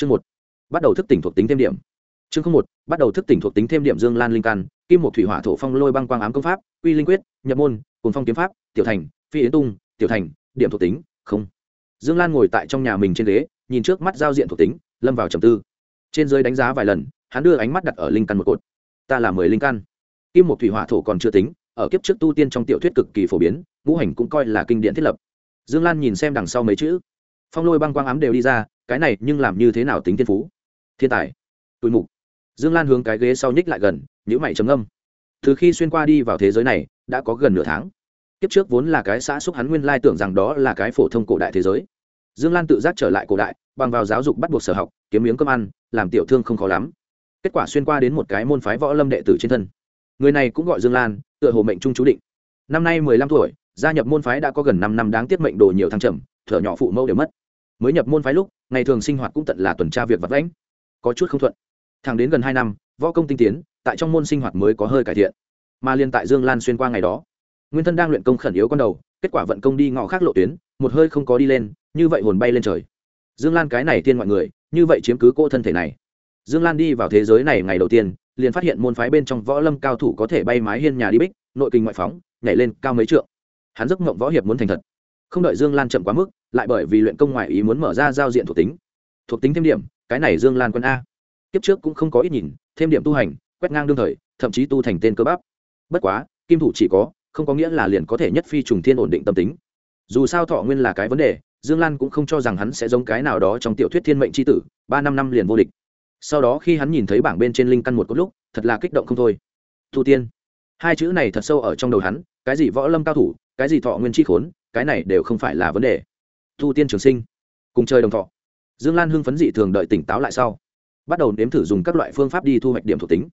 chương một, bắt đầu thức tỉnh thuộc tính thêm điểm. Chương không một, bắt đầu thức tỉnh thuộc tính thêm điểm dương lan linh căn, kim một thủy hỏa thổ phong lôi băng quang ám công pháp, quy linh quyết, nhập môn cùng phong kiếm pháp, tiểu thành, phi yến tung, tiểu thành, điểm thuộc tính, không. Dương lan ngồi tại trong nhà mình trên ghế, nhìn trước mắt giao diện thuộc tính, lâm vào trầm tư. Trên dưới đánh giá vài lần, hắn đưa ánh mắt đặt ở linh căn một cột. Ta là mười linh căn. Kim một thủy hỏa thổ còn chưa tính, ở kiếp trước tu tiên trong tiểu thuyết cực kỳ phổ biến, ngũ hành cũng coi là kinh điển thiết lập. Dương lan nhìn xem đằng sau mấy chữ. Phong lôi băng quang ám đều đi ra cái này nhưng làm như thế nào tính thiên phú? Thiên tài. Tụi mục. Dương lan hướng cái ghế sau nhích lại gần nhữ mày trầm âm từ khi xuyên qua đi vào thế giới này, đã có gần nửa tháng. Kiếp trước vốn là cái xã xúc hắn nguyên lai tưởng rằng đó là cái phổ thông cổ đại thế giới. Dương lan tự giác trở lại cổ đại, bằng vào giáo dục bắt buộc sở học, kiếm miếng cơm ăn, làm tiểu thương không khó lắm. Kết quả xuyên qua đến một cái môn phái võ lâm đệ tử trên thân. Người này cũng gọi dương lan, tựa hồ mệnh trung chú định. Năm nay mười lăm tuổi, gia nhập môn phái đã có gần năm năm đáng tiết mệnh đồ nhiều thăng trầm, thở nhỏ phụ mẫu đều mất. Mới nhập môn phái lúc ngày thường sinh hoạt cũng tận là tuần tra việc vật lãnh có chút không thuận. Thẳng đến gần hai năm, võ công tinh tiến, tại trong môn sinh hoạt mới có hơi cải thiện. Mà liên tại dương lan xuyên qua ngày đó, nguyên thân đang luyện công khẩn yếu con đầu, kết quả vận công đi ngõ khác lộ tuyến, một hơi không có đi lên, như vậy hồn bay lên trời. Dương lan cái này tiên mọi người, như vậy chiếm cứ cô thân thể này. Dương lan đi vào thế giới này ngày đầu tiên, liền phát hiện môn phái bên trong võ lâm cao thủ có thể bay mái hiên nhà đi bích, nội kinh ngoại phóng, nhảy lên cao mấy trượng. Hắn giấc mộng võ hiệp muốn thành thật. Không đợi dương lan chậm quá mức lại bởi vì luyện công ngoại ý muốn mở ra giao diện thuộc tính. Thuộc tính thêm điểm, cái này dương lan quân a. Kiếp trước cũng không có ít nhìn, thêm điểm tu hành, quét ngang đương thời, thậm chí tu thành tên cơ bắp. Bất quá, kim thủ chỉ có, không có nghĩa là liền có thể nhất phi trùng thiên ổn định tâm tính. Dù sao thọ nguyên là cái vấn đề, dương lan cũng không cho rằng hắn sẽ giống cái nào đó trong tiểu thuyết thiên mệnh c h i tử, ba năm năm liền vô địch. Sau đó khi hắn nhìn thấy bảng bên trên linh căn một cốt lúc, thật là kích động không thôi. Thu tiên. Hai chữ này thật sâu ở trong đầu hắn, cái gì võ lâm cao thủ, cái gì thọ nguyên chi khốn, cái này đều không phải là vấn đề thu tiên trường sinh, cùng chơi đồng thọ. Dương lan hưng phấn dị thường đợi tỉnh táo lại sau, bắt đầu nếm thử dùng các loại phương pháp đi thu hoạch điểm thuộc tính.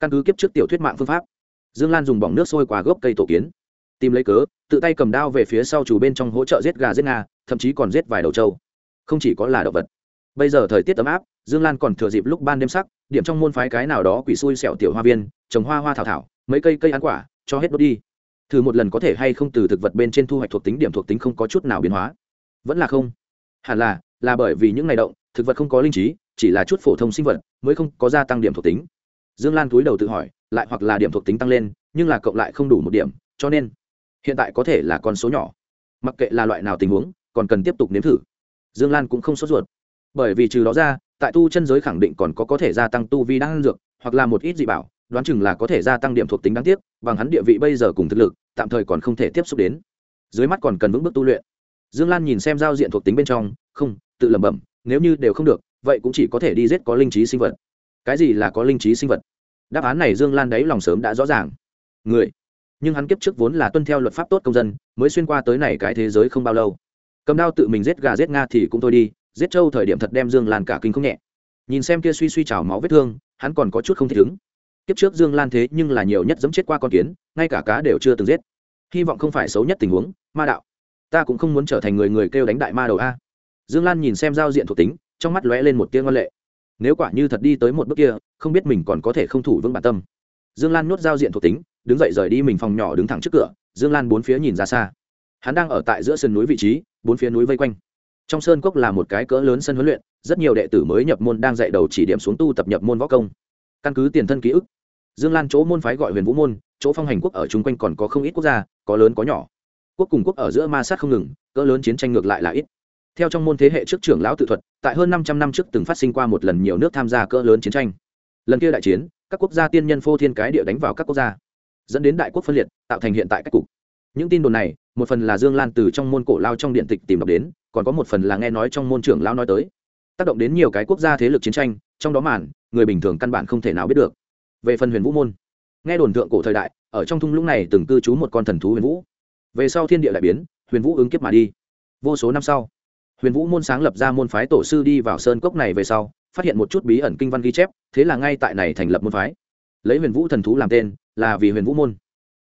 Căn cứ kiếp trước tiểu thuyết mạng phương pháp, dương lan dùng bỏng nước sôi qua gốc cây tổ kiến, tìm lấy cớ, tự tay cầm đao về phía sau chủ bên trong hỗ trợ giết gà giết nga thậm chí còn giết vài đầu trâu. Không chỉ có là động vật. Bây giờ thời tiết ấm áp, dương lan còn thừa dịp lúc ban đêm sắc, điểm trong môn phái cái nào đó quỷ xui xẻo tiểu hoa viên, trồng hoa hoa thảo thảo, mấy cây cây ăn quả, cho hết đốt đi. Thử một lần có thể hay không từ thực vật bên trên thu hoạch thuộc tính điểm thuộc tính không có chút nào biến hóa vẫn là không? Hẳn là là bởi vì những ngày động, thực vật không có linh trí, chỉ là chút phổ thông sinh vật, mới không có gia tăng điểm thuộc tính. Dương lan túi đầu tự hỏi, lại hoặc là điểm thuộc tính tăng lên, nhưng là cộng lại không đủ một điểm, cho nên, hiện tại có thể là con số nhỏ. Mặc kệ là loại nào tình huống, còn cần tiếp tục nếm thử. Dương lan cũng không sốt ruột. Bởi vì trừ đó ra, tại tu chân giới khẳng định còn có có thể gia tăng tu vi đang dược, hoặc là một ít dị bảo, đoán chừng là có thể gia tăng điểm thuộc tính đáng tiếc, bằng hắn địa vị bây giờ cùng thực lực, tạm thời còn không thể tiếp xúc đến. Dưới mắt còn cần vững bước tu luyện dương lan nhìn xem giao diện thuộc tính bên trong, không, tự lẩm bẩm, nếu như đều không được, vậy cũng chỉ có thể đi giết có linh trí sinh vật. Cái gì là có linh trí sinh vật? Đáp án này dương lan đấy lòng sớm đã rõ ràng. Người. Nhưng hắn kiếp trước vốn là tuân theo luật pháp tốt công dân, mới xuyên qua tới này cái thế giới không bao lâu. Cầm đao tự mình giết gà giết nga thì cũng thôi đi, giết trâu thời điểm thật đem dương lan cả kinh không nhẹ. Nhìn xem kia suy suy trào máu vết thương, hắn còn có chút không thể ứng. Kiếp trước dương lan thế nhưng là nhiều nhất dẫm chết qua con kiến, ngay cả cá đều chưa từng giết. Hy vọng không phải xấu nhất tình huống, ma đạo ta cũng không muốn trở thành người người kêu đánh đại ma đầu a. Dương lan nhìn xem giao diện thuộc tính, trong mắt lóe lên một tiếng ngoan lệ. Nếu quả như thật đi tới một bước kia, không biết mình còn có thể không thủ vững bản tâm. Dương lan nuốt giao diện thuộc tính, đứng dậy rời đi mình phòng nhỏ đứng thẳng trước cửa, dương lan bốn phía nhìn ra xa. Hắn đang ở tại giữa sườn núi vị trí, bốn phía núi vây quanh. Trong sơn cốc là một cái cỡ lớn sân huấn luyện, rất nhiều đệ tử mới nhập môn đang dạy đầu chỉ điểm xuống tu tập nhập môn võ công. Căn cứ tiền thân ký ức, dương lan chỗ môn phái gọi huyền vũ môn, chỗ phong hành quốc ở chung quanh còn có không ít quốc gia, có lớn có nhỏ quốc cùng quốc ở giữa ma sát không ngừng, cỡ lớn chiến tranh ngược lại là ít. Theo trong môn thế hệ trước trưởng lão tự thuật, tại hơn năm trăm năm trước từng phát sinh qua một lần nhiều nước tham gia cỡ lớn chiến tranh. Lần kia đại chiến, các quốc gia tiên nhân phô thiên cái địa đánh vào các quốc gia, dẫn đến đại quốc phân liệt, tạo thành hiện tại các cục. Những tin đồn này, một phần là dương lan từ trong môn cổ lao trong điện tịch tìm đọc đến, còn có một phần là nghe nói trong môn trưởng lao nói tới. Tác động đến nhiều cái quốc gia thế lực chiến tranh, trong đó màn, người bình thường căn bản không thể nào biết được. Về phần huyền vũ môn, nghe đồn thượng cổ thời đại, ở trong thung lũng này từng cư trú một con thần thú huyền vũ về sau thiên địa lại biến, huyền vũ ứng kiếp mà đi. Vô số năm sau, huyền vũ môn sáng lập ra môn phái tổ sư đi vào sơn cốc này về sau, phát hiện một chút bí ẩn kinh văn ghi chép, thế là ngay tại này thành lập môn phái. Lấy huyền vũ thần thú làm tên là vì huyền vũ môn.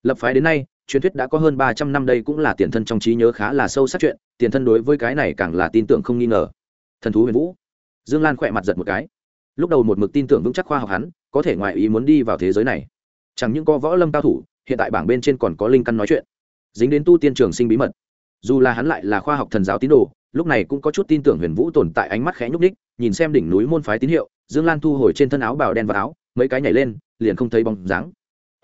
Lập phái đến nay, truyền thuyết đã có hơn ba trăm năm đây cũng là tiền thân trong trí nhớ khá là sâu sắc chuyện, tiền thân đối với cái này càng là tin tưởng không nghi ngờ. Thần thú huyền vũ. Dương lan khỏe mặt giật một cái. Lúc đầu một mực tin tưởng vững chắc khoa học hắn, có thể ngoại ý muốn đi vào thế giới này. Chẳng những có võ lâm cao thủ, hiện tại bảng bên trên còn có linh căn nói chuyện dính đến tu tiên trường sinh bí mật. Dù là hắn lại là khoa học thần giáo tín đồ, lúc này cũng có chút tin tưởng huyền vũ tồn tại ánh mắt khẽ nhúc ních nhìn xem đỉnh núi môn phái tín hiệu, dương lan thu hồi trên thân áo bào đen và áo, mấy cái nhảy lên, liền không thấy bóng dáng.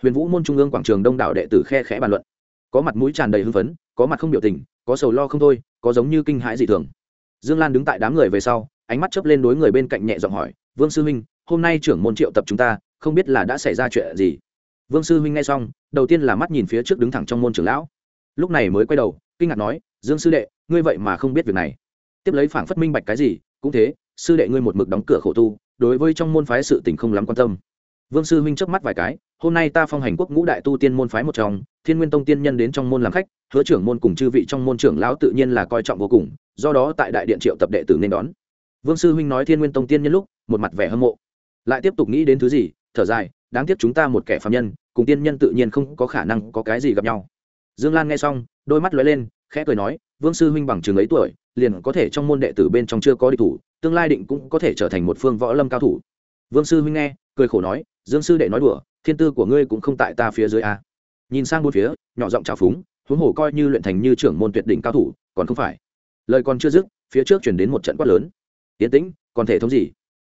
Huyền vũ môn trung ương quảng trường đông đảo đệ tử khe khẽ bàn luận. Có mặt mũi tràn đầy hưng phấn, có mặt không biểu tình, có sầu lo không thôi, có giống như kinh hãi dị thường. Dương lan đứng tại đám người về sau, ánh mắt chớp lên đối người bên cạnh nhẹ giọng hỏi, vương sư huynh, hôm nay trưởng môn triệu tập chúng ta, không biết là đã xảy ra chuyện gì? Vương sư huynh nghe xong, đầu tiên là mắt nhìn phía trước đứng thẳng trong môn trưởng lão lúc này mới quay đầu, kinh ngạc nói, dương sư đệ, ngươi vậy mà không biết việc này. Tiếp lấy phảng phất minh bạch cái gì, cũng thế, sư đệ ngươi một mực đóng cửa khổ tu, đối với trong môn phái sự tình không lắm quan tâm. Vương sư huynh chớp mắt vài cái, hôm nay ta phong hành quốc ngũ đại tu tiên môn phái một trong, thiên nguyên tông tiên nhân đến trong môn làm khách, hứa trưởng môn cùng chư vị trong môn trưởng lão tự nhiên là coi trọng vô cùng, do đó tại đại điện triệu tập đệ tử nên đón. Vương sư huynh nói thiên nguyên tông tiên nhân lúc, một mặt vẻ hâm mộ. Lại tiếp tục nghĩ đến thứ gì, thở dài, đáng tiếc chúng ta một kẻ phạm nhân, cùng tiên nhân tự nhiên không có khả năng có cái gì gặp nhau dương lan nghe xong, đôi mắt lóe lên, khẽ cười nói, vương sư huynh bằng chừng ấy tuổi, liền có thể trong môn đệ tử bên trong chưa có địch thủ, tương lai định cũng có thể trở thành một phương võ lâm cao thủ. Vương sư huynh nghe, cười khổ nói, dương sư đệ nói đùa, thiên tư của ngươi cũng không tại ta phía dưới a. Nhìn sang bốn phía, nhỏ giọng trào phúng, huống hồ coi như luyện thành như trưởng môn tuyệt đỉnh cao thủ, còn không phải. Lời còn chưa dứt, phía trước chuyển đến một trận quát lớn. Tiến tĩnh, còn thể thống gì?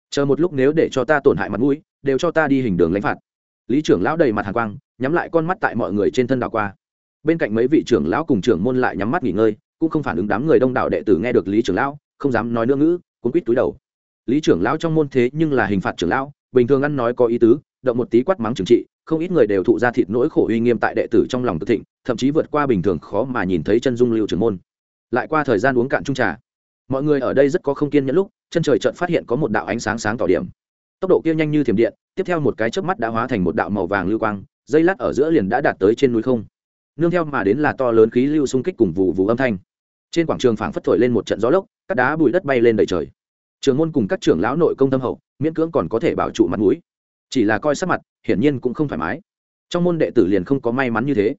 Chờ một lúc nếu để cho ta tổn hại mặt mũi, đều cho ta đi hình đường lãnh phạt. Lý trưởng lão đầy mặt hàng quang, nhắm lại con mắt tại mọi người trên thân đảo qua bên cạnh mấy vị trưởng lão cùng trưởng môn lại nhắm mắt nghỉ ngơi, cũng không phản ứng đám người đông đảo đệ tử nghe được lý trưởng lão, không dám nói nữa ngữ, cuốn quýt túi đầu. Lý trưởng lão trong môn thế nhưng là hình phạt trưởng lão, bình thường ăn nói có ý tứ, động một tí quát mắng trừng trị, không ít người đều thụ ra thịt nỗi khổ uy nghiêm tại đệ tử trong lòng tự thịnh, thậm chí vượt qua bình thường khó mà nhìn thấy chân dung lưu trưởng môn. Lại qua thời gian uống cạn trung trà, mọi người ở đây rất có không kiên nhẫn lúc, chân trời trận phát hiện có một đạo ánh sáng sáng tỏ điểm. Tốc độ kia nhanh như thiểm điện, tiếp theo một cái chớp mắt đã hóa thành một đạo màu vàng lưu quang, dây lát ở giữa liền đã đạt tới trên núi không nương theo mà đến là to lớn khí lưu xung kích cùng vụ vụ âm thanh. Trên quảng trường phảng phất thổi lên một trận gió lốc các đá bụi đất bay lên đầy trời. Trường môn cùng các trưởng lão nội công tâm hậu, miễn cưỡng còn có thể bảo trụ mặt mũi. Chỉ là coi sắc mặt, hiển nhiên cũng không thoải mái. Trong môn đệ tử liền không có may mắn như thế.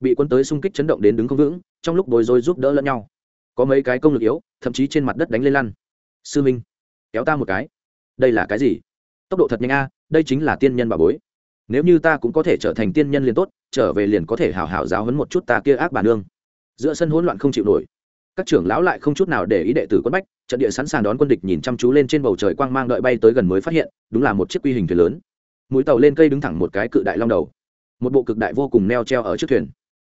Bị quân tới xung kích chấn động đến đứng không vững, trong lúc bối rối giúp đỡ lẫn nhau. Có mấy cái công lực yếu, thậm chí trên mặt đất đánh lên lăn. Sư minh, kéo ta một cái. Đây là cái gì? Tốc độ thật nhanh a, đây chính là tiên nhân bà bối nếu như ta cũng có thể trở thành tiên nhân liền tốt, trở về liền có thể hào hào giáo hấn một chút ta kia ác bà nương. Giữa sân hỗn loạn không chịu nổi. Các trưởng lão lại không chút nào để ý đệ tử quân bách, trận địa sẵn sàng đón quân địch nhìn chăm chú lên trên bầu trời quang mang đợi bay tới gần mới phát hiện, đúng là một chiếc quy hình thuyền lớn. Mũi tàu lên cây đứng thẳng một cái cự đại long đầu. Một bộ cực đại vô cùng neo treo ở trước thuyền.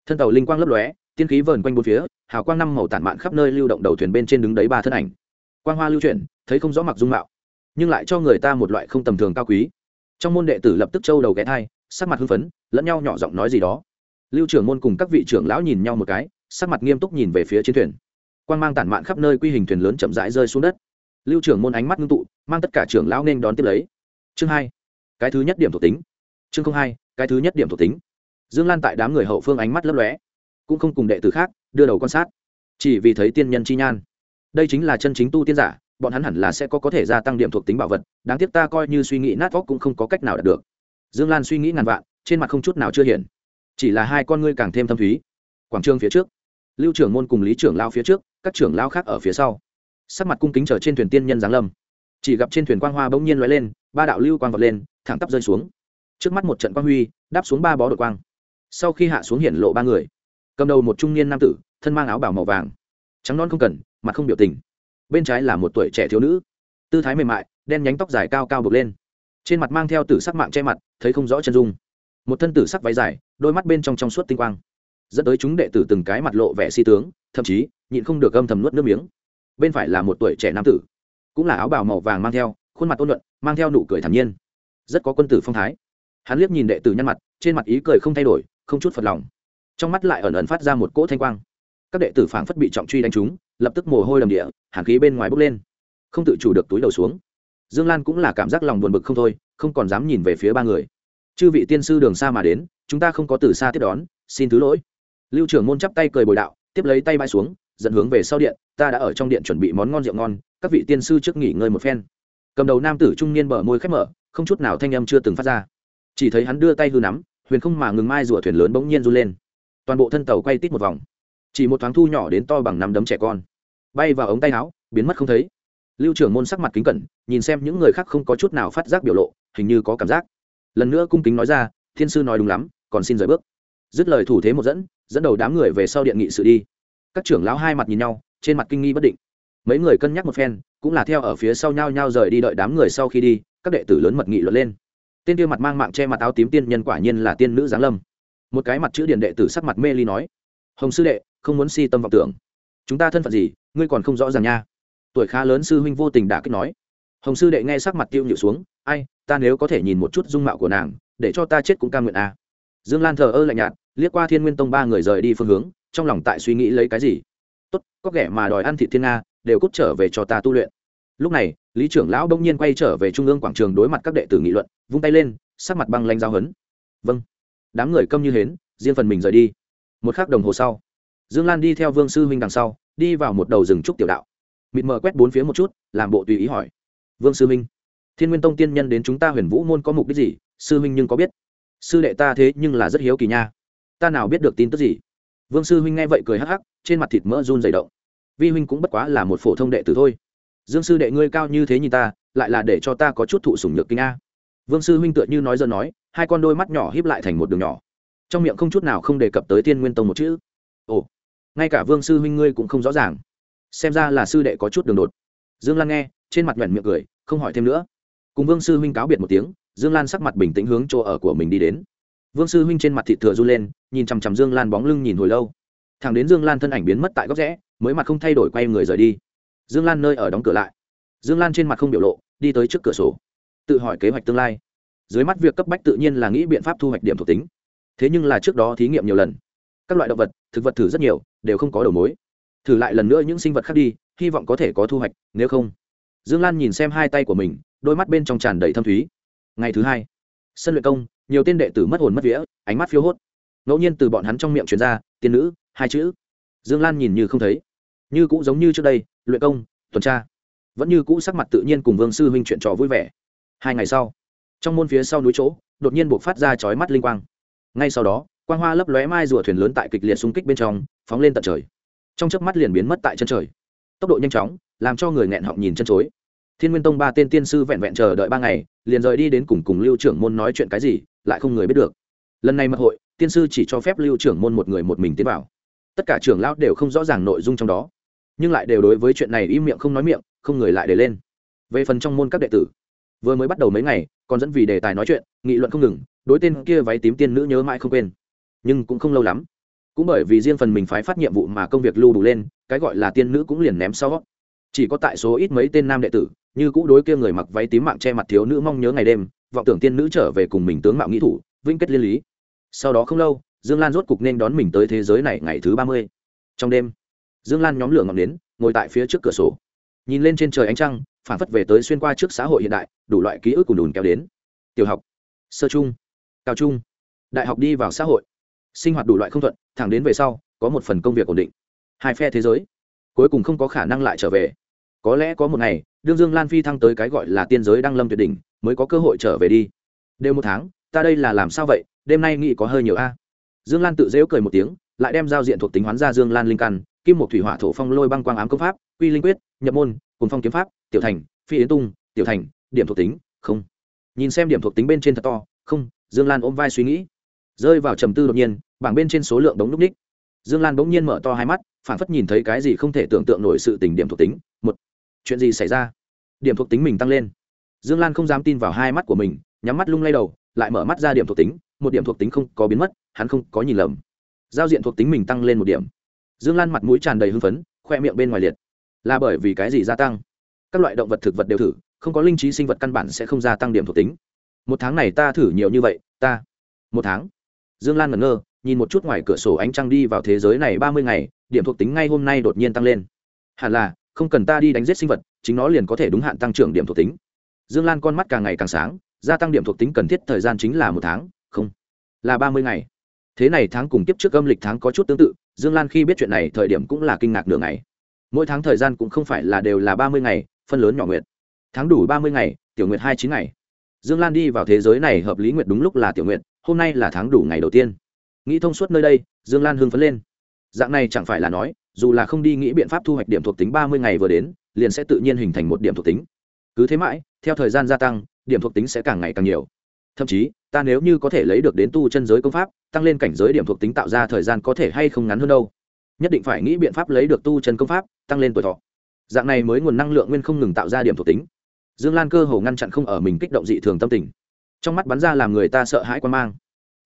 Thân tàu linh quang lấp lóe, tiên khí vờn quanh bốn phía, hào quang năm màu tản mạn khắp nơi lưu động đầu thuyền bên trên đứng đấy ba thân ảnh. Quang hoa lưu chuyển, thấy không rõ mặc dung mạo. Nhưng lại cho người ta một loại không tầm thường cao quý trong môn đệ tử lập tức châu đầu ghé thai, sắc mặt hưng phấn, lẫn nhau nhỏ giọng nói gì đó. Lưu trưởng môn cùng các vị trưởng lão nhìn nhau một cái, sắc mặt nghiêm túc nhìn về phía chiến thuyền. Quan g mang tản mạn khắp nơi quy hình thuyền lớn chậm rãi rơi xuống đất. Lưu trưởng môn ánh mắt ngưng tụ, mang tất cả trưởng lão nên đón tiếp lấy. Chương hai, cái thứ nhất điểm thuộc tính. Chương không hai, cái thứ nhất điểm thuộc tính. Dương lan tại đám người hậu phương ánh mắt lấp lóe, cũng không cùng đệ tử khác đưa đầu quan sát. Chỉ vì thấy tiên nhân chi nhan. Đây chính là chân chính tu tiên giả bọn hắn hẳn là sẽ có có thể gia tăng điểm thuộc tính bảo vật, đáng tiếc ta coi như suy nghĩ nát vóc cũng không có cách nào đạt được. Dương lan suy nghĩ ngàn vạn, trên mặt không chút nào chưa hiện. Chỉ là hai con ngươi càng thêm thâm thúy. Quảng trường phía trước, lưu trưởng môn cùng lý trưởng lao phía trước, các trưởng lao khác ở phía sau. Sắc mặt cung kính trở trên thuyền tiên nhân giáng lâm. Chỉ gặp trên thuyền quang hoa bỗng nhiên lóe lên, ba đạo lưu quang vọt lên, thẳng tắp rơi xuống. Trước mắt một trận quang huy, đáp xuống ba bó đội quang. Sau khi hạ xuống hiện lộ ba người, cầm đầu một trung niên nam tử, thân mang áo bảo màu vàng, trắng non không cần, mặt không biểu tình bên trái là một tuổi trẻ thiếu nữ. Tư thái mềm mại, đen nhánh tóc dài cao cao bực lên. Trên mặt mang theo tử sắc mạng che mặt, thấy không rõ chân dung. Một thân tử sắc váy dài, đôi mắt bên trong trong suốt tinh quang. Dẫn tới chúng đệ tử từng cái mặt lộ vẻ si tướng, thậm chí, nhịn không được âm thầm nuốt nước miếng. Bên phải là một tuổi trẻ nam tử, cũng là áo bào màu vàng mang theo, khuôn mặt ôn luận mang theo nụ cười thản nhiên. Rất có quân tử phong thái. Hắn liếc nhìn đệ tử nhăn mặt, trên mặt ý cười không thay đổi, không chút phật lòng. Trong mắt lại ẩn ẩn phát ra một cỗ thanh quang. Các đệ tử phảng phất bị trọng truy đánh trúng lập tức mồ hôi đầm địa, hàn khí bên ngoài bốc lên. Không tự chủ được túi đầu xuống. Dương lan cũng là cảm giác lòng buồn bực không thôi, không còn dám nhìn về phía ba người. Chư vị tiên sư đường xa mà đến, chúng ta không có từ xa tiếp đón, xin thứ lỗi. Lưu trưởng môn chắp tay cười bồi đạo, tiếp lấy tay bay xuống, dẫn hướng về sau điện, ta đã ở trong điện chuẩn bị món ngon rượu ngon, các vị tiên sư trước nghỉ ngơi một phen. Cầm đầu nam tử trung niên bờ môi khép mở, không chút nào thanh âm chưa từng phát ra. Chỉ thấy hắn đưa tay hư nắm, huyền không mà ngừng mai rùa thuyền lớn bỗng nhiên run lên. Toàn bộ thân tàu quay tít một vòng chỉ một thoáng thu nhỏ đến to bằng năm đấm trẻ con. Bay vào ống tay áo, biến mất không thấy. Lưu trưởng môn sắc mặt kính cẩn, nhìn xem những người khác không có chút nào phát giác biểu lộ, hình như có cảm giác. Lần nữa cung kính nói ra, thiên sư nói đúng lắm, còn xin rời bước. Dứt lời thủ thế một dẫn dẫn đầu đám người về sau điện nghị sự đi. Các trưởng lão hai mặt nhìn nhau, trên mặt kinh nghi bất định. Mấy người cân nhắc một phen, cũng là theo ở phía sau nhau nhau rời đi đợi đám người sau khi đi, các đệ tử lớn mật nghị luận lên. Tên kia mặt mang mạng che mặt áo tím tiên nhân quả nhiên là tiên nữ giáng lâm. Một cái mặt chữ điện đệ tử sắc mặt mê ly nói, hồng sư đệ không muốn si tâm vọng tưởng. Chúng ta thân phận gì, ngươi còn không rõ ràng nha. Tuổi khá lớn sư huynh vô tình đã kích nói. Hồng sư đệ nghe sắc mặt tiêu nhịu xuống, ai, ta nếu có thể nhìn một chút dung mạo của nàng, để cho ta chết cũng ca nguyện a à. dương lan thờ ơ lạnh nhạt, liếc qua thiên nguyên tông ba người rời đi phương hướng, trong lòng tại suy nghĩ lấy cái gì. Tốt, có kẻ mà đòi ăn thị thiên nga, đều cút trở về cho ta tu luyện. Lúc này, lý trưởng lão đông nhiên quay trở về trung ương quảng trường đối mặt các đệ tử nghị luận, vung tay lên, sắc mặt băng lanh giao hấn. Vâng. Đám người câm như hến, riêng phần mình rời đi. Một k h ắ c đồng hồ sau dương lan đi theo vương sư huynh đằng sau, đi vào một đầu rừng trúc tiểu đạo. Mịt mờ quét bốn phía một chút, làm bộ tùy ý hỏi. Vương sư huynh, thiên nguyên tông tiên nhân đến chúng ta huyền vũ môn có mục đích gì? Sư huynh nhưng có biết. Sư đệ ta thế nhưng là rất hiếu kỳ nha. Ta nào biết được tin tức gì? Vương sư huynh nghe vậy cười hắc hắc, trên mặt thịt mỡ run dày động. Vi huynh cũng bất quá là một phổ thông đệ tử thôi. Dương sư đệ ngươi cao như thế nhìn ta, lại là để cho ta có chút thụ sủng nhược kinh a. Vương sư huynh tựa như nói dần nói, hai con đôi mắt nhỏ híp lại thành một đường nhỏ. Trong miệng không chút nào không đề cập tới tiên nguyên tông một chữ. Ồ ngay cả vương sư huynh ngươi cũng không rõ ràng. Xem ra là sư đệ có chút đường đột. Dương lan nghe, trên mặt nhoẻn miệng cười, không hỏi thêm nữa. Cùng vương sư huynh cáo biệt một tiếng, dương lan sắc mặt bình tĩnh hướng chỗ ở của mình đi đến. Vương sư huynh trên mặt thị thừa run lên, nhìn chằm chằm dương lan bóng lưng nhìn hồi lâu. Thằng đến dương lan thân ảnh biến mất tại góc rẽ, mới mặt không thay đổi quay người rời đi. Dương lan nơi ở đóng cửa lại. Dương lan trên mặt không biểu lộ, đi tới trước cửa sổ. Tự hỏi kế hoạch tương lai. Dưới mắt việc cấp bách tự nhiên là nghĩ biện pháp thu hoạch điểm thuộc tính. Thế nhưng là trước đó thí nghiệm nhiều lần các loại động vật, thực vật thử rất nhiều, đều không có đầu mối. Thử lại lần nữa những sinh vật khác đi, hy vọng có thể có thu hoạch, nếu không. Dương lan nhìn xem hai tay của mình, đôi mắt bên trong tràn đầy thâm thúy. Ngày thứ hai, sân luyện công, nhiều tên đệ tử mất hồn mất vía, ánh mắt phiêu hốt. Ngẫu nhiên từ bọn hắn trong miệng truyền ra, tiên nữ, hai chữ. Dương lan nhìn như không thấy. Như cũ giống như trước đây, luyện công, tuần tra. Vẫn như cũ sắc mặt tự nhiên cùng vương sư huynh chuyện trò vui vẻ. Hai ngày sau, trong môn phía sau núi chỗ, đột nhiên buộc phát ra chói mắt linh quang. Ngay sau đó quang hoa lấp lóe mai rùa thuyền lớn tại kịch liệt xung kích bên trong, phóng lên tận trời. Trong chớp mắt liền biến mất tại chân trời. Tốc độ nhanh chóng, làm cho người nghẹn họng nhìn chân chối. Thiên nguyên tông ba tên tiên sư vẹn vẹn chờ đợi ba ngày, liền rời đi đến cùng cùng lưu trưởng môn nói chuyện cái gì, lại không người biết được. Lần này mật hội, tiên sư chỉ cho phép lưu trưởng môn một người một mình tiến vào. Tất cả trưởng lão đều không rõ ràng nội dung trong đó, nhưng lại đều đối với chuyện này im miệng không nói miệng, không người lại để lên. Về phần trong môn các đệ tử, vừa mới bắt đầu mấy ngày, còn dẫn vì đề tài nói chuyện, nghị luận không ngừng, đối tên kia váy tím tiên nữ nhớ mãi không quên nhưng cũng không lâu lắm. Cũng bởi vì riêng phần mình phái phát nhiệm vụ mà công việc lưu đủ lên, cái gọi là tiên nữ cũng liền ném sau. Chỉ có tại số ít mấy tên nam đệ tử, như cũ đối kia người mặc váy tím mạng che mặt thiếu nữ mong nhớ ngày đêm, vọng tưởng tiên nữ trở về cùng mình tướng mạo nghĩ thủ, vĩnh kết liên lý. Sau đó không lâu, dương lan rốt cục nên đón mình tới thế giới này ngày thứ ba mươi. Trong đêm, dương lan nhóm lửa ngọn nến, ngồi tại phía trước cửa sổ. Nhìn lên trên trời ánh trăng, phản phất về tới xuyên qua trước xã hội hiện đại, đủ loại ký ức cùng đùn kéo đến. Tiểu học, sơ trung, cao trung, đại học đi vào xã hội sinh hoạt đủ loại không thuận, thẳng đến về sau, có một phần công việc ổn định. Hai phe thế giới, cuối cùng không có khả năng lại trở về. Có lẽ có một ngày, đương dương lan phi thăng tới cái gọi là tiên giới đăng lâm tuyệt đỉnh, mới có cơ hội trở về đi. Đều một tháng, ta đây là làm sao vậy? Đêm nay nghĩ có hơi nhiều a. Dương lan tự dễu cười một tiếng, lại đem giao diện thuộc tính hoán ra dương lan linh căn, kim một thủy hỏa thổ phong lôi băng quang ám công pháp, quy linh quyết, nhập môn, cùng phong kiếm pháp, tiểu thành, phi yến tung, tiểu thành, điểm thuộc tính, không. Nhìn xem điểm thuộc tính bên trên thật to, không, dương lan ôm vai suy nghĩ. Rơi vào trầm tư đột nhiên bảng bên trên số lượng đống núp ních. Dương lan bỗng nhiên mở to hai mắt phản phất nhìn thấy cái gì không thể tưởng tượng nổi sự tình điểm thuộc tính. Một, chuyện gì xảy ra? Điểm thuộc tính mình tăng lên. Dương lan không dám tin vào hai mắt của mình, nhắm mắt lung lay đầu, lại mở mắt ra điểm thuộc tính. Một điểm thuộc tính không có biến mất, hắn không có nhìn lầm. Giao diện thuộc tính mình tăng lên một điểm. Dương lan mặt mũi tràn đầy hưng phấn, khoe miệng bên ngoài liệt. Là bởi vì cái gì gia tăng? Các loại động vật thực vật đều thử, không có linh trí sinh vật căn bản sẽ không gia tăng điểm thuộc tính. Một tháng này ta thử nhiều như vậy, ta. Một tháng. Dương lan ngẩn ngơ nhìn một chút ngoài cửa sổ ánh trăng đi vào thế giới này ba mươi ngày, điểm thuộc tính ngay hôm nay đột nhiên tăng lên. Hẳn là, không cần ta đi đánh giết sinh vật, chính nó liền có thể đúng hạn tăng trưởng điểm thuộc tính. Dương lan con mắt càng ngày càng sáng, gia tăng điểm thuộc tính cần thiết thời gian chính là một tháng, không, là ba mươi ngày. Thế này tháng cùng tiếp trước âm lịch tháng có chút tương tự, dương lan khi biết chuyện này thời điểm cũng là kinh ngạc nửa ngày. Mỗi tháng thời gian cũng không phải là đều là ba mươi ngày, phân lớn nhỏ Nguyệt. Tháng đủ ba mươi ngày, tiểu Nguyệt hai chín ngày. Dương lan đi vào thế giới này hợp lý Nguyệt đúng lúc là tiểu Nguyệt, hôm nay là tháng đủ ngày đầu tiên nghĩ thông suốt nơi đây, dương lan hưng phấn lên. Dạng này chẳng phải là nói, dù là không đi nghĩ biện pháp thu hoạch điểm thuộc tính ba mươi ngày vừa đến, liền sẽ tự nhiên hình thành một điểm thuộc tính. Cứ thế mãi, theo thời gian gia tăng, điểm thuộc tính sẽ càng ngày càng nhiều. Thậm chí, ta nếu như có thể lấy được đến tu chân giới công pháp, tăng lên cảnh giới điểm thuộc tính tạo ra thời gian có thể hay không ngắn hơn đâu. Nhất định phải nghĩ biện pháp lấy được tu chân công pháp, tăng lên tuổi thọ. Dạng này mới nguồn năng lượng nguyên không ngừng tạo ra điểm thuộc tính. Dương lan cơ hồ ngăn chặn không ở mình kích động dị thường tâm tình. Trong mắt bắn ra làm người ta sợ hãi quan mang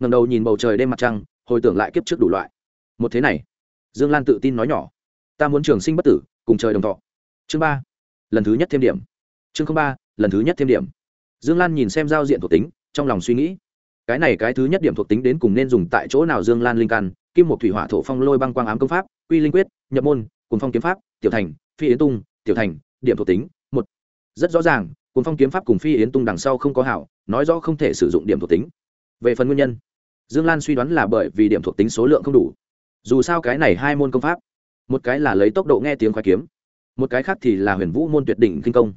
ngầm đầu nhìn bầu trời đêm mặt trăng, hồi tưởng lại kiếp trước đủ loại. Một thế này, dương lan tự tin nói nhỏ, ta muốn trường sinh bất tử, cùng trời đồng thọ. Chương ba, lần thứ nhất thêm điểm. Chương ba, lần thứ nhất thêm điểm. Dương lan nhìn xem giao diện thuộc tính, trong lòng suy nghĩ, cái này cái thứ nhất điểm thuộc tính đến cùng nên dùng tại chỗ nào dương lan linh căn, kim một thủy hỏa thổ phong lôi băng quang ám công pháp, quy linh quyết, nhập môn cùng phong kiếm pháp, tiểu thành, phi yến tung, tiểu thành, điểm thuộc tính, một. Rất rõ ràng cùng phong kiếm pháp cùng phi yến tung đằng sau không có hảo, nói rõ không thể sử dụng điểm thuộc tính. Về phần nguyên nhân dương lan suy đoán là bởi vì điểm thuộc tính số lượng không đủ. Dù sao cái này hai môn công pháp, một cái là lấy tốc độ nghe tiếng khoái kiếm, một cái khác thì là huyền vũ môn tuyệt đỉnh kinh công.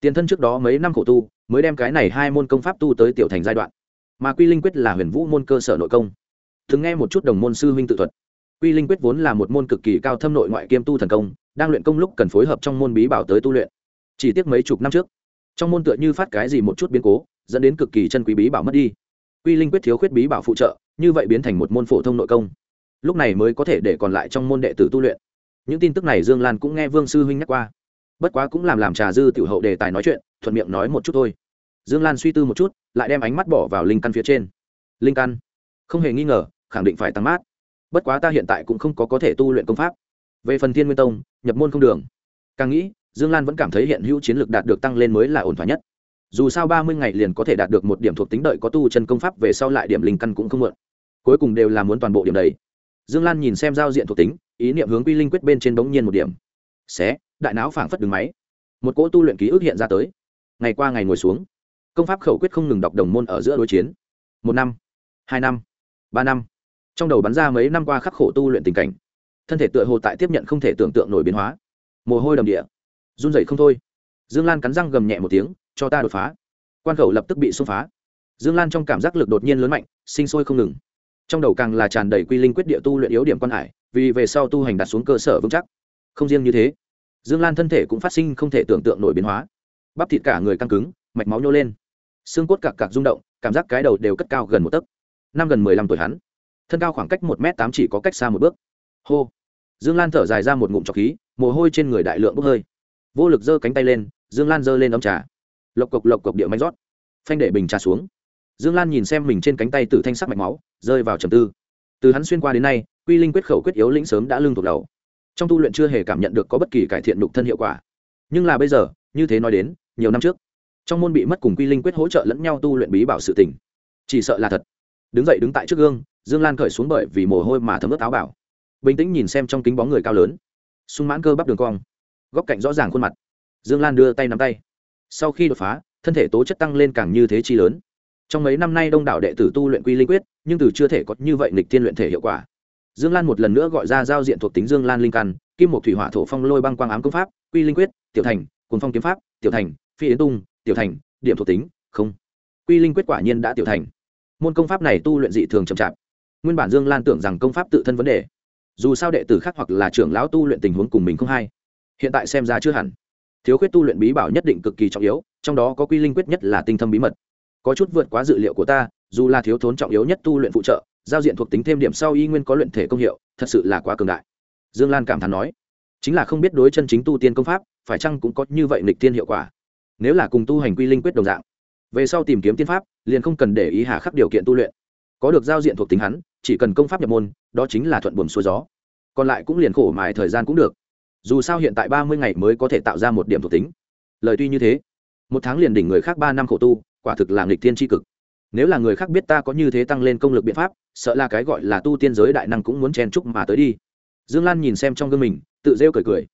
Tiền thân trước đó mấy năm khổ tu, mới đem cái này hai môn công pháp tu tới tiểu thành giai đoạn. Mà quy linh quyết là huyền vũ môn cơ sở nội công. Thường nghe một chút đồng môn sư huynh tự thuật. Quy linh quyết vốn là một môn cực kỳ cao thâm nội ngoại kiêm tu thần công, đang luyện công lúc cần phối hợp trong môn bí bảo tới tu luyện. Chỉ tiếc mấy chục năm trước, trong môn tựa như phát cái gì một chút biến cố, dẫn đến cực kỳ chân quý bí bảo mất đi quy linh quyết thiếu khuyết bí bảo phụ trợ, như vậy biến thành một môn phổ thông nội công. Lúc này mới có thể để còn lại trong môn đệ tử tu luyện. Những tin tức này dương lan cũng nghe vương sư huynh nhắc qua. Bất quá cũng làm làm trà dư tiểu hậu đề tài nói chuyện, thuận miệng nói một chút thôi. Dương lan suy tư một chút, lại đem ánh mắt bỏ vào linh căn phía trên. Linh căn? Không hề nghi ngờ, khẳng định phải tăng mát. Bất quá ta hiện tại cũng không có có thể tu luyện công pháp. Về phần thiên nguyên tông, nhập môn không đường. Càng nghĩ, dương lan vẫn cảm thấy hiện hữu chiến lược đạt được tăng lên mới là ổn thỏa nhất dù sao ba mươi ngày liền có thể đạt được một điểm thuộc tính đợi có tu chân công pháp về sau lại điểm linh căn cũng không mượn. Cuối cùng đều là muốn toàn bộ điểm đầy. Dương lan nhìn xem giao diện thuộc tính, ý niệm hướng quy linh quyết bên trên bỗng nhiên một điểm. Xé, đại não phảng phất đường máy. Một cỗ tu luyện ký ức hiện ra tới. Ngày qua ngày ngồi xuống. Công pháp khẩu quyết không ngừng đọc đồng môn ở giữa đối chiến. Một năm, hai năm, ba năm. Trong đầu bắn ra mấy năm qua khắc khổ tu luyện tình cảnh. Thân thể tựa hồ tại tiếp nhận không thể tưởng tượng nổi biến hóa. Mồ hôi đầm địa. Run rẩy không thôi. Dương lan cắn răng gầm nhẹ một tiếng cho ta đột phá. Quan khẩu lập tức bị xông phá. Dương lan trong cảm giác lực đột nhiên lớn mạnh, sinh sôi không ngừng. Trong đầu càng là tràn đầy quy linh quyết địa tu luyện yếu điểm quan hải, vì về sau tu hành đặt xuống cơ sở vững chắc. Không riêng như thế, dương lan thân thể cũng phát sinh không thể tưởng tượng nổi biến hóa. Bắp thịt cả người căng cứng, mạch máu nhô lên. Xương cốt cạc cạc rung động, cảm giác cái đầu đều cất cao gần một tấc. Năm gần mười lăm tuổi hắn, thân cao khoảng cách một m tám chỉ có cách xa một bước. Hô! Dương lan thở dài ra một ngụm trọc khí, mồ hôi trên người đại lượng bốc hơi. Vô lực giơ cánh tay lên, dương lan giơ lên ấm trà lộc cộc lộc cộc địa manh rót. Phanh để bình trà xuống. Dương lan nhìn xem mình trên cánh tay tử thanh sắc mạch máu, rơi vào trầm tư. Từ hắn xuyên qua đến nay, quy linh quyết khẩu quyết yếu lĩnh sớm đã lưng thuộc đầu. Trong tu luyện chưa hề cảm nhận được có bất kỳ cải thiện đục thân hiệu quả. Nhưng là bây giờ, như thế nói đến, nhiều năm trước, trong môn bị mất cùng quy linh quyết hỗ trợ lẫn nhau tu luyện bí bảo sự tình. Chỉ sợ là thật. Đứng dậy đứng tại trước gương, dương lan cởi xuống bởi vì mồ hôi mà thấm ướt áo bảo. Bình tĩnh nhìn xem trong kính bóng người cao lớn. Sung mãn cơ bắp đường cong. Góc cạnh rõ ràng khuôn mặt. Dương lan đưa tay nắm tay sau khi đột phá, thân thể tố chất tăng lên càng như thế chi lớn. Trong mấy năm nay đông đảo đệ tử tu luyện quy linh quyết, nhưng từ chưa thể có như vậy nghịch tiên luyện thể hiệu quả. Dương lan một lần nữa gọi ra giao diện thuộc tính dương lan linh căn, kim một thủy hỏa thổ phong lôi băng quang ám công pháp, quy linh quyết, tiểu thành cùng phong kiếm pháp, tiểu thành, phi yến tung, tiểu thành, điểm thuộc tính, không. Quy linh quyết quả nhiên đã tiểu thành. Môn công pháp này tu luyện dị thường chậm chạp. Nguyên bản dương lan tưởng rằng công pháp tự thân vấn đề. Dù sao đệ tử khác hoặc là trưởng lão tu luyện tình huống cùng mình không hay. Hiện tại xem ra chưa hẳn thiếu khuyết tu luyện bí bảo nhất định cực kỳ trọng yếu, trong đó có quy linh quyết nhất là tinh thâm bí mật. Có chút vượt quá dự liệu của ta, dù là thiếu thốn trọng yếu nhất tu luyện phụ trợ, giao diện thuộc tính thêm điểm sau y nguyên có luyện thể công hiệu, thật sự là quá cường đại. Dương lan cảm thán nói. Chính là không biết đối chân chính tu tiên công pháp, phải chăng cũng có như vậy nghịch tiên hiệu quả? Nếu là cùng tu hành quy linh quyết đồng dạng, về sau tìm kiếm tiên pháp, liền không cần để ý hà khắc điều kiện tu luyện. Có được giao diện thuộc tính hắn, chỉ cần công pháp nhập môn, đó chính là thuận buồm xuôi gió. Còn lại cũng liền khổ mài thời gian cũng được dù sao hiện tại ba mươi ngày mới có thể tạo ra một điểm thuộc tính. Lời tuy như thế, một tháng liền đỉnh người khác ba năm khổ tu, quả thực là nghịch thiên tri cực. Nếu là người khác biết ta có như thế tăng lên công lực biện pháp, sợ là cái gọi là tu tiên giới đại năng cũng muốn chen chúc mà tới đi. Dương lan nhìn xem trong gương mình, tự rêu cười cười.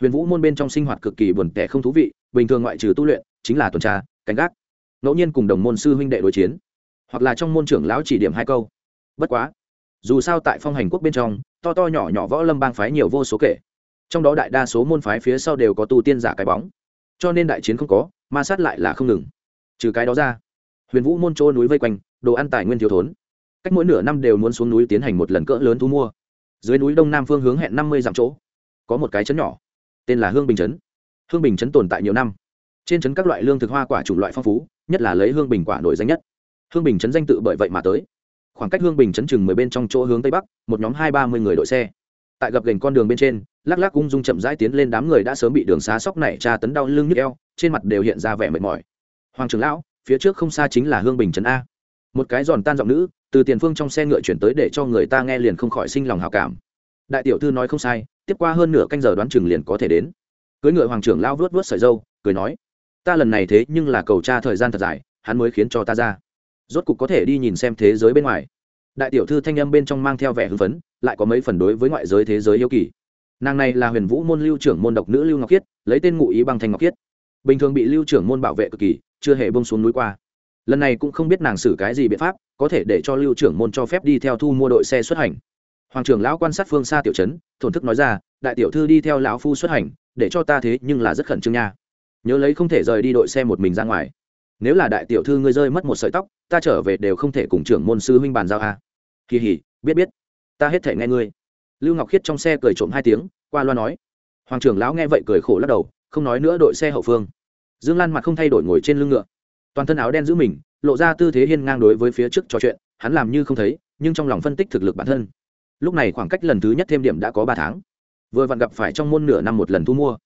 Huyền vũ môn bên trong sinh hoạt cực kỳ buồn tẻ không thú vị, bình thường ngoại trừ tu luyện, chính là tuần tra, canh gác. Ngẫu nhiên cùng đồng môn sư huynh đệ đối chiến, hoặc là trong môn trưởng lão chỉ điểm hai câu. Bất quá, dù sao tại phong hành quốc bên trong, to to nhỏ nhỏ võ lâm bang phái nhiều vô số kể trong đó đại đa số môn phái phía sau đều có tu tiên giả cái bóng. Cho nên đại chiến không có, ma sát lại là không ngừng. Trừ cái đó ra, huyền vũ môn chỗ núi vây quanh, đồ ăn tài nguyên thiếu thốn. Cách mỗi nửa năm đều muốn xuống núi tiến hành một lần cỡ lớn thu mua. Dưới núi đông nam phương hướng hẹn năm mươi dặm chỗ, có một cái chấn nhỏ, tên là hương bình chấn hương bình chấn tồn tại nhiều năm. Trên chấn các loại lương thực hoa quả chủng loại phong phú, nhất là lấy hương bình quả nổi danh nhất. Hương bình chấn danh tự bởi vậy mà tới. Khoảng cách hương bình chấn chừng mười bên trong chỗ hướng tây bắc, một nhóm hai ba mươi người đội xe. Tại gập gành con đường bên trên lắc lắc ung dung chậm rãi tiến lên đám người đã sớm bị đường xá sóc này tra tấn đau lưng nhức eo, trên mặt đều hiện ra vẻ mệt mỏi. Hoàng trưởng lão, phía trước không xa chính là hương bình trấn a. Một cái giòn tan giọng nữ, từ tiền phương trong xe ngựa chuyển tới để cho người ta nghe liền không khỏi sinh lòng hào cảm. Đại tiểu thư nói không sai, tiếp qua hơn nửa canh giờ đoán chừng liền có thể đến. Cưới ngựa hoàng trưởng lao vớt vớt sợi dâu cười nói, ta lần này thế nhưng là cầu tra thời gian thật dài, hắn mới khiến cho ta ra. Rốt cục có thể đi nhìn xem thế giới bên ngoài. Đại tiểu thư thanh âm bên trong mang theo vẻ hưng phấn, lại có mấy phần đối với ngoại giới thế giới yêu kỳ nàng này là huyền vũ môn lưu trưởng môn độc nữ lưu ngọc khiết, lấy tên ngụ ý bằng thanh ngọc khiết. Bình thường bị lưu trưởng môn bảo vệ cực kỳ, chưa hề bông xuống núi qua. Lần này cũng không biết nàng xử cái gì biện pháp, có thể để cho lưu trưởng môn cho phép đi theo thu mua đội xe xuất hành. Hoàng trưởng lão quan sát phương xa tiểu trấn, thổn thức nói ra, đại tiểu thư đi theo lão phu xuất hành, để cho ta thế nhưng là rất khẩn trương nha. Nhớ lấy không thể rời đi đội xe một mình ra ngoài. Nếu là đại tiểu thư ngươi rơi mất một sợi tóc, ta trở về đều không thể cùng trưởng môn sư huynh bàn giao a. À. kỳ hỉ biết biết, ta hết thể nghe ngươi lưu ngọc khiết trong xe cười trộm hai tiếng, qua loa nói. Hoàng trưởng lão nghe vậy cười khổ lắc đầu, không nói nữa đội xe hậu phương. Dương lan mặt không thay đổi ngồi trên lưng ngựa. Toàn thân áo đen giữ mình, lộ ra tư thế hiên ngang đối với phía trước trò chuyện, hắn làm như không thấy, nhưng trong lòng phân tích thực lực bản thân. Lúc này khoảng cách lần thứ nhất thêm điểm đã có ba tháng. Vừa vặn gặp phải trong môn nửa năm một lần thu mua.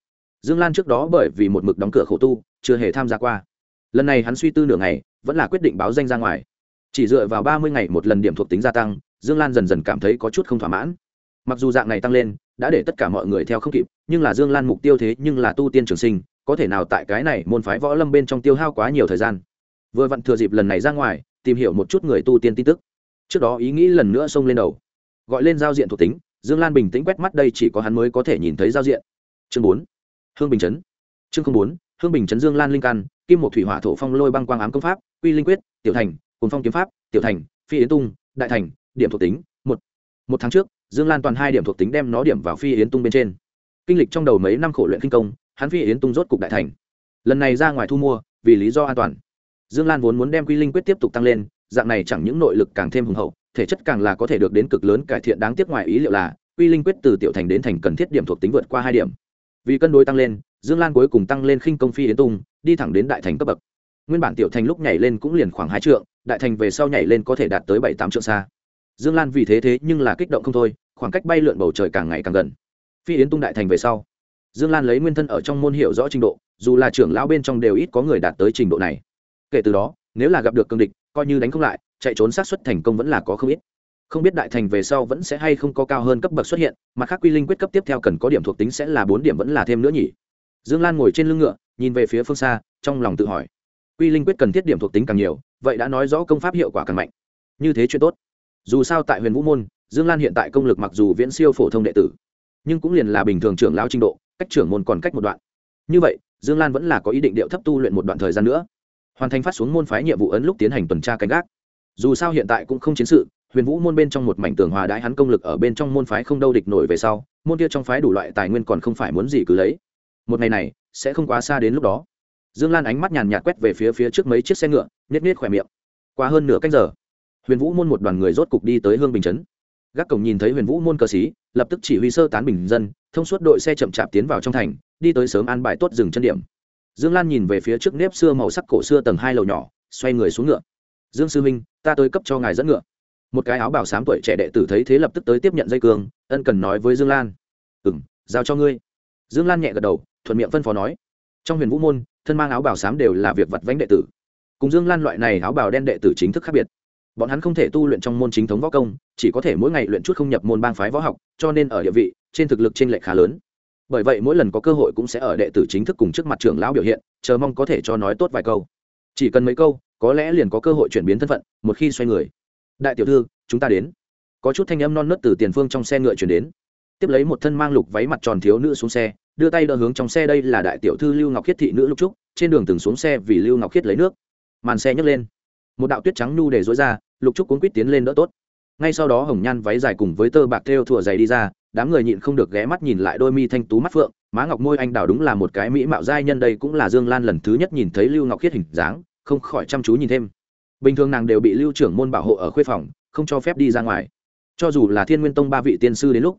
Dương lan trước đó bởi vì một mực đóng cửa khổ tu, chưa hề tham gia qua. Lần này hắn suy tư nửa ngày, vẫn là quyết định báo danh ra ngoài. Chỉ dựa vào ba mươi ngày một lần điểm thuộc tính gia tăng, dương lan dần dần cảm thấy có chút không thỏa mãn mặc dù dạng này tăng lên, đã để tất cả mọi người theo không kịp, nhưng là dương lan mục tiêu thế nhưng là tu tiên trường sinh, có thể nào tại cái này môn phái võ lâm bên trong tiêu hao quá nhiều thời gian? Vừa vặn thừa dịp lần này ra ngoài, tìm hiểu một chút người tu tiên tin tức. Trước đó ý nghĩ lần nữa xông lên đầu. Gọi lên giao diện thuộc tính, dương lan bình tĩnh quét mắt đây chỉ có hắn mới có thể nhìn thấy giao diện. Chương bốn, hương bình chấn. Chương bốn, hương bình chấn dương lan linh căn, kim một thủy hỏa thổ phong lôi băng quang ám công pháp, quy linh quyết, tiểu thành cồn phong kiếm pháp, tiểu thành, phi yến tung, đại thành, điểm thuộc tính, một. Một tháng trước dương lan toàn hai điểm thuộc tính đem nó điểm vào phi yến tung bên trên. Kinh lịch trong đầu mấy năm khổ luyện kinh công, hắn phi yến tung rốt cục đại thành. Lần này ra ngoài thu mua, vì lý do an toàn. Dương lan vốn muốn đem quy linh quyết tiếp tục tăng lên, dạng này chẳng những nội lực càng thêm hùng hậu, thể chất càng là có thể được đến cực lớn cải thiện đáng tiếc ngoài ý liệu là, quy linh quyết từ tiểu thành đến thành cần thiết điểm thuộc tính vượt qua hai điểm. Vì cân đối tăng lên, dương lan cuối cùng tăng lên khinh công phi yến tung, đi thẳng đến đại thành cấp bậc. Nguyên bản tiểu thành lúc nhảy lên cũng liền khoảng hai trượng, đại thành về sau nhảy lên có thể đạt tới bảy tám trượng xa dương lan vì thế thế nhưng là kích động không thôi, khoảng cách bay lượn bầu trời càng ngày càng gần. Phi yến tung đại thành về sau, dương lan lấy nguyên thân ở trong môn hiệu rõ trình độ, dù là trưởng lão bên trong đều ít có người đạt tới trình độ này. Kể từ đó, nếu là gặp được cương địch, coi như đánh không lại, chạy trốn sát xuất thành công vẫn là có không ít. Không biết đại thành về sau vẫn sẽ hay không có cao hơn cấp bậc xuất hiện mặt khác quy linh quyết cấp tiếp theo cần có điểm thuộc tính sẽ là bốn điểm vẫn là thêm nữa nhỉ? Dương lan ngồi trên lưng ngựa, nhìn về phía phương xa, trong lòng tự hỏi. Quy linh quyết cần thiết điểm thuộc tính càng nhiều, vậy đã nói rõ công pháp hiệu quả càng mạnh. Như thế chuyện tốt dù sao tại huyền vũ môn, dương lan hiện tại công lực mặc dù viễn siêu phổ thông đệ tử, nhưng cũng liền là bình thường trưởng lao trình độ, cách trưởng môn còn cách một đoạn. Như vậy, dương lan vẫn là có ý định điệu thấp tu luyện một đoạn thời gian nữa. Hoàn thành phát xuống môn phái nhiệm vụ ấn lúc tiến hành tuần tra canh gác. Dù sao hiện tại cũng không chiến sự, huyền vũ môn bên trong một mảnh tường hòa đãi hắn công lực ở bên trong môn phái không đâu địch nổi về sau, môn kia trong phái đủ loại tài nguyên còn không phải muốn gì cứ lấy. Một ngày này, sẽ không quá xa đến lúc đó. Dương lan ánh mắt nhàn nhạt quét về phía phía trước mấy chiếc xe ngựa nhét nhét khỏe miệng. Qua hơn nửa cách giờ huyền vũ môn một đoàn người rốt cục đi tới hương bình chấn. Gác cổng nhìn thấy huyền vũ môn cờ xí lập tức chỉ huy sơ tán bình dân, thông suốt đội xe chậm chạp tiến vào trong thành, đi tới sớm an bài tốt dừng chân điểm. Dương lan nhìn về phía trước nếp xưa màu sắc cổ xưa tầng hai lầu nhỏ, xoay người xuống ngựa. Dương sư minh ta tới cấp cho ngài dẫn ngựa. Một cái áo bảo sám tuổi trẻ đệ tử thấy thế lập tức tới tiếp nhận dây cương, ân cần nói với dương lan. Ừ m giao cho ngươi. Dương lan nhẹ gật đầu, thuận miệng phân phó nói. Trong huyền vũ môn, thân mang áo bảo sám đều là việc vặt vánh đệ tử. Cùng dương lan loại này áo bào đen đệ tử chính thức khác biệt bọn hắn không thể tu luyện trong môn chính thống võ công, chỉ có thể mỗi ngày luyện chút không nhập môn bang phái võ học, cho nên ở địa vị, trên thực lực t r ê n lệch khá lớn. Bởi vậy mỗi lần có cơ hội cũng sẽ ở đệ tử chính thức cùng trước mặt trưởng lão biểu hiện, chờ mong có thể cho nói tốt vài câu. Chỉ cần mấy câu, có lẽ liền có cơ hội chuyển biến thân phận, một khi xoay người. Đại tiểu thư, chúng ta đến. Có chút thanh âm non nớt từ tiền phương trong xe ngựa chuyển đến. Tiếp lấy một thân mang lục váy mặt tròn thiếu nữ xuống xe, đưa tay đỡ hướng trong xe đây là đại tiểu thư lưu ngọc khiết thị nữ lúc trúc, trên đường từng xuống xe vì lưu ngọc khiết lấy nước. Màn xe nhấc lên một đạo tuyết trắng nhu để dối ra, lục trúc cuốn quýt tiến lên đỡ tốt. Ngay sau đó hồng nhan váy dài cùng với tơ bạc thêu thùa dày đi ra, đám người nhịn không được ghé mắt nhìn lại đôi mi thanh tú mắt phượng, má ngọc môi anh đào đúng là một cái mỹ mạo giai nhân đây cũng là dương lan lần thứ nhất nhìn thấy lưu ngọc khiết hình dáng, không khỏi chăm chú nhìn thêm. Bình thường nàng đều bị lưu trưởng môn bảo hộ ở khuê phòng, không cho phép đi ra ngoài. Cho dù là thiên nguyên tông ba vị tiên sư đến lúc,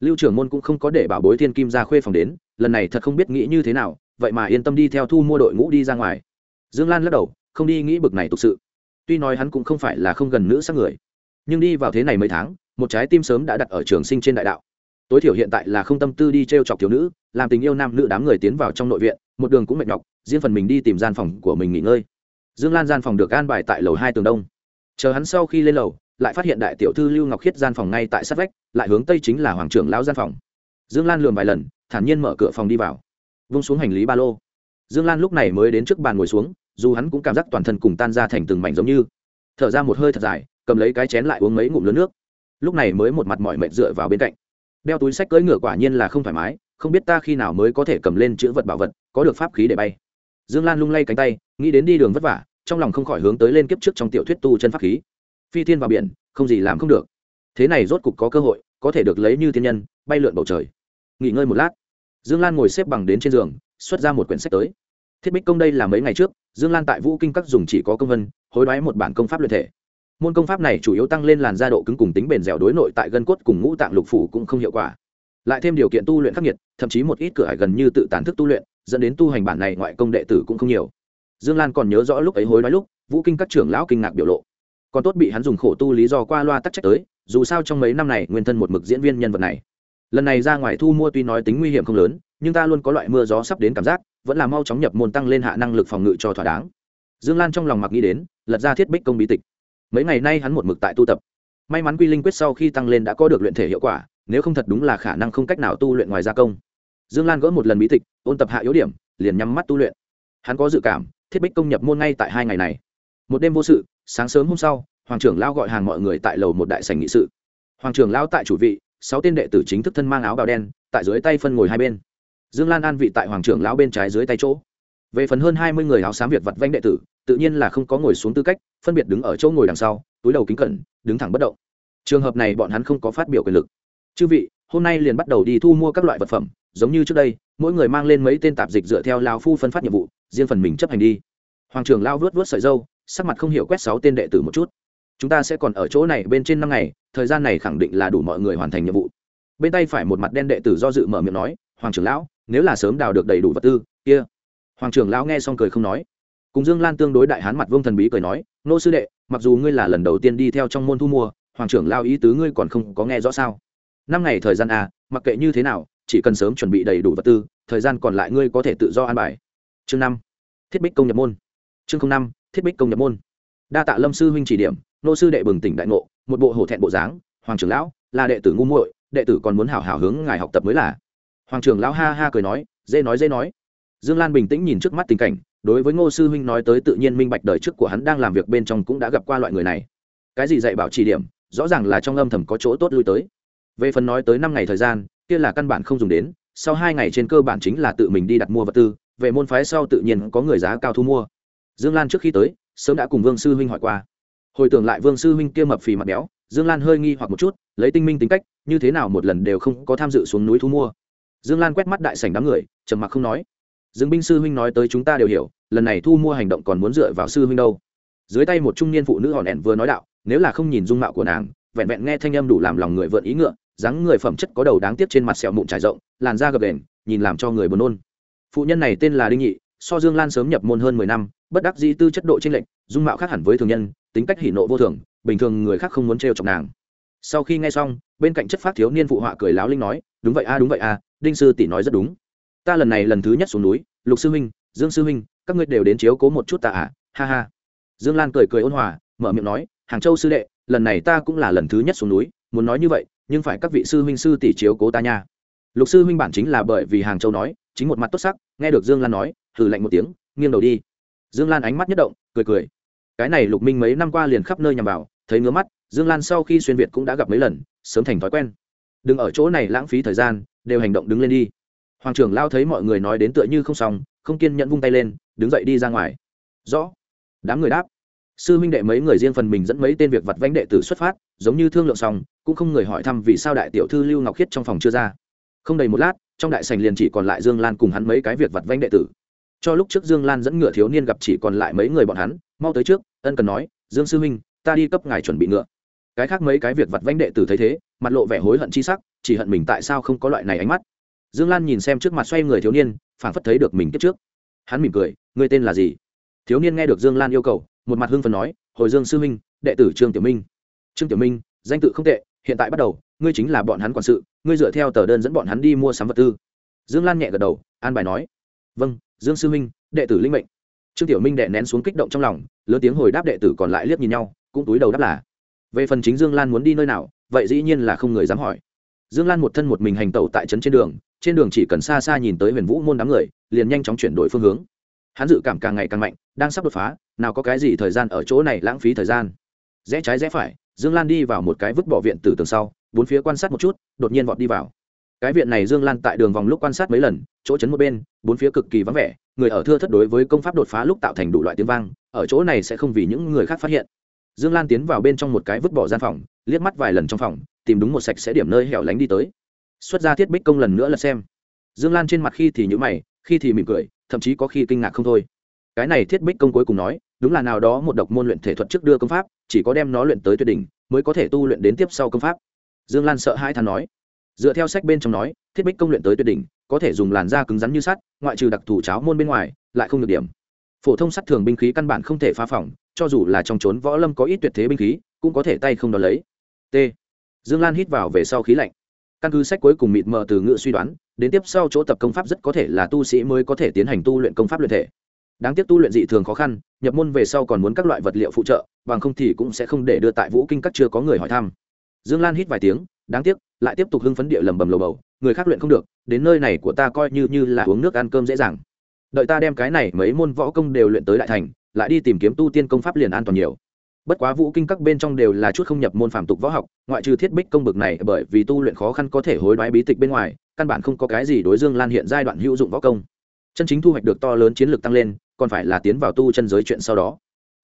lưu trưởng môn cũng không có để bảo bối thiên kim ra khuê phòng đến, lần này thật không biết nghĩ như thế nào, vậy mà yên tâm đi theo thu mua đội ngũ đi ra ngoài. Dương lan lắc đầu, không đi nghĩ bực này thực sự tuy nói hắn cũng không phải là không gần nữ sắc người, nhưng đi vào thế này mấy tháng, một trái tim sớm đã đặt ở trường sinh trên đại đạo. Tối thiểu hiện tại là không tâm tư đi t r e o chọc thiếu nữ, làm tình yêu nam nữ đám người tiến vào trong nội viện, một đường cũng mệt nhọc, riêng phần mình đi tìm gian phòng của mình nghỉ ngơi. Dương lan gian phòng được an bài tại lầu hai tường đông. Chờ hắn sau khi lên lầu, lại phát hiện đại tiểu thư lưu ngọc khiết gian phòng ngay tại sát vách, lại hướng tây chính là hoàng trưởng lão gian phòng. Dương lan lường vài lần, thản nhiên mở cửa phòng đi vào. Vung xuống hành lý ba lô. Dương lan lúc này mới đến trước bàn ngồi xuống dù hắn cũng cảm giác toàn thân cùng tan ra thành từng mảnh giống như. Thở ra một hơi thật dài, cầm lấy cái chén lại uống mấy ngụm lớn nước. Lúc này mới một mặt mỏi mệt dựa vào bên cạnh. Đeo túi sách cưỡi ngựa quả nhiên là không thoải mái, không biết ta khi nào mới có thể cầm lên chữ vật bảo vật, có được pháp khí để bay. Dương lan lung lay cánh tay, nghĩ đến đi đường vất vả, trong lòng không khỏi hướng tới lên kiếp trước trong tiểu thuyết tu chân pháp khí. Phi thiên vào biển, không gì làm không được. Thế này rốt cục có cơ hội, có thể được lấy như thiên nhân, bay lượn bầu trời. Nghỉ ngơi một lát. Dương lan ngồi xếp bằng đến trên giường, xuất ra một quyển sách tới thiết bích công đây là mấy ngày trước, dương lan tại vũ kinh các dùng chỉ có công vân, hối đoái một bản công pháp luyện thể. Môn công pháp này chủ yếu tăng lên làn da độ cứng cùng tính bền dẻo đối nội tại gân cốt cùng ngũ tạng lục phủ cũng không hiệu quả. Lại thêm điều kiện tu luyện khắc nghiệt, thậm chí một ít cửa hải gần như tự tàn thức tu luyện, dẫn đến tu hành bản này ngoại công đệ tử cũng không nhiều. Dương lan còn nhớ rõ lúc ấy hối đoái lúc, vũ kinh các trưởng lão kinh ngạc biểu lộ. Còn tốt bị hắn dùng khổ tu lý do qua loa tắc trách tới, dù sao trong mấy năm này nguyên thân một mực diễn viên nhân vật này. Lần này ra ngoài thu mua tuy nói tính nguy hiểm không lớn nhưng ta luôn có loại mưa gió sắp đến cảm giác, vẫn là mau chóng nhập môn tăng lên hạ năng lực phòng ngự cho thỏa đáng. Dương lan trong lòng mặc nghĩ đến, lật ra thiết bích công bí tịch. Mấy ngày nay hắn một mực tại tu tập. May mắn quy linh quyết sau khi tăng lên đã có được luyện thể hiệu quả, nếu không thật đúng là khả năng không cách nào tu luyện ngoài gia công. Dương lan gỡ một lần bí tịch, ôn tập hạ yếu điểm, liền nhắm mắt tu luyện. Hắn có dự cảm, thiết bích công nhập môn ngay tại hai ngày này. Một đêm vô sự, sáng sớm hôm sau, hoàng trưởng lao gọi hàng mọi người tại lầu một đại sành nghị sự. Hoàng trưởng lao tại chủ vị, sáu tên đệ tử chính thức thân mang áo bào đen, tại dưới tay phân ngồi hai bên dương lan an vị tại hoàng trưởng lão bên trái dưới tay chỗ. Về phần hơn hai mươi người áo xám việt vặt vanh đệ tử, tự nhiên là không có ngồi xuống tư cách, phân biệt đứng ở chỗ ngồi đằng sau, túi đầu kính cẩn, đứng thẳng bất động. Trường hợp này bọn hắn không có phát biểu quyền lực. Chư vị, hôm nay liền bắt đầu đi thu mua các loại vật phẩm, giống như trước đây, mỗi người mang lên mấy tên tạp dịch dựa theo lao phu phân phát nhiệm vụ, riêng phần mình chấp hành đi. Hoàng trưởng lao vớt vớt sợi dâu sắc mặt không hiểu quét sáu tên đệ tử một chút. Chúng ta sẽ còn ở chỗ này bên trên năm ngày, thời gian này khẳng định là đủ mọi người hoàn thành nhiệm vụ. Bên tay phải một mặt đen đệ tử do dự mở miệng nói, hoàng trưởng lão nếu là sớm đào được đầy đủ vật tư, kia. Hoàng trưởng lão nghe xong cười không nói. Cùng dương lan tương đối đại hán mặt vương thần bí cười nói, nô sư đệ, mặc dù ngươi là lần đầu tiên đi theo trong môn thu mua, hoàng trưởng lao ý tứ ngươi còn không có nghe rõ sao? Năm ngày thời gian à mặc kệ như thế nào, chỉ cần sớm chuẩn bị đầy đủ vật tư, thời gian còn lại ngươi có thể tự do an bài. Chương năm. Thiết bích công nhập môn. Chương năm, thiết bích công nhập môn. Đa tạ lâm sư huynh chỉ điểm, nô sư đệ bừng tỉnh đại ngộ, một bộ hổ thẹn bộ dáng, hoàng trưởng lão, là đệ tử ngu muội, đệ tử còn muốn hảo hảo hướng ngài học tập mới là hoàng trưởng lão ha ha cười nói, dễ nói dễ nói. Dương lan bình tĩnh nhìn trước mắt tình cảnh, đối với ngô sư huynh nói tới tự nhiên minh bạch đời trước của hắn đang làm việc bên trong cũng đã gặp qua loại người này. Cái gì dạy bảo chỉ điểm, rõ ràng là trong âm thầm có chỗ tốt lui tới. Về phần nói tới năm ngày thời gian, kia là căn bản không dùng đến, sau hai ngày trên cơ bản chính là tự mình đi đặt mua vật tư, về môn phái sau tự nhiên có người giá cao thu mua. Dương lan trước khi tới, sớm đã cùng vương sư huynh hỏi qua. Hồi tưởng lại vương sư huynh kia mập phì mặt béo, dương lan hơi nghi hoặc một chút, lấy tinh minh tính cách, như thế nào một lần đều không có tham dự xuống núi thu mua dương lan quét mắt đại sảnh đám người, trầm mặc không nói. Dương binh sư huynh nói tới chúng ta đều hiểu, lần này thu mua hành động còn muốn dựa vào sư huynh đâu. Dưới tay một trung niên phụ nữ hòn ẻn vừa nói đạo, nếu là không nhìn dung mạo của nàng, vẹn vẹn nghe thanh âm đủ làm lòng người vợn ý ngựa, dáng người phẩm chất có đầu đáng tiếc trên mặt sẹo mụn trải rộng, làn da gập đền nhìn làm cho người buồn nôn. Phụ nhân này tên là đinh nhị, so dương lan sớm nhập môn hơn mười năm, bất đắc dĩ tư chất độ trên lệnh dung mạo khác hẳn với thường nhân, tính cách hỉ nộ vô thường, bình thường người khác không muốn trêu chọc nàng. Sau khi nghe xong, bên cạnh chất phát thiếu niên phụ họa cười láo linh nói đúng vậy a, đúng vậy a, đinh sư tỷ nói rất đúng. Ta lần này lần thứ nhất xuống núi, lục sư huynh, dương sư huynh, các ngươi đều đến chiếu cố một chút ta à? Ha ha. Dương lan cười cười ôn hòa, mở miệng nói, hàng châu sư đệ, lần này ta cũng là lần thứ nhất xuống núi, muốn nói như vậy, nhưng phải các vị sư huynh sư tỷ chiếu cố ta nha. Lục sư huynh bản chính là bởi vì hàng châu nói, chính một mặt tốt sắc, nghe được dương lan nói thử lạnh một tiếng, nghiêng đầu đi. Dương lan ánh mắt nhất động, cười cười. Cái này lục minh mấy năm qua liền khắp nơi nhằm vào, thấy ngứa mắt, dương lan sau khi xuyên việt cũng đã gặp mấy lần, sớm thành thói quen đừng ở chỗ này lãng phí thời gian, đều hành động đứng lên đi. Hoàng trưởng lao thấy mọi người nói đến tựa như không xong, không kiên nhẫn vung tay lên, đứng dậy đi ra ngoài. Rõ. Đám người đáp. Sư huynh đệ mấy người riêng phần mình dẫn mấy tên việc vặt vánh đệ tử xuất phát, giống như thương lượng xong, cũng không người hỏi thăm vì sao đại tiểu thư lưu ngọc khiết trong phòng chưa ra. Không đầy một lát, trong đại sành liền chỉ còn lại dương lan cùng hắn mấy cái việc vặt vánh đệ tử. Cho lúc trước dương lan dẫn ngựa thiếu niên gặp chỉ còn lại mấy người bọn hắn, mau tới trước, ân cần nói, dương sư huynh, ta đi cấp ngài chuẩn bị ngựa. Cái khác mấy cái việc vặt vánh đệ tử thấy thế mặt lộ vẻ hối hận chi sắc, chỉ hận mình tại sao không có loại này ánh mắt. Dương lan nhìn xem trước mặt xoay người thiếu niên, phảng phất thấy được mình kiếp trước. Hắn mỉm cười người tên là gì? Thiếu niên nghe được dương lan yêu cầu, một mặt hưng phần nói, hồi dương sư minh đệ tử trương tiểu minh. Trương tiểu minh, danh tự không tệ, hiện tại bắt đầu, ngươi chính là bọn hắn quản sự, ngươi dựa theo tờ đơn dẫn bọn hắn đi mua sắm vật tư. Dương lan nhẹ gật đầu, an bài nói vâng dương sư minh đệ tử linh mệnh. Trương tiểu minh đệ nén xuống kích động trong lòng, lớn tiếng hồi đáp đệ tử còn lại liếc nhìn nhau, cũng túi đầu đáp là, về phần chính dương lan muốn đi nơi nào vậy dĩ nhiên là không người dám hỏi. Dương lan một thân một mình hành tẩu tại trấn trên đường trên đường chỉ cần xa xa nhìn tới huyền vũ môn đám người, liền nhanh chóng chuyển đổi phương hướng. Hắn dự cảm càng ngày càng mạnh, đang sắp đột phá, nào có cái gì thời gian ở chỗ này lãng phí thời gian. Rẽ trái rẽ phải, dương lan đi vào một cái vứt bỏ viện từ tường sau, bốn phía quan sát một chút, đột nhiên vọt đi vào. Cái viện này dương lan tại đường vòng lúc quan sát mấy lần, chỗ chấn một bên, bốn phía cực kỳ vắng vẻ, người ở thưa thất đối với công pháp đột phá lúc tạo thành đủ loại tiếng vang, ở chỗ này sẽ không vì những người khác phát hiện dương lan tiến vào bên trong một cái vứt bỏ gian phòng, liếc mắt vài lần trong phòng, tìm đúng một sạch sẽ điểm nơi hẻo lánh đi tới. Xuất ra thiết bích công lần nữa là xem. Dương lan trên mặt khi thì nhữ mày, khi thì mỉm cười, thậm chí có khi kinh ngạc không thôi. Cái này thiết bích công cuối cùng nói, đúng là nào đó một độc môn luyện thể thuật trước đưa công pháp, chỉ có đem nó luyện tới tuyệt đỉnh, mới có thể tu luyện đến tiếp sau công pháp. Dương lan sợ hai thằng nói. Dựa theo sách bên trong nói, thiết bích công luyện tới tuyệt đỉnh, có thể dùng làn da cứng rắn như sắt, ngoại trừ đặc thù cháo môn bên ngoài, lại không được điểm. Phổ thông sắt thường binh khí căn bản không thể phá phỏng cho dù là trong trốn võ lâm có ít tuyệt thế binh khí, cũng có thể tay không đón lấy. T. Dương lan hít vào về sau khí lạnh. Căn cứ sách cuối cùng mịt mờ từ ngữ suy đoán, đến tiếp sau chỗ tập công pháp rất có thể là tu sĩ mới có thể tiến hành tu luyện công pháp luyện thể. Đáng tiếc tu luyện dị thường khó khăn, nhập môn về sau còn muốn các loại vật liệu phụ trợ, bằng không thì cũng sẽ không để đưa tại vũ kinh các chưa có người hỏi thăm. Dương lan hít vài tiếng, đáng tiếc, lại tiếp tục hưng phấn địa lầm bầm lầu bầu, người khác luyện không được, đến nơi này của ta coi như như là uống nước ăn cơm dễ dàng. Đợi ta đem cái này mấy môn võ công đều luyện tới đại thành lại đi tìm kiếm tu tiên công pháp liền an toàn nhiều. Bất quá vũ kinh các bên trong đều là chút không nhập môn phạm tục võ học, ngoại trừ thiết bích công bực này, bởi vì tu luyện khó khăn có thể hối đoái bí tịch bên ngoài, căn bản không có cái gì đối dương lan hiện giai đoạn hữu dụng võ công. Chân chính thu hoạch được to lớn chiến lược tăng lên, còn phải là tiến vào tu chân giới chuyện sau đó.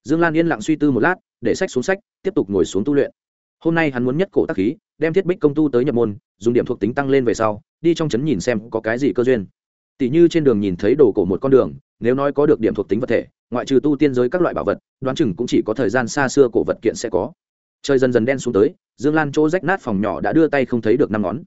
Dương lan yên lặng suy tư một lát, để sách xuống sách, tiếp tục ngồi xuống tu luyện. Hôm nay hắn muốn nhất cổ tác khí, đem thiết bích công tu tới nhập môn, dùng điểm thuộc tính tăng lên về sau, đi trong trấn nhìn xem có cái gì cơ duyên. Tỷ như trên đường nhìn thấy đồ cổ một con đường nếu nói có được điểm thuộc tính vật thể, ngoại trừ tu tiên giới các loại bảo vật, đoán chừng cũng chỉ có thời gian xa xưa cổ vật kiện sẽ có. Trời dần dần đen xuống tới, dương lan chỗ rách nát phòng nhỏ đã đưa tay không thấy được năm ngón.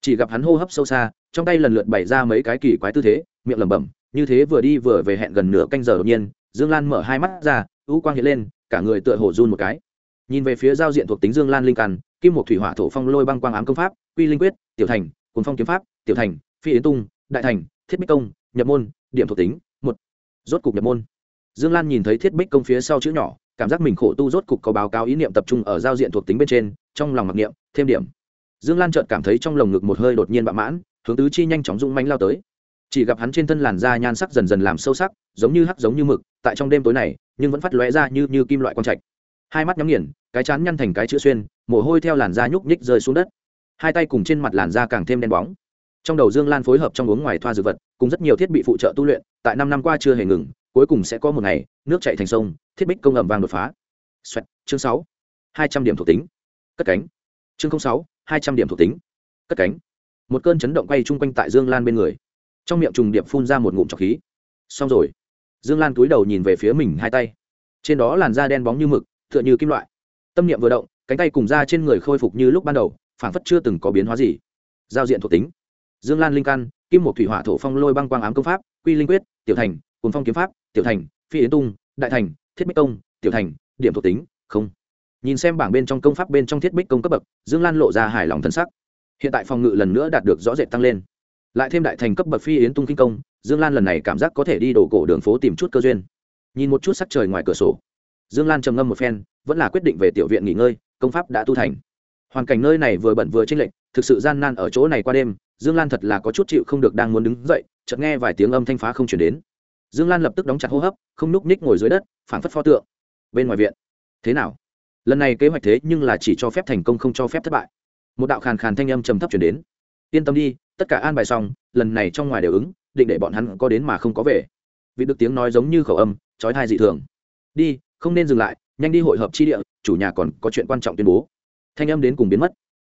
Chỉ gặp hắn hô hấp sâu xa, trong tay lần lượt bày ra mấy cái kỳ quái tư thế, miệng lẩm bẩm, như thế vừa đi vừa về hẹn gần nửa canh giờ đột nhiên, dương lan mở hai mắt ra, u quang hiện lên, cả người tựa hồ run một cái. Nhìn về phía giao diện thuộc tính dương lan linh căn, kim một thủy hỏa thổ phong lôi băng quang ám công pháp, quy linh quyết, tiểu thành cuốn phong kiếm pháp, tiểu thành, phi yến tung, đại thành, thiết bích công, nhập môn, điểm thuộc tính rốt cục nhập môn. Dương lan nhìn thấy thiết bích công phía sau chữ nhỏ, cảm giác mình khổ tu rốt cục có báo cáo ý niệm tập trung ở giao diện thuộc tính bên trên, trong lòng mặc niệm, thêm điểm. Dương lan chợt cảm thấy trong lồng ngực một hơi đột nhiên bạo mãn, hướng tứ chi nhanh chóng rung manh lao tới. Chỉ gặp hắn trên thân làn da nhan sắc dần dần làm sâu sắc, giống như hắc giống như mực, tại trong đêm tối này, nhưng vẫn phát lóe ra như như kim loại quang trạch. Hai mắt nhắm nghiền, cái chán nhăn thành cái chữ xuyên, mồ hôi theo làn da nhúc nhích rơi xuống đất. Hai tay cùng trên mặt làn da càng thêm đen bóng trong đầu dương lan phối hợp trong uống ngoài thoa dược vật cùng rất nhiều thiết bị phụ trợ tu luyện tại năm năm qua chưa hề ngừng cuối cùng sẽ có một ngày nước chạy thành sông thiết bích công ẩm vàng đột phá. Xoẹt, chương sáu hai trăm điểm thuộc tính. Cất cánh. Chương sáu hai trăm điểm thuộc tính. Cất cánh. Một cơn chấn động quay chung quanh tại dương lan bên người. Trong miệng trùng điệp phun ra một ngụm trọc khí. Xong rồi. Dương lan túi đầu nhìn về phía mình hai tay. Trên đó làn da đen bóng như mực tựa như kim loại. Tâm niệm vừa động cánh tay cùng da trên người khôi phục như lúc ban đầu phảng phất chưa từng có biến hóa gì. Giao diện thuộc tính dương lan linh căn, kim một thủy hỏa thổ phong lôi băng quang ám công pháp, quy linh quyết, tiểu thành cồn phong kiếm pháp, tiểu thành, phi yến tung, đại thành, thiết bích công, tiểu thành, điểm thuộc tính, không. Nhìn xem bảng bên trong công pháp bên trong thiết bích công cấp bậc, dương lan lộ ra hài lòng thân sắc. Hiện tại phòng ngự lần nữa đạt được rõ rệt tăng lên. Lại thêm đại thành cấp bậc phi yến tung kinh công, dương lan lần này cảm giác có thể đi đổ cổ đường phố tìm chút cơ duyên. Nhìn một chút sắc trời ngoài cửa sổ, dương lan trầm ngâm một phen, vẫn là quyết định về tiểu viện nghỉ ngơi, công pháp đã tu thành. Hoàn cảnh nơi này vừa bẩn vừa chênh lệch, thực sự gian nan ở chỗ này qua đêm dương lan thật là có chút chịu không được đang muốn đứng dậy, chợt nghe vài tiếng âm thanh phá không chuyển đến. Dương lan lập tức đóng chặt hô hấp, không núp ních ngồi dưới đất, phảng phất pho tượng. Bên ngoài viện. Thế nào? Lần này kế hoạch thế nhưng là chỉ cho phép thành công không cho phép thất bại. Một đạo khàn khàn thanh âm trầm thấp chuyển đến. Yên tâm đi, tất cả an bài xong, lần này trong ngoài đều ứng, định để bọn hắn có đến mà không có về. Vị được tiếng nói giống như khẩu âm, trói thai dị thường. Đi, không nên dừng lại, nhanh đi hội hợp chi địa, chủ nhà còn có chuyện quan trọng tuyên bố. Thanh âm đến cùng biến mất.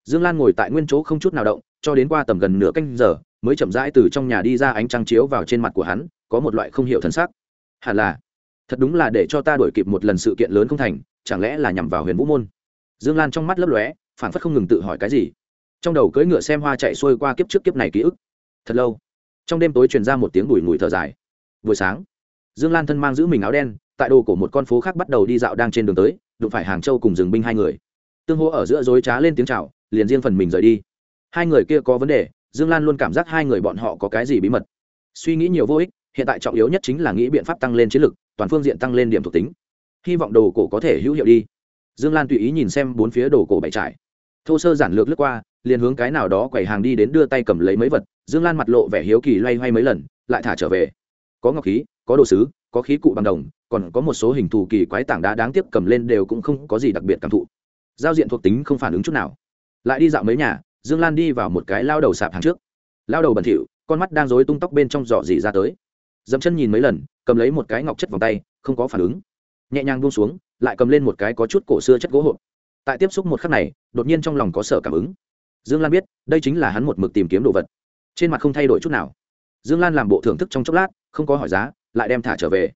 Dương lan ngồi tại nguyên chỗ không chút nào động cho đến qua tầm gần nửa canh giờ, mới chậm rãi từ trong nhà đi ra ánh trăng chiếu vào trên mặt của hắn, có một loại không hiểu thân xác. Hẳn là, thật đúng là để cho ta đổi kịp một lần sự kiện lớn không thành, chẳng lẽ là nhằm vào huyền vũ môn? Dương lan trong mắt lấp lóe phản phất không ngừng tự hỏi cái gì. Trong đầu cưỡi ngựa xem hoa chạy xuôi qua kiếp trước kiếp này ký ức. Thật lâu, trong đêm tối truyền ra một tiếng bùi ngùi thở dài. Buổi sáng, dương lan thân mang giữ mình áo đen, tại đồ của một con phố khác bắt đầu đi dạo đang trên đường tới, đụng phải hàng châu cùng rừng binh hai người. Tương hô ở giữa dối trá lên tiếng c h à o liền riêng phần mình rời đi hai người kia có vấn đề, dương lan luôn cảm giác hai người bọn họ có cái gì bí mật. Suy nghĩ nhiều vô ích, hiện tại trọng yếu nhất chính là nghĩ biện pháp tăng lên chiến lực, toàn phương diện tăng lên điểm thuộc tính. Hy vọng đồ cổ có thể hữu hiệu đi. Dương lan tùy ý nhìn xem bốn phía đồ cổ bày trải. Thô sơ giản lược lướt qua, liền hướng cái nào đó quầy hàng đi đến đưa tay cầm lấy mấy vật, dương lan mặt lộ vẻ hiếu kỳ loay hoay mấy lần, lại thả trở về. Có ngọc khí, có đồ sứ, có khí cụ bằng đồng, còn có một số hình thù kỳ quái tảng đá đáng tiếc cầm lên đều cũng không có gì đặc biệt cảm thụ. Giao diện thuộc tính không phản ứng chút nào. Lại đi dạo mấy nhà dương lan đi vào một cái lao đầu sạp hàng trước. Lao đầu bẩn thỉu, con mắt đang rối tung tóc bên trong giỏ dỉ ra tới. Dẫm chân nhìn mấy lần, cầm lấy một cái ngọc chất vòng tay, không có phản ứng. Nhẹ nhàng buông xuống, lại cầm lên một cái có chút cổ xưa chất gỗ hộp. Tại tiếp xúc một khắc này, đột nhiên trong lòng có sở cảm ứng. Dương lan biết, đây chính là hắn một mực tìm kiếm đồ vật. Trên mặt không thay đổi chút nào. Dương lan làm bộ thưởng thức trong chốc lát, không có hỏi giá, lại đem thả trở về.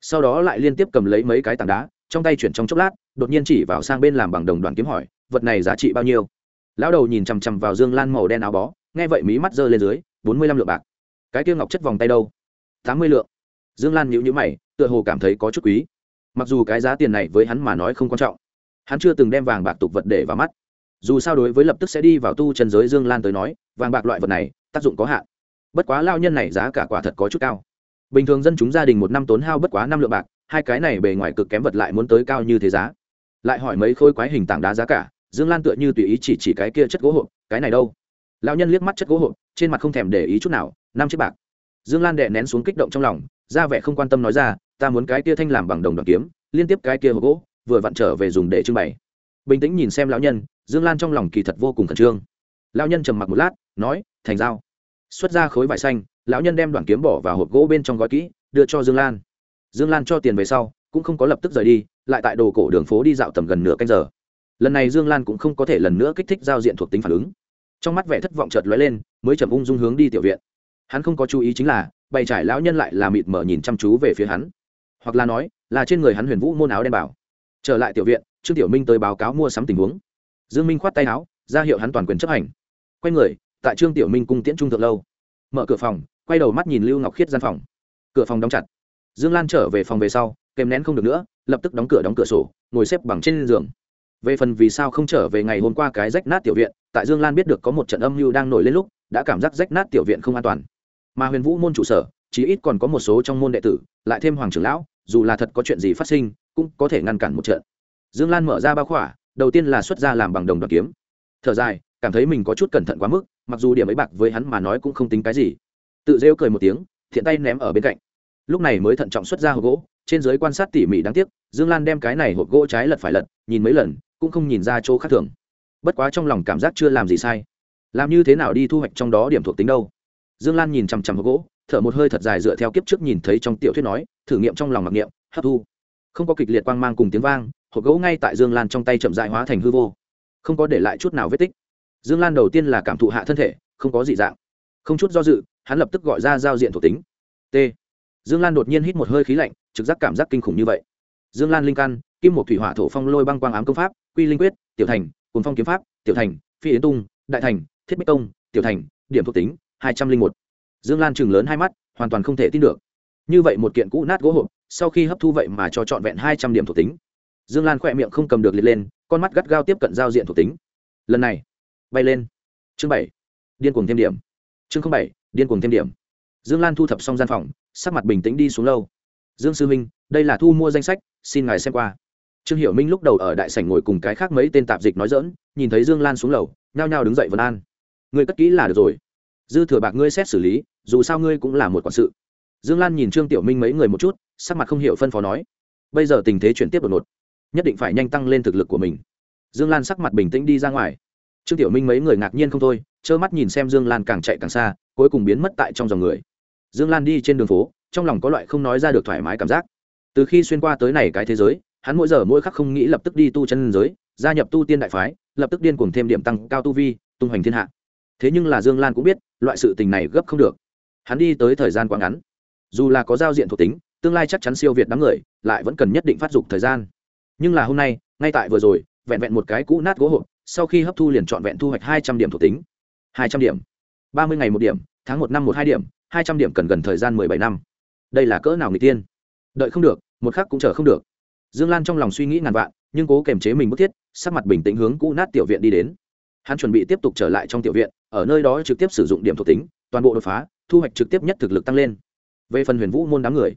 Sau đó lại liên tiếp cầm lấy mấy cái tảng đá, trong tay chuyển trong chốc lát, đột nhiên chỉ vào sang bên làm bằng đồng đoàn kiếm hỏi, vật này giá trị bao nhiêu? Lão đầu nhìn chằm chằm vào dương lan màu đen áo bó, nghe vậy mí mắt giơ lên dưới, bốn mươi lăm lượng bạc. Cái tiêu ngọc chất vòng tay đâu? tám mươi lượng. Dương lan nhíu nhíu mày, tựa hồ cảm thấy có chút quý. Mặc dù cái giá tiền này với hắn mà nói không quan trọng, hắn chưa từng đem vàng bạc tục vật để vào mắt. Dù sao đối với lập tức sẽ đi vào tu chân giới dương lan tới nói, vàng bạc loại vật này, tác dụng có hạn. Bất quá lao nhân này giá cả quả thật có chút cao. Bình thường dân chúng gia đình một năm tốn hao bất quá năm lượng bạc, hai cái này bề ngoài cực kém vật lại muốn tới cao như thế giá. Lại hỏi mấy khối quái hình tảng đá giá cả dương lan tựa như tùy ý chỉ chỉ cái kia chất gỗ hộp, cái này đâu? Lão nhân liếc mắt chất gỗ hộp, trên mặt không thèm để ý chút nào, năm chiếc bạc. Dương lan đệ nén xuống kích động trong lòng, ra vẻ không quan tâm nói ra, ta muốn cái kia thanh làm bằng đồng đoàn kiếm, liên tiếp cái kia hộp gỗ, vừa vặn trở về dùng để trưng bày. Bình tĩnh nhìn xem lão nhân, dương lan trong lòng kỳ thật vô cùng khẩn trương. Lão nhân trầm mặc một lát, nói, thành dao. Xuất ra khối vải xanh, lão nhân đem đoàn kiếm bỏ vào hộp gỗ bên trong gói kỹ, đưa cho dương lan. Dương lan cho tiền về sau, cũng không có lập tức rời đi, lại tại đồ cổ đường phố đi dạo tầm gần nửa canh giờ lần này dương lan cũng không có thể lần nữa kích thích giao diện thuộc tính phản ứng. Trong mắt vẻ thất vọng chợt lóe lên, mới chậm ung dung hướng đi tiểu viện. Hắn không có chú ý chính là, bày trải lão nhân lại là mịt mở nhìn chăm chú về phía hắn. Hoặc là nói, là trên người hắn huyền vũ môn áo đen bảo. Trở lại tiểu viện, trương tiểu minh tới báo cáo mua sắm tình huống. Dương minh khoát tay áo, ra hiệu hắn toàn quyền chấp hành. Quay người, tại trương tiểu minh cung tiễn trung thượng lâu. Mở cửa phòng, quay đầu mắt nhìn lưu ngọc khiết gian phòng. Cửa phòng đóng chặt. Dương lan trở về phòng về sau, kèm nén không được nữa, lập tức đóng cửa đóng cửa sổ, ngồi xếp bằng trên giường về phần vì sao không trở về ngày hôm qua cái rách nát tiểu viện, tại dương lan biết được có một trận âm mưu đang nổi lên lúc, đã cảm giác rách nát tiểu viện không an toàn. Mà huyền vũ môn trụ sở, chí ít còn có một số trong môn đệ tử, lại thêm hoàng trưởng lão, dù là thật có chuyện gì phát sinh, cũng có thể ngăn cản một trận. Dương lan mở ra ba khỏa, đầu tiên là xuất ra làm bằng đồng đoàn kiếm. Thở dài, cảm thấy mình có chút cẩn thận quá mức, mặc dù điểm ấy bạc với hắn mà nói cũng không tính cái gì. Tự rêu cười một tiếng, thiện tay ném ở bên cạnh. Lúc này mới thận trọng xuất ra hộp gỗ, trên giới quan sát tỉ mỉ đáng tiếc, dương lan đem cái này hộp gỗ trái lật phải lật, nhìn mấy lần cũng không nhìn ra chỗ khác thường. Bất quá trong lòng cảm giác chưa làm gì sai. Làm như thế nào đi thu hoạch trong đó điểm thuộc tính đâu? Dương lan nhìn chằm chằm hộp gỗ, thở một hơi thật dài dựa theo kiếp trước nhìn thấy trong tiểu thuyết nói, thử nghiệm trong lòng mặc niệm, hấp thu. Không có kịch liệt quang mang cùng tiếng vang, hộp gỗ ngay tại dương lan trong tay chậm dại hóa thành hư vô. Không có để lại chút nào vết tích. Dương lan đầu tiên là cảm thụ hạ thân thể, không có gì dạng. Không chút do dự, hắn lập tức gọi ra giao diện thuộc tính. T. Dương lan đột nhiên hít một hơi khí lạnh, trực giác cảm giác kinh khủng như vậy. Dương lan linh căn, kim một thủy hỏa thổ phong lôi băng quang ám công pháp quy linh quyết, tiểu thành cùng phong kiếm pháp, tiểu thành, phi yến tung, đại thành, thiết bích công tiểu thành, điểm thuộc tính, hai trăm linh một. Dương lan chừng lớn hai mắt, hoàn toàn không thể tin được. Như vậy một kiện cũ nát gỗ hộp, sau khi hấp thu vậy mà cho trọn vẹn hai trăm điểm thuộc tính. Dương lan khỏe miệng không cầm được liệt lên, con mắt gắt gao tiếp cận giao diện thuộc tính. Lần này, bay lên. Chương bảy, điên cuồng thêm điểm. Chương bảy, điên cuồng thêm điểm. Dương lan thu thập xong gian phòng, sắc mặt bình tĩnh đi xuống lâu. Dương sư minh, đây là thu mua danh sách, xin ngài xem qua trương hiểu minh lúc đầu ở đại sảnh ngồi cùng cái khác mấy tên tạp dịch nói dỡn nhìn thấy dương lan xuống lầu, nhao nhao đứng dậy vân an. Người cất kỹ là được rồi. Dư thừa bạc ngươi xét xử lý, dù sao ngươi cũng là một quản sự. Dương lan nhìn trương tiểu minh mấy người một chút, sắc mặt không hiểu phân phó nói, bây giờ tình thế chuyển tiếp đột ngột, nhất định phải nhanh tăng lên thực lực của mình. Dương lan sắc mặt bình tĩnh đi ra ngoài. Trương tiểu minh mấy người ngạc nhiên không thôi, trơ mắt nhìn xem dương lan càng chạy càng xa, cuối cùng biến mất tại trong dòng người. Dương lan đi trên đường phố, trong lòng có loại không nói ra được thoải mái cảm giác. Từ khi xuyên qua tới này cái thế giới hắn mỗi giờ mỗi khắc không nghĩ lập tức đi tu chân giới, gia nhập tu tiên đại phái, lập tức điên cuồng thêm điểm tăng cao tu vi, tung hoành thiên hạ. Thế nhưng là dương lan cũng biết, loại sự tình này gấp không được. Hắn đi tới thời gian quá ngắn. Dù là có giao diện thuộc tính, tương lai chắc chắn siêu việt đám người, lại vẫn cần nhất định phát dục thời gian. Nhưng là hôm nay, ngay tại vừa rồi, vẹn vẹn một cái cũ nát gỗ hộp, sau khi hấp thu liền trọn vẹn thu hoạch hai trăm điểm thuộc tính. Hai trăm điểm. Ba mươi ngày một điểm, tháng một năm một hai điểm, hai trăm điểm cần gần thời gian mười bảy năm. Đây là cỡ nào người tiên? Đợi không được, một khắc cũng chờ không được dương lan trong lòng suy nghĩ ngàn vạn, nhưng cố kềm chế mình bức thiết, sắc mặt bình tĩnh hướng cũ nát tiểu viện đi đến. Hắn chuẩn bị tiếp tục trở lại trong tiểu viện, ở nơi đó trực tiếp sử dụng điểm thuộc tính, toàn bộ đột phá, thu hoạch trực tiếp nhất thực lực tăng lên. Về phần huyền vũ môn đám người,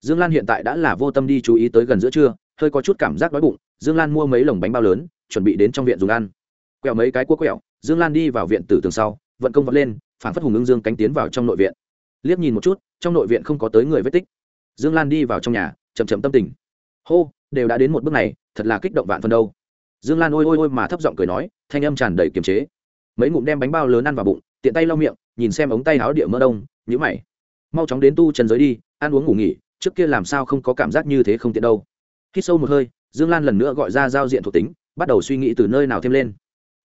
dương lan hiện tại đã là vô tâm đi chú ý tới gần giữa trưa, hơi có chút cảm giác đói bụng, dương lan mua mấy lồng bánh bao lớn, chuẩn bị đến trong viện dùng ăn. Quẹo mấy cái cua quẹo, dương lan đi vào viện tử tường sau, vận công vọt lên phản phất hùng ứng dương cánh tiến vào trong nội viện. Liếc nhìn một chút, trong nội viện không có tới người vết tích. Dương lan đi vào trong nhà, chậm chậm tâm tình hô, đều đã đến một bước này, thật là kích động vạn phần đâu. Dương lan ôi ôi ôi mà thấp giọng cười nói, thanh âm tràn đầy kiềm chế. Mấy ngụm đem bánh bao lớn ăn vào bụng, tiện tay lau miệng, nhìn xem ống tay áo địa mỡ đông nhữ mày. Mau chóng đến tu chân giới đi, ăn uống ngủ nghỉ, trước kia làm sao không có cảm giác như thế không tiện đâu. Khi sâu một hơi, dương lan lần nữa gọi ra giao diện thuộc tính, bắt đầu suy nghĩ từ nơi nào thêm lên.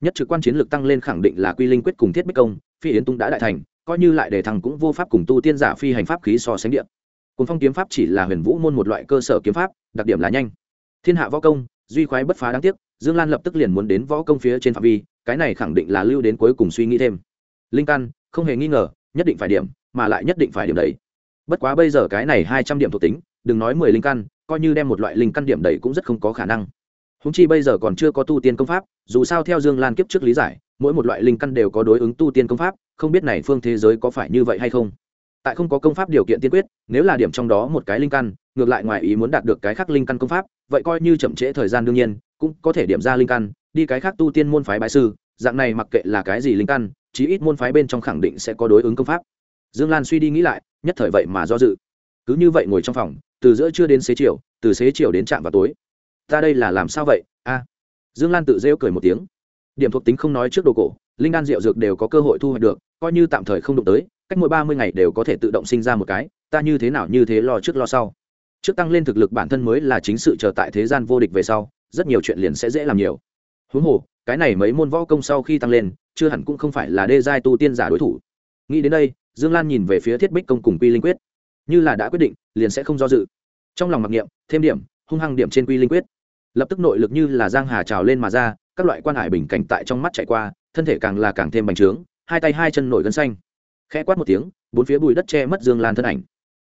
Nhất trực quan chiến lược tăng lên khẳng định là quy linh quyết cùng thiết bích công, phi yến tung đã đại thành, coi như lại đề thằng cũng vô pháp cùng tu tiên giả phi hành pháp khí so sánh điện cuốn phong kiếm pháp chỉ là huyền vũ môn một loại cơ sở kiếm pháp, đặc điểm là nhanh. Thiên hạ võ công, duy khoái bất phá đáng tiếc, dương lan lập tức liền muốn đến võ công phía trên phạm vi, cái này khẳng định là lưu đến cuối cùng suy nghĩ thêm. Linh căn, không hề nghi ngờ, nhất định phải điểm, mà lại nhất định phải điểm đấy bất quá bây giờ cái này hai trăm điểm thuộc tính, đừng nói mười linh căn, coi như đem một loại linh căn điểm đầy cũng rất không có khả năng. Húng chi bây giờ còn chưa có tu tiên công pháp, dù sao theo dương lan kiếp trước lý giải, mỗi một loại linh căn đều có đối ứng tu tiên công pháp, không biết này phương thế giới có phải như vậy hay không tại không có công pháp điều kiện tiên quyết, nếu là điểm trong đó một cái linh căn, ngược lại ngoài ý muốn đạt được cái khác linh căn công pháp, vậy coi như chậm trễ thời gian đương nhiên, cũng có thể điểm ra linh căn, đi cái khác tu tiên môn phái bại sư, dạng này mặc kệ là cái gì linh căn, chí ít môn phái bên trong khẳng định sẽ có đối ứng công pháp. Dương lan suy đi nghĩ lại, nhất thời vậy mà do dự. Cứ như vậy ngồi trong phòng, từ giữa trưa đến xế chiều, từ xế chiều đến trạm vào tối. Ta đây là làm sao vậy? A. Dương lan tự rêu cười một tiếng. Điểm thuộc tính không nói trước đồ cổ, linh đan rượu dược đều có cơ hội thu hoạch được, coi như tạm thời không đụng tới cách mỗi ba mươi ngày đều có thể tự động sinh ra một cái, ta như thế nào như thế lo trước lo sau. Trước tăng lên thực lực bản thân mới là chính sự chờ tại thế gian vô địch về sau, rất nhiều chuyện liền sẽ dễ làm nhiều. Huống hồ, cái này mấy môn võ công sau khi tăng lên, chưa hẳn cũng không phải là đê giai tu tiên giả đối thủ. Nghĩ đến đây, dương lan nhìn về phía thiết bích công cùng quy linh quyết. Như là đã quyết định, liền sẽ không do dự. Trong lòng mặc niệm, thêm điểm, hung hăng điểm trên quy linh quyết. Lập tức nội lực như là giang hà trào lên mà ra, các loại quan hải bình cảnh tại trong mắt chạy qua, thân thể càng là càng thêm bành trướng, hai tay hai chân nổi gân xanh khẽ quát một tiếng, bốn phía bụi đất che mất dương lan thân ảnh.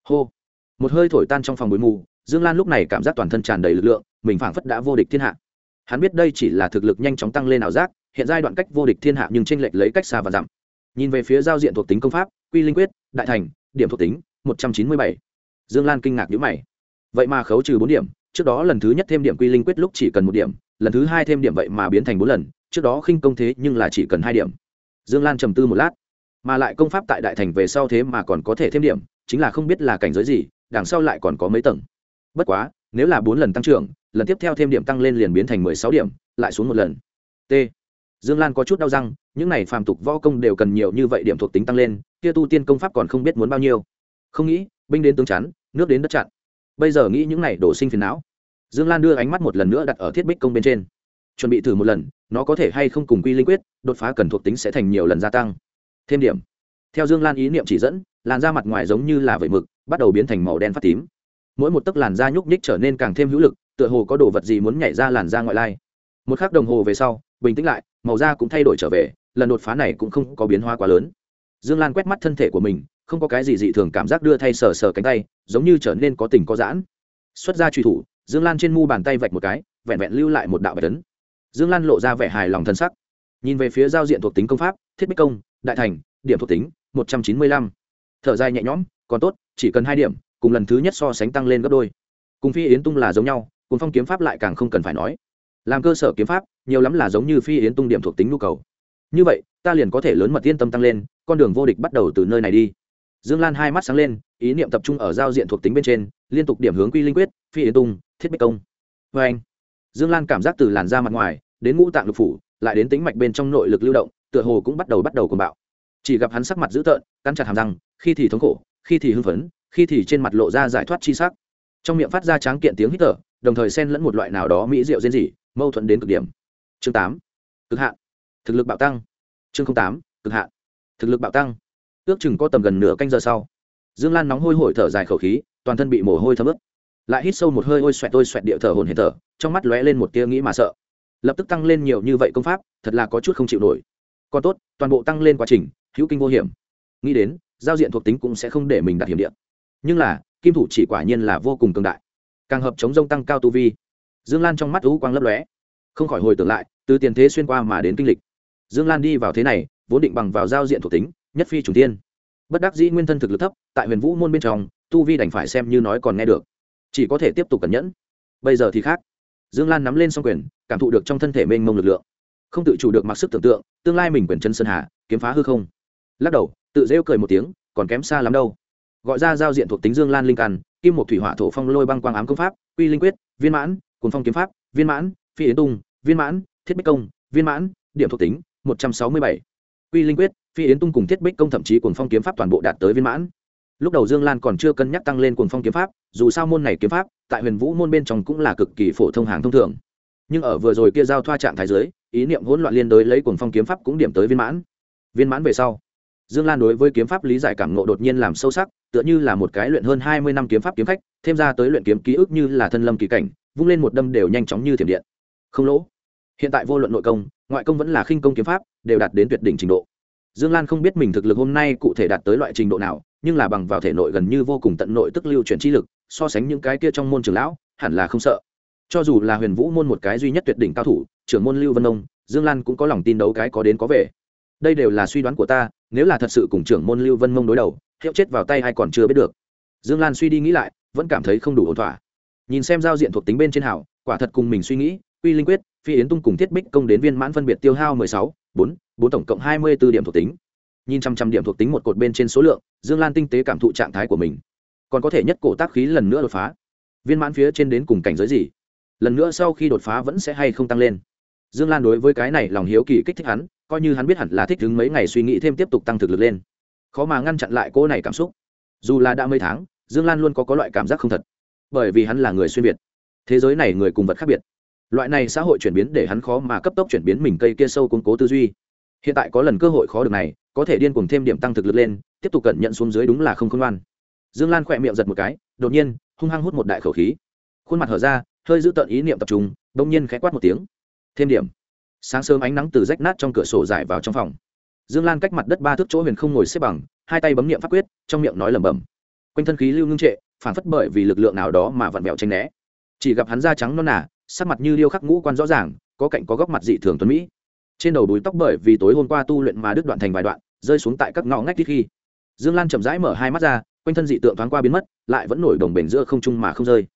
Hô! Một hơi thổi tan trong phòng bụi mù, dương lan lúc này cảm giác toàn thân tràn đầy lực lượng, mình phảng phất đã vô địch thiên hạ. Hắn biết đây chỉ là thực lực nhanh chóng tăng lên ảo giác, hiện giai đoạn cách vô địch thiên hạ nhưng tranh lệch lấy cách xa và dặm. Nhìn về phía giao diện thuộc tính công pháp, quy linh quyết, đại thành, điểm thuộc tính, một trăm chín mươi bảy. Dương lan kinh ngạc nhữ mày. Vậy mà khấu trừ bốn điểm, trước đó lần thứ nhất thêm điểm quy linh quyết lúc chỉ cần một điểm, lần thứ hai thêm điểm vậy mà biến thành bốn lần, trước đó khinh công thế nhưng là chỉ cần hai điểm. Dương lan trầm tư một lát mà lại công pháp tại đại thành về sau thế mà còn có thể thêm điểm, chính là không biết là cảnh giới gì, đằng sau lại còn có mấy tầng. Bất quá, nếu là bốn lần tăng trưởng, lần tiếp theo thêm điểm tăng lên liền biến thành mười sáu điểm, lại xuống một lần. T. Dương lan có chút đau răng, những này phàm tục võ công đều cần nhiều như vậy điểm thuộc tính tăng lên, kia tu tiên công pháp còn không biết muốn bao nhiêu. Không nghĩ, binh đến tướng chắn, nước đến đất chặn. Bây giờ nghĩ những này đổ sinh phiền não. Dương lan đưa ánh mắt một lần nữa đặt ở thiết bích công bên trên. Chuẩn bị thử một lần, nó có thể hay không cùng quy linh quyết, đột phá cần thuộc tính sẽ thành nhiều lần gia tăng thêm điểm. Theo dương lan ý niệm chỉ dẫn, làn da mặt ngoài giống như là vẩy mực, bắt đầu biến thành màu đen phát tím. Mỗi một tấc làn da nhúc nhích trở nên càng thêm hữu lực, tựa hồ có đồ vật gì muốn nhảy ra làn da ngoại lai. Một k h ắ c đồng hồ về sau, bình tĩnh lại, màu da cũng thay đổi trở về, lần đột phá này cũng không có biến hóa quá lớn. Dương lan quét mắt thân thể của mình, không có cái gì dị thường cảm giác đưa thay sờ sờ cánh tay, giống như trở nên có tình có giãn. Xuất ra truy thủ, dương lan trên mu bàn tay vạch một cái, vẹn vẹn lưu lại một đạo bạch tấn dương lan lộ ra vẻ hài lòng thân sắc. Nhìn về phía giao diện thuộc tính công pháp, thiết bích công đại thành, điểm thuộc tính, một trăm chín mươi lăm. Thở dài nhẹ nhõm, còn tốt, chỉ cần hai điểm, cùng lần thứ nhất so sánh tăng lên gấp đôi. Cùng phi yến tung là giống nhau cùng phong kiếm pháp lại càng không cần phải nói. Làm cơ sở kiếm pháp, nhiều lắm là giống như phi yến tung điểm thuộc tính nhu cầu. Như vậy, ta liền có thể lớn mật yên tâm tăng lên, con đường vô địch bắt đầu từ nơi này đi. Dương lan hai mắt sáng lên, ý niệm tập trung ở giao diện thuộc tính bên trên, liên tục điểm hướng quy linh quyết, phi yến tung, thiết bích công. Vê anh dương lan cảm giác từ làn da mặt ngoài, đến ngũ tạng lục phủ, lại đến tính mạch bên trong nội lực lưu động tựa hồ cũng bắt đầu bắt đầu cuồng bạo. Chỉ gặp hắn sắc mặt dữ tợn, cắn chặt hàm răng, khi thì thống khổ, khi thì hưng phấn, khi thì trên mặt lộ ra giải thoát chi sắc. Trong miệng phát ra tráng kiện tiếng hít thở, đồng thời xen lẫn một loại nào đó mỹ rượu rên rỉ, mâu thuẫn đến cực điểm. Chương tám, cực hạn, thực lực bạo tăng. Chương tám, cực hạn, thực lực bạo tăng. Ước chừng có tầm gần nửa canh giờ sau, dương lan nóng hôi hổi thở dài khẩu khí, toàn thân bị mồ hôi thấm ướt. Lại hít sâu một hơi ôi xoẹt tôi xoẹt điệu thở hồn hển thở, trong mắt lóe lên một tia nghĩ mà sợ. Lập tức tăng lên nhiều như vậy công pháp, thật là có chút không chịu nổi còn tốt, toàn bộ tăng lên quá trình, hữu kinh vô hiểm. Nghĩ đến, giao diện thuộc tính cũng sẽ không để mình đạt hiểm điện nhưng là, kim thủ chỉ quả nhiên là vô cùng cường đại. Càng hợp chống rông tăng cao tu vi. Dương lan trong mắt lũ quang lấp lóe. Không khỏi hồi tưởng lại, từ tiền thế xuyên qua mà đến kinh lịch. Dương lan đi vào thế này, vốn định bằng vào giao diện thuộc tính, nhất phi trùng tiên bất đắc dĩ nguyên thân thực lực thấp, tại huyền vũ môn bên trong, tu vi đành phải xem như nói còn nghe được. Chỉ có thể tiếp tục cẩn nhẫn. Bây giờ thì khác. Dương lan nắm lên s o n g quyền, cảm thụ được trong thân thể mênh mông lực lượng không tự chủ được mặc sức tưởng tượng, tương lai mình quyền chân sơn hà, kiếm phá hư không. Lắc đầu, tự rêu cười một tiếng, còn kém xa lắm đâu. Gọi ra giao diện thuộc tính dương lan linh căn, kim một thủy hỏa thổ phong lôi băng quang ám công pháp, quy linh quyết, viên mãn cùng phong kiếm pháp, viên mãn, phi yến tung, viên mãn, thiết bích công, viên mãn, điểm thuộc tính, một trăm sáu mươi bảy. Quy linh quyết, phi yến tung cùng thiết bích công thậm chí cùng phong kiếm pháp toàn bộ đạt tới viên mãn. Lúc đầu dương lan còn chưa cân nhắc tăng lên cuồng phong kiếm pháp, dù sao môn này kiếm pháp, tại huyền vũ môn bên trong cũng là cực kỳ phổ thông hàng thông thường. Nhưng ở vừa rồi kia giao thoa trạng thái giới ý niệm hỗn loạn liên đối lấy cuồng phong kiếm pháp cũng điểm tới viên mãn. Viên mãn về sau, dương lan đối với kiếm pháp lý giải cảm ngộ đột nhiên làm sâu sắc, tựa như là một cái luyện hơn hai mươi năm kiếm pháp kiếm khách, thêm ra tới luyện kiếm ký ức như là thân lâm kỳ cảnh, vung lên một đâm đều nhanh chóng như thiểm điện. Không lỗ. Hiện tại vô luận nội công, ngoại công vẫn là khinh công kiếm pháp, đều đạt đến tuyệt đỉnh trình độ. Dương lan không biết mình thực lực hôm nay cụ thể đạt tới loại trình độ nào, nhưng là bằng vào thể nội gần như vô cùng tận nội tức lưu chuyển chi lực, so sánh những cái kia trong môn trường lão, hẳn là không sợ cho dù là huyền vũ môn một cái duy nhất tuyệt đỉnh cao thủ, trưởng môn lưu vân ông, dương lan cũng có lòng tin đấu cái có đến có về. Đây đều là suy đoán của ta, nếu là thật sự cùng trưởng môn lưu vân mông đối đầu, hiệu chết vào tay hay còn chưa biết được. Dương lan suy đi nghĩ lại, vẫn cảm thấy không đủ ổn thỏa. Nhìn xem giao diện thuộc tính bên trên hảo, quả thật cùng mình suy nghĩ, quy linh quyết, phi yến tung cùng thiết bích công đến viên mãn phân biệt tiêu hao mười sáu, bốn bốn tổng cộng hai mươi b ố điểm thuộc tính. Nhìn trăm trăm điểm thuộc tính một cột bên trên số lượng, dương lan tinh tế cảm thụ trạng thái của mình. Còn có thể nhất cổ tác khí lần nữa đột phá. Viên mãn phía trên đến cùng cảnh giới gì? Lần nữa sau khi đột phá vẫn sẽ hay không tăng lên. Dương lan đối với cái này lòng hiếu kỳ kích thích hắn coi như hắn biết hẳn là thích đứng mấy ngày suy nghĩ thêm tiếp tục tăng thực lực lên. Khó mà ngăn chặn lại cô này cảm xúc. Dù là đã mấy tháng dương lan luôn có, có loại cảm giác không thật. Bởi vì hắn là người xuyên việt. Thế giới này người cùng vật khác biệt. Loại này xã hội chuyển biến để hắn khó mà cấp tốc chuyển biến mình cây kia sâu củng cố tư duy. Hiện tại có lần cơ hội khó được này có thể điên cùng thêm điểm tăng thực lực lên tiếp tục cẩn nhận xuống dưới đúng là không khôn ngoan. Dương lan khỏe miệng giật một cái đột nhiên hung hăng hút một đại khẩu khí. Khuôn mặt hở ra hơi giữ tận ý niệm tập trung đông nhiên khẽ quát một tiếng. Thêm điểm. Sáng sớm ánh nắng từ rách nát trong cửa sổ dài vào trong phòng. Dương lan cách mặt đất ba thước chỗ huyền không ngồi xếp bằng, hai tay bấm niệm pháp quyết, trong miệng nói lẩm bẩm. Quanh thân khí lưu ngưng trệ, phản phất bởi vì lực lượng nào đó mà vặn vẹo tranh né. Chỉ gặp hắn da trắng non nả sắc mặt như điêu khắc ngũ quan rõ ràng, có cạnh có góc mặt dị thường tuấn mỹ. Trên đầu đuôi tóc bởi vì tối hôm qua tu luyện mà đứt đoạn thành vài đoạn, rơi xuống tại các ngõ ngách tít khi. Dương lan chậm rãi mở hai mắt ra, quanh thân dị tượng thoáng qua biến mất, lại vẫn nổi đồng bền giữa không trung mà không rơi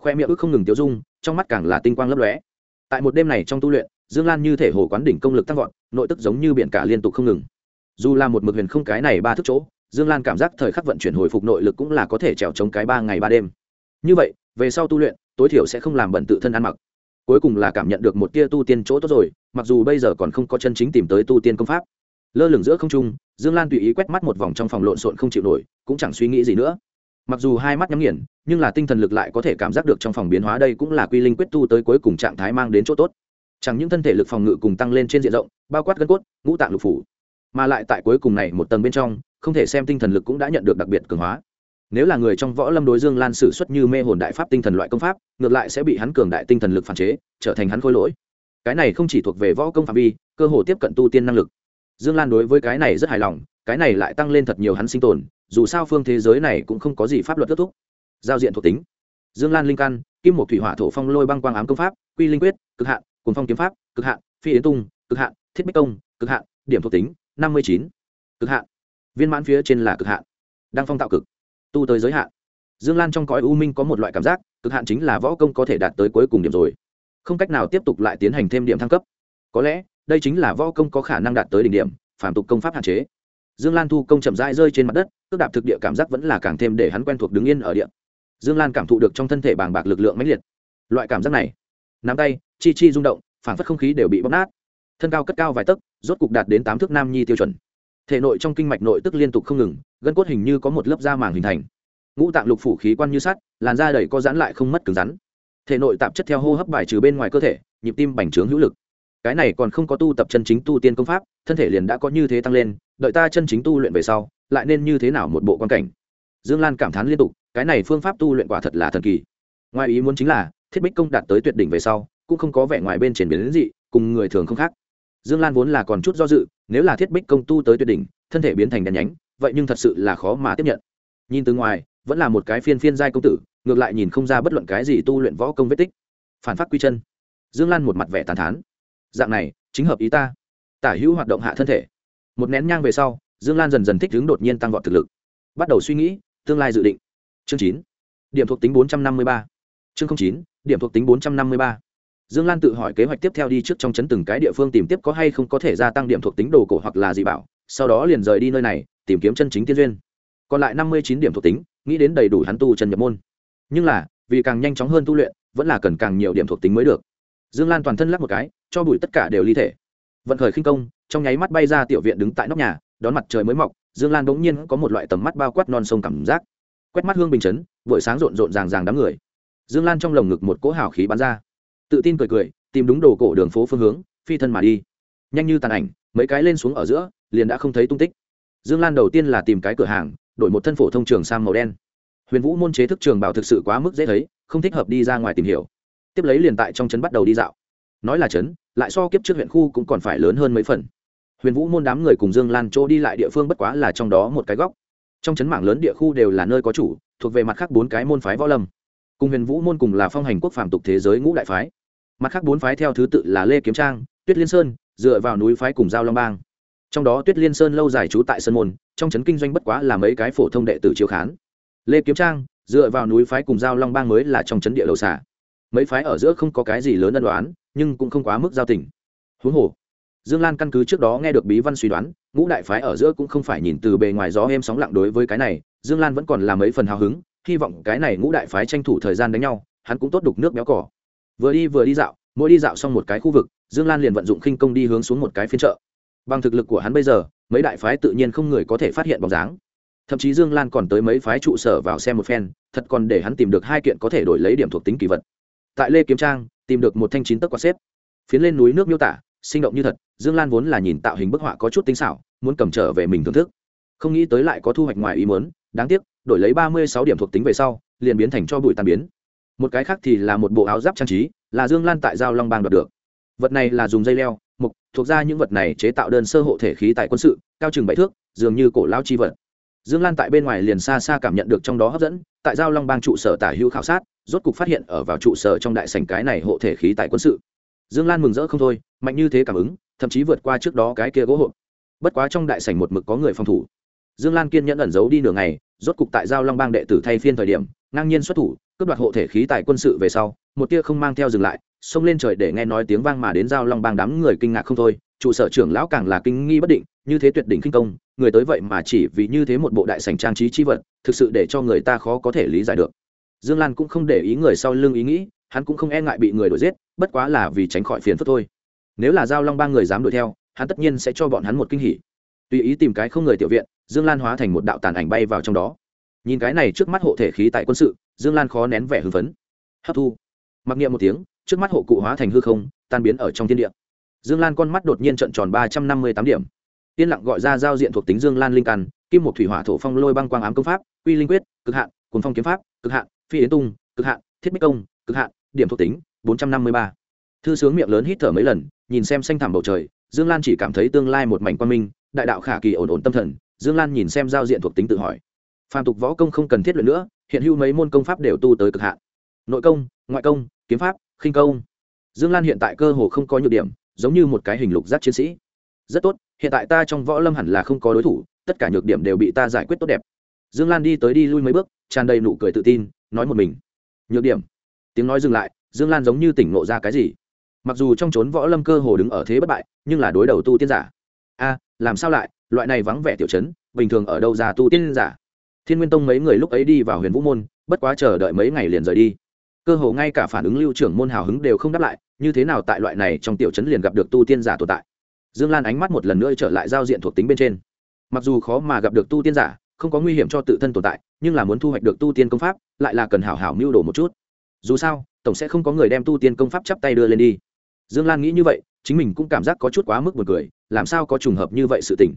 khoe miệng ức không ngừng tiêu dung, trong mắt càng là tinh quang lấp lóe. Tại một đêm này trong tu luyện, dương lan như thể hồ quán đỉnh công lực tăng vọt, nội tức giống như biển cả liên tục không ngừng. Dù là một mực huyền không cái này ba thức chỗ, dương lan cảm giác thời khắc vận chuyển hồi phục nội lực cũng là có thể trèo chống cái ba ngày ba đêm. Như vậy, về sau tu luyện, tối thiểu sẽ không làm bận tự thân ăn mặc. Cuối cùng là cảm nhận được một tia tu tiên chỗ tốt rồi, mặc dù bây giờ còn không có chân chính tìm tới tu tiên công pháp. Lơ lửng giữa không trung, dương lan tùy ý quét mắt một vòng trong phòng lộn xộn không chịu nổi, cũng chẳng suy nghĩ gì nữa mặc dù hai mắt nhắm nghiền, nhưng là tinh thần lực lại có thể cảm giác được trong phòng biến hóa đây cũng là quy linh quyết tu tới cuối cùng trạng thái mang đến chỗ tốt. Chẳng những thân thể lực phòng ngự cùng tăng lên trên diện rộng, bao quát gân cốt, ngũ tạng lục phủ, mà lại tại cuối cùng này một tầng bên trong, không thể xem tinh thần lực cũng đã nhận được đặc biệt cường hóa. Nếu là người trong võ lâm đối dương lan sử xuất như mê hồn đại pháp tinh thần loại công pháp, ngược lại sẽ bị hắn cường đại tinh thần lực phản chế, trở thành hắn khôi lỗi. Cái này không chỉ thuộc về võ công phạm vi, cơ hồ tiếp cận tu tiên năng lực. Dương lan đối với cái này rất hài lòng, cái này lại tăng lên thật nhiều hắn sinh tồn dù sao phương thế giới này cũng không có gì pháp luật kết thúc. Giao diện thuộc tính. Dương lan linh căn, kim một thủy hỏa thổ phong lôi băng quang ám công pháp, quy linh quyết, cực hạn cùng phong kiếm pháp, cực hạn, phi yến tung, cực hạn, thiết bích công cực hạn, điểm thuộc tính, năm mươi chín. Cực hạn. Viên mãn phía trên là cực hạn. Đang phong tạo cực. Tu tới giới hạn. Dương lan trong cõi u minh có một loại cảm giác, cực hạn chính là võ công có thể đạt tới cuối cùng điểm rồi. Không cách nào tiếp tục lại tiến hành thêm điểm thăng cấp. Có lẽ, đây chính là võ công có khả năng đạt tới đỉnh điểm phản tục công pháp hạn chế dương lan thu công chậm rãi rơi trên mặt đất, cước đạp thực địa cảm giác vẫn là càng thêm để hắn quen thuộc đứng yên ở địa. Dương lan cảm thụ được trong thân thể bàng bạc lực lượng mãnh liệt. Loại cảm giác này, nắm tay, chi chi rung động, phản phất không khí đều bị bóp nát. Thân cao cất cao vài tấc, rốt cục đạt đến tám thước nam nhi tiêu chuẩn. Thể nội trong kinh mạch nội tức liên tục không ngừng, gân cốt hình như có một lớp da màng hình thành. Ngũ tạng lục phủ khí quan như sắt, làn da đầy co giãn lại không mất cứng rắn. Thể nội tạp chất theo hô hấp bài trừ bên ngoài cơ thể, nhịp tim bành trướng hữu lực. Cái này còn không có tu tập chân chính tu tiên công pháp, thân thể liền đã có như thế tăng lên đợi ta chân chính tu luyện về sau, lại nên như thế nào một bộ quan cảnh? Dương lan cảm thán liên tục, cái này phương pháp tu luyện quả thật là thần kỳ. Ngoài ý muốn chính là, thiết bích công đạt tới tuyệt đỉnh về sau, cũng không có vẻ ngoài bên triển biến dị, cùng người thường không khác. Dương lan vốn là còn chút do dự, nếu là thiết bích công tu tới tuyệt đỉnh, thân thể biến thành đèn nhánh, vậy nhưng thật sự là khó mà tiếp nhận. Nhìn từ ngoài, vẫn là một cái phiên phiên giai công tử, ngược lại nhìn không ra bất luận cái gì tu luyện võ công vết tích. Phản phát quy chân. Dương lan một mặt vẻ tàn thán. Dạng này, chính hợp ý ta. Tả hữu hoạt động hạ thân thể một nén nhang về sau, dương lan dần dần thích ứng đột nhiên tăng vọt thực lực. Bắt đầu suy nghĩ, tương lai dự định. Chương chín. Điểm thuộc tính bốn trăm năm mươi ba. Chương chín, điểm thuộc tính bốn trăm năm mươi ba. Dương lan tự hỏi kế hoạch tiếp theo đi trước trong chấn từng cái địa phương tìm tiếp có hay không có thể gia tăng điểm thuộc tính đồ cổ hoặc là gì bảo, sau đó liền rời đi nơi này, tìm kiếm chân chính tiên duyên. Còn lại năm mươi chín điểm thuộc tính, nghĩ đến đầy đủ hắn tu chân nhập môn. Nhưng là, vì càng nhanh chóng hơn tu luyện, vẫn là cần càng nhiều điểm thuộc tính mới được. Dương lan toàn thân lắp một cái, cho bụi tất cả đều ly thể. Vận khởi khinh công trong nháy mắt bay ra tiểu viện đứng tại nóc nhà, đón mặt trời mới mọc, dương lan bỗng nhiên có một loại tầm mắt bao quát non sông cảm giác. Quét mắt hương bình chấn, buổi sáng rộn rộn ràng ràng đám người. Dương lan trong lồng ngực một cỗ hào khí bắn ra. Tự tin cười cười, tìm đúng đồ cổ đường phố phương hướng, phi thân mà đi. Nhanh như tàn ảnh, mấy cái lên xuống ở giữa, liền đã không thấy tung tích. Dương lan đầu tiên là tìm cái cửa hàng, đổi một thân phổ thông trường sang màu đen. Huyền vũ môn chế thức trường bảo thực sự quá mức dễ thấy, không thích hợp đi ra ngoài tìm hiểu. Tiếp lấy liền tại trong trấn bắt đầu đi dạo. Nói là trấn, lại so kiếp trước huyện khu cũng còn phải lớn hơn mấy phần huyền vũ môn đám người cùng dương lan chỗ đi lại địa phương bất quá là trong đó một cái góc. Trong chấn mảng lớn địa khu đều là nơi có chủ, thuộc về mặt khác bốn cái môn phái võ lâm. Cùng huyền vũ môn cùng là phong hành quốc phạm tục thế giới ngũ đại phái. Mặt khác bốn phái theo thứ tự là lê kiếm trang, tuyết liên sơn, dựa vào núi phái cùng giao long bang. Trong đó tuyết liên sơn lâu dài trú tại sơn môn, trong trấn kinh doanh bất quá là mấy cái phổ thông đệ tử chiếu khán. Lê kiếm trang, dựa vào núi phái cùng giao long bang mới là trong trấn địa lầu xả mấy phái ở giữa không có cái gì lớn ân đoán nhưng cũng không quá mức giao tình. Huống hồ dương lan căn cứ trước đó nghe được bí văn suy đoán, ngũ đại phái ở giữa cũng không phải nhìn từ bề ngoài gió êm sóng lặng đối với cái này, dương lan vẫn còn là mấy phần hào hứng, hy vọng cái này ngũ đại phái tranh thủ thời gian đánh nhau, hắn cũng tốt đục nước béo cỏ. Vừa đi vừa đi dạo, mỗi đi dạo xong một cái khu vực, dương lan liền vận dụng khinh công đi hướng xuống một cái phiên chợ. Bằng thực lực của hắn bây giờ, mấy đại phái tự nhiên không người có thể phát hiện bóng dáng. Thậm chí dương lan còn tới mấy phái trụ sở vào xem một phen, thật còn để hắn tìm được hai kiện có thể đổi lấy điểm thuộc tính kỳ vật. Tại lê kiếm trang, tìm được một thanh chín tấc quạt xếp. Phiến lên núi nước miêu tả sinh động như thật, dương lan vốn là nhìn tạo hình bức họa có chút tinh xảo, muốn cầm trở về mình thưởng thức. Không nghĩ tới lại có thu hoạch ngoài ý muốn, đáng tiếc, đổi lấy ba mươi sáu điểm thuộc tính về sau, liền biến thành cho bụi tàn biến. Một cái khác thì là một bộ áo giáp trang trí, là dương lan tại giao long bang đoạt được. Vật này là dùng dây leo, mục, thuộc ra những vật này chế tạo đơn sơ hộ thể khí tại quân sự, cao chừng bảy thước, dường như cổ lao chi vật. Dương lan tại bên ngoài liền xa xa cảm nhận được trong đó hấp dẫn, tại giao long bang trụ sở tả hữu khảo sát, rốt cục phát hiện ở vào trụ sở trong đại sành cái này hộ thể khí tại quân sự. Dương lan mừng rỡ không thôi mạnh như thế cảm ứng, thậm chí vượt qua trước đó cái kia gỗ hộp. Bất quá trong đại sảnh một mực có người phòng thủ. Dương lan kiên nhẫn ẩn giấu đi nửa ngày, rốt cục tại giao long bang đệ tử thay phiên thời điểm, ngang nhiên xuất thủ, cướp đoạt hộ thể khí tại quân sự về sau, một tia không mang theo dừng lại, xông lên trời để nghe nói tiếng vang mà đến giao long bang đám người kinh ngạc không thôi. Trụ sở trưởng lão càng là kinh nghi bất định, như thế tuyệt đỉnh kinh công, người tới vậy mà chỉ vì như thế một bộ đại sảnh trang trí chi vật, thực sự để cho người ta khó có thể lý giải được. Dương lan cũng không để ý người sau lưng ý nghĩ, hắn cũng không e ngại bị người đuổi giết, bất quá là vì tránh khỏi phiền phức thôi nếu là giao long ba người dám đuổi theo, hắn tất nhiên sẽ cho bọn hắn một kinh hỉ. Tùy ý tìm cái không người tiểu viện, dương lan hóa thành một đạo tàn ảnh bay vào trong đó. Nhìn cái này trước mắt hộ thể khí tại quân sự, dương lan khó nén vẻ hưng phấn. Hấp thu. Mặc niệm một tiếng, trước mắt hộ cụ hóa thành hư không, tan biến ở trong thiên địa. Dương lan con mắt đột nhiên trận tròn ba trăm năm mươi tám điểm. Yên lặng gọi ra giao diện thuộc tính dương lan linh căn, kim một thủy hỏa thổ phong lôi băng quang ám công pháp uy linh quyết, cực hạn cuốn phong kiếm pháp, cực hạn, phi yến tung, cực hạn, thiết bích công, cực hạn, điểm thuộc tính, bốn trăm năm mươi ba. Thư sướng miệng lớn hít thở mấy lần nhìn xem xanh thẳm bầu trời, dương lan chỉ cảm thấy tương lai một mảnh quan minh, đại đạo khả kỳ ổn ổn tâm thần, dương lan nhìn xem giao diện thuộc tính tự hỏi. Phàm tục võ công không cần thiết luyện nữa, hiện hữu mấy môn công pháp đều tu tới cực hạn. Nội công, ngoại công, kiếm pháp, khinh công. Dương lan hiện tại cơ hồ không có nhược điểm, giống như một cái hình lục giác chiến sĩ. Rất tốt, hiện tại ta trong võ lâm hẳn là không có đối thủ, tất cả nhược điểm đều bị ta giải quyết tốt đẹp. Dương lan đi tới đi lui mấy bước, tràn đầy nụ cười tự tin, nói một mình. Nhược điểm. Tiếng nói dừng lại, dương lan giống như tỉnh ngộ ra cái gì mặc dù trong trốn võ lâm cơ hồ đứng ở thế bất bại, nhưng là đối đầu tu tiên giả. A, làm sao lại? Loại này vắng vẻ tiểu chấn, bình thường ở đâu ra tu tiên giả? Thiên nguyên tông mấy người lúc ấy đi vào huyền vũ môn, bất quá chờ đợi mấy ngày liền rời đi. Cơ hồ ngay cả phản ứng lưu trưởng môn hào hứng đều không đáp lại, như thế nào tại loại này trong tiểu chấn liền gặp được tu tiên giả tồn tại? Dương lan ánh mắt một lần nữa trở lại giao diện thuộc tính bên trên. Mặc dù khó mà gặp được tu tiên giả, không có nguy hiểm cho tự thân tồn tại, nhưng là muốn thu hoạch được tu tiên công pháp, lại là cần hảo hảo mưu đồ một chút. Dù sao, tổng sẽ không có người đem tu tiên công pháp chắp tay đưa lên đi dương lan nghĩ như vậy, chính mình cũng cảm giác có chút quá mức buồn cười, làm sao có trùng hợp như vậy sự tình.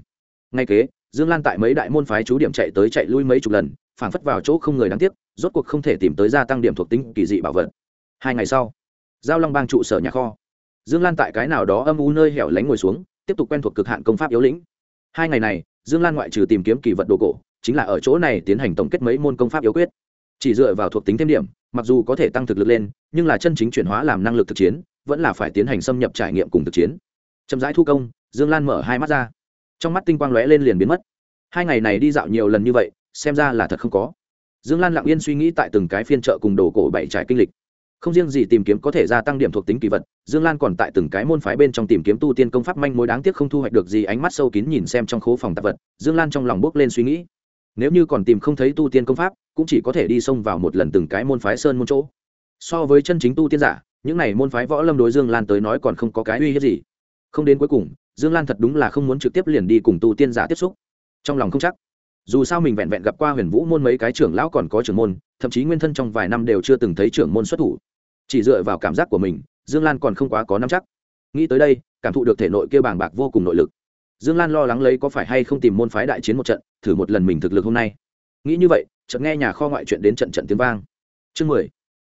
Ngay kế, dương lan tại mấy đại môn phái chú điểm chạy tới chạy lui mấy chục lần, phảng phất vào chỗ không người đáng tiếc, rốt cuộc không thể tìm tới gia tăng điểm thuộc tính kỳ dị bảo vật. Hai ngày sau, giao long bang trụ sở nhà kho. Dương lan tại cái nào đó âm u nơi hẻo lánh ngồi xuống, tiếp tục quen thuộc cực hạn công pháp yếu lĩnh. Hai ngày này, dương lan ngoại trừ tìm kiếm kỳ vật đồ cổ, chính là ở chỗ này tiến hành tổng kết mấy môn công pháp yếu quyết chỉ dựa vào thuộc tính thêm điểm, mặc dù có thể tăng thực lực lên, nhưng là chân chính chuyển hóa làm năng lực thực chiến, vẫn là phải tiến hành xâm nhập trải nghiệm cùng thực chiến. Chậm rãi thu công, dương lan mở hai mắt ra. Trong mắt tinh quang lóe lên liền biến mất. Hai ngày này đi dạo nhiều lần như vậy, xem ra là thật không có. Dương lan lặng yên suy nghĩ tại từng cái phiên chợ cùng đồ cổ bảy trải kinh lịch. Không riêng gì tìm kiếm có thể gia tăng điểm thuộc tính kỳ vật, dương lan còn tại từng cái môn phái bên trong tìm kiếm tu tiên công pháp manh mối đáng tiếc không thu hoạch được gì, ánh mắt sâu kín nhìn xem trong khố phòng tạp vật, dương lan trong lòng bước lên suy nghĩ. Nếu như còn tìm không thấy tu tiên công pháp cũng chỉ có thể đi xông vào một lần từng cái môn phái sơn môn chỗ. So với chân chính tu tiên giả, những này môn phái võ lâm đối dương lan tới nói còn không có cái uy hiếp gì. Không đến cuối cùng, dương lan thật đúng là không muốn trực tiếp liền đi cùng tu tiên giả tiếp xúc. Trong lòng không chắc. Dù sao mình vẹn vẹn gặp qua huyền vũ môn mấy cái trưởng lão còn có trưởng môn, thậm chí nguyên thân trong vài năm đều chưa từng thấy trưởng môn xuất thủ. Chỉ dựa vào cảm giác của mình, dương lan còn không quá có năm chắc. Nghĩ tới đây, cảm thụ được thể nội kia bàng bạc vô cùng nội lực. Dương lan lo lắng lấy có phải hay không tìm môn phái đại chiến một trận, thử một lần mình thực lực hôm nay. Nghĩ như vậy chợt nghe nhà kho ngoại chuyện đến trận trận tiếng vang. Chương mười,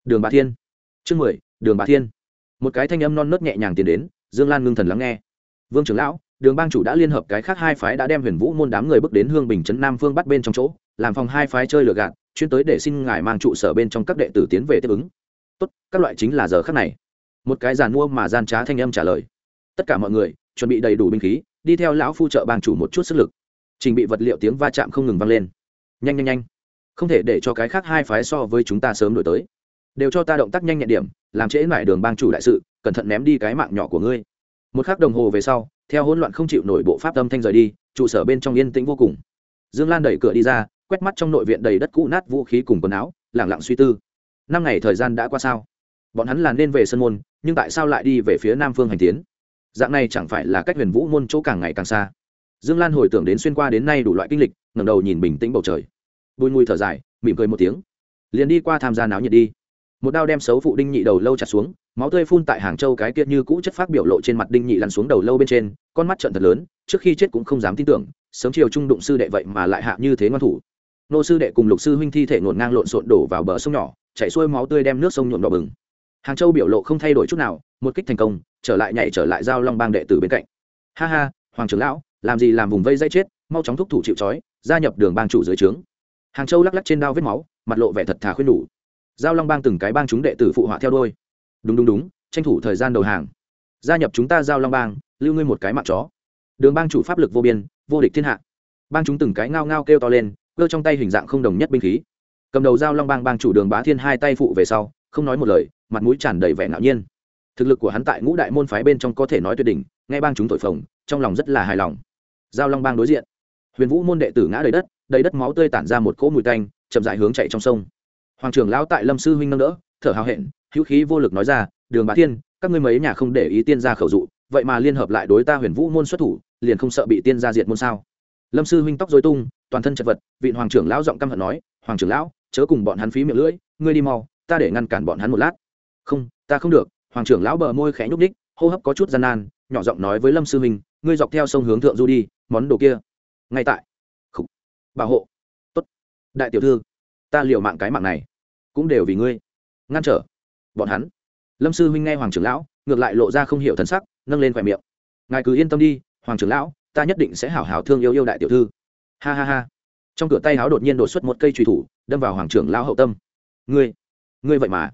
đường bà thiên. Chương mười, đường bà thiên. Một cái thanh âm non nớt nhẹ nhàng tiến đến, dương lan ngưng thần lắng nghe. Vương trưởng lão, đường bang chủ đã liên hợp cái khác hai phái đã đem huyền vũ môn đám người bước đến hương bình trấn nam phương bắt bên trong chỗ, làm phòng hai phái chơi lừa gạt, chuyên tới để xin ngài mang trụ sở bên trong các đệ tử tiến về tiếp ứng. Tốt, các loại chính là giờ khắc này. Một cái giàn mua mà gian trá thanh âm trả lời. Tất cả mọi người, chuẩn bị đầy đủ binh khí, đi theo lão phu trợ bang chủ một chút sức lực. Trình bị vật liệu tiếng va chạm không ngừng vang lên. Nhanh nhanh nhanh không thể để cho cái khác hai phái so với chúng ta sớm đổi tới. Đều cho ta động tác nhanh nhẹn điểm, làm trễ mải đường bang chủ đại sự, cẩn thận ném đi cái mạng nhỏ của ngươi. Một khắc đồng hồ về sau, theo hỗn loạn không chịu nổi bộ pháp tâm thanh rời đi, trụ sở bên trong yên tĩnh vô cùng. Dương lan đẩy cửa đi ra, quét mắt trong nội viện đầy đất cũ nát vũ khí cùng quần áo lẳng lặng suy tư. Năm ngày thời gian đã qua sao? Bọn hắn là nên về sân môn, nhưng tại sao lại đi về phía nam phương hành tiến? Dạng này chẳng phải là cách huyền vũ môn chỗ càng ngày càng xa. Dương lan hồi tưởng đến xuyên qua đến nay đủ loại kinh lịch, ngẩng đầu nhìn bình tĩnh bầu trời bùi mùi thở dài, mỉm cười một tiếng. Liền đi qua tham gia náo nhiệt đi. Một đao đem xấu phụ đinh nhị đầu lâu chặt xuống, máu tươi phun tại hàng châu cái kia như cũ chất phát biểu lộ trên mặt đinh nhị lăn xuống đầu lâu bên trên, con mắt trận thật lớn, trước khi chết cũng không dám tin tưởng, sớm chiều trung đụng sư đệ vậy mà lại hạ như thế ngoan thủ. Nô sư đệ cùng lục sư huynh thi thể ngổn ngang lộn xộn đổ vào bờ sông nhỏ, chảy xuôi máu tươi đem nước sông nhuộm đỏ bừng. Hàng châu biểu lộ không thay đổi chút nào, một kích thành công, trở lại nhảy trở lại giao long bang đệ tử bên cạnh. Ha ha, hoàng trưởng lão, làm gì làm vùng vây dây chết, mau chóng thúc thủ chịu trói, gia nhập đường bang chủ dưới trướng hàng châu lắc lắc trên đao vết máu, mặt lộ vẻ thật thà khuyên đủ giao long bang từng cái bang chúng đệ tử phụ họa theo đôi đúng đúng đúng, tranh thủ thời gian đầu hàng. Gia nhập chúng ta giao long bang, lưu ngươi một cái mặt chó. Đường bang chủ pháp lực vô biên, vô địch thiên hạ. Bang chúng từng cái ngao ngao kêu to lên, cơ trong tay hình dạng không đồng nhất binh khí. Cầm đầu giao long bang bang chủ đường bá thiên hai tay phụ về sau, không nói một lời, mặt mũi tràn đầy vẻ ngạo nhiên. Thực lực của hắn tại ngũ đại môn phái bên trong có thể nói tuyệt đỉnh, nghe bang chúng thổi phồng, trong lòng rất là hài lòng. Giao long bang đối diện. Huyền vũ môn đệ tử ngã đầy đất đầy đất máu tươi tản ra một cỗ mùi tanh, chậm dại hướng chạy trong sông. Hoàng trưởng lão tại lâm sư huynh nâng đỡ, thở hào hẹn, hữu khí vô lực nói ra, đường bá thiên, các ngươi mấy nhà không để ý tiên gia khẩu dụ, vậy mà liên hợp lại đối ta huyền vũ môn xuất thủ, liền không sợ bị tiên gia diệt môn sao? Lâm sư huynh tóc dối tung, toàn thân chật vật, vị hoàng trưởng lão giọng căm hận nói, hoàng trưởng lão, chớ cùng bọn hắn phí miệng lưỡi, ngươi đi mau, ta để ngăn cản bọn hắn một lát. Không, ta không được. Hoàng trưởng lão bờ môi khẽ nhúc ních hô hấp có chút gian nan, nhỏ giọng nói với lâm sư huynh, ngươi dọc theo sông hướng thượng du đi, món đồ kia. Ngay tại bảo hộ. Tốt. Đại tiểu thư, ta liều mạng cái mạng này. Cũng đều vì ngươi. Ngăn trở. Bọn hắn. Lâm sư huynh nghe hoàng trưởng lão, ngược lại lộ ra không hiểu thân sắc, nâng lên khỏe miệng. Ngài cứ yên tâm đi, hoàng trưởng lão, ta nhất định sẽ hảo hảo thương yêu yêu đại tiểu thư. Ha ha ha. Trong cửa tay háo đột nhiên đột xuất một cây trùy thủ, đâm vào hoàng trưởng lão hậu tâm. Ngươi ngươi vậy mà.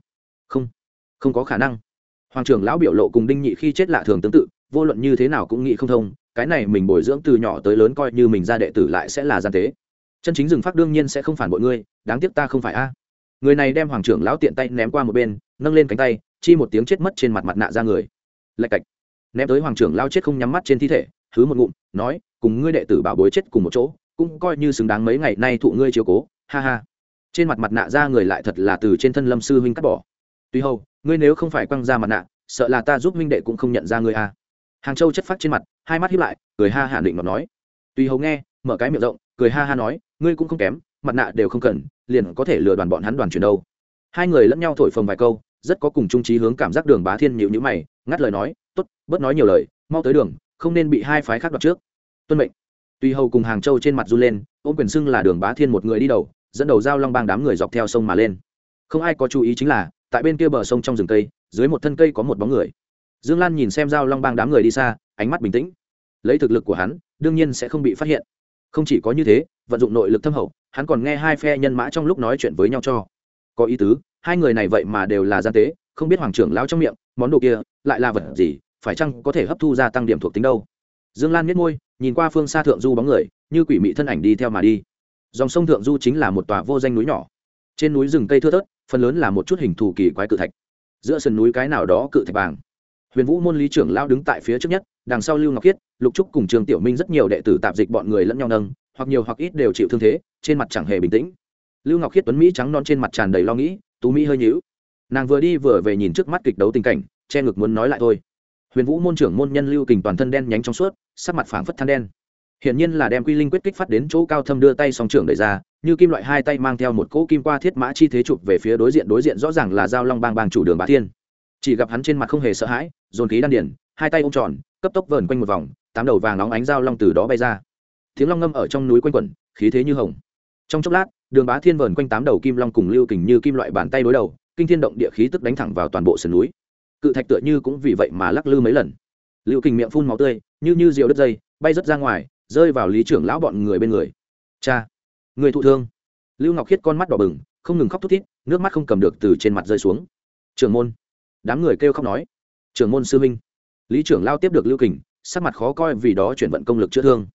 Không không có khả năng. Hoàng trưởng lão biểu lộ cùng đinh nhị khi chết lạ thường tương tự, vô luận như thế nào cũng nghĩ không thông, cái này mình bồi dưỡng từ nhỏ tới lớn coi như mình ra đệ tử lại sẽ là gian tế chân chính rừng phát đương nhiên sẽ không phản bội ngươi, đáng tiếc ta không phải a. Người này đem hoàng trưởng lão tiện tay ném qua một bên, nâng lên cánh tay, chi một tiếng chết mất trên mặt mặt nạ ra người. Lạch cạch. Ném tới hoàng trưởng lao chết không nhắm mắt trên thi thể thứ một ngụm, nói, cùng ngươi đệ tử bảo bối chết cùng một chỗ, cũng coi như xứng đáng mấy ngày nay thụ ngươi chiếu cố, ha ha. Trên mặt mặt nạ ra người lại thật là từ trên thân lâm sư huynh cắt bỏ. Tuy hầu, ngươi nếu không phải quăng ra mặt nạ, sợ là ta giúp minh đệ cũng không nhận ra ngươi a. À. hàng châu chất phát trên mặt, hai mắt hiếp lại, cười ha hạ định mà nói. Tuy hầu nghe, mở cái miệng rộng, cười ha ha nói ngươi cũng không kém, mặt nạ đều không cần, liền có thể lừa đoàn bọn hắn đoàn chuyển đâu. Hai người lẫn nhau thổi phồng vài câu, rất có cùng trung trí hướng cảm giác đường bá thiên nhịu nhữ mày, ngắt lời nói t ố t bớt nói nhiều lời, mau tới đường, không nên bị hai phái khác đoạt trước. Tuân mệnh. Tuy hầu cùng hàng châu trên mặt run lên, ôm quyền xưng là đường bá thiên một người đi đầu, dẫn đầu giao long bang đám người dọc theo sông mà lên. Không ai có chú ý chính là, tại bên kia bờ sông trong rừng cây, dưới một thân cây có một bóng người. Dương lan nhìn xem giao long bang đám người đi xa, ánh mắt bình tĩnh. Lấy thực lực của hắn, đương nhiên sẽ không bị phát hiện. Không chỉ có như thế vận dụng nội lực thâm hậu, hắn còn nghe hai phe nhân mã trong lúc nói chuyện với nhau cho. Có ý tứ, hai người này vậy mà đều là gian tế, không biết hoàng trưởng lao trong miệng, món đồ kia lại là vật gì, phải chăng có thể hấp thu gia tăng điểm thuộc tính đâu? Dương lan miết môi, nhìn qua phương xa thượng du bóng người, như quỷ mị thân ảnh đi theo mà đi. Dòng sông thượng du chính là một tòa vô danh núi nhỏ. Trên núi rừng cây thưa thớt, phần lớn là một chút hình thù kỳ quái cự thạch. Giữa sườn núi cái nào đó cự thạch vàng. Huyền vũ môn lý trưởng lao đứng tại phía trước nhất, đằng sau lưu ngọc khiết, lục trúc cùng trường tiểu minh rất nhiều đệ tử tạp dịch bọn người lẫn nhau nâng hoặc nhiều hoặc ít đều chịu thương thế, trên mặt chẳng hề bình tĩnh. Lưu ngọc khiết tuấn mỹ trắng non trên mặt tràn đầy lo nghĩ, tú mỹ hơi nhíu. Nàng vừa đi vừa về nhìn trước mắt kịch đấu tình cảnh, che ngực muốn nói lại thôi. Huyền vũ môn trưởng môn nhân lưu kình toàn thân đen nhánh trong suốt, sắc mặt phảng phất than đen. Hiển nhiên là đem quy linh quyết kích phát đến chỗ cao thâm đưa tay song trưởng đẩy ra, như kim loại hai tay mang theo một cỗ kim qua thiết mã chi thế chụp về phía đối diện đối diện rõ ràng là giao long bang bang chủ đường bá thiên. Chỉ gặp hắn trên mặt không hề sợ hãi, dồn khí đan điển hai tay ôm tròn, cấp tốc vờn quanh một vòng, tám đầu vàng nóng ánh giao long từ đó bay ra tiếng long ngâm ở trong núi quanh quẩn, khí thế như hồng. Trong chốc lát, đường bá thiên vờn quanh tám đầu kim long cùng lưu kình như kim loại bàn tay đối đầu, kinh thiên động địa khí tức đánh thẳng vào toàn bộ sườn núi. Cự thạch tựa như cũng vì vậy mà lắc lư mấy lần. Lưu kình miệng phun máu tươi, như như rượu đất dây, bay rớt ra ngoài, rơi vào lý trưởng lão bọn người bên người. Cha, người thụ thương. Lưu ngọc khiết con mắt đỏ bừng, không ngừng khóc thút thít, nước mắt không cầm được từ trên mặt rơi xuống. Trưởng môn. Đám người kêu khóc nói. Trưởng môn sư minh lý trưởng lao tiếp được lưu kình, sắc mặt khó coi vì đó chuyển vận công lực chữa thương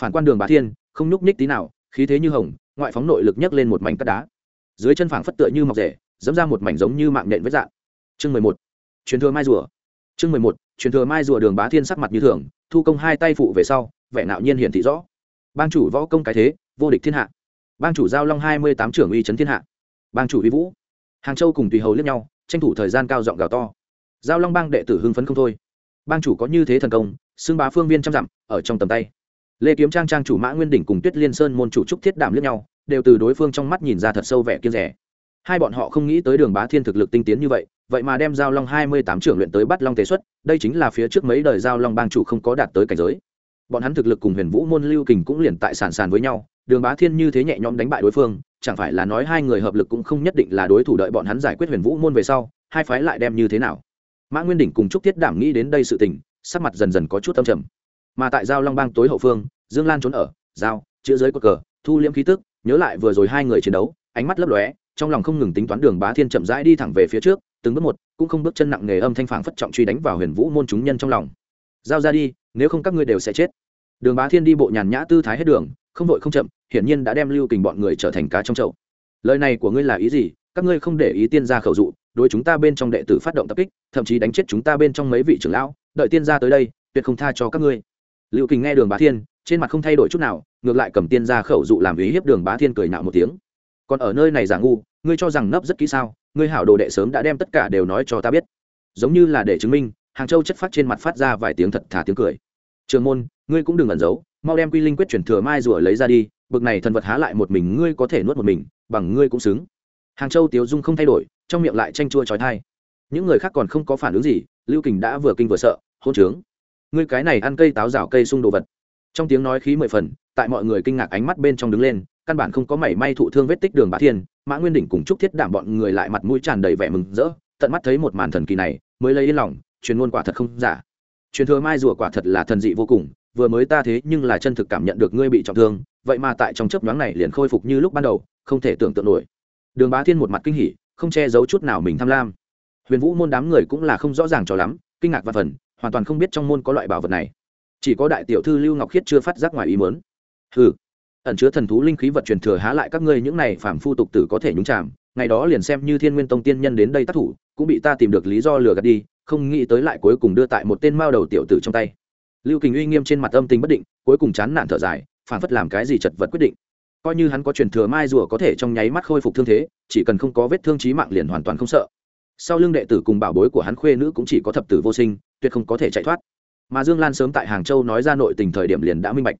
phản quan đường bá thiên, không nhúc nhích tí nào, khí thế như hồng, ngoại phóng nội lực nhấc lên một mảnh cắt đá. Dưới chân phảng phất tựa như mọc rể dẫm ra một mảnh giống như mạng nhện với dạng. Chương mười một. Truyền thừa mai rùa. Chương mười một. Truyền thừa mai rùa đường bá thiên sắc mặt như thường, thu công hai tay phụ về sau, vẻ nạo nhiên hiển thị rõ. Bang chủ võ công cái thế, vô địch thiên hạ. Bang chủ giao long hai mươi tám trưởng uy trấn thiên hạ. Bang chủ uy vũ. Hàng châu cùng tùy hầu liếc nhau, tranh thủ thời gian cao giọng gào to. Giao long bang đệ tử hưng phấn không thôi. Bang chủ có như thế thần công, xưng bá phương viên trăm dặm, ở trong tầm tay lê kiếm trang trang chủ mã nguyên đỉnh cùng tuyết liên sơn môn chủ trúc thiết đảm liếc nhau, đều từ đối phương trong mắt nhìn ra thật sâu vẻ kiên rẻ hai bọn họ không nghĩ tới đường bá thiên thực lực tinh tiến như vậy vậy mà đem giao long hai mươi tám trưởng luyện tới bắt long tế xuất, đây chính là phía trước mấy đời giao long bang chủ không có đạt tới cảnh giới. Bọn hắn thực lực cùng huyền vũ môn lưu kình cũng liền tại sàn sàn với nhau, đường bá thiên như thế nhẹ nhõm đánh bại đối phương, chẳng phải là nói hai người hợp lực cũng không nhất định là đối thủ đợi bọn hắn giải quyết huyền vũ môn về sau, hai phái lại đem như thế nào? Mã nguyên đỉnh cùng trúc thiết đảm nghĩ đến đây sự tình, sắc mặt dần dần có chút tâm trầm mà tại giao long bang tối hậu phương, dương lan trốn ở, giao, chữ giới cột cờ, thu liễm khí tức, nhớ lại vừa rồi hai người chiến đấu, ánh mắt lấp lóe, trong lòng không ngừng tính toán đường bá thiên chậm rãi đi thẳng về phía trước, từng bước một, cũng không bước chân nặng nghề âm thanh phản phất trọng truy đánh vào huyền vũ môn chúng nhân trong lòng. Giao ra đi, nếu không các ngươi đều sẽ chết. Đường bá thiên đi bộ nhàn nhã tư thái hết đường, không vội không chậm, hiển nhiên đã đem lưu kình bọn người trở thành cá trong chậu. Lời này của ngươi là ý gì? Các ngươi không để ý tiên gia khẩu dụ, đối chúng ta bên trong đệ tử phát động tập kích, thậm chí đánh chết chúng ta bên trong mấy vị trưởng lão, đợi tiên gia tới đây, tuyệt không tha cho các ngươi lưu kình nghe đường bá thiên, trên mặt không thay đổi chút nào, ngược lại cầm tiên gia khẩu dụ làm ý hiếp đường bá thiên cười nạo một tiếng. Còn ở nơi này giả ngu, ngươi cho rằng nấp rất kỹ sao? Ngươi hảo đồ đệ sớm đã đem tất cả đều nói cho ta biết. Giống như là để chứng minh, hàng châu chất phát trên mặt phát ra vài tiếng thật thà tiếng cười. Trường môn, ngươi cũng đừng ẩn giấu, mau đem quy linh quyết chuyển thừa mai rùa lấy ra đi, bực này thần vật há lại một mình ngươi có thể nuốt một mình, bằng ngươi cũng xứng. Hàng châu tiếu dung không thay đổi, trong miệng lại tranh chua trói thai những người khác còn không có phản ứng gì, lưu kình đã vừa kinh vừa sợ, hôn trướng ngươi cái này ăn cây táo rào cây sung đồ vật. Trong tiếng nói khí mười phần, tại mọi người kinh ngạc ánh mắt bên trong đứng lên, căn bản không có mảy may thụ thương vết tích đường bá thiên, mã nguyên đỉnh cùng chúc thiết đảm bọn người lại mặt mũi tràn đầy vẻ mừng rỡ, tận mắt thấy một màn thần kỳ này, mới lấy yên lòng, truyền ngôn quả thật không giả. Truyền thừa mai rùa quả thật là thần dị vô cùng, vừa mới ta thế nhưng là chân thực cảm nhận được ngươi bị trọng thương, vậy mà tại trong chớp nhoáng này liền khôi phục như lúc ban đầu, không thể tưởng tượng nổi. Đường bá thiên một mặt kinh hỉ, không che giấu chút nào mình tham lam. Huyền vũ môn đám người cũng là không rõ ràng cho lắm, kinh ngạc và phần hoàn toàn không biết trong môn có loại bảo vật này. Chỉ có đại tiểu thư lưu ngọc khiết chưa phát giác ngoài ý mớn ừ ẩn chứa thần thú linh khí vật truyền thừa há lại các ngươi những này phàm phu tục tử có thể nhúng chạm ngày đó liền xem như thiên nguyên tông tiên nhân đến đây tác thủ, cũng bị ta tìm được lý do lừa gạt đi, không nghĩ tới lại cuối cùng đưa tại một tên mao đầu tiểu tử trong tay. Lưu kình uy nghiêm trên mặt âm tình bất định, cuối cùng chán nản thở dài phản phất làm cái gì chật vật quyết định. Coi như hắn có truyền thừa mai rùa có thể trong nháy mắt khôi phục thương thế, chỉ cần không có vết thương trí mạng liền hoàn toàn không sợ sau lưng đệ tử cùng bảo bối của hắn khuê nữ cũng chỉ có thập tử vô sinh, tuyệt không có thể chạy thoát. Mà dương lan sớm tại hàng châu nói ra nội tình thời điểm liền đã minh bạch.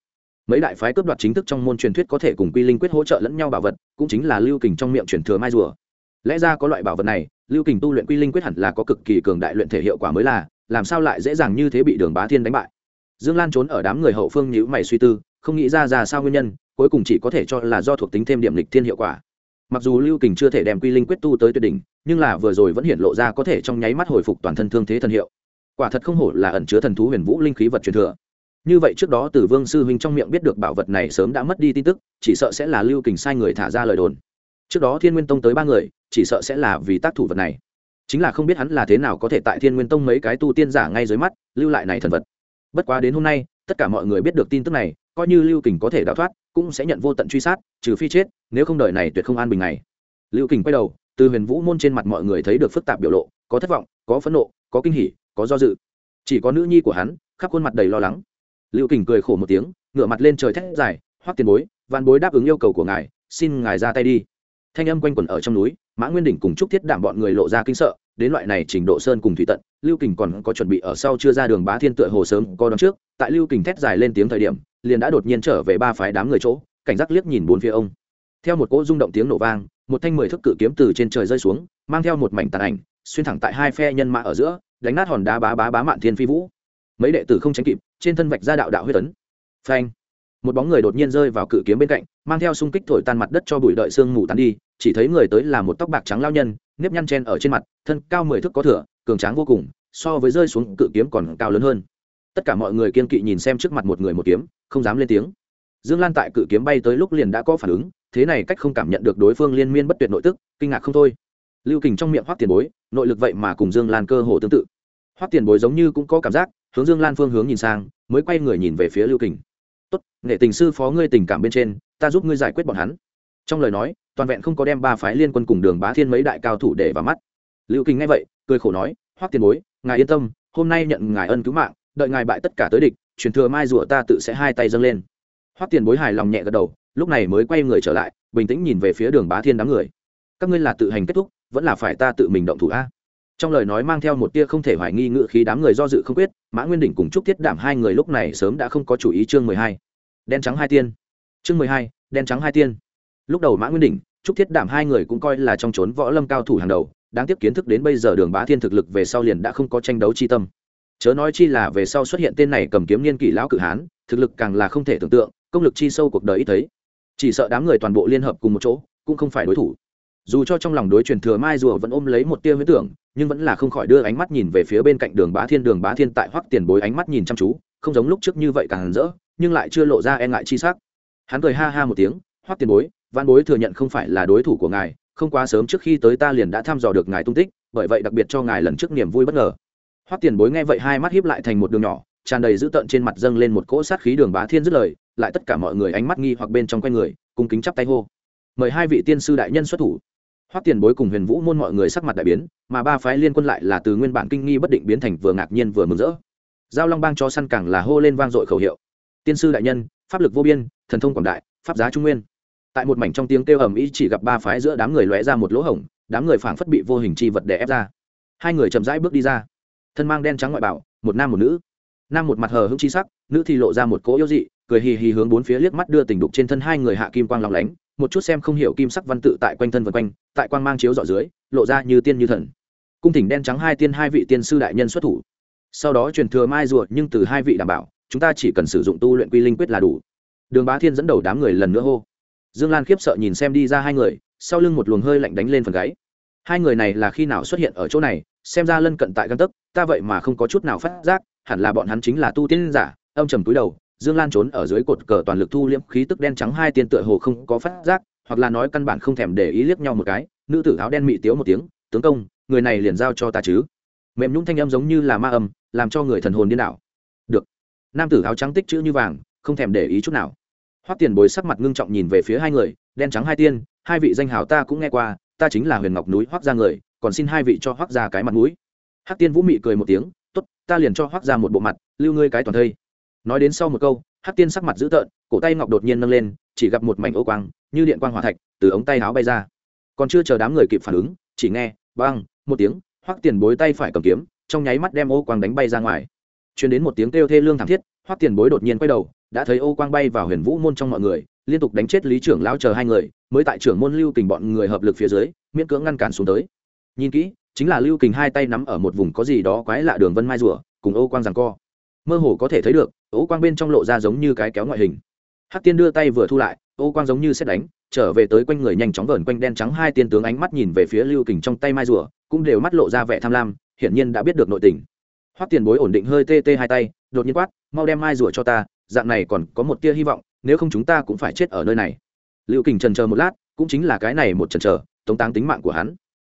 Mấy đại phái cướp đoạt chính thức trong môn truyền thuyết có thể cùng quy linh quyết hỗ trợ lẫn nhau bảo vật, cũng chính là lưu kình trong miệng truyền thừa mai rùa. Lẽ ra có loại bảo vật này, lưu kình tu luyện quy linh quyết hẳn là có cực kỳ cường đại luyện thể hiệu quả mới là, làm sao lại dễ dàng như thế bị đường bá thiên đánh bại? Dương lan trốn ở đám người hậu phương nhữ mày suy tư, không nghĩ ra ra sao nguyên nhân, cuối cùng chỉ có thể cho là do thuộc tính thêm điểm lịch thiên hiệu quả mặc dù lưu kình chưa thể đem quy linh quyết tu tới tuyệt đỉnh, nhưng là vừa rồi vẫn hiện lộ ra có thể trong nháy mắt hồi phục toàn thân thương thế thần hiệu. Quả thật không hổ là ẩn chứa thần thú huyền vũ linh khí vật truyền thừa. Như vậy trước đó từ vương sư huynh trong miệng biết được bảo vật này sớm đã mất đi tin tức, chỉ sợ sẽ là lưu kình sai người thả ra lời đồn. Trước đó thiên nguyên tông tới ba người, chỉ sợ sẽ là vì tác thủ vật này. Chính là không biết hắn là thế nào có thể tại thiên nguyên tông mấy cái tu tiên giả ngay dưới mắt, lưu lại này thần vật. Bất quá đến hôm nay, tất cả mọi người biết được tin tức này, coi như lưu kình có thể đào thoát cũng sẽ nhận vô tận truy sát, trừ phi chết, nếu không đời này tuyệt không an bình này. Lưu kình quay đầu, từ huyền vũ môn trên mặt mọi người thấy được phức tạp biểu lộ, có thất vọng, có phẫn nộ, có kinh hỉ, có do dự. Chỉ có nữ nhi của hắn, khắp khuôn mặt đầy lo lắng. Lưu kình cười khổ một tiếng, ngửa mặt lên trời thét dài, hoắc tiền bối văn bối đáp ứng yêu cầu của ngài, xin ngài ra tay đi thanh âm quanh quẩn ở trong núi, mã nguyên đỉnh cùng trúc thiết đảm bọn người lộ ra kinh sợ, đến loại này trình độ sơn cùng thủy tận, lưu kình còn có chuẩn bị ở sau chưa ra đường bá thiên tựa hồ sớm có đón trước, tại lưu kình thét dài lên tiếng thời điểm, liền đã đột nhiên trở về ba phái đám người chỗ, cảnh giác liếc nhìn bốn phía ông. Theo một cỗ rung động tiếng nổ vang, một thanh mười thước cự kiếm từ trên trời rơi xuống, mang theo một mảnh tàn ảnh, xuyên thẳng tại hai phe nhân mã ở giữa, đánh nát hòn đá bá bá bá mạn thiên phi vũ. Mấy đệ tử không tránh kịp, trên thân vạch ra đạo đạo huyết tấn phanh! Một bóng người đột nhiên rơi vào cự kiếm bên cạnh, mang theo xung kích thổi tan mặt đất cho bụi đợi xương mù tán đi, chỉ thấy người tới là một tóc bạc trắng lao nhân, nếp nhăn chen ở trên mặt, thân cao mười thước có thửa cường tráng vô cùng, so với rơi xuống cự kiếm còn cao lớn hơn. Tất cả mọi người kiên kỵ nhìn xem trước mặt một người một kiếm, không dám lên tiếng. Dương lan tại cự kiếm bay tới lúc liền đã có phản ứng, thế này cách không cảm nhận được đối phương liên miên bất tuyệt nội tức, kinh ngạc không thôi. Lưu kình trong miệng hoắc tiền bối, nội lực vậy mà cùng dương lan cơ hồ tương tự. Hoắc tiền bối giống như cũng có cảm giác, hướng dương lan phương hướng nhìn sang, mới quay người nhìn về phía lưu kình tốt, nghệ tình sư phó ngươi tình cảm bên trên, ta giúp ngươi giải quyết bọn hắn. Trong lời nói, toàn vẹn không có đem ba phái liên quân cùng đường bá thiên mấy đại cao thủ để vào mắt. Liệu kinh nghe vậy, cười khổ nói, hoắc tiền bối, ngài yên tâm, hôm nay nhận ngài ân cứu mạng, đợi ngài bại tất cả tới địch, truyền thừa mai rùa ta tự sẽ hai tay dâng lên. Hoắc tiền bối hài lòng nhẹ gật đầu, lúc này mới quay người trở lại, bình tĩnh nhìn về phía đường bá thiên đám người. Các ngươi là tự hành kết thúc, vẫn là phải ta tự mình động thủ a? Trong lời nói mang theo một tia không thể hoài nghi ngự khí đám người do dự không quyết, mã nguyên đỉnh cùng trúc thiết đảm hai người lúc này sớm đã không có chủ ý chương mười hai. Đen trắng hai tiên. Chương mười hai, đen trắng hai tiên. Lúc đầu mã nguyên đỉnh, trúc thiết đảm hai người cũng coi là trong trốn võ lâm cao thủ hàng đầu, đáng tiếc kiến thức đến bây giờ đường bá thiên thực lực về sau liền đã không có tranh đấu chi tâm. Chớ nói chi là về sau xuất hiện tên này cầm kiếm niên kỷ lão cự hán, thực lực càng là không thể tưởng tượng, công lực chi sâu cuộc đời ít thấy. Chỉ sợ đám người toàn bộ liên hợp cùng một chỗ, cũng không phải đối thủ dù cho trong lòng đối truyền thừa mai rùa vẫn ôm lấy một tia huyết tưởng, nhưng vẫn là không khỏi đưa ánh mắt nhìn về phía bên cạnh đường bá thiên. Đường bá thiên tại hoắc tiền bối ánh mắt nhìn chăm chú, không giống lúc trước như vậy càng rỡ, nhưng lại chưa lộ ra e ngại chi sắc. Hắn cười ha ha một tiếng, hoắc tiền bối văn bối thừa nhận không phải là đối thủ của ngài, không quá sớm trước khi tới ta liền đã thăm dò được ngài tung tích, bởi vậy đặc biệt cho ngài lần trước niềm vui bất ngờ. Hoắc tiền bối nghe vậy hai mắt hiếp lại thành một đường nhỏ, tràn đầy dữ tợn trên mặt dâng lên một cỗ sát khí đường bá thiên dứt lời, lại tất cả mọi người ánh mắt nghi hoặc bên trong quanh người cùng kính chắp tay hô. Mời hai vị tiên sư đại nhân xuất thủ hoắc tiền bối cùng huyền vũ môn mọi người sắc mặt đại biến, mà ba phái liên quân lại là từ nguyên bản kinh nghi bất định biến thành vừa ngạc nhiên vừa mừng rỡ. Giao long bang cho săn càng là hô lên vang dội khẩu hiệu. Tiên sư đại nhân, pháp lực vô biên, thần thông quảng đại, pháp giá trung nguyên. Tại một mảnh trong tiếng kêu ầm ĩ chỉ gặp ba phái giữa đám người lóe ra một lỗ hổng, đám người phảng phất bị vô hình chi vật đè ép ra. Hai người chậm rãi bước đi ra. Thân mang đen trắng ngoại bảo, một nam một nữ. Nam một mặt hờ hững chi sắc, nữ thì lộ ra một cỗ yếu dị, cười hì hì hướng bốn phía liếc mắt đưa tình đục trên thân hai người hạ kim quang lóng lánh một chút xem không hiểu kim sắc văn tự tại quanh thân vân quanh, tại quang mang chiếu dọ dưới, lộ ra như tiên như thần. Cung thỉnh đen trắng hai tiên hai vị tiên sư đại nhân xuất thủ. Sau đó truyền thừa mai ruột nhưng từ hai vị đảm bảo, chúng ta chỉ cần sử dụng tu luyện quy linh quyết là đủ. Đường bá thiên dẫn đầu đám người lần nữa hô. Dương lan khiếp sợ nhìn xem đi ra hai người, sau lưng một luồng hơi lạnh đánh lên phần gáy. Hai người này là khi nào xuất hiện ở chỗ này, xem ra lân cận tại găng tấc, ta vậy mà không có chút nào phát giác, hẳn là bọn hắn chính là tu tiên giả, âm trầm túi đầu dương lan trốn ở dưới cột cờ toàn lực thu liễm khí tức đen trắng hai tiên tựa hồ không có phát giác, hoặc là nói căn bản không thèm để ý liếc nhau một cái, nữ tử áo đen mị tiếu một tiếng, tướng công, người này liền giao cho ta chứ? Mềm nhũng thanh âm giống như là ma âm, làm cho người thần hồn điên đảo. Được. Nam tử áo trắng tích chữ như vàng, không thèm để ý chút nào. Hoắc tiền bối sắc mặt ngưng trọng nhìn về phía hai người, đen trắng hai tiên, hai vị danh hào ta cũng nghe qua, ta chính là huyền ngọc núi hoắc ra người, còn xin hai vị cho hoắc ra cái mặt mũi. Hắc tiên vũ mị cười một tiếng, tốt, ta liền cho hoắc ra một bộ mặt, lưu ngươi cái toàn thây nói đến sau một câu, hắc tiên sắc mặt dữ tợn, cổ tay ngọc đột nhiên nâng lên, chỉ gặp một mảnh ô quang, như điện quang hỏa thạch, từ ống tay áo bay ra. Còn chưa chờ đám người kịp phản ứng, chỉ nghe băng một tiếng, hoắc tiền bối tay phải cầm kiếm, trong nháy mắt đem ô quang đánh bay ra ngoài. Chuyển đến một tiếng kêu thê lương thảm thiết, hoắc tiền bối đột nhiên quay đầu, đã thấy ô quang bay vào huyền vũ môn trong mọi người, liên tục đánh chết lý trưởng lão chờ hai người, mới tại trưởng môn lưu kình bọn người hợp lực phía dưới, miễn cưỡng ngăn cản xuống tới. Nhìn kỹ, chính là lưu kình hai tay nắm ở một vùng có gì đó quái lạ đường vân mai rùa, cùng ô quang rằng co. Mơ hồ có thể thấy được ô quang bên trong lộ ra giống như cái kéo ngoại hình. Hắc tiên đưa tay vừa thu lại, ô quang giống như xét đánh, trở về tới quanh người nhanh chóng vờn quanh đen trắng hai tiên tướng ánh mắt nhìn về phía lưu kình trong tay mai rùa, cũng đều mắt lộ ra vẻ tham lam, hiển nhiên đã biết được nội tình. Hoắc tiền bối ổn định hơi tê tê hai tay, đột nhiên quát, mau đem mai rùa cho ta, dạng này còn có một tia hy vọng, nếu không chúng ta cũng phải chết ở nơi này. Lưu kình trần chờ một lát, cũng chính là cái này một trần chờ, tống táng tính mạng của hắn.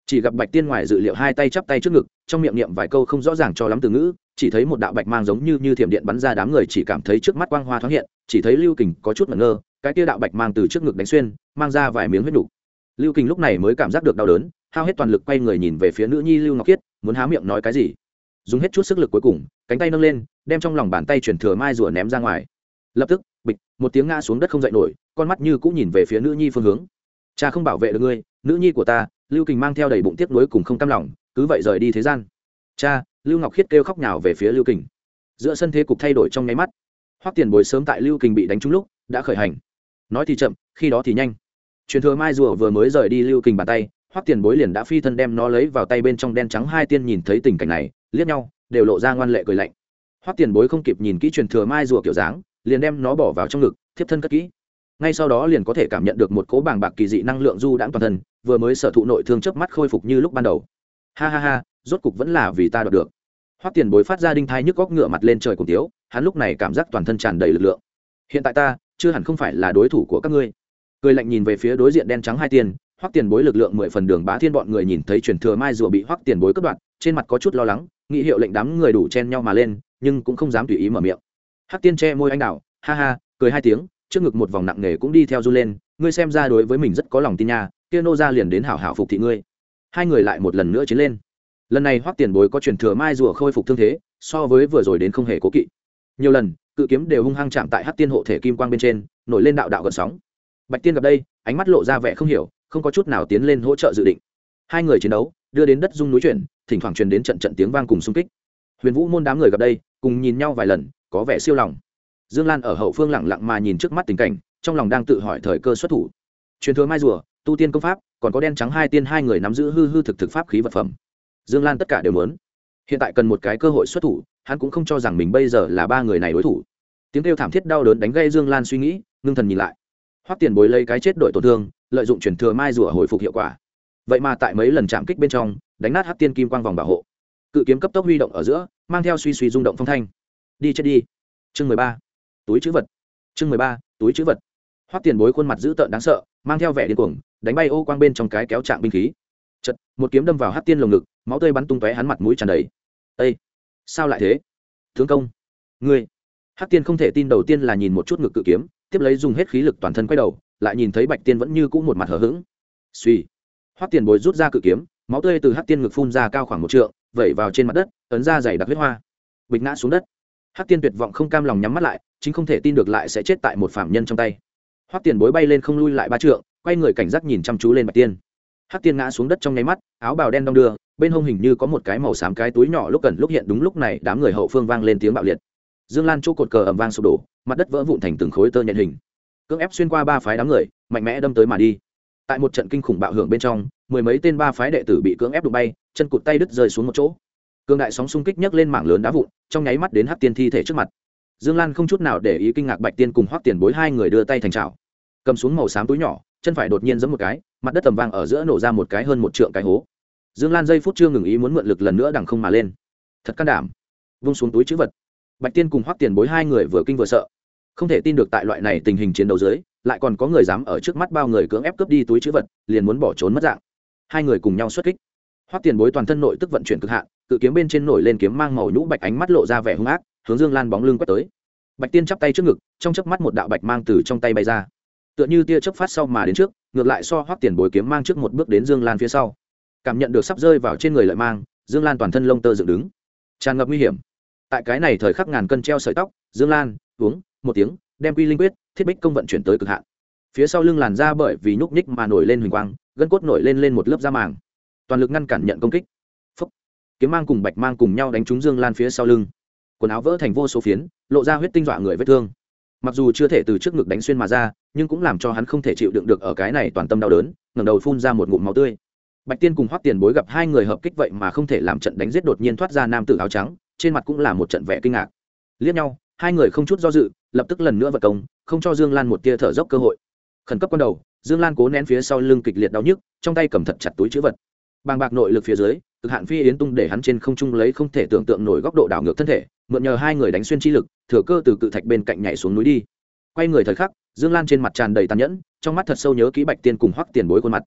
Chỉ gặp bạch tiên ngoài dự liệu hai tay chắp tay trước ngực, trong miệng niệm vài câu không rõ ràng cho lắm từ ngữ chỉ thấy một đạo bạch mang giống như như thiểm điện bắn ra đám người chỉ cảm thấy trước mắt quang hoa thoáng hiện, chỉ thấy lưu kình có chút ngẩn ngơ, cái kia đạo bạch mang từ trước ngực đánh xuyên, mang ra vài miếng huyết đủ. lưu kình lúc này mới cảm giác được đau đớn, hao hết toàn lực quay người nhìn về phía nữ nhi lưu ngọc khiết, muốn há miệng nói cái gì. Dùng hết chút sức lực cuối cùng, cánh tay nâng lên, đem trong lòng bàn tay chuyển thừa mai rùa ném ra ngoài. Lập tức, bịch, một tiếng ngã xuống đất không dậy nổi, con mắt như cũng nhìn về phía nữ nhi phương hướng. Cha không bảo vệ được ngươi, nữ nhi của ta. Lưu kình mang theo đầy bụng tiếc nuối cùng không cam lòng, cứ vậy rời đi thế gian. Cha lưu ngọc khiết kêu khóc nhào về phía lưu kình. Giữa sân thế cục thay đổi trong nháy mắt. Hoắc tiền bối sớm tại lưu kình bị đánh trúng lúc, đã khởi hành. Nói thì chậm, khi đó thì nhanh. Truyền thừa mai rùa vừa mới rời đi lưu kình bàn tay, hoắc tiền bối liền đã phi thân đem nó lấy vào tay bên trong đen trắng hai tiên nhìn thấy tình cảnh này, liếc nhau, đều lộ ra ngoan lệ cười lạnh. Hoắc tiền bối không kịp nhìn kỹ truyền thừa mai rùa kiểu dáng, liền đem nó bỏ vào trong ngực, thiếp thân cất kỹ. Ngay sau đó liền có thể cảm nhận được một cỗ bàng bạc kỳ dị năng lượng du đãng toàn thân, vừa mới sở thụ nội thương chớp mắt khôi phục như lúc ban đầu. Ha ha ha rốt cục vẫn là vì ta đoạt được. Hoắc tiền bối phát ra đinh thai nhức góc ngựa mặt lên trời cùng tiếu, hắn lúc này cảm giác toàn thân tràn đầy lực lượng. Hiện tại ta, chưa hẳn không phải là đối thủ của các ngươi. Cười lạnh nhìn về phía đối diện đen trắng hai tiền, hoắc tiền bối lực lượng mười phần đường bá thiên bọn người nhìn thấy truyền thừa mai rùa bị hoắc tiền bối cất đoạn trên mặt có chút lo lắng nghị hiệu lệnh đám người đủ chen nhau mà lên, nhưng cũng không dám tùy ý mở miệng. Hắc tiên che môi anh đào ha ha, cười hai tiếng, trước ngực một vòng nặng nề cũng đi theo du lên, ngươi xem ra đối với mình rất có lòng tin nha, kia nô ra liền đến hảo hảo phục thị ngươi. Hai người lại một lần nữa chiến lên lần này hoắc tiền bối có truyền thừa mai rùa khôi phục thương thế, so với vừa rồi đến không hề cố kỵ. Nhiều lần, cự kiếm đều hung hăng chạm tại hắc tiên hộ thể kim quang bên trên, nổi lên đạo đạo gần sóng. Bạch tiên gặp đây, ánh mắt lộ ra vẻ không hiểu, không có chút nào tiến lên hỗ trợ dự định. Hai người chiến đấu, đưa đến đất dung núi chuyển, thỉnh thoảng truyền đến trận trận tiếng vang cùng xung kích. Huyền vũ môn đám người gặp đây, cùng nhìn nhau vài lần, có vẻ siêu lòng. Dương lan ở hậu phương lẳng lặng mà nhìn trước mắt tình cảnh, trong lòng đang tự hỏi thời cơ xuất thủ. Truyền thừa mai rùa, tu tiên công pháp, còn có đen trắng hai tiên hai người nắm giữ hư hư thực thực pháp khí vật phẩm dương lan tất cả đều muốn. Hiện tại cần một cái cơ hội xuất thủ, hắn cũng không cho rằng mình bây giờ là ba người này đối thủ. Tiếng kêu thảm thiết đau đớn đánh gây dương lan suy nghĩ, ngưng thần nhìn lại. Hoắc tiền bối lấy cái chết đội tổn thương, lợi dụng chuyển thừa mai rùa hồi phục hiệu quả. Vậy mà tại mấy lần chạm kích bên trong, đánh nát hát tiên kim quang vòng bảo hộ. Cự kiếm cấp tốc huy động ở giữa, mang theo suy suy rung động phong thanh. Đi chết đi. Chương mười ba. Túi chữ vật. Chương mười ba, túi chữ vật. Hoắc tiền bối khuôn mặt dữ tợn đáng sợ, mang theo vẻ điên cuồng, đánh bay ô quang bên trong cái kéo trạng binh khí. Chật, một kiếm đâm vào hát tiên lồng ngực máu tươi bắn tung tóe hắn mặt mũi tràn đầy. Ây sao lại thế? Thương công, ngươi. Hắc tiên không thể tin đầu tiên là nhìn một chút ngực cự kiếm, tiếp lấy dùng hết khí lực toàn thân quay đầu, lại nhìn thấy bạch tiên vẫn như cũ một mặt hờ hững. Suy hoắc tiền bối rút ra cự kiếm, máu tươi từ hắc tiên ngực phun ra cao khoảng một trượng, vẩy vào trên mặt đất, ấn ra dày đặc huyết hoa. Bịch ngã xuống đất. Hắc tiên tuyệt vọng không cam lòng nhắm mắt lại, chính không thể tin được lại sẽ chết tại một phạm nhân trong tay. Hoắc tiền bối bay lên không lui lại ba trượng, quay người cảnh giác nhìn chăm chú lên bạch tiên. Hắc tiên ngã xuống đất trong nháy mắt, áo bào đen đong đưa bên hông hình như có một cái màu xám cái túi nhỏ lúc cần lúc hiện đúng lúc này đám người hậu phương vang lên tiếng bạo liệt. Dương lan chỗ cột cờ ầm vang sụp đổ, mặt đất vỡ vụn thành từng khối tơ nhận hình. Cưỡng ép xuyên qua ba phái đám người, mạnh mẽ đâm tới mà đi. Tại một trận kinh khủng bạo hưởng bên trong, mười mấy tên ba phái đệ tử bị cưỡng ép đụng bay, chân cụt tay đứt rơi xuống một chỗ. Cương đại sóng xung kích nhấc lên mảng lớn đá vụn, trong nháy mắt đến hát tiên thi thể trước mặt. Dương lan không chút nào để ý kinh ngạc bạch tiên cùng hoắc tiền bối hai người đưa tay thành trào cầm xuống màu xám túi nhỏ, chân phải đột nhiên giấm một cái, mặt đất tầm vang ở giữa nổ ra một cái hơn một trượng cái hố dương lan giây phút chưa ngừng ý muốn mượn lực lần nữa đằng không mà lên. Thật can đảm. Vung xuống túi chữ vật. Bạch tiên cùng hoắc tiền bối hai người vừa kinh vừa sợ. Không thể tin được tại loại này tình hình chiến đấu dưới, lại còn có người dám ở trước mắt bao người cưỡng ép cướp đi túi chữ vật, liền muốn bỏ trốn mất dạng. Hai người cùng nhau xuất kích. Hoắc tiền bối toàn thân nội tức vận chuyển cực hạn, cự kiếm bên trên nổi lên kiếm mang màu nhũ bạch ánh mắt lộ ra vẻ hung ác, hướng dương lan bóng lưng quét tới. Bạch tiên chắp tay trước ngực, trong chớp mắt một đạo bạch mang từ trong tay bay ra. Tựa như tia chớp phát sau mà đến trước, ngược lại so hoắc tiền bối kiếm mang trước một bước đến dương lan phía sau cảm nhận được sắp rơi vào trên người lợi mang, dương lan toàn thân lông tơ dựng đứng. Tràn ngập nguy hiểm. Tại cái này thời khắc ngàn cân treo sợi tóc, dương lan uống một tiếng, đem quy linh quyết, thiết bích công vận chuyển tới cực hạn. Phía sau lưng làn da bởi vì nhúc nhích mà nổi lên huỳnh quang, gân cốt nổi lên lên một lớp da màng. Toàn lực ngăn cản nhận công kích. Phúc. kiếm mang cùng bạch mang cùng nhau đánh trúng dương lan phía sau lưng. Quần áo vỡ thành vô số phiến, lộ ra huyết tinh dọa người vết thương. Mặc dù chưa thể từ trước ngực đánh xuyên mà ra, nhưng cũng làm cho hắn không thể chịu đựng được ở cái này toàn tâm đau đớn, ngẩng đầu phun ra một ngụm máu tươi bạch tiên cùng hoắc tiền bối gặp hai người hợp kích vậy mà không thể làm trận đánh giết đột nhiên thoát ra nam tử áo trắng, trên mặt cũng là một trận vẻ kinh ngạc. Liếc nhau, hai người không chút do dự, lập tức lần nữa vật công, không cho dương lan một tia thở dốc cơ hội. Khẩn cấp con đầu, dương lan cố nén phía sau lưng kịch liệt đau nhức, trong tay cầm thật chặt túi chữ vật. Bàng bạc nội lực phía dưới, cực hạn phi yến tung để hắn trên không trung lấy không thể tưởng tượng nổi góc độ đảo ngược thân thể, mượn nhờ hai người đánh xuyên chi lực, thừa cơ từ cự thạch bên cạnh nhảy xuống núi đi. Quay người thời khắc, dương lan trên mặt tràn đầy tàn nhẫn, trong mắt thật sâu nhớ kỹ bạch tiên cùng hoắc tiền bối khuôn mặt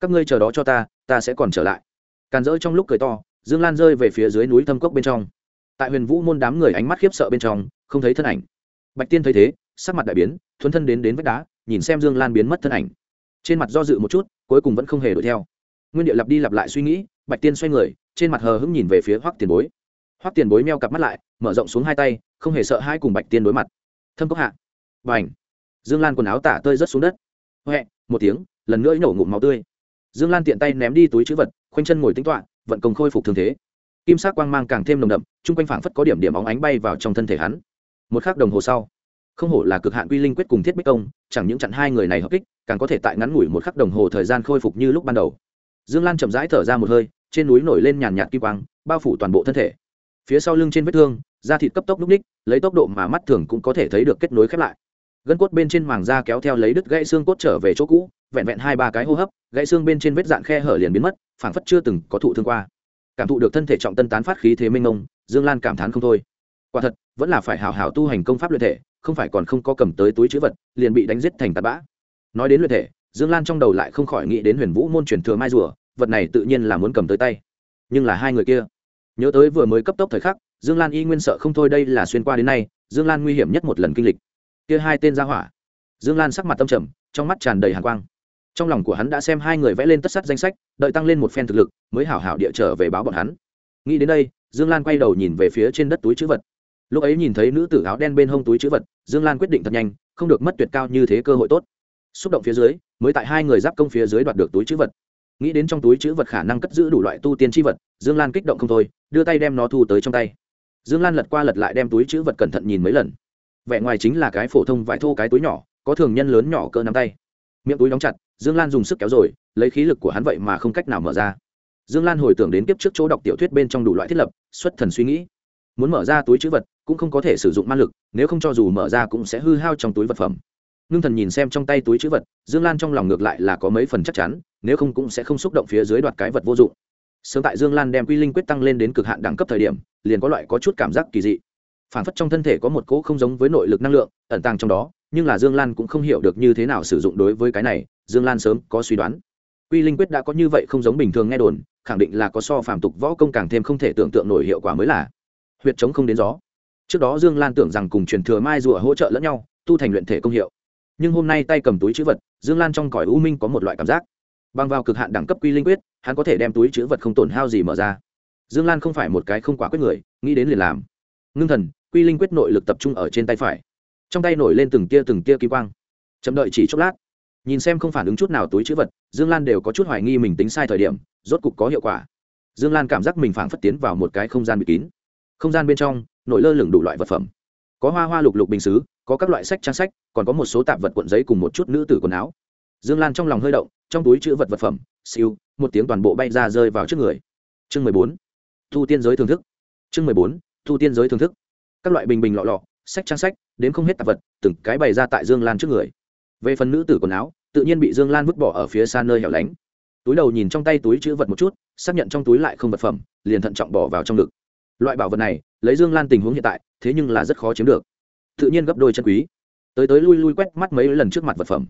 các ngươi chờ đó cho ta ta sẽ còn trở lại. Càn rỡ trong lúc cười to, dương lan rơi về phía dưới núi thâm cốc bên trong. Tại huyền vũ môn đám người ánh mắt khiếp sợ bên trong, không thấy thân ảnh. Bạch tiên thấy thế, sắc mặt đại biến, thuấn thân đến đến vách đá, nhìn xem dương lan biến mất thân ảnh. Trên mặt do dự một chút, cuối cùng vẫn không hề đuổi theo. Nguyên địa lặp đi lặp lại suy nghĩ, bạch tiên xoay người, trên mặt hờ hững nhìn về phía hoắc tiền bối. Hoắc tiền bối meo cặp mắt lại, mở rộng xuống hai tay, không hề sợ hai cùng bạch tiên đối mặt. Thâm cốc hạ. Và ảnh dương lan quần áo tả tơi rớt xuống đất. Huệ, một tiếng, lần nữa nổ ngụm máu tươi dương lan tiện tay ném đi túi chữ vật, khoanh chân ngồi tính toạ vận công khôi phục thương thế. Kim sắc quang mang càng thêm nồng đậm, chung quanh phảng phất có điểm điểm óng ánh bay vào trong thân thể hắn. Một khắc đồng hồ sau, không hổ là cực hạn quy linh quyết cùng thiết bích công, chẳng những chặn hai người này hợp kích, càng có thể tại ngắn ngủi một khắc đồng hồ thời gian khôi phục như lúc ban đầu. Dương lan chậm rãi thở ra một hơi, trên núi nổi lên nhàn nhạt kim quang, bao phủ toàn bộ thân thể. Phía sau lưng trên vết thương, da thịt cấp tốc núp ních, lấy tốc độ mà mắt thường cũng có thể thấy được kết nối khép lại. Gân cốt bên trên màng da kéo theo lấy đứt gãy xương cốt trở về chỗ cũ vẹn vẹn hai ba cái hô hấp, gãy xương bên trên vết dạn khe hở liền biến mất, phảng phất chưa từng có thụ thương qua. Cảm thụ được thân thể trọng tân tán phát khí thế minh ông dương lan cảm thán không thôi. Quả thật, vẫn là phải hào hào tu hành công pháp luyện thể, không phải còn không có cầm tới túi chữ vật, liền bị đánh giết thành tạt bã. Nói đến luyện thể, dương lan trong đầu lại không khỏi nghĩ đến huyền vũ môn truyền thừa mai rùa, vật này tự nhiên là muốn cầm tới tay. Nhưng là hai người kia, nhớ tới vừa mới cấp tốc thời khắc, dương lan y nguyên sợ không thôi đây là xuyên qua đến nay, dương lan nguy hiểm nhất một lần kinh lịch. Kia hai tên ra hỏa. Dương lan sắc mặt tâm trầm, trong mắt tràn đầy hàn quang trong lòng của hắn đã xem hai người vẽ lên tất sắt danh sách, đợi tăng lên một phen thực lực, mới hảo hảo địa trở về báo bọn hắn. Nghĩ đến đây, dương lan quay đầu nhìn về phía trên đất túi chữ vật. Lúc ấy nhìn thấy nữ tử áo đen bên hông túi chữ vật, dương lan quyết định thật nhanh, không được mất tuyệt cao như thế cơ hội tốt. Xúc động phía dưới, mới tại hai người giáp công phía dưới đoạt được túi chữ vật. Nghĩ đến trong túi chữ vật khả năng cất giữ đủ loại tu tiên chi vật, dương lan kích động không thôi, đưa tay đem nó thu tới trong tay. Dương lan lật qua lật lại đem túi chữ vật cẩn thận nhìn mấy lần. Vẻ ngoài chính là cái phổ thông vải thô cái túi nhỏ, có thường nhân lớn nhỏ cỡ nắm tay. Miệng túi đóng chặt dương lan dùng sức kéo rồi, lấy khí lực của hắn vậy mà không cách nào mở ra. Dương lan hồi tưởng đến kiếp trước chỗ đọc tiểu thuyết bên trong đủ loại thiết lập, xuất thần suy nghĩ. Muốn mở ra túi chữ vật cũng không có thể sử dụng ma lực, nếu không cho dù mở ra cũng sẽ hư hao trong túi vật phẩm. Ngưng thần nhìn xem trong tay túi chữ vật, dương lan trong lòng ngược lại là có mấy phần chắc chắn, nếu không cũng sẽ không xúc động phía dưới đoạt cái vật vô dụng. Sớm tại dương lan đem quy linh quyết tăng lên đến cực hạn đẳng cấp thời điểm, liền có loại có chút cảm giác kỳ dị. Phản phất trong thân thể có một cỗ không giống với nội lực năng lượng, ẩn tàng trong đó, nhưng là dương lan cũng không hiểu được như thế nào sử dụng đối với cái này dương lan sớm có suy đoán. Quy linh quyết đã có như vậy không giống bình thường nghe đồn, khẳng định là có so phàm tục võ công càng thêm không thể tưởng tượng nổi hiệu quả mới là huyệt chống không đến gió. Trước đó dương lan tưởng rằng cùng truyền thừa mai rùa hỗ trợ lẫn nhau, tu thành luyện thể công hiệu. Nhưng hôm nay tay cầm túi chữ vật, dương lan trong cõi u minh có một loại cảm giác. Bằng vào cực hạn đẳng cấp quy linh quyết, hắn có thể đem túi chữ vật không tổn hao gì mở ra. Dương lan không phải một cái không quá quyết người, nghĩ đến liền làm. Ngưng thần, quy linh quyết nội lực tập trung ở trên tay phải. Trong tay nổi lên từng tia từng tia kỳ quang. Chậm đợi chỉ chốc lát nhìn xem không phản ứng chút nào túi chữ vật, dương lan đều có chút hoài nghi mình tính sai thời điểm, rốt cục có hiệu quả. Dương lan cảm giác mình phảng phất tiến vào một cái không gian bị kín. Không gian bên trong nổi lơ lửng đủ loại vật phẩm. Có hoa hoa lục lục bình xứ, có các loại sách trang sách, còn có một số tạp vật cuộn giấy cùng một chút nữ tử quần áo. Dương lan trong lòng hơi động, trong túi chữ vật vật phẩm, siêu, một tiếng toàn bộ bay ra rơi vào trước người. Chương mười bốn, thu tiên giới thưởng thức. Chương mười bốn, thu tiên giới thưởng thức. Các loại bình bình lọ lọ, sách trang sách đến không hết tạp vật, từng cái bày ra tại dương lan trước người về phần nữ tử quần áo, tự nhiên bị dương lan vứt bỏ ở phía xa nơi hẻo lánh. Túi đầu nhìn trong tay túi chữ vật một chút, xác nhận trong túi lại không vật phẩm, liền thận trọng bỏ vào trong ngực. Loại bảo vật này, lấy dương lan tình huống hiện tại, thế nhưng là rất khó chiếm được. Tự nhiên gấp đôi chân quý. Tới tới lui lui quét mắt mấy lần trước mặt vật phẩm.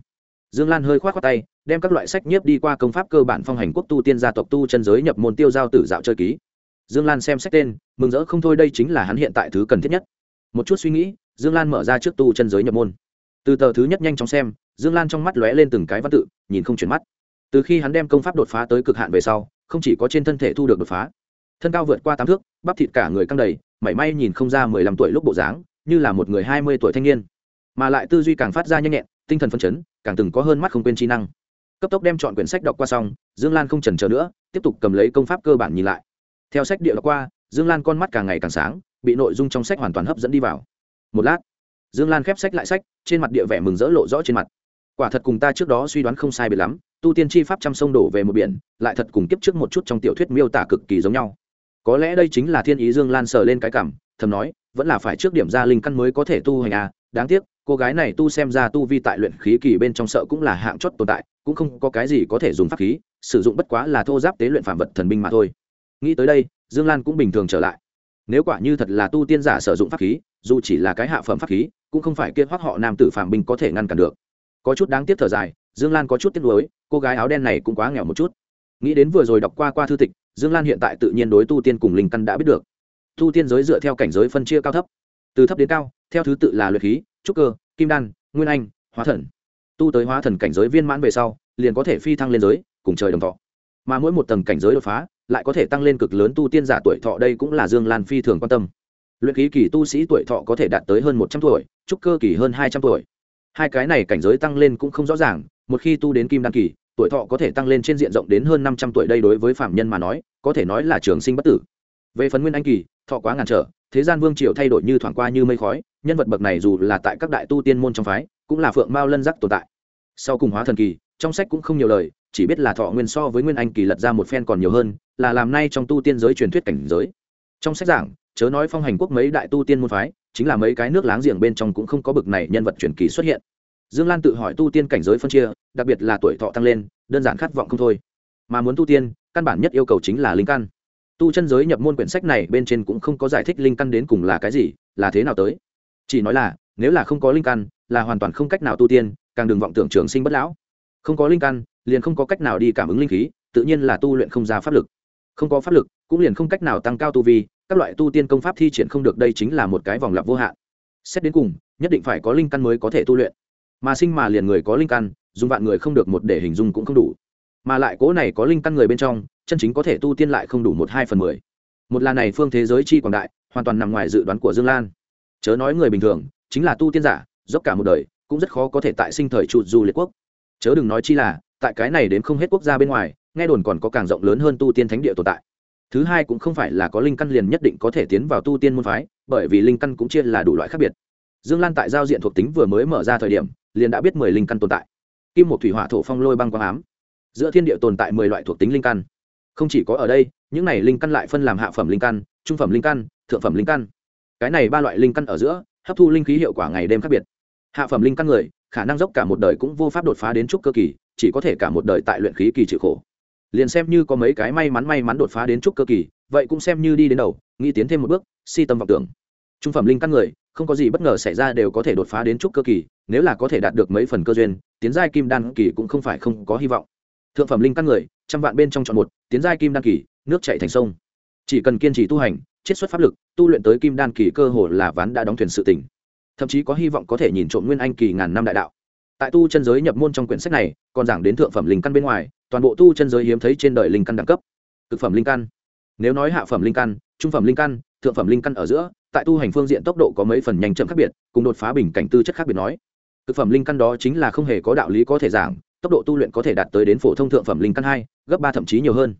Dương lan hơi k h o á t khoác tay, đem các loại sách nhiếp đi qua công pháp cơ bản phong hành quốc tu tiên gia tộc tu chân giới nhập môn tiêu giao tử dạo chơi ký. Dương lan xem sách tên, mừng rỡ không thôi đây chính là hắn hiện tại thứ cần thiết nhất. Một chút suy nghĩ, dương lan mở ra trước tu chân giới nhập môn từ tờ thứ nhất nhanh chóng xem, dương lan trong mắt lóe lên từng cái văn tự, nhìn không chuyển mắt. Từ khi hắn đem công pháp đột phá tới cực hạn về sau, không chỉ có trên thân thể thu được đột phá, thân cao vượt qua tám thước, bắp thịt cả người căng đầy, mảy may nhìn không ra mười lăm tuổi lúc bộ dáng, như là một người hai mươi tuổi thanh niên. Mà lại tư duy càng phát ra nhanh nhẹn, tinh thần phấn chấn, càng từng có hơn mắt không quên trí năng. Cấp tốc đem chọn quyển sách đọc qua xong, dương lan không chần chờ nữa, tiếp tục cầm lấy công pháp cơ bản nhìn lại. Theo sách địa đọc qua, dương lan con mắt càng ngày càng sáng, bị nội dung trong sách hoàn toàn hấp dẫn đi vào. Một lát dương lan khép sách lại sách, trên mặt địa vẻ mừng rỡ lộ rõ trên mặt. Quả thật cùng ta trước đó suy đoán không sai biệt lắm, tu tiên chi pháp trăm sông đổ về một biển, lại thật cùng kiếp trước một chút trong tiểu thuyết miêu tả cực kỳ giống nhau. Có lẽ đây chính là thiên ý dương lan sờ lên cái cảm, thầm nói, vẫn là phải trước điểm ra linh căn mới có thể tu hành à đáng tiếc, cô gái này tu xem ra tu vi tại luyện khí kỳ bên trong sợ cũng là hạng chót tồn tại, cũng không có cái gì có thể dùng pháp khí, sử dụng bất quá là thô giáp tế luyện phạm vật thần binh mà thôi. Nghĩ tới đây, dương lan cũng bình thường trở lại. Nếu quả như thật là tu tiên giả sử dụng pháp khí, dù chỉ là cái hạ phẩm pháp khí cũng không phải kia hoắc họ nam tử phạm binh có thể ngăn cản được. Có chút đáng tiếc thở dài, dương lan có chút tiếc nuối, cô gái áo đen này cũng quá nghèo một chút. Nghĩ đến vừa rồi đọc qua qua thư tịch, dương lan hiện tại tự nhiên đối tu tiên cùng linh căn đã biết được. Tu tiên giới dựa theo cảnh giới phân chia cao thấp, từ thấp đến cao, theo thứ tự là luyện khí, trúc cơ, kim đan, nguyên anh, hóa thần. Tu tới hóa thần cảnh giới viên mãn về sau, liền có thể phi thăng lên giới, cùng trời đồng thọ. Mà mỗi một tầng cảnh giới đột phá, lại có thể tăng lên cực lớn tu tiên giả tuổi thọ, đây cũng là dương lan phi thường quan tâm luyện khí kỳ tu sĩ tuổi thọ có thể đạt tới hơn một trăm tuổi, trúc cơ kỳ hơn hai trăm tuổi. Hai cái này cảnh giới tăng lên cũng không rõ ràng, một khi tu đến kim đan kỳ, tuổi thọ có thể tăng lên trên diện rộng đến hơn năm trăm tuổi đây đối với phạm nhân mà nói, có thể nói là trường sinh bất tử. Về phần nguyên anh kỳ, thọ quá ngàn trở, thế gian vương triều thay đổi như thoảng qua như mây khói, nhân vật bậc này dù là tại các đại tu tiên môn trong phái, cũng là phượng mao lân giác tồn tại. Sau cùng hóa thần kỳ, trong sách cũng không nhiều lời, chỉ biết là thọ nguyên so với nguyên anh kỳ lật ra một phen còn nhiều hơn, là làm nay trong tu tiên giới truyền thuyết cảnh giới. Trong sách giảng chớ nói phong hành quốc mấy đại tu tiên môn phái, chính là mấy cái nước láng giềng bên trong cũng không có bực này nhân vật truyền kỳ xuất hiện. Dương lan tự hỏi tu tiên cảnh giới phân chia, đặc biệt là tuổi thọ tăng lên, đơn giản khát vọng không thôi. Mà muốn tu tiên, căn bản nhất yêu cầu chính là linh căn. Tu chân giới nhập môn quyển sách này bên trên cũng không có giải thích linh căn đến cùng là cái gì, là thế nào tới. Chỉ nói là, nếu là không có linh căn, là hoàn toàn không cách nào tu tiên, càng đừng vọng tưởng trường sinh bất lão. Không có linh căn, liền không có cách nào đi cảm ứng linh khí, tự nhiên là tu luyện không ra pháp lực. Không có pháp lực, cũng liền không cách nào tăng cao tu vi các loại tu tiên công pháp thi triển không được, đây chính là một cái vòng lặp vô hạn. Xét đến cùng, nhất định phải có linh căn mới có thể tu luyện. Mà sinh mà liền người có linh căn, dùng vạn người không được một để hình dung cũng không đủ. Mà lại cố này có linh căn người bên trong, chân chính có thể tu tiên lại không đủ một hai phần mười. Một là này phương thế giới chi quảng đại, hoàn toàn nằm ngoài dự đoán của dương lan. Chớ nói người bình thường, chính là tu tiên giả, dốc cả một đời, cũng rất khó có thể tại sinh thời trụ du liệt quốc. Chớ đừng nói chi là, tại cái này đến không hết quốc gia bên ngoài, nghe đồn còn có càng rộng lớn hơn tu tiên thánh địa tồn tại thứ hai cũng không phải là có linh căn liền nhất định có thể tiến vào tu tiên môn phái, bởi vì linh căn cũng chia là đủ loại khác biệt. Dương lan tại giao diện thuộc tính vừa mới mở ra thời điểm, liền đã biết mười linh căn tồn tại. Kim một thủy hỏa thổ phong lôi băng quang ám. Giữa thiên địa tồn tại mười loại thuộc tính linh căn. Không chỉ có ở đây, những này linh căn lại phân làm hạ phẩm linh căn, trung phẩm linh căn, thượng phẩm linh căn. Cái này ba loại linh căn ở giữa, hấp thu linh khí hiệu quả ngày đêm khác biệt. Hạ phẩm linh căn người, khả năng dốc cả một đời cũng vô pháp đột phá đến trúc cơ kỳ, chỉ có thể cả một đời tại luyện khí kỳ chịu khổ liền xem như có mấy cái may mắn may mắn đột phá đến trúc cơ kỳ, vậy cũng xem như đi đến đầu, nghĩ tiến thêm một bước, si tâm vọng tưởng. Trung phẩm linh căn người, không có gì bất ngờ xảy ra đều có thể đột phá đến trúc cơ kỳ, nếu là có thể đạt được mấy phần cơ duyên, tiến giai kim đan kỳ cũng không phải không có hy vọng. Thượng phẩm linh căn người, trăm vạn bên trong chọn một, tiến giai kim đan kỳ, nước chạy thành sông. Chỉ cần kiên trì tu hành, chiết xuất pháp lực, tu luyện tới kim đan kỳ cơ hồ là ván đã đóng thuyền sự tỉnh thậm chí có hy vọng có thể nhìn trộm nguyên anh kỳ ngàn năm đại đạo. Tại tu chân giới nhập môn trong quyển sách này, còn giảng đến thượng phẩm linh căn bên ngoài toàn bộ tu chân giới hiếm thấy trên đời linh căn đẳng cấp. Thực phẩm linh căn. Nếu nói hạ phẩm linh căn, trung phẩm linh căn, thượng phẩm linh căn ở giữa, tại tu hành phương diện tốc độ có mấy phần nhanh chậm khác biệt, cùng đột phá bình cảnh tư chất khác biệt nói. Thực phẩm linh căn đó chính là không hề có đạo lý có thể giảng, tốc độ tu luyện có thể đạt tới đến phổ thông thượng phẩm linh căn hai, gấp ba thậm chí nhiều hơn.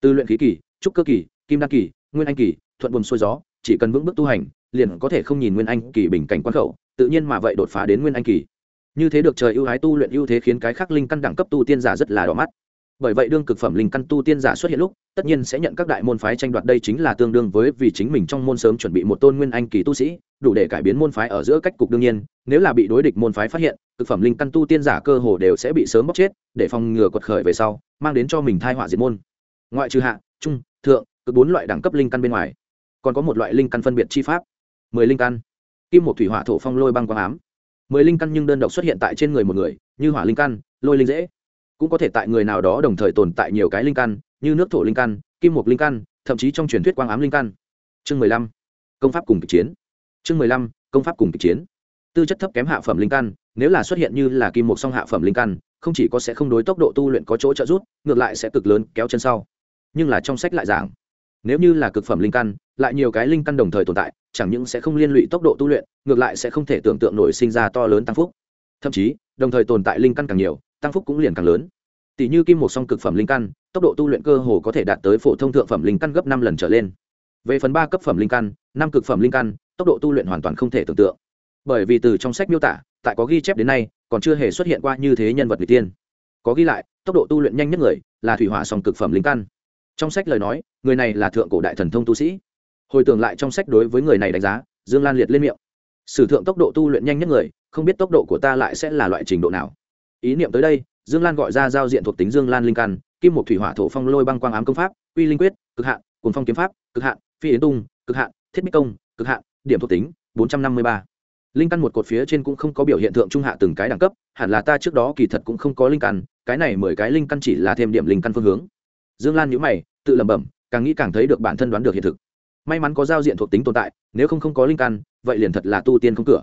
Từ luyện khí kỳ, trúc cơ kỳ, kim đăng kỳ, nguyên anh kỳ, thuận buồm xuôi gió, chỉ cần vững bước tu hành, liền có thể không nhìn nguyên anh kỳ bình cảnh quan khẩu, tự nhiên mà vậy đột phá đến nguyên anh kỳ. Như thế được trời ưu ái tu luyện ưu thế khiến cái khác linh căn đẳng cấp tu tiên giả rất là đỏ mắt bởi vậy đương cực phẩm linh căn tu tiên giả xuất hiện lúc, tất nhiên sẽ nhận các đại môn phái tranh đoạt đây chính là tương đương với vì chính mình trong môn sớm chuẩn bị một tôn nguyên anh kỳ tu sĩ, đủ để cải biến môn phái ở giữa cách cục đương nhiên, nếu là bị đối địch môn phái phát hiện, cực phẩm linh căn tu tiên giả cơ hồ đều sẽ bị sớm bóc chết, để phòng ngừa quật khởi về sau, mang đến cho mình thai họa diệt môn. Ngoại trừ hạ, trung, thượng cực bốn loại đẳng cấp linh căn bên ngoài, còn có một loại linh căn phân biệt chi pháp. Mười linh căn. Kim một thủy hỏa thổ phong lôi băng quang ám. Mười linh căn nhưng đơn độc xuất hiện tại trên người một người, như hỏa linh căn, lôi linh dễ cũng có thể tại người nào đó đồng thời tồn tại nhiều cái linh căn, như nước thổ linh căn, kim mục linh căn, thậm chí trong truyền thuyết quang ám linh căn. Chương mười lăm, công pháp cùng kịch chiến. Chương mười lăm, công pháp cùng kịch chiến. Tư chất thấp kém hạ phẩm linh căn, nếu là xuất hiện như là kim mục song hạ phẩm linh căn, không chỉ có sẽ không đối tốc độ tu luyện có chỗ trợ giúp, ngược lại sẽ cực lớn kéo chân sau. Nhưng là trong sách lại giảng, nếu như là cực phẩm linh căn, lại nhiều cái linh căn đồng thời tồn tại, chẳng những sẽ không liên lụy tốc độ tu luyện, ngược lại sẽ không thể tưởng tượng nổi sinh ra to lớn tăng phúc. Thậm chí, đồng thời tồn tại linh căn càng nhiều tăng phúc cũng liền càng lớn. Tỷ như kim một song cực phẩm linh căn, tốc độ tu luyện cơ hồ có thể đạt tới phổ thông thượng phẩm linh căn gấp năm lần trở lên. Về phần ba cấp phẩm linh căn, năm cực phẩm linh căn, tốc độ tu luyện hoàn toàn không thể tưởng tượng. Bởi vì từ trong sách miêu tả, tại có ghi chép đến nay, còn chưa hề xuất hiện qua như thế nhân vật người tiên. Có ghi lại, tốc độ tu luyện nhanh nhất người là thủy hỏa song cực phẩm linh căn. Trong sách lời nói, người này là thượng cổ đại thần thông tu sĩ. Hồi tưởng lại trong sách đối với người này đánh giá, dương lan liệt lên miệng. Sử thượng tốc độ tu luyện nhanh nhất người, không biết tốc độ của ta lại sẽ là loại trình độ nào ý niệm tới đây, dương lan gọi ra giao diện thuộc tính dương lan linh căn, kim một thủy hỏa thổ phong lôi băng quang ám công pháp uy linh quyết, cực hạn cồn phong kiếm pháp, cực hạn, phi yến tung, cực hạn, thiết bích công, cực hạn, điểm thuộc tính, bốn trăm năm mươi ba. Linh căn một cột phía trên cũng không có biểu hiện tượng trung hạ từng cái đẳng cấp, hẳn là ta trước đó kỳ thật cũng không có linh căn, cái này mười cái linh căn chỉ là thêm điểm linh căn phương hướng. Dương lan nhữ mày, tự lẩm bẩm, càng nghĩ càng thấy được bản thân đoán được hiện thực. May mắn có giao diện thuộc tính tồn tại, nếu không không có linh căn, vậy liền thật là tu tiên không cửa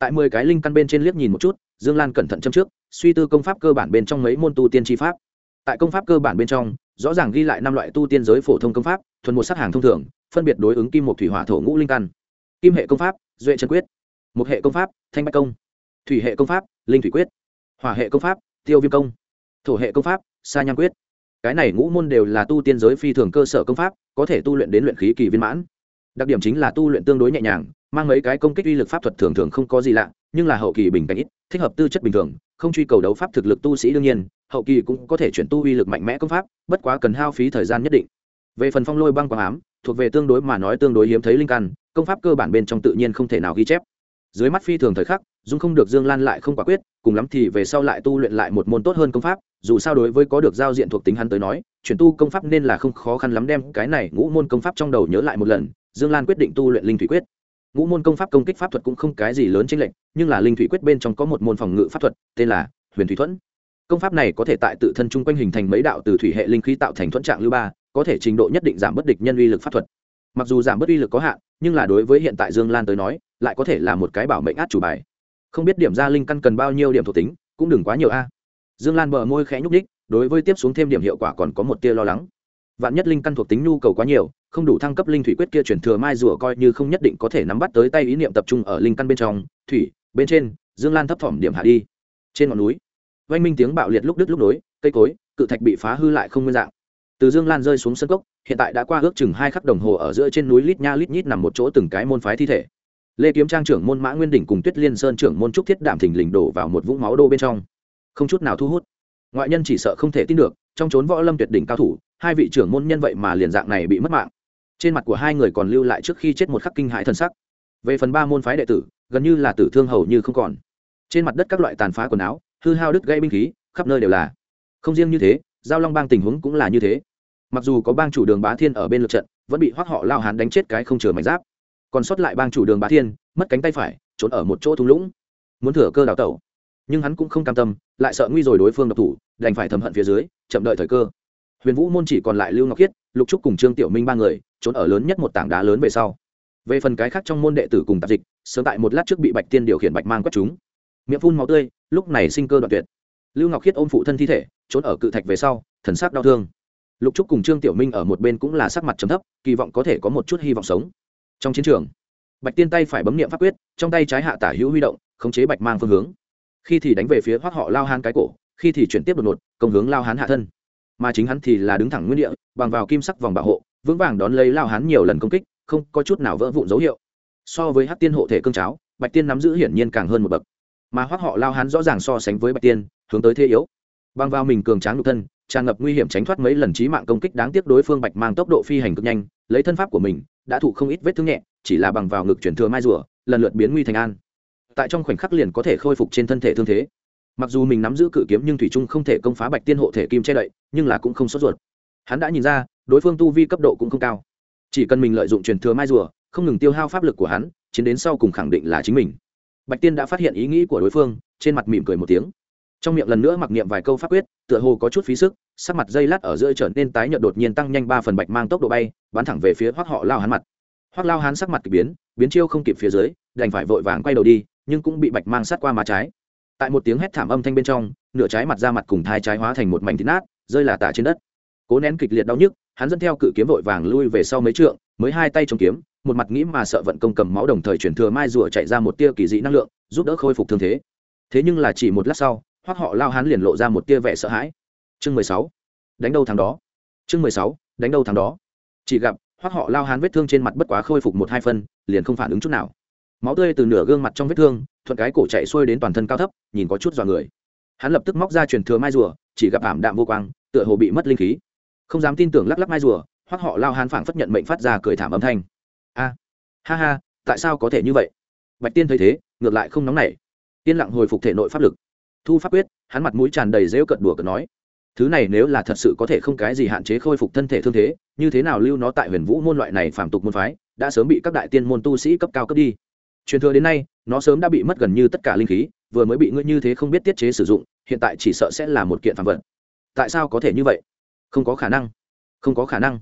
tại mười cái linh căn bên trên liếc nhìn một chút, dương lan cẩn thận châm trước, suy tư công pháp cơ bản bên trong mấy môn tu tiên tri pháp. Tại công pháp cơ bản bên trong, rõ ràng ghi lại năm loại tu tiên giới phổ thông công pháp, thuần một sát hàng thông thường, phân biệt đối ứng kim một thủy hỏa thổ ngũ linh căn. Kim hệ công pháp, duệ trần quyết. Một hệ công pháp, thanh bách công. Thủy hệ công pháp, linh thủy quyết. Hỏa hệ công pháp, tiêu viêm công. Thổ hệ công pháp, sa nham quyết. Cái này ngũ môn đều là tu tiên giới phi thường cơ sở công pháp, có thể tu luyện đến luyện khí kỳ viên mãn. Đặc điểm chính là tu luyện tương đối nhẹ nhàng mang mấy cái công kích uy lực pháp thuật thường thường không có gì lạ, nhưng là hậu kỳ bình cảnh ít, thích hợp tư chất bình thường, không truy cầu đấu pháp thực lực tu sĩ đương nhiên, hậu kỳ cũng có thể chuyển tu uy lực mạnh mẽ công pháp, bất quá cần hao phí thời gian nhất định. Về phần phong lôi băng quang ám, thuộc về tương đối mà nói tương đối hiếm thấy linh căn, công pháp cơ bản bên trong tự nhiên không thể nào ghi chép. Dưới mắt phi thường thời khắc, dung không được dương lan lại không quả quyết, cùng lắm thì về sau lại tu luyện lại một môn tốt hơn công pháp, dù sao đối với có được giao diện thuộc tính hắn tới nói, chuyển tu công pháp nên là không khó khăn lắm đem cái này ngũ môn công pháp trong đầu nhớ lại một lần, dương lan quyết định tu luyện linh thủy quyết ngũ môn công pháp công kích pháp thuật cũng không cái gì lớn chênh lệch nhưng là linh thủy quyết bên trong có một môn phòng ngự pháp thuật tên là huyền thủy thuẫn. Công pháp này có thể tại tự thân chung quanh hình thành mấy đạo từ thủy hệ linh khí tạo thành thuẫn trạng lưu ba có thể trình độ nhất định giảm bất địch nhân uy lực pháp thuật. Mặc dù giảm bất uy lực có hạn nhưng là đối với hiện tại dương lan tới nói lại có thể là một cái bảo mệnh át chủ bài. Không biết điểm ra linh căn cần bao nhiêu điểm thuộc tính cũng đừng quá nhiều a. Dương lan bờ môi khẽ nhúc nhích, đối với tiếp xuống thêm điểm hiệu quả còn có một tia lo lắng vạn nhất linh căn thuộc tính nhu cầu quá nhiều, không đủ thăng cấp linh thủy quyết kia chuyển thừa mai rùa coi như không nhất định có thể nắm bắt tới tay ý niệm tập trung ở linh căn bên trong, thủy, bên trên, dương lan thấp thỏm điểm hạ đi. Trên ngọn núi, oanh minh tiếng bạo liệt lúc đứt lúc nối, cây cối, cự thạch bị phá hư lại không nguyên dạng. Từ dương lan rơi xuống sân cốc, hiện tại đã qua ước chừng hai khắc đồng hồ ở giữa trên núi lít nha lít nhít nằm một chỗ từng cái môn phái thi thể. Lê kiếm trang trưởng môn mã nguyên đỉnh cùng tuyết liên sơn trưởng môn trúc thiết đảm thình lình đổ vào một vũng máu đô bên trong. Không chút nào thu hút ngoại nhân chỉ sợ không thể tin được, trong trốn võ lâm tuyệt đỉnh cao thủ, hai vị trưởng môn nhân vậy mà liền dạng này bị mất mạng. Trên mặt của hai người còn lưu lại trước khi chết một khắc kinh hãi thần sắc. Về phần ba môn phái đệ tử, gần như là tử thương hầu như không còn. Trên mặt đất các loại tàn phá quần áo, hư hao đứt gây binh khí, khắp nơi đều là. Không riêng như thế, giao long bang tình huống cũng là như thế. Mặc dù có bang chủ đường bá thiên ở bên lượt trận, vẫn bị hoác họ lao hán đánh chết cái không chừa mảnh giáp. Còn sót lại bang chủ đường bá thiên, mất cánh tay phải, trốn ở một chỗ thung lũng. Muốn thừa cơ đào tẩu nhưng hắn cũng không cam tâm, lại sợ nguy rồi đối phương độc thủ, đành phải thầm hận phía dưới, chậm đợi thời cơ. Huyền vũ môn chỉ còn lại lưu ngọc khiết, lục trúc cùng trương tiểu minh ba người, trốn ở lớn nhất một tảng đá lớn về sau. Về phần cái khác trong môn đệ tử cùng tạp dịch, sớm tại một lát trước bị bạch tiên điều khiển bạch mang quất chúng. Miệng phun máu tươi, lúc này sinh cơ đoạn tuyệt. Lưu ngọc khiết ôm phụ thân thi thể, trốn ở cự thạch về sau, thần sắc đau thương. Lục trúc cùng trương tiểu minh ở một bên cũng là sắc mặt trầm thấp, kỳ vọng có thể có một chút hy vọng sống. Trong chiến trường, bạch tiên tay phải bấm niệm pháp quyết, trong tay trái hạ tả hữu huy động, khống chế bạch mang phương hướng khi thì đánh về phía hoác họ lao hán cái cổ, khi thì chuyển tiếp đột ngột, công hướng lao hán hạ thân. Mà chính hắn thì là đứng thẳng nguyên địa, bằng vào kim sắc vòng bảo hộ, vững vàng đón lấy lao hán nhiều lần công kích, không có chút nào vỡ vụn dấu hiệu. So với hát tiên hộ thể cương cháo, bạch tiên nắm giữ hiển nhiên càng hơn một bậc. Mà hoác họ lao hán rõ ràng so sánh với bạch tiên, hướng tới thế yếu. Bằng vào mình cường tráng nhục thân, tràn ngập nguy hiểm tránh thoát mấy lần trí mạng công kích đáng tiếc đối phương bạch mang tốc độ phi hành cực nhanh, lấy thân pháp của mình, đã thụ không ít vết thương nhẹ, chỉ là bằng vào ngực chuyển thừa mai rùa, lần lượt biến nguy thành an tại trong khoảnh khắc liền có thể khôi phục trên thân thể thương thế. Mặc dù mình nắm giữ cự kiếm nhưng thủy trung không thể công phá bạch tiên hộ thể kim che đậy, nhưng là cũng không sốt ruột. Hắn đã nhìn ra, đối phương tu vi cấp độ cũng không cao. Chỉ cần mình lợi dụng truyền thừa mai rùa, không ngừng tiêu hao pháp lực của hắn, chiến đến sau cùng khẳng định là chính mình. Bạch tiên đã phát hiện ý nghĩ của đối phương, trên mặt mỉm cười một tiếng. Trong miệng lần nữa mặc niệm vài câu pháp quyết, tựa hồ có chút phí sức, sắc mặt dây lát ở giữa trở nên tái nhợt đột nhiên tăng nhanh ba phần bạch mang tốc độ bay, bắn thẳng về phía hoác họ lao hắn mặt. Hoác lao hắn sắc mặt k ỳ biến biến chiêu không kịp phía dưới, đành phải vội vàng quay đầu đi nhưng cũng bị bạch mang sát qua má trái. Tại một tiếng hét thảm âm thanh bên trong, nửa trái mặt ra mặt cùng thai trái hóa thành một mảnh thịt nát, rơi là tả trên đất. Cố nén kịch liệt đau nhức, hắn dẫn theo cự kiếm vội vàng lui về sau mấy trượng, mới hai tay chống kiếm, một mặt nghĩ mà sợ vận công cầm máu đồng thời chuyển thừa mai rùa chạy ra một tia kỳ dị năng lượng, giúp đỡ khôi phục thương thế. Thế nhưng là chỉ một lát sau, hoắc họ lao hắn liền lộ ra một tia vẻ sợ hãi. Chương mười sáu, đánh đâu thằng đó. Chương mười sáu, đánh đâu thằng đó. Chỉ gặp hoắc họ lao hắn vết thương trên mặt bất quá khôi phục một hai phân, liền không phản ứng chút nào máu tươi từ nửa gương mặt trong vết thương, thuận cái cổ chạy xuôi đến toàn thân cao thấp, nhìn có chút dọa người. Hắn lập tức móc ra truyền thừa mai rùa, chỉ gặp ảm đạm vô quang, tựa hồ bị mất linh khí. Không dám tin tưởng lắc lắc mai rùa, hoắc họ lao hán phảng phất nhận mệnh phát ra cười thảm âm thanh. A, ha ha, tại sao có thể như vậy? Bạch tiên thấy thế, ngược lại không nóng nảy. Tiên lặng hồi phục thể nội pháp lực. Thu pháp quyết, hắn mặt mũi tràn đầy rêu cận đùa cợt nói. Thứ này nếu là thật sự có thể không cái gì hạn chế khôi phục thân thể thương thế, như thế nào lưu nó tại huyền vũ môn loại này phàm tục môn phái, đã sớm bị các đại tiên môn tu sĩ cấp cao cấp đi truyền thừa đến nay, nó sớm đã bị mất gần như tất cả linh khí, vừa mới bị ngươi như thế không biết tiết chế sử dụng, hiện tại chỉ sợ sẽ là một kiện phàm vật. Tại sao có thể như vậy? Không có khả năng. Không có khả năng.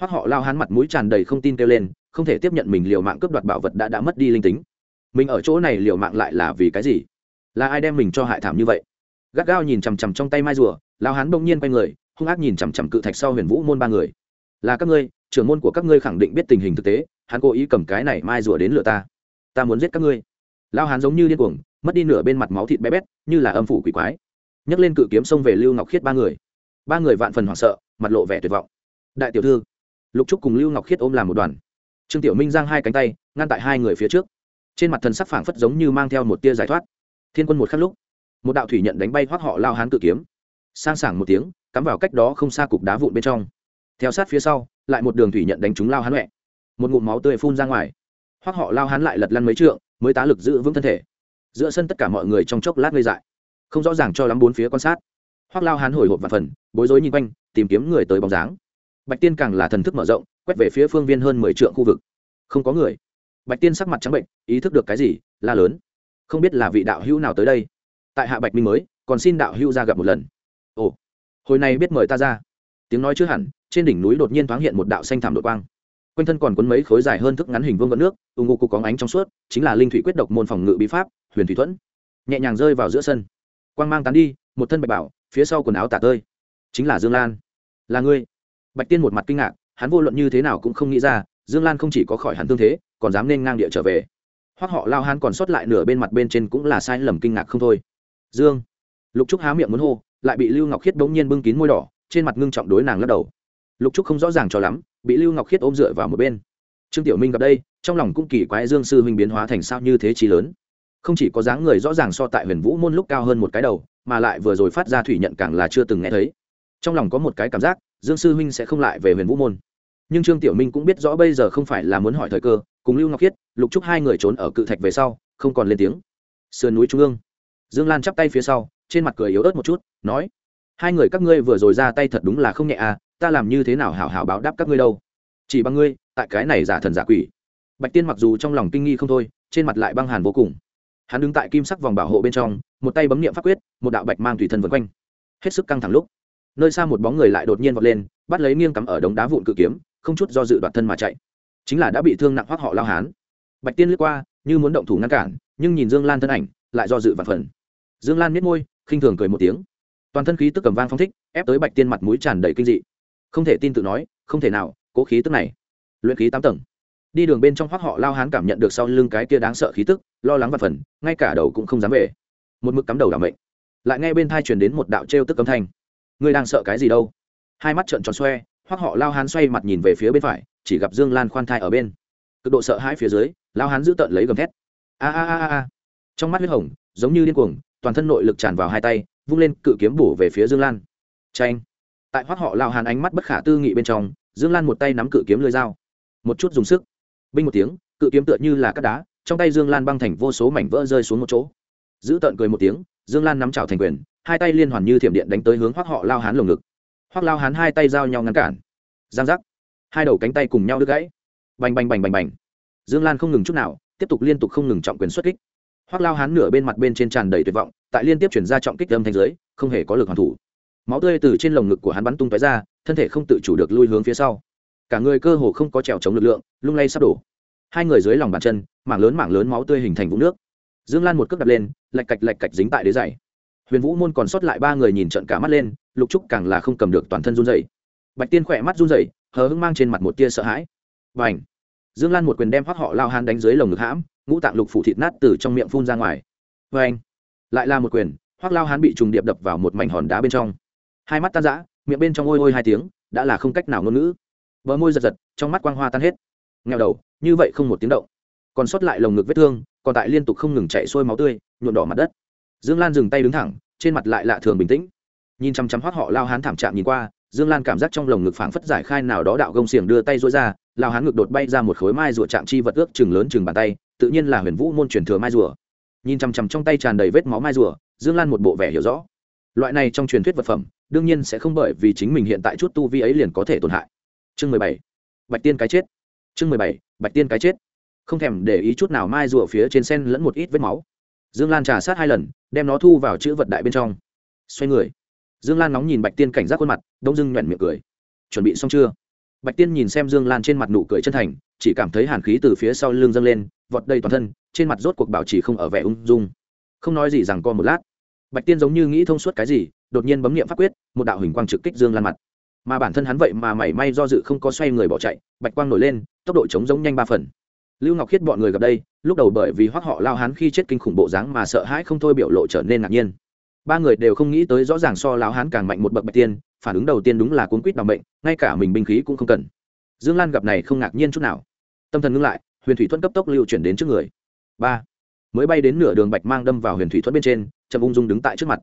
Hoắc họ lao hắn mặt mũi tràn đầy không tin kêu lên, không thể tiếp nhận mình liều mạng cướp đoạt bảo vật đã đã mất đi linh tính. Mình ở chỗ này liều mạng lại là vì cái gì? Là ai đem mình cho hại thảm như vậy? Gắt gao nhìn chằm chằm trong tay mai rùa, lao hán bỗng nhiên quay người, hung ác nhìn chằm chằm cự thạch sau huyền vũ môn ba người. Là các ngươi, trưởng môn của các ngươi khẳng định biết tình hình thực tế, hắn cố ý cầm cái này mai rùa đến lựa ta ta muốn giết các ngươi. Lao hán giống như điên cuồng, mất đi nửa bên mặt máu thịt bé bét, như là âm phủ quỷ quái. Nhấc lên cự kiếm xông về lưu ngọc khiết ba người. Ba người vạn phần hoảng sợ, mặt lộ vẻ tuyệt vọng. Đại tiểu thư, lục trúc cùng lưu ngọc khiết ôm làm một đoàn. Trương tiểu minh giang hai cánh tay, ngăn tại hai người phía trước. Trên mặt thần sắc phảng phất giống như mang theo một tia giải thoát. Thiên quân một khắc lúc, một đạo thủy nhận đánh bay hoác họ lao hán cự kiếm. Sang sảng một tiếng, cắm vào cách đó không xa cục đá vụn bên trong. Theo sát phía sau, lại một đường thủy nhận đánh trúng lao hán huệ một ngụm máu tươi phun ra ngoài. Hoặc họ lao hán lại lật lăn mấy trượng, mới tá lực giữ vững thân thể. Giữa sân tất cả mọi người trong chốc lát ngây dại. Không rõ ràng cho lắm bốn phía quan sát. Hoặc lao hán hồi hộp và phần, bối rối nhìn quanh, tìm kiếm người tới bóng dáng. Bạch tiên càng là thần thức mở rộng, quét về phía phương viên hơn mười trượng khu vực. Không có người. Bạch tiên sắc mặt trắng bệnh, ý thức được cái gì, la lớn. Không biết là vị đạo hữu nào tới đây. Tại hạ bạch minh mới, còn xin đạo hữu ra gặp một lần. Ồ, hồi này biết mời ta ra. Tiếng nói chưa hẳn, trên đỉnh núi đột nhiên thoáng hiện một đạo xanh thảm đội quang quanh thân còn quấn mấy khối dài hơn thức ngắn hình vương vận nước, ù ngụ cục có ánh trong suốt, chính là linh thủy quyết độc môn phòng ngự bí pháp, huyền thủy thuẫn. Nhẹ nhàng rơi vào giữa sân. Quang mang tán đi, một thân bạch bảo, phía sau quần áo tả tơi. Chính là dương lan. Là ngươi. Bạch tiên một mặt kinh ngạc, hắn vô luận như thế nào cũng không nghĩ ra, dương lan không chỉ có khỏi hắn tương thế, còn dám nên ngang địa trở về. Hoặc họ lao hắn còn sót lại nửa bên mặt bên trên cũng là sai lầm kinh ngạc không thôi. Dương. Lục trúc há miệng muốn hô, lại bị lưu ngọc khiết bỗng nhiên bưng kín môi đỏ, trên mặt ngưng trọng đối nàng lắc đầu lục trúc không rõ ràng cho lắm, bị lưu ngọc khiết ôm dựa vào một bên. Trương tiểu minh gặp đây, trong lòng cũng kỳ quái dương sư huynh biến hóa thành sao như thế trí lớn. Không chỉ có dáng người rõ ràng so tại huyền vũ môn lúc cao hơn một cái đầu, mà lại vừa rồi phát ra thủy nhận càng là chưa từng nghe thấy. Trong lòng có một cái cảm giác, dương sư huynh sẽ không lại về huyền vũ môn. Nhưng trương tiểu minh cũng biết rõ bây giờ không phải là muốn hỏi thời cơ, cùng lưu ngọc khiết, lục trúc hai người trốn ở cự thạch về sau, không còn lên tiếng. Sườn núi trung ương. Dương lan chắp tay phía sau, trên mặt cười yếu ớt một chút, nói, hai người các ngươi vừa rồi ra tay thật đúng là không nhẹ à ta làm như thế nào hảo hảo báo đáp các ngươi đâu? Chỉ bằng ngươi, tại cái này giả thần giả quỷ. Bạch tiên mặc dù trong lòng kinh nghi không thôi, trên mặt lại băng hàn vô cùng. Hắn đứng tại kim sắc vòng bảo hộ bên trong, một tay bấm niệm pháp quyết, một đạo bạch mang tùy thân vân quanh. Hết sức căng thẳng lúc, nơi xa một bóng người lại đột nhiên vọt lên, bắt lấy nghiêng cắm ở đống đá vụn cự kiếm, không chút do dự đoạt thân mà chạy. Chính là đã bị thương nặng hoác họ lao hán. Bạch tiên lướt qua, như muốn động thủ ngăn cản, nhưng nhìn dương lan thân ảnh, lại do dự vặt phần. Dương lan miết môi, khinh thường cười một tiếng. Toàn thân khí tức cầm vang phong thích, ép tới bạch tiên mặt mũi tràn đầy kinh dị không thể tin tự nói, không thể nào, cố khí tức này. Luyện khí tám tầng. Đi đường bên trong hoác họ lao hán cảm nhận được sau lưng cái kia đáng sợ khí tức, lo lắng và phần, ngay cả đầu cũng không dám về. Một mực cắm đầu đảm mệnh. Lại nghe bên thai truyền đến một đạo trêu tức cấm thanh. Ngươi đang sợ cái gì đâu? Hai mắt trợn tròn xoe hoác họ lao hán xoay mặt nhìn về phía bên phải, chỉ gặp dương lan khoan thai ở bên. Cực độ sợ hãi phía dưới, lao hán giữ tợn lấy gầm thét. A a a a trong mắt huyết hồng, giống như điên cuồng, toàn thân nội lực tràn vào hai tay, vung lên cự kiếm bổ về phía dương lan. Tranh tại hoác họ lao hán ánh mắt bất khả tư nghị bên trong, dương lan một tay nắm cự kiếm lưới dao. Một chút dùng sức. Binh một tiếng, cự kiếm tựa như là cắt đá, trong tay dương lan băng thành vô số mảnh vỡ rơi xuống một chỗ. Giữ tợn cười một tiếng, dương lan nắm chảo thành quyền, hai tay liên hoàn như thiểm điện đánh tới hướng hoác họ lao hán lồng ngực. Hoác lao hán hai tay giao nhau ngăn cản. Giang giác. Hai đầu cánh tay cùng nhau đứt gãy. Bành bành bành bành bành. Dương lan không ngừng chút nào, tiếp tục liên tục không ngừng trọng quyền xuất kích. Hoác lao hán nửa bên mặt bên trên tràn đầy tuyệt vọng, tại liên tiếp chuyển ra trọng kích âm thanh giới không hề có lực hoàn thủ máu tươi từ trên lồng ngực của hắn bắn tung tóe ra, thân thể không tự chủ được lui hướng phía sau. Cả người cơ hồ không có trèo chống lực lượng, lung lay sắp đổ. Hai người dưới lòng bàn chân, mảng lớn mảng lớn máu tươi hình thành vũng nước. Dương lan một cước đập lên, lạch cạch lạch cạch dính tại đế dày huyền vũ môn còn sót lại ba người nhìn trận cả mắt lên, lục trúc càng là không cầm được toàn thân run dày bạch tiên khỏe mắt run dày hờ hưng mang trên mặt một tia sợ hãi. Và ảnh dương lan một quyền đem hoác họ lao han đánh dưới lồng ngực hãm, ngũ tạng lục phủ thịt nát từ trong miệng phun ra ngoài. Và h lại là một quyền hoác lao hán bị trùng điệp đập vào một mảnh hòn đá bên trong hai mắt tan rã, miệng bên trong ôi ôi hai tiếng, đã là không cách nào ngôn ngữ. Bờ môi giật giật, trong mắt quang hoa tan hết. Nghèo đầu, như vậy không một tiếng động. Còn sót lại lồng ngực vết thương, còn tại liên tục không ngừng chạy xuôi máu tươi, nhuộm đỏ mặt đất. Dương lan dừng tay đứng thẳng, trên mặt lại lạ thường bình tĩnh. Nhìn chăm chăm hoác họ lao hán thảm trạng nhìn qua, dương lan cảm giác trong lồng ngực phảng phất giải khai nào đó đạo gông xiềng đưa tay rối ra, lao hán ngực đột bay ra một khối mai rùa chạm chi vật ước chừng lớn chừng bàn tay, tự nhiên là huyền vũ môn truyền thừa mai rùa. Nhìn chằm chằm trong tay tràn đầy vết máu mai rùa, dương lan một bộ vẻ hiểu rõ. Loại này trong truyền thuyết vật phẩm đương nhiên sẽ không bởi vì chính mình hiện tại chút tu vi ấy liền có thể tổn hại. Chương mười bảy. Bạch tiên cái chết. Chương mười bảy. Bạch tiên cái chết. Không thèm để ý chút nào mai rùa phía trên sen lẫn một ít vết máu. Dương lan trà sát hai lần, đem nó thu vào chữ vật đại bên trong. Xoay người. Dương lan nóng nhìn bạch tiên cảnh giác khuôn mặt, đông dưng nhoẹn miệng cười. Chuẩn bị xong chưa? Bạch tiên nhìn xem dương lan trên mặt nụ cười chân thành, chỉ cảm thấy hàn khí từ phía sau lưng dâng lên, vọt đầy toàn thân, trên mặt rốt cuộc bảo trì không ở vẻ ung dung. Không nói gì rằng co một lát. Bạch tiên giống như nghĩ thông suốt cái gì đột nhiên bấm nghiệm pháp quyết, một đạo hình quang trực kích dương lan mặt. Mà bản thân hắn vậy mà mảy may do dự không có xoay người bỏ chạy, bạch quang nổi lên, tốc độ chống giống nhanh ba phần. Lưu ngọc khiết bọn người gặp đây, lúc đầu bởi vì hoắc họ lao hắn khi chết kinh khủng bộ dáng mà sợ hãi không thôi biểu lộ trở nên ngạc nhiên. Ba người đều không nghĩ tới rõ ràng so lao hán càng mạnh một bậc bạch tiên, phản ứng đầu tiên đúng là cuốn quýt bằng bệnh ngay cả mình binh khí cũng không cần. Dương lan gặp này không ngạc nhiên chút nào. Tâm thần ngưng lại, huyền thủy Thuận cấp tốc lưu chuyển đến trước người. Ba. Mới bay đến nửa đường bạch mang đâm vào huyền thủy Thuận bên trên trầm ung dung đứng tại trước mặt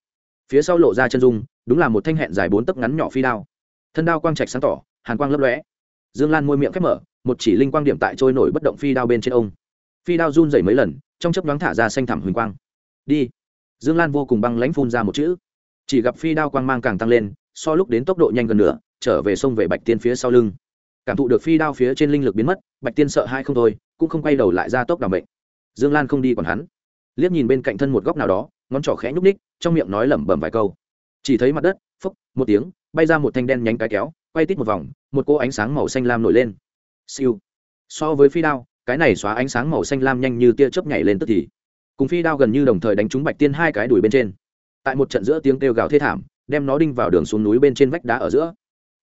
phía sau lộ ra chân dung, đúng là một thanh hẹn dài bốn tấc ngắn nhỏ phi đao. Thân đao quang trạch sáng tỏ, hàn quang lấp lóe. Dương lan môi miệng khép mở, một chỉ linh quang điểm tại trôi nổi bất động phi đao bên trên ông. Phi đao run dày mấy lần, trong chấp đoán thả ra xanh thẳm huỳnh quang. Đi. Dương lan vô cùng băng lãnh phun ra một chữ. Chỉ gặp phi đao quang mang càng tăng lên, so lúc đến tốc độ nhanh gần nửa, trở về sông về bạch tiên phía sau lưng. Cảm thụ được phi đao phía trên linh lực biến mất, bạch tiên sợ hai không thôi, cũng không quay đầu lại ra tốc đ ả bệnh dương lan không đi còn hắn. Liếc nhìn bên cạnh thân một góc nào đó ngón trỏ khẽ nhúc ních trong miệng nói lẩm bẩm vài câu. Chỉ thấy mặt đất, phốc, một tiếng, bay ra một thanh đen nhánh cái kéo, quay tít một vòng, một cô ánh sáng màu xanh lam nổi lên. Siêu. So với phi đao, cái này xóa ánh sáng màu xanh lam nhanh như tia chớp nhảy lên tức thì. Cùng phi đao gần như đồng thời đánh trúng bạch tiên hai cái đùi bên trên. Tại một trận giữa tiếng kêu gào thê thảm, đem nó đinh vào đường xuống núi bên trên vách đá ở giữa.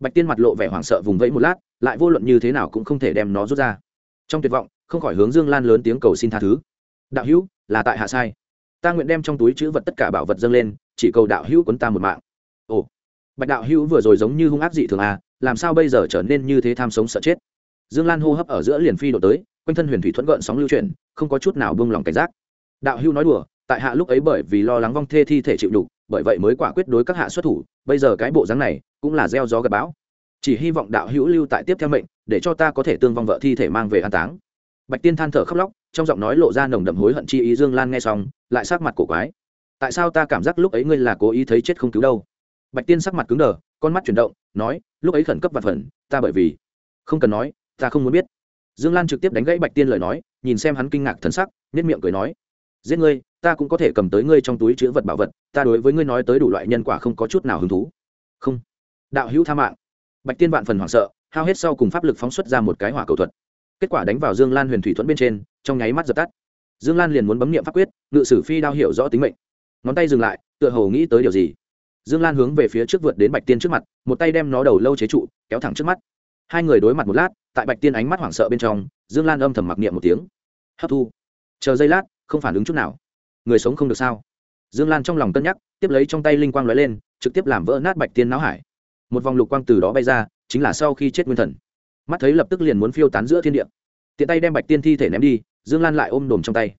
Bạch tiên mặt lộ vẻ hoảng sợ vùng vẫy một lát, lại vô luận như thế nào cũng không thể đem nó rút ra. Trong tuyệt vọng, không khỏi hướng dương lan lớn tiếng cầu xin tha thứ. Đạo hữu, là tại hạ sai ta nguyện đem trong túi chữ vật tất cả bảo vật dâng lên, chỉ cầu đạo hữu quấn ta một mạng. Ồ, bạch đạo hữu vừa rồi giống như hung ác dị thường à làm sao bây giờ trở nên như thế tham sống sợ chết? Dương lan hô hấp ở giữa liền phi đổ tới, quanh thân huyền thủy thuẫn gợn sóng lưu chuyển, không có chút nào buông lỏng cảnh giác. Đạo hữu nói đùa, tại hạ lúc ấy bởi vì lo lắng vong thê thi thể chịu đục, bởi vậy mới quả quyết đối các hạ xuất thủ, bây giờ cái bộ dáng này cũng là gieo gió gặp bão. Chỉ hy vọng đạo hữu lưu tại tiếp theo mệnh, để cho ta có thể tương vong vợ thi thể mang về an táng. Bạch tiên than thở khóc lóc trong giọng nói lộ ra nồng đậm hối hận chi ý dương lan nghe xong, lại sắc mặt cổ quái. Tại sao ta cảm giác lúc ấy ngươi là cố ý thấy chết không cứu đâu? Bạch tiên sắc mặt cứng đờ, con mắt chuyển động, nói, lúc ấy khẩn cấp và phần, ta bởi vì không cần nói, ta không muốn biết. Dương lan trực tiếp đánh gãy bạch tiên lời nói, nhìn xem hắn kinh ngạc thần sắc nhất miệng cười nói, giết ngươi, ta cũng có thể cầm tới ngươi trong túi chữ vật bảo vật, ta đối với ngươi nói tới đủ loại nhân quả không có chút nào hứng thú. Không. Đạo hữu tha mạng. Bạch tiên vạn phần hoảng sợ, hao hết sau cùng pháp lực phóng xuất ra một cái hỏa cầu thuật. Kết quả đánh vào dương lan huyền thủy thuẫn bên trên trong nháy mắt dập tắt. Dương lan liền muốn bấm nghiệm pháp quyết, ngự sử phi đao hiểu rõ tính mệnh. Ngón tay dừng lại, tựa hồ nghĩ tới điều gì. Dương lan hướng về phía trước vượt đến bạch tiên trước mặt, một tay đem nó đầu lâu chế trụ, kéo thẳng trước mắt. Hai người đối mặt một lát, tại bạch tiên ánh mắt hoảng sợ bên trong, dương lan âm thầm mặc niệm một tiếng. Hấp thu. Chờ giây lát, không phản ứng chút nào. Người sống không được sao? Dương lan trong lòng cân nhắc, tiếp lấy trong tay linh quang l ó e lên, trực tiếp làm vỡ nát bạch tiên não hải. Một vòng lục quang từ đó bay ra, chính là sau khi chết nguyên thần. Mắt thấy lập tức liền muốn phiêu tán giữa thiên địa. Tiện tay đem bạch tiên thi thể ném đi dương lan lại ôm đồm trong tay.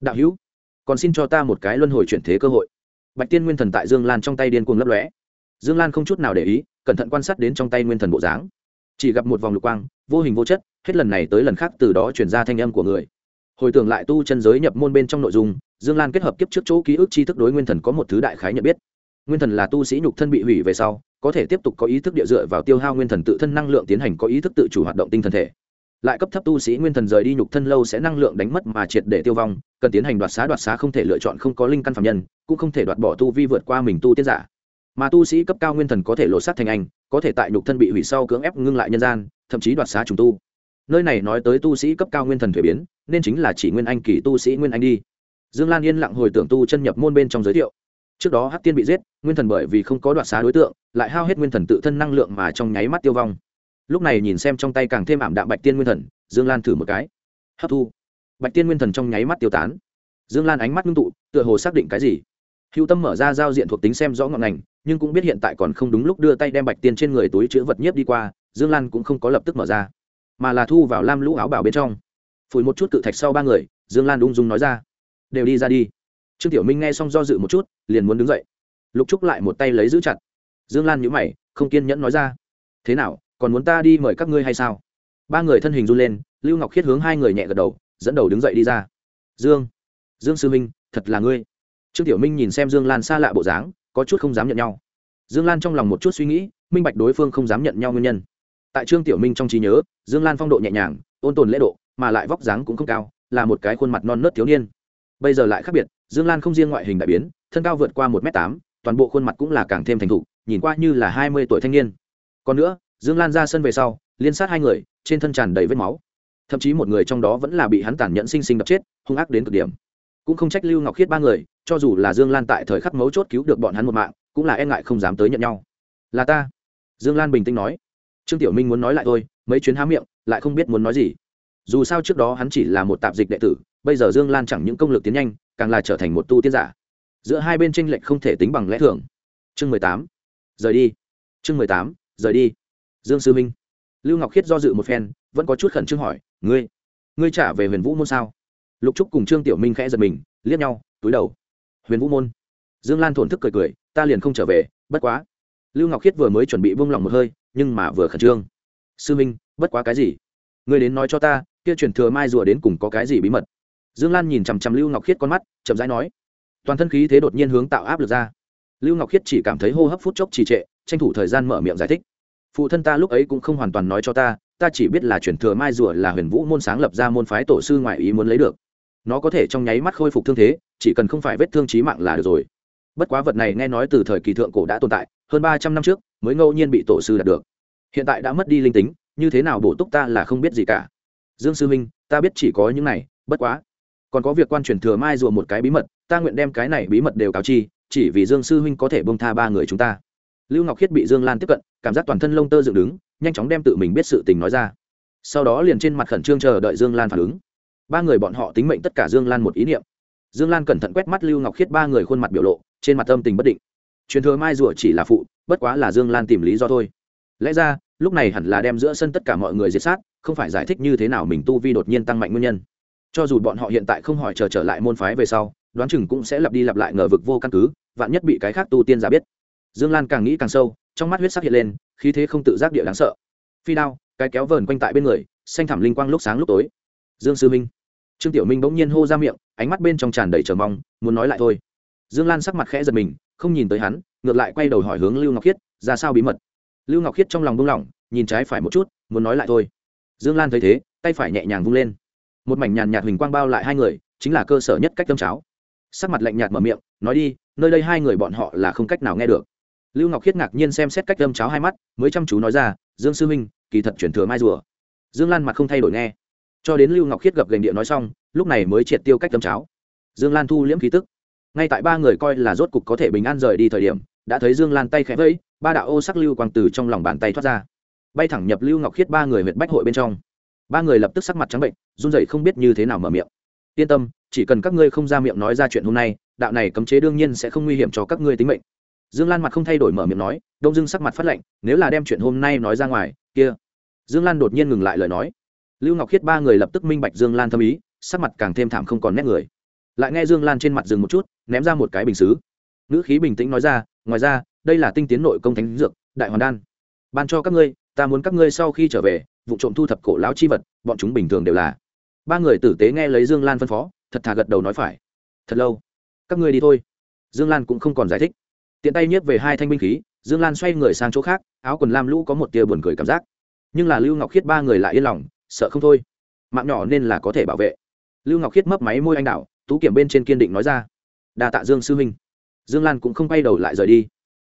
Đạo hữu, còn xin cho ta một cái luân hồi chuyển thế cơ hội. Bạch tiên nguyên thần tại dương lan trong tay điên cuồng lấp lóe. Dương lan không chút nào để ý, cẩn thận quan sát đến trong tay nguyên thần bộ dáng. Chỉ gặp một vòng lục quang, vô hình vô chất, hết lần này tới lần khác từ đó chuyển ra thanh âm của người. Hồi tưởng lại tu chân giới nhập môn bên trong nội dung, dương lan kết hợp kiếp trước chỗ ký ức tri thức đối nguyên thần có một thứ đại khái nhận biết. Nguyên thần là tu sĩ nhục thân bị hủy về sau, có thể tiếp tục có ý thức địa dựa vào tiêu hao nguyên thần tự thân năng lượng tiến hành có ý thức tự chủ hoạt động tinh thần thể lại cấp thấp tu sĩ nguyên thần rời đi nhục thân lâu sẽ năng lượng đánh mất mà triệt để tiêu vong, cần tiến hành đoạt xá đoạt xá không thể lựa chọn không có linh căn phạm nhân, cũng không thể đoạt bỏ tu vi vượt qua mình tu tiết giả. Mà tu sĩ cấp cao nguyên thần có thể lột xác thành anh, có thể tại nhục thân bị hủy sau cưỡng ép ngưng lại nhân gian, thậm chí đoạt xá trùng tu. Nơi này nói tới tu sĩ cấp cao nguyên thần thuế biến, nên chính là chỉ nguyên anh kỳ tu sĩ nguyên anh đi. Dương lan yên lặng hồi tưởng tu chân nhập môn bên trong giới thiệu. Trước đó hắc tiên bị giết, nguyên thần bởi vì không có đoạt xá đối tượng, lại hao hết nguyên thần tự thân năng lượng mà trong nháy mắt tiêu vong lúc này nhìn xem trong tay càng thêm ảm đạm bạch tiên nguyên thần, dương lan thử một cái. Hấp thu. Bạch tiên nguyên thần trong nháy mắt tiêu tán. Dương lan ánh mắt ngưng tụ, tựa hồ xác định cái gì. Hữu tâm mở ra giao diện thuộc tính xem rõ ngọn ngành, nhưng cũng biết hiện tại còn không đúng lúc đưa tay đem bạch tiên trên người túi chữ vật nhiếp đi qua, dương lan cũng không có lập tức mở ra, mà là thu vào lam lũ áo bảo bên trong. Phủi một chút cự thạch sau ba người, dương lan ung dung nói ra, đều đi ra đi. Trương tiểu minh nghe xong do dự một chút, liền muốn đứng dậy. Lục trúc lại một tay lấy giữ chặt. Dương lan nhữ mày, không kiên nhẫn nói ra, thế nào? Còn muốn ta đi mời các ngươi hay sao? Ba người thân hình run lên, lưu ngọc khiết hướng hai người nhẹ gật đầu, dẫn đầu đứng dậy đi ra. Dương dương sư minh thật là ngươi. Trương tiểu minh nhìn xem dương lan xa lạ bộ dáng, có chút không dám nhận nhau. Dương lan trong lòng một chút suy nghĩ, minh bạch đối phương không dám nhận nhau nguyên nhân. Tại trương tiểu minh trong trí nhớ, dương lan phong độ nhẹ nhàng, ôn tồn lễ độ, mà lại vóc dáng cũng không cao, là một cái khuôn mặt non nớt thiếu niên. Bây giờ lại khác biệt, dương lan không riêng ngoại hình đại biến, thân cao vượt qua một m tám, toàn bộ khuôn mặt cũng là càng thêm thành thục, nhìn qua như là hai mươi tuổi thanh niên. Còn nữa dương lan ra sân về sau, liên sát hai người, trên thân tràn đầy vết máu. Thậm chí một người trong đó vẫn là bị hắn tàn nhẫn sinh sinh đập chết, hung ác đến cực điểm. Cũng không trách lưu ngọc khiết ba người, cho dù là dương lan tại thời khắc mấu chốt cứu được bọn hắn một mạng, cũng là e ngại không dám tới nhận nhau. Là ta. Dương lan bình tĩnh nói. Trương tiểu minh muốn nói lại thôi, mấy chuyến há miệng, lại không biết muốn nói gì. Dù sao trước đó hắn chỉ là một tạp dịch đệ tử, bây giờ dương lan chẳng những công lực tiến nhanh, càng là trở thành một tu tiên giả. Giữa hai bên tranh lệch không thể tính bằng lẽ thường. Chương mười tám. Rời đi. Chương mười tám. Rời đi dương sư minh. Lưu ngọc khiết do dự một phen, vẫn có chút khẩn trương hỏi, ngươi ngươi trả về huyền vũ môn sao? Lục trúc cùng trương tiểu minh khẽ giật mình, liếc nhau, túi đầu. Huyền vũ môn? Dương lan thổn thức cười cười, ta liền không trở về, bất quá. Lưu ngọc khiết vừa mới chuẩn bị vung lòng một hơi, nhưng mà vừa khẩn trương. Sư minh, bất quá cái gì? Ngươi đến nói cho ta, kia truyền thừa mai rùa đến cùng có cái gì bí mật? Dương lan nhìn chằm chằm lưu ngọc khiết con mắt, chậm rãi nói, toàn thân khí thế đột nhiên hướng tạo áp lực ra. Lưu ngọc khiết chỉ cảm thấy hô hấp phút chốc trì trệ, tranh thủ thời gian mở miệng giải thích phụ thân ta lúc ấy cũng không hoàn toàn nói cho ta ta chỉ biết là chuyển thừa mai rùa là huyền vũ môn sáng lập ra môn phái tổ sư ngoại ý muốn lấy được. Nó có thể trong nháy mắt khôi phục thương thế, chỉ cần không phải vết thương trí mạng là được rồi. Bất quá vật này nghe nói từ thời kỳ thượng cổ đã tồn tại, hơn ba trăm năm trước mới ngẫu nhiên bị tổ sư đạt được. Hiện tại đã mất đi linh tính, như thế nào bổ túc ta là không biết gì cả. Dương sư minh ta biết chỉ có những này, bất quá. Còn có việc quan truyền thừa mai rùa một cái bí mật, ta nguyện đem cái này bí mật đều cáo chi, chỉ vì dương sư huynh có thể bông tha ba người chúng ta lưu ngọc khiết bị dương lan tiếp cận, cảm giác toàn thân lông tơ dựng đứng, nhanh chóng đem tự mình biết sự tình nói ra. Sau đó liền trên mặt khẩn trương chờ đợi dương lan phản ứng. Ba người bọn họ tính mệnh tất cả dương lan một ý niệm. Dương lan cẩn thận quét mắt lưu ngọc khiết ba người khuôn mặt biểu lộ, trên mặt âm tình bất định. Truyền thừa mai rùa chỉ là phụ, bất quá là dương lan tìm lý do thôi. Lẽ ra, lúc này hẳn là đem giữa sân tất cả mọi người diệt sát, không phải giải thích như thế nào mình tu vi đột nhiên tăng mạnh nguyên nhân. Cho dù bọn họ hiện tại không hỏi chờ trở lại môn phái về sau, đoán chừng cũng sẽ lặp đi lặp lại ngờ vực vô căn cứ, vạn nhất bị cái khác tu tiên giả biết dương lan càng nghĩ càng sâu, trong mắt huyết sắc hiện lên, khí thế không tự giác địa đáng sợ. Phi đao, cái kéo vờn quanh tại bên người, xanh thảm linh quang lúc sáng lúc tối. Dương sư minh. Trương tiểu minh bỗng nhiên hô ra miệng, ánh mắt bên trong tràn đầy trờ mong, muốn nói lại thôi. Dương lan sắc mặt khẽ giật mình, không nhìn tới hắn, ngược lại quay đầu hỏi hướng lưu ngọc khiết, ra sao bí mật? Lưu ngọc khiết trong lòng buông lỏng, nhìn trái phải một chút, muốn nói lại thôi. Dương lan thấy thế, tay phải nhẹ nhàng vung lên. Một mảnh nhàn nhạt huỳnh quang bao lại hai người, chính là cơ sở nhất cách tâm cháo. Sắc mặt lạnh nhạt mở miệng, nói đi, nơi đây hai người bọn họ là không cách nào nghe được lưu ngọc khiết ngạc nhiên xem xét cách đâm cháo hai mắt, mới chăm chú nói ra, dương sư minh kỳ thật chuyển thừa mai rùa. Dương lan mặt không thay đổi nghe. Cho đến lưu ngọc khiết gập gành địa nói xong, lúc này mới triệt tiêu cách đâm cháo. Dương lan thu liễm khí tức. Ngay tại ba người coi là rốt cục có thể bình an rời đi thời điểm, đã thấy dương lan tay khẽ vẫy, ba đạo ô sắc lưu quang từ trong lòng bàn tay thoát ra. Bay thẳng nhập lưu ngọc khiết ba người huyện bách hội bên trong. Ba người lập tức sắc mặt trắng bệnh, run rẩy không biết như thế nào mở miệng. Yên tâm, chỉ cần các ngươi không ra miệng nói ra chuyện hôm nay, đạo này cấm chế đương nhiên sẽ không nguy hiểm cho các ngươi tính mệnh dương lan mặt không thay đổi mở miệng nói, đông dương sắc mặt phát lệnh nếu là đem chuyện hôm nay nói ra ngoài, kia. Dương lan đột nhiên ngừng lại lời nói. Lưu ngọc khiết ba người lập tức minh bạch dương lan thâm ý, sắc mặt càng thêm thảm không còn nét người. Lại nghe dương lan trên mặt dừng một chút, ném ra một cái bình xứ. Ngữ khí bình tĩnh nói ra, ngoài ra, đây là tinh tiến nội công thánh dược, đại hoàn đan. Ban cho các ngươi, ta muốn các ngươi sau khi trở về, vụ trộm thu thập cổ lão chi vật, bọn chúng bình thường đều là. Ba người tử tế nghe lấy dương lan phân phó, thật thà gật đầu nói phải. Thật lâu. Các ngươi đi thôi. Dương lan cũng không còn giải thích tiện tay nhiếp về hai thanh binh khí, dương lan xoay người sang chỗ khác, áo quần lam lũ có một tia buồn cười cảm giác. Nhưng là lưu ngọc khiết ba người lại yên lòng, sợ không thôi. Mạng nhỏ nên là có thể bảo vệ. Lưu ngọc khiết mấp máy môi anh đạo tú kiểm bên trên kiên định nói ra. Đà tạ dương sư minh. Dương lan cũng không quay đầu lại rời đi.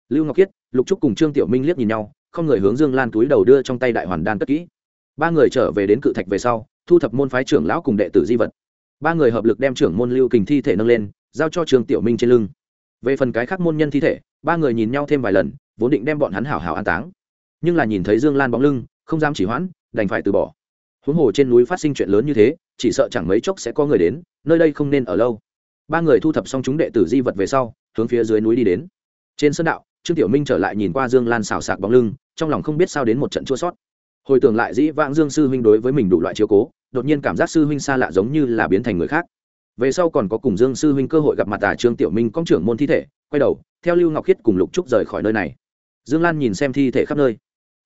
Lưu ngọc khiết, lục trúc cùng trương tiểu minh liếc nhìn nhau, không người hướng dương lan túi đầu đưa trong tay đại hoàn đan cất kỹ. Ba người trở về đến cự thạch về sau, thu thập môn phái trưởng lão cùng đệ tử di vật. Ba người hợp lực đem trưởng môn lưu kình thi thể nâng lên, giao cho trường tiểu minh trên lưng về phần cái khác môn nhân thi thể, ba người nhìn nhau thêm vài lần, vốn định đem bọn hắn hảo hảo an táng. Nhưng là nhìn thấy dương lan bóng lưng, không dám chỉ hoãn, đành phải từ bỏ. Huống hồ trên núi phát sinh chuyện lớn như thế, chỉ sợ chẳng mấy chốc sẽ có người đến, nơi đây không nên ở lâu. Ba người thu thập xong chúng đệ tử di vật về sau, hướng phía dưới núi đi đến. Trên sân đạo, trương tiểu minh trở lại nhìn qua dương lan xào sạc bóng lưng, trong lòng không biết sao đến một trận chua sót. Hồi tưởng lại dĩ vãng dương sư huynh đối với mình đủ loại chiếu cố, đột nhiên cảm giác sư huynh xa lạ giống như là biến thành người khác về sau còn có cùng dương sư huynh cơ hội gặp mặt tả trương tiểu minh công trưởng môn thi thể, quay đầu, theo lưu ngọc khiết cùng lục trúc rời khỏi nơi này. Dương lan nhìn xem thi thể khắp nơi.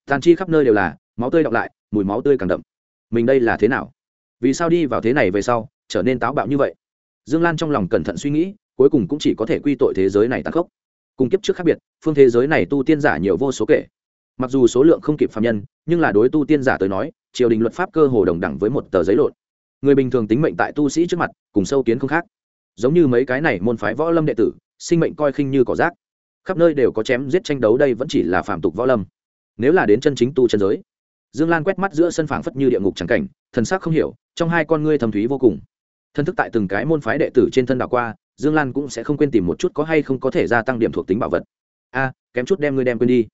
Tàn chi khắp nơi đều là, máu tươi đọng lại, mùi máu tươi càng đậm. Mình đây là thế nào? Vì sao đi vào thế này về sau, trở nên táo bạo như vậy? Dương lan trong lòng cẩn thận suy nghĩ, cuối cùng cũng chỉ có thể quy tội thế giới này tăng khốc. Cùng kiếp trước khác biệt, phương thế giới này tu tiên giả nhiều vô số kể. Mặc dù số lượng không kịp phạm nhân, nhưng là đối tu tiên giả tới nói, triều đình luật pháp cơ hồ đồng đẳng với một tờ giấy lộn người bình thường tính mệnh tại tu sĩ trước mặt, cùng sâu kiến không khác. Giống như mấy cái này môn phái võ lâm đệ tử, sinh mệnh coi khinh như cỏ rác. Khắp nơi đều có chém giết tranh đấu đây vẫn chỉ là phạm tục võ lâm. Nếu là đến chân chính tu chân giới, dương lan quét mắt giữa sân phảng phất như địa ngục trắng cảnh, thần sắc không hiểu, trong hai con ngươi thầm thúy vô cùng. Thân thức tại từng cái môn phái đệ tử trên thân đảo qua, dương lan cũng sẽ không quên tìm một chút có hay không có thể gia tăng điểm thuộc tính bảo vật. A, kém chút đem ngươi đem quên đi.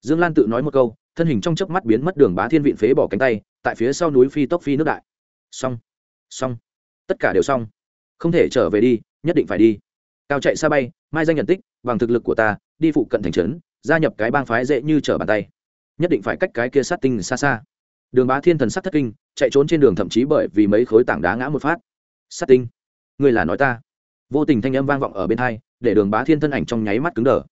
Dương lan tự nói một câu, thân hình trong chớp mắt biến mất đường bá thiên vịn phế bỏ cánh tay, tại phía sau núi phi tốc phi nước đại. Xong xong. Tất cả đều xong. Không thể trở về đi, nhất định phải đi. Cao chạy xa bay, mai danh nhận tích, bằng thực lực của ta, đi phụ cận thành trấn, gia nhập cái bang phái dễ như trở bàn tay. Nhất định phải cách cái kia sát tinh xa xa. Đường bá thiên thần sát thất kinh, chạy trốn trên đường thậm chí bởi vì mấy khối tảng đá ngã một phát. Sát tinh, ngươi là nói ta. Vô tình thanh âm vang vọng ở bên hai, để đường bá thiên thân ảnh trong nháy mắt cứng đờ.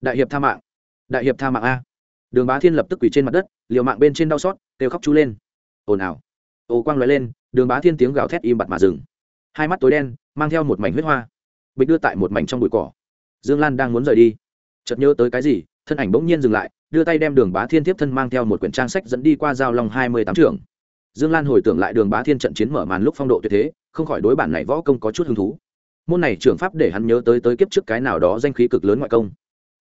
Đại hiệp tha mạng. Đại hiệp tha mạng a. Đường bá thiên lập tức quỳ trên mặt đất, liều mạng bên trên đau xót, kêu khóc chú lên. Ồn ào. Ô quang l lên đường bá thiên tiếng gào thét im bặt mà dừng. Hai mắt tối đen, mang theo một mảnh huyết hoa. Bịch đưa tại một mảnh trong bụi cỏ. Dương lan đang muốn rời đi. Chợt nhớ tới cái gì, thân ảnh bỗng nhiên dừng lại, đưa tay đem đường bá thiên tiếp thân mang theo một quyển trang sách dẫn đi qua giao long hai mươi tám trường. Dương lan hồi tưởng lại đường bá thiên trận chiến mở màn lúc phong độ tuyệt thế, không khỏi đối bản này võ công có chút hứng thú. Môn này trưởng pháp để hắn nhớ tới tới kiếp trước cái nào đó danh khí cực lớn ngoại công.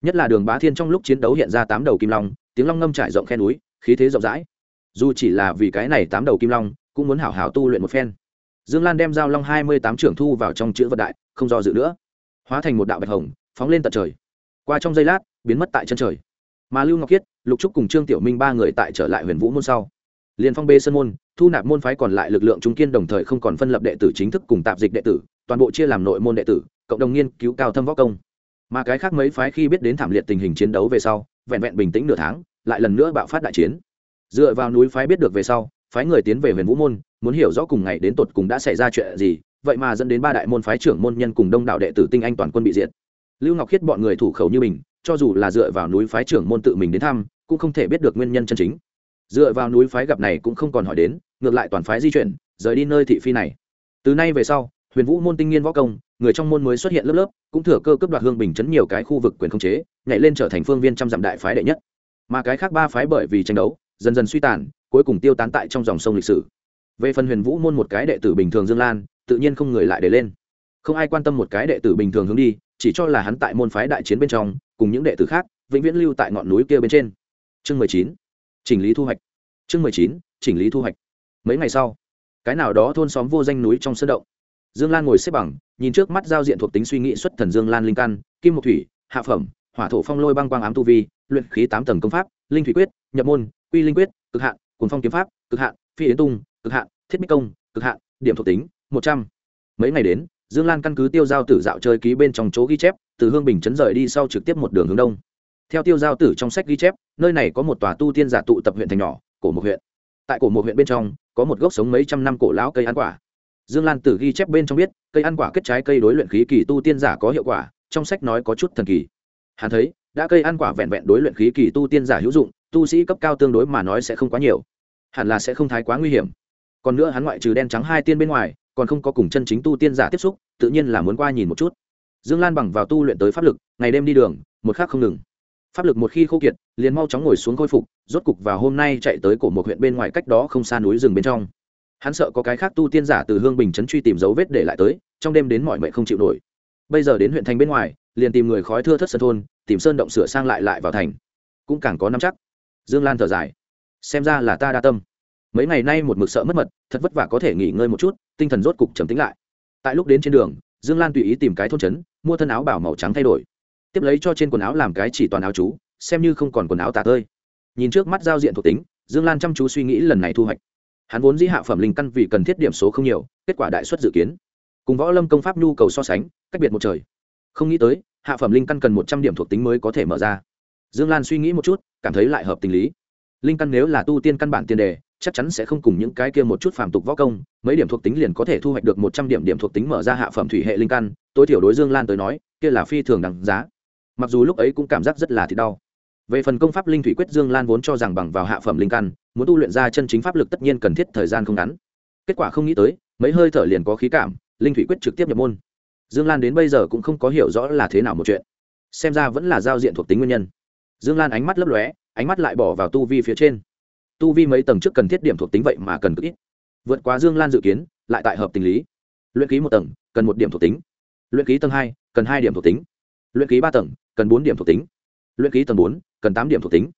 Nhất là đường bá thiên trong lúc chiến đấu hiện ra tám đầu kim long, tiếng long ngâm trải rộng khe núi, khí thế rộng rãi. Dù chỉ là vì cái này tám đầu kim long cũng muốn hảo hảo tu luyện một phen. Dương lan đem giao long hai mươi tám trưởng thu vào trong chữ vật đại không do dự nữa. Hóa thành một đạo bạch hồng phóng lên tận trời. Qua trong giây lát biến mất tại chân trời. Mà lưu ngọc Kiết, lục trúc cùng trương tiểu minh ba người tại trở lại huyền vũ môn sau. Liền phong bê sơn môn thu nạp môn phái còn lại lực lượng trung kiên đồng thời không còn phân lập đệ tử chính thức cùng tạp dịch đệ tử toàn bộ chia làm nội môn đệ tử cộng đồng nghiên cứu cao thâm võ công. Mà cái khác mấy phái khi biết đến thảm liệt tình hình chiến đấu về sau vẹn vẹn bình tĩnh nửa tháng lại lần nữa bạo phát đại chiến. Dựa vào núi phái biết được về sau phái người tiến về huyền vũ môn, muốn hiểu rõ cùng ngày đến tột cùng đã xảy ra chuyện gì, vậy mà dẫn đến ba đại môn phái trưởng môn nhân cùng đông đạo đệ tử tinh anh toàn quân bị diệt. Lưu ngọc khiết bọn người thủ khẩu như mình, cho dù là dựa vào núi phái trưởng môn tự mình đến thăm, cũng không thể biết được nguyên nhân chân chính. Dựa vào núi phái gặp này cũng không còn hỏi đến, ngược lại toàn phái di chuyển, rời đi nơi thị phi này. Từ nay về sau, huyền vũ môn tinh nghiên võ công, người trong môn mới xuất hiện lớp lớp, cũng thừa cơ cấp đoạt hương bình chấn nhiều cái khu vực quyền khống chế, nhảy lên trở thành phương viên trăm dặm đại phái đệ nhất. Mà cái khác ba phái bởi vì tranh đấu, dần dần suy tàn cuối cùng tiêu tán tại trong dòng sông lịch sử. Về phần huyền vũ môn một cái đệ tử bình thường dương lan, tự nhiên không người lại để lên. Không ai quan tâm một cái đệ tử bình thường hướng đi, chỉ cho là hắn tại môn phái đại chiến bên trong, cùng những đệ tử khác, vĩnh viễn lưu tại ngọn núi kia bên trên. Chương mười chín, chỉnh lý thu hoạch. Chương mười chín, chỉnh lý thu hoạch. Mấy ngày sau, cái nào đó thôn xóm vô danh núi trong sân động. Dương lan ngồi xếp bằng, nhìn trước mắt giao diện thuộc tính suy nghĩ xuất thần dương lan linh căn, kim một thủy, hạ phẩm, hỏa thổ phong lôi băng quang ám tu vi, luyện khí tám tầng công pháp, linh thủy quyết, nhập môn, quy linh quyết, cực hạn cuốn phong kiếm pháp, cực hạn, phi yến tung, cực hạn, thiết bích công, cực hạn, điểm thuộc tính, một trăm. Mấy ngày đến, dương lan căn cứ tiêu giao tử dạo chơi ký bên trong chỗ ghi chép, từ hương bình chấn rời đi sau trực tiếp một đường hướng đông. Theo tiêu giao tử trong sách ghi chép, nơi này có một tòa tu tiên giả tụ tập huyện thành nhỏ, cổ một huyện. Tại cổ một huyện bên trong, có một gốc sống mấy trăm năm cổ lão cây ăn quả. Dương lan tử ghi chép bên trong biết, cây ăn quả kết trái cây đối luyện khí kỳ tu tiên giả có hiệu quả, trong sách nói có chút thần kỳ. Hắn thấy đã cây ăn quả vẹn vẹn đối luyện khí kỳ tu tiên giả hữu dụng, tu sĩ cấp cao tương đối mà nói sẽ không quá nhiều. Hẳn là sẽ không thái quá nguy hiểm. Còn nữa hắn ngoại trừ đen trắng hai tiên bên ngoài, còn không có cùng chân chính tu tiên giả tiếp xúc, tự nhiên là muốn qua nhìn một chút. Dương lan bằng vào tu luyện tới pháp lực, ngày đêm đi đường, một khác không ngừng. Pháp lực một khi khô kiệt, liền mau chóng ngồi xuống khôi phục, rốt cục vào hôm nay chạy tới cổ một huyện bên ngoài cách đó không xa núi rừng bên trong. Hắn sợ có cái khác tu tiên giả từ hương bình chấn truy tìm dấu vết để lại tới, trong đêm đến mọi mệnh không chịu nổi. Bây giờ đến huyện thành bên ngoài liền tìm người khói thưa thất sơn thôn, tìm sơn động sửa sang lại lại vào thành. Cũng càng có năm chắc. Dương lan thở dài. Xem ra là ta đa tâm. Mấy ngày nay một mực sợ mất mật, thật vất vả có thể nghỉ ngơi một chút, tinh thần rốt cục trầm tính lại. Tại lúc đến trên đường, dương lan tùy ý tìm cái thôn trấn, mua thân áo bảo màu trắng thay đổi. Tiếp lấy cho trên quần áo làm cái chỉ toàn áo chú, xem như không còn quần áo tả tơi. Nhìn trước mắt giao diện thuộc tính, dương lan chăm chú suy nghĩ lần này thu hoạch. Hắn vốn dĩ hạ phẩm linh căn vì cần thiết điểm số không nhiều, kết quả đại xuất dự kiến. Cùng võ lâm công pháp nhu cầu so sánh, cách biệt một trời không nghĩ tới, hạ phẩm linh căn cần một trăm điểm thuộc tính mới có thể mở ra. Dương lan suy nghĩ một chút, cảm thấy lại hợp tình lý. Linh căn nếu là tu tiên căn bản tiền đề, chắc chắn sẽ không cùng những cái kia một chút phàm tục võ công, mấy điểm thuộc tính liền có thể thu hoạch được một trăm điểm điểm thuộc tính mở ra hạ phẩm thủy hệ linh căn, tối thiểu đối dương lan tới nói, kia là phi thường đằng giá. Mặc dù lúc ấy cũng cảm giác rất là thì đau. Về phần công pháp linh thủy quyết dương lan vốn cho rằng bằng vào hạ phẩm linh căn, muốn tu luyện ra chân chính pháp lực tất nhiên cần thiết thời gian không ngắn. Kết quả không nghĩ tới, mấy hơi thở liền có khí cảm, linh thủy quyết trực tiếp nhập môn dương lan đến bây giờ cũng không có hiểu rõ là thế nào một chuyện. Xem ra vẫn là giao diện thuộc tính nguyên nhân. Dương lan ánh mắt lấp lóe, ánh mắt lại bỏ vào tu vi phía trên. Tu vi mấy tầng trước cần thiết điểm thuộc tính vậy mà cần cực ít. Vượt quá dương lan dự kiến, lại tại hợp tình lý. Luyện ký một tầng, cần một điểm thuộc tính. Luyện ký tầng hai, cần hai điểm thuộc tính. Luyện ký ba tầng, cần bốn điểm thuộc tính. Luyện ký tầng bốn, cần tám điểm thuộc tính.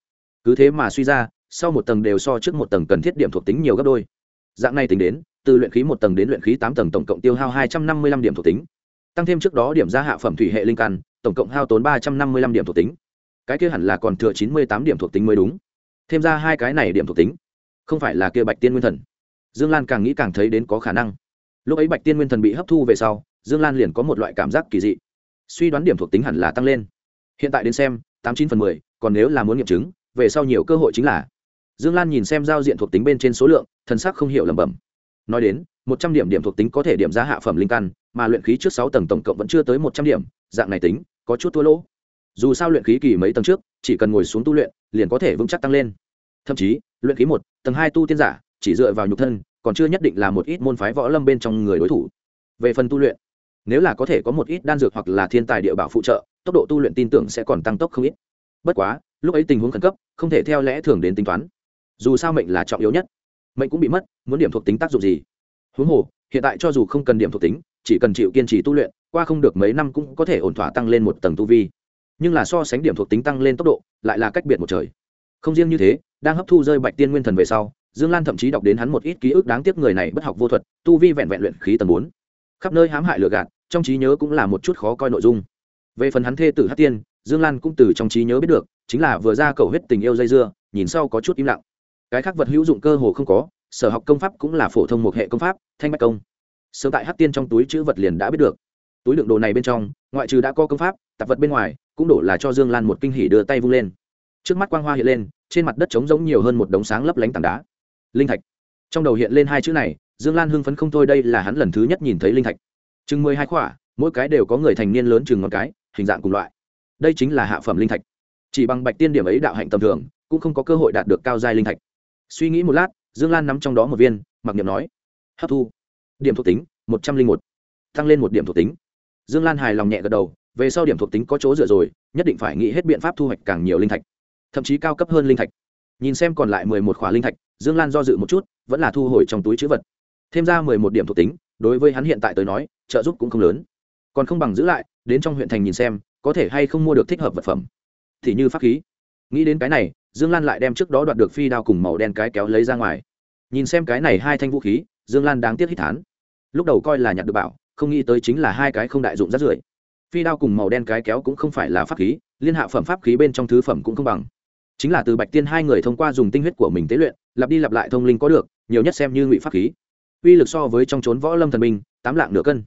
Cứ thế mà suy ra, sau một tầng đều so trước một tầng cần thiết điểm thuộc tính nhiều gấp đôi. Dạng này tính đến, từ luyện khí một tầng đến luyện khí tám tầng tổng cộng tiêu hao hai trăm năm mươi lăm điểm thuộc tính tăng thêm trước đó điểm ra hạ phẩm thủy hệ linh căn, tổng cộng hao tốn ba trăm năm mươi lăm điểm thuộc tính. Cái kia hẳn là còn thừa chín mươi tám điểm thuộc tính mới đúng. Thêm ra hai cái này điểm thuộc tính. Không phải là kia bạch tiên nguyên thần. Dương lan càng nghĩ càng thấy đến có khả năng. Lúc ấy bạch tiên nguyên thần bị hấp thu về sau, dương lan liền có một loại cảm giác kỳ dị. Suy đoán điểm thuộc tính hẳn là tăng lên. Hiện tại đến xem, tám chín phần mười, còn nếu là muốn nghiệm chứng, về sau nhiều cơ hội chính là. Dương lan nhìn xem giao diện thuộc tính bên trên số lượng, thần sắc không hiểu lẩm bẩm. Nói đến một trăm điểm điểm thuộc tính có thể điểm ra hạ phẩm linh căn, mà luyện khí trước sáu tầng tổng cộng vẫn chưa tới một trăm điểm, dạng này tính, có chút thua lỗ. Dù sao luyện khí kỳ mấy tầng trước, chỉ cần ngồi xuống tu luyện, liền có thể vững chắc tăng lên. Thậm chí, luyện khí một, tầng hai tu tiên giả, chỉ dựa vào nhục thân, còn chưa nhất định là một ít môn phái võ lâm bên trong người đối thủ. Về phần tu luyện, nếu là có thể có một ít đan dược hoặc là thiên tài địa bảo phụ trợ, tốc độ tu luyện tin tưởng sẽ còn tăng tốc không ít. Bất quá, lúc ấy tình huống khẩn cấp, không thể theo lẽ thường đến tính toán. Dù sao mệnh là trọng yếu nhất, mệnh cũng bị mất, muốn điểm thuộc tính tác dụng gì? Huống hồ, hiện tại cho dù không cần điểm thuộc tính, chỉ cần chịu kiên trì tu luyện, qua không được mấy năm cũng có thể ổn thỏa tăng lên một tầng tu vi. Nhưng là so sánh điểm thuộc tính tăng lên tốc độ, lại là cách biệt một trời. Không riêng như thế, đang hấp thu rơi bạch tiên nguyên thần về sau, dương lan thậm chí đọc đến hắn một ít ký ức đáng tiếc người này bất học vô thuật, tu vi vẹn vẹn luyện khí tầng bốn. Khắp nơi hãm hại lừa gạt, trong trí nhớ cũng là một chút khó coi nội dung. Về phần hắn thê tử hát tiên, dương lan cũng từ trong trí nhớ biết được, chính là vừa ra cầu huyết tình yêu dây dưa, nhìn sau có chút im lặng. Cái khác vật hữu dụng cơ hồ không có sở học công pháp cũng là phổ thông một hệ công pháp, thanh bạch công. Sớm tại hát tiên trong túi chữ vật liền đã biết được. Túi đựng đồ này bên trong, ngoại trừ đã có công pháp, tạp vật bên ngoài, cũng đổ là cho dương lan một kinh hỉ đưa tay vung lên. Trước mắt quang hoa hiện lên, trên mặt đất trống giống nhiều hơn một đống sáng lấp lánh tảng đá. Linh thạch. Trong đầu hiện lên hai chữ này, dương lan hưng phấn không thôi, đây là hắn lần thứ nhất nhìn thấy linh thạch. Chừng mười hai khỏa, mỗi cái đều có người thành niên lớn chừng ngón cái, hình dạng cùng loại. Đây chính là hạ phẩm linh thạch. Chỉ bằng bạch tiên điểm ấy đạo hạnh tầm thường, cũng không có cơ hội đạt được cao giai linh thạch. Suy nghĩ một lát dương lan nắm trong đó một viên, mặc niệm nói, hấp thu. Điểm thuộc tính, một trăm linh một. Tăng lên một điểm thuộc tính. Dương lan hài lòng nhẹ gật đầu, về sau điểm thuộc tính có chỗ dựa rồi, nhất định phải nghĩ hết biện pháp thu hoạch càng nhiều linh thạch, thậm chí cao cấp hơn linh thạch. Nhìn xem còn lại mười một khỏa linh thạch, dương lan do dự một chút, vẫn là thu hồi trong túi chữ vật. Thêm ra mười một điểm thuộc tính, đối với hắn hiện tại tới nói, trợ giúp cũng không lớn. Còn không bằng giữ lại, đến trong huyện thành nhìn xem, có thể hay không mua được thích hợp vật phẩm. Thì như pháp khí. Nghĩ đến cái này dương lan lại đem trước đó đoạt được phi đao cùng màu đen cái kéo lấy ra ngoài. Nhìn xem cái này hai thanh vũ khí, dương lan đáng tiếc hít thán lúc đầu coi là nhặt được bảo, không nghĩ tới chính là hai cái không đại dụng rát rưởi. Phi đao cùng màu đen cái kéo cũng không phải là pháp khí, liên hạ phẩm pháp khí bên trong thứ phẩm cũng không bằng. Chính là từ bạch tiên hai người thông qua dùng tinh huyết của mình tế luyện, lặp đi lặp lại thông linh có được, nhiều nhất xem như ngụy pháp khí. Uy lực so với trong trốn võ lâm thần minh tám lạng nửa cân.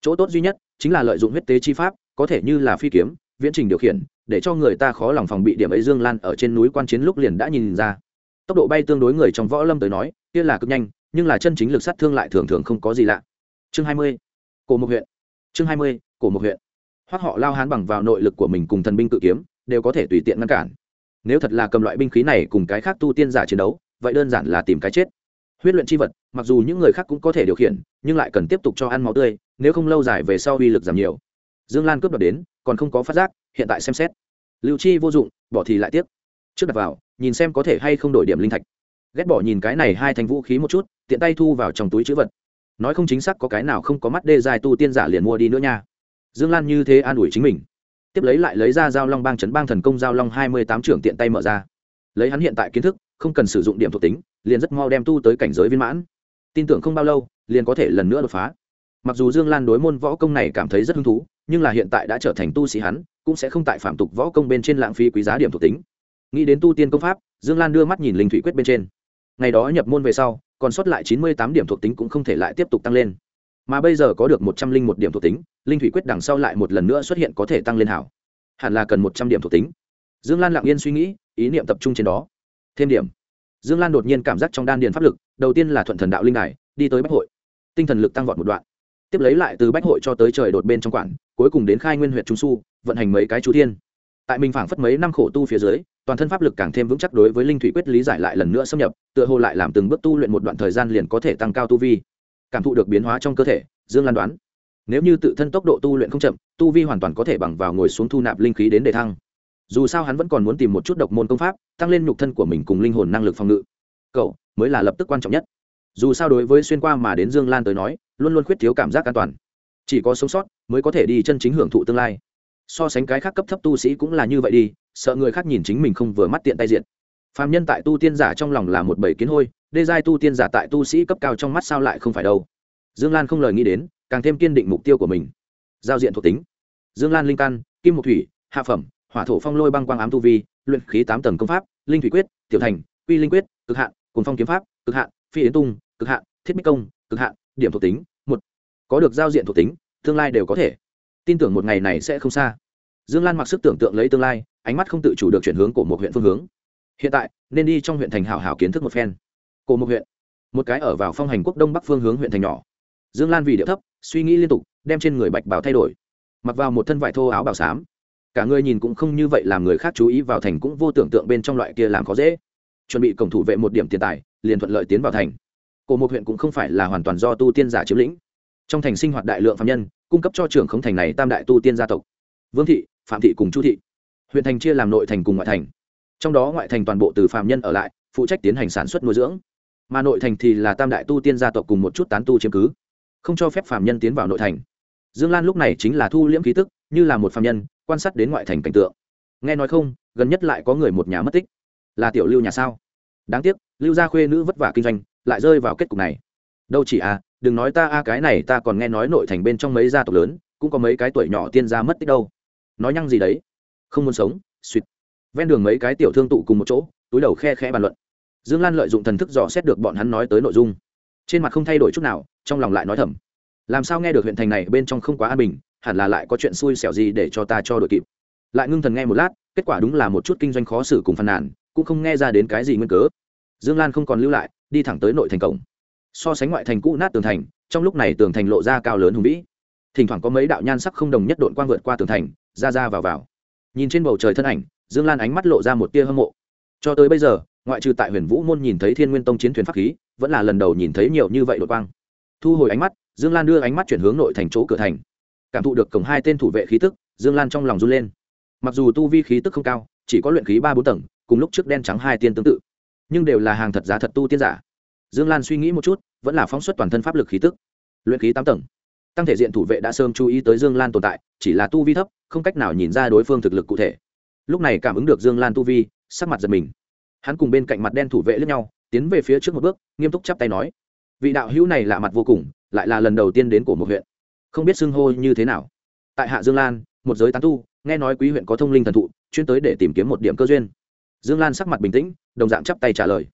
Chỗ tốt duy nhất chính là lợi dụng huyết tế chi pháp, có thể như là phi kiếm viễn trình điều khiển, để cho người ta khó lòng phòng bị điểm ấy dương lan ở trên núi quan chiến lúc liền đã nhìn ra. Tốc độ bay tương đối người trong võ lâm tới nói, kia là cực nhanh, nhưng là chân chính lực sát thương lại thường thường không có gì lạ. Chương hai mươi, cổ một huyện. Chương hai mươi, cổ một huyện. Hoặc họ lao hán bằng vào nội lực của mình cùng thần binh tự kiếm, đều có thể tùy tiện ngăn cản. Nếu thật là cầm loại binh khí này cùng cái khác tu tiên giả chiến đấu, vậy đơn giản là tìm cái chết. Huyết luyện c h i vật, mặc dù những người khác cũng có thể điều khiển, nhưng lại cần tiếp tục cho ăn máu tươi, nếu không lâu dài về sau uy lực giảm nhiều dương lan cướp đoạt đến, còn không có phát giác, hiện tại xem xét. Lưu chi vô dụng, bỏ thì lại tiếc. Trước đặt vào, nhìn xem có thể hay không đổi điểm linh thạch. Ghét bỏ nhìn cái này hai thành vũ khí một chút, tiện tay thu vào trong túi chữ vật. Nói không chính xác có cái nào không có mắt đê dài tu tiên giả liền mua đi nữa nha. Dương lan như thế an ủi chính mình. Tiếp lấy lại lấy ra giao long bang chấn bang thần công giao long hai mươi tám trưởng tiện tay mở ra. Lấy hắn hiện tại kiến thức, không cần sử dụng điểm thuộc tính, liền rất mau đem tu tới cảnh giới viên mãn. Tin tưởng không bao lâu, liền có thể lần nữa đột phá. Mặc dù dương lan đối môn võ công này cảm thấy rất hứng thú nhưng là hiện tại đã trở thành tu sĩ hắn, cũng sẽ không tại phạm tục võ công bên trên lãng phí quý giá điểm thuộc tính. Nghĩ đến tu tiên công pháp, dương lan đưa mắt nhìn linh thủy quyết bên trên. Ngày đó nhập môn về sau, còn sót lại chín mươi tám điểm thuộc tính cũng không thể lại tiếp tục tăng lên. Mà bây giờ có được một trăm linh một điểm thuộc tính, linh thủy quyết đằng sau lại một lần nữa xuất hiện có thể tăng lên hảo. Hẳn là cần một trăm điểm thuộc tính. Dương lan lặng yên suy nghĩ, ý niệm tập trung trên đó. Thêm điểm. Dương lan đột nhiên cảm giác trong đan điền pháp lực, đầu tiên là thuận thần đạo linh đài, đi tới bách hội. Tinh thần lực tăng vọt một đoạn tiếp lấy lại từ bách hội cho tới trời đột bên trong quản cuối cùng đến khai nguyên huyện trung su vận hành mấy cái chú thiên. Tại mình phảng phất mấy năm khổ tu phía dưới, toàn thân pháp lực càng thêm vững chắc đối với linh thủy quyết lý giải lại lần nữa xâm nhập, tựa hồ lại làm từng bước tu luyện một đoạn thời gian liền có thể tăng cao tu vi. Cảm thụ được biến hóa trong cơ thể, dương lan đoán, nếu như tự thân tốc độ tu luyện không chậm, tu vi hoàn toàn có thể bằng vào ngồi xuống thu nạp linh khí đến đề thăng. Dù sao hắn vẫn còn muốn tìm một chút độc môn công pháp, tăng lên nhục thân của mình cùng linh hồn năng lực phòng ngự. Cậu, mới là lập tức quan trọng nhất dù sao đối với xuyên qua mà đến dương lan tới nói, luôn luôn khuyết thiếu cảm giác an toàn. Chỉ có sống sót mới có thể đi chân chính hưởng thụ tương lai. So sánh cái khác cấp thấp tu sĩ cũng là như vậy đi, sợ người khác nhìn chính mình không vừa mắt tiện tay diện. Phạm nhân tại tu tiên giả trong lòng là một bầy kiến hôi, đê giai tu tiên giả tại tu sĩ cấp cao trong mắt sao lại không phải đâu. Dương lan không lời nghĩ đến, càng thêm kiên định mục tiêu của mình. Giao diện thuộc tính. Dương lan linh căn, kim mục thủy, hạ phẩm, hỏa thổ phong lôi băng quang ám tu vi, luyện khí tám tầng công pháp, linh thủy quyết, tiểu thành, quy linh quyết, cực hạn cùng phong kiếm pháp, cực hạn phi yến tung, cực hạn, thiết bích công, cực hạn, điểm thuộc tính, một. Có được giao diện thuộc tính, tương lai đều có thể. Tin tưởng một ngày này sẽ không xa. Dương lan mặc sức tưởng tượng lấy tương lai, ánh mắt không tự chủ được chuyển hướng của một huyện phương hướng. Hiện tại, nên đi trong huyện thành hảo hảo kiến thức một phen. Cổ một huyện. Một cái ở vào phong hành quốc đông bắc phương hướng huyện thành nhỏ. Dương lan vì điệu thấp, suy nghĩ liên tục, đem trên người bạch bảo thay đổi. Mặc vào một thân vải thô áo bảo xám. Cả người nhìn cũng không như vậy làm người khác chú ý vào thành cũng vô tưởng tượng bên trong loại kia làm khó dễ. Chuẩn bị cổng thủ vệ một điểm tiền tài liền thuận lợi tiến vào thành. Cổ một huyện cũng không phải là hoàn toàn do tu tiên giả chiếm lĩnh. Trong thành sinh hoạt đại lượng phạm nhân, cung cấp cho trưởng khống thành này tam đại tu tiên gia tộc. Vương thị, phạm thị cùng chu thị. Huyện thành chia làm nội thành cùng ngoại thành. Trong đó ngoại thành toàn bộ từ phạm nhân ở lại, phụ trách tiến hành sản xuất nuôi dưỡng. Mà nội thành thì là tam đại tu tiên gia tộc cùng một chút tán tu chiếm cứ. Không cho phép phạm nhân tiến vào nội thành. Dương lan lúc này chính là thu liễm khí tức, như là một phạm nhân, quan sát đến ngoại thành cảnh tượng. Nghe nói không, gần nhất lại có người một nhà mất tích. Là tiểu lưu nhà sao? Đáng tiếc, lưu gia khuê nữ vất vả kinh doanh, lại rơi vào kết cục này. Đâu chỉ à đừng nói ta, a, cái này ta còn nghe nói nội thành bên trong mấy gia tộc lớn, cũng có mấy cái tuổi nhỏ tiên gia mất tích đâu. Nói nhăng gì đấy? Không muốn sống, suýt. Ven đường mấy cái tiểu thương tụ cùng một chỗ, túi đầu khe khẽ bàn luận. Dương lan lợi dụng thần thức dò xét được bọn hắn nói tới nội dung. Trên mặt không thay đổi chút nào, trong lòng lại nói thầm. Làm sao nghe được huyện thành này bên trong không quá an bình, hẳn là lại có chuyện xui xẻo gì để cho ta cho đội kịp. Lại ngưng thần nghe một lát, kết quả đúng là một chút kinh doanh khó xử cùng phàn nàn cũng không nghe ra đến cái gì nguyên cớ. Dương lan không còn lưu lại, đi thẳng tới nội thành cổng. So sánh ngoại thành cũ nát tường thành, trong lúc này tường thành lộ ra cao lớn hùng vĩ. Thỉnh thoảng có mấy đạo nhan sắc không đồng nhất đội quang vượt qua tường thành, ra ra vào vào. Nhìn trên bầu trời thân ảnh, dương lan ánh mắt lộ ra một tia hâm mộ. Cho tới bây giờ, ngoại trừ tại huyền vũ môn nhìn thấy thiên nguyên tông chiến thuyền pháp khí, vẫn là lần đầu nhìn thấy nhiều như vậy đội quang. Thu hồi ánh mắt, dương lan đưa ánh mắt chuyển hướng nội thành chỗ cửa thành. Cảm thụ được cổng hai tên thủ vệ khí tức, dương lan trong lòng run lên. Mặc dù tu vi khí tức không cao, chỉ có luyện khí ba bốn tầng cùng lúc trước đen trắng hai tiên tương tự. Nhưng đều là hàng thật giá thật tu tiên giả. Dương lan suy nghĩ một chút, vẫn là phóng xuất toàn thân pháp lực khí tức. Luyện khí tám tầng. Tăng thể diện thủ vệ đã sớm chú ý tới dương lan tồn tại, chỉ là tu vi thấp, không cách nào nhìn ra đối phương thực lực cụ thể. Lúc này cảm ứng được dương lan tu vi, sắc mặt giật mình. Hắn cùng bên cạnh mặt đen thủ vệ lẫn nhau, tiến về phía trước một bước, nghiêm túc chắp tay nói, vị đạo hữu này lạ mặt vô cùng, lại là lần đầu tiên đến của một huyện. Không biết xưng hô như thế nào. Tại hạ dương lan, một giới tán tu, nghe nói quý huyện có thông linh thần thụ, chuyên tới để tìm kiếm một điểm cơ duyên dương lan sắc mặt bình tĩnh, đồng dạng chắp tay trả lời.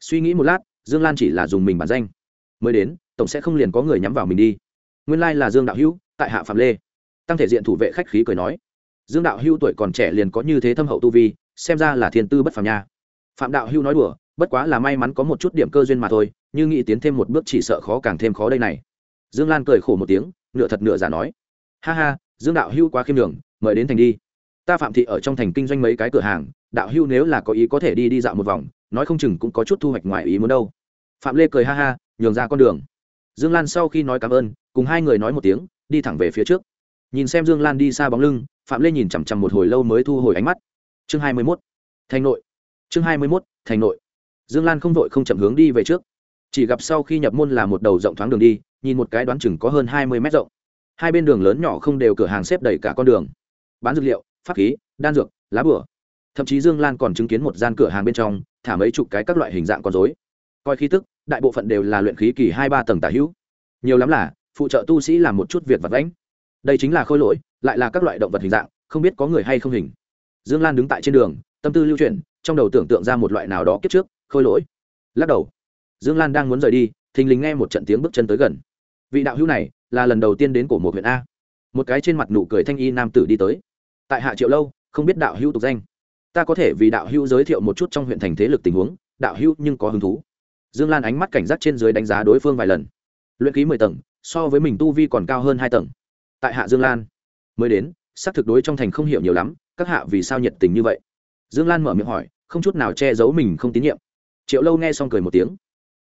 Suy nghĩ một lát, dương lan chỉ là dùng mình bản danh. Mới đến, tổng sẽ không liền có người nhắm vào mình đi. Nguyên lai là dương đạo hữu, tại hạ phạm lê. Tăng thể diện thủ vệ khách khí cười nói. Dương đạo hữu tuổi còn trẻ liền có như thế thâm hậu tu vi, xem ra là thiên tư bất phàm nha. Phạm đạo hữu nói đùa, bất quá là may mắn có một chút điểm cơ duyên mà thôi, như nghĩ tiến thêm một bước chỉ sợ khó càng thêm khó đây này. Dương lan cười khổ một tiếng, nửa thật nửa giả nói. Ha ha, dương đạo hữu quá khiêm đường mời đến thành đi ta phạm thị ở trong thành kinh doanh mấy cái cửa hàng, đạo hưu nếu là có ý có thể đi đi dạo một vòng, nói không chừng cũng có chút thu hoạch ngoài ý muốn đâu. Phạm lê cười ha ha, nhường ra con đường. Dương lan sau khi nói cảm ơn, cùng hai người nói một tiếng, đi thẳng về phía trước. Nhìn xem dương lan đi xa bóng lưng, phạm lê nhìn chằm chằm một hồi lâu mới thu hồi ánh mắt. Chương hai mươi mốt. Thành nội. Chương hai mươi mốt, thành nội. Dương lan không vội không chậm hướng đi về trước. Chỉ gặp sau khi nhập môn là một đầu rộng thoáng đường đi, nhìn một cái đoán chừng có hơn hai mươi mét rộng. Hai bên đường lớn nhỏ không đều cửa hàng xếp đầy cả con đường. Bán dược liệu pháp khí, đan dược, lá bửa. Thậm chí dương lan còn chứng kiến một gian cửa hàng bên trong, thả mấy chục cái các loại hình dạng con dối coi khí tức, đại bộ phận đều là luyện khí kỳ hai ba tầng tả hữu. Nhiều lắm là, phụ trợ tu sĩ làm một chút việc vật lãnh đây chính là khôi lỗi, lại là các loại động vật hình dạng, không biết có người hay không hình. Dương lan đứng tại trên đường, tâm tư lưu chuyển, trong đầu tưởng tượng ra một loại nào đó kiếp trước, khôi lỗi. Lắc đầu. Dương lan đang muốn rời đi, thình lình nghe một trận tiếng bước chân tới gần. Vị đạo hữu này, là lần đầu tiên đến cổ một huyện a. Một cái trên mặt nụ cười thanh y nam tử đi tới tại hạ triệu lâu, không biết đạo hữu tục danh. Ta có thể vì đạo hữu giới thiệu một chút trong huyện thành thế lực tình huống, đạo hữu nhưng có hứng thú. Dương lan ánh mắt cảnh giác trên dưới đánh giá đối phương vài lần. Luyện ký mười tầng, so với mình tu vi còn cao hơn hai tầng. Tại hạ dương lan, mới đến, xác thực đối trong thành không hiểu nhiều lắm, các hạ vì sao nhiệt tình như vậy? Dương lan mở miệng hỏi, không chút nào che giấu mình không tín nhiệm. Triệu lâu nghe xong cười một tiếng.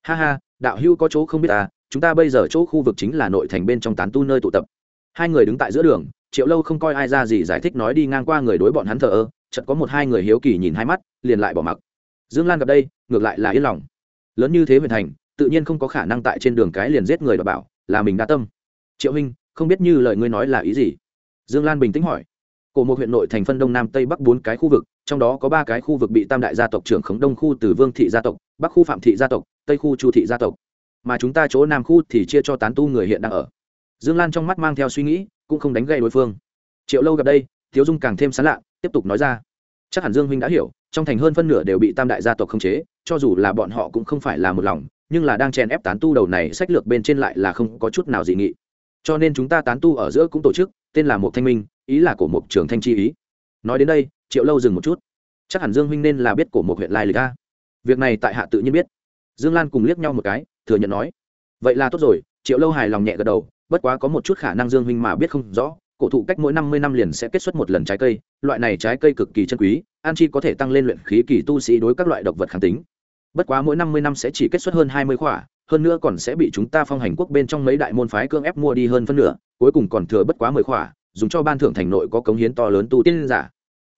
Ha ha, đạo hữu có chỗ không biết ta, chúng ta bây giờ chỗ khu vực chính là nội thành bên trong tán tu nơi tụ tập. Hai người đứng tại giữa đường triệu lâu không coi ai ra gì giải thích nói đi ngang qua người đối bọn hắn thờ ơ, chợt có một hai người hiếu kỳ nhìn hai mắt, liền lại bỏ mặc. Dương lan gặp đây, ngược lại là yên lòng. Lớn như thế huyền thành, tự nhiên không có khả năng tại trên đường cái liền giết người và bảo, là mình đa tâm. Triệu huynh không biết như lời ngươi nói là ý gì? Dương lan bình tĩnh hỏi. Cổ một huyện nội thành phân đông nam tây bắc bốn cái khu vực, trong đó có ba cái khu vực bị tam đại gia tộc trưởng khống đông khu từ vương thị gia tộc, bắc khu phạm thị gia tộc, tây khu chu thị gia tộc. Mà chúng ta chỗ nam khu thì chia cho tán tu người hiện đang ở dương lan trong mắt mang theo suy nghĩ, cũng không đánh gậy đối phương. Triệu lâu gặp đây thiếu dung càng thêm sán lạ, tiếp tục nói ra. Chắc hẳn dương huynh đã hiểu, trong thành hơn phân nửa đều bị tam đại gia tộc khống chế, cho dù là bọn họ cũng không phải là một lòng, nhưng là đang chèn ép tán tu đầu này sách lược bên trên lại là không có chút nào dị nghị. Cho nên chúng ta tán tu ở giữa cũng tổ chức, tên là một thanh minh, ý là của một trường thanh chi ý. Nói đến đây, triệu lâu dừng một chút. Chắc hẳn dương huynh nên là biết của một huyện lai lịch a. Việc này tại hạ tự nhiên biết. Dương lan cùng liếc nhau một cái, thừa nhận nói. Vậy là tốt rồi, triệu lâu hài lòng nhẹ gật đầu bất quá có một chút khả năng dương huynh mà biết không rõ, cổ thụ cách mỗi năm mươi năm liền sẽ kết xuất một lần trái cây, loại này trái cây cực kỳ chân quý, an chi có thể tăng lên luyện khí kỳ tu sĩ đối các loại độc vật kháng tính. Bất quá mỗi năm mươi năm sẽ chỉ kết xuất hơn hai mươi khỏa, hơn nữa còn sẽ bị chúng ta phong hành quốc bên trong mấy đại môn phái cương ép mua đi hơn phân nửa, cuối cùng còn thừa bất quá mười khỏa, dùng cho ban thưởng thành nội có cống hiến to lớn tu tiên giả.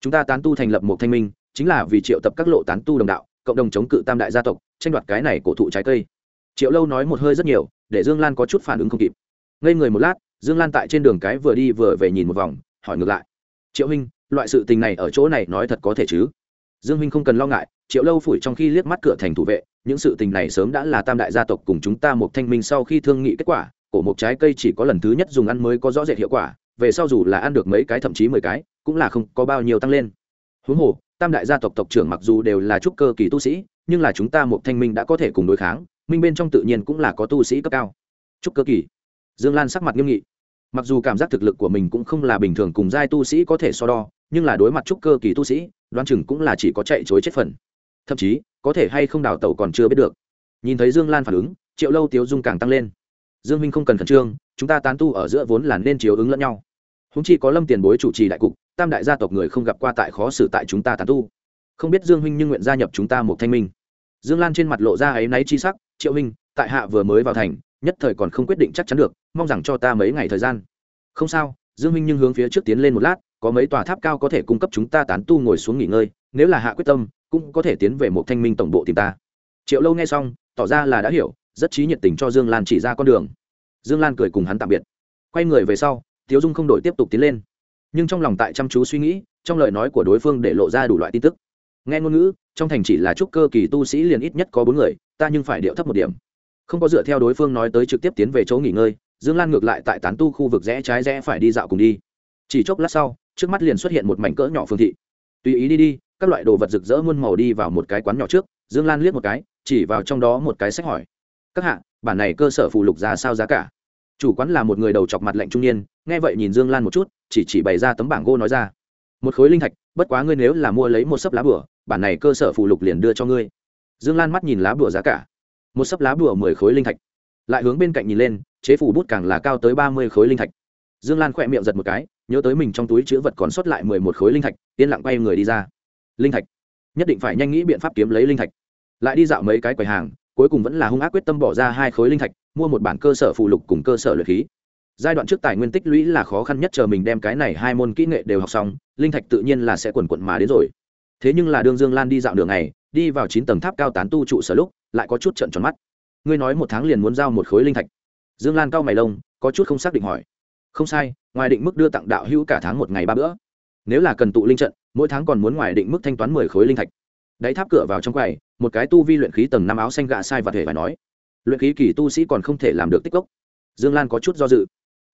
Chúng ta tán tu thành lập một thanh minh, chính là vì triệu tập các lộ tán tu đồng đạo, cộng đồng chống cự tam đại gia tộc, tranh đoạt cái này cổ thụ trái cây. Triệu lâu nói một hơi rất nhiều, để dương lan có chút phản ứng không kịp ngây người một lát, dương lan tại trên đường cái vừa đi vừa về nhìn một vòng, hỏi ngược lại. Triệu huynh, loại sự tình này ở chỗ này nói thật có thể chứ? Dương huynh không cần lo ngại, triệu lâu phủi trong khi liếc mắt cửa thành thủ vệ, những sự tình này sớm đã là tam đại gia tộc cùng chúng ta một thanh minh sau khi thương nghị kết quả, cổ một trái cây chỉ có lần thứ nhất dùng ăn mới có rõ rệt hiệu quả, về sau dù là ăn được mấy cái thậm chí mười cái, cũng là không có bao nhiêu tăng lên. Huống hồ, tam đại gia tộc tộc trưởng mặc dù đều là trúc cơ kỳ tu sĩ, nhưng là chúng ta một thanh minh đã có thể cùng đối kháng, minh bên trong tự nhiên cũng là có tu sĩ cấp cao. Trúc cơ kỳ dương lan sắc mặt nghiêm nghị. Mặc dù cảm giác thực lực của mình cũng không là bình thường cùng giai tu sĩ có thể so đo, nhưng là đối mặt trúc cơ kỳ tu sĩ, đoán chừng cũng là chỉ có chạy chối chết phần. Thậm chí, có thể hay không đào tẩu còn chưa biết được. Nhìn thấy dương lan phản ứng, triệu lâu tiếu dung càng tăng lên. Dương minh không cần khẩn trương, chúng ta tán tu ở giữa vốn là nên chiếu ứng lẫn nhau. Húng chi có lâm tiền bối chủ trì đại cục, tam đại gia tộc người không gặp qua tại khó xử tại chúng ta tán tu. Không biết dương huynh nhưng nguyện gia nhập chúng ta một thanh minh. Dương lan trên mặt lộ ra áy náy chi sắc, triệu huynh, tại hạ vừa mới vào thành, nhất thời còn không quyết định chắc chắn được mong rằng cho ta mấy ngày thời gian. Không sao, dương huynh nhưng hướng phía trước tiến lên một lát, có mấy tòa tháp cao có thể cung cấp chúng ta tán tu ngồi xuống nghỉ ngơi, nếu là hạ quyết tâm, cũng có thể tiến về một thanh minh tổng bộ tìm ta. Triệu lâu nghe xong, tỏ ra là đã hiểu, rất trí nhiệt tình cho dương lan chỉ ra con đường. Dương lan cười cùng hắn tạm biệt. Quay người về sau, tiếu dung không đổi tiếp tục tiến lên. Nhưng trong lòng tại chăm chú suy nghĩ, trong lời nói của đối phương để lộ ra đủ loại tin tức. Nghe ngôn ngữ, trong thành chỉ là trúc cơ kỳ tu sĩ liền ít nhất có bốn người, ta nhưng phải điệu thấp một điểm. Không có dựa theo đối phương nói tới trực tiếp tiến về chỗ nghỉ ngơi dương lan ngược lại tại tán tu khu vực rẽ trái rẽ phải đi dạo cùng đi. Chỉ chốc lát sau, trước mắt liền xuất hiện một mảnh cỡ nhỏ phương thị. Tùy ý đi đi, các loại đồ vật rực rỡ muôn màu đi vào một cái quán nhỏ trước, dương lan liếc một cái, chỉ vào trong đó một cái sách hỏi. Các hạ, bản này cơ sở phụ lục ra sao giá cả? Chủ quán là một người đầu chọc mặt lạnh trung niên, nghe vậy nhìn dương lan một chút, chỉ chỉ bày ra tấm bảng gô nói ra. Một khối linh thạch, bất quá ngươi nếu là mua lấy một sấp lá bửa bản này cơ sở phụ lục liền đưa cho ngươi. Dương lan mắt nhìn lá bửa giá cả. Một sấp lá bửa mười khối linh thạch lại hướng bên cạnh nhìn lên, chế phủ bút càng là cao tới ba mươi khối linh thạch. Dương lan khỏe miệng giật một cái, nhớ tới mình trong túi chữ vật còn sót lại mười một khối linh thạch, yên lặng quay người đi ra. Linh thạch. Nhất định phải nhanh nghĩ biện pháp kiếm lấy linh thạch. Lại đi dạo mấy cái quầy hàng, cuối cùng vẫn là hung ác quyết tâm bỏ ra hai khối linh thạch, mua một bản cơ sở phụ lục cùng cơ sở luyện khí. Giai đoạn trước tài nguyên tích lũy là khó khăn nhất chờ mình đem cái này hai môn kỹ nghệ đều học xong, linh thạch tự nhiên là sẽ quần quận mà đến rồi. Thế nhưng là đương dương lan đi dạo đường này, đi vào chín tầng tháp cao tán tu trụ sở lúc, lại có chút trận tròn mắt ngươi nói một tháng liền muốn giao một khối linh thạch. Dương lan cao mày lông, có chút không xác định hỏi. Không sai, ngoài định mức đưa tặng đạo hữu cả tháng một ngày ba bữa. Nếu là cần tụ linh trận, mỗi tháng còn muốn ngoài định mức thanh toán mười khối linh thạch. Đáy tháp cửa vào trong quầy, một cái tu vi luyện khí tầng năm áo xanh gạ sai và thể phải nói. Luyện khí kỳ tu sĩ còn không thể làm được tích cốc. Dương lan có chút do dự.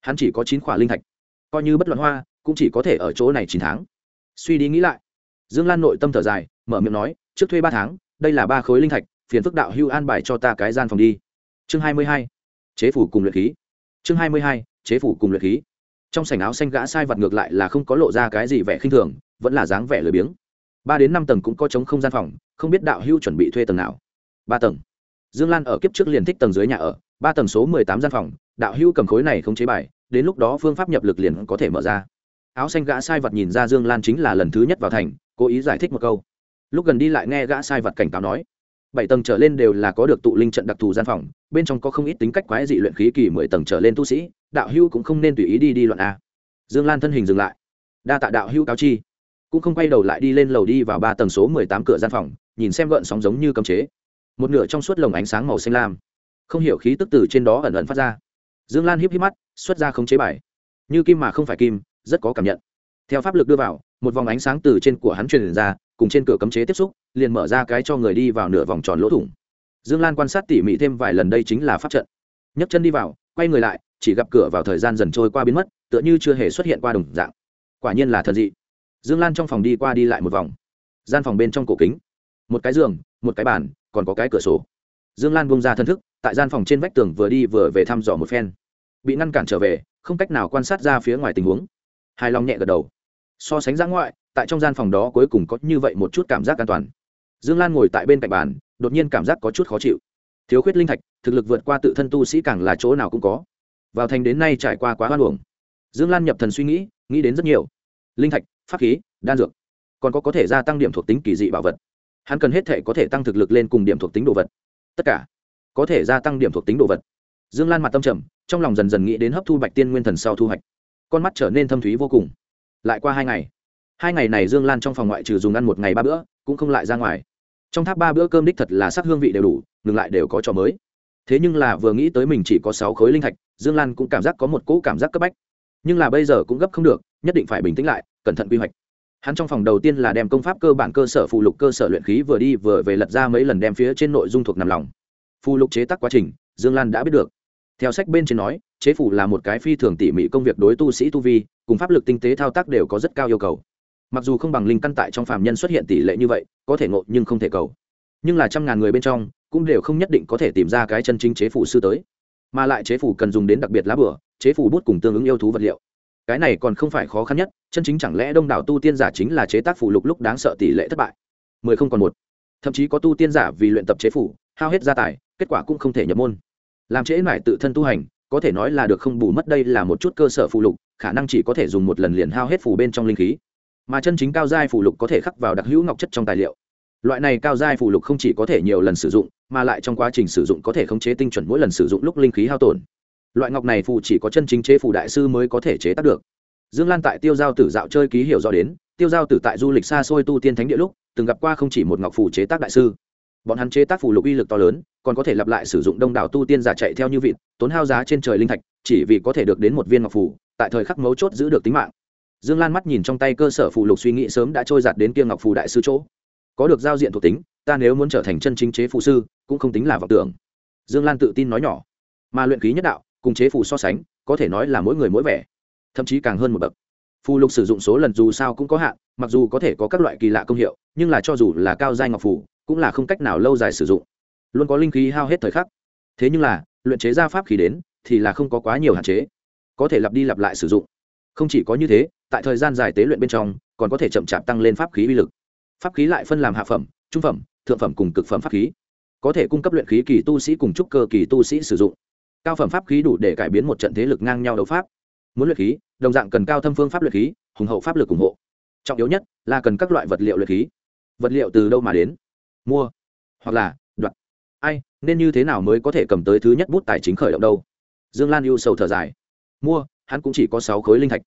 Hắn chỉ có chín khỏa linh thạch. Coi như bất luận hoa, cũng chỉ có thể ở chỗ này chín tháng. Suy đi nghĩ lại. Dương lan nội tâm thở dài, mở miệng nói, trước thuê ba tháng, đây là ba khối linh thạch phiền phức đạo hưu an bài cho ta cái gian phòng đi. Chương hai mươi hai, chế phủ cùng luyện khí. Chương hai mươi hai, chế phủ cùng luyện khí. Trong sảnh áo xanh gã sai vặt ngược lại là không có lộ ra cái gì vẻ khinh thường, vẫn là dáng vẻ lười biếng. Ba đến năm tầng cũng có chống không gian phòng, không biết đạo hưu chuẩn bị thuê tầng nào. Ba tầng. Dương lan ở kiếp trước liền thích tầng dưới nhà ở, ba tầng số mười tám gian phòng, đạo hưu cầm khối này không chế bài, đến lúc đó phương pháp nhập lực liền có thể mở ra. Áo xanh gã sai vật nhìn ra dương lan chính là lần thứ nhất vào thành, cố ý giải thích một câu. Lúc gần đi lại nghe gã sai vật cảnh cáo nói bảy tầng trở lên đều là có được tụ linh trận đặc thù gian phòng, bên trong có không ít tính cách quái dị luyện khí kỳ mười tầng trở lên tu sĩ, đạo hưu cũng không nên tùy ý đi đi loạn a. Dương lan thân hình dừng lại. Đa tạ đạo hưu cáo chi. Cũng không quay đầu lại đi lên lầu đi vào ba tầng số mười tám cửa gian phòng, nhìn xem gợn sóng giống như cấm chế. Một nửa trong suốt lồng ánh sáng màu xanh lam. Không hiểu khí tức từ trên đó ẩn ẩn phát ra. Dương lan híp híp mắt, xuất ra không chế bài. Như kim mà không phải kim, rất có cảm nhận. Theo pháp lực đưa vào, một vòng ánh sáng từ trên của hắn truyền ra cùng trên cửa cấm chế tiếp xúc, liền mở ra cái cho người đi vào nửa vòng tròn lỗ thủng. Dương lan quan sát tỉ mỉ thêm vài lần đây chính là pháp trận. Nhấc chân đi vào, quay người lại, chỉ gặp cửa vào thời gian dần trôi qua biến mất, tựa như chưa hề xuất hiện qua đồng dạng. Quả nhiên là thần dị. Dương lan trong phòng đi qua đi lại một vòng. Gian phòng bên trong cổ kính. Một cái giường, một cái bàn, còn có cái cửa sổ. Dương lan bông ra thân thức, tại gian phòng trên vách tường vừa đi vừa về thăm dò một phen. Bị ngăn cản trở về, không cách nào quan sát ra phía ngoài tình huống. Hài lòng nhẹ gật đầu so sánh ra ngoại, tại trong gian phòng đó cuối cùng có như vậy một chút cảm giác an toàn. Dương lan ngồi tại bên cạnh bàn, đột nhiên cảm giác có chút khó chịu. Thiếu khuyết linh thạch, thực lực vượt qua tự thân tu sĩ càng là chỗ nào cũng có. Vào thành đến nay trải qua quá hoan luồng. dương lan nhập thần suy nghĩ nghĩ đến rất nhiều. Linh thạch, pháp khí, đan dược, còn có có thể gia tăng điểm thuộc tính kỳ dị bảo vật. Hắn cần hết thể có thể tăng thực lực lên cùng điểm thuộc tính đồ vật. Tất cả có thể gia tăng điểm thuộc tính đồ vật. Dương lan mặt tâm trầm, trong lòng dần dần nghĩ đến hấp thu bạch tiên nguyên thần sau thu hoạch. Con mắt trở nên thâm thúy vô cùng lại qua hai ngày. Hai ngày này dương lan trong phòng ngoại trừ dùng ăn một ngày ba bữa, cũng không lại ra ngoài. Trong tháp ba bữa cơm đích thật là sắc hương vị đều đủ, ngừng lại đều có trò mới. Thế nhưng là vừa nghĩ tới mình chỉ có sáu khối linh thạch, dương lan cũng cảm giác có một cỗ cảm giác cấp bách. Nhưng là bây giờ cũng gấp không được, nhất định phải bình tĩnh lại, cẩn thận quy hoạch. Hắn trong phòng đầu tiên là đem công pháp cơ bản cơ sở phụ lục cơ sở luyện khí vừa đi vừa về lật ra mấy lần đem phía trên nội dung thuộc nằm lòng. Phụ lục chế tác quá trình, dương lan đã biết được theo sách bên trên nói, chế phủ là một cái phi thường tỉ mỉ công việc đối tu sĩ tu vi, cùng pháp lực tinh tế thao tác đều có rất cao yêu cầu. Mặc dù không bằng linh căn tại trong phạm nhân xuất hiện tỷ lệ như vậy, có thể ngộ nhưng không thể cầu. Nhưng là trăm ngàn người bên trong, cũng đều không nhất định có thể tìm ra cái chân chính chế phủ sư tới. Mà lại chế phủ cần dùng đến đặc biệt lá bửa chế phủ bút cùng tương ứng yêu thú vật liệu. Cái này còn không phải khó khăn nhất, chân chính chẳng lẽ đông đảo tu tiên giả chính là chế tác phủ lục lúc đáng sợ tỷ lệ thất bại? Mười không còn một. Thậm chí có tu tiên giả vì luyện tập chế phủ, hao hết gia tài, kết quả cũng không thể nhập môn làm trễ mải tự thân tu hành, có thể nói là được không bù mất đây là một chút cơ sở phụ lục, khả năng chỉ có thể dùng một lần liền hao hết phủ bên trong linh khí. Mà chân chính cao giai phụ lục có thể khắc vào đặc hữu ngọc chất trong tài liệu. Loại này cao giai phụ lục không chỉ có thể nhiều lần sử dụng, mà lại trong quá trình sử dụng có thể khống chế tinh chuẩn mỗi lần sử dụng lúc linh khí hao tổn. Loại ngọc này phụ chỉ có chân chính chế phụ đại sư mới có thể chế tác được. Dương lan tại tiêu giao tử dạo chơi ký hiểu rõ đến, tiêu giao tử tại du lịch xa xôi tu tiên thánh địa lúc, từng gặp qua không chỉ một ngọc phụ chế tác đại sư. Bọn hắn chế tác phụ lục uy lực to lớn còn có thể lặp lại sử dụng đông đảo tu tiên giả chạy theo như vịt, tốn hao giá trên trời linh thạch, chỉ vì có thể được đến một viên ngọc phủ, tại thời khắc mấu chốt giữ được tính mạng. Dương lan mắt nhìn trong tay cơ sở phụ lục suy nghĩ sớm đã trôi giạt đến kia ngọc phù đại sư chỗ. Có được giao diện thuộc tính, ta nếu muốn trở thành chân chính chế phụ sư, cũng không tính là vọng tưởng. Dương lan tự tin nói nhỏ. Mà luyện khí nhất đạo, cùng chế phù so sánh, có thể nói là mỗi người mỗi vẻ, thậm chí càng hơn một bậc. Phù lục sử dụng số lần dù sao cũng có hạn, mặc dù có thể có các loại kỳ lạ công hiệu, nhưng là cho dù là cao giai ngọc phù cũng là không cách nào lâu dài sử dụng luôn có linh khí hao hết thời khắc. Thế nhưng là, luyện chế ra pháp khí đến, thì là không có quá nhiều hạn chế. Có thể lặp đi lặp lại sử dụng. Không chỉ có như thế, tại thời gian dài tế luyện bên trong, còn có thể chậm chạp tăng lên pháp khí uy lực. Pháp khí lại phân làm hạ phẩm, trung phẩm, thượng phẩm cùng cực phẩm pháp khí. Có thể cung cấp luyện khí kỳ tu sĩ cùng trúc cơ kỳ tu sĩ sử dụng. Cao phẩm pháp khí đủ để cải biến một trận thế lực ngang nhau đấu pháp. Muốn luyện khí, đồng dạng cần cao thâm phương pháp luyện khí, hùng hậu pháp lực ủng hộ. Trọng yếu nhất là cần các loại vật liệu luyện khí. Vật liệu từ đâu mà đến? Mua. Hoặc là nên như thế nào mới có thể cầm tới thứ nhất bút tài chính khởi động đâu? Dương lan ưu sầu thở dài. Mua, hắn cũng chỉ có sáu khối linh thạch.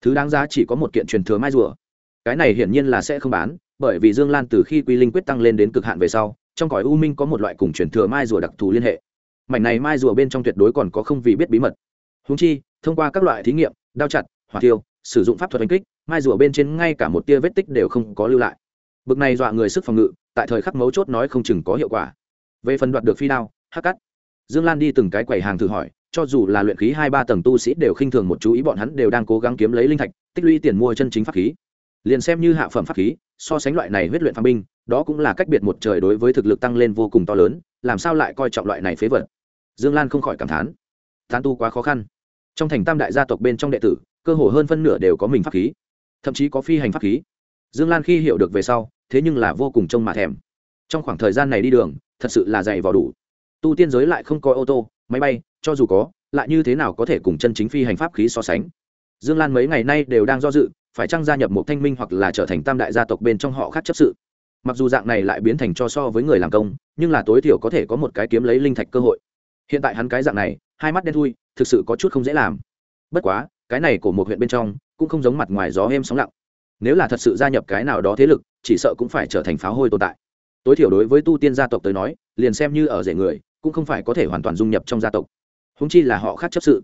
Thứ đáng giá chỉ có một kiện truyền thừa mai rùa. Cái này hiển nhiên là sẽ không bán, bởi vì dương lan từ khi quy linh quyết tăng lên đến cực hạn về sau, trong cõi u minh có một loại cùng truyền thừa mai rùa đặc thù liên hệ. Mảnh này mai rùa bên trong tuyệt đối còn có không vì biết bí mật. Húng chi, thông qua các loại thí nghiệm, đao chặt, hỏa tiêu sử dụng pháp thuật đánh kích, mai rùa bên trên ngay cả một tia vết tích đều không có lưu lại. Bực này dọa người sức phòng ngự, tại thời khắc mấu chốt nói không chừng có hiệu quả về phần đoạt được phi đao, hắc cắt dương lan đi từng cái quầy hàng thử hỏi, cho dù là luyện khí hai ba tầng tu sĩ đều khinh thường một chú ý, bọn hắn đều đang cố gắng kiếm lấy linh thạch, tích lũy tiền mua chân chính pháp khí. Liền xem như hạ phẩm pháp khí, so sánh loại này huyết luyện phàm binh, đó cũng là cách biệt một trời đối với thực lực tăng lên vô cùng to lớn, làm sao lại coi trọng loại này phế vật? Dương lan không khỏi cảm thán. Tán tu quá khó khăn. Trong thành tam đại gia tộc bên trong đệ tử, cơ hồ hơn phân nửa đều có mình pháp khí, thậm chí có phi hành pháp khí. Dương lan khi hiểu được về sau, thế nhưng là vô cùng trông mà thèm. Trong khoảng thời gian này đi đường thật sự là dày vào đủ. Tu tiên giới lại không có ô tô, máy bay, cho dù có, lại như thế nào có thể cùng chân chính phi hành pháp khí so sánh? Dương lan mấy ngày nay đều đang do dự, phải chăng gia nhập một thanh minh hoặc là trở thành tam đại gia tộc bên trong họ khác chấp sự? Mặc dù dạng này lại biến thành cho so với người làm công, nhưng là tối thiểu có thể có một cái kiếm lấy linh thạch cơ hội. Hiện tại hắn cái dạng này, hai mắt đen thui, thực sự có chút không dễ làm. Bất quá, cái này của một huyện bên trong, cũng không giống mặt ngoài gió êm sóng lặng. Nếu là thật sự gia nhập cái nào đó thế lực, chỉ sợ cũng phải trở thành pháo hôi tồn tại tối thiểu đối với tu tiên gia tộc tới nói, liền xem như ở rể người, cũng không phải có thể hoàn toàn dung nhập trong gia tộc. Húng chi là họ khác chấp sự.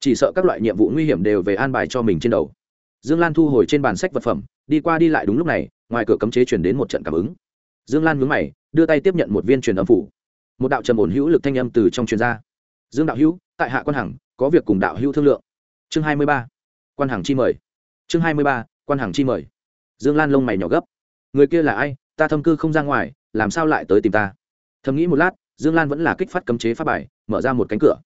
Chỉ sợ các loại nhiệm vụ nguy hiểm đều về an bài cho mình trên đầu. Dương lan thu hồi trên bàn sách vật phẩm, đi qua đi lại đúng lúc này, ngoài cửa cấm chế chuyển đến một trận cảm ứng. Dương lan mướn mày, đưa tay tiếp nhận một viên truyền âm phủ. Một đạo trầm ổn hữu lực thanh âm từ trong truyền ra. Dương đạo hữu, tại hạ quan hằng, có việc cùng đạo hữu thương lượng. Chương hai mươi ba. Quan hằng chi mời. Chương hai mươi ba, quan hằng chi mời. Dương lan lông mày nhỏ gấp. Người kia là ai? Ta thâm cư không ra ngoài làm sao lại tới tìm ta? Thầm nghĩ một lát, dương lan vẫn là kích phát cấm chế pháp bài, mở ra một cánh cửa.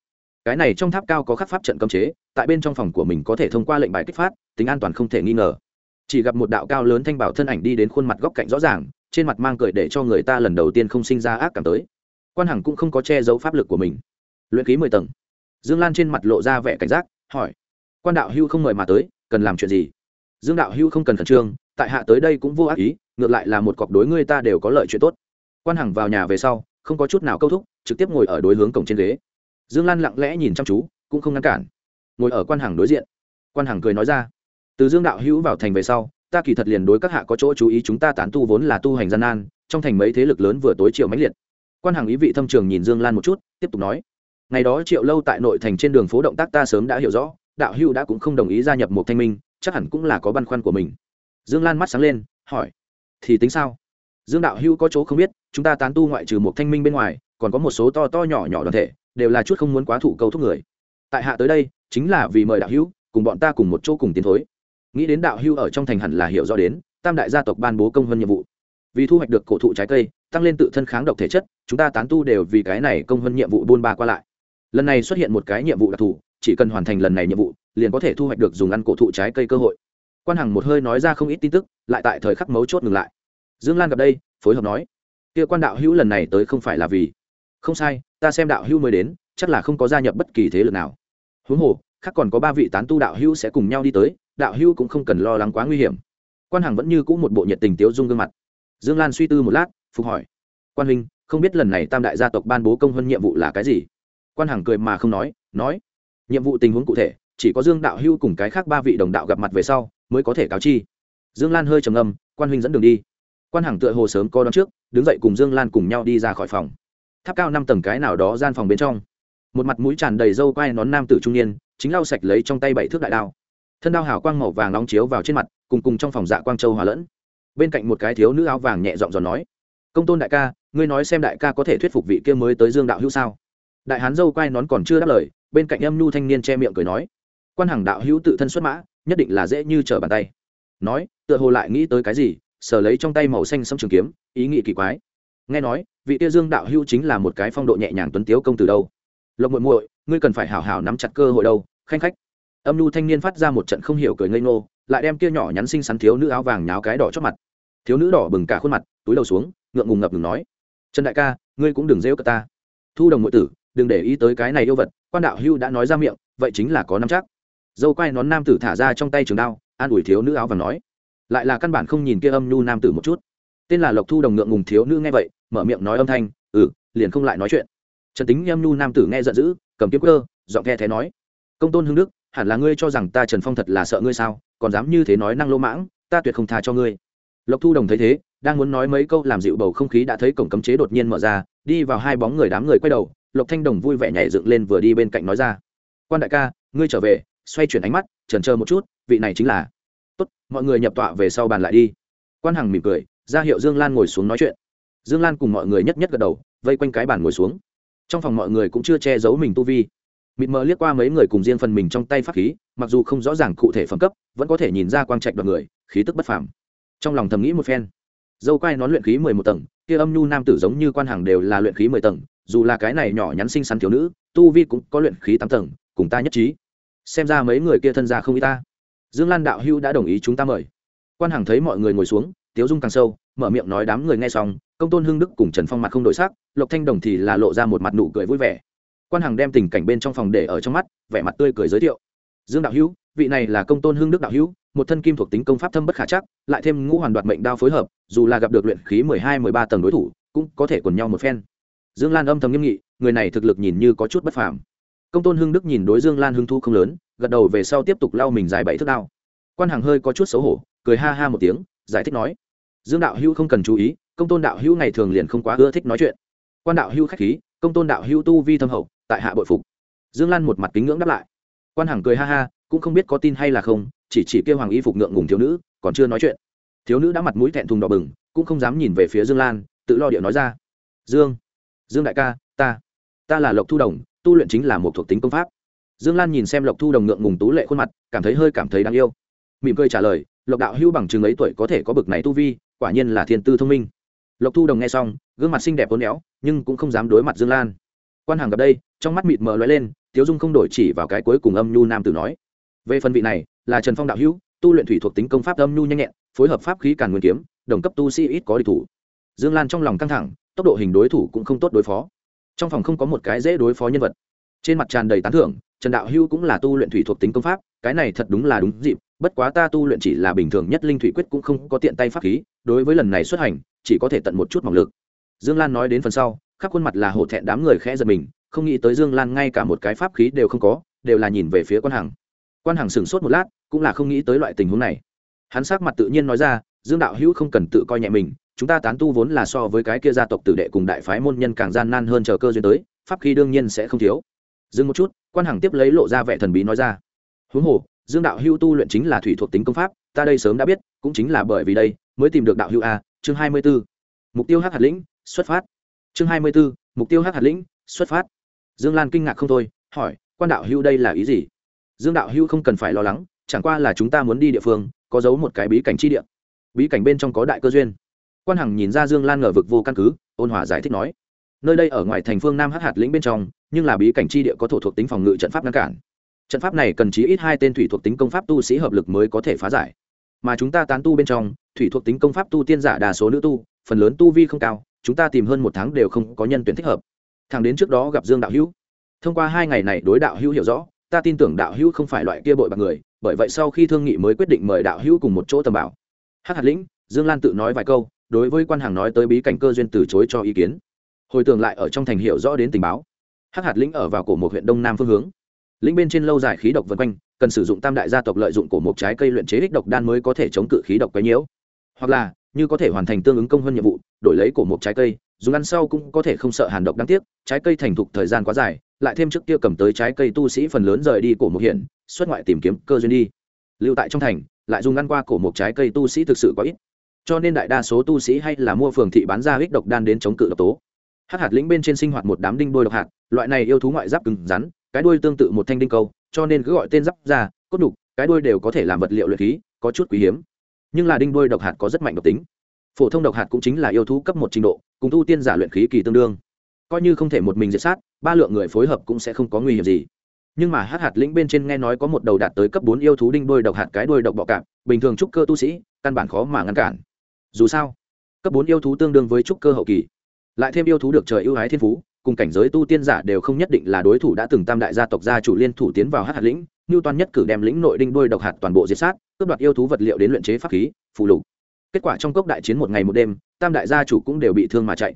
Cái này trong tháp cao có khắc pháp trận cấm chế, tại bên trong phòng của mình có thể thông qua lệnh bài kích phát, tính an toàn không thể nghi ngờ. Chỉ gặp một đạo cao lớn thanh bảo thân ảnh đi đến khuôn mặt góc cạnh rõ ràng, trên mặt mang cười để cho người ta lần đầu tiên không sinh ra ác cảm tới. Quan hằng cũng không có che giấu pháp lực của mình. Luyện ký mười tầng. Dương lan trên mặt lộ ra vẻ cảnh giác, hỏi, quan đạo hưu không mời mà tới, cần làm chuyện gì? Dương đạo hưu không cần khẩn trương, tại hạ tới đây cũng vô ác ý ngược lại là một cọc đối ngươi ta đều có lợi chuyện tốt. Quan hằng vào nhà về sau, không có chút nào câu thúc, trực tiếp ngồi ở đối hướng cổng trên ghế. Dương lan lặng lẽ nhìn chăm chú, cũng không ngăn cản. Ngồi ở quan hằng đối diện. Quan hằng cười nói ra, từ dương đạo hữu vào thành về sau, ta kỳ thật liền đối các hạ có chỗ chú ý chúng ta tán tu vốn là tu hành gian nan, trong thành mấy thế lực lớn vừa tối triệu mãnh liệt. Quan hằng ý vị thâm trường nhìn dương lan một chút, tiếp tục nói, ngày đó triệu lâu tại nội thành trên đường phố động tác ta sớm đã hiểu rõ, đạo hữu đã cũng không đồng ý gia nhập một thanh minh, chắc hẳn cũng là có băn khoăn của mình. Dương lan mắt sáng lên, hỏi thì tính sao? Dương đạo hữu có chỗ không biết, chúng ta tán tu ngoại trừ một thanh minh bên ngoài, còn có một số to to nhỏ nhỏ đoàn thể, đều là chút không muốn quá thủ câu thúc người. Tại hạ tới đây, chính là vì mời đạo hữu, cùng bọn ta cùng một chỗ cùng tiến thối. Nghĩ đến đạo hữu ở trong thành hẳn là hiểu rõ đến, tam đại gia tộc ban bố công hơn nhiệm vụ. Vì thu hoạch được cổ thụ trái cây, tăng lên tự thân kháng độc thể chất, chúng ta tán tu đều vì cái này công hơn nhiệm vụ buôn ba qua lại. Lần này xuất hiện một cái nhiệm vụ đặc thù, chỉ cần hoàn thành lần này nhiệm vụ, liền có thể thu hoạch được dùng ăn cổ thụ trái cây cơ hội quan hằng một hơi nói ra không ít tin tức, lại tại thời khắc mấu chốt ngừng lại. Dương lan gặp đây, phối hợp nói, kia quan đạo hữu lần này tới không phải là vì? Không sai, ta xem đạo hữu mới đến, chắc là không có gia nhập bất kỳ thế lực nào. Huống hồ, khác còn có ba vị tán tu đạo hữu sẽ cùng nhau đi tới, đạo hữu cũng không cần lo lắng quá nguy hiểm. Quan hằng vẫn như c ũ một bộ nhiệt tình tiếu dung gương mặt. Dương lan suy tư một lát, phục hỏi, quan huynh, không biết lần này tam đại gia tộc ban bố công hơn nhiệm vụ là cái gì? Quan hằng cười mà không nói nói, nhiệm vụ tình huống cụ thể, chỉ có dương đạo Hưu cùng cái khác ba vị đồng đạo gặp mặt về sau mới có thể cáo chi. Dương lan hơi trầm âm quan huynh dẫn đường đi. Quan hằng tựa hồ sớm co đón trước, đứng dậy cùng dương lan cùng nhau đi ra khỏi phòng. Tháp cao năm tầng cái nào đó gian phòng bên trong. Một mặt mũi tràn đầy râu quai nón nam tử trung niên, chính lau sạch lấy trong tay bảy thước đại đao. Thân đao hào quang màu vàng nóng chiếu vào trên mặt, cùng cùng trong phòng dạ quang châu hòa lẫn. Bên cạnh một cái thiếu nữ áo vàng nhẹ giọng giòn nói, công tôn đại ca, ngươi nói xem đại ca có thể thuyết phục vị kia mới tới dương đạo hữu sao? Đại hán dâu quai nón còn chưa đáp lời, bên cạnh âm nhu thanh niên che miệng cười nói, quan hằng đạo hữu tự thân xuất mã nhất định là dễ như trở bàn tay. Nói, tựa hồ lại nghĩ tới cái gì, sờ lấy trong tay màu xanh sâm trường kiếm, ý nghĩ kỳ quái. Nghe nói, vị tia dương đạo hữu chính là một cái phong độ nhẹ nhàng tuấn tiếu công từ đâu. Lộc muội muội, ngươi cần phải hảo hảo nắm chặt cơ hội đâu, khanh khách. Âm nhu thanh niên phát ra một trận không hiểu cười ngây ngô, lại đem kia nhỏ nhắn xinh xắn thiếu nữ áo vàng nháo cái đỏ chót mặt. Thiếu nữ đỏ bừng cả khuôn mặt, túi đầu xuống, ngượng ngùng ngập ngừng nói, trần đại ca, ngươi cũng đừng rêu cờ ta. Thu đồng ngụy tử, đừng để ý tới cái này yêu vật, quan đạo hưu đã nói ra miệng, vậy chính là có năm chắc dâu quay nón nam tử thả ra trong tay trường đao, an ủi thiếu nữ áo và nói. Lại là căn bản không nhìn kia âm nhu nam tử một chút. Tên là lộc thu đồng ngượng ngùng thiếu nữ nghe vậy, mở miệng nói âm thanh ừ liền không lại nói chuyện. Trần tính âm nhu nam tử nghe giận dữ, cầm kiếm cơ dọn nghe thế nói. Công tôn hưng đức, hẳn là ngươi cho rằng ta trần phong thật là sợ ngươi sao, còn dám như thế nói năng lỗ mãng, ta tuyệt không tha cho ngươi. Lộc thu đồng thấy thế, đang muốn nói mấy câu làm dịu bầu không khí đã thấy cổng cấm chế đột nhiên mở ra, đi vào hai bóng người đám người quay đầu, lộc thanh đồng vui vẻ nhảy dựng lên vừa đi bên cạnh nói ra. Quan đại ca, ngươi trở về xoay chuyển ánh mắt, trần chờ một chút, vị này chính là. Tốt, mọi người nhập tọa về sau bàn lại đi. Quan hằng mỉm cười, ra hiệu dương lan ngồi xuống nói chuyện. Dương lan cùng mọi người nhất nhất gật đầu, vây quanh cái bàn ngồi xuống. Trong phòng mọi người cũng chưa che giấu mình tu vi. Mịt mờ liếc qua mấy người cùng riêng phần mình trong tay pháp khí, mặc dù không rõ ràng cụ thể phẩm cấp, vẫn có thể nhìn ra quang trạch đoàn người, khí tức bất phàm. Trong lòng thầm nghĩ một phen. Dâu quai nón luyện khí mười một tầng, kia âm nhu nam tử giống như quan hàng đều là luyện khí mười tầng, dù là cái này nhỏ nhắn xinh xắn thiếu nữ, tu vi cũng có luyện khí tám tầng, cùng ta nhất trí xem ra mấy người kia thân ra không y ta. Dương lan đạo hưu đã đồng ý chúng ta mời. Quan hằng thấy mọi người ngồi xuống, tiếu dung càng sâu, mở miệng nói đám người nghe xong, công tôn hưng đức cùng trần phong mặt không đổi sắc, lộc thanh đồng thì là lộ ra một mặt nụ cười vui vẻ. Quan hằng đem tình cảnh bên trong phòng để ở trong mắt, vẻ mặt tươi cười giới thiệu. Dương đạo hữu, vị này là công tôn hưng đức đạo hữu, một thân kim thuộc tính công pháp thâm bất khả chắc, lại thêm ngũ hoàn đoạt mệnh đao phối hợp, dù là gặp được luyện khí mười hai, mười ba tầng đối thủ, cũng có thể quần nhau một phen. Dương lan âm thầm nghiêm nghị, người này thực lực nhìn như có chút bất phàm công tôn hưng đức nhìn đối dương lan hưng thu không lớn, gật đầu về sau tiếp tục lau mình dài bảy thước đao. Quan hàng hơi có chút xấu hổ, cười ha ha một tiếng, giải thích nói, dương đạo hữu không cần chú ý, công tôn đạo hữu ngày thường liền không quá ưa thích nói chuyện. Quan đạo hữu khách khí, công tôn đạo hữu tu vi thâm hậu, tại hạ bội phục. Dương lan một mặt kính ngưỡng đáp lại. Quan hàng cười ha ha, cũng không biết có tin hay là không, chỉ chỉ kêu hoàng y phục ngượng ngùng thiếu nữ, còn chưa nói chuyện. Thiếu nữ đã mặt mũi thẹn thùng đỏ bừng, cũng không dám nhìn về phía dương lan, tự lo điệu nói ra, dương dương đại ca, ta ta là lộc thu đồng tu luyện chính là một thuộc tính công pháp. Dương lan nhìn xem lộc thu đồng ngượng ngùng tú lệ khuôn mặt, cảm thấy hơi cảm thấy đáng yêu. Mỉm cười trả lời, lộc đạo hữu bằng chừng ấy tuổi có thể có bực này tu vi, quả nhiên là thiên tư thông minh. Lộc thu đồng nghe xong, gương mặt xinh đẹp hôn éo, nhưng cũng không dám đối mặt dương lan. Quan hàng gặp đây, trong mắt mịt mờ lóe lên, tiếu dung không đổi chỉ vào cái cuối cùng âm nhu nam tử nói, về phần vị này, là trần phong đạo hữu, tu luyện thủy thuộc tính công pháp âm nhu nhanh nhẹn, phối hợp pháp khí càn nguyên kiếm, đồng cấp tu sĩ ít có địch thủ. Dương lan trong lòng căng thẳng, tốc độ hình đối thủ cũng không tốt đối phó trong phòng không có một cái dễ đối phó nhân vật. Trên mặt tràn đầy tán thưởng, trần đạo hưu cũng là tu luyện thủy thuộc tính công pháp, cái này thật đúng là đúng dịp, bất quá ta tu luyện chỉ là bình thường nhất linh thủy quyết cũng không có tiện tay pháp khí, đối với lần này xuất hành, chỉ có thể tận một chút mỏng lực. Dương lan nói đến phần sau, khắp khuôn mặt là hổ thẹn đám người khẽ giật mình, không nghĩ tới dương lan ngay cả một cái pháp khí đều không có, đều là nhìn về phía quan hàng quan hàng sửng sốt một lát, cũng là không nghĩ tới loại tình huống này. Hắn sắc mặt tự nhiên nói ra, dương đạo hữu không cần tự coi nhẹ mình chúng ta tán tu vốn là so với cái kia gia tộc tử đệ cùng đại phái môn nhân càng gian nan hơn chờ cơ duyên tới, pháp khí đương nhiên sẽ không thiếu. Dừng một chút, quan hàng tiếp lấy lộ ra vẻ thần bí nói ra. Huống hồ, dương đạo hữu tu luyện chính là thủy thuộc tính công pháp, ta đây sớm đã biết, cũng chính là bởi vì đây, mới tìm được đạo hữu a, chương hai mươi 24. mục tiêu hắc hạt lĩnh, xuất phát. Chương hai mươi 24. mục tiêu hắc hạt lĩnh, xuất phát. Dương lan kinh ngạc không thôi, hỏi, quan đạo hữu đây là ý gì? Dương đạo hữu không cần phải lo lắng, chẳng qua là chúng ta muốn đi địa phương, có giấu một cái bí cảnh chi địa. Bí cảnh bên trong có đại cơ duyên quan hằng nhìn ra dương lan ngờ vực vô căn cứ, ôn hòa giải thích nói, nơi đây ở ngoài thành phương nam hát hạt lĩnh bên trong, nhưng là bí cảnh chi địa có thổ thuộc tính phòng ngự trận pháp ngăn cản. Trận pháp này cần chí ít hai tên thủy thuộc tính công pháp tu sĩ hợp lực mới có thể phá giải. Mà chúng ta tán tu bên trong, thủy thuộc tính công pháp tu tiên giả đa số nữ tu, phần lớn tu vi không cao, chúng ta tìm hơn một tháng đều không có nhân tuyển thích hợp. Thằng đến trước đó gặp dương đạo hữu. Thông qua hai ngày này đối đạo hữu hiểu rõ, ta tin tưởng đạo hữu không phải loại kia bội bạc người, bởi vậy sau khi thương nghị mới quyết định mời đạo hữu cùng một chỗ tầm bảo. Hắc hạt lĩnh, dương lan tự nói vài câu đối với quan hàng nói tới bí cảnh cơ duyên từ chối cho ý kiến. Hồi tưởng lại ở trong thành hiệu rõ đến tình báo. Hắc hạt lĩnh ở vào cổ một huyện đông nam phương hướng. Lĩnh bên trên lâu dài khí độc vân quanh, cần sử dụng tam đại gia tộc lợi dụng cổ một trái cây luyện chế ích độc đan mới có thể chống cự khí độc quấy nhiễu. Hoặc là, như có thể hoàn thành tương ứng công hơn nhiệm vụ, đổi lấy cổ một trái cây, dùng ăn sau cũng có thể không sợ hàn độc đáng tiếc, trái cây thành thục thời gian quá dài, lại thêm trước kia cầm tới trái cây tu sĩ phần lớn rời đi cổ một hiện, xuất ngoại tìm kiếm cơ duyên đi. Lưu tại trong thành, lại dùng ăn qua cổ một trái cây tu sĩ thực sự quá ít cho nên đại đa số tu sĩ hay là mua phường thị bán ra hích độc đan đến chống cự độc tố. Hắc hạt lĩnh bên trên sinh hoạt một đám đinh đôi độc hạt, loại này yêu thú ngoại giáp cứng rắn, cái đuôi tương tự một thanh đinh câu, cho nên cứ gọi tên giáp ra, cốt đục, cái đuôi đều có thể làm vật liệu luyện khí, có chút quý hiếm. Nhưng là đinh đôi độc hạt có rất mạnh độc tính. Phổ thông độc hạt cũng chính là yêu thú cấp một trình độ, cùng tu tiên giả luyện khí kỳ tương đương. Coi như không thể một mình diệt sát, ba lượng người phối hợp cũng sẽ không có nguy hiểm gì. Nhưng mà hát hạt lĩnh bên trên nghe nói có một đầu đạt tới cấp bốn yêu thú đinh đôi độc hạt cái đuôi độc bọ cạp, bình thường trúc cơ tu sĩ, căn bản khó mà ngăn cản dù sao, cấp bốn yêu thú tương đương với trúc cơ hậu kỳ. Lại thêm yêu thú được trời ưu ái thiên phú, cùng cảnh giới tu tiên giả đều không nhất định là đối thủ đã từng tam đại gia tộc gia chủ liên thủ tiến vào hát hạt lĩnh như toàn nhất cử đem lĩnh nội đinh đôi độc hạt toàn bộ diệt sát, cướp đoạt yêu thú vật liệu đến luyện chế pháp khí phụ lục. Kết quả trong cốc đại chiến một ngày một đêm, tam đại gia chủ cũng đều bị thương mà chạy.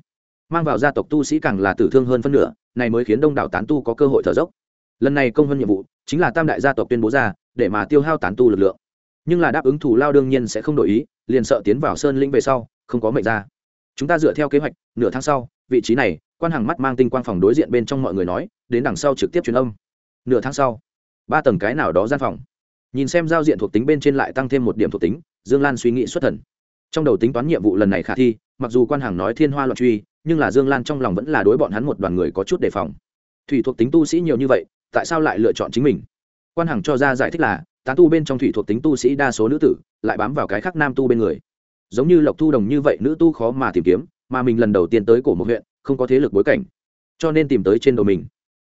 Mang vào gia tộc tu sĩ càng là tử thương hơn phân nửa, này mới khiến đông đảo tán tu có cơ hội thở dốc. Lần này công hơn nhiệm vụ chính là tam đại gia tộc tuyên bố ra, để mà tiêu hao tán tu lực lượng nhưng là đáp ứng thủ lao đương nhiên sẽ không đổi ý, liền sợ tiến vào sơn linh về sau, không có mệnh ra. Chúng ta dựa theo kế hoạch, nửa tháng sau, vị trí này, quan hàng mắt mang tinh quang phòng đối diện bên trong mọi người nói, đến đằng sau trực tiếp truyền âm. Nửa tháng sau, ba tầng cái nào đó gian phòng. Nhìn xem giao diện thuộc tính bên trên lại tăng thêm một điểm thuộc tính, dương lan suy nghĩ xuất thần. Trong đầu tính toán nhiệm vụ lần này khả thi, mặc dù quan hàng nói thiên hoa loạn truy, nhưng là dương lan trong lòng vẫn là đối bọn hắn một đoàn người có chút đề phòng. Thủy thuộc tính tu sĩ nhiều như vậy, tại sao lại lựa chọn chính mình? Quan hàng cho ra giải thích là tán tu bên trong thủy thuộc tính tu sĩ đa số nữ tử, lại bám vào cái khác nam tu bên người. Giống như lộc thu đồng như vậy, nữ tu khó mà tìm kiếm, mà mình lần đầu tiên tới cổ một huyện, không có thế lực bối cảnh. Cho nên tìm tới trên đầu mình.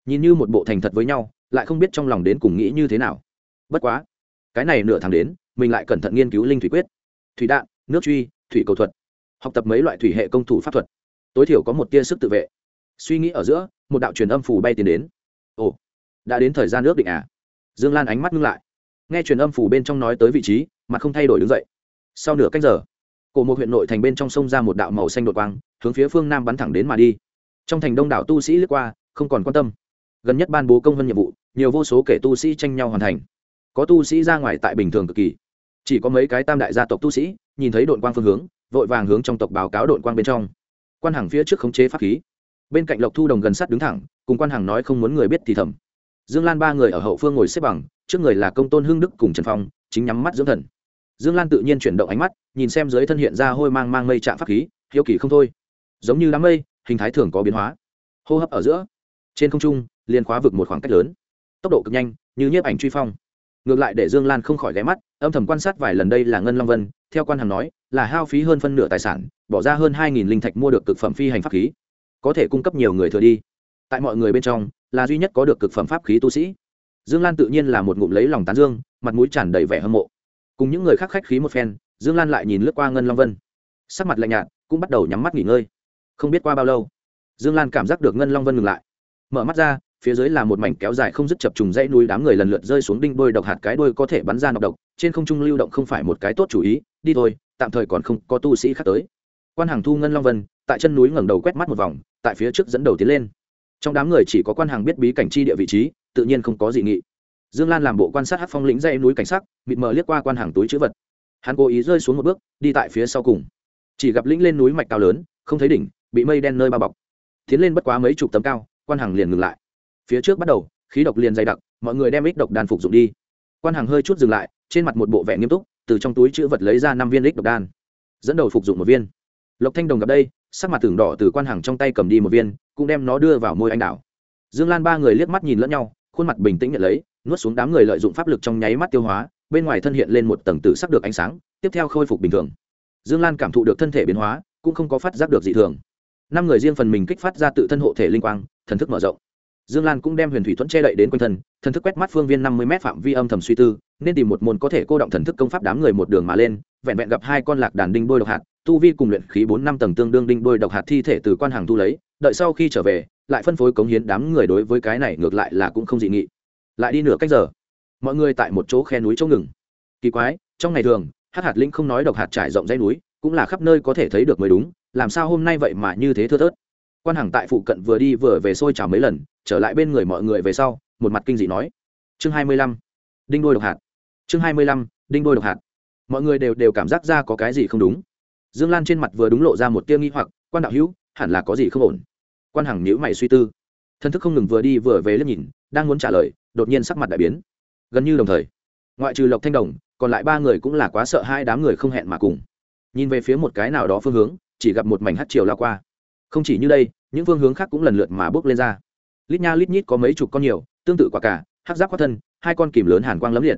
Nhìn như một bộ thành thật với nhau, lại không biết trong lòng đến cùng nghĩ như thế nào. Bất quá, cái này nửa tháng đến, mình lại cẩn thận nghiên cứu linh thủy quyết. Thủy đạn, nước truy, thủy cầu thuật. Học tập mấy loại thủy hệ công thủ pháp thuật. Tối thiểu có một tia sức tự vệ. Suy nghĩ ở giữa, một đạo truyền âm phù bay tiến đến. Ồ, đã đến thời gian ước định à? Dương lan ánh mắt ngưng lại nghe truyền âm phủ bên trong nói tới vị trí, mà không thay đổi đứng dậy. Sau nửa cách giờ, cổ một huyện nội thành bên trong sông ra một đạo màu xanh đột quang, hướng phía phương nam bắn thẳng đến mà đi. Trong thành đông đảo tu sĩ lướt qua, không còn quan tâm. Gần nhất ban bố công hơn nhiệm vụ, nhiều vô số kể tu sĩ tranh nhau hoàn thành. Có tu sĩ ra ngoài tại bình thường cực kỳ. Chỉ có mấy cái tam đại gia tộc tu sĩ, nhìn thấy đội quang phương hướng, vội vàng hướng trong tộc báo cáo đội quang bên trong. Quan hàng phía trước khống chế pháp khí. Bên cạnh lộc thu đồng gần sát đứng thẳng, cùng quan hàng nói không muốn người biết thì thầm dương lan ba người ở hậu phương ngồi xếp bằng, trước người là công tôn hưng đức cùng trần phong, chính nhắm mắt dưỡng thần. Dương lan tự nhiên chuyển động ánh mắt, nhìn xem dưới thân hiện ra hôi mang mang mây chạm pháp khí, hiếu kỳ không thôi. Giống như đám mây, hình thái thường có biến hóa. Hô hấp ở giữa, trên không trung, liền khóa vực một khoảng cách lớn. Tốc độ cực nhanh, như nhiếp ảnh truy phong. Ngược lại để dương lan không khỏi ghé mắt, âm thầm quan sát vài lần đây là ngân long vân, theo quan hàng nói, là hao phí hơn phân nửa tài sản, bỏ ra hơn hai linh thạch mua được cực phẩm phi hành pháp khí. Có thể cung cấp nhiều người thừa đi. Tại mọi người bên trong là duy nhất có được cực phẩm pháp khí tu sĩ. Dương lan tự nhiên là một ngụm lấy lòng tán dương, mặt mũi tràn đầy vẻ hâm mộ. Cùng những người khác khách khí một phen, dương lan lại nhìn lướt qua ngân long vân. Sắc mặt lạnh nhạt, cũng bắt đầu nhắm mắt nghỉ ngơi. Không biết qua bao lâu, dương lan cảm giác được ngân long vân ngừng lại. Mở mắt ra, phía dưới là một mảnh kéo dài không dứt chập trùng dãy núi đám người lần lượt rơi xuống đinh đôi độc hạt cái đôi có thể bắn ra nọc độc, trên không trung lưu động không phải một cái tốt chủ ý, đi thôi, tạm thời còn không có tu sĩ khác tới. Quan hàng thu ngân long vân, tại chân núi ngẩng đầu quét mắt một vòng, tại phía trước dẫn đầu tiến lên trong đám người chỉ có quan hàng biết bí cảnh chi địa vị trí, tự nhiên không có gì nghị. Dương lan làm bộ quan sát hát phong lĩnh dãy núi cảnh sắc, mịt mờ liếc qua quan hàng túi chữ vật. Hắn cố ý rơi xuống một bước, đi tại phía sau cùng. Chỉ gặp lĩnh lên núi mạch cao lớn, không thấy đỉnh, bị mây đen nơi bao bọc. Tiến lên bất quá mấy chục tấm cao, quan hàng liền ngừng lại. Phía trước bắt đầu, khí độc liền dày đặc, mọi người đem ích độc đan phục dụng đi. Quan hàng hơi chút dừng lại, trên mặt một bộ vẻ nghiêm túc, từ trong túi chữ vật lấy ra năm viên ích độc đan, dẫn đầu phục dụng một viên. Lộc thanh đồng gặp đây, sắc mặt tưởng đỏ từ quan hàng trong tay cầm đi một viên cũng đem nó đưa vào môi anh đảo. Dương lan ba người liếc mắt nhìn lẫn nhau, khuôn mặt bình tĩnh nhận lấy, nuốt xuống đám người lợi dụng pháp lực trong nháy mắt tiêu hóa, bên ngoài thân hiện lên một tầng tử sắc được ánh sáng, tiếp theo khôi phục bình thường. Dương lan cảm thụ được thân thể biến hóa, cũng không có phát giác được dị thường. Năm người riêng phần mình kích phát ra tự thân hộ thể linh quang, thần thức mở rộng. Dương lan cũng đem huyền thủy thuẫn che đậy đến quanh thân, thần thức quét mắt phương viên năm mươi m phạm vi âm thầm suy tư, nên tìm một môn có thể cô động thần thức công pháp đám người một đường mà lên, vẹn vẹn gặp hai con lạc đàn đinh bôi độc hạt tu vi cùng luyện khí bốn năm tầng tương đương đinh đôi độc hạt thi thể từ quan hàng thu lấy, đợi sau khi trở về, lại phân phối cống hiến đám người đối với cái này ngược lại là cũng không dị nghị. Lại đi nửa cách giờ, mọi người tại một chỗ khe núi chỗ ngừng. Kỳ quái, trong ngày thường hát hạt linh không nói độc hạt trải rộng dãy núi, cũng là khắp nơi có thể thấy được mới đúng, làm sao hôm nay vậy mà như thế thưa thớt. Quan hàng tại phụ cận vừa đi vừa về xôi trào mấy lần, trở lại bên người mọi người về sau, một mặt kinh dị nói. Chương hai mươi lăm, đinh đôi độc hạt. Chương hai mươi lăm, đinh đôi độc hạt. Mọi người đều đều cảm giác ra có cái gì không đúng dương lan trên mặt vừa đúng lộ ra một tia nghi hoặc, quan đạo hữu, hẳn là có gì không ổn? Quan hằng nhữ mày suy tư. Thân thức không ngừng vừa đi vừa về liếc nhìn, đang muốn trả lời, đột nhiên sắc mặt đại biến. Gần như đồng thời, ngoại trừ lộc thanh đồng, còn lại ba người cũng là quá sợ hai đám người không hẹn mà cùng. Nhìn về phía một cái nào đó phương hướng, chỉ gặp một mảnh hát chiều lao qua. Không chỉ như đây, những phương hướng khác cũng lần lượt mà bước lên ra. Lít nha lít nhít có mấy chục con nhiều, tương tự quả cả, hắc giáp khoác thân, hai con kìm lớn hàn quang lấm liệt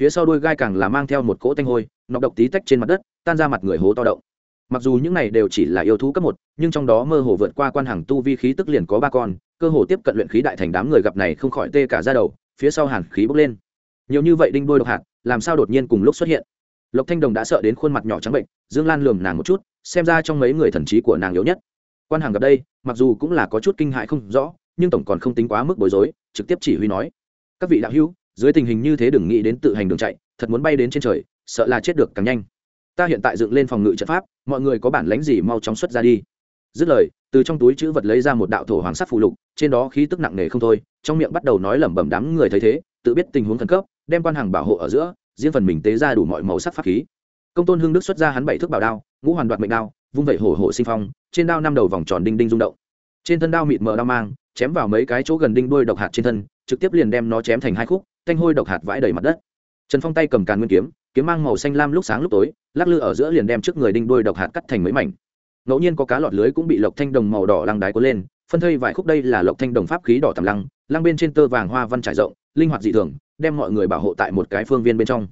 phía sau đôi gai càng là mang theo một cỗ tanh hôi, nọc độc tí tách trên mặt đất, tan ra mặt người hố to động. Mặc dù những này đều chỉ là yêu thú cấp một, nhưng trong đó mơ hồ vượt qua quan hàng tu vi khí tức liền có ba con, cơ hồ tiếp cận luyện khí đại thành đám người gặp này không khỏi tê cả ra đầu, phía sau hàn khí bốc lên. Nhiều như vậy đinh đôi độc hạt, làm sao đột nhiên cùng lúc xuất hiện? Lộc thanh đồng đã sợ đến khuôn mặt nhỏ trắng bệnh, dương lan lườm nàng một chút, xem ra trong mấy người thần trí của nàng yếu nhất. Quan hàng gặp đây, mặc dù cũng là có chút kinh hại không rõ, nhưng tổng còn không tính quá mức bối rối, trực tiếp chỉ huy nói. Các vị đạo hữu dưới tình hình như thế đừng nghĩ đến tự hành đường chạy, thật muốn bay đến trên trời, sợ là chết được càng nhanh. Ta hiện tại dựng lên phòng ngự trận pháp, mọi người có bản lánh gì mau chóng xuất ra đi. Dứt lời, từ trong túi chữ vật lấy ra một đạo thổ hoàng sắc phù lục, trên đó khí tức nặng nề không thôi, trong miệng bắt đầu nói lẩm bẩm đám người thấy thế, tự biết tình huống khẩn cấp, đem quan hàng bảo hộ ở giữa, riêng phần mình tế ra đủ mọi màu sắc pháp khí. Công tôn hưng đức xuất ra hắn bảy thước bảo đao, ngũ hoàn đoạt mệnh đao, vung vẩy hổ hổ sinh phong, trên đao năm đầu vòng tròn đinh đinh rung động. Trên thân đao mịt mờ đao mang chém vào mấy cái chỗ gần đinh đuôi độc hạt trên thân, trực tiếp liền đem nó chém thành hai khúc thanh hôi độc hạt vãi đầy mặt đất. Trần phong tay cầm càn nguyên kiếm kiếm mang màu xanh lam lúc sáng lúc tối, lắc lư ở giữa liền đem trước người đinh đuôi độc hạt cắt thành mấy mảnh. Ngẫu nhiên có cá lọt lưới cũng bị lộc thanh đồng màu đỏ lăng đái cuốn lên, phân thây vài khúc đây là lộc thanh đồng pháp khí đỏ tầm lăng lăng bên trên tơ vàng hoa văn trải rộng, linh hoạt dị thường, đem mọi người bảo hộ tại một cái phương viên bên trong.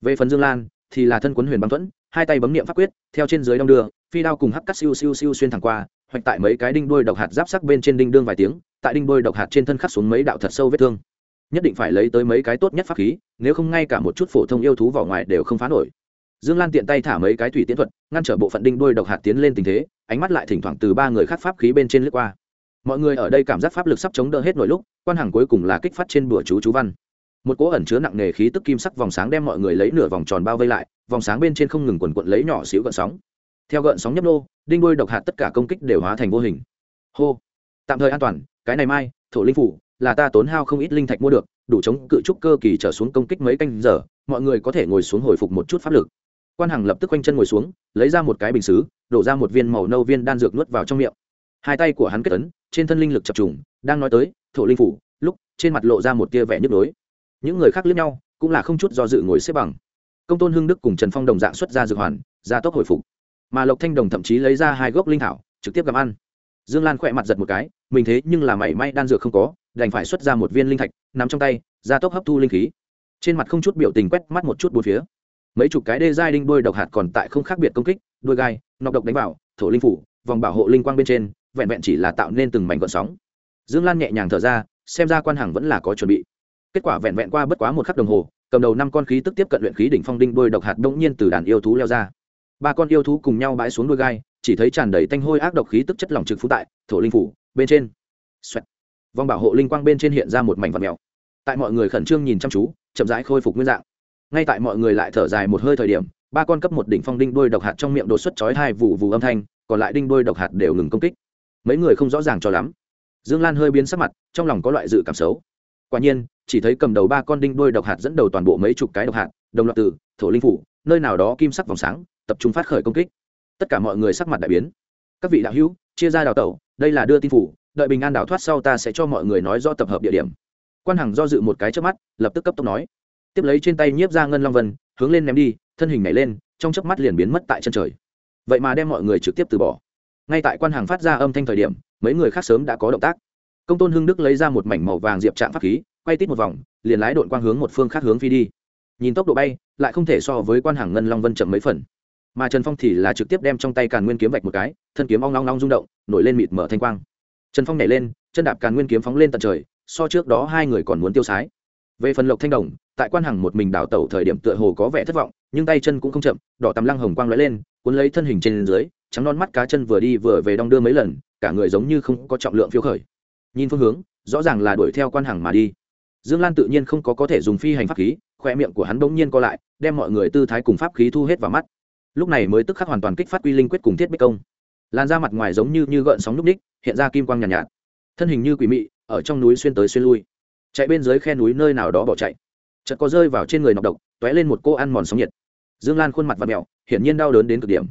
Về phần dương lan, thì là thân quấn huyền băng thuẫn, hai tay bấm niệm pháp quyết, theo trên dưới đong đưa, phi đao cùng hắc cắt siêu siêu siêu xuyên thẳng qua hoạch tại mấy cái đinh đuôi độc hạt giáp sắc bên trên đinh đương vài tiếng, tại đinh đuôi độc hạt trên thân khắc xuống mấy đạo thật sâu vết thương. Nhất định phải lấy tới mấy cái tốt nhất pháp khí, nếu không ngay cả một chút phổ thông yêu thú vỏ ngoài đều không phá nổi. Dương lan tiện tay thả mấy cái thủy tiến thuật, ngăn trở bộ phận đinh đuôi độc hạt tiến lên tình thế, ánh mắt lại thỉnh thoảng từ ba người khác pháp khí bên trên lướt qua. Mọi người ở đây cảm giác pháp lực sắp chống đỡ hết nổi lúc, quan hàng cuối cùng là kích phát trên bữa chú chú văn. Một cỗ ẩn chứa nặng nề khí tức kim sắc vòng sáng đem mọi người lấy nửa vòng tròn bao vây lại, vòng sáng bên trên không ngừng quần quận lấy nhỏ xíu gợn sóng theo gợn sóng nhấp nô, đinh đôi độc hạt tất cả công kích đều hóa thành vô hình. Hô. Tạm thời an toàn, cái này mai, thổ linh phủ, là ta tốn hao không ít linh thạch mua được, đủ chống cự trúc cơ kỳ trở xuống công kích mấy canh giờ, mọi người có thể ngồi xuống hồi phục một chút pháp lực. Quan hằng lập tức quanh chân ngồi xuống, lấy ra một cái bình xứ, đổ ra một viên màu nâu viên đan dược nuốt vào trong miệng. Hai tay của hắn kết ấn, trên thân linh lực chập trùng, đang nói tới, thổ linh phủ. Lúc, trên mặt lộ ra một tia vẻ nhức nhối. Những người khác liếc nhau, cũng là không chút do dự ngồi xếp bằng. Công tôn hưng đức cùng trần phong đồng dạng xuất ra dược hoàn, gia tốc hồi phục mà lộc thanh đồng thậm chí lấy ra hai gốc linh thảo, trực tiếp gặm ăn. Dương lan khỏe mặt giật một cái, mình thế nhưng là mảy may đan dược không có, đành phải xuất ra một viên linh thạch nằm trong tay, gia tốc hấp thu linh khí. Trên mặt không chút biểu tình quét mắt một chút bốn phía. Mấy chục cái đê giai đinh đôi độc hạt còn tại không khác biệt công kích, đôi gai, nọc độc đánh vào, thổ linh phủ, vòng bảo hộ linh quang bên trên, vẹn vẹn chỉ là tạo nên từng mảnh gọn sóng. Dương lan nhẹ nhàng thở ra, xem ra quan hàng vẫn là có chuẩn bị. Kết quả vẹn vẹn qua bất quá một khắc đồng hồ, cầm đầu năm con khí tức tiếp cận luyện khí đỉnh phong đinh đôi độc hạt đông nhiên từ đàn yêu thú leo ra ba con yêu thú cùng nhau bãi xuống đôi gai, chỉ thấy tràn đầy tanh hôi ác độc khí tức chất lỏng trực phú tại thổ linh phủ bên trên. Xoẹt. vòng bảo hộ linh quang bên trên hiện ra một mảnh vật mèo. Tại mọi người khẩn trương nhìn chăm chú, chậm rãi khôi phục nguyên dạng. Ngay tại mọi người lại thở dài một hơi thời điểm, ba con cấp một đỉnh phong đinh đôi độc hạt trong miệng đột xuất chói hai vụ vụ âm thanh, còn lại đinh đôi độc hạt đều ngừng công kích. Mấy người không rõ ràng cho lắm. Dương lan hơi biến sắc mặt, trong lòng có loại dự cảm xấu. Quả nhiên, chỉ thấy cầm đầu ba con đinh đôi độc hạt dẫn đầu toàn bộ mấy chục cái độc hạt, đồng loạt từ thổ linh phủ, nơi nào đó kim sắc vòng sáng tập trung phát khởi công kích. Tất cả mọi người sắc mặt đại biến. Các vị đạo hữu, chia ra đào tẩu, đây là đưa tin phủ, đợi bình an đào thoát sau ta sẽ cho mọi người nói do tập hợp địa điểm. Quan hằng do dự một cái trước mắt, lập tức cấp tốc nói. Tiếp lấy trên tay nhiếp ra ngân long vân, hướng lên ném đi, thân hình nhảy lên, trong chớp mắt liền biến mất tại chân trời. Vậy mà đem mọi người trực tiếp từ bỏ. Ngay tại quan hàng phát ra âm thanh thời điểm, mấy người khác sớm đã có động tác. Công tôn hưng đức lấy ra một mảnh màu vàng diệp trạng pháp khí, quay tít một vòng, liền lái đội quang hướng một phương khác hướng phi đi. Nhìn tốc độ bay, lại không thể so với quan hàng ngân long vân chậm mấy phần mà trần phong thì là trực tiếp đem trong tay càn nguyên kiếm vạch một cái thân kiếm ong long long rung động nổi lên mịt mở thanh quang trần phong nhảy lên chân đạp càn nguyên kiếm phóng lên tận trời so trước đó hai người còn muốn tiêu sái về phần lộc thanh đồng tại quan hàng một mình đào tẩu thời điểm tựa hồ có vẻ thất vọng nhưng tay chân cũng không chậm đỏ tắm lăng hồng quang lóe lên cuốn lấy thân hình trên dưới trắng non mắt cá chân vừa đi vừa về đong đưa mấy lần cả người giống như không có trọng lượng phiêu khởi nhìn phương hướng rõ ràng là đuổi theo quan hàng mà đi dương lan tự nhiên không có có thể dùng phi hành pháp khí khoe miệng của hắn bỗng nhiên co lại đem mọi người tư thái cùng pháp khí thu hết vào mắt lúc này mới tức khắc hoàn toàn kích phát quy linh quyết cùng thiết bích công. Lan ra mặt ngoài giống như như gợn sóng núp ních hiện ra kim quang nhàn nhạt, nhạt. Thân hình như quỷ mị ở trong núi xuyên tới xuyên lui. Chạy bên dưới khe núi nơi nào đó bỏ chạy. Chợt có rơi vào trên người nọc độc t ó é lên một cô ăn mòn sóng nhiệt. Dương lan khuôn mặt và mẹo hiển nhiên đau đớn đến cực điểm.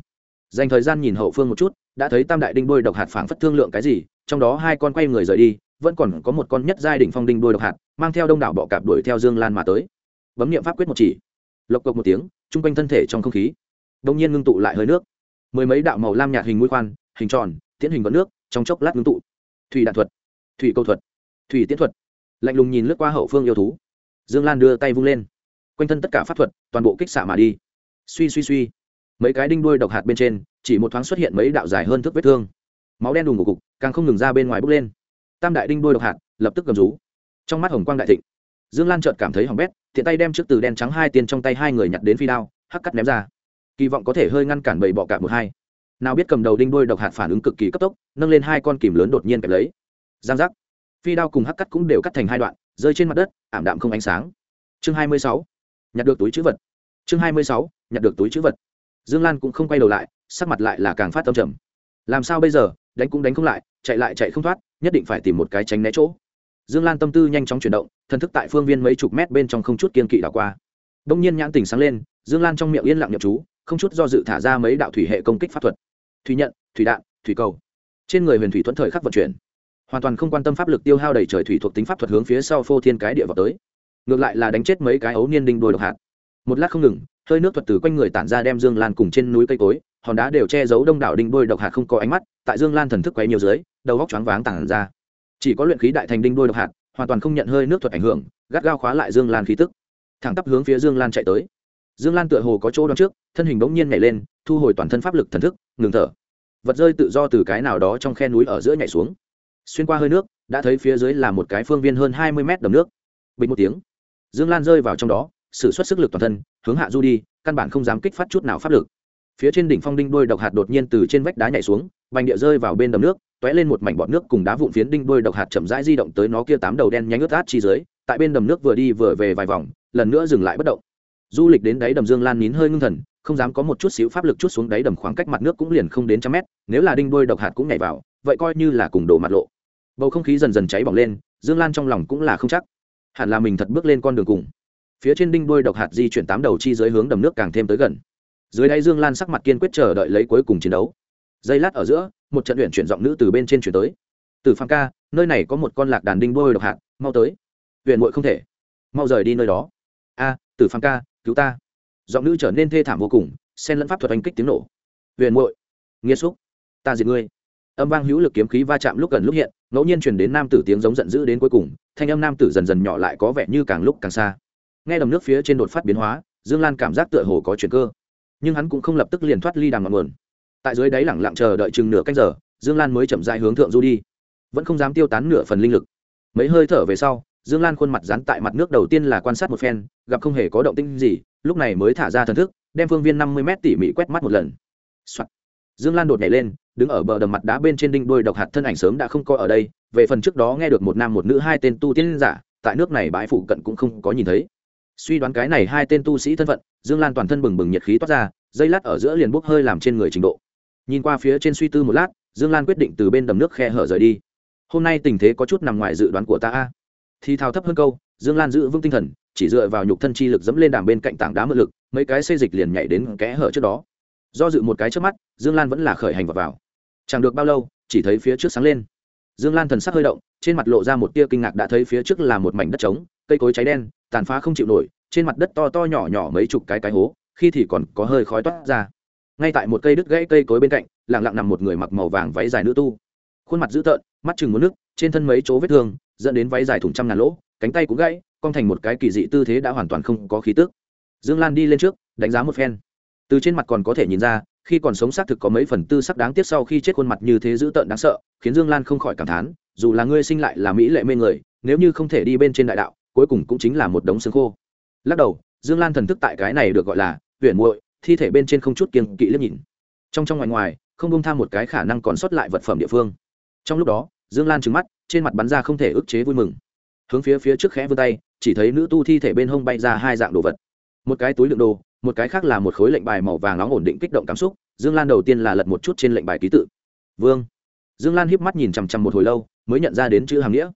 Dành thời gian nhìn hậu phương một chút đã thấy tam đại đinh đôi độc hạt phảng phất thương lượng cái gì trong đó hai con quay người rời đi vẫn còn có một con nhất giai đỉnh phong đinh đôi độc hạt mang theo đông đảo bọ cạp đuổi theo dương lan mà tới. Bấm niệm pháp quyết một chỉ. Lộc cộc một tiếng chung quanh thân thể trong không khí đông nhiên ngưng tụ lại hơi nước. Mười mấy đạo màu lam nhạt hình mũi khoan, hình tròn tiến hình vận nước, trong chốc lát ngưng tụ. Thủy đạn thuật, thủy câu thuật, thủy tiễn thuật. Lạnh lùng nhìn lướt qua hậu phương yêu thú. Dương lan đưa tay vung lên. Quanh thân tất cả pháp thuật, toàn bộ kích xạ mà đi. Suy suy suy. Mấy cái đinh đuôi độc hạt bên trên, chỉ một thoáng xuất hiện mấy đạo dài hơn thước vết thương. Máu đen đùng của cục, càng không ngừng ra bên ngoài bốc lên. Tam đại đinh đuôi độc hạt, lập tức gầm rú. Trong mắt hồng quang đại thịnh. Dương lan trợt cảm thấy hỏng bét thiện tay đem trước từ đen trắng hai tiền trong tay hai người nhặt đến phi đao, hắc cắt ném ra kỳ vọng có thể hơi ngăn cản bầy bọ cả một hai. Nào biết cầm đầu đinh đuôi độc hạt phản ứng cực kỳ cấp tốc, nâng lên hai con kìm lớn đột nhiên kẹp lấy. Giang giác. Phi đao cùng hắc cắt cũng đều cắt thành hai đoạn, rơi trên mặt đất, ảm đạm không ánh sáng. Chương hai mươi sáu. Nhặt được túi chữ vật. Chương hai mươi sáu. Nhặt được túi chữ vật. Dương lan cũng không quay đầu lại, sắc mặt lại là càng phát tâm trầm. Làm sao bây giờ, đánh cũng đánh không lại, chạy lại chạy không thoát, nhất định phải tìm một cái tránh né chỗ. Dương lan tâm tư nhanh chóng chuyển động, thần thức tại phương viên mấy chục mét bên trong không chút kiên kỵ đảo qua. Đông nhiên nhãn tình sáng lên, dương lan trong miệng yên lặng nhậm chú không chút do dự thả ra mấy đạo thủy hệ công kích pháp thuật. Thủy nhận, thủy đạn, thủy cầu. Trên người huyền thủy thuẫn thời khắc vận chuyển. Hoàn toàn không quan tâm pháp lực tiêu hao đầy trời thủy thuộc tính pháp thuật hướng phía sau phô thiên cái địa vào tới. Ngược lại là đánh chết mấy cái ấu niên đinh đôi độc hạt. Một lát không ngừng, hơi nước thuật từ quanh người tản ra đem dương lan cùng trên núi cây cối, hòn đá đều che giấu đông đảo đinh đôi độc hạt không có ánh mắt, tại dương lan thần thức quấy nhiều dưới, đầu góc choáng váng tản ra. Chỉ có luyện khí đại thành đinh đôi độc hạt, hoàn toàn không nhận hơi nước thuật ảnh hưởng, gắt gao khóa lại dương lan khí tức. Thẳng tắp hướng phía dương lan chạy tới dương lan tựa hồ có chỗ đón trước, thân hình bỗng nhiên nhảy lên, thu hồi toàn thân pháp lực thần thức, ngừng thở. Vật rơi tự do từ cái nào đó trong khe núi ở giữa nhảy xuống. Xuyên qua hơi nước, đã thấy phía dưới là một cái phương viên hơn hai mươi mét đầm nước. Bình một tiếng, dương lan rơi vào trong đó s ử suất sức lực toàn thân, hướng hạ du đi, căn bản không dám kích phát chút nào pháp lực. Phía trên đỉnh phong đinh đôi độc hạt đột nhiên từ trên vách đá nhảy xuống vành địa rơi vào bên đầm nước t ó é lên một mảnh bọt nước cùng đá vụn phiến đinh đôi độc hạt chậm rãi di động tới nó kia tám đầu đen nhánh ướt át chi dưới, tại bên đầm nước vừa đi vừa về vài vòng, lần nữa dừng lại bất động du lịch đến đáy đầm dương lan nín hơi ngưng thần không dám có một chút xíu pháp lực chút xuống đáy đầm khoảng cách mặt nước cũng liền không đến trăm mét nếu là đinh đôi độc hạt cũng nhảy vào vậy coi như là cùng đổ mặt lộ. Bầu không khí dần dần cháy bỏng lên dương lan trong lòng cũng là không chắc. Hẳn là mình thật bước lên con đường cùng. Phía trên đinh đôi độc hạt di chuyển tám đầu chi dưới hướng đầm nước càng thêm tới gần. Dưới đáy dương lan sắc mặt kiên quyết chờ đợi lấy cuối cùng chiến đấu. Giây lát ở giữa một trận luyện chuyển giọng nữ từ bên trên chuyển tới. Từ phan ca nơi này có một con lạc đàn đinh đôi độc hạt mau tới. Huyện muội không thể. Mau rời đi nơi đó. A à, từ phan ca cứu ta. Giọng nữ trở nên thê thảm vô cùng, xen lẫn pháp thuật oanh kích tiếng nổ. Huyền muội nghiêm xúc, ta diệt ngươi. Âm vang hữu lực kiếm khí va chạm lúc gần lúc hiện, ngẫu nhiên truyền đến nam tử tiếng giống giận dữ đến cuối cùng, thanh âm nam tử dần dần nhỏ lại có vẻ như càng lúc càng xa. Nghe đầm nước phía trên đột phát biến hóa, dương lan cảm giác tựa hồ có chuyện cơ. Nhưng hắn cũng không lập tức liền thoát ly đàm ngọn nguồn. Tại dưới đáy lẳng lặng chờ đợi chừng nửa canh giờ, dương lan mới chậm dại hướng thượng du đi. Vẫn không dám tiêu tán nửa phần linh lực. Mấy hơi thở về sau dương lan khuôn mặt dán tại mặt nước đầu tiên là quan sát một phen, gặp không hề có động tinh gì, lúc này mới thả ra thần thức, đem phương viên năm mươi m tỉ mỉ quét mắt một lần、Soạn. dương lan đột nhảy lên, đứng ở bờ đầm mặt đá bên trên đinh đôi độc hạt thân ảnh sớm đã không có ở đây, về phần trước đó nghe được một nam một nữ hai tên tu tiên giả, tại nước này bãi phụ cận cũng không có nhìn thấy. Suy đoán cái này hai tên tu sĩ thân phận, dương lan toàn thân bừng bừng nhiệt khí toát ra, dây lát ở giữa liền bốc hơi làm trên người trình độ. Nhìn qua phía trên suy tư một lát, dương lan quyết định từ bên đầm nước khe hở rời đi. Hôm nay tình thế có chút nằm ngoài dự đoán của ta a thì thao thấp hơn câu dương lan giữ vững tinh thần chỉ dựa vào nhục thân chi lực dẫm lên đàm bên cạnh tảng đá mượn lực mấy cái xây dịch liền nhảy đến kẽ hở trước đó. Do dự một cái trước mắt dương lan vẫn là khởi hành vào, vào. chẳng được bao lâu chỉ thấy phía trước sáng lên. Dương lan thần sắc hơi động trên mặt lộ ra một tia kinh ngạc đã thấy phía trước là một mảnh đất trống cây cối cháy đen tàn phá không chịu nổi trên mặt đất to to nhỏ nhỏ mấy chục cái cái hố khi thì còn có hơi khói toát ra. Ngay tại một cây đứt gãy cây cối bên cạnh lặng lặng nằm một người mặc màu vàng váy dài nữ tu. Khuôn mặt dữ tợn mắt chừng muốn nước trên thân mấy chỗ vết thương dẫn đến váy dài thủng trăm ngàn lỗ, cánh tay cũng gãy, cong thành một cái kỳ dị tư thế đã hoàn toàn không có khí tức. Dương lan đi lên trước, đánh giá một phen. Từ trên mặt còn có thể nhìn ra, khi còn sống xác thực có mấy phần tư sắc đáng tiếc sau khi chết khuôn mặt như thế dữ tợn đáng sợ, khiến dương lan không khỏi cảm thán, dù là ngươi sinh lại là mỹ lệ mê người, nếu như không thể đi bên trên đại đạo, cuối cùng cũng chính là một đống xương khô. Lắc đầu, dương lan thần thức tại cái này được gọi là huyền muội, thi thể bên trên không chút kiên kỵ liếc nhìn. Trong trong ngoài ngoài, không bông tham một cái khả năng còn sót lại vật phẩm địa phương. Trong lúc đó, dương lan trứng mắt trên mặt bắn ra không thể ức chế vui mừng. Hướng phía phía trước khẽ vươn tay, chỉ thấy nữ tu thi thể bên hông bay ra hai dạng đồ vật. Một cái túi đựng đồ, một cái khác là một khối lệnh bài màu vàng nóng ổn định kích động cảm xúc, dương lan đầu tiên là lật một chút trên lệnh bài ký tự. Vương. Dương lan híp mắt nhìn chằm chằm một hồi lâu, mới nhận ra đến chữ hàm nghĩa.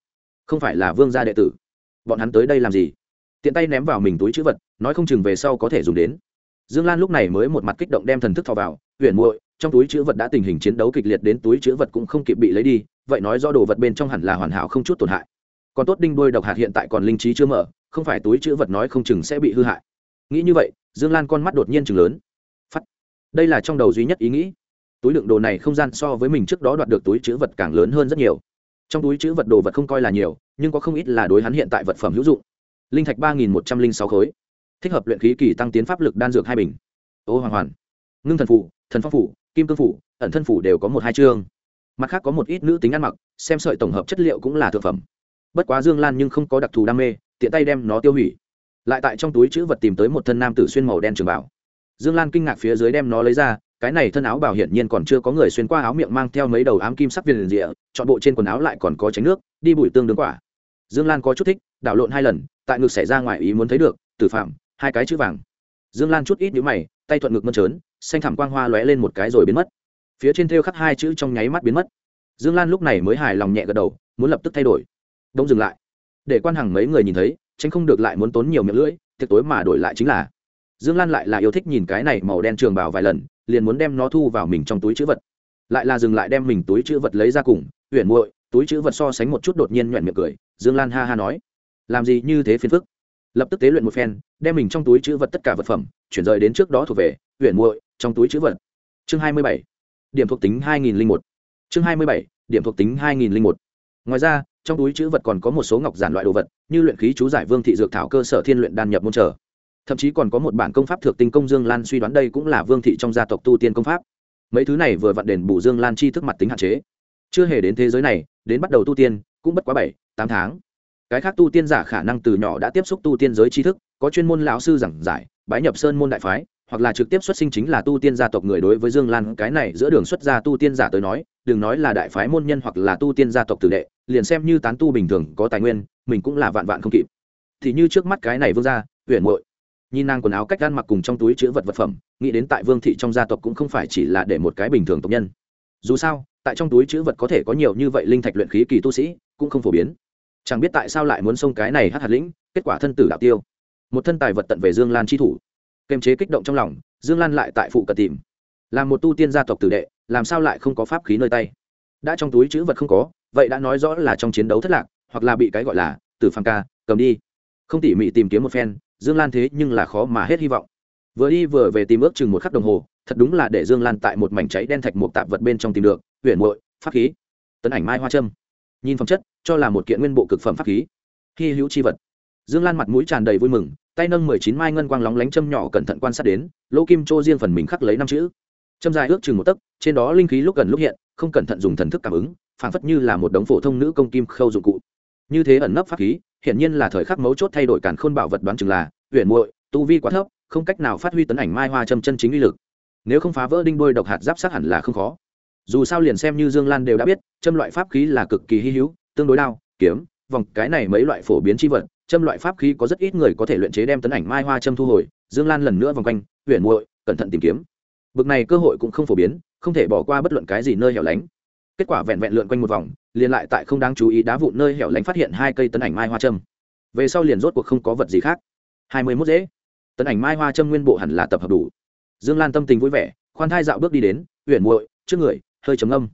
Không phải là vương gia đệ tử. Bọn hắn tới đây làm gì? Tiện tay ném vào mình túi chữ vật, nói không chừng về sau có thể dùng đến. Dương lan lúc này mới một mặt kích động đem thần thức thò vào, huyền muội, trong túi chữ vật đã tình hình chiến đấu kịch liệt đến túi chữ vật cũng không kịp bị lấy đi vậy nói do đồ vật bên trong hẳn là hoàn hảo không chút tổn hại. Còn tốt đinh đuôi độc hạt hiện tại còn linh trí chưa mở, không phải túi chữ vật nói không chừng sẽ bị hư hại. Nghĩ như vậy, dương lan con mắt đột nhiên chừng lớn. Phắt. Đây là trong đầu duy nhất ý nghĩ. Túi đựng đồ này không gian so với mình trước đó đoạt được túi chữ vật càng lớn hơn rất nhiều. Trong túi chữ vật đồ vật không coi là nhiều, nhưng có không ít là đối hắn hiện tại vật phẩm hữu dụng. Linh thạch ba nghìn một trăm linh sáu khối. Thích hợp luyện khí kỳ tăng tiến pháp lực đan dược hai bình. Ô hoàng hoàn. Ngưng thần phủ, thần phong phủ, kim cương phủ, ẩn thân phủ đều có một hai chương mặt khác có một ít nữ tính ăn mặc, xem sợi tổng hợp chất liệu cũng là thực phẩm. Bất quá dương lan nhưng không có đặc thù đam mê, tiện tay đem nó tiêu hủy. Lại tại trong túi chữ vật tìm tới một thân nam tử xuyên màu đen trường bảo. Dương lan kinh ngạc phía dưới đem nó lấy ra, cái này thân áo bảo hiển nhiên còn chưa có người xuyên qua áo miệng mang theo mấy đầu ám kim sắc viên liền rịa, chọn bộ trên quần áo lại còn có tránh nước, đi bụi tương đương quả. Dương lan có chút thích, đảo lộn hai lần, tại ngực xảy ra ngoài ý muốn thấy được, tử phạm hai cái chữ vàng. Dương lan chút ít nhữ mày, tay thuận ngực mơn trớn, xanh thảm quang hoa lóe lên một cái rồi biến mất phía trên thêu khắc hai chữ trong nháy mắt biến mất. Dương lan lúc này mới hài lòng nhẹ gật đầu, muốn lập tức thay đổi. Đông dừng lại. Để quan hàng mấy người nhìn thấy, tránh không được lại muốn tốn nhiều miệng lưỡi, tiệc tối mà đổi lại chính là. Dương lan lại là yêu thích nhìn cái này màu đen trường bảo vài lần, liền muốn đem nó thu vào mình trong túi chữ vật. Lại là dừng lại đem mình túi chữ vật lấy ra cùng huyền muội, túi chữ vật so sánh một chút đột nhiên nhoẹn miệng cười. Dương lan ha ha nói. Làm gì như thế phiền phức? Lập tức tế luyện một phen, đem mình trong túi chữ vật tất cả vật phẩm, chuyển rời đến trước đó thuộc về huyền muội, trong túi chữ vật. Chương hai mươi bảy điểm thuộc tính hai nghìn một. Chương hai mươi bảy, điểm thuộc tính hai nghìn một. Ngoài ra, trong túi chữ vật còn có một số ngọc giản loại đồ vật, như luyện khí chú giải vương thị dược thảo cơ sở thiên luyện đan nhập môn trở thậm chí còn có một bản công pháp thượng tinh công dương lan suy đoán đây cũng là vương thị trong gia tộc tu tiên công pháp. Mấy thứ này vừa vặn đền bù dương lan chi thức mặt tính hạn chế. Chưa hề đến thế giới này, đến bắt đầu tu tiên, cũng bất quá bảy, tám tháng. Cái khác tu tiên giả khả năng từ nhỏ đã tiếp xúc tu tiên giới tri thức, có chuyên môn lão sư giảng giải, bái nhập sơn môn đại phái hoặc là trực tiếp xuất sinh chính là tu tiên gia tộc người đối với dương lan, cái này giữa đường xuất gia tu tiên giả tới nói, đừng nói là đại phái môn nhân hoặc là tu tiên gia tộc tử đệ, liền xem như tán tu bình thường, có tài nguyên, mình cũng là vạn vạn không kịp. Thì như trước mắt cái này vương gia, huyền muội. Nhìn nàng quần áo cách gan mặc cùng trong túi chứa vật vật phẩm, nghĩ đến tại vương thị trong gia tộc cũng không phải chỉ là để một cái bình thường tộc nhân. Dù sao, tại trong túi chứa vật có thể có nhiều như vậy linh thạch luyện khí kỳ tu sĩ, cũng không phổ biến. Chẳng biết tại sao lại muốn xông cái này hắc hạt lĩnh, kết quả thân tử đạo tiêu. Một thân tài vật tận về dương lan chi thủ kềm chế kích động trong lòng, dương lan lại tại phụ cận tìm. Là một tu tiên gia tộc tử đệ, làm sao lại không có pháp khí nơi tay? Đã trong túi chữ vật không có, vậy đã nói rõ là trong chiến đấu thất lạc, hoặc là bị cái gọi là tử phàm ca, cầm đi. Không tỉ mỉ tìm kiếm một phen, dương lan thế nhưng là khó mà hết hy vọng. Vừa đi vừa về tìm ước chừng một khắc đồng hồ, thật đúng là để dương lan tại một mảnh cháy đen thạch một tạp vật bên trong tìm được, huyền muội, pháp khí. Tấn ảnh mai hoa trâm. Nhìn phẩm chất, cho là một kiện nguyên bộ cực phẩm pháp khí. Hy hữu chi vật. Dương lan mặt mũi tràn đầy vui mừng tay nâng mười chín mai ngân quang lóng lánh châm nhỏ cẩn thận quan sát đến, lỗ kim chô riêng phần mình khắc lấy năm chữ. Châm dài ước chừng một tấc, trên đó linh khí lúc gần lúc hiện, không cẩn thận dùng thần thức cảm ứng, phảng phất như là một đống phổ thông nữ công kim khâu dụng cụ. Như thế ẩn nấp pháp khí, hiển nhiên là thời khắc mấu chốt thay đổi cản khôn bảo vật đoán chừng là, huyền muội, tu vi quá thấp, không cách nào phát huy tấn ảnh mai hoa châm chân chính uy lực. Nếu không phá vỡ đinh đôi độc hạt giáp sát hẳn là không khó. Dù sao liền xem như dương lan đều đã biết, châm loại pháp khí là cực kỳ hy hữu, tương đối đao, kiếm vòng cái này mấy loại phổ biến chi vật, châm loại pháp khí có rất ít người có thể luyện chế đem tấn ảnh mai hoa châm thu hồi, dương lan lần nữa vòng quanh, huyền muội, cẩn thận tìm kiếm. Bực này cơ hội cũng không phổ biến, không thể bỏ qua bất luận cái gì nơi hẻo lánh. Kết quả vẹn vẹn lượn quanh một vòng, liền lại tại không đáng chú ý đá vụn nơi hẻo lánh phát hiện hai cây tấn ảnh mai hoa châm. Về sau liền rốt cuộc không có vật gì khác. Hai mươi mốt dễ. Tấn ảnh mai hoa châm nguyên bộ hẳn là tập hợp đủ. Dương lan tâm tình vui vẻ, khoan thai dạo bước đi đến huyện muội, trước người, hơi trầm âm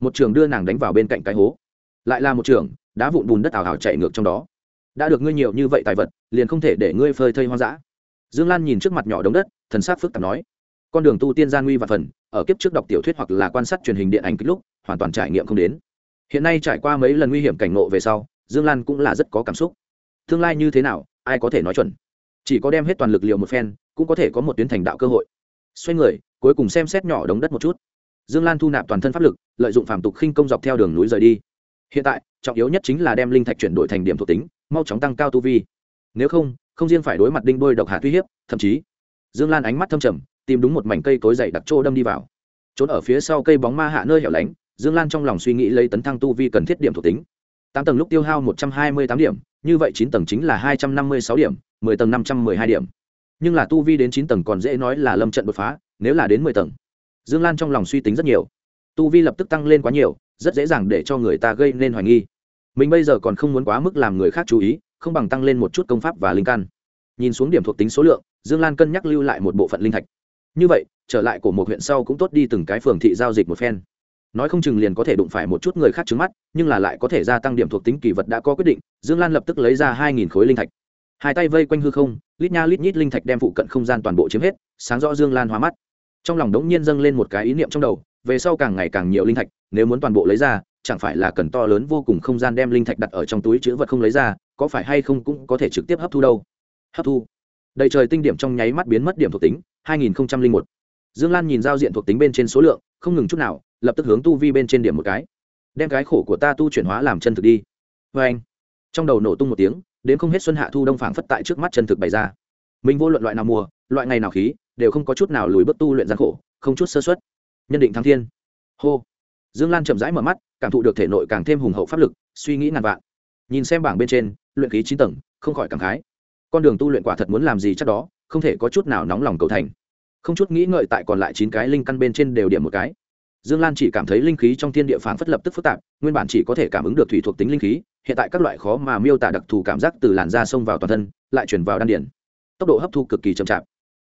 một trường đưa nàng đánh vào bên cạnh cái hố. Lại là một trường đá vụn bùn đất ảo ảo chạy ngược trong đó. Đã được ngươi nhiều như vậy tài vật, liền không thể để ngươi phơi thây hoang dã. Dương lan nhìn trước mặt nhỏ đống đất, thần sắc phức tạp nói, con đường tu tiên gian nguy và phần, ở kiếp trước đọc tiểu thuyết hoặc là quan sát truyền hình điện ảnh kích lúc, hoàn toàn trải nghiệm không đến. Hiện nay trải qua mấy lần nguy hiểm cảnh ngộ về sau, dương lan cũng là rất có cảm xúc. Tương lai như thế nào, ai có thể nói chuẩn. Chỉ có đem hết toàn lực liệu một phen, cũng có thể có một tuyến thành đạo cơ hội. Xoay người, cuối cùng xem xét nhỏ đống đất một chút. Dương lan thu nạp toàn thân pháp lực, lợi dụng phàm tục khinh công dọc theo đường núi rời đi hiện tại, trọng yếu nhất chính là đem linh thạch chuyển đổi thành điểm thuộc tính, mau chóng tăng cao tu vi. Nếu không không riêng phải đối mặt đinh đôi độc hạt uy hiếp, thậm chí, dương lan ánh mắt thâm trầm, tìm đúng một mảnh cây cối dày đặc trô đâm đi vào. Trốn ở phía sau cây bóng ma hạ nơi hẻo lánh, dương lan trong lòng suy nghĩ lấy tấn thăng tu vi cần thiết điểm thuộc tính. Tám tầng lúc tiêu hao một trăm hai mươi tám điểm, như vậy chín tầng chính là hai trăm năm mươi sáu điểm, mười tầng năm trăm mười hai điểm. Nhưng là tu vi đến chín tầng còn dễ nói là lâm trận đột phá, nếu là đến mười tầng. Dương lan trong lòng suy tính rất nhiều. Tu vi lập tức tăng lên quá nhiều rất dễ dàng để cho người ta gây nên hoài nghi. Mình bây giờ còn không muốn quá mức làm người khác chú ý, không bằng tăng lên một chút công pháp và linh căn. Nhìn xuống điểm thuộc tính số lượng, dương lan cân nhắc lưu lại một bộ phận linh thạch. Như vậy, trở lại của một huyện sau cũng tốt đi từng cái phường thị giao dịch một phen. Nói không chừng liền có thể đụng phải một chút người khác trứng mắt, nhưng là lại có thể gia tăng điểm thuộc tính kỳ vật đã có quyết định, dương lan lập tức lấy ra hai nghìn khối linh thạch. Hai tay vây quanh hư không, lít nha lít nhít linh thạch đem phụ cận không gian toàn bộ chiếm hết, sáng rõ dương lan hóa mắt. Trong lòng đống nhiên dâng lên một cái ý niệm trong đầu về sau càng ngày càng nhiều linh thạch, nếu muốn toàn bộ lấy ra, chẳng phải là cần to lớn vô cùng không gian đem linh thạch đặt ở trong túi chữ vật không lấy ra, có phải hay không cũng có thể trực tiếp hấp thu đâu? Hấp thu. Đầy trời tinh điểm trong nháy mắt biến mất điểm thuộc tính 2001. dương lan nhìn giao diện thuộc tính bên trên số lượng, không ngừng chút nào, lập tức hướng tu vi bên trên điểm một cái. Đem cái khổ của ta tu chuyển hóa làm chân thực đi. Vê anh, trong đầu nổ tung một tiếng, đến không hết xuân hạ thu đông phảng phất tại trước mắt chân thực bày ra. Mình vô luận loại nào mùa, loại ngày nào khí, đều không có chút nào lùi bước tu luyện gian khổ, không chút sơ xuất nhân định thắng thiên. Hô. Dương lan chậm rãi mở mắt, cảm thụ được thể nội càng thêm hùng hậu pháp lực, suy nghĩ ngàn vạn. Nhìn xem bảng bên trên, luyện khí chín tầng, không khỏi cảm khái. Con đường tu luyện quả thật muốn làm gì chắc đó, không thể có chút nào nóng lòng cầu thành. Không chút nghĩ ngợi tại còn lại chín cái linh căn bên trên đều điểm một cái. Dương lan chỉ cảm thấy linh khí trong thiên địa phán phất lập tức phức tạp, nguyên bản chỉ có thể cảm ứng được thủy thuộc tính linh khí, hiện tại các loại khó mà miêu tả đặc thù cảm giác từ làn da xông vào toàn thân, lại chuyển vào đan điển tốc độ hấp thu cực kỳ chậm chạp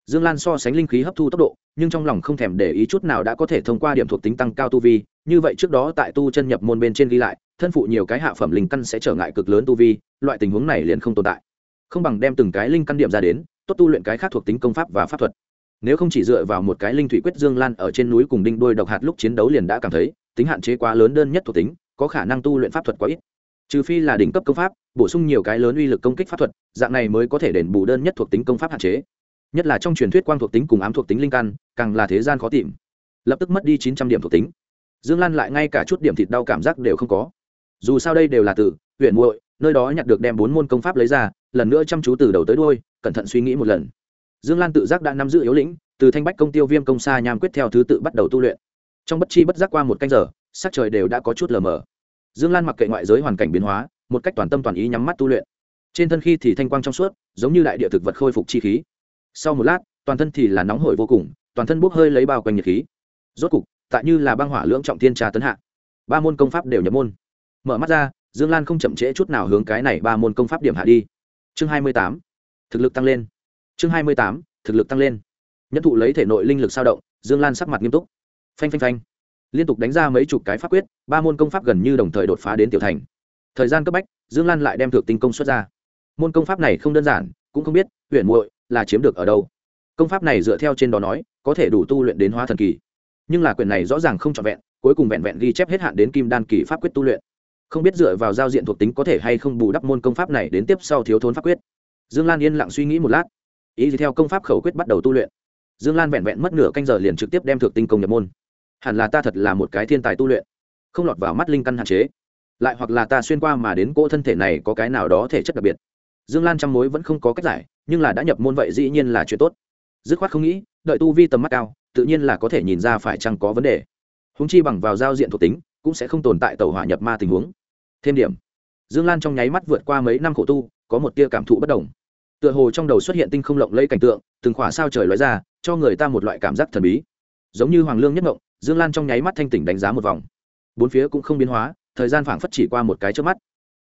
dương lan so sánh linh khí hấp thu tốc độ, nhưng trong lòng không thèm để ý chút nào đã có thể thông qua điểm thuộc tính tăng cao tu vi, như vậy trước đó tại tu chân nhập môn bên trên ghi lại, thân phụ nhiều cái hạ phẩm linh căn sẽ trở ngại cực lớn tu vi, loại tình huống này liền không tồn tại. Không bằng đem từng cái linh căn điểm ra đến, tốt tu luyện cái khác thuộc tính công pháp và pháp thuật. Nếu không chỉ dựa vào một cái linh thủy quyết dương lan ở trên núi cùng đinh đôi độc hạt lúc chiến đấu liền đã cảm thấy, tính hạn chế quá lớn đơn nhất thuộc tính, có khả năng tu luyện pháp thuật quá ít. Trừ phi là đỉnh cấp công pháp, bổ sung nhiều cái lớn uy lực công kích pháp thuật, dạng này mới có thể đền bù đơn nhất thuộc tính công pháp hạn chế nhất là trong truyền thuyết quang thuộc tính cùng ám thuộc tính linh căn, càng là thế gian khó tìm. Lập tức mất đi chín trăm điểm thuộc tính. Dương lan lại ngay cả chút điểm thịt đau cảm giác đều không có. Dù sao đây đều là từ huyện muội, nơi đó nhặt được đem bốn môn công pháp lấy ra, lần nữa chăm chú từ đầu tới đôi cẩn thận suy nghĩ một lần. Dương lan tự giác đã nắm giữ yếu lĩnh, từ thanh bách công tiêu viêm công xa nham quyết theo thứ tự bắt đầu tu luyện. Trong bất chi bất giác qua một canh giờ, sắc trời đều đã có chút lờ mờ. Dương lan mặc kệ ngoại giới hoàn cảnh biến hóa, một cách toàn tâm toàn ý nhắm mắt tu luyện. Trên thân khi thì thanh quang trong suốt, giống như đại địa thực vật khôi phục chi khí sau một lát, toàn thân thì là nóng hổi vô cùng, toàn thân bốc hơi lấy bao quanh nhiệt khí. Rốt cục, tại như là băng hỏa lưỡng trọng thiên trà tấn hạ, ba môn công pháp đều nhập môn. Mở mắt ra, dương lan không chậm trễ chút nào hướng cái này ba môn công pháp điểm hạ đi. Chương hai mươi tám, thực lực tăng lên. Chương hai mươi tám, thực lực tăng lên. Nhất thụ lấy thể nội linh lực sao động, dương lan sắc mặt nghiêm túc. Phanh phanh phanh. Liên tục đánh ra mấy chục cái pháp quyết, ba môn công pháp gần như đồng thời đột phá đến tiểu thành. Thời gian cấp bách, dương lan lại đem thượng tinh công xuất ra. Môn công pháp này không đơn giản, cũng không biết huyện muội là chiếm được ở đâu. Công pháp này dựa theo trên đó nói, có thể đủ tu luyện đến hóa thần kỳ. Nhưng là quyền này rõ ràng không trọn vẹn, cuối cùng vẹn vẹn ghi chép hết hạn đến kim đan kỳ pháp quyết tu luyện. Không biết dựa vào giao diện thuộc tính có thể hay không bù đắp môn công pháp này đến tiếp sau thiếu thốn pháp quyết. Dương lan yên lặng suy nghĩ một lát. Ý gì theo công pháp khẩu quyết bắt đầu tu luyện? Dương lan vẹn vẹn mất nửa canh giờ liền trực tiếp đem thực tinh công nhập môn. Hẳn là ta thật là một cái thiên tài tu luyện. Không lọt vào mắt linh căn hạn chế. Lại hoặc là ta xuyên qua mà đến cỗ thân thể này có cái nào đó thể chất đặc biệt. Dương lan trăm mối vẫn không có cách giải nhưng là đã nhập môn vậy dĩ nhiên là chuyện tốt. Dứt khoát không nghĩ, đợi tu vi tầm mắt cao, tự nhiên là có thể nhìn ra phải chăng có vấn đề. Húng chi bằng vào giao diện thuộc tính, cũng sẽ không tồn tại tàu hỏa nhập ma tình huống. Thêm điểm. Dương lan trong nháy mắt vượt qua mấy năm khổ tu, có một tia cảm thụ bất đồng. Tựa hồ trong đầu xuất hiện tinh không lộng lẫy cảnh tượng, từng khỏa sao trời lóe ra, cho người ta một loại cảm giác thần bí. Giống như hoàng lương nhất ngộng, dương lan trong nháy mắt thanh tỉnh đánh giá một vòng. Bốn phía cũng không biến hóa, thời gian phảng phất chỉ qua một cái trước mắt.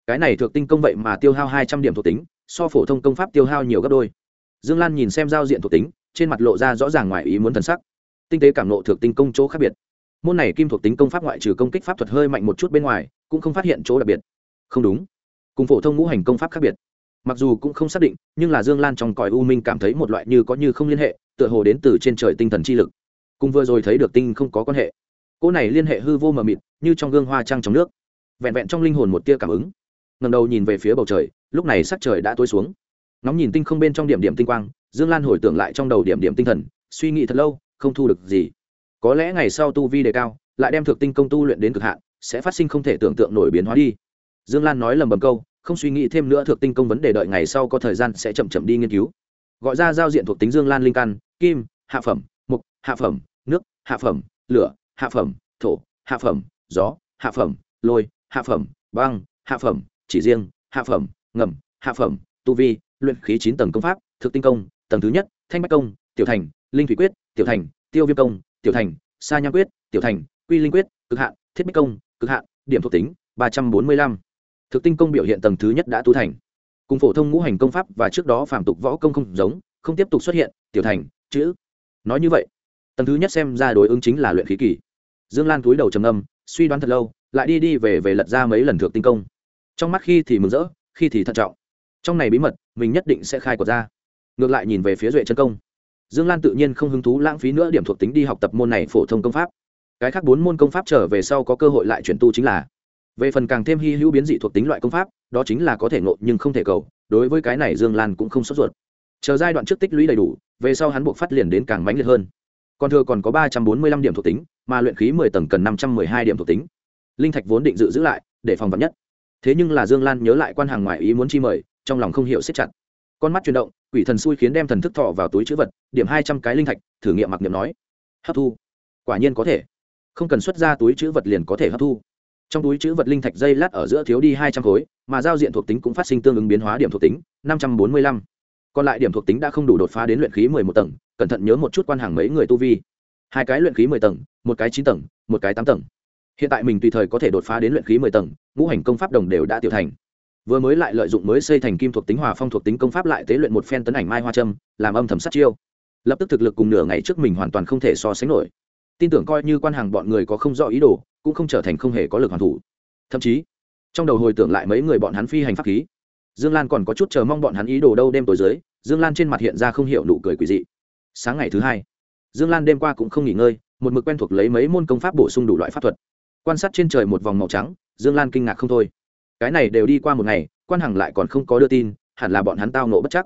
Cái này thuộc tinh công vậy mà tiêu hao hai trăm điểm thuộc tính so phổ thông công pháp tiêu hao nhiều gấp đôi. Dương lan nhìn xem giao diện thuộc tính, trên mặt lộ ra rõ ràng ngoài ý muốn thần sắc. Tinh tế cảm nộ thuộc tinh công chỗ khác biệt. Môn này kim thuộc tính công pháp ngoại trừ công kích pháp thuật hơi mạnh một chút bên ngoài, cũng không phát hiện chỗ đặc biệt. Không đúng. Cùng phổ thông ngũ hành công pháp khác biệt. Mặc dù cũng không xác định, nhưng là dương lan trong cõi u minh cảm thấy một loại như có như không liên hệ, tựa hồ đến từ trên trời tinh thần chi lực. Cùng vừa rồi thấy được tinh không có quan hệ. Cỗ này liên hệ hư vô mờ mịt, như trong gương hoa trăng trong nước. Vẹn vẹn trong linh hồn một tia cảm ứng ngầm đầu nhìn về phía bầu trời, lúc này sắc trời đã tối xuống. Nóng nhìn tinh không bên trong điểm điểm tinh quang, dương lan hồi tưởng lại trong đầu điểm điểm tinh thần, suy nghĩ thật lâu, không thu được gì. Có lẽ ngày sau tu vi đề cao, lại đem thực tinh công tu luyện đến cực hạn, sẽ phát sinh không thể tưởng tượng nổi biến hóa đi. Dương lan nói lầm bầm câu, không suy nghĩ thêm nữa thực tinh công vấn đề đợi ngày sau có thời gian sẽ chậm chậm đi nghiên cứu. Gọi ra giao diện thuộc tính dương lan linh căn, kim, hạ phẩm, mục, hạ phẩm, nước, hạ phẩm, lửa, hạ phẩm, thổ, hạ phẩm, gió, hạ phẩm, lôi, hạ phẩm, băng, hạ phẩm chỉ riêng, hạ phẩm, ngầm, hạ phẩm, tu vi, luyện khí chín tầng công pháp, thực tinh công, tầng thứ nhất, thanh bách công, tiểu thành, linh thủy quyết, tiểu thành, tiêu viêm công, tiểu thành, sa nham quyết, tiểu thành, quy linh quyết, cực hạn, thiết bích công, cực hạn, điểm thuộc tính, ba trăm bốn mươi lăm. Thực tinh công biểu hiện tầng thứ nhất đã tu thành. Cùng phổ thông ngũ hành công pháp và trước đó phạm tục võ công không giống, không tiếp tục xuất hiện, tiểu thành, chữ. Nói như vậy, tầng thứ nhất xem ra đối ứng chính là luyện khí kỳ. Dương lan túi đầu trầm âm suy đoán thật lâu, lại đi đi về về lật ra mấy lần thượng tinh công trong mắt khi thì mừng rỡ, khi thì thận trọng. Trong này bí mật, mình nhất định sẽ khai quật ra. Ngược lại nhìn về phía duệ chân công. Dương lan tự nhiên không hứng thú lãng phí nữa điểm thuộc tính đi học tập môn này phổ thông công pháp. Cái khác bốn môn công pháp trở về sau có cơ hội lại chuyển tu chính là về phần càng thêm hy hữu biến dị thuộc tính loại công pháp, đó chính là có thể nộ nhưng không thể cầu, đối với cái này dương lan cũng không sốt ruột. Chờ giai đoạn trước tích lũy đầy đủ, về sau hắn buộc phát liền đến càng mãnh liệt hơn. Còn thừa còn có ba trăm bốn mươi lăm điểm thuộc tính, mà luyện khí mười tầng cần năm trăm mười hai điểm thuộc tính. Linh thạch vốn định dự giữ lại, để phòng vật nhất thế nhưng là dương lan nhớ lại quan hàng ngoài ý muốn chi mời, trong lòng không hiểu siết chặt. Con mắt chuyển động, quỷ thần xui khiến đem thần thức thọ vào túi chữ vật, điểm hai trăm cái linh thạch, thử nghiệm mặc niệm nói. Hấp thu. Quả nhiên có thể. Không cần xuất ra túi chữ vật liền có thể hấp thu. Trong túi chữ vật linh thạch dây lát ở giữa thiếu đi hai trăm khối, mà giao diện thuộc tính cũng phát sinh tương ứng biến hóa điểm thuộc tính, năm trăm bốn mươi lăm. Còn lại điểm thuộc tính đã không đủ đột phá đến luyện khí mười một tầng, cẩn thận nhớ một chút quan hàng mấy người tu vi. Hai cái luyện khí mười tầng, một cái chín tầng, một cái tám tầng. Hiện tại mình tùy thời có thể đột phá đến luyện khí mười tầng ngũ hành công pháp đồng đều đã tiểu thành. Vừa mới lại lợi dụng mới xây thành kim thuộc tính hòa phong thuộc tính công pháp lại tế luyện một phen tấn ảnh mai hoa trâm làm âm thầm sát chiêu. Lập tức thực lực cùng nửa ngày trước mình hoàn toàn không thể so sánh nổi. Tin tưởng coi như quan hàng bọn người có không rõ ý đồ, cũng không trở thành không hề có lực hoàn thủ. Thậm chí, trong đầu hồi tưởng lại mấy người bọn hắn phi hành pháp khí, dương lan còn có chút chờ mong bọn hắn ý đồ đâu đêm tối dưới, dương lan trên mặt hiện ra không hiểu nụ cười quỷ dị. Sáng ngày thứ hai, dương lan đêm qua cũng không nghỉ ngơi, một mực quen thuộc lấy mấy môn công pháp bổ sung đủ loại pháp thuật quan sát trên trời một vòng màu trắng, dương lan kinh ngạc không thôi. Cái này đều đi qua một ngày, quan hằng lại còn không có đưa tin, hẳn là bọn hắn tao nộ bất chắc.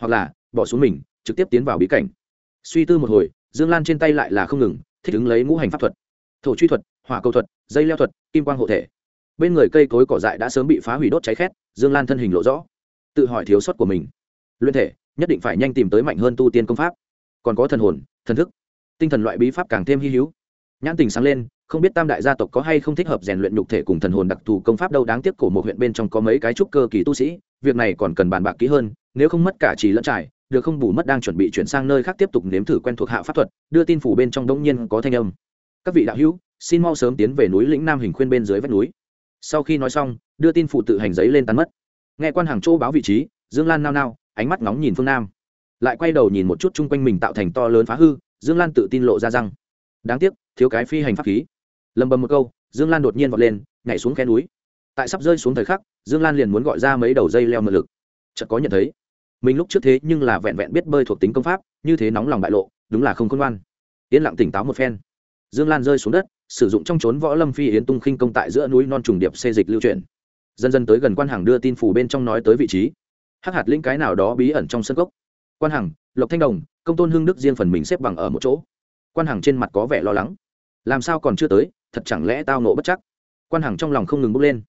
Hoặc là, bỏ xuống mình, trực tiếp tiến vào bí cảnh. Suy tư một hồi, dương lan trên tay lại là không ngừng, thích ứng lấy ngũ hành pháp thuật. Thổ truy thuật, hỏa cầu thuật, dây leo thuật, kim quang hộ thể. Bên người cây cối cỏ dại đã sớm bị phá hủy đốt cháy khét, dương lan thân hình lộ rõ. Tự hỏi thiếu sót của mình. Luyện thể, nhất định phải nhanh tìm tới mạnh hơn tu tiên công pháp. Còn có thần hồn, thần thức. Tinh thần loại bí pháp càng thêm hy hữu. Nhãn tình sáng lên không biết tam đại gia tộc có hay không thích hợp rèn luyện nhục thể cùng thần hồn đặc thù công pháp đâu, đáng tiếc cổ một huyện bên trong có mấy cái trúc cơ kỳ tu sĩ, việc này còn cần bàn bạc kỹ hơn, nếu không mất cả trì lẫn trải, được không bù mất đang chuẩn bị chuyển sang nơi khác tiếp tục nếm thử quen thuộc hạ pháp thuật, đưa tin phủ bên trong đông nhiên có thanh âm. Các vị đạo hữu, xin mau sớm tiến về núi lĩnh nam hình khuyên bên dưới vách núi. Sau khi nói xong, đưa tin phụ tự hành giấy lên tán mất. Nghe quan hàng châu báo vị trí, dương lan nao nao, ánh mắt ngóng nhìn phương nam. Lại quay đầu nhìn một chút chung quanh mình tạo thành to lớn phá hư, dương lan tự tin lộ ra rằng, đáng tiếc, thiếu cái phi hành pháp khí lầm bầm một câu, dương lan đột nhiên vọt lên, nhảy xuống khe núi. Tại sắp rơi xuống thời khắc, dương lan liền muốn gọi ra mấy đầu dây leo mượn lực. Chợt có nhận thấy, mình lúc trước thế nhưng là vẹn vẹn biết bơi thuộc tính công pháp, như thế nóng lòng bại lộ, đúng là không khôn ngoan. Yên lặng tỉnh táo một phen. Dương lan rơi xuống đất, sử dụng trong trốn võ lâm phi yến tung khinh công tại giữa núi non trùng điệp xê dịch lưu truyền dần dần tới gần quan hàng đưa tin phủ bên trong nói tới vị trí. Hắc hạt lĩnh cái nào đó bí ẩn trong sân gốc. Quan hằng lộc thanh đồng, công tôn hưng đức riêng phần mình xếp bằng ở một chỗ. Quan hằng trên mặt có vẻ lo lắng. Làm sao còn chưa tới thật chẳng lẽ tao nộ bất chắc? Quan hằng trong lòng không ngừng bốc lên.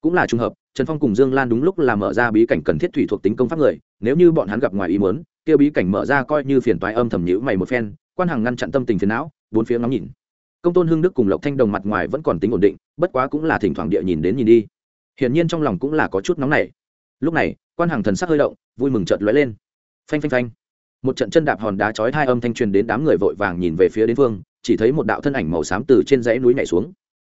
Cũng là trùng hợp, trần phong cùng dương lan đúng lúc là mở ra bí cảnh cần thiết thủy thuộc tính công pháp người, nếu như bọn hắn gặp ngoài ý muốn, kia bí cảnh mở ra coi như phiền toái âm thầm nhữ mày một phen, quan hằng ngăn chặn tâm tình phiền não, bốn phía ngắm nhìn. Công tôn hưng đức cùng lộc thanh đồng mặt ngoài vẫn còn tính ổn định, bất quá cũng là thỉnh thoảng địa nhìn đến nhìn đi. Hiển nhiên trong lòng cũng là có chút nóng nảy. Lúc này, quan hằng thần sắc hơi động, vui mừng trợt lóe lên. Phanh phanh phanh. Một trận chân đạp hòn đá chói hai âm thanh truyền đến đám người vội vàng nhìn về phía đến phương chỉ thấy một đạo thân ảnh màu xám từ trên dãy núi nhảy xuống.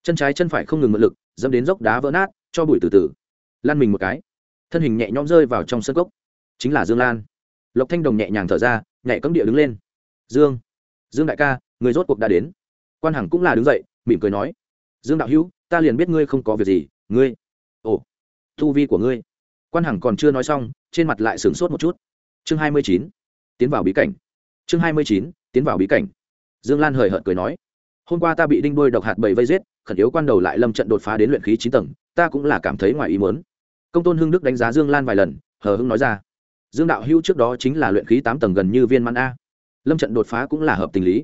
Chân trái chân phải không ngừng mượn lực, dẫm đến dốc đá vỡ nát, cho bụi từ từ. Lăn mình một cái. Thân hình nhẹ nhõm rơi vào trong sân gốc chính là dương lan. Lộc thanh đồng nhẹ nhàng thở ra, nhảy cấm địa đứng lên. Dương. Dương đại ca, người rốt cuộc đã đến. Quan hằng cũng là đứng dậy, mỉm cười nói. Dương đạo hữu, ta liền biết ngươi không có việc gì, ngươi. Ồ thu vi của ngươi. Quan hằng còn chưa nói xong, trên mặt lại sửng sốt một chút. Chương hai mươi chín, tiến vào bí cảnh. Chương hai mươi chín, tiến vào bí cảnh dương lan hời hợt cười nói, hôm qua ta bị đinh đôi độc hạt bầy vây giết, khẩn yếu quan đầu lại lâm trận đột phá đến luyện khí chín tầng, ta cũng là cảm thấy ngoài ý muốn. Công tôn hưng đức đánh giá dương lan vài lần, hờ hưng nói ra, dương đạo hữu trước đó chính là luyện khí tám tầng gần như viên mãn a, lâm trận đột phá cũng là hợp tình lý.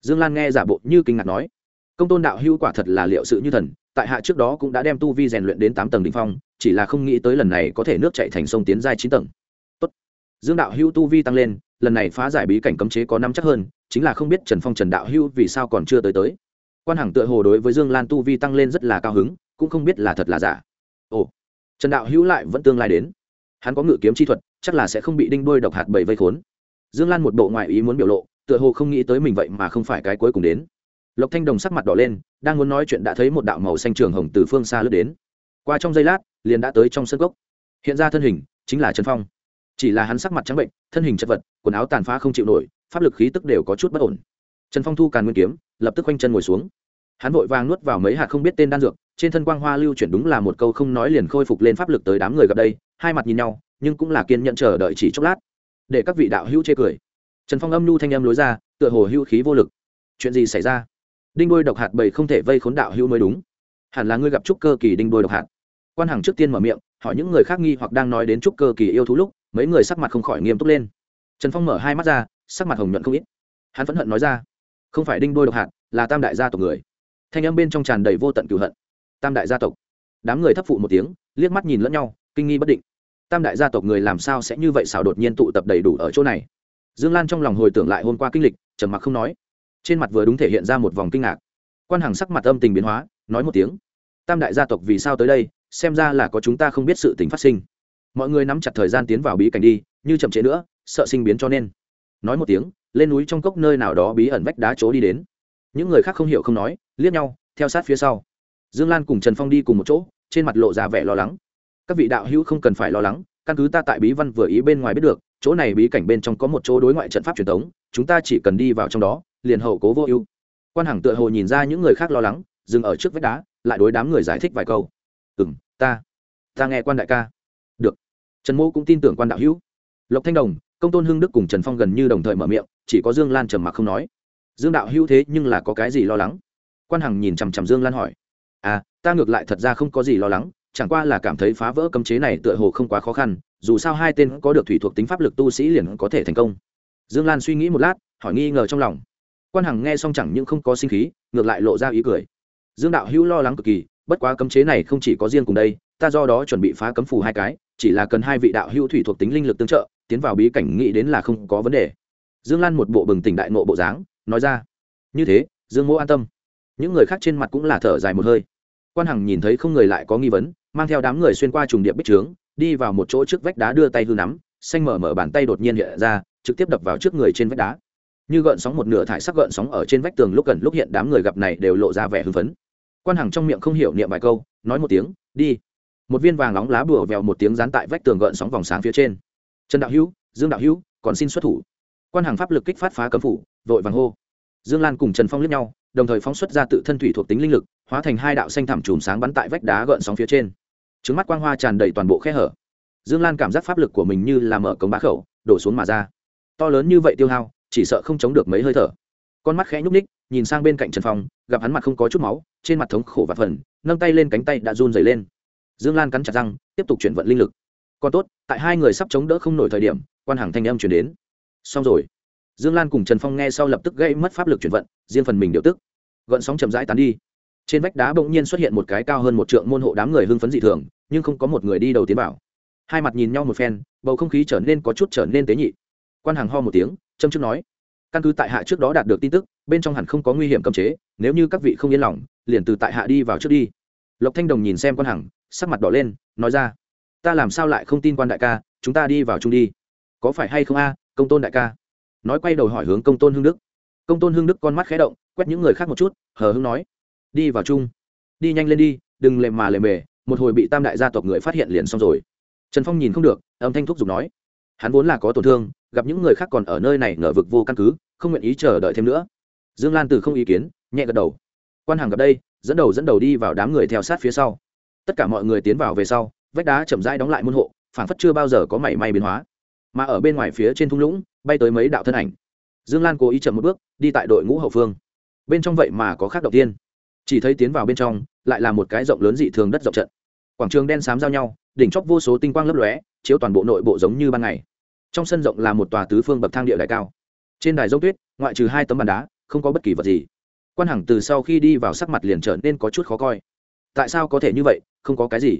Dương lan nghe giả bộ như kinh ngạc nói, công tôn đạo hữu quả thật là liệu sự như thần, tại hạ trước đó cũng đã đem tu vi rèn luyện đến tám tầng đỉnh phong, chỉ là không nghĩ tới lần này có thể nước chạy thành sông tiến giai chín tầng. Tốt. dương đạo hữu tu vi tăng lên, lần này phá giải bí cảnh cấm chế có năm chắc hơn chính là không biết trần phong trần đạo Hưu vì sao còn chưa tới tới. Quan hằng tựa hồ đối với dương lan tu vi tăng lên rất là cao hứng, cũng không biết là thật là giả. Ồ, trần đạo hữu lại vẫn tương lai đến. Hắn có ngự kiếm chi thuật, chắc là sẽ không bị đinh đôi độc hạt bầy vây khốn. Dương lan một bộ ngoại ý muốn biểu lộ, tựa hồ không nghĩ tới mình vậy mà không phải cái cuối cùng đến. Lộc thanh đồng sắc mặt đỏ lên, đang muốn nói chuyện đã thấy một đạo màu xanh trường hồng từ phương xa lướt đến. Qua trong giây lát, liền đã tới trong sân gốc. Hiện ra thân hình, chính là trần phong. Chỉ là hắn sắc mặt trắng bệnh, thân hình chật vật, quần áo tàn phá không chịu nổi pháp lực khí tức đều có chút bất ổn. Trần phong thu càn nguyên kiếm, lập tức quanh chân ngồi xuống. Hắn vội vàng nuốt vào mấy hạt không biết tên đan dược, trên thân quang hoa lưu chuyển đúng là một câu không nói liền khôi phục lên pháp lực tới đám người gặp đây, hai mặt nhìn nhau, nhưng cũng là kiên nhận chờ đợi chỉ chốc lát. Để các vị đạo hữu chê cười. Trần phong âm nhu thanh âm lối ra, tựa hồ hữu khí vô lực. Chuyện gì xảy ra? Đinh đôi độc hạt bầy không thể vây khốn đạo hữu mới đúng. Hẳn là ngươi gặp trúc cơ kỳ đinh đôi độc hạt. Quan hằng trước tiên mở miệng, hỏi những người khác nghi hoặc đang nói đến trúc cơ kỳ yêu thú lúc, mấy người sắc mặt không khỏi nghiêm túc lên. Trần phong mở hai mắt ra sắc mặt hồng nhuận không ít. Hắn phẫn hận nói ra, không phải đinh đôi độc hạt, là tam đại gia tộc người. Thanh âm bên trong tràn đầy vô tận cửu hận. Tam đại gia tộc. Đám người thấp phụ một tiếng, liếc mắt nhìn lẫn nhau, kinh nghi bất định. Tam đại gia tộc người làm sao sẽ như vậy xảo đột nhiên tụ tập đầy đủ ở chỗ này? Dương lan trong lòng hồi tưởng lại hôm qua kinh lịch, trầm mặc không nói. Trên mặt vừa đúng thể hiện ra một vòng kinh ngạc. Quan hàng sắc mặt âm tình biến hóa, nói một tiếng, tam đại gia tộc vì sao tới đây? Xem ra là có chúng ta không biết sự tình phát sinh. Mọi người nắm chặt thời gian tiến vào bí cảnh đi, như chậm trễ nữa, sợ sinh biến cho nên nói một tiếng, lên núi trong cốc nơi nào đó bí ẩn vách đá chỗ đi đến. Những người khác không hiểu không nói, liếc nhau, theo sát phía sau. Dương lan cùng trần phong đi cùng một chỗ, trên mặt lộ ra vẻ lo lắng. Các vị đạo hữu không cần phải lo lắng, căn cứ ta tại bí văn vừa ý bên ngoài biết được, chỗ này bí cảnh bên trong có một chỗ đối ngoại trận pháp truyền thống, chúng ta chỉ cần đi vào trong đó, liền hậu cố vô ưu. Quan hằng tựa hồ nhìn ra những người khác lo lắng, dừng ở trước vách đá, lại đối đám người giải thích vài câu. Ừ m ta ta nghe quan đại ca. Được. Trần mô cũng tin tưởng quan đạo hữu. Lộc thanh đồng công tôn hưng đức cùng trần phong gần như đồng thời mở miệng, chỉ có dương lan trầm mặc không nói. Dương đạo hữu thế nhưng là có cái gì lo lắng? Quan hằng nhìn chằm chằm dương lan hỏi. À ta ngược lại thật ra không có gì lo lắng, chẳng qua là cảm thấy phá vỡ cấm chế này tựa hồ không quá khó khăn, dù sao hai tên có được thủy thuộc tính pháp lực tu sĩ liền có thể thành công. Dương lan suy nghĩ một lát, hỏi nghi ngờ trong lòng. Quan hằng nghe xong chẳng những không có sinh khí, ngược lại lộ ra ý cười. Dương đạo hữu lo lắng cực kỳ, bất quá cấm chế này không chỉ có riêng cùng đây, ta do đó chuẩn bị phá cấm phù hai cái, chỉ là cần hai vị đạo hữu thủy thuộc tính linh lực tương trợ tiến vào bí cảnh nghĩ đến là không có vấn đề. Dương lan một bộ bừng tỉnh đại nộ bộ dáng, nói ra, như thế, dương mỗ an tâm. Những người khác trên mặt cũng là thở dài một hơi. Quan hằng nhìn thấy không người lại có nghi vấn, mang theo đám người xuyên qua trùng điệp bích trướng, đi vào một chỗ trước vách đá đưa tay hư nắm, xanh mở mở bàn tay đột nhiên hiện ra, trực tiếp đập vào trước người trên vách đá. Như gợn sóng một nửa thải sắc gợn sóng ở trên vách tường lúc gần lúc hiện đám người gặp này đều lộ ra vẻ hưng phấn. Quan hằng trong miệng không hiểu niệm vài câu, nói một tiếng, đi. Một viên vàng nóng lá bùa vèo một tiếng dán tại vách tường gợn sóng vòng sáng phía trên trần đạo hữu, dương đạo hữu, còn xin xuất thủ. Quan hàng pháp lực kích phát phá cấm phủ, vội vàng hô. Dương lan cùng trần phong liếc nhau, đồng thời phóng xuất ra tự thân thủy thuộc tính linh lực, hóa thành hai đạo xanh thảm chùm sáng bắn tại vách đá gợn sóng phía trên. Trứng mắt quang hoa tràn đầy toàn bộ khe hở. Dương lan cảm giác pháp lực của mình như là mở cống bá khẩu, đổ xuống mà ra. To lớn như vậy tiêu hao, chỉ sợ không chống được mấy hơi thở. Con mắt khẽ nhúc ních nhìn sang bên cạnh trần phong, gặp hắn mặt không có chút máu, trên mặt thống khổ và phần nâng tay lên cánh tay đã run dày lên. Dương lan cắn chặt răng, tiếp tục chuyển vận linh lực còn tốt, tại hai người sắp chống đỡ không nổi thời điểm, quan hàng thanh âm chuyển đến. Xong rồi. Dương lan cùng trần phong nghe sau lập tức gây mất pháp lực chuyển vận, riêng phần mình điều tức. Gợn sóng chậm rãi tán đi. Trên vách đá bỗng nhiên xuất hiện một cái cao hơn một trượng môn hộ đám người hưng phấn dị thường, nhưng không có một người đi đầu tiến vào. Hai mặt nhìn nhau một phen, bầu không khí trở nên có chút trở nên tế nhị. Quan hàng ho một tiếng, châm trước nói, căn cứ tại hạ trước đó đạt được tin tức, bên trong hẳn không có nguy hiểm cầm chế, nếu như các vị không yên lòng, liền từ tại hạ đi vào trước đi. Lộc thanh đồng nhìn xem quan hằng sắc mặt đỏ lên, nói ra ta làm sao lại không tin quan đại ca, chúng ta đi vào chung đi. Có phải hay không a, công tôn đại ca? Nói quay đầu hỏi hướng công tôn hương đức. Công tôn hương đức con mắt khé động, quét những người khác một chút, hờ hưng nói. Đi vào chung. Đi nhanh lên đi, đừng lề mà lề mề, một hồi bị tam đại gia tộc người phát hiện liền xong rồi. Trần phong nhìn không được, âm thanh thúc giục nói. Hắn vốn là có tổn thương, gặp những người khác còn ở nơi này ngờ vực vô căn cứ, không nguyện ý chờ đợi thêm nữa. Dương lan từ không ý kiến, nhẹ gật đầu. Quan hàng gặp đây, dẫn đầu dẫn đầu đi vào đám người theo sát phía sau. Tất cả mọi người tiến vào về sau vách đá chậm rãi đóng lại môn hộ phản phất chưa bao giờ có mảy may biến hóa. Mà ở bên ngoài phía trên thung lũng, bay tới mấy đạo thân ảnh. Dương lan cố ý chậm một bước, đi tại đội ngũ hậu phương. Bên trong vậy mà có khác đầu tiên. Chỉ thấy tiến vào bên trong, lại là một cái rộng lớn dị thường đất rộng trận. Quảng trường đen xám giao nhau, đỉnh chóp vô số tinh quang lấp lóe, chiếu toàn bộ nội bộ giống như ban ngày. Trong sân rộng là một tòa tứ phương bậc thang địa đại cao. Trên đài dốc tuyết, ngoại trừ hai tấm bàn đá, không có bất kỳ vật gì. Quan hằng từ sau khi đi vào sắc mặt liền trở nên có chút khó coi. Tại sao có thể như vậy, không có cái gì?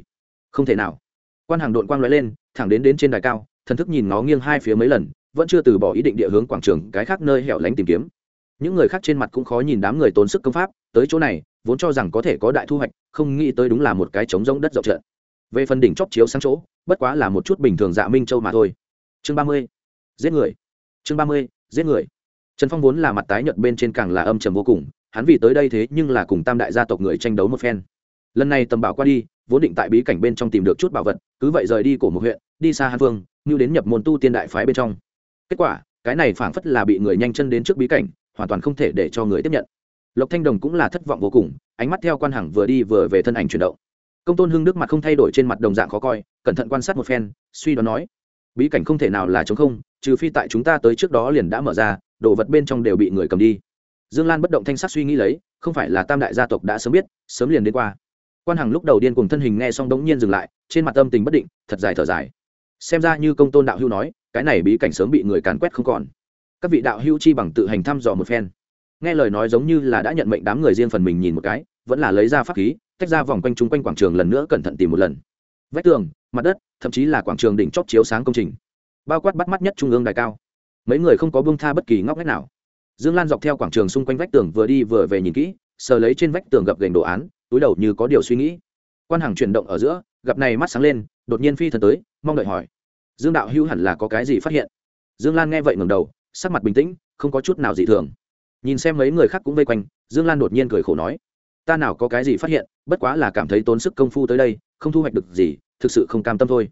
Không thể nào. Quan hàng đội quang l lên, thẳng đến đến trên đài cao, thần thức nhìn nó nghiêng hai phía mấy lần, vẫn chưa từ bỏ ý định địa hướng quảng trường, cái khác nơi hẻo lánh tìm kiếm. Những người khác trên mặt cũng khó nhìn đám người tốn sức công pháp, tới chỗ này, vốn cho rằng có thể có đại thu hoạch, không nghĩ tới đúng là một cái trống rỗng đất rộng trận. Về phần đỉnh chóp chiếu sang chỗ, bất quá là một chút bình thường dạ minh châu mà thôi. Chương ba mươi, giết người. Chương ba mươi, giết người. Trần phong vốn là mặt tái nhợt bên trên càng là âm trầm vô cùng, hắn vì tới đây thế nhưng là cùng tam đại gia tộc người tranh đấu một phen. Lần này tầm bảo qua đi vốn định tại bí cảnh bên trong tìm được chút bảo vật, cứ vậy rời đi cổ một huyện, đi xa hàn phương như đến nhập môn tu tiên đại phái bên trong. Kết quả, cái này phảng phất là bị người nhanh chân đến trước bí cảnh, hoàn toàn không thể để cho người tiếp nhận. Lộc thanh đồng cũng là thất vọng vô cùng, ánh mắt theo quan hằng vừa đi vừa về thân ảnh chuyển động. Công tôn hưng đức mặt không thay đổi trên mặt đồng dạng khó coi, cẩn thận quan sát một phen, suy đoán nói, bí cảnh không thể nào là chống không, trừ phi tại chúng ta tới trước đó liền đã mở ra, đồ vật bên trong đều bị người cầm đi. Dương lan bất động thanh sắc suy nghĩ lấy, không phải là tam đại gia tộc đã sớm biết, sớm liền đến qua quan hằng lúc đầu điên cùng thân hình nghe xong đống nhiên dừng lại trên mặt tâm tình bất định thật dài thở dài xem ra như công tôn đạo hưu nói cái này bí cảnh sớm bị người càn quét không còn các vị đạo hưu chi bằng tự hành thăm dò một phen nghe lời nói giống như là đã nhận mệnh đám người riêng phần mình nhìn một cái vẫn là lấy ra pháp khí tách ra vòng quanh chung quanh quảng trường lần nữa cẩn thận tìm một lần vách tường mặt đất thậm chí là quảng trường đỉnh chóp chiếu sáng công trình bao quát bắt mắt nhất trung ương đài cao mấy người không có bông tha bất kỳ ngóc ngách nào dương lan dọc theo quảng trường xung quanh vách tường vừa đi vừa về nhìn kỹ sờ lấy trên vách tường gập gành đồ án túi đầu như có điều suy nghĩ. Quan hàng chuyển động ở giữa, gặp này mắt sáng lên, đột nhiên phi thần tới, mong đợi hỏi. Dương đạo hữu hẳn là có cái gì phát hiện? Dương lan nghe vậy ngầm đầu, sắc mặt bình tĩnh, không có chút nào dị thường. Nhìn xem mấy người khác cũng vây quanh, dương lan đột nhiên cười khổ nói, ta nào có cái gì phát hiện, bất quá là cảm thấy tốn sức công phu tới đây, không thu hoạch được gì, thực sự không cam tâm thôi.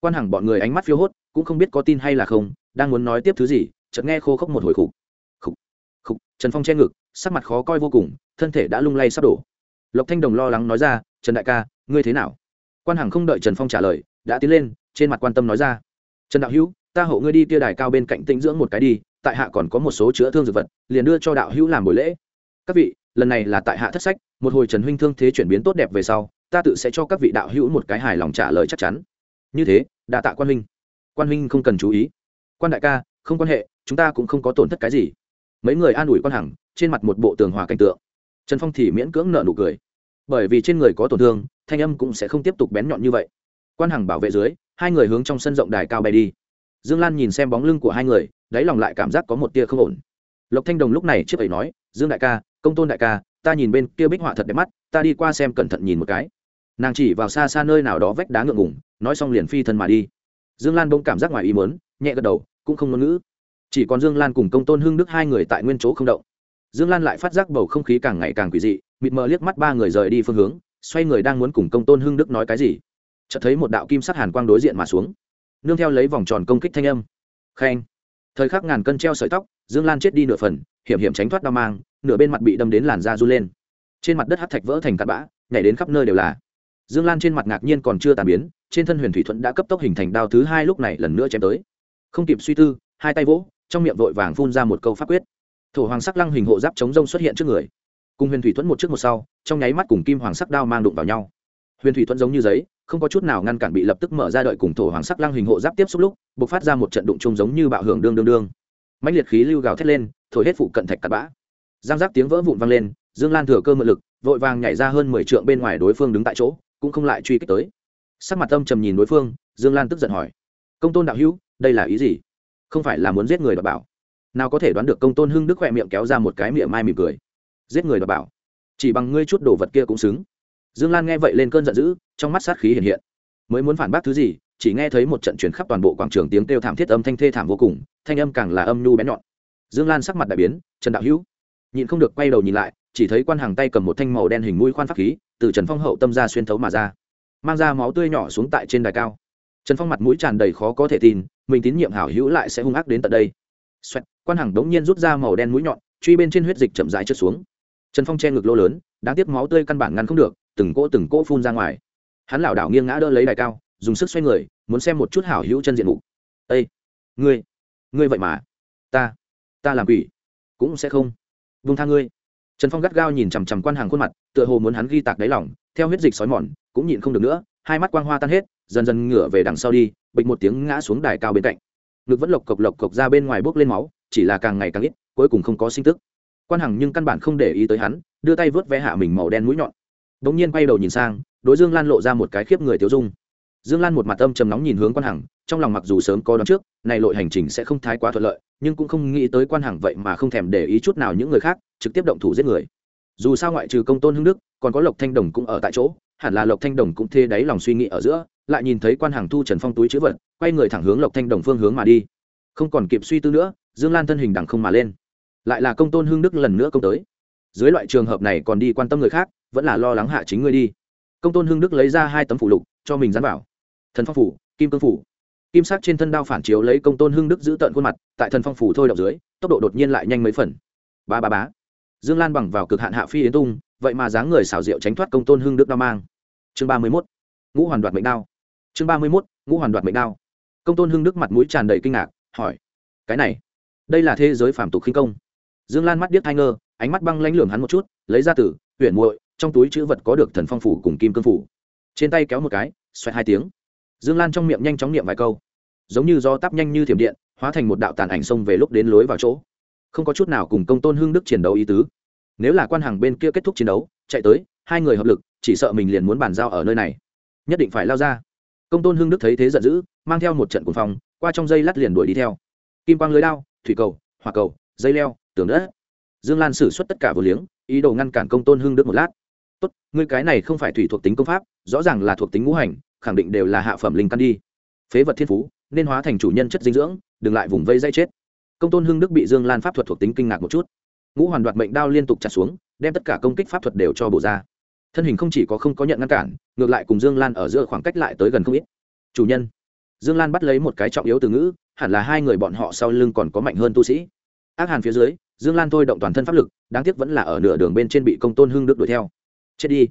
Quan hàng bọn người ánh mắt phiêu hốt, cũng không biết có tin hay là không, đang muốn nói tiếp thứ gì, chợt nghe khô khốc một hồi khục. Khục khục, trần phong che ngực, sắc mặt khó coi vô cùng, thân thể đã lung lay sắp đổ lộc thanh đồng lo lắng nói ra, trần đại ca, ngươi thế nào? Quan hằng không đợi trần phong trả lời, đã tiến lên, trên mặt quan tâm nói ra, trần đạo hữu, ta hộ ngươi đi tia đài cao bên cạnh tĩnh dưỡng một cái đi, tại hạ còn có một số chữa thương dược vật, liền đưa cho đạo hữu làm buổi lễ. Các vị, lần này là tại hạ thất sách, một hồi trần huynh thương thế chuyển biến tốt đẹp về sau, ta tự sẽ cho các vị đạo hữu một cái hài lòng trả lời chắc chắn. Như thế, đa tạ quan huynh. Quan huynh không cần chú ý. Quan đại ca, không quan hệ, chúng ta cũng không có tổn thất cái gì. Mấy người an ủi quan hằng trên mặt một bộ tường hòa cảnh tượng trần phong thì miễn cưỡng nợ nụ cười. Bởi vì trên người có tổn thương, thanh âm cũng sẽ không tiếp tục bén nhọn như vậy. Quan hằng bảo vệ dưới, hai người hướng trong sân rộng đài cao bay đi. Dương lan nhìn xem bóng lưng của hai người, đáy lòng lại cảm giác có một tia không ổn. Lộc thanh đồng lúc này trước ấy nói, dương đại ca, công tôn đại ca, ta nhìn bên kia bích họa thật đẹp mắt, ta đi qua xem cẩn thận nhìn một cái. Nàng chỉ vào xa xa nơi nào đó vách đá ngượng ngủng nói xong liền phi thân mà đi. Dương lan bỗng cảm giác ngoài ý mớn nhẹ gật đầu, cũng không ngôn ngữ. Chỉ còn dương lan cùng công tôn hưng đức hai người tại nguyên chỗ không động dương lan lại phát giác bầu không khí càng ngày càng quỷ dị, mịt mờ liếc mắt ba người rời đi phương hướng, xoay người đang muốn cùng công tôn hưng đức nói cái gì. Chợt thấy một đạo kim sắc hàn quang đối diện mà xuống. Nương theo lấy vòng tròn công kích thanh âm. Khen. Thời khắc ngàn cân treo sợi tóc, dương lan chết đi nửa phần, hiểm hiểm tránh thoát đau mang, nửa bên mặt bị đâm đến làn da run lên. Trên mặt đất hát thạch vỡ thành cát bã, nhảy đến khắp nơi đều là. Dương lan trên mặt ngạc nhiên còn chưa tàn biến, trên thân huyền thủy thuận đã cấp tốc hình thành đao thứ hai lúc này lần nữa chém tới. Không kịp suy tư, hai tay vỗ, trong miệng vội vàng phun ra một câu pháp quyết thổ hoàng sắc lăng hình hộ giáp chống rông xuất hiện trước người. Cùng huyền thủy thuẫn một trước một sau, trong nháy mắt cùng kim hoàng sắc đao mang đụng vào nhau. Huyền thủy thuẫn giống như giấy, không có chút nào ngăn cản bị lập tức mở ra đợi cùng thổ hoàng sắc lăng hình hộ giáp tiếp xúc lúc b ộ c phát ra một trận đụng chung giống như bạo hưởng đương đương đương. Mạnh liệt khí lưu gào thét lên, thổi hết phụ cận thạch cắt bã. Giang giác tiếng vỡ vụn vang lên, dương lan thừa cơ mượn lực, vội vàng nhảy ra hơn mười trượng bên ngoài đối phương đứng tại chỗ, cũng không lại truy kích tới. Sắc mặt tâm trầm nhìn đối phương, dương lan tức giận hỏi, công tôn đạo hữu, đây là ý gì? Không phải là muốn giết người đọc bảo? Nào có thể đoán được công tôn hưng đức khoe miệng kéo ra một cái miệng mai mỉm cười. Giết người đọc bảo. Chỉ bằng ngươi chút đồ vật kia cũng xứng. Dương lan nghe vậy lên cơn giận dữ trong mắt sát khí hiện hiện. Mới muốn phản bác thứ gì chỉ nghe thấy một trận chuyển khắp toàn bộ quảng trường tiếng kêu thảm thiết âm thanh thê thảm vô cùng thanh âm càng là âm nhu bén nhọn. Dương lan sắc mặt đại biến trần đạo hữu nhịn không được quay đầu nhìn lại chỉ thấy quan hàng tay cầm một thanh màu đen hình mũi khoan pháp khí từ trần phong hậu tâm ra xuyên thấu mà ra. Mang ra máu tươi nhỏ xuống tại trên đài cao. Trần phong mặt mũi tràn đầy khó có thể tin mình tín nhiệm hảo hữu lại sẽ hung ác đến tận đây. Xoẹt, quan hàng đống nhiên rút ra màu đen mũi nhọn, truy bên trên huyết dịch chậm rãi trượt xuống. Trần phong che ngực lô lớn, đáng tiếc máu tươi căn bản ngăn không được, từng cỗ từng cỗ phun ra ngoài. Hắn lảo đảo nghiêng ngã đỡ lấy đài cao, dùng sức xoay người, muốn xem một chút hảo hữu chân diện mục. Ây ngươi ngươi vậy mà, ta ta làm quỷ, cũng sẽ không vung tha ngươi. Trần phong gắt gao nhìn chằm chằm quan hàng khuôn mặt, tựa hồ muốn hắn ghi tạc đáy lỏng theo huyết dịch sói mòn, cũng nhịn không được nữa, hai mắt quang hoa tan hết, dần dần ngửa về đằng sau đi, bịch một tiếng ngã xuống đài cao bên cạnh. Ngực vẫn lộc cộc lộc cộc ra bên ngoài bốc lên máu chỉ là càng ngày càng ít, cuối cùng không có sinh tức. Quan hằng nhưng căn bản không để ý tới hắn, đưa tay vớt ve hạ mình màu đen mũi nhọn. Đ ỗ n g nhiên quay đầu nhìn sang, đối dương lan lộ ra một cái khiếp người tiêu dung. Dương lan một mặt âm trầm nóng nhìn hướng quan hằng, trong lòng mặc dù sớm có đón trước, này lội hành trình sẽ không thái quá thuận lợi, nhưng cũng không nghĩ tới quan hằng vậy mà không thèm để ý chút nào những người khác, trực tiếp động thủ giết người. Dù sao ngoại trừ công tôn hưng đức, còn có lộc thanh đồng cũng ở tại chỗ, hẳn là lộc thanh đồng cũng thê đáy lòng suy nghĩ ở giữa, lại nhìn thấy quan hàng thu trần phong túi chữ vật, quay người thẳng hướng lộc thanh đồng phương hướng mà đi. Không còn kịp suy tư nữa dương lan thân hình đằng không mà lên. Lại là công tôn hưng đức lần nữa công tới. Dưới loại trường hợp này còn đi quan tâm người khác, vẫn là lo lắng hạ chính ngươi đi. Công tôn hưng đức lấy ra hai tấm phủ lục, cho mình dán vào. Thần phong phủ, kim cương phủ. Kim sắc trên thân đao phản chiếu lấy công tôn hưng đức giữ tợn khuôn mặt, tại thần phong phủ thôi đọc dưới, tốc độ đột nhiên lại nhanh mấy phần. Ba ba bá dương lan bằng vào cực hạn hạ phi yến tung, vậy mà dáng người xảo diệu tránh thoát công tôn hưng đức đao mang. Chương ba mươi mốt. Ngũ hoàn đoạt mệnh đao. Chương ba mươi mốt. Ngũ hoàn đoạt mệnh đao. Công tôn hưng đức mặt mũi tràn đầy kinh ngạc, hỏi, cái này đây là thế giới phàm tục khinh công. Dương lan mắt điếc hai ngơ ánh mắt băng lánh lường hắn một chút lấy ra tử, huyện muội trong túi chữ vật có được thần phong phủ cùng kim cương phủ. Trên tay kéo một cái xoẹt hai tiếng. Dương lan trong miệng nhanh chóng niệm vài câu. Giống như do tắp nhanh như thiểm điện hóa thành một đạo tàn ảnh xông về lúc đến lối vào chỗ. Không có chút nào cùng công tôn hưng đức chiến đấu ý tứ. Nếu là quan hàng bên kia kết thúc chiến đấu chạy tới hai người hợp lực chỉ sợ mình liền muốn bàn giao ở nơi này. Nhất định phải lao ra. Công tôn hưng đức thấy thế giận dữ mang theo một trận cuồng phòng qua trong dây lắt liền đuổi đi theo. Kim quang lưới đao thủy cầu, hỏa cầu, dây leo, tường đất. Dương lan xử suất tất cả vô liếng, ý đồ ngăn cản công tôn hưng đức một lát. Tốt, ngươi cái này không phải thủy thuộc tính công pháp, rõ ràng là thuộc tính ngũ hành, khẳng định đều là hạ phẩm linh căn đi. Phế vật thiên phú, nên hóa thành chủ nhân chất dinh dưỡng, đừng lại vùng vây dây chết. Công tôn hưng đức bị dương lan pháp thuật thuộc tính kinh ngạc một chút. Ngũ hoàn đoạt mệnh đao liên tục chặt xuống, đem tất cả công kích pháp thuật đều cho bổ ra. Thân hình không chỉ có không có nhận ngăn cản, ngược lại cùng dương lan ở giữa khoảng cách lại tới gần không ít. Chủ nhân. Dương lan bắt lấy một cái trọng yếu từ ngữ hẳn là hai người bọn họ sau lưng còn có mạnh hơn tu sĩ. Ác hàn phía dưới, dương lan thôi động toàn thân pháp lực, đáng tiếc vẫn là ở nửa đường bên trên bị công tôn hưng đức đuổi theo. Chết đi.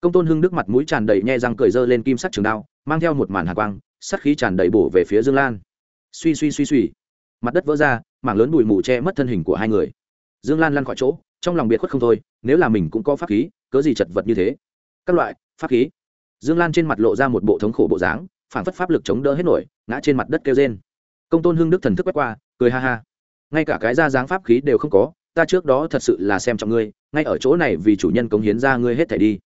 Công tôn hưng đức mặt mũi tràn đầy nhe răng cười dơ lên kim sắt trường đao, mang theo một màn hạ quang sắt khí tràn đầy bổ về phía dương lan. Suy suy suy suy. Mặt đất vỡ ra, mảng lớn bụi mù che mất thân hình của hai người. Dương lan lăn khỏi chỗ, trong lòng biệt khuất không thôi, nếu là mình cũng có pháp khí, cớ gì chật vật như thế? Các loại, pháp khí. Dương lan trên mặt lộ ra một bộ thống khổ bộ dáng phản phất pháp lực chống đỡ hết nổi, ngã trên mặt đất kêu trên công tôn hưng đức thần thức quét qua, cười ha ha. Ngay cả cái ra dáng pháp khí đều không có, ta trước đó thật sự là xem trọng ngươi, ngay ở chỗ này vì chủ nhân cống hiến ra ngươi hết thể đi.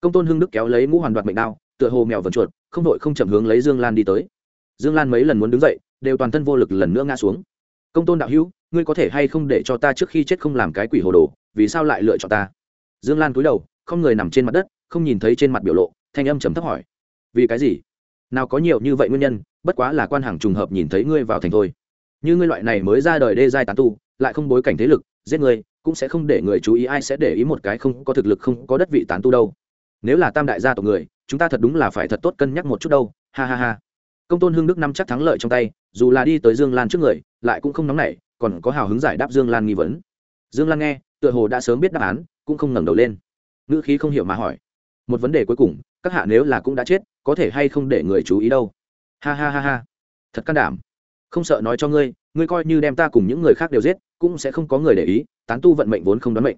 Công tôn hưng đức kéo lấy ngũ hoàn đoạt mệnh đao, tựa hồ mèo vần chuột, không đội không chậm hướng lấy dương lan đi tới. Dương lan mấy lần muốn đứng dậy, đều toàn thân vô lực lần nữa ngã xuống. Công tôn đạo hữu, ngươi có thể hay không để cho ta trước khi chết không làm cái quỷ hồ đồ, vì sao lại lựa chọn ta? Dương lan cúi đầu, không người nằm trên mặt đất, không nhìn thấy trên mặt biểu lộ, thanh âm trầm thấp hỏi. Vì cái gì? Nào có nhiều như vậy nguyên nhân bất quá là quan hàng trùng hợp nhìn thấy ngươi vào thành thôi. Như ngươi loại này mới ra đời đê giai tán tu, lại không bối cảnh thế lực, giết ngươi, cũng sẽ không để người chú ý ai sẽ để ý một cái không có thực lực không có đất vị tán tu đâu. Nếu là tam đại gia tộc người, chúng ta thật đúng là phải thật tốt cân nhắc một chút đâu. Ha ha ha. Công tôn hưng đức năm chắc thắng lợi trong tay, dù là đi tới dương lan trước người, lại cũng không nóng nảy, còn có hào hứng giải đáp dương lan nghi vấn. Dương lan nghe, tựa hồ đã sớm biết đáp án, cũng không ngẩng đầu lên. Ngữ khí không hiểu mà hỏi. Một vấn đề cuối cùng, các hạ nếu là cũng đã chết, có thể hay không để người chú ý đâu? Ha ha ha ha. Thật can đảm. Không sợ nói cho ngươi ngươi coi như đem ta cùng những người khác đều giết, cũng sẽ không có người để ý, tán tu vận mệnh vốn không đoán mệnh.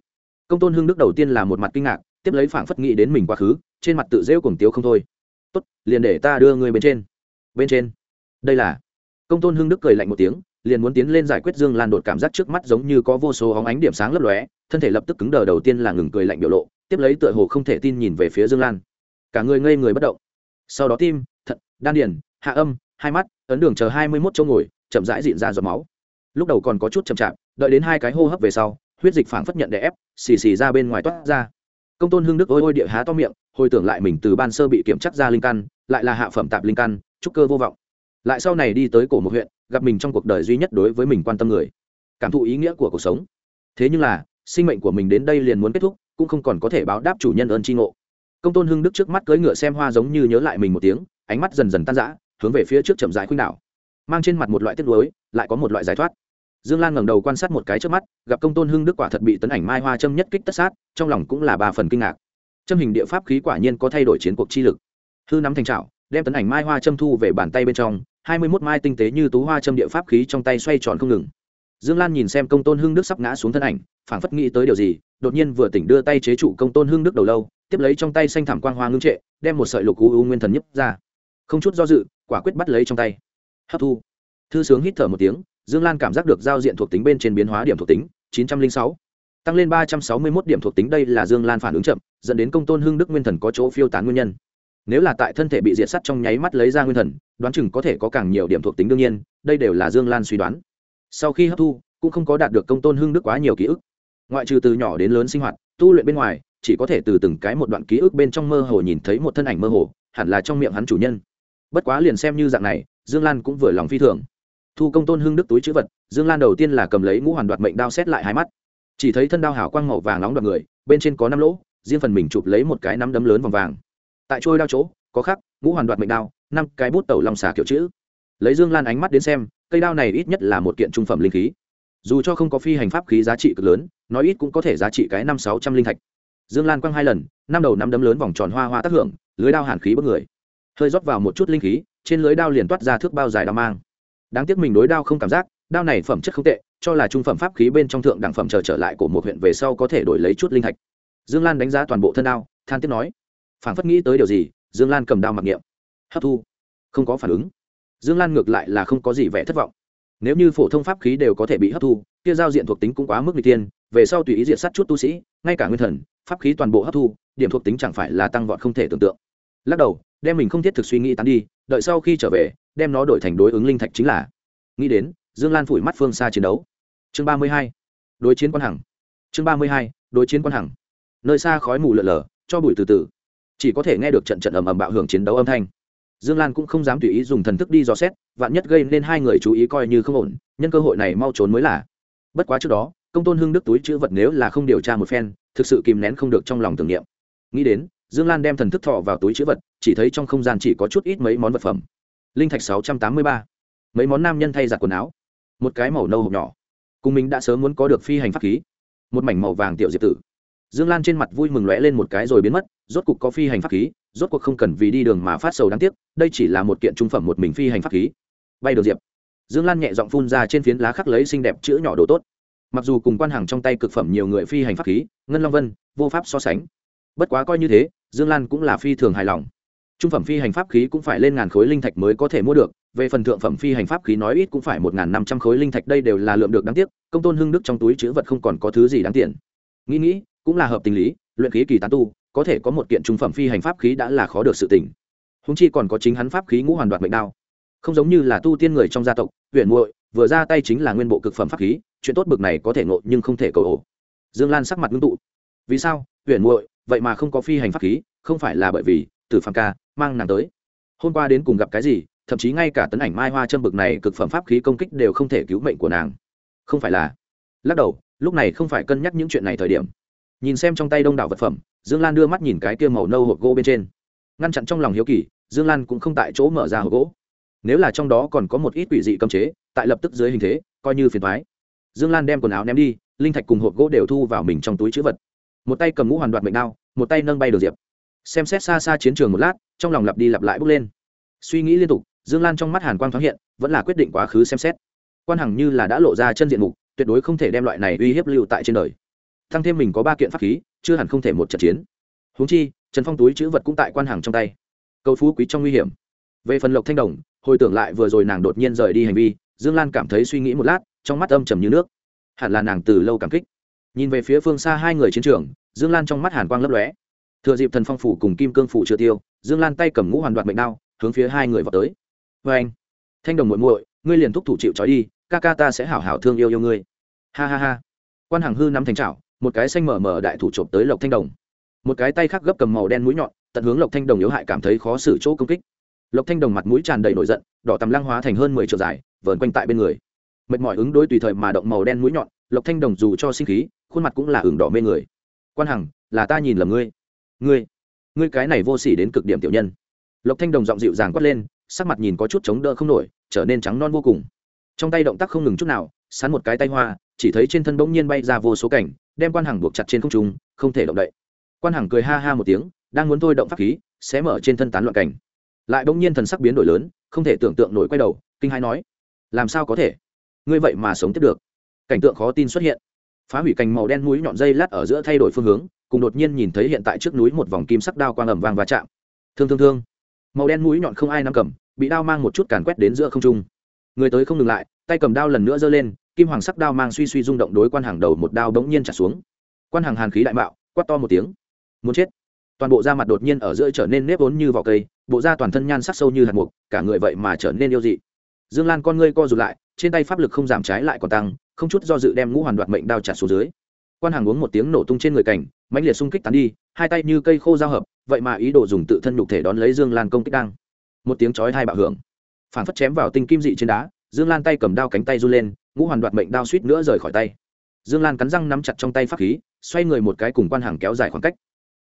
Công tôn hưng đức đầu tiên là một mặt kinh ngạc, tiếp lấy phảng phất nghĩ đến mình quá khứ, trên mặt tự rêu cùng tiếu không thôi. Tốt, liền để ta đưa ngươi bên trên. Bên trên? Đây là công tôn hưng đức cười lạnh một tiếng, liền muốn tiến lên giải quyết dương lan đột cảm giác trước mắt giống như có vô số hóng ánh điểm sáng lấp lóe, thân thể lập tức cứng đờ đầu tiên là ngừng cười lạnh biểu lộ, tiếp lấy tựa hồ không thể tin nhìn về phía dương lan. Cả người ngây người bất động. Sau đó tim, thận, đan điền hạ âm, hai mắt, ấn đường chờ hai mươi mốt chỗ ngồi, chậm rãi dịn ra giọt máu. Lúc đầu còn có chút chậm chạp, đợi đến hai cái hô hấp về sau, huyết dịch phảng phất nhận đè ép, xì xì ra bên ngoài toát ra. Công tôn hưng đức ôi ôi địa há to miệng, hồi tưởng lại mình từ ban sơ bị kiểm chắc ra linh căn, lại là hạ phẩm tạp linh căn, trúc cơ vô vọng. Lại sau này đi tới cổ một huyện, gặp mình trong cuộc đời duy nhất đối với mình quan tâm người. Cảm thụ ý nghĩa của cuộc sống. Thế nhưng là, sinh mệnh của mình đến đây liền muốn kết thúc, cũng không còn có thể báo đáp chủ nhân ơn tri ngộ. Công tôn hưng đức trước mắt cưỡi ngựa xem hoa giống như nhớ lại mình một tiếng, ánh mắt dần dần tan rã hướng về phía trước chậm dài khuynh đảo. Mang trên mặt một loại tiếc nuối lại có một loại giải thoát. Dương lan ngẩng đầu quan sát một cái trước mắt gặp công tôn hưng đức quả thật bị tấn ảnh mai hoa châm nhất kích tất sát trong lòng cũng là ba phần kinh ngạc. Châm hình địa pháp khí quả nhiên có thay đổi chiến cuộc chi lực. Hư nắm thành trảo, đem tấn ảnh mai hoa châm thu về bàn tay bên trong hai mươi mốt mai tinh tế như tú hoa châm địa pháp khí trong tay xoay tròn không ngừng. Dương lan nhìn xem công tôn hưng đức sắp ngã xuống thân ảnh phảng phất nghĩ tới điều gì đột nhiên vừa tỉnh đưa tay chế trụ công tôn hưng đức đầu lâu tiếp lấy trong tay xanh thảm quang hoa ngưng trệ đem một sợi lục u u nguyên thần nhấp ra. Không chút do dự quả quyết bắt lấy trong tay. Hấp thu. Thư sướng hít thở một tiếng, dương lan cảm giác được giao diện thuộc tính bên trên biến hóa điểm thuộc tính, chín trăm linh sáu. Tăng lên ba trăm sáu mươi một điểm thuộc tính đây là dương lan phản ứng chậm, dẫn đến công tôn hưng đức nguyên thần có chỗ phiêu tán nguyên nhân. Nếu là tại thân thể bị diệt sắt trong nháy mắt lấy ra nguyên thần, đoán chừng có thể có càng nhiều điểm thuộc tính đương nhiên, đây đều là dương lan suy đoán. Sau khi hấp thu, cũng không có đạt được công tôn hưng đức quá nhiều ký ức. Ngoại trừ từ nhỏ đến lớn sinh hoạt, tu luyện bên ngoài, chỉ có thể từ từng cái một đoạn ký ức bên trong mơ hồ nhìn thấy một thân ảnh mơ hồ, hẳn là trong miệng hắn chủ nhân bất quá liền xem như dạng này, dương lan cũng vừa lòng phi thường. Thu công tôn hưng đức túi chữ vật, dương lan đầu tiên là cầm lấy ngũ hoàn đoạt mệnh đao xét lại hai mắt. Chỉ thấy thân đao hảo quang màu vàng nóng đoạt người, bên trên có năm lỗ, riêng phần mình chụp lấy một cái nắm đấm lớn vòng vàng. Tại trôi đao chỗ, có khắc, ngũ hoàn đoạt mệnh đao, năm cái bút tẩu lòng xà kiểu chữ. Lấy dương lan ánh mắt đến xem, cây đao này ít nhất là một kiện trung phẩm linh khí. Dù cho không có phi hành pháp khí giá trị cực lớn, nói ít cũng có thể giá trị cái năm sáu trăm linh thạch. Dương lan quăng hai lần, năm đầu năm đấm lớn vòng tròn hoa hoa tác hưởng, lưới đao hàn khí bất người hơi rót vào một chút linh khí, trên lưới đao liền toát ra thước bao dài đao mang. Đáng tiếc mình đối đao không cảm giác, đao này phẩm chất không tệ, cho là trung phẩm pháp khí bên trong thượng đẳng phẩm chờ trở lại của một huyện về sau có thể đổi lấy chút linh thạch. Dương lan đánh giá toàn bộ thân đao, than tiếc nói phản phất nghĩ tới điều gì, dương lan cầm đao mặc niệm. Hấp thu. Không có phản ứng. Dương lan ngược lại là không có gì vẻ thất vọng. Nếu như phổ thông pháp khí đều có thể bị hấp thu, kia giao diện thuộc tính cũng quá mức n tiên về sau tùy ý diện sát chút tu sĩ, ngay cả nguyên thần, pháp khí toàn bộ hấp thu, điểm thuộc tính chẳng phải là tăng vọt không thể tưởng tượng lắc đầu, đem mình không thiết thực suy nghĩ tán đi, đợi sau khi trở về, đem nó đổi thành đối ứng linh thạch chính là. Nghĩ đến, dương lan phủi mắt phương xa chiến đấu. Chương ba mươi hai, đối chiến quan hằng. Chương ba mươi hai, đối chiến quan hằng. Nơi xa khói mù lợn lờ cho bụi từ từ. Chỉ có thể nghe được trận trận ầm ầm bạo hưởng chiến đấu âm thanh. Dương lan cũng không dám tùy ý dùng thần thức đi dò xét, vạn nhất gây nên hai người chú ý coi như không ổn, nhân cơ hội này mau trốn mới là. Bất quá trước đó, công tôn hưng đức túi chữ vật nếu là không điều tra một phen, thực sự kìm nén không được trong lòng tưởng niệm. Nghĩ đến dương lan đem thần thức thọ vào túi chữ vật, chỉ thấy trong không gian chỉ có chút ít mấy món vật phẩm. Linh thạch sáu trăm tám mươi ba. Mấy món nam nhân thay giặt quần áo. Một cái màu nâu hộp nhỏ. Cùng mình đã sớm muốn có được phi hành pháp khí. Một mảnh màu vàng tiểu diệp tử. Dương lan trên mặt vui mừng lóe lên một cái rồi biến mất, rốt cục có phi hành pháp khí, rốt cuộc không cần vì đi đường mà phát sầu đáng tiếc, đây chỉ là một kiện trung phẩm một mình phi hành pháp khí. Bay đường diệp. Dương lan nhẹ giọng phun ra trên phiến lá khắc lấy xinh đẹp chữ nhỏ đồ tốt. Mặc dù cùng quan hàng trong tay cực phẩm nhiều người phi hành pháp khí, ngân long vân, vô pháp so sánh. Bất quá coi như thế dương lan cũng là phi thường hài lòng. Trung phẩm phi hành pháp khí cũng phải lên ngàn khối linh thạch mới có thể mua được, về phần thượng phẩm phi hành pháp khí nói ít cũng phải một ngàn năm trăm khối linh thạch, đây đều là lượng được đáng tiếc, công tôn hưng đức trong túi chữ vật không còn có thứ gì đáng tiền. Nghĩ nghĩ, cũng là hợp tình lý, luyện khí kỳ tán tu, có thể có một kiện trung phẩm phi hành pháp khí đã là khó được sự tình. Húng chi còn có chính hắn pháp khí ngũ hoàn đoạt mệnh đao. Không giống như là tu tiên người trong gia tộc huyện muội, vừa ra tay chính là nguyên bộ cực phẩm pháp khí, chuyện tốt bực này có thể ngộ nhưng không thể cầu ổ. Dương lan sắc mặt ngưng tụ. Vì sao? Huyện muội vậy mà không có phi hành pháp khí, không phải là bởi vì tử phàm ca mang nàng tới. Hôm qua đến cùng gặp cái gì, thậm chí ngay cả tấn ảnh mai hoa châm bực này cực phẩm pháp khí công kích đều không thể cứu mệnh của nàng. Không phải là. Lắc đầu, lúc này không phải cân nhắc những chuyện này thời điểm. Nhìn xem trong tay đông đảo vật phẩm, dương lan đưa mắt nhìn cái kia màu nâu hộp gỗ bên trên. Ngăn chặn trong lòng hiếu kỳ, dương lan cũng không tại chỗ mở ra hộp gỗ. Nếu là trong đó còn có một ít quỷ dị cấm chế, tại lập tức dưới hình thế, coi như phiền thoái dương lan đem quần áo ném đi, linh thạch cùng hộp gỗ đều thu vào mình trong túi chữ vật một tay cầm ngũ hoàn đoạt mệnh đao, một tay nâng bay đường diệp. Xem xét xa xa chiến trường một lát, trong lòng lặp đi lặp lại bước lên. Suy nghĩ liên tục, dương lan trong mắt hàn quang thoáng hiện, vẫn là quyết định quá khứ xem xét. Quan hằng như là đã lộ ra chân diện mục, tuyệt đối không thể đem loại này uy hiếp lưu tại trên đời. Thăng thêm mình có ba kiện pháp khí, chưa hẳn không thể một trận chiến. Huống chi, trần phong túi chữ vật cũng tại quan hằng trong tay. Cầu phú quý trong nguy hiểm. Về phần lộc thanh đồng, hồi tưởng lại vừa rồi nàng đột nhiên rời đi hành vi, dương lan cảm thấy suy nghĩ một lát, trong mắt âm trầm như nước. Hẳn là nàng từ lâu cảm kích nhìn về phía phương xa hai người chiến trường, dương lan trong mắt hàn quang lấp lóe. Thừa dịp thần phong phủ cùng kim cương phủ chưa tiêu, dương lan tay cầm ngũ hoàn đoạt mệnh đao, hướng phía hai người vào tới. Vê anh, thanh đồng muội muội, ngươi liền thúc thủ chịu trói đi, ca ca ta sẽ hảo hảo thương yêu yêu ngươi. Ha ha ha. Quan hàng hư nắm thành trảo một cái xanh mở mở đại thủ trộm tới lộc thanh đồng. Một cái tay khác gấp cầm màu đen mũi nhọn, tận hướng lộc thanh đồng yếu hại cảm thấy khó xử chỗ công kích. Lộc thanh đồng mặt mũi tràn đầy nổi giận, đỏ tầm lăng hóa thành hơn mười triệu dài, vờn quanh tại bên người. Mệt mỏi ứng đối tùy thời mà động màu đen mũi nhọn, lộc thanh đồng dù cho sinh khí khuôn mặt cũng là ửng đỏ mê người. Quan hằng, là ta nhìn lầm ngươi. Ngươi ngươi cái này vô sỉ đến cực điểm tiểu nhân. Lộc thanh đồng giọng dịu dàng quát lên, sắc mặt nhìn có chút chống đỡ không nổi, trở nên trắng non vô cùng. Trong tay động tác không ngừng chút nào sán một cái tay hoa, chỉ thấy trên thân bỗng nhiên bay ra vô số cảnh, đem quan hằng buộc chặt trên không trung, không thể động đậy. Quan hằng cười ha ha một tiếng, đang muốn thôi động pháp khí xé mở trên thân tán loạn cảnh. Lại bỗng nhiên thần sắc biến đổi lớn, không thể tưởng tượng nổi quay đầu, kinh hai nói, làm sao có thể? Ngươi vậy mà sống tiếp được. Cảnh tượng khó tin xuất hiện phá hủy cành màu đen núi nhọn dây lát ở giữa thay đổi phương hướng, cùng đột nhiên nhìn thấy hiện tại trước núi một vòng kim sắc đao quang ẩm vàng va chạm. Thương thương thương. Màu đen mũi nhọn không ai nắm cầm, bị đao mang một chút càn quét đến giữa không trung. Người tới không ngừng lại, tay cầm đao lần nữa giơ lên, kim hoàng sắc đao mang suy suy rung động đối quan hàng đầu một đao bỗng nhiên trả xuống. Quan hàng hàn khí đại mạo, quát to một tiếng. Muốn chết. Toàn bộ da mặt đột nhiên ở giữa trở nên nếp vốn như vỏ cây, bộ da toàn thân nhan sắc sâu như hạt mục, cả người vậy mà trở nên yêu dị. Dương lan con ngươi co rụt lại trên tay pháp lực không giảm trái lại còn tăng, không chút do dự đem ngũ hoàn đoạt mệnh đao trả xuống dưới. Quan hàng uống một tiếng nổ tung trên người cảnh, mãnh liệt xung kích tán đi, hai tay như cây khô giao hợp, vậy mà ý đồ dùng tự thân nhục thể đón lấy dương lan công kích đang. Một tiếng chói hai bạo hưởng. Phản phất chém vào tinh kim dị trên đá, dương lan tay cầm đao cánh tay run lên, ngũ hoàn đoạt mệnh đao suýt nữa rời khỏi tay. Dương lan cắn răng nắm chặt trong tay pháp khí, xoay người một cái cùng quan hàng kéo dài khoảng cách.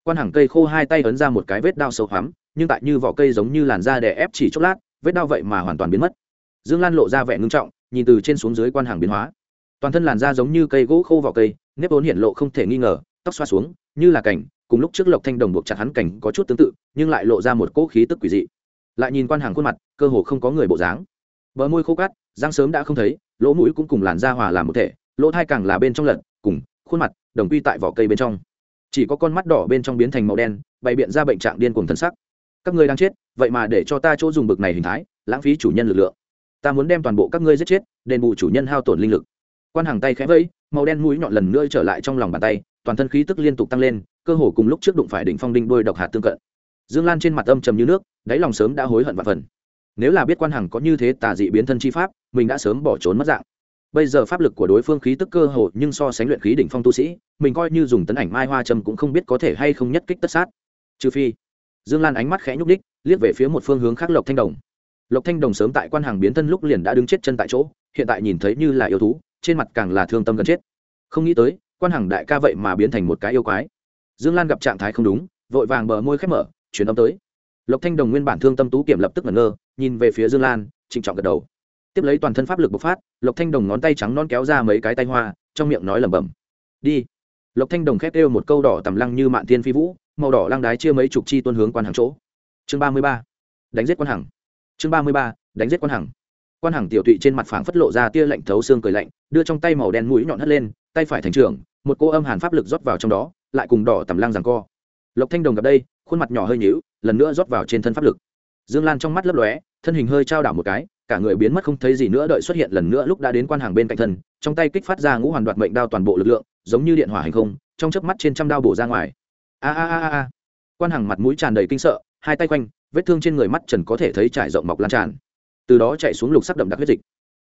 Quan hàng cây khô hai tay ấn ra một cái vết đao sâu hoắm, nhưng tại như vỏ cây giống như làn da đè ép chỉ chốc lát, vết đao vậy mà hoàn toàn biến mất. Dương lan lộ ra vẻ ngưng trọng nhìn từ trên xuống dưới quan hàng biến hóa. Toàn thân làn da giống như cây gỗ khô vào cây, nếp vốn hiện lộ không thể nghi ngờ, tóc xoa xuống, như là cảnh, cùng lúc trước lộc thanh đồng buộc chặt hắn cảnh có chút tương tự, nhưng lại lộ ra một cỗ khí tức quỷ dị. Lại nhìn quan hàng khuôn mặt, cơ hồ không có người bộ dáng. Bờ môi khô cát, răng sớm đã không thấy, lỗ mũi cũng cùng làn da hòa làm một thể, lỗ thai càng là bên trong lật, cùng khuôn mặt đồng quy tại vỏ cây bên trong. Chỉ có con mắt đỏ bên trong biến thành màu đen, bày biện ra bệnh trạng điên cùng thân sắc. Các ngươi đang chết, vậy mà để cho ta chỗ dùng bực này hình thái, lãng phí chủ nhân lực lượng ta muốn đem toàn bộ các ngươi giết chết, đền bù chủ nhân hao tổn linh lực. Quan hàng tay khẽ vẫy, màu đen mũi nhọn lần nữa trở lại trong lòng bàn tay, toàn thân khí tức liên tục tăng lên, cơ hồ cùng lúc trước đụng phải đỉnh phong đinh đôi độc hạt tương cận. Dương lan trên mặt âm trầm như nước, đáy lòng sớm đã hối hận và phần. Nếu là biết quan hằng có như thế tà dị biến thân chi pháp, mình đã sớm bỏ trốn mất dạng. Bây giờ pháp lực của đối phương khí tức cơ hồ nhưng so sánh luyện khí đỉnh phong tu sĩ, mình coi như dùng tấn ảnh mai hoa trầm cũng không biết có thể hay không nhất kích tất sát. Trừ phi, dương lan ánh mắt khẽ nhúc đích liếc về phía một phương hướng khác lộc thanh đồng lộc thanh đồng sớm tại quan hàng biến thân lúc liền đã đứng chết chân tại chỗ, hiện tại nhìn thấy như là yêu thú, trên mặt càng là thương tâm gần chết. Không nghĩ tới, quan hàng đại ca vậy mà biến thành một cái yêu quái. Dương lan gặp trạng thái không đúng, vội vàng bờ môi khép mở chuyển âm tới. Lộc thanh đồng nguyên bản thương tâm tú kiểm lập tức ngẩn ngơ, nhìn về phía dương lan, trịnh trọng gật đầu. Tiếp lấy toàn thân pháp lực bộc phát, lộc thanh đồng ngón tay trắng non kéo ra mấy cái tay hoa, trong miệng nói lẩm bẩm. Đi. Lộc thanh đồng khét kêu một câu đỏ tầm lăng như mạn thiên phi vũ, màu đỏ lăng đái chia mấy chục chi tuân hướng quan hàng chỗ. Chương ba mươi ba. Đánh giết quan hàng chương ba mươi ba, đánh giết quan hàng quan hàng tiểu tụy trên mặt phảng phất lộ ra tia lạnh thấu xương cười lạnh, đưa trong tay màu đen mũi nhọn hất lên, tay phải thành trường một cô âm hàn pháp lực rót vào trong đó, lại cùng đỏ tầm lăng rằng co. Lộc thanh đồng gặp đây, khuôn mặt nhỏ hơi nhíu, lần nữa rót vào trên thân pháp lực. Dương lan trong mắt lấp lóe, thân hình hơi trao đảo một cái, cả người biến mất không thấy gì nữa, đợi xuất hiện lần nữa lúc đã đến quan hàng bên cạnh thân, trong tay kích phát ra ngũ hoàn đoạt mệnh đao toàn bộ lực lượng, giống như điện hỏa hành không, trong chớp mắt trên trăm đao bổ ra ngoài. A a a a quan hàng mặt mũi tràn đầy kinh sợ, hai tay quanh vết thương trên người mắt trần có thể thấy trải rộng mọc lan tràn. Từ đó chạy xuống lục sắc đậm đặc huyết dịch.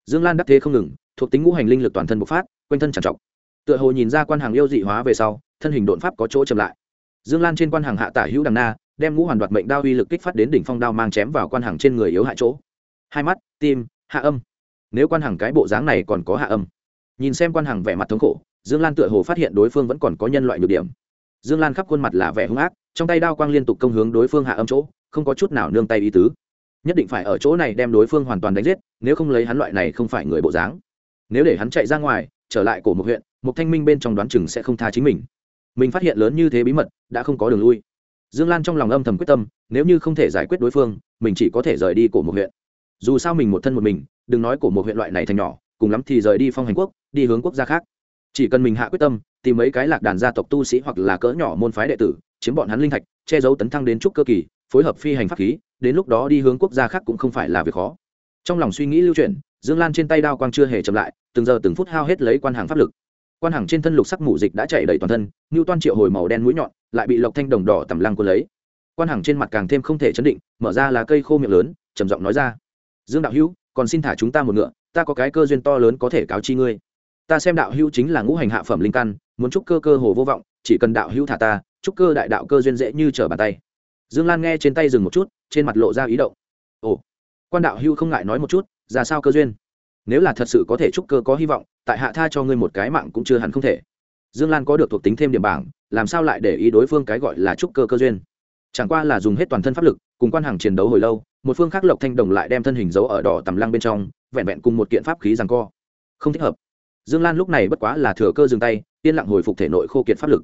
Dương lan đắc thế không ngừng, thuộc tính ngũ hành linh lực toàn thân bộc phát, quanh thân tràn trọc. Tựa hồ nhìn ra quan hàng yêu dị hóa về sau, thân hình đột pháp có chỗ chậm lại. Dương lan trên quan hàng hạ tả hữu đằng na, đem ngũ hoàn đoạt mệnh đao uy lực kích phát đến đỉnh phong đao mang chém vào quan hàng trên người yếu hại chỗ. Hai mắt, tim, hạ âm. Nếu quan hàng cái bộ dáng này còn có hạ âm. Nhìn xem quan hàng vẻ mặt thống khổ, dương lan tựa hồ phát hiện đối phương vẫn còn có nhân loại nhược điểm. Dương lan khắp khuôn mặt là vẻ hung ác, trong tay đao quang liên tục công hướng đối phương hạ âm chỗ không có chút nào nương tay ý tứ. Nhất định phải ở chỗ này đem đối phương hoàn toàn đánh giết, nếu không lấy hắn loại này không phải người bộ dáng. Nếu để hắn chạy ra ngoài, trở lại cổ một huyện, một thanh minh bên trong đoán chừng sẽ không tha chính mình. Mình phát hiện lớn như thế bí mật, đã không có đường lui. Dương lan trong lòng âm thầm quyết tâm, nếu như không thể giải quyết đối phương, mình chỉ có thể rời đi cổ một huyện. Dù sao mình một thân một mình, đừng nói cổ một huyện loại này thành nhỏ, cùng lắm thì rời đi phong hành quốc, đi hướng quốc gia khác. Chỉ cần mình hạ quyết tâm, tìm mấy cái lạc đàn gia tộc tu sĩ hoặc là cỡ nhỏ môn phái đệ tử, chiếm bọn hắn linh thạch, che giấu tấn thăng đến trúc cơ kỳ phối hợp phi hành pháp khí, đến lúc đó đi hướng quốc gia khác cũng không phải là việc khó. Trong lòng suy nghĩ lưu chuyển, dương lan trên tay đao quang chưa hề chậm lại, từng giờ từng phút hao hết lấy quan hàng pháp lực. Quan hàng trên thân lục sắc mù dịch đã chạy đầy toàn thân như toan triệu hồi màu đen mũi nhọn, lại bị lộc thanh đồng đỏ tầm lăng quân lấy. Quan hàng trên mặt càng thêm không thể chấn định, mở ra là cây khô miệng lớn, trầm giọng nói ra, dương đạo hữu, còn xin thả chúng ta một ngựa, ta có cái cơ duyên to lớn có thể cáo chi ngươi. Ta xem đạo hữu chính là ngũ hành hạ phẩm linh căn, muốn chúc cơ cơ hồ vô vọng, chỉ cần đạo hữu thả ta, chúc cơ đại đạo cơ duyên dễ như trở bàn tay dương lan nghe trên tay dừng một chút, trên mặt lộ ra ý động. Ồ, quan đạo hưu không ngại nói một chút, ra sao cơ duyên? Nếu là thật sự có thể chúc cơ có hy vọng, tại hạ tha cho ngươi một cái mạng cũng chưa hẳn không thể. Dương lan có được thuộc tính thêm điểm bảng, làm sao lại để ý đối phương cái gọi là chúc cơ cơ duyên? Chẳng qua là dùng hết toàn thân pháp lực, cùng quan hàng chiến đấu hồi lâu, một phương khác lộc thanh đồng lại đem thân hình giấu ở đỏ tầm lăng bên trong, vẹn vẹn cùng một kiện pháp khí rằng co. Không thích hợp. Dương lan lúc này bất quá là thừa cơ dừng tay, yên lặng hồi phục thể nội khô kiệt pháp lực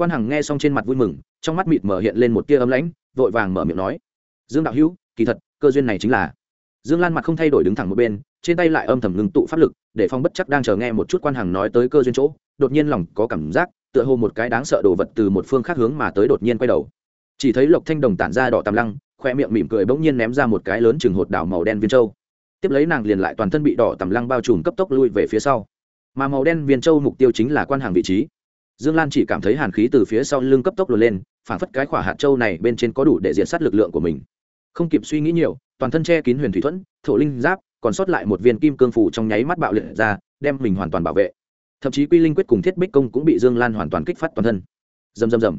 quan hằng nghe xong trên mặt vui mừng, trong mắt mịt mở hiện lên một tia ấm lãnh, vội vàng mở miệng nói, dương đạo hữu, kỳ thật, cơ duyên này chính là. Dương lan mặt không thay đổi đứng thẳng một bên, trên tay lại âm thầm ngừng tụ pháp lực, để phong bất chắc đang chờ nghe một chút quan hằng nói tới cơ duyên chỗ, đột nhiên lòng có cảm giác, tựa hồ một cái đáng sợ đồ vật từ một phương khác hướng mà tới đột nhiên quay đầu. Chỉ thấy lộc thanh đồng tản ra đỏ tàm lăng, khoe miệng mỉm cười bỗng nhiên ném ra một cái lớn chừng hột đảo màu đen viên châu. Tiếp lấy nàng liền lại toàn thân bị đỏ tàm lăng bao trùm cấp tốc lui về phía sau. Mà màu đen viên châu mục tiêu chính là quan hàng vị trí dương lan chỉ cảm thấy hàn khí từ phía sau lưng cấp tốc lùa lên phản phất cái khỏa hạt châu này bên trên có đủ để diện sát lực lượng của mình. Không kịp suy nghĩ nhiều, toàn thân che kín huyền thủy thuẫn, thổ linh giáp, còn sót lại một viên kim cương phủ trong nháy mắt bạo liệt ra, đem mình hoàn toàn bảo vệ. Thậm chí quy linh quyết cùng thiết bích công cũng bị dương lan hoàn toàn kích phát toàn thân. Dầm dầm dầm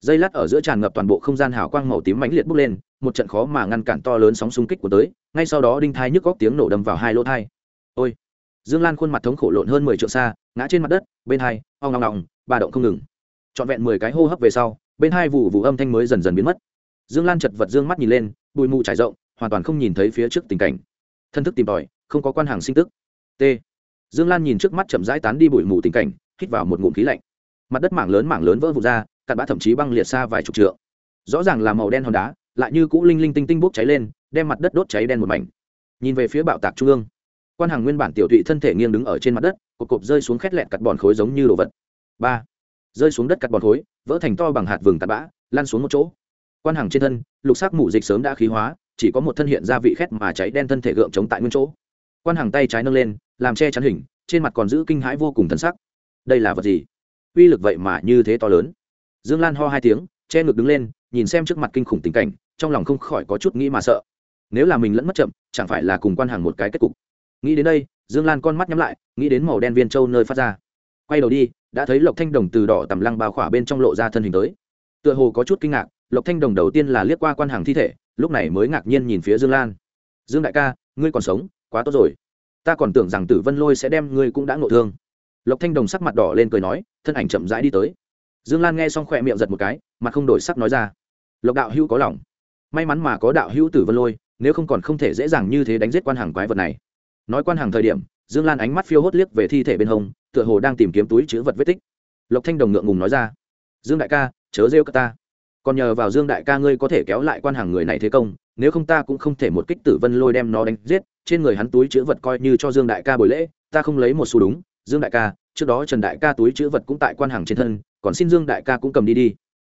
dây lát ở giữa tràn ngập toàn bộ không gian hào quang màu tím mãnh liệt bốc lên, một trận khó mà ngăn cản to lớn sóng xung kích của tới, ngay sau đó đinh thai nhức góc tiếng nổ đâm vào hai lỗ thai. Ôi! Dương lan khuôn mặt thống khổ lộn hơn mười triệu xa, ngã trên mặt đất, bên hai, ong ong ngọng ba động không ngừng. Trọn vẹn mười cái hô hấp về sau, bên hai vụ vụ âm thanh mới dần dần biến mất. Dương lan chật vật dương mắt nhìn lên, bụi mù trải rộng, hoàn toàn không nhìn thấy phía trước tình cảnh. Thân thức tìm tòi, không có quan hàng sinh tức. T. Dương lan nhìn trước mắt chậm rãi tán đi bụi mù tình cảnh, hít vào một ngụm khí lạnh. Mặt đất mảng lớn mảng lớn vỡ vụt ra, cặn bã thậm chí băng liệt xa vài chục trượng. Rõ ràng là màu đen hòn đá, lại như cũ linh linh tinh tinh bốc cháy lên, đem mặt đất đốt cháy đen một mảnh. Nhìn về phía bạo tạc trung ương, quan hàng nguyên bản tiểu thụy thân thể nghiêng đứng ở trên mặt đất, cột cộp rơi xuống khét lẹt cặt bòn khối giống như đồ vật ba rơi xuống đất cắt bòn khối, vỡ thành to bằng hạt vừng tạt bã lan xuống một chỗ. Quan hàng trên thân, lục sắc mủ dịch sớm đã khí hóa, chỉ có một thân hiện ra vị khét mà cháy đen thân thể gượng chống tại nguyên chỗ. Quan hàng tay trái nâng lên, làm che chắn hình, trên mặt còn giữ kinh hãi vô cùng thân sắc. Đây là vật gì? Uy lực vậy mà như thế to lớn. Dương lan ho hai tiếng, che ngực đứng lên, nhìn xem trước mặt kinh khủng tình cảnh, trong lòng không khỏi có chút nghĩ mà sợ. Nếu là mình lẫn mất chậm, chẳng phải là cùng quan hàng một cái kết cục. Nghĩ đến đây, dương lan con mắt nhắm lại, nghĩ đến màu đen viên châu nơi phát ra. Quay đầu đi đã thấy lộc thanh đồng từ đỏ tầm lăng bao khỏa bên trong lộ ra thân hình tới. Tựa hồ có chút kinh ngạc, lộc thanh đồng đầu tiên là liếc qua quan hàng thi thể, lúc này mới ngạc nhiên nhìn phía dương lan. Dương đại ca, ngươi còn sống, quá tốt rồi. Ta còn tưởng rằng tử vân lôi sẽ đem ngươi cũng đã ngộ thương. Lộc thanh đồng sắc mặt đỏ lên cười nói, thân ảnh chậm rãi đi tới. Dương lan nghe xong khỏe miệng giật một cái, mặt không đổi sắc nói ra, lộc đạo hữu có lòng. May mắn mà có đạo hữu tử vân lôi, nếu không còn không thể dễ dàng như thế đánh giết quan hàng quái vật này. Nói quan hàng thời điểm, dương lan ánh mắt phiêu hốt liếc về thi thể bên hông tựa hồ đang tìm kiếm túi chữ vật vết tích. Lộc thanh đồng ngượng ngùng nói ra, dương đại ca, chớ rêu cả ta. Còn nhờ vào dương đại ca ngươi có thể kéo lại quan hàng người này thế công, nếu không ta cũng không thể một kích tử vân lôi đem nó đánh giết. Trên người hắn túi chữ vật coi như cho dương đại ca buổi lễ, ta không lấy một xu đúng. Dương đại ca, trước đó trần đại ca túi chữ vật cũng tại quan hàng trên thân, còn xin dương đại ca cũng cầm đi đi.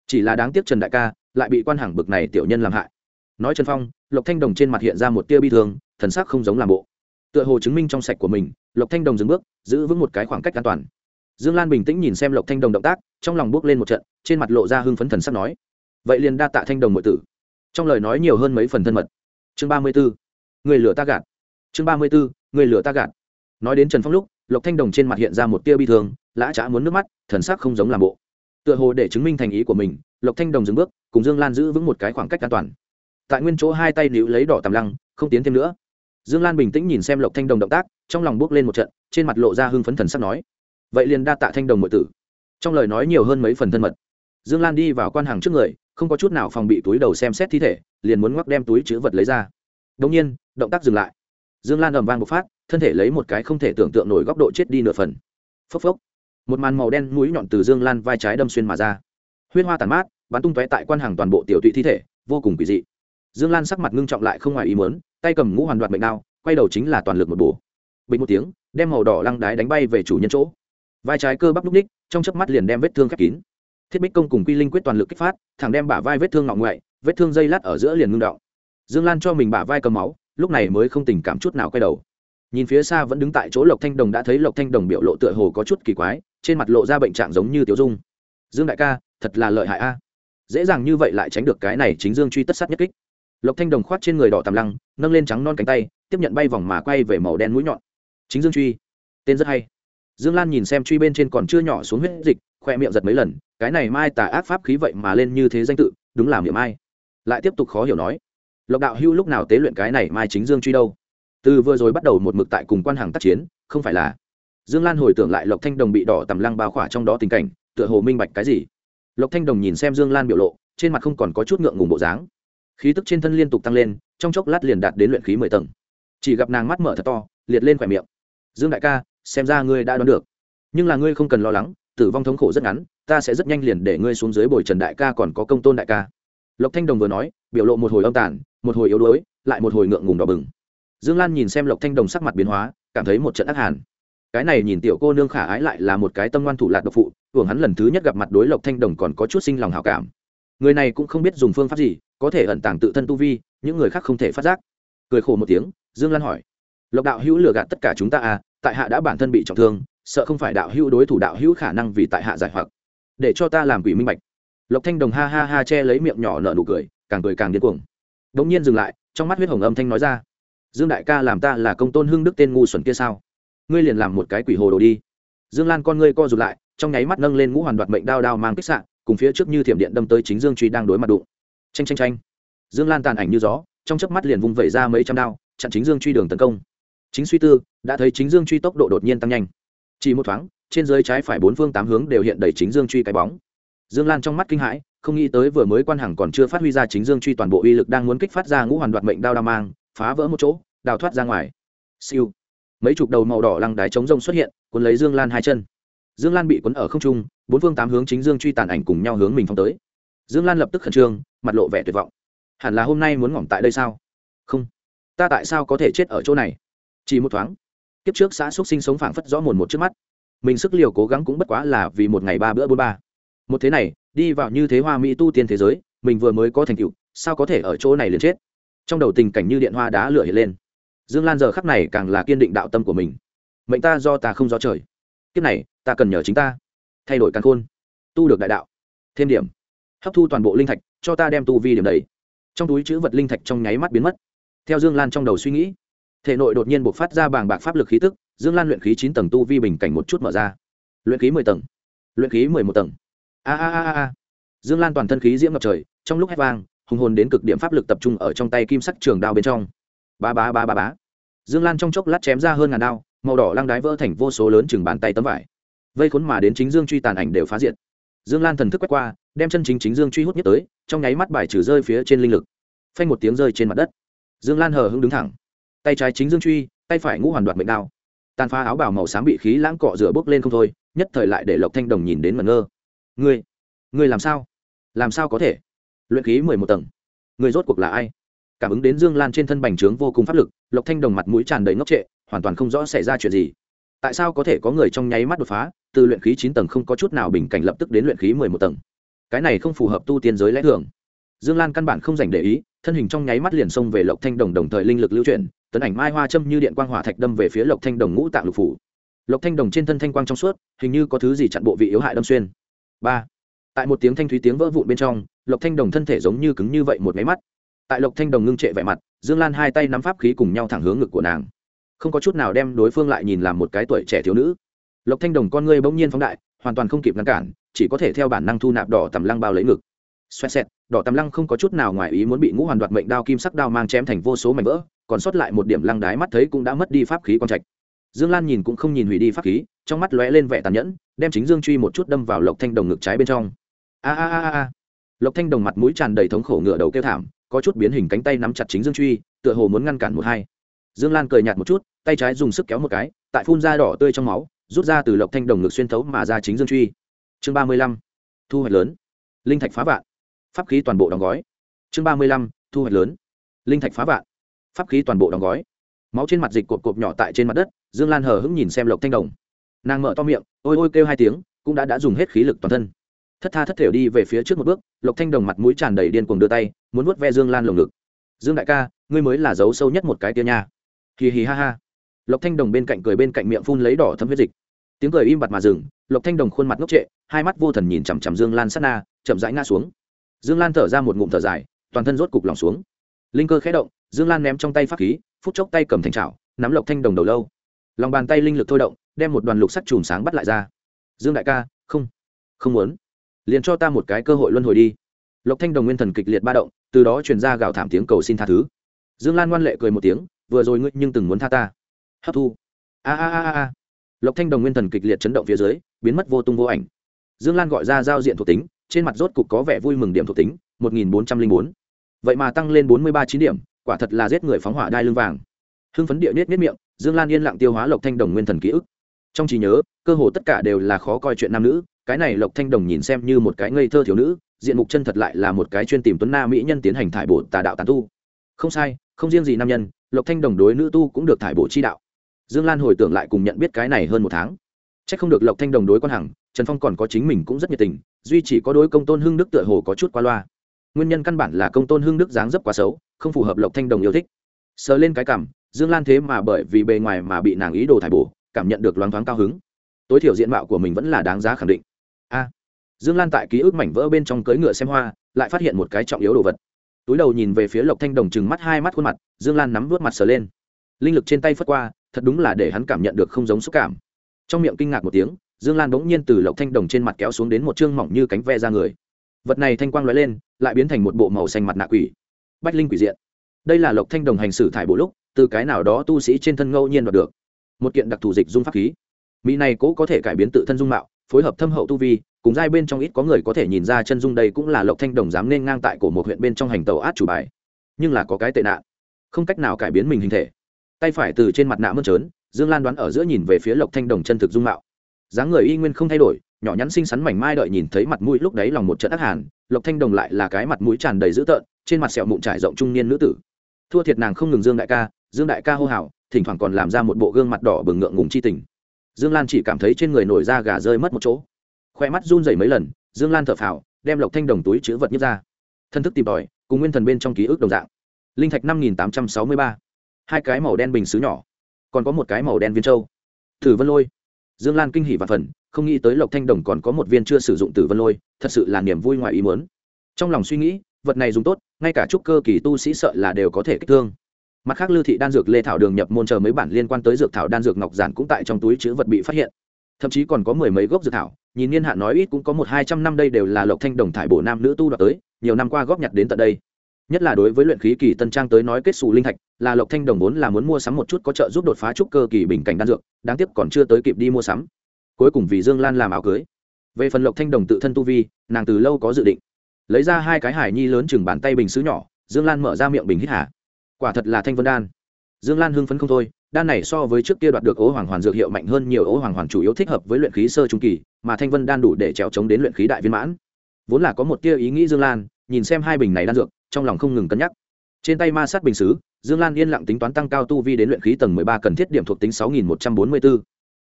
Chỉ là đáng tiếc trần đại ca lại bị quan hàng bực này tiểu nhân làm hại. Nói trần phong, lộc thanh đồng trên mặt hiện ra một tia bi thương, thần sắc không giống làm bộ tựa hồ chứng minh trong sạch của mình, lộc thanh đồng dừng bước, giữ vững một cái khoảng cách an toàn. Dương lan bình tĩnh nhìn xem lộc thanh đồng động tác, trong lòng bước lên một trận, trên mặt lộ ra hưng phấn thần sắc nói, vậy liền đa tạ thanh đồng mọi tử. Trong lời nói nhiều hơn mấy phần thân mật. Chương ba mươi b ố người lửa ta gạt. Chương ba mươi b ố người lửa ta gạt. Nói đến trần phong lúc, lộc thanh đồng trên mặt hiện ra một tia bi thương, lã trá muốn nước mắt, thần sắc không giống làm bộ. Tựa hồ để chứng minh thành ý của mình, lộc thanh đồng dừng bước, cùng dương lan giữ vững một cái khoảng cách an toàn. Tại nguyên chỗ hai tay níu lấy đỏ tầm lăng, không tiến thêm nữa dương lan bình tĩnh nhìn xem lộc thanh đồng động tác, trong lòng bước lên một trận, trên mặt lộ ra hưng phấn thần sắc nói, vậy liền đa tạ thanh đồng mọi tử. Trong lời nói nhiều hơn mấy phần thân mật, dương lan đi vào quan hàng trước người, không có chút nào phòng bị túi đầu xem xét thi thể, liền muốn ngoắc đem túi chữ vật lấy ra. Đông nhiên, động tác dừng lại. Dương lan ầm vang một phát, thân thể lấy một cái không thể tưởng tượng nổi góc độ chết đi nửa phần. Phốc phốc. Một màn màu đen mũi nhọn từ dương lan vai trái đâm xuyên mà ra. Huyết hoa tàn mát, bắn tung tóe tại quan hàng toàn bộ tiểu tụy thi thể, vô cùng kỳ dị dương lan sắc mặt ngưng trọng lại không ngoài ý muốn, tay cầm ngũ hoàn đoạt mệnh đao, quay đầu chính là toàn lực một bổ. Bình một tiếng, đem màu đỏ lăng đái đánh bay về chủ nhân chỗ. Vai trái cơ bắp lúc ních trong chớp mắt liền đem vết thương khép kín. Thiết bích công cùng quy linh quyết toàn lực kích phát, thẳng đem bả vai vết thương ngọng ngoại, vết thương dây lát ở giữa liền ngưng động. Dương lan cho mình bả vai cầm máu, lúc này mới không tình cảm chút nào quay đầu. Nhìn phía xa vẫn đứng tại chỗ lộc thanh đồng đã thấy lộc thanh đồng biểu lộ tựa hồ có chút kỳ quái, trên mặt lộ ra bệnh trạng giống như tiểu dung. Dương đại ca, thật là lợi hại a. Dễ dàng như vậy lại tránh được cái này chính dương truy tất sát nhất kích lộc thanh đồng khoát trên người đỏ tàm lăng, nâng lên trắng non cánh tay, tiếp nhận bay vòng mà quay về màu đen mũi nhọn. Chính dương truy. Tên rất hay. Dương lan nhìn xem truy bên trên còn chưa nhỏ xuống huyết dịch, khoe miệng giật mấy lần, cái này mai tà ác pháp khí vậy mà lên như thế danh tự, đúng là miệng mai. lại tiếp tục khó hiểu nói, lộc đạo hưu lúc nào tế luyện cái này mai chính dương truy đâu? Từ vừa rồi bắt đầu một mực tại cùng quan hàng tác chiến, không phải là? Dương lan hồi tưởng lại lộc thanh đồng bị đỏ tầm lăng bao khỏa trong đó tình cảnh, tựa hồ minh bạch cái gì. Lộc thanh đồng nhìn xem dương lan biểu lộ, trên mặt không còn có chút ngượng ngùng bộ dáng khí tức trên thân liên tục tăng lên trong chốc lát liền đạt đến luyện khí mười tầng. Chỉ gặp nàng mắt mở thật to liệt lên khỏe miệng. Dương đại ca xem ra ngươi đã đoán được. Nhưng là ngươi không cần lo lắng tử vong thống khổ rất ngắn ta sẽ rất nhanh liền để ngươi xuống dưới bồi trần đại ca còn có công tôn đại ca. Lộc thanh đồng vừa nói biểu lộ một hồi âm tản, một hồi yếu đuối lại một hồi ngượng ngùng đỏ bừng. Dương lan nhìn xem lộc thanh đồng sắc mặt biến hóa cảm thấy một trận ác hàn. Cái này nhìn tiểu cô nương khả ái lại là một cái tâm ngoan thủ lạc độc phụ hưởng hắn lần thứ nhất gặp mặt đối lộc thanh đồng còn có chút sinh lòng hảo cảm. Người này cũng không biết dùng phương pháp gì có thể ẩn tàng tự thân tu vi, những người khác không thể phát giác. Cười khổ một tiếng, dương lan hỏi, lộc đạo hữu lừa gạt tất cả chúng ta à tại hạ đã bản thân bị trọng thương, sợ không phải đạo hữu đối thủ đạo hữu khả năng vì tại hạ giải hoặc. Để cho ta làm quỷ minh bạch. Lộc thanh đồng ha ha ha che lấy miệng nhỏ nở nụ cười, càng cười càng điên cuồng. Đ ỗ n g nhiên dừng lại, trong mắt huyết hồng âm thanh nói ra, dương đại ca làm ta là công tôn hưng đức tên ngu xuẩn kia sao? Ngươi liền làm một cái quỷ hồ đồ đi. Dương lan con ngươi co rụt lại, trong nháy mắt nâng lên ngũ hoàn đoạt mệnh đao đao mang kích sạn cùng phía trước như thiểm điện đâm tới chính dương truy đang đối mặt đụng tranh tranh tranh dương lan tàn ảnh như gió, trong chớp mắt liền vung vẩy ra mấy trăm đao, chặn chính dương truy đường tấn công. Chính suy tư, đã thấy chính dương truy tốc độ đột nhiên tăng nhanh. Chỉ một thoáng, trên dưới trái phải bốn phương tám hướng đều hiện đầy chính dương truy cái bóng. Dương lan trong mắt kinh hãi, không nghĩ tới vừa mới quan hàng còn chưa phát huy ra chính dương truy toàn bộ uy lực đang muốn kích phát ra ngũ hoàn đoạt mệnh đao đao mang, phá vỡ một chỗ, đào thoát ra ngoài. Siêu. Mấy chục đầu màu đỏ lăng đái chống rông xuất hiện, cuốn lấy dương lan hai chân. Dương lan bị cuốn ở không trung, bốn phương tám hướng chính dương truy tàn ảnh cùng nhau hướng mình phong tới dương lan lập tức khẩn trương, mặt lộ vẻ tuyệt vọng. Hẳn là hôm nay muốn ngỏm tại đây sao? Không. Ta tại sao có thể chết ở chỗ này? Chỉ một thoáng. Kiếp trước xã xúc sinh sống phảng phất rõ mồn một trước mắt. Mình sức liều cố gắng cũng bất quá là vì một ngày ba bữa bốn ba. Một thế này, đi vào như thế hoa mỹ tu tiên thế giới, mình vừa mới có thành tựu, sao có thể ở chỗ này liền chết? Trong đầu tình cảnh như điện hoa đá lửa hiện lên. Dương lan giờ khắc này càng là kiên định đạo tâm của mình. Mệnh ta do ta không do trời. Kiếp này, ta cần nhờ chính ta. Thay đổi căn khôn. Tu được đại đạo. Thêm điểm hấp thu toàn bộ linh thạch, cho ta đem tu vi điểm đầy. Trong túi chữ vật linh thạch trong nháy mắt biến mất. Theo dương lan trong đầu suy nghĩ, thể nội đột nhiên buộc phát ra bàng bạc pháp lực khí tức, dương lan luyện khí chín tầng tu vi bình cảnh một chút mở ra. Luyện khí mười tầng, luyện khí mười một tầng. A a a a dương lan toàn thân khí diễm ngập trời, trong lúc hét vang, hùng hồn đến cực điểm pháp lực tập trung ở trong tay kim sắc trường đao bên trong. Ba ba ba ba bá dương lan trong chốc lát chém ra hơn ngàn đao, màu đỏ lăng đái vỡ thành vô số lớn chừng bàn tay tấm vải. Vây khốn mà đến chính dương truy tàn ảnh đều phá diệt dương lan thần thức quét qua, đem chân chính chính dương truy hút nhất tới, trong nháy mắt bài trừ rơi phía trên linh lực. Phanh một tiếng rơi trên mặt đất. Dương lan hờ hưng đứng thẳng. Tay trái chính dương truy, tay phải ngũ hoàn đoạt mệnh đao. Tàn phá áo bảo màu xám bị khí lãng cọ rửa bốc lên không thôi, nhất thời lại để lộc thanh đồng nhìn đến mẩn ngơ. Ngươi ngươi làm sao? Làm sao có thể? Luyện khí mười một tầng. Ngươi rốt cuộc là ai? Cảm ứng đến dương lan trên thân bành trướng vô cùng pháp lực, lộc thanh đồng mặt mũi tràn đầy ngốc trệ, hoàn toàn không rõ xảy ra chuyện gì. Tại sao có thể có người trong nháy mắt đột phá? Từ luyện khí chín tầng không có chút nào bình cảnh lập tức đến luyện khí mười một tầng. Cái này không phù hợp tu tiên giới lẽ thường. Dương lan căn bản không dành để ý, thân hình trong nháy mắt liền xông về lộc thanh đồng đồng thời linh lực lưu chuyển, tấn ảnh mai hoa châm như điện quang hỏa thạch đâm về phía lộc thanh đồng ngũ tạng lục phủ. Lộc thanh đồng trên thân thanh quang trong suốt, hình như có thứ gì chặn bộ vị yếu hại đâm xuyên. Ba. Tại một tiếng thanh thúy tiếng vỡ vụn bên trong, lộc thanh đồng thân thể giống như cứng như vậy một máy mắt. Tại lộc thanh đồng ngưng trệ vẻ mặt, dương lan hai tay nắm pháp khí cùng nhau thẳng hướng ngực của nàng. Không có chút nào đem đối phương lại nhìn làm một cái tuổi trẻ thiếu nữ lộc thanh đồng con ngươi bỗng nhiên phóng đại, hoàn toàn không kịp ngăn cản, chỉ có thể theo bản năng thu nạp đỏ tầm lăng bao lấy ngực. Xoẹt xẹt, đỏ tầm lăng không có chút nào ngoài ý muốn bị ngũ hoàn đoạt mệnh đao kim sắc đao mang chém thành vô số mảnh vỡ, còn sót lại một điểm lăng đái mắt thấy cũng đã mất đi pháp khí quan trạch. Dương lan nhìn cũng không nhìn hủy đi pháp khí, trong mắt lóe lên vẻ tàn nhẫn, đem chính dương truy một chút đâm vào lộc thanh đồng ngực trái bên trong. A a a a lộc thanh đồng mặt mũi tràn đầy thống khổ ngựa đầu kêu thảm, có chút biến hình cánh tay nắm chặt chính dương truy, tựa hồ muốn ngăn cản một hai. Dương lan cười nhạt một chút, tay trái dùng sức kéo một cái, tại phun da đỏ tươi trong máu rút ra từ lộc thanh đồng ngực xuyên thấu mà ra chính dương truy. Chương ba mươi lăm, thu hoạch lớn. Linh thạch phá vạn. Pháp khí toàn bộ đóng gói. Chương ba mươi lăm, thu hoạch lớn. Linh thạch phá vạn. Pháp khí toàn bộ đóng gói. Máu trên mặt dịch cột cột nhỏ tại trên mặt đất, dương lan hờ hững nhìn xem lộc thanh đồng. Nàng mở to miệng, ôi ôi kêu hai tiếng, cũng đã đã dùng hết khí lực toàn thân. Thất tha thất thểu đi về phía trước một bước, lộc thanh đồng mặt mũi tràn đầy điên cuồng đưa tay, muốn vuốt ve dương lan lồng ngực. Dương đại ca, ngươi mới là dấu sâu nhất một cái tia nha. Hì hì ha ha lộc thanh đồng bên cạnh cười bên cạnh miệng phun lấy đỏ thấm huyết dịch. Tiếng cười im bặt mà dừng, lộc thanh đồng khuôn mặt ngốc trệ, hai mắt vô thần nhìn chằm chằm dương lan sát na, chậm rãi ngã xuống. Dương lan thở ra một ngụm thở dài, toàn thân rốt cục lòng xuống. Linh cơ khẽ động, dương lan ném trong tay pháp khí, phút chốc tay cầm thành trào nắm lộc thanh đồng đầu lâu. Lòng bàn tay linh lực thôi động, đem một đoàn lục sắt chùm sáng bắt lại ra. Dương đại ca, không không muốn. Liền cho ta một cái cơ hội luân hồi đi. Lộc thanh đồng nguyên thần kịch liệt ba động, từ đó truyền ra gào thảm tiếng cầu xin tha thứ. Dương lan ngoan lệ cười một tiếng, vừa rồi ngươi nhưng từng muốn tha ta hấp thu. A a a a lộc thanh đồng nguyên thần kịch liệt chấn động phía dưới, biến mất vô tung vô ảnh. Dương lan gọi ra giao diện thuộc tính, trên mặt rốt cục có vẻ vui mừng điểm thuộc tính, một nghìn bốn trăm linh bốn. Vậy mà tăng lên bốn mươi ba chín điểm, quả thật là giết người phóng hỏa đai lưng vàng. Hưng phấn địa nết nết miệng, dương lan yên lặng tiêu hóa lộc thanh đồng nguyên thần ký ức. Trong trí nhớ, cơ hồ tất cả đều là khó coi chuyện nam nữ, cái này lộc thanh đồng nhìn xem như một cái ngây thơ thiếu nữ, diện mục chân thật lại là một cái chuyên tìm tuấn na mỹ nhân tiến hành thải bổ tà đạo tàn tu. Không sai, không riêng gì nam nhân, lộc thanh đồng đối nữ tu cũng được thải bổ chi đạo dương lan hồi tưởng lại cùng nhận biết cái này hơn một tháng. C h ắ c không được lộc thanh đồng đối con hằng, trần phong còn có chính mình cũng rất nhiệt tình, duy chỉ có đối công tôn hưng đức tựa hồ có chút qua loa. Nguyên nhân căn bản là công tôn hưng đức dáng dấp quá xấu, không phù hợp lộc thanh đồng yêu thích. Sờ lên cái cảm, dương lan thế mà bởi vì bề ngoài mà bị nàng ý đồ thải bổ, cảm nhận được loáng thoáng cao hứng. Tối thiểu diện mạo của mình vẫn là đáng giá khẳng định. A! Dương lan tại ký ức mảnh vỡ bên trong cưỡi ngựa xem hoa, lại phát hiện một cái trọng yếu đồ vật. Túi đầu nhìn về phía lộc thanh đồng chừng mắt hai mắt khuôn mặt, dương lan nắm vớt mặt sờ lên. Linh lực trên tay phất qua thật đúng là để hắn cảm nhận được không giống xúc cảm. Trong miệng kinh ngạc một tiếng, dương lan bỗng nhiên từ lộc thanh đồng trên mặt kéo xuống đến một chương mỏng như cánh ve ra người. Vật này thanh quang l ó e lên, lại biến thành một bộ màu xanh mặt nạ quỷ. Bách linh quỷ diện. Đây là lộc thanh đồng hành xử thải bộ lúc, từ cái nào đó tu sĩ trên thân ngẫu nhiên đoạt được. Một kiện đặc thù dịch dung pháp khí. Mỹ này cố có thể cải biến tự thân dung mạo, phối hợp thâm hậu tu vi, cùng giai bên trong ít có người có thể nhìn ra chân dung đây cũng là lộc thanh đồng dám nên ngang tại cổ một huyện bên trong hành tàu át chủ bài. Nhưng là có cái tệ nạn. Không cách nào cải biến mình hình thể tay phải từ trên mặt nạ mơn trớn, dương lan đoán ở giữa nhìn về phía lộc thanh đồng chân thực dung mạo. Dáng người y nguyên không thay đổi, nhỏ nhắn xinh xắn mảnh mai đợi nhìn thấy mặt mũi lúc đấy lòng một trận ác hàn, lộc thanh đồng lại là cái mặt mũi tràn đầy dữ tợn, trên mặt sẹo mụn trải rộng trung niên nữ tử. Thua thiệt nàng không ngừng dương đại ca, dương đại ca hô hào, thỉnh thoảng còn làm ra một bộ gương mặt đỏ bừng ngượng ngùng chi tình. Dương lan chỉ cảm thấy trên người nổi da gà rơi mất một chỗ. Khoe mắt run rẩy mấy lần, dương lan thở phào, đem lộc thanh đồng túi chữ vật nhất ra. Thân thức tìm tòi, cùng nguyên thần bên trong ký ức đồng dạng. Linh thạch năm nghìn tám trăm sáu mươi ba hai cái màu đen bình xứ nhỏ, còn có một cái màu đen viên châu. Thử vân lôi. Dương lan kinh hỉ và phần, không nghĩ tới lộc thanh đồng còn có một viên chưa sử dụng tử vân lôi, thật sự là niềm vui ngoài ý muốn. Trong lòng suy nghĩ, vật này dùng tốt, ngay cả trúc cơ kỳ tu sĩ sợ là đều có thể kích thương. Mặt khác lưu thị đan dược lê thảo đường nhập môn chờ mấy bản liên quan tới dược thảo đan dược ngọc giản cũng tại trong túi chữ vật bị phát hiện. Thậm chí còn có mười mấy gốc dược thảo, nhìn niên hạn nói ít cũng có một hai trăm năm đây đều là lộc thanh đồng thải bổ nam nữ tu đoạt tới, nhiều năm qua góp nhặt đến tận đây nhất là đối với luyện khí kỳ tân trang tới nói kết xù linh thạch, là lộc thanh đồng vốn là muốn mua sắm một chút có trợ giúp đột phá trúc cơ kỳ bình cảnh đan dược, đáng tiếc còn chưa tới kịp đi mua sắm. Cuối cùng vì dương lan làm áo cưới. Về phần lộc thanh đồng tự thân tu vi, nàng từ lâu có dự định. Lấy ra hai cái hải nhi lớn chừng bàn tay bình xứ nhỏ, dương lan mở ra miệng bình hít hà. Quả thật là thanh vân đan. Dương lan hưng phấn không thôi, đan này so với trước kia đoạt được ố hoàng hoàn dược hiệu mạnh hơn nhiều ố hoàng hoàn chủ yếu thích hợp với luyện khí sơ trung kỳ, mà thanh vân đan đủ để trèo chống đến luyện khí đại viên mãn. Vốn là có một tia ý nghĩ dương lan, nhìn xem hai bình này đan dược trong lòng không ngừng cân nhắc. Trên tay ma sát bình xứ, dương lan yên lặng tính toán tăng cao tu vi đến luyện khí tầng mười ba cần thiết điểm thuộc tính sáu nghìn một trăm bốn mươi bốn.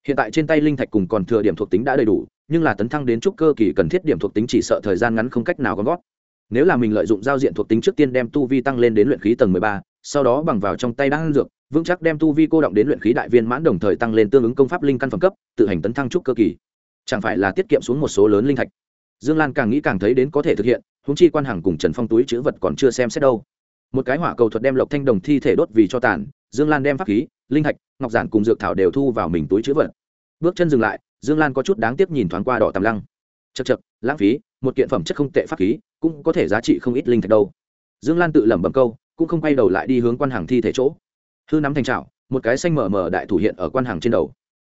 Hiện tại trên tay linh thạch cùng còn thừa điểm thuộc tính đã đầy đủ, nhưng là tấn thăng đến trúc cơ kỳ cần thiết điểm thuộc tính chỉ sợ thời gian ngắn không cách nào gom gót. Nếu là mình lợi dụng giao diện thuộc tính trước tiên đem tu vi tăng lên đến luyện khí tầng mười ba, sau đó bằng vào trong tay đang dược, vững chắc đem tu vi cô động đến luyện khí đại viên mãn đồng thời tăng lên tương ứng công pháp linh căn phẩm cấp, tự hành tấn thăng trúc cơ kỳ. Chẳng phải là tiết kiệm xuống một số lớn linh thạch? Dương lan càng nghĩ càng thấy đến có thể thực hiện huống chi quan hàng cùng trần phong túi chữ vật còn chưa xem xét đâu. Một cái hỏa cầu thuật đem lộc thanh đồng thi thể đốt vì cho tàn, dương lan đem pháp khí, linh thạch ngọc giản cùng dược thảo đều thu vào mình túi chữ vật. Bước chân dừng lại, dương lan có chút đáng tiếc nhìn thoáng qua đỏ tàm lăng. Chật chật lãng phí, một kiện phẩm chất không tệ pháp khí, cũng có thể giá trị không ít linh thạch đâu. Dương lan tự lẩm bẩm câu, cũng không quay đầu lại đi hướng quan hàng thi thể chỗ. Hư nắm thành trào một cái xanh mở mở đại thủ hiện ở quan hàng trên đầu.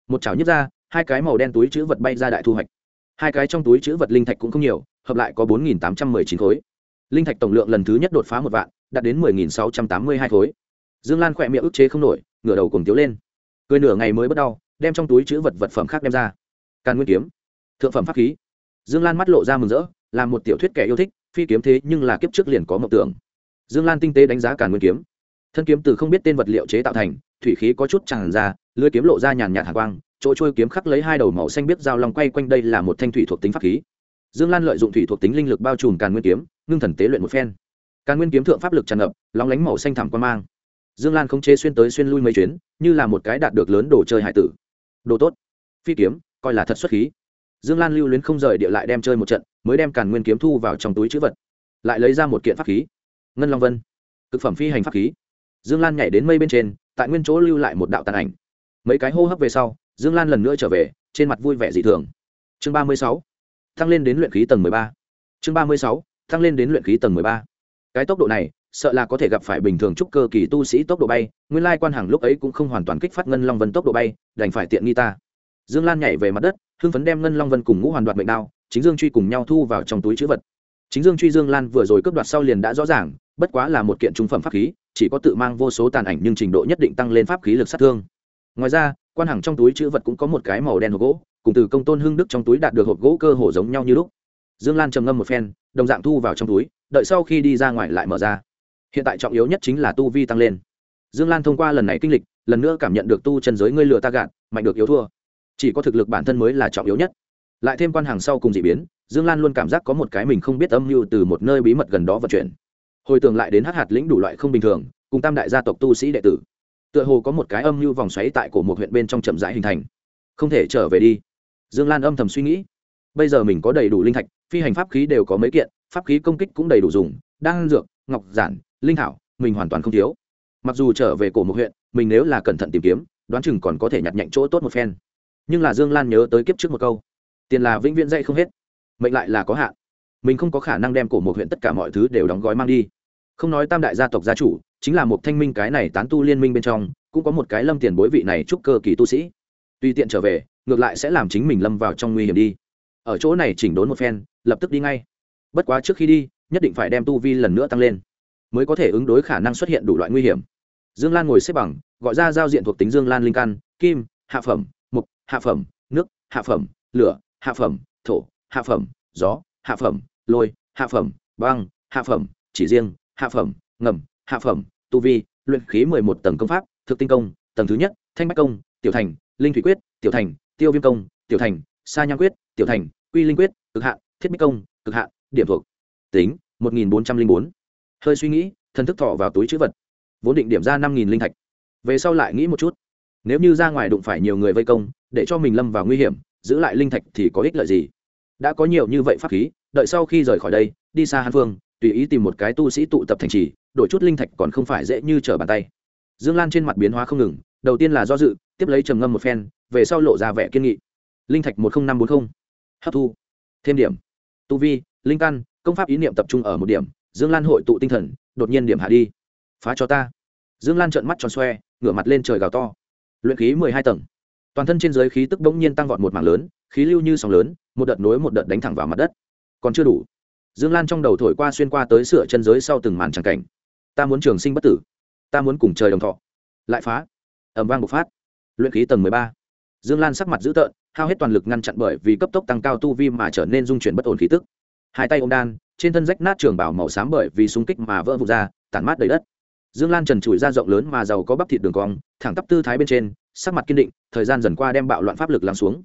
Một chảo nhức ra, hai cái màu đen túi chữ vật bay ra đại thu hoạch hai cái trong túi chữ vật linh thạch cũng không nhiều, hợp lại có bốn nghìn tám trăm mười chín khối. Linh thạch tổng lượng lần thứ nhất đột phá một vạn, đạt đến mười nghìn sáu trăm tám mươi hai khối. Dương lan khỏe miệng ức chế không nổi, ngửa đầu cùng tiếu lên. Cười nửa ngày mới bất đau đem trong túi chữ vật vật phẩm khác đem ra. Càn nguyên kiếm. Thượng phẩm pháp khí. Dương lan mắt lộ ra mừng rỡ, là một tiểu thuyết kẻ yêu thích, phi kiếm thế nhưng là kiếp trước liền có mộng tưởng. Dương lan tinh tế đánh giá càn nguyên kiếm. Thân kiếm từ không biết tên vật liệu chế tạo thành, thủy khí có chút tràn ra, lưới kiếm lộ ra nhàn nhạt hạ quang chỗ trôi kiếm khắc lấy hai đầu màu xanh biết dao long quay quanh đây là một thanh thủy thuộc tính pháp khí. Dương lan lợi dụng thủy thuộc tính linh lực bao trùm càn nguyên kiếm, ngưng thần tế luyện một phen. Càn nguyên kiếm thượng pháp lực tràn ngập, lóng lánh màu xanh thẳm quan mang. Dương lan không chế xuyên tới xuyên lui mấy chuyến, như là một cái đạt được lớn đồ chơi hải tử. Đồ tốt. Phi kiếm, coi là thật xuất khí. Dương lan lưu luyến không rời địa lại đem chơi một trận, mới đem càn nguyên kiếm thu vào trong túi chữ vật. Lại lấy ra một kiện pháp khí. Ngân long vân. Thực phẩm phi hành pháp khí. Dương lan nhảy đến mây bên trên, tại nguyên chỗ lưu lại một đạo tàn ảnh. Mấy cái hô hấp về sau dương lan lần nữa trở về, trên mặt vui vẻ dị thường. Chương ba mươi sáu tăng lên đến luyện khí tầng mười ba. Chương ba mươi sáu tăng lên đến luyện khí tầng mười ba. Cái tốc độ này, sợ là có thể gặp phải bình thường trúc cơ kỳ tu sĩ tốc độ bay, nguyên lai quan hàng lúc ấy cũng không hoàn toàn kích phát ngân long vân tốc độ bay, đành phải tiện nghi ta. Dương lan nhảy về mặt đất, hưng phấn đem ngân long vân cùng ngũ hoàn đoạt mệnh đao, chính dương truy cùng nhau thu vào trong túi chữ vật. Chính dương truy dương lan vừa rồi cướp đoạt sau liền đã rõ ràng, bất quá là một kiện trung phẩm pháp khí, chỉ có tự mang vô số tàn ảnh nhưng trình độ nhất định tăng lên pháp khí lực sát thương ngoài ra, quan hàng trong túi chữ vật cũng có một cái màu đen hộp gỗ, cùng từ công tôn hưng đức trong túi đạt được hộp gỗ cơ hồ giống nhau như lúc. Dương lan trầm ngâm một phen, đồng dạng thu vào trong túi, đợi sau khi đi ra ngoài lại mở ra. Hiện tại trọng yếu nhất chính là tu vi tăng lên. Dương lan thông qua lần này kinh lịch, lần nữa cảm nhận được tu chân giới ngươi lừa ta gạt, mạnh được yếu thua. Chỉ có thực lực bản thân mới là trọng yếu nhất. Lại thêm quan hàng sau cùng d ị biến, dương lan luôn cảm giác có một cái mình không biết âm mưu từ một nơi bí mật gần đó vận chuyển. Hồi tưởng lại đến hát hạt lĩnh đủ loại không bình thường, cùng tam đại gia tộc tu sĩ đệ tử tựa hồ có một cái âm mưu vòng xoáy tại cổ một huyện bên trong chậm rãi hình thành. Không thể trở về đi. Dương lan âm thầm suy nghĩ. Bây giờ mình có đầy đủ linh thạch, phi hành pháp khí đều có mấy kiện, pháp khí công kích cũng đầy đủ dùng, đan dược, ngọc giản, linh thảo, mình hoàn toàn không thiếu. Mặc dù trở về cổ một huyện, mình nếu là cẩn thận tìm kiếm, đoán chừng còn có thể nhặt nhạnh chỗ tốt một phen. Nhưng là dương lan nhớ tới kiếp trước một câu, tiền là vĩnh viễn dạy không hết, mệnh lại là có hạn. Mình không có khả năng đem cổ một huyện tất cả mọi thứ đều đóng gói mang đi. Không nói tam đại gia tộc gia chủ chính là một thanh minh cái này tán tu liên minh bên trong cũng có một cái lâm tiền bối vị này chúc cơ kỳ tu sĩ tùy tiện trở về ngược lại sẽ làm chính mình lâm vào trong nguy hiểm đi ở chỗ này chỉnh đốn một phen lập tức đi ngay bất quá trước khi đi nhất định phải đem tu vi lần nữa tăng lên mới có thể ứng đối khả năng xuất hiện đủ loại nguy hiểm dương lan ngồi xếp bằng gọi ra giao diện thuộc tính dương lan linh căn kim hạ phẩm mục hạ phẩm nước hạ phẩm lửa hạ phẩm thổ hạ phẩm gió hạ phẩm lôi hạ phẩm băng hạ phẩm chỉ riêng hạ phẩm ngầm hạ phẩm tu vi, luyện khí mười một tầng công pháp, thực tinh công, tầng thứ nhất, thanh bách công, tiểu thành, linh thủy quyết, tiểu thành, tiêu viêm công, tiểu thành, sa nham quyết, tiểu thành, quy linh quyết, cực hạn thiết bích công, cực hạn điểm thuộc. Tính, một nghìn bốn trăm linh bốn. Hơi suy nghĩ, thần thức thọ vào túi chữ vật. Vốn định điểm ra năm nghìn linh thạch. Về sau lại nghĩ một chút. Nếu như ra ngoài đụng phải nhiều người vây công, để cho mình lâm vào nguy hiểm, giữ lại linh thạch thì có ích lợi gì? Đã có nhiều như vậy pháp khí, đợi sau khi rời khỏi đây, đi xa hàn phương, tùy ý tìm một cái tu sĩ tụ tập thành trì đổi chút linh thạch còn không phải dễ như trở bàn tay. Dương lan trên mặt biến hóa không ngừng, đầu tiên là do dự, tiếp lấy trầm ngâm một phen, về sau lộ ra vẻ kiên nghị. Linh thạch một nghìn năm bốn mươi hấp thu. Thêm điểm. Tu vi, linh căn, công pháp ý niệm tập trung ở một điểm, dương lan hội tụ tinh thần, đột nhiên điểm hạ đi. Phá cho ta. Dương lan trợn mắt tròn xoe, ngửa mặt lên trời gào to. Luyện khí mười hai tầng. Toàn thân trên giới khí tức bỗng nhiên tăng vọt một mảng lớn, khí lưu như sóng lớn, một đợt nối một đợt đánh thẳng vào mặt đất. Còn chưa đủ. Dương lan trong đầu thổi qua xuyên qua tới sửa chân giới sau từng màn tràng cảnh ta muốn trường sinh bất tử, ta muốn cùng trời đồng thọ. Lại phá. Ẩm vang bộc phát. Luyện khí tầng mười ba. Dương lan sắc mặt dữ tợn, hao hết toàn lực ngăn chặn bởi vì cấp tốc tăng cao tu vi mà trở nên dung chuyển bất ổn khí tức. Hai tay ô m đan, trên thân rách nát trường bảo màu xám bởi vì súng kích mà vỡ vụt ra, tản mát đầy đất. Dương lan trần trụi ra rộng lớn mà giàu có bắp thịt đường cong, thẳng tắp tư thái bên trên, sắc mặt kiên định, thời gian dần qua đem bạo loạn pháp lực lắng xuống.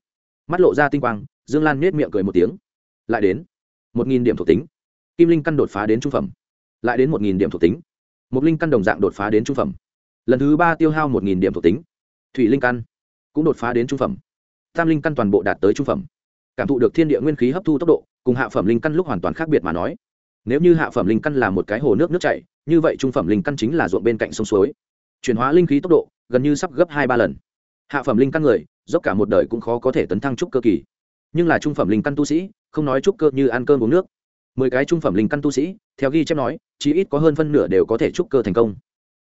Mắt lộ ra tinh quang, dương lan nết miệng cười một tiếng. Lại đến một nghìn điểm thuộc tính. Kim linh căn đột phá đến trung phẩm. Lại đến một nghìn điểm thuộc tính một linh căn đồng dạng đột phá đến trung phẩm. Lần thứ ba tiêu hao một nghìn điểm thuộc tính. Thủy linh căn cũng đột phá đến trung phẩm. Tam linh căn toàn bộ đạt tới trung phẩm. Cảm thụ được thiên địa nguyên khí hấp thu tốc độ, cùng hạ phẩm linh căn lúc hoàn toàn khác biệt mà nói. Nếu như hạ phẩm linh căn là một cái hồ nước nước chảy, như vậy trung phẩm linh căn chính là ruộng bên cạnh sông suối. Chuyển hóa linh khí tốc độ, gần như sắp gấp hai ba lần. Hạ phẩm linh căn người, dốc cả một đời cũng khó có thể tấn thăng trúc cơ kỳ. Nhưng là trung phẩm linh căn tu sĩ, không nói trúc cơ như ăn cơm uống nước mười cái trung phẩm linh căn tu sĩ, theo ghi chép nói, chí ít có hơn phân nửa đều có thể trúc cơ thành công.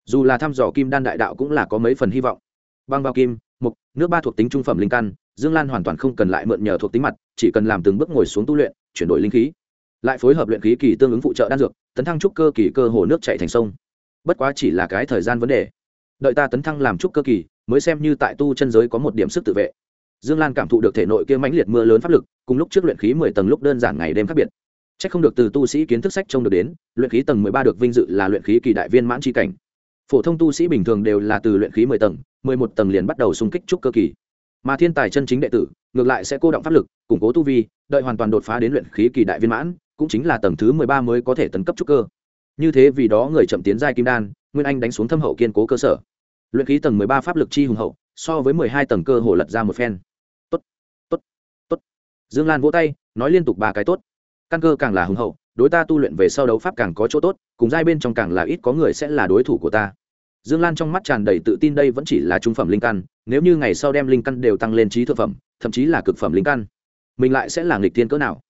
Dù là thăm dò kim đan đại đạo cũng là có mấy phần hy vọng. Băng bao kim, mục, nước ba thuộc tính trung phẩm linh căn, dương lan hoàn toàn không cần lại mượn nhờ thuộc tính mặt, chỉ cần làm từng bước ngồi xuống tu luyện, chuyển đổi linh khí. Lại phối hợp luyện khí kỳ tương ứng phụ trợ đan dược, tấn thăng trúc cơ kỳ cơ hồ nước chạy thành sông. Bất quá chỉ là cái thời gian vấn đề. Đợi ta tấn thăng làm trúc cơ kỳ, mới xem như tại tu chân giới có một điểm sức tự vệ. Dương lan cảm thụ được thể nội kia mãnh liệt mưa lớn pháp lực, cùng lúc trước luyện khí mười tầng lúc đơn giản ngày đêm khác biệt. Chắc không được từ tu sĩ kiến thức sách trông được đến, luyện khí tầng mười ba được vinh dự là luyện khí kỳ đại viên mãn chi cảnh. Phổ thông tu sĩ bình thường đều là từ luyện khí mười tầng, mười một tầng liền bắt đầu xung kích trúc cơ kỳ. Mà thiên tài chân chính đệ tử, ngược lại sẽ cô động pháp lực, củng cố tu vi, đợi hoàn toàn đột phá đến luyện khí kỳ đại viên mãn, cũng chính là tầng thứ mười ba mới có thể tấn cấp trúc cơ. Như thế vì đó người chậm tiến giai kim đan, nguyên anh đánh xuống thâm hậu kiên cố cơ sở. Luyện khí tầng mười ba pháp lực chi hùng hậu, so với mười hai tầng cơ hồ lật ra một phen. Tốt tốt tốt. Dương lan vỗ tay, nói liên tục ba cái tốt căn cơ càng là hùng hậu, đối ta tu luyện về sau đấu pháp càng có chỗ tốt, cùng giai bên trong càng là ít có người sẽ là đối thủ của ta. Dương lan trong mắt tràn đầy tự tin đây vẫn chỉ là trung phẩm linh căn, nếu như ngày sau đem linh căn đều tăng lên trí thượng phẩm, thậm chí là cực phẩm linh căn, mình lại sẽ là nghịch tiên cỡ nào?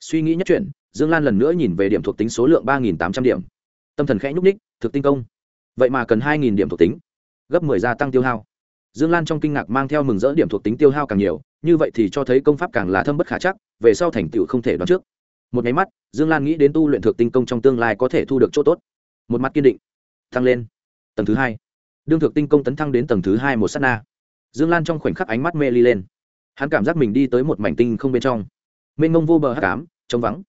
Suy nghĩ nhất chuyện, dương lan lần nữa nhìn về điểm thuộc tính số lượng ba tám trăm điểm. Tâm thần khẽ nhúc ních thực tinh công. Vậy mà cần hai điểm thuộc tính, gấp mười gia tăng tiêu hao. Dương lan trong kinh ngạc mang theo mừng rỡ điểm thuộc tính tiêu hao càng nhiều, như vậy thì cho thấy công pháp càng là thâm bất khả chắc, về sau thành tựu không thể đoán trước một nháy mắt, dương lan nghĩ đến tu luyện thực tinh công trong tương lai có thể thu được chỗ tốt. Một mặt kiên định tăng lên. Tầng thứ hai. Đương thực tinh công tấn thăng đến tầng thứ hai một s á t na, dương lan trong khoảnh khắc ánh mắt mê ly lên. Hắn cảm giác mình đi tới một mảnh tinh không bên trong. Mênh mông vô bờ hắc ám, trống vắng.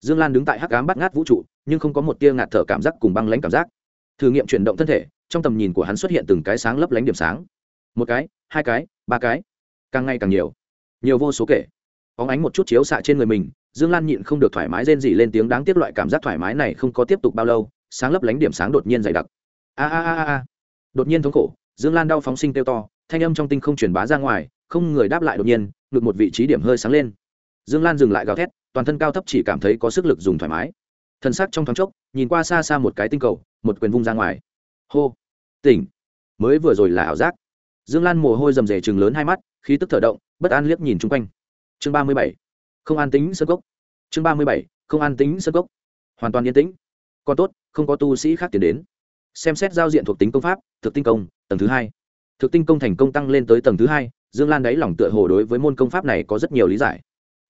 Dương lan đứng tại hắc ám bắt ngát vũ trụ, nhưng không có một tia ngạt thở cảm giác cùng băng lãnh cảm giác. Thử nghiệm chuyển động thân thể, trong tầm nhìn của hắn xuất hiện từng cái sáng lấp lánh điểm sáng. Một cái, hai cái, ba cái. Càng ngày càng nhiều. Nhiều vô số kể. Óng ánh một chút chiếu xạ trên người mình dương lan nhịn không được thoải mái rên rỉ lên tiếng đáng tiếc loại cảm giác thoải mái này không có tiếp tục bao lâu, sáng lấp lánh điểm sáng đột nhiên dày đặc. A a a a. Đột nhiên thống khổ, dương lan đau phóng sinh kêu to, thanh âm trong tinh không truyền bá ra ngoài, không người đáp lại đột nhiên được một vị trí điểm hơi sáng lên. Dương lan dừng lại gào thét, toàn thân cao thấp chỉ cảm thấy có sức lực dùng thoải mái. Thân xác trong thoáng chốc, nhìn qua xa xa một cái tinh cầu, một quyền vung ra ngoài. Hô. Tỉnh. Mới vừa rồi là ảo giác. Dương lan mồ hôi rầm rề chừng lớn hai mắt, khí tức thở động, bất an liếc nhìn chung quanh. Chương ba mươi bảy không an tính sơ cốc. Chương ba mươi bảy, không an tính sơ cốc. Hoàn toàn yên tĩnh. Còn tốt, không có tu sĩ khác tiến đến. Xem xét giao diện thuộc tính công pháp, thực tinh công, tầng thứ hai. Thực tinh công thành công tăng lên tới tầng thứ hai, dương lan đáy lòng tựa hồ đối với môn công pháp này có rất nhiều lý giải.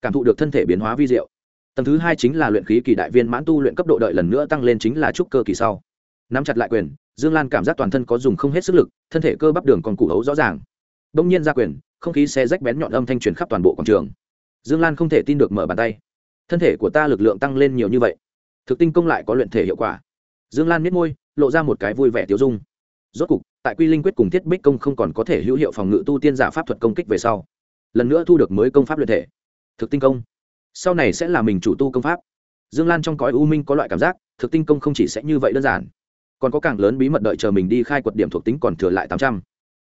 Cảm thụ được thân thể biến hóa vi diệu. Tầng thứ hai chính là luyện khí kỳ đại viên mãn tu luyện cấp độ đợi lần nữa tăng lên chính là trúc cơ kỳ sau. Nắm chặt lại quyền, dương lan cảm giác toàn thân có dùng không hết sức lực, thân thể cơ bắp đường còn củ hấu rõ ràng. Đông nhiên ra quyền, không khí xe rách bén nhọn âm thanh truyền khắp toàn bộ quảng trường dương lan không thể tin được mở bàn tay. Thân thể của ta lực lượng tăng lên nhiều như vậy. Thực tinh công lại có luyện thể hiệu quả. Dương lan miết môi, lộ ra một cái vui vẻ tiêu dung. Rốt cục, tại quy linh quyết cùng thiết bích công không còn có thể hữu hiệu phòng ngự tu tiên giả pháp thuật công kích về sau, lần nữa thu được mới công pháp luyện thể. Thực tinh công. Sau này sẽ là mình chủ tu công pháp. Dương lan trong cõi u minh có loại cảm giác, thực tinh công không chỉ sẽ như vậy đơn giản, còn có càng lớn bí mật đợi chờ mình đi khai quật điểm thuộc tính còn thừa lại tám trăm.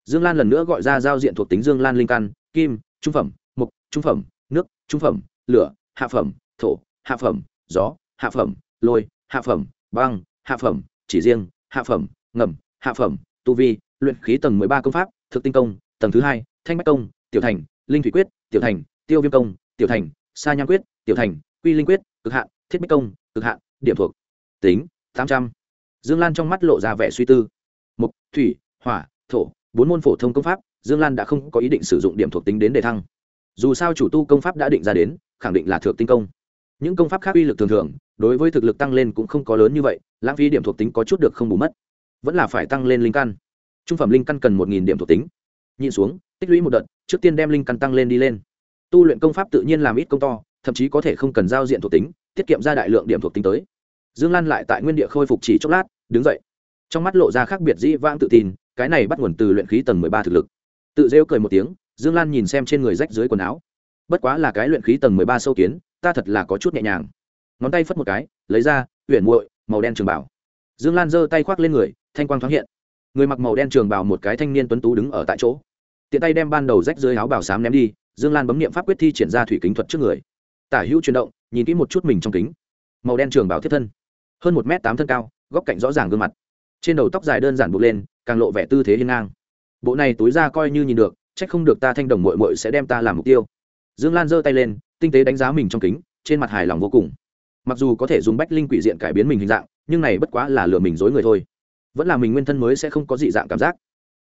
Dương lan lần nữa gọi ra giao diện thuộc tính dương lan linh căn, kim, trung phẩm, mục, trung phẩm nước, trung phẩm, lửa, hạ phẩm, thổ, hạ phẩm, gió, hạ phẩm, lôi, hạ phẩm, băng, hạ phẩm, chỉ riêng, hạ phẩm, ngầm, hạ phẩm, tu vi, luyện khí tầng mười ba công pháp, thực tinh công, tầng thứ hai, thanh bách công, tiểu thành, linh thủy quyết, tiểu thành, tiêu viêm công, tiểu thành, sa nham quyết, tiểu thành, quy linh quyết, cực hạn, thiết bích công, cực hạn, điểm thuộc. Tính, tám trăm. Dương lan trong mắt lộ ra vẻ suy tư. Mục, thủy, hỏa, thổ, bốn môn phổ thông công pháp, dương lan đã không có ý định sử dụng điểm thuộc tính đến đề thăng dù sao chủ tu công pháp đã định ra đến, khẳng định là thượng tinh công. Những công pháp khác uy lực thường thường, đối với thực lực tăng lên cũng không có lớn như vậy, lãng phí điểm thuộc tính có chút được không bù mất. Vẫn là phải tăng lên linh căn. Trung phẩm linh căn cần một điểm thuộc tính. Nhìn xuống, tích lũy một đợt, trước tiên đem linh căn tăng lên đi lên. Tu luyện công pháp tự nhiên làm ít công to, thậm chí có thể không cần giao diện thuộc tính, tiết kiệm ra đại lượng điểm thuộc tính tới. Dương lan lại tại nguyên địa khôi phục chỉ chốc lát, đứng dậy. Trong mắt lộ ra khác biệt dĩ vãng tự tin, cái này bắt nguồn từ luyện khí tầng mười ba thực lực. Tự rêu cười một tiếng dương lan nhìn xem trên người rách dưới quần áo. Bất quá là cái luyện khí tầng mười ba sâu kiến, ta thật là có chút nhẹ nhàng. Ngón tay phất một cái, lấy ra, uyển muội, màu đen trường bảo. Dương lan giơ tay khoác lên người, thanh quang thoáng hiện. Người mặc màu đen trường bảo một cái thanh niên tuấn tú đứng ở tại chỗ. Tiện tay đem ban đầu rách dưới áo bảo xám ném đi, dương lan bấm nghiệm pháp quyết thi triển ra thủy kính thuật trước người. Tả hữu chuyển động, nhìn kỹ một chút mình trong kính. Màu đen trường bảo thiết thân, hơn một m tám thân cao, góc cạnh rõ ràng gương mặt. Trên đầu tóc dài đơn giản buộc lên, càng lộ vẻ tư thế hiên ngang. Bộ này túi ra coi như nhìn được trách không được ta thanh đồng mội mội sẽ đem ta làm mục tiêu. Dương lan giơ tay lên, tinh tế đánh giá mình trong kính, trên mặt hài lòng vô cùng. Mặc dù có thể dùng bách linh quỷ diện cải biến mình hình dạng, nhưng này bất quá là lừa mình dối người thôi. Vẫn là mình nguyên thân mới sẽ không có dị dạng cảm giác.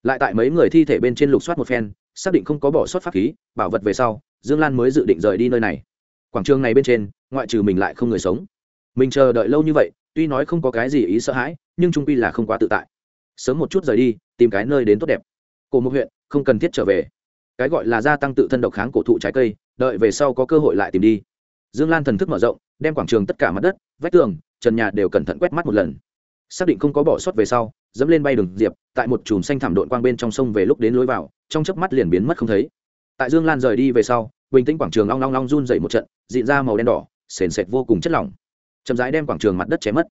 Lại tại mấy người thi thể bên trên lục soát một phen, xác định không có bỏ sót pháp khí, bảo vật về sau, dương lan mới dự định rời đi nơi này. Quảng trường này bên trên, ngoại trừ mình lại không người sống. Mình chờ đợi lâu như vậy, tuy nói không có cái gì ý sợ hãi, nhưng trung pi là không quá tự tại. Sớm một chút rời đi, tìm cái nơi đến tốt đẹp. Cổ một huyện không cần thiết trở về. Cái gọi là gia tăng tự thân độc kháng cổ thụ trái cây, đợi về sau có cơ hội lại tìm đi. Dương lan thần thức mở rộng, đem quảng trường tất cả mặt đất, vách tường, trần nhà đều cẩn thận quét mắt một lần. Xác định không có bỏ sót về sau, dẫm lên bay đường diệp, tại một chùm xanh thảm đội quang bên trong sông về lúc đến lối vào, trong chớp mắt liền biến mất không thấy. Tại dương lan rời đi về sau, bình tĩnh quảng trường long long long run dậy một trận dịn ra màu đen đỏ, sền sệt vô cùng chất lỏng. Chậm rãi đem quảng trường mặt đất chém mất.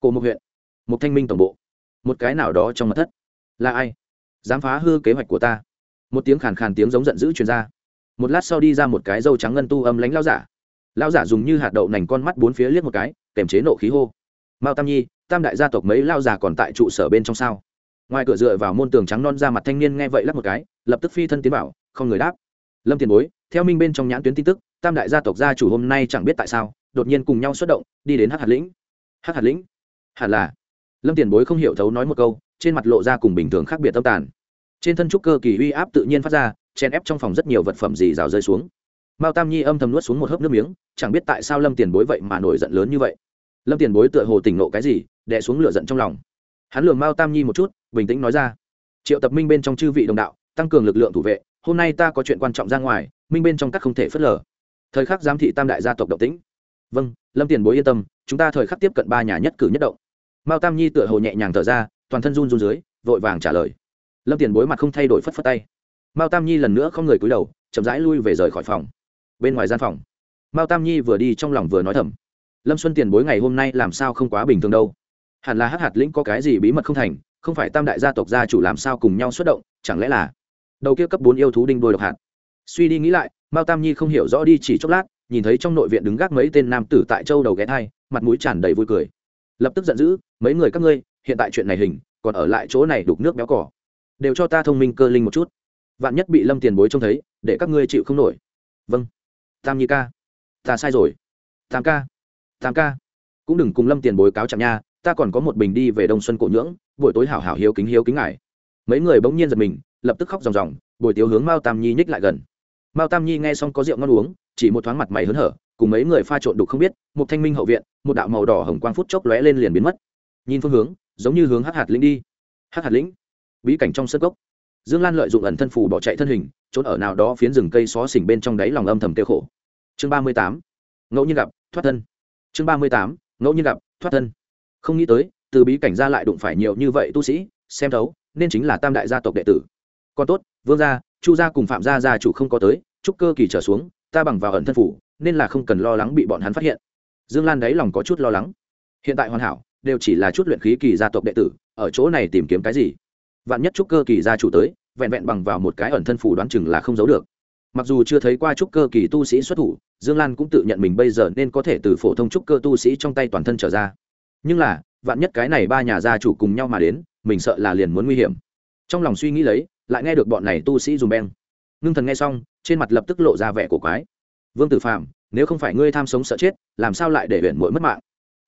Cổ một huyện, một thanh minh tổng bộ. Một cái nào đó trong mặt thất. Là ai? Dám phá hư kế hoạch của ta một tiếng khàn khàn tiếng giống giận dữ truyền ra. Một lát sau đi ra một cái dâu trắng ngân tu âm lánh lao giả. Lao giả dùng như hạt đậu nành con mắt bốn phía liếc một cái, kèm chế nộ khí hô. Mao tam nhi, tam đại gia tộc mấy lao giả còn tại trụ sở bên trong sao? Ngoài cửa dựa vào môn tường trắng non ra mặt thanh niên nghe vậy lắc một cái, lập tức phi thân tiến bảo, không người đáp. Lâm tiền bối, theo minh bên trong nhãn tuyến tin tức, tam đại gia tộc gia chủ hôm nay chẳng biết tại sao, đột nhiên cùng nhau xuất động, đi đến hát hạt lĩnh. Hát hạt lĩnh? Hẳn là. Lâm tiền bối không hiểu thấu nói một câu, trên mặt lộ ra cùng bình thường khác biệt tâm tàn trên thân trúc cơ kỳ uy áp tự nhiên phát ra chen ép trong phòng rất nhiều vật phẩm dì rào rơi xuống. Mao tam nhi âm thầm nuốt xuống một hớp nước miếng, chẳng biết tại sao lâm tiền bối vậy mà nổi giận lớn như vậy. Lâm tiền bối tựa hồ tỉnh nộ cái gì, đè xuống lửa giận trong lòng. Hắn lường mao tam nhi một chút, bình tĩnh nói ra. Triệu tập minh bên trong chư vị đồng đạo, tăng cường lực lượng thủ vệ, hôm nay ta có chuyện quan trọng ra ngoài, minh bên trong các không thể phớt lờ. Thời khắc giám thị tam đại gia tộc động tĩnh. Vâng lâm tiền bối yên tâm, chúng ta thời khắc tiếp cận ba nhà nhất cử nhất động. Mao tam nhi tựa hồ nhẹ nhàng thở ra, toàn thân run run dưới, vội vàng trả lời lâm tiền bối mặt không thay đổi phất phất tay mao tam nhi lần nữa không người cúi đầu chậm rãi lui về rời khỏi phòng bên ngoài gian phòng mao tam nhi vừa đi trong lòng vừa nói thầm lâm xuân tiền bối ngày hôm nay làm sao không quá bình thường đâu hẳn là hắc hạt lĩnh có cái gì bí mật không thành không phải tam đại gia tộc gia chủ làm sao cùng nhau xuất động chẳng lẽ là đầu kia cấp bốn yêu thú đinh đôi độc hạt suy đi nghĩ lại mao tam nhi không hiểu rõ đi chỉ chốc lát nhìn thấy trong nội viện đứng gác mấy tên nam tử tại châu đầu ghé thai mặt mũi tràn đầy vui cười lập tức giận dữ mấy người các ngươi hiện tại chuyện này hình còn ở lại chỗ này đục nước béo cỏ đều cho ta thông minh cơ linh một chút. Vạn nhất bị lâm tiền bối trông thấy, để các ngươi chịu không nổi. Vâng. Tam nhi ca. Ta sai rồi. Tam ca. Tam ca. Cũng đừng cùng lâm tiền bối cáo trạng nha, ta còn có một bình đi về đông xuân cổ nhưỡng, buổi tối hảo hảo hiếu kính hiếu kính ngài. Mấy người bỗng nhiên giật mình, lập tức khóc ròng ròng, buổi tiếu hướng mao tam nhi nhích lại gần. Mao tam nhi nghe xong có rượu ngon uống, chỉ một thoáng mặt mày hớn hở, cùng mấy người pha trộn đục không biết, một thanh minh hậu viện, một đạo màu đỏ hồng quang phút chốc lóe lên liền biến mất. Nhìn phương hướng, giống như hướng hắc hạt lĩnh đi. Hắc hạt lĩnh bí cảnh trong sân gốc dương lan lợi dụng ẩn thân phù bỏ chạy thân hình, trốn ở nào đó phiến rừng cây xó xỉnh bên trong đáy lòng âm thầm tiêu khổ. Chương ba mươi tám, ngẫu nhiên gặp, thoát thân. Chương ba mươi tám, ngẫu nhiên gặp, thoát thân. Không nghĩ tới, từ bí cảnh ra lại đụng phải nhiều như vậy tu sĩ, xem thấu, nên chính là tam đại gia tộc đệ tử. Còn tốt, vương gia, chu gia cùng phạm gia gia chủ không có tới, chúc cơ kỳ trở xuống, ta bằng vào ẩn thân phủ nên là không cần lo lắng bị bọn hắn phát hiện. Dương lan đáy lòng có chút lo lắng. Hiện tại hoàn hảo, đều chỉ là chút luyện khí kỳ gia tộc đệ tử, ở chỗ này tìm kiếm cái gì? Vạn nhất trúc cơ kỳ gia chủ tới, vẹn vẹn bằng vào một cái ẩn thân phủ đoán chừng là không giấu được. Mặc dù chưa thấy qua trúc cơ kỳ tu sĩ xuất thủ, dương lan cũng tự nhận mình bây giờ nên có thể từ phổ thông trúc cơ tu sĩ trong tay toàn thân trở ra. Nhưng là, vạn nhất cái này ba nhà gia chủ cùng nhau mà đến, mình sợ là liền muốn nguy hiểm. Trong lòng suy nghĩ lấy, lại nghe được bọn này tu sĩ dùng beng. Ngưng thần nghe xong, trên mặt lập tức lộ ra vẻ của quái. Vương tử phạm nếu không phải ngươi tham sống sợ chết, làm sao lại để huyện mũi mất mạng?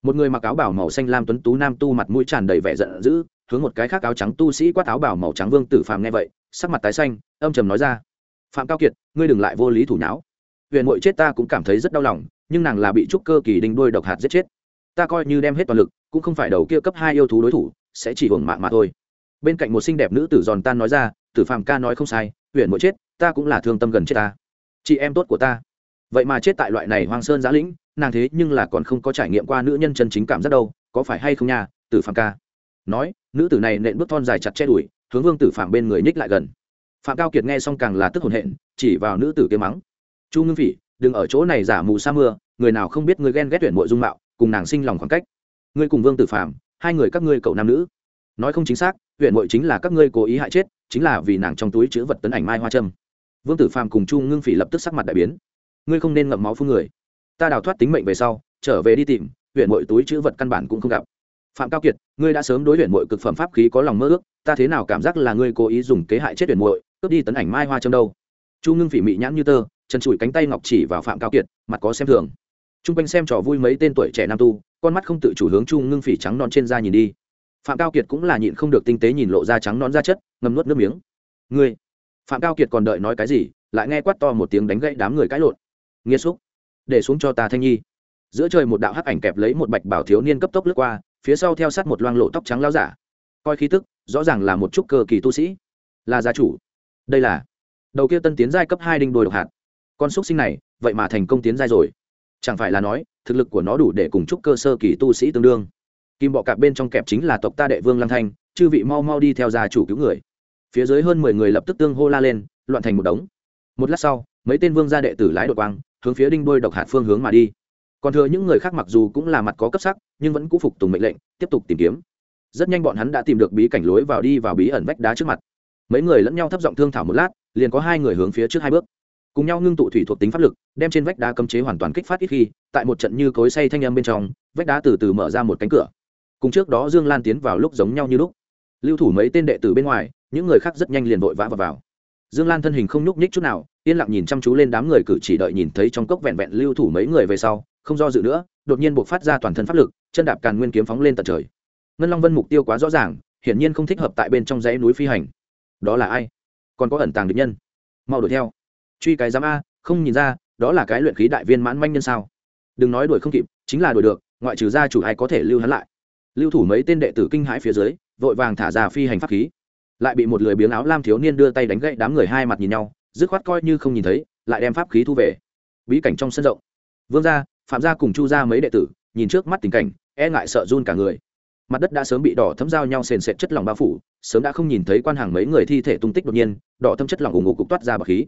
Một người mặc áo bảo màu xanh lam tuấn tú nam tu mặt mũi tràn đầy vẻ giận dữ hướng một cái khác áo trắng tu sĩ quát áo bảo màu trắng vương tử phạm nghe vậy, sắc mặt tái xanh, âm trầm nói ra, phạm cao kiệt, ngươi đừng lại vô lý thủ não huyền mội chết ta cũng cảm thấy rất đau lòng, nhưng nàng là bị trúc cơ kỳ đinh đôi độc hạt giết chết. Ta coi như đem hết toàn lực, cũng không phải đầu kia cấp hai yêu thú đối thủ, sẽ chỉ hưởng mạng mà thôi. Bên cạnh một xinh đẹp nữ tử giòn tan nói ra, tử phạm ca nói không sai, huyền mội chết, ta cũng là thương tâm gần chết ta. Chị em tốt của ta. Vậy mà chết tại loại này hoang sơn giã lĩnh, nàng thế nhưng là còn không có trải nghiệm qua nữ nhân chân chính cảm giác đâu, có phải hay không nha, tử phạm ca? Nói, nữ tử này nện bước thon dài chặt che đuổi hướng vương tử phạm bên người nhích lại gần. Phạm cao kiệt nghe xong càng là tức hồn hện, chỉ vào nữ tử kia mắng, chu ngưng phỉ, đừng ở chỗ này giả mù sa mưa, người nào không biết người ghen ghét tuyển mộ dung mạo, cùng nàng sinh lòng khoảng cách. Ngươi cùng vương tử phạm, hai người các ngươi cậu nam nữ. Nói không chính xác huyện mội chính là các ngươi cố ý hại chết, chính là vì nàng trong túi chữ vật tấn ảnh mai hoa trâm vương tử phàm cùng chu ngưng phỉ lập tức sắc mặt đại biến. Ngươi không nên ngậm máu phương người. Ta đào thoát tính mệnh về sau, trở về đi tìm huyện mội túi chữ vật căn bản cũng không gặp phạm cao kiệt, ngươi đã sớm đối luyện mội cực phẩm pháp khí có lòng mơ ước, ta thế nào cảm giác là ngươi cố ý dùng kế hại chết luyện mội cướp đi tấn ảnh mai hoa trong đâu? Chu ngưng phỉ mị nhãn như tơ chân trụi cánh tay ngọc chỉ vào phạm cao kiệt, mặt có xem thường. T r u n g quanh xem trò vui mấy tên tuổi trẻ nam tu, con mắt không tự chủ hướng chu ngưng phỉ trắng non trên da nhìn đi. Phạm cao kiệt cũng là nhịn không được tinh tế nhìn lộ ra trắng nón da chất, ngâm nuốt nước miếng. Ngươi? Phạm cao kiệt còn đợi nói cái gì, lại nghe quát to một tiếng đánh gãy đám người cãi lộn. Nghiêm xúc. Để xuống cho ta thanh nhi. Giữa trời một đạo hắc ảnh kẹp lấy một bạch bảo thiếu niên cấp tốc lướt qua phía sau theo sát một loang lộ tóc trắng lao giả. Coi khí tức, rõ ràng là một chút cơ kỳ tu sĩ. Là gia chủ. Đây là đầu kia tân tiến giai cấp hai đinh đồi độc hạt. Con xúc sinh này, vậy mà thành công tiến giai rồi. Chẳng phải là nói, thực lực của nó đủ để cùng chúc cơ sơ kỳ tu sĩ tương đương. Kim bọ cạp bên trong kẹp chính là tộc ta đệ vương lăng thanh, chư vị mau mau đi theo gia chủ cứu người. Phía dưới hơn mười người lập tức tương hô la lên, loạn thành một đống. Một lát sau, mấy tên vương gia đệ tử lái đội quang, hướng phía đinh đôi độc hạt phương hướng mà đi còn thừa những người khác mặc dù cũng là mặt có cấp sắc nhưng vẫn cũ phục tùng mệnh lệnh tiếp tục tìm kiếm. Rất nhanh bọn hắn đã tìm được bí cảnh lối vào đi vào bí ẩn vách đá trước mặt. Mấy người lẫn nhau thấp giọng thương thảo một lát liền có hai người hướng phía trước hai bước. Cùng nhau ngưng tụ thủy thuộc tính pháp lực đem trên vách đá cấm chế hoàn toàn kích phát ít khi tại một trận như cối say thanh âm bên trong vách đá từ từ mở ra một cánh cửa. Cùng trước đó dương lan tiến vào lúc giống nhau như lúc. Lưu thủ mấy tên đệ tử bên ngoài những người khác rất nhanh liền vội vã vào, vào. dương lan thân hình không nhúc nhích chút nào yên lặng nhìn chăm chú lên đám người cử chỉ đợi nhìn thấy trong cốc vẹn vẹn lưu thủ mấy người về sau không do dự nữa, đột nhiên buộc phát ra toàn thân pháp lực, chân đạp càn nguyên kiếm phóng lên tận trời. Ngân long vân mục tiêu quá rõ ràng, hiển nhiên không thích hợp tại bên trong dãy núi phi hành. Đó là ai? Còn có ẩn tàng địch nhân. Mau đuổi theo. Truy cái giám a, không nhìn ra, đó là cái luyện khí đại viên mãn manh nhân sao? Đừng nói đuổi không kịp, chính là đuổi được, ngoại trừ gia chủ ai có thể lưu hắn lại. Lưu thủ mấy tên đệ tử kinh hãi phía dưới, vội vàng thả ra phi hành pháp khí. Lại bị một lười biếng áo lam thiếu niên đưa tay đánh gậy đám người hai mặt nhìn nhau, dứt khoát coi như không nhìn thấy, lại đem pháp khí thu về. Bí cảnh trong sân rộng. Vương gia phạm gia cùng chu gia mấy đệ tử, nhìn trước mắt tình cảnh e ngại sợ run cả người. Mặt đất đã sớm bị đỏ thấm dao nhau sền sệt chất lỏng bao phủ, sớm đã không nhìn thấy quan hàng mấy người thi thể tung tích đột nhiên, đỏ thâm chất lỏng ủng ngục cục toát ra bậc khí.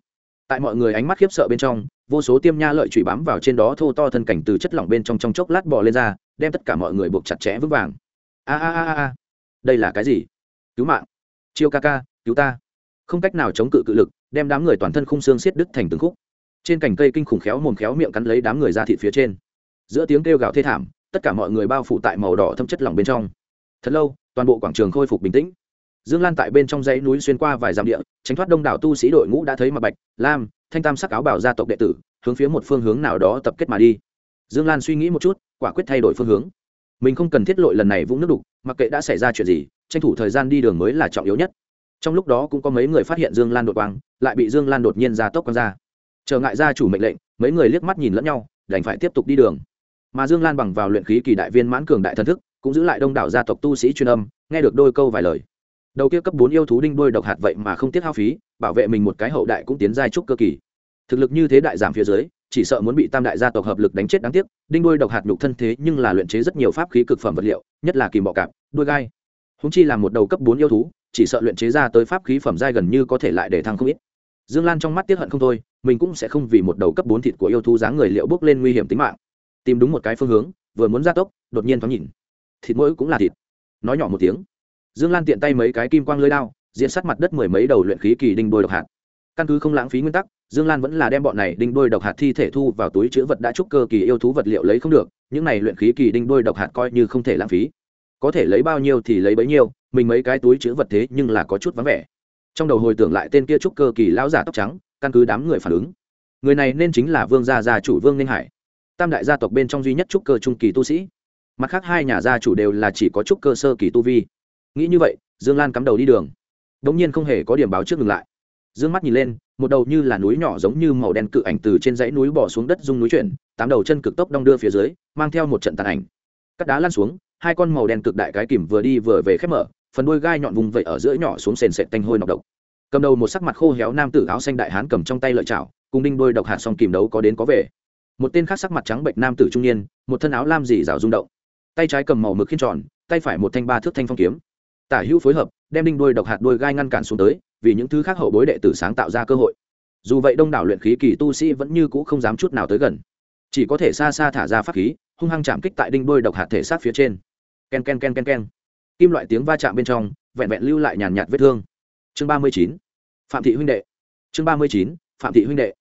Tại mọi người ánh mắt khiếp sợ bên trong, vô số tiêm nha lợi trụy bám vào trên đó thô to thân cảnh từ chất lỏng bên trong trong chốc lát bò lên ra, đem tất cả mọi người buộc chặt chẽ vững vàng. A a a a. Đây là cái gì? Cứu mạng. Chiêu ca ca, cứu ta. Không cách nào chống cự cự lực, đem đám người toàn thân khung xương xiết đứt thành từng khúc trên cành cây kinh khủng khéo mồm khéo miệng cắn lấy đám người ra thịt phía trên. Giữa tiếng kêu gào thê thảm, tất cả mọi người bao phủ tại màu đỏ thâm chất lỏng bên trong. Thật lâu, toàn bộ quảng trường khôi phục bình tĩnh. Dương lan tại bên trong dãy núi xuyên qua vài dặm địa, tránh thoát đông đảo tu sĩ đội ngũ đã thấy mặt bạch, lam, thanh tam sắc áo bảo gia tộc đệ tử, hướng phía một phương hướng nào đó tập kết mà đi. Dương lan suy nghĩ một chút, quả quyết thay đổi phương hướng. Mình không cần thiết lội lần này vũng nước đục, mặc kệ đã xảy ra chuyện gì, tranh thủ thời gian đi đường mới là trọng yếu nhất. Trong lúc đó cũng có mấy người phát hiện dương lan đột quang, lại bị dương lan đột nhiên ra tốc quang ra trở ngại gia chủ mệnh lệnh, mấy người liếc mắt nhìn lẫn nhau, đành phải tiếp tục đi đường. Mà dương lan bằng vào luyện khí kỳ đại viên mãn cường đại thần thức, cũng giữ lại đông đảo gia tộc tu sĩ chuyên âm, nghe được đôi câu vài lời. Đầu kia cấp bốn yêu thú đinh đôi độc hạt vậy mà không tiếc hao phí, bảo vệ mình một cái hậu đại cũng tiến giai trúc cơ kỳ. Thực lực như thế đại giảm phía dưới, chỉ sợ muốn bị tam đại gia tộc hợp lực đánh chết đáng tiếc, đinh đôi độc hạt nhục thân thế nhưng là luyện chế rất nhiều pháp khí cực phẩm vật liệu, nhất là kìm bọ cạp, đuôi gai. Húng chi là một đầu cấp bốn yêu thú, chỉ sợ luyện chế ra tới pháp khí phẩm giai gần như có thể lại để thăng không ít. Dương lan trong mắt tiết hận không thôi mình cũng sẽ không vì một đầu cấp bốn thịt của yêu thú dáng người liệu bước lên nguy hiểm tính mạng. Tìm đúng một cái phương hướng, vừa muốn ra tốc, đột nhiên thoáng nhìn. Thịt mỗi cũng là thịt. Nói nhỏ một tiếng. Dương lan tiện tay mấy cái kim quang lưới đao, diện sát mặt đất mười mấy đầu luyện khí kỳ đinh đôi độc hạt. Căn cứ không lãng phí nguyên tắc, dương lan vẫn là đem bọn này đinh đôi độc hạt thi thể thu vào túi chữ vật đã trúc cơ kỳ yêu thú vật liệu lấy không được, những này luyện khí kỳ đinh đôi độc hạt coi như không thể lãng phí. Có thể lấy bao nhiêu thì lấy bấy nhiêu, mình mấy cái túi chữ vật thế nhưng là có chút vắng vẻ. Trong đầu hồi tưởng lại tên kia trúc cơ kỳ lão giả tóc trắng căn cứ đám người phản ứng. Người này nên chính là vương gia gia chủ vương ninh hải, tam đại gia tộc bên trong duy nhất trúc cơ trung kỳ tu sĩ. Mặt khác hai nhà gia chủ đều là chỉ có trúc cơ sơ kỳ tu vi. Nghĩ như vậy, dương lan cắm đầu đi đường. Đ ỗ n g nhiên không hề có điểm báo trước ngừng lại. Dương mắt nhìn lên, một đầu như là núi nhỏ giống như màu đen cự ảnh từ trên dãy núi bỏ xuống đất dung núi chuyển, tám đầu chân cực tốc đong đưa phía dưới, mang theo một trận tàn ảnh. Cắt đá lan xuống, hai con màu đen cực đại cái kìm vừa đi vừa về khép mở, phần đuôi gai nhọn vùng vẩy ở giữa nhỏ xuống sền sệt tanh hôi nọc độc cầm đầu một sắc mặt khô héo nam tử áo xanh đại hán cầm trong tay lợi chảo, cùng đinh đôi độc hạt xong kìm đấu có đến có về. Một tên khác sắc mặt trắng bệnh nam tử trung niên, một thân áo lam dì rào rung động. Tay trái cầm màu mực khiên tròn, tay phải một thanh ba thước thanh phong kiếm. Tả hữu phối hợp, đem đinh đôi độc hạt đôi gai ngăn cản xuống tới, vì những thứ khác hậu bối đệ tử sáng tạo ra cơ hội. Dù vậy đông đảo luyện khí kỳ tu sĩ vẫn như cũ không dám chút nào tới gần. Chỉ có thể xa xa thả ra pháp khí, hung hăng chạm kích tại đinh đôi độc hạt thể sát phía trên. Ken ken ken ken ken. Kim loại tiếng va chạm bên trong, vẹn vẹn lưu lại nhàn nhạt vết thương. Chương ba mươi chín phạm thị huynh đệ. Chương ba mươi chín, phạm thị huynh đệ.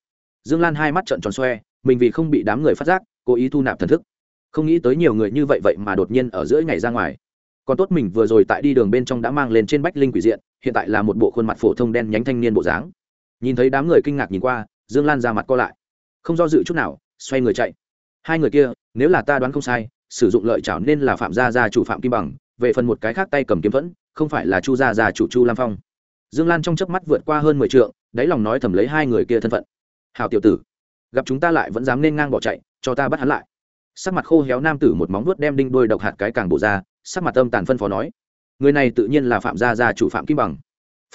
Dương lan hai mắt trợn tròn xoe, mình vì không bị đám người phát giác, cố ý thu nạp thần thức. Không nghĩ tới nhiều người như vậy vậy mà đột nhiên ở giữa ngày ra ngoài. Còn tốt mình vừa rồi tại đi đường bên trong đã mang lên trên bách linh quỷ diện, hiện tại là một bộ khuôn mặt phổ thông đen nhánh thanh niên bộ dáng. Nhìn thấy đám người kinh ngạc nhìn qua, dương lan ra mặt co lại. Không do dự chút nào, xoay người chạy. Hai người kia, nếu là ta đoán không sai, sử dụng lợi chảo nên là phạm gia gia chủ phạm kim bằng, về phần một cái khác tay cầm kiếm thuẫn, không phải là chu gia gia chủ chu lam phong dương lan trong chớp mắt vượt qua hơn mười t đáy lòng nói thầm lấy hai người kia thân phận. Hào tiểu tử, gặp chúng ta lại vẫn dám nên ngang bỏ chạy, cho ta bắt hắn lại. Sắc mặt khô héo nam tử một móng vuốt đem đinh đôi độc hạt cái càng bổ ra, sắc mặt âm tàn phân phó nói, người này tự nhiên là phạm gia gia chủ phạm kim bằng.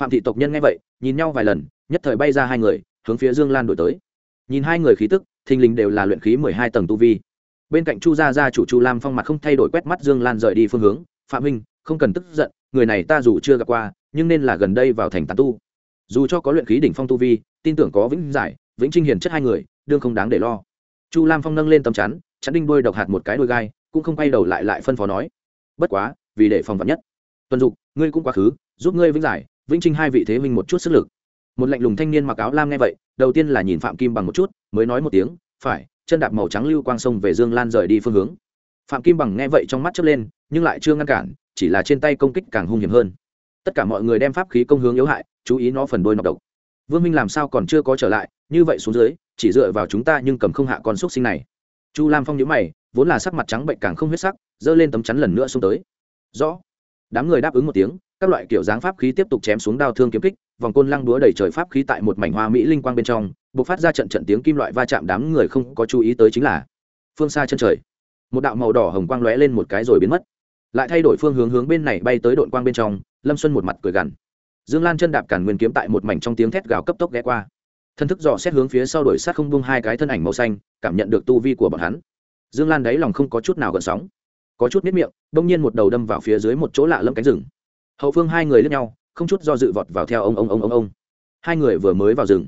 Phạm thị tộc nhân nghe vậy, nhìn nhau vài lần, nhất thời bay ra hai người, hướng phía dương lan đổi tới. Nhìn hai người khí tức, thình lình đều là luyện khí mười hai tầng tu vi. Bên cạnh chu gia gia chủ chu lam phong mặt không thay đổi quét mắt dương lan rời đi phương hướng, phạm huynh, không cần tức giận, người này ta dù chưa gặp qua nhưng nên là gần đây vào thành tán tu. Dù cho có luyện khí đỉnh phong tu vi, tin tưởng có vĩnh giải, vĩnh trinh hiền chất hai người, đương không đáng để lo. Chu lam phong nâng lên tầm chắn chắn đinh đôi độc hạt một cái đôi gai, cũng không quay đầu lại lại phân phó nói, bất quá, vì để phòng vật nhất. Tuần dục, ngươi cũng quá khứ, giúp ngươi vĩnh giải, vĩnh trinh hai vị thế minh một chút sức lực. Một lạnh lùng thanh niên mặc áo lam nghe vậy, đầu tiên là nhìn phạm kim bằng một chút, mới nói một tiếng, phải, chân đạp màu trắng lưu quang sông về dương lan rời đi phương hướng. Phạm kim bằng nghe vậy trong mắt chớp lên, nhưng lại chưa ngăn cản, chỉ là trên tay công kích càng hung hiểm hơn tất cả mọi người đem pháp khí công hướng yếu hại, chú ý nó phần đôi nọc độc. Vương minh làm sao còn chưa có trở lại, như vậy xuống dưới, chỉ dựa vào chúng ta nhưng cầm không hạ con xúc sinh này. Chu lam phong nhữ mày, vốn là sắc mặt trắng bệnh càng không huyết sắc, giơ lên tấm chắn lần nữa xuống tới. Rõ. Đám người đáp ứng một tiếng, các loại kiểu dáng pháp khí tiếp tục chém xuống đao thương kiếm kích, vòng côn lăng đúa đầy trời pháp khí tại một mảnh hoa mỹ linh quang bên trong b ộ c phát ra trận trận tiếng kim loại va chạm đám người không có chú ý tới chính là phương xa chân trời. Một đạo màu đỏ hồng quang lóe lên một cái rồi biến mất. Lại thay đổi phương hướng hướng bên này bay tới đội quang bên trong lâm xuân một mặt cười gằn. Dương lan chân đạp cản nguyên kiếm tại một mảnh trong tiếng thét gào cấp tốc ghé qua. Thân thức dò xét hướng phía sau đổi sát không bung hai cái thân ảnh màu xanh, cảm nhận được tu vi của bọn hắn. Dương lan đáy lòng không có chút nào gợn sóng. Có chút nếp miệng, bỗng nhiên một đầu đâm vào phía dưới một chỗ lạ lâm cánh rừng. Hậu phương hai người lướt nhau, không chút do dự vọt vào theo ông ông ông ông ông. Hai người vừa mới vào rừng.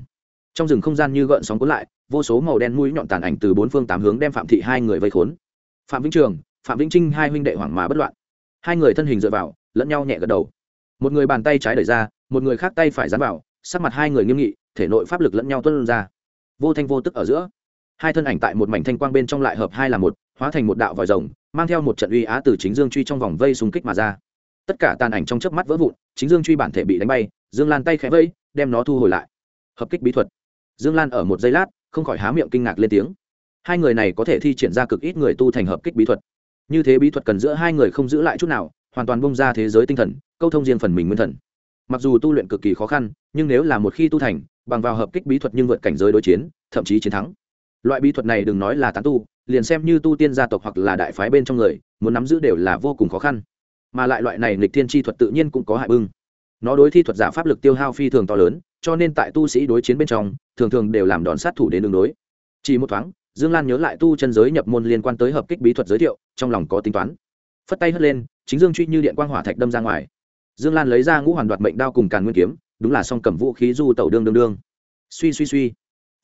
Trong rừng không gian như gợn sóng cuốn lại, vô số màu đen mũi nhọn tàn ảnh từ bốn phương tám hướng đem phạm thị hai người vây khốn. Phạm vĩnh trường, phạm vĩnh trinh hai huynh đệ hoảng mà bất loạn. Hai người thân hình dựa vào, lẫn nhau nhẹ gật đầu một người bàn tay trái đẩy ra, một người khác tay phải dán vào, sắc mặt hai người nghiêm nghị, thể nội pháp lực lẫn nhau tuân ra. Vô thanh vô tức ở giữa, hai thân ảnh tại một mảnh thanh quang bên trong lại hợp hai là một, hóa thành một đạo vòi rồng, mang theo một trận uy á từ chính dương truy trong vòng vây xung kích mà ra. Tất cả tàn ảnh trong chớp mắt vỡ vụn, chính dương truy bản thể bị đánh bay, dương lan tay khẽ vây, đem nó thu hồi lại. Hợp kích bí thuật. Dương lan ở một giây lát, không khỏi há miệng kinh ngạc lên tiếng. Hai người này có thể thi triển ra cực ít người tu thành hợp kích bí thuật. Như thế bí thuật cần giữa hai người không giữ lại chút nào hoàn toàn bung ra thế giới tinh thần, câu thông riêng phần mình nguyên thần. Mặc dù tu luyện cực kỳ khó khăn, nhưng nếu là một khi tu thành, bằng vào hợp kích bí thuật nhưng vượt cảnh giới đối chiến, thậm chí chiến thắng. Loại bí thuật này đừng nói là tán tu, liền xem như tu tiên gia tộc hoặc là đại phái bên trong người, muốn nắm giữ đều là vô cùng khó khăn. Mà lại loại này nghịch thiên chi thuật tự nhiên cũng có hại bưng. Nó đối thi thuật giả pháp lực tiêu hao phi thường to lớn, cho nên tại tu sĩ đối chiến bên trong, thường thường đều làm đòn sát thủ đến đường đối. Chỉ một thoáng, dương lan nhớ lại tu chân giới nhập môn liên quan tới hợp kích bí thuật giới thiệu, trong lòng có tính toán. Phất tay hất lên chính dương truy như điện quang hỏa thạch đâm ra ngoài. Dương lan lấy ra ngũ hoàn đoạt mệnh đao cùng càn nguyên kiếm, đúng là song cầm vũ khí du tẩu đương đương đương. Suy suy suy.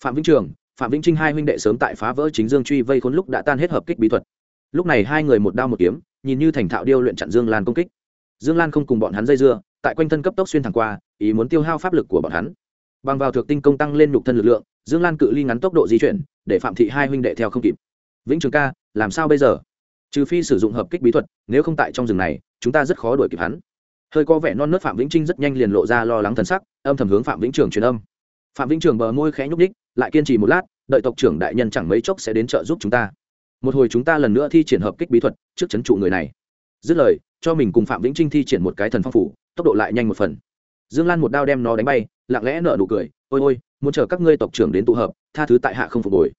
Phạm vĩnh trường, phạm vĩnh trinh hai huynh đệ sớm tại phá vỡ chính dương truy vây khốn lúc đã tan hết hợp kích bí thuật. Lúc này hai người một đao một kiếm, nhìn như thành thạo điêu luyện chặn dương lan công kích. Dương lan không cùng bọn hắn dây dưa, tại quanh thân cấp tốc xuyên thẳng qua, ý muốn tiêu hao pháp lực của bọn hắn. Bằng vào thực tinh công tăng lên nhục thân lực lượng, dương lan cự ly ngắn tốc độ di chuyển, để phạm thị hai huynh đệ theo không kịp. Vĩnh trường ca, làm sao bây giờ? Trừ phi sử dụng hợp kích bí thuật, nếu không tại trong rừng này, chúng ta rất khó đuổi kịp hắn. Hơi có vẻ non nớt phạm vĩnh trinh rất nhanh liền lộ ra lo lắng thần sắc, âm thầm hướng phạm vĩnh trường truyền âm. Phạm vĩnh trường bờ môi khẽ nhúc ních lại kiên trì một lát, đợi tộc trưởng đại nhân chẳng mấy chốc sẽ đến trợ giúp chúng ta. Một hồi chúng ta lần nữa thi triển hợp kích bí thuật, trước c h ấ n trụ người này. Dứt lời, cho mình cùng phạm vĩnh trinh thi triển một cái thần phong phủ, tốc độ lại nhanh một phần. Dương lan một đao đem nó đánh bay, lặng lẽ nợ nụ cười, ôi ôi, muốn chờ các ngươi tộc trưởng đến tụ hợp, tha thứ tại hạ không phục hồi.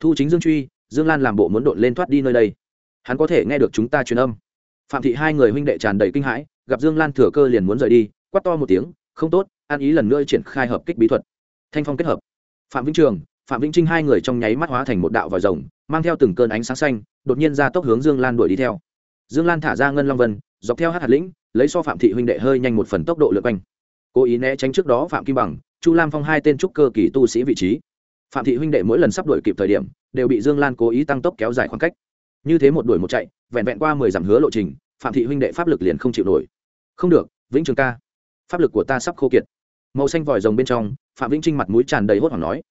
Thu chính dương truy, dương lan làm bộ muốn đột lên thoát đi nơi đây hắn có thể nghe được chúng ta truyền âm. Phạm thị hai người huynh đệ tràn đầy kinh hãi, gặp dương lan thừa cơ liền muốn rời đi quắt to một tiếng, không tốt an ý lần nữa triển khai hợp kích bí thuật. Thanh phong kết hợp. Phạm vĩnh trường, phạm vĩnh trinh hai người trong nháy mắt hóa thành một đạo vòi rồng, mang theo từng cơn ánh sáng xanh, đột nhiên ra tốc hướng dương lan đuổi đi theo. Dương lan thả ra ngân long vân, dọc theo hát hạt lĩnh, lấy so phạm thị huynh đệ hơi nhanh một phần tốc độ lượt quanh. Cố ý né tránh trước đó phạm kim bằng, chu lam phong hai tên trúc cơ kỳ tu sĩ vị trí. Phạm thị huynh đệ mỗi lần sắp đuổi kịp thời điểm, đều bị dương lan cố ý tăng tốc kéo dài khoảng cách như thế một đuổi một chạy, vẹn vẹn qua mười dặm hứa lộ trình, phạm thị huynh đệ pháp lực liền không chịu nổi. Không được, vĩnh trường ca. Pháp lực của ta sắp khô kiệt. Màu xanh vòi rồng bên trong, phạm vĩnh trinh mặt mũi tràn đầy hốt hoảng nói.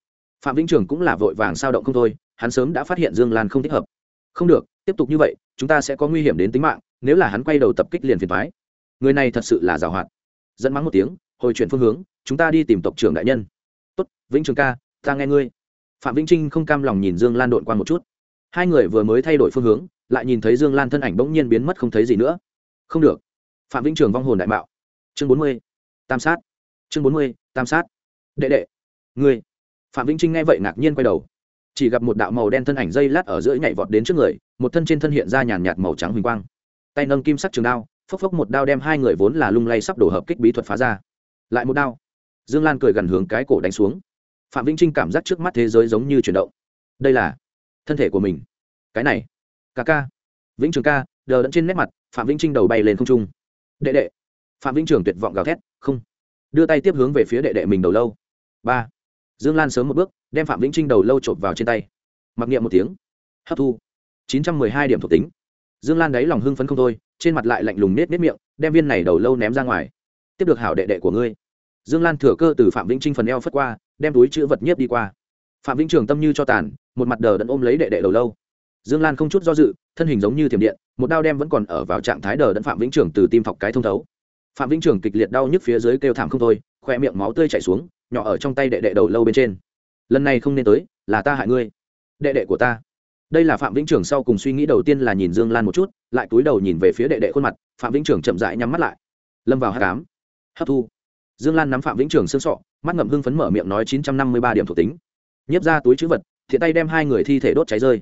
Phạm vĩnh trường cũng là vội vàng sao động không thôi, hắn sớm đã phát hiện dương lan không thích hợp. Không được, tiếp tục như vậy, chúng ta sẽ có nguy hiểm đến tính mạng, nếu là hắn quay đầu tập kích liền phiền thoái người này thật sự là giàu hoạt. Dẫn mắng một tiếng, hồi chuyển phương hướng, chúng ta đi tìm tộc trưởng đại nhân. Tốt, vĩnh trường ca, ta nghe ngươi. Phạm vĩnh trinh không cam lòng nhìn dương lan đội qua một chút hai người vừa mới thay đổi phương hướng, lại nhìn thấy dương lan thân ảnh bỗng nhiên biến mất không thấy gì nữa. Không được. Phạm vĩnh trường vong hồn đại mạo. Chương bốn mươi, tam sát. Chương bốn mươi, tam sát. Đệ đệ. Ngươi. Phạm vĩnh trinh nghe vậy ngạc nhiên quay đầu. Chỉ gặp một đạo màu đen thân ảnh dây lát ở giữa nhảy vọt đến trước người, một thân trên thân hiện ra nhàn nhạt màu trắng huỳnh quang. Tay nâng kim sắc trường đao, phốc phốc một đao đem hai người vốn là lung lay sắp đổ hợp kích bí thuật phá ra. Lại một đao. Dương lan cười gần hướng cái cổ đánh xuống. Phạm vĩnh trinh cảm giác trước mắt thế giới giống như chuyển động. Đây là thân thể của mình. Cái này ca ca. Vĩnh trường ca, đờ đẫn trên nét mặt, phạm vĩnh trinh đầu bay lên không trung. Đệ đệ. Phạm vĩnh trường tuyệt vọng gào thét, không. Đưa tay tiếp hướng về phía đệ đệ mình đầu lâu. Ba. Dương lan sớm một bước, đem phạm vĩnh trinh đầu lâu chộp vào trên tay. Mặc niệm một tiếng. Hấp thu. chín trăm mười hai điểm thuộc tính. Dương lan đáy lòng hưng phấn không thôi, trên mặt lại lạnh lùng nết nết miệng, đem viên này đầu lâu ném ra ngoài. Tiếp được hảo đệ đệ của ngươi. Dương lan thừa cơ từ phạm vĩnh trinh phần eo phất qua, đem túi chữ vật nhiếp đi qua phạm vĩnh trường tâm như cho tàn, một mặt đờ đẫn ôm lấy đệ đệ đầu lâu. Dương lan không chút do dự, thân hình giống như thiểm điện, một đao đem vẫn còn ở vào trạng thái đờ đẫn phạm vĩnh trường từ tim thọc cái thông thấu. Phạm vĩnh trường kịch liệt đau nhức phía dưới kêu thảm không thôi khoe miệng máu tươi chảy xuống, nhỏ ở trong tay đệ đệ đầu lâu bên trên. Lần này không nên tới, là ta hại ngươi. Đệ đệ của ta. Đây là phạm vĩnh trường sau cùng suy nghĩ đầu tiên là nhìn dương lan một chút, lại cúi đầu nhìn về phía đệ đệ khuôn mặt, phạm vĩnh trường chậm rãi nhắm mắt lại. Lâm vào hát cám hấp thu. Dương lan nắm phạm vĩnh trường xương sọ, mắt ngậm hưng phấn mở miệng nói chín trăm năm mươi ba điểm thuộc tính nhấp ra túi chữ vật, thiện tay đem hai người thi thể đốt cháy rơi.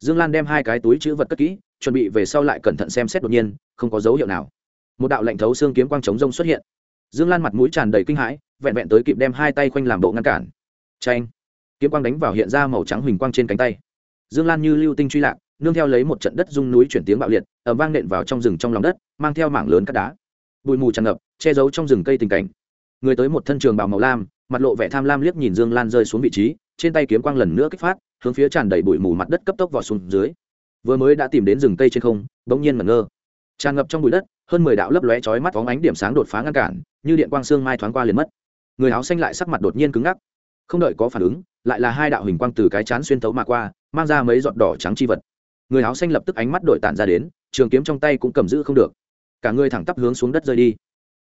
Dương lan đem hai cái túi chữ vật cất kỹ, chuẩn bị về sau lại cẩn thận xem xét đột nhiên, không có dấu hiệu nào. Một đạo lệnh thấu xương kiếm quang chống rông xuất hiện. Dương lan mặt mũi tràn đầy kinh hãi, vẹn vẹn tới kịp đem hai tay khoanh làm bộ ngăn cản. Tranh kiếm quang đánh vào hiện ra màu trắng huỳnh quang trên cánh tay. Dương lan như lưu tinh truy lạc, nương theo lấy một trận đất rung núi chuyển tiếng bạo liệt ẩm vang nện vào trong rừng trong lòng đất, mang theo mảng lớn cát đá. Bụi mù tràn ngập, che giấu trong rừng cây tình cảnh. Người tới một thân trường bào màu lam, mặt lộ vẻ tham lam liếc nhìn dương lan rơi xuống vị trí trên tay kiếm quang lần nữa kích phát, hướng phía tràn đầy bụi mù mặt đất cấp tốc vào xuống dưới. Vừa mới đã tìm đến rừng cây trên không, bỗng nhiên mẩn ngơ. Tràn ngập trong bụi đất, hơn mười đạo lấp lóe chói mắt phóng ánh điểm sáng đột phá ngăn cản, như điện quang xương mai thoáng qua liền mất. Người áo xanh lại sắc mặt đột nhiên cứng ngắc. Không đợi có phản ứng, lại là hai đạo hình quang từ cái chán xuyên thấu mà qua, mang ra mấy giọt đỏ trắng chi vật. Người áo xanh lập tức ánh mắt đổi tản ra đến, trường kiếm trong tay cũng cầm giữ không được. Cả người thẳng tắp hướng xuống đất rơi đi.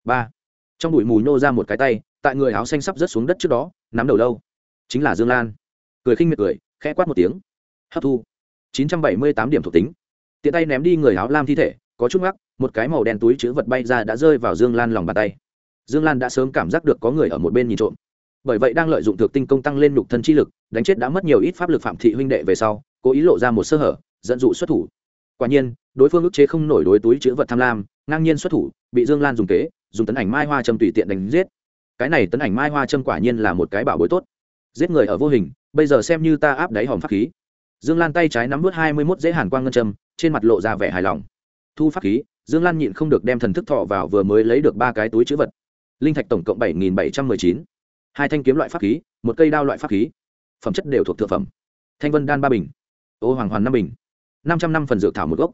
Ba. Trong bụi mù nhô ra một cái tay, tại người áo xanh sắp rớt xuống đất trước đó, nắm đầu lâu chính là dương lan. Cười khinh miệt cười, khẽ quát một tiếng. Hấp thu. Chín trăm bảy mươi tám điểm thuộc tính. Tiện tay ném đi người áo lam thi thể, có chút ngắc một cái màu đen túi chữ vật bay ra đã rơi vào dương lan lòng bàn tay. Dương lan đã sớm cảm giác được có người ở một bên nhìn trộm. Bởi vậy đang lợi dụng thực tinh công tăng lên lục thân chi lực, đánh chết đã mất nhiều ít pháp lực phạm thị huynh đệ về sau, cố ý lộ ra một sơ hở, dẫn dụ xuất thủ. Quả nhiên, đối phương ức chế không nổi đối túi chữ vật tham lam, ngang nhiên xuất thủ, bị dương lan dùng kế, dùng tấn ảnh mai hoa châm tùy tiện đánh giết. Cái này tấn ảnh mai hoa châm quả nhiên là một cái bảo bối tốt giết người ở vô hình, bây giờ xem như ta áp đáy hòm pháp khí. Dương lan tay trái nắm vớt hai mươi mốt dễ hàn quang ngân châm, trên mặt lộ ra vẻ hài lòng. Thu pháp khí, dương lan nhịn không được đem thần thức thọ vào vừa mới lấy được ba cái túi chữ vật. Linh thạch tổng cộng bảy nghìn bảy trăm m ư ơ i chín. Hai thanh kiếm loại pháp khí, một cây đao loại pháp khí. Phẩm chất đều thuộc thượng phẩm. Thanh vân đan ba bình. Ô hoàng hoàn năm bình. năm trăm năm phần dược thảo một gốc.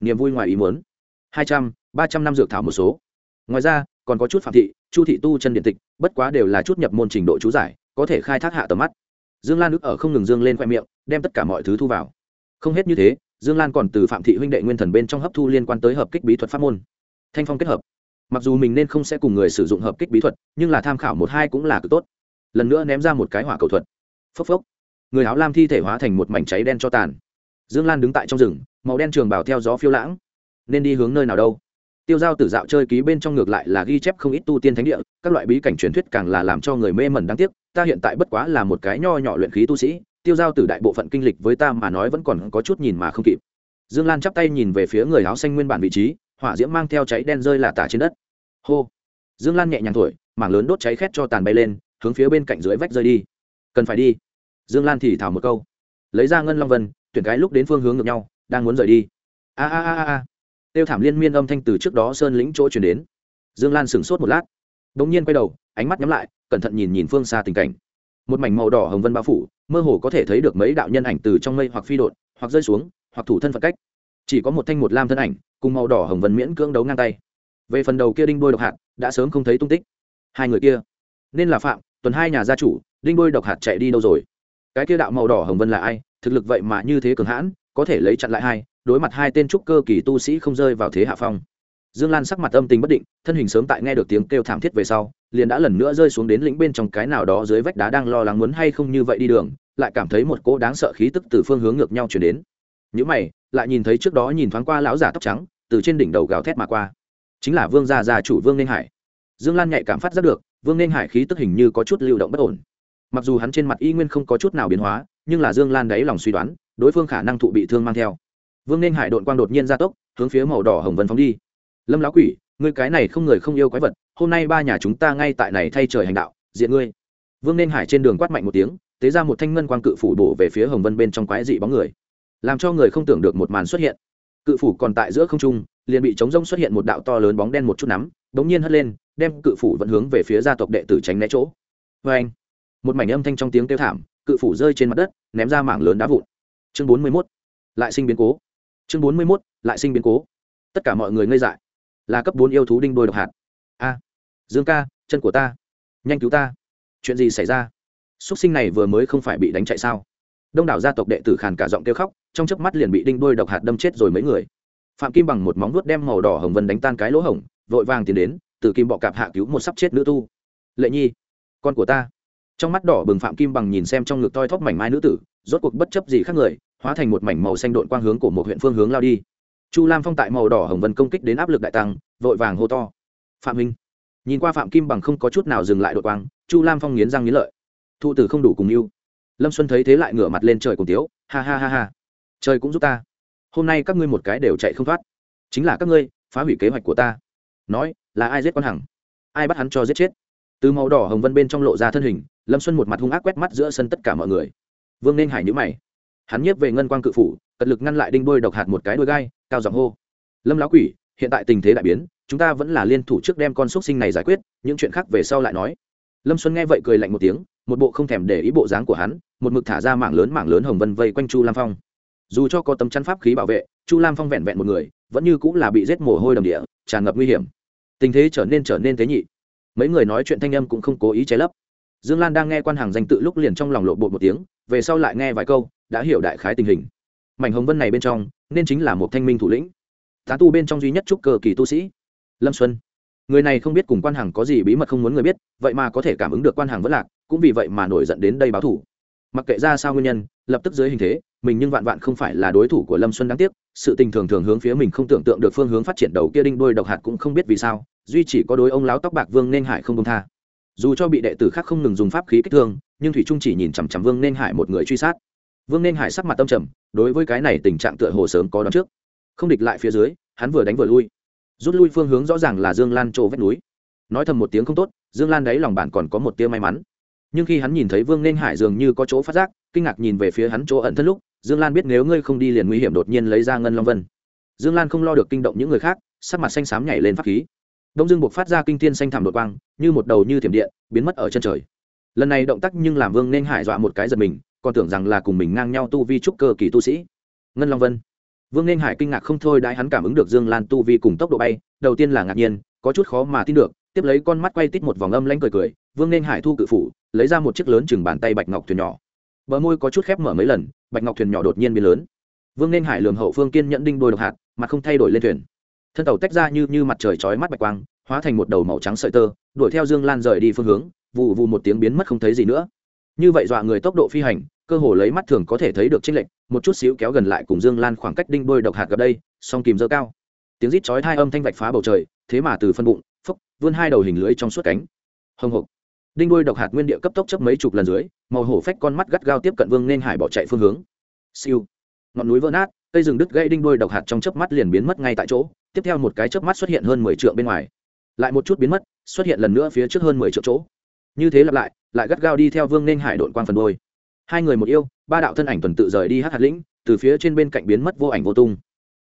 Niềm vui ngoài ý muốn. hai trăm, ba trăm năm dược thảo một số. Ngoài ra, còn có chút phạm thị, chu thị tu chân điện tịch, bất quá đều là chút nhập môn trình độ chú giải có thể khai thác hạ tầm mắt. Dương lan ức ở không ngừng dương lên khoe miệng, đem tất cả mọi thứ thu vào. Không hết như thế, dương lan còn từ phạm thị huynh đệ nguyên thần bên trong hấp thu liên quan tới hợp kích bí thuật pháp môn. Thanh phong kết hợp. Mặc dù mình nên không sẽ cùng người sử dụng hợp kích bí thuật, nhưng là tham khảo một hai cũng là cực tốt. Lần nữa ném ra một cái hỏa cầu thuật. Phốc phốc. Người áo lam thi thể hóa thành một mảnh cháy đen cho tàn. Dương lan đứng tại trong rừng, màu đen trường bảo theo gió phiêu lãng. Nên đi hướng nơi nào đâu? Tiêu giao tử dạo chơi ký bên trong ngược lại là ghi chép không ít tu tiên thánh địa, các loại bí cảnh truyền thuyết càng là làm cho người mê mẩn đáng tiếc ta hiện tại bất quá là một cái nho nhỏ luyện khí tu sĩ, tiêu giao tử đại bộ phận kinh lịch với ta mà nói vẫn còn có chút nhìn mà không kịp. Dương lan chắp tay nhìn về phía người áo xanh nguyên bản vị trí, hỏa diễm mang theo cháy đen rơi là tả trên đất. Hô! Dương lan nhẹ nhàng thổi, mảng lớn đốt cháy khét cho tàn bay lên, hướng phía bên cạnh dưới vách rơi đi. Cần phải đi. Dương lan thì thảo một câu. Lấy ra ngân long vân, tuyển cái lúc đến phương hướng ngược nhau, đang muốn rời đi. A a a a tiêu thảm liên miên âm thanh từ trước đó sơn lĩnh chỗ chuyển đến. Dương lan sửng sốt một lát. Đ ỗ n g nhiên quay đầu, ánh mắt nhắm lại cẩn thận nhìn nhìn phương xa tình cảnh. Một mảnh màu đỏ hồng vân bao phủ, mơ hồ có thể thấy được mấy đạo nhân ảnh từ trong mây hoặc phi đột, hoặc rơi xuống, hoặc thủ thân phận cách. Chỉ có một thanh một lam thân ảnh, cùng màu đỏ hồng vân miễn cưỡng đấu ngang tay. Về phần đầu kia đinh bôi độc hạt, đã sớm không thấy tung tích. Hai người kia, nên là phạm, tuần hai nhà gia chủ, đinh bôi độc hạt chạy đi đâu rồi? Cái kia đạo màu đỏ hồng vân là ai? Thực lực vậy mà như thế cường hãn, có thể lấy chặn lại hai, đối mặt hai tên trúc cơ kỳ tu sĩ không rơi vào thế hạ phong dương lan sắc mặt âm tình bất định, thân hình sớm tại nghe được tiếng kêu thảm thiết về sau, liền đã lần nữa rơi xuống đến lĩnh bên trong cái nào đó dưới vách đá đang lo lắng muốn hay không như vậy đi đường, lại cảm thấy một cỗ đáng sợ khí tức từ phương hướng ngược nhau chuyển đến. Những mày, lại nhìn thấy trước đó nhìn thoáng qua lão giả tóc trắng, từ trên đỉnh đầu gào thét mà qua. Chính là vương gia gia chủ vương ninh hải. Dương lan nhạy cảm phát giác được, vương ninh hải khí tức hình như có chút lưu động bất ổn. Mặc dù hắn trên mặt y nguyên không có chút nào biến hóa, nhưng là dương lan đáy lòng suy đoán, đối phương khả năng thụ bị thương mang theo. Vương nên hải đội quang đột nhiên ra tốc, hướng phía màu đỏ hồng vân phóng đi lâm lão quỷ, ngươi cái này không người không yêu quái vật, hôm nay ba nhà chúng ta ngay tại này thay trời hành đạo, diện ngươi. Vương nên hải trên đường quát mạnh một tiếng, tế ra một thanh ngân quang cự phủ bổ về phía hồng vân bên trong quái dị bóng người. Làm cho người không tưởng được một màn xuất hiện. Cự phủ còn tại giữa không trung, liền bị chống rông xuất hiện một đạo to lớn bóng đen một chút nắm bỗng nhiên hất lên, đem cự phủ vẫn hướng về phía gia tộc đệ tử tránh né chỗ. Vê anh, một mảnh âm thanh trong tiếng kêu thảm, cự phủ rơi trên mặt đất, ném ra mảng lớn đá vụn. Chương bốn mươi mốt, lại sinh biến cố. Chương bốn mươi mốt, lại sinh biến cố. Tất cả mọi người ngây dại là cấp bốn yêu thú đinh đôi độc hạt. A, dương ca, chân của ta. Nhanh cứu ta. Chuyện gì xảy ra? X u ấ t sinh này vừa mới không phải bị đánh chạy sao? Đông đảo gia tộc đệ tử khàn cả giọng kêu khóc, trong chớp mắt liền bị đinh đôi độc hạt đâm chết rồi mấy người. Phạm kim bằng một móng vuốt đem màu đỏ hồng vân đánh tan cái lỗ hổng, vội vàng tiến đến, từ kim bọ cạp hạ cứu một sắp chết nữ tu. Lệ nhi, con của ta. Trong mắt đỏ bừng phạm kim bằng nhìn xem trong ngực toi thóp mảnh mai nữ tử, rốt cuộc bất chấp gì khác người, hóa thành một mảnh màu xanh độn quang hướng của một huyện phương hướng lao đi chu lam phong tại màu đỏ hồng vân công kích đến áp lực đại tăng, vội vàng hô to. Phạm minh, nhìn qua phạm kim bằng không có chút nào dừng lại đội quang, chu lam phong nghiến răng nghiến lợi. Thụ tử không đủ cùng yêu. Lâm xuân thấy thế lại ngửa mặt lên trời cùng tiếu, ha ha ha ha. Trời cũng giúp ta. Hôm nay các ngươi một cái đều chạy không thoát. Chính là các ngươi, phá hủy kế hoạch của ta. Nói, là ai giết con hằng? Ai bắt hắn cho giết chết? Từ màu đỏ hồng vân bên trong lộ ra thân hình, lâm xuân một mặt hung ác quét mắt giữa sân tất cả mọi người. Vương nên hải nhữ mày. Hắn nhiếp về ngân quang cự phủ, cật lực ngăn lại đinh Bôi độc hạt một cái đôi gai cao giọng hô. Lâm lão quỷ, hiện tại tình thế đại biến, chúng ta vẫn là liên thủ trước đem con xúc sinh này giải quyết, những chuyện khác về sau lại nói. Lâm xuân nghe vậy cười lạnh một tiếng, một bộ không thèm để ý bộ dáng của hắn, một mực thả ra mảng lớn mảng lớn hồng vân vây quanh chu lam phong. Dù cho có tấm chắn pháp khí bảo vệ, chu lam phong vẹn vẹn một người, vẫn như cũng là bị rết mồ hôi đầm địa, tràn ngập nguy hiểm. Tình thế trở nên trở nên thế nhị. Mấy người nói chuyện thanh âm cũng không cố ý che lấp. Dương lan đang nghe quan hàng danh tự lúc liền trong lòng lộ bột một tiếng, về sau lại nghe vài câu, đã hiểu đại khái tình hình mảnh hồng vân này bên trong, nên chính là một thanh minh thủ lĩnh. Tá tu bên trong duy nhất trúc cơ kỳ tu sĩ, lâm xuân. Người này không biết cùng quan hàng có gì bí mật không muốn người biết, vậy mà có thể cảm ứng được quan hàng vẫn lạc, cũng vì vậy mà nổi giận đến đây báo thủ. Mặc kệ ra sao nguyên nhân, lập tức dưới hình thế, mình nhưng vạn vạn không phải là đối thủ của lâm xuân đáng tiếc, sự tình thường thường hướng phía mình không tưởng tượng được phương hướng phát triển đầu kia đinh đôi độc hạt cũng không biết vì sao, duy chỉ có đối ông láo tóc bạc vương nên hải không công tha. Dù cho bị đệ tử khác không ngừng dùng pháp khí kích thương, nhưng thủy trung chỉ nhìn chằm chằm vương nên hải một người truy sát vương nên hải sắc mặt tâm trầm, đối với cái này tình trạng tựa hồ sớm có đón trước. Không địch lại phía dưới, hắn vừa đánh vừa lui. Rút lui phương hướng rõ ràng là dương lan chỗ vách núi. Nói thầm một tiếng không tốt, dương lan đấy lòng bản còn có một tia may mắn. Nhưng khi hắn nhìn thấy vương nên hải dường như có chỗ phát giác, kinh ngạc nhìn về phía hắn chỗ ẩn thân lúc, dương lan biết nếu ngươi không đi liền nguy hiểm đột nhiên lấy ra ngân long vân. Dương lan không lo được kinh động những người khác, sắc mặt xanh xám nhảy lên pháp khí. Đông dương buộc phát ra kinh thiên xanh thảm đột quang, như một đầu như thiểm điện, biến mất ở chân trời. Lần này động tác nhưng làm vương nên hải dọa một cái giật mình còn tưởng rằng là cùng mình ngang nhau tu vi trúc cơ kỳ tu sĩ. Ngân long vân. Vương nên hải kinh ngạc không thôi đãi hắn cảm ứng được dương lan tu vi cùng tốc độ bay, đầu tiên là ngạc nhiên, có chút khó mà tin được, tiếp lấy con mắt quay tít một vòng âm lanh cười cười, vương nên hải thu cự phủ, lấy ra một chiếc lớn chừng bàn tay bạch ngọc thuyền nhỏ. Bờ môi có chút khép mở mấy lần, bạch ngọc thuyền nhỏ đột nhiên biến lớn. Vương nên hải lường hậu phương kiên nhẫn đinh đôi độc hạt, mà không thay đổi lên thuyền. Thân tàu tách ra như như mặt trời chói mắt bạch quang, hóa thành một đầu màu trắng sợi tơ, đuổi theo dương lan rời đi phương hướng vụ vụ một tiếng biến mất không thấy gì nữa như vậy dọa người tốc độ phi hành, cơ hồ lấy mắt thường có thể thấy được tranh lệch, một chút xíu kéo gần lại cùng dương lan khoảng cách đinh đôi độc hạt gặp đây, song kìm dơ cao. Tiếng rít chói hai âm thanh vạch phá bầu trời, thế mà từ phân bụng, phốc, vươn hai đầu hình lưới trong suốt cánh. Hồng hộc. Đinh đôi độc hạt nguyên địa cấp tốc chấp mấy chục lần dưới, màu hổ phách con mắt gắt gao tiếp cận vương nên hải bỏ chạy phương hướng. Siêu. Ngọn núi vỡ nát, cây rừng đứt gãy đinh đôi độc hạt trong chớp mắt liền biến mất ngay tại chỗ, tiếp theo một cái chớp mắt xuất hiện hơn mười triệu bên ngoài. Lại một chút biến mất, xuất hiện lần nữa phía trước hơn mười triệu chỗ. Như thế lặp lại lại gắt gao đi theo vương nên hải đội quang phần đôi. Hai người một yêu, ba đạo thân ảnh tuần tự rời đi hát hạt lĩnh, từ phía trên bên cạnh biến mất vô ảnh vô tung.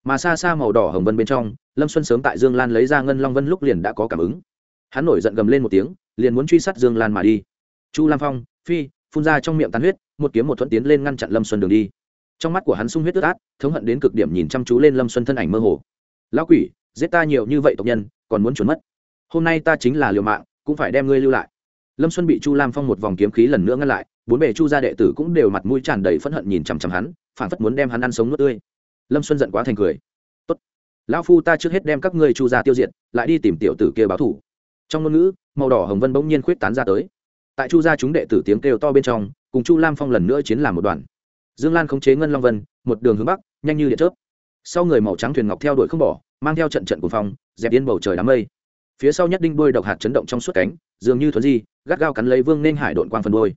Mà xa xa màu đỏ hồng vân bên trong, lâm xuân sớm tại dương lan lấy ra ngân long vân lúc liền đã có cảm ứng. Hắn nổi giận gầm lên một tiếng, liền muốn truy sát dương lan mà đi. Chu lam phong, phi, phun ra trong miệng tàn huyết, một kiếm một thuận tiến lên ngăn chặn lâm xuân đường đi. Trong mắt của hắn sung huyết ướt át, thống hận đến cực điểm nhìn chăm chú lên lâm xuân thân ảnh mơ hồ. Lão quỷ, giết ta nhiều như vậy tộc nhân, còn muốn trốn mất. Hôm nay ta chính là liều mạng, cũng phải đem ngươi lưu lại lâm xuân bị chu lam phong một vòng kiếm khí lần nữa ngăn lại, bốn bề chu gia đệ tử cũng đều mặt mũi tràn đầy phẫn hận nhìn chằm chằm hắn phản phất muốn đem hắn ăn sống nuốt tươi. Lâm xuân giận quá thành cười. Tốt, lão phu ta trước hết đem các ngươi chu gia tiêu diệt, lại đi tìm tiểu tử kia báo thủ trong ngôn ngữ, màu đỏ hồng vân bỗng nhiên khuyết tán ra tới. Tại chu gia chúng đệ tử tiếng kêu to bên trong, cùng chu lam phong lần nữa chiến làm một đoàn. Dương lan khống chế ngân long vân, một đường hướng bắc, nhanh như điện chớp. Sau người màu trắng thuyền ngọc theo đuổi không bỏ, mang theo trận trận của phong, dẹp yên bầu trời đám mây phía sau nhất đinh đôi độc hạt chấn động trong suốt cánh, dường như thuấn di, gắt gao cắn lấy vương nên hải đội quang phần đôi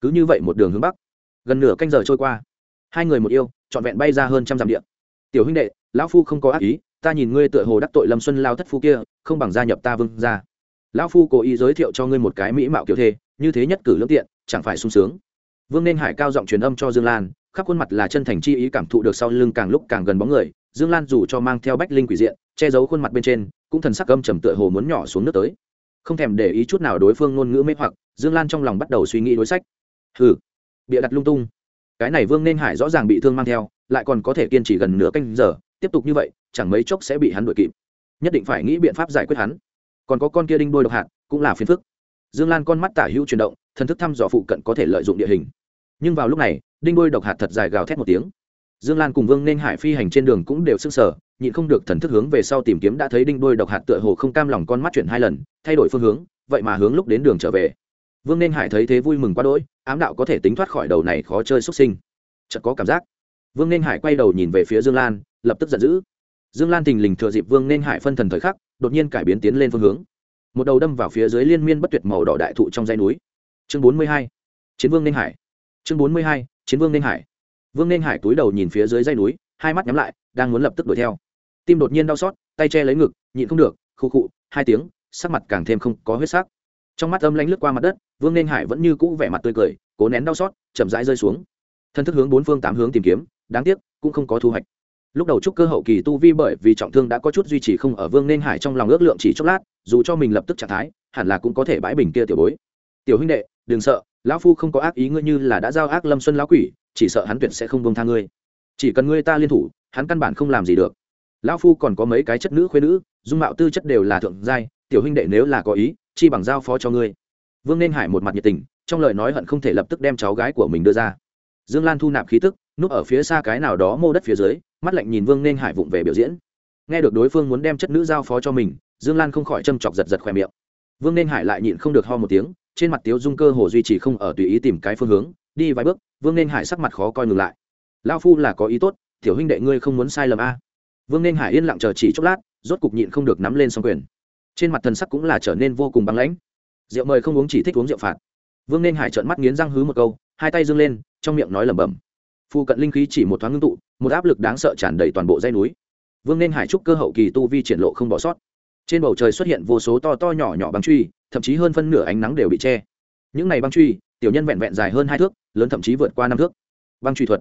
cứ như vậy một đường hướng bắc. Gần nửa canh giờ trôi qua. Hai người một yêu, trọn vẹn bay ra hơn trăm dặm điện tiểu huynh đệ, lão phu không có ác ý, ta nhìn ngươi tựa hồ đắc tội lâm xuân lao thất phu kia, không bằng gia nhập ta vương ra lão phu cố ý giới thiệu cho ngươi một cái mỹ mạo kiểu thê, như thế nhất cử lương tiện, chẳng phải sung sướng. Vương nên hải cao giọng truyền âm cho dương lan, khắp khuôn mặt là chân thành chi ý cảm thụ được sau lưng càng lúc càng gần bóng người. Dương lan dù cho mang theo bách linh quỷ diện, che giấu khuôn mặt bên trên cũng thần sắc âm trầm tựa hồ muốn nhỏ xuống nước tới. Không thèm để ý chút nào đối phương ngôn ngữ mê hoặc, dương lan trong lòng bắt đầu suy nghĩ đối sách. Hừ, bịa đặt lung tung. Cái này vương nên hải rõ ràng bị thương mang theo, lại còn có thể kiên trì gần nửa canh giờ, tiếp tục như vậy, chẳng mấy chốc sẽ bị hắn đuổi kịp. Nhất định phải nghĩ biện pháp giải quyết hắn. Còn có con kia đinh đôi độc hạt, cũng là phiền phức. Dương lan con mắt tả hữu chuyển động, thần thức thăm dò phụ cận có thể lợi dụng địa hình. Nhưng vào lúc này, đinh đôi độc hạt thật dài gào thét một tiếng. Dương lan cùng vương nên hải phi hành trên đường cũng đều s ư n g sở nhịn không được thần thức hướng về sau tìm kiếm đã thấy đinh đôi độc hạt tựa hồ không cam lòng con mắt chuyển hai lần, thay đổi phương hướng, vậy mà hướng lúc đến đường trở về. Vương nên hải thấy thế vui mừng quá đỗi, ám đạo có thể tính thoát khỏi đầu này khó chơi xuất sinh. Chợt có cảm giác. Vương nên hải quay đầu nhìn về phía dương lan, lập tức giận dữ. Dương lan tình lình thừa dịp vương nên hải phân thần thời khắc, đột nhiên cải biến tiến lên phương hướng. Một đầu đâm vào phía dưới liên miên bất tuyệt màu đỏ đại thụ trong dãy núi. Chương bốn mươi hai, chiến vương nên hải. Chương bốn mươi hai, chiến vương nên hải. Vương nên hải túi đầu nhìn phía dưới dãy núi, hai mắt nhắm lại, đang muốn lập tức đuổi theo tim đột nhiên đau xót, tay che lấy ngực, nhịn không được khu khụ, hai tiếng, sắc mặt càng thêm không có huyết sắc. Trong mắt âm lanh lướt qua mặt đất, vương nên hải vẫn như cũ vẻ mặt tươi cười, cố nén đau xót, chậm rãi rơi xuống. Thân thức hướng bốn phương tám hướng tìm kiếm, đáng tiếc, cũng không có thu hoạch. Lúc đầu trúc cơ hậu kỳ tu vi bởi vì trọng thương đã có chút duy trì không ở vương nên hải trong lòng ước lượng chỉ chốc lát, dù cho mình lập tức trạng thái, hẳn là cũng có thể bãi bình kia tiểu bối. Tiểu huynh đệ, đừng sợ, lão phu không có ác ý ngươi như là đã giao ác lâm xuân lão quỷ, chỉ sợ hắn tuyệt sẽ không buông tha ngươi. Chỉ cần ngươi ta liên thủ, hắn căn bản không làm gì được lão phu còn có mấy cái chất nữ khuyên nữ, dung mạo tư chất đều là thượng giai, tiểu huynh đệ nếu là có ý, chi bằng giao phó cho ngươi. Vương nên hải một mặt nhiệt tình, trong lời nói hận không thể lập tức đem cháu gái của mình đưa ra. Dương lan thu nạp khí tức, núp ở phía xa cái nào đó mô đất phía dưới, mắt lạnh nhìn vương nên hải vụng về biểu diễn. Nghe được đối phương muốn đem chất nữ giao phó cho mình, dương lan không khỏi châm chọc giật giật khỏe miệng. Vương nên hải lại nhịn không được ho một tiếng, trên mặt tiếu dung cơ hồ duy trì không ở tùy ý tìm cái phương hướng, đi vài bước, vương nên hải sắc mặt khó coi ngừng lại. Lao phu là có ý tốt, tiểu huynh đệ ngươi không muốn sai lầm a vương nên hải yên lặng chờ chỉ chốc lát, rốt cục nhịn không được nắm lên xong quyền. Trên mặt thần sắc cũng là trở nên vô cùng băng lãnh. Rượu mời không uống chỉ thích uống rượu phạt. Vương nên hải trợn mắt nghiến răng hứ một câu, hai tay dâng lên, trong miệng nói lẩm bẩm. Phụ cận linh khí chỉ một thoáng ngưng tụ, một áp lực đáng sợ tràn đầy toàn bộ dây núi. Vương nên hải trúc cơ hậu kỳ tu vi triển lộ không bỏ sót. Trên bầu trời xuất hiện vô số to to nhỏ nhỏ băng truy, thậm chí hơn phân nửa ánh nắng đều bị che. Những này băng truy, tiểu nhân vẹn vẹn dài hơn hai thước, lớn thậm chí vượt qua năm thước. Băng truy thuật.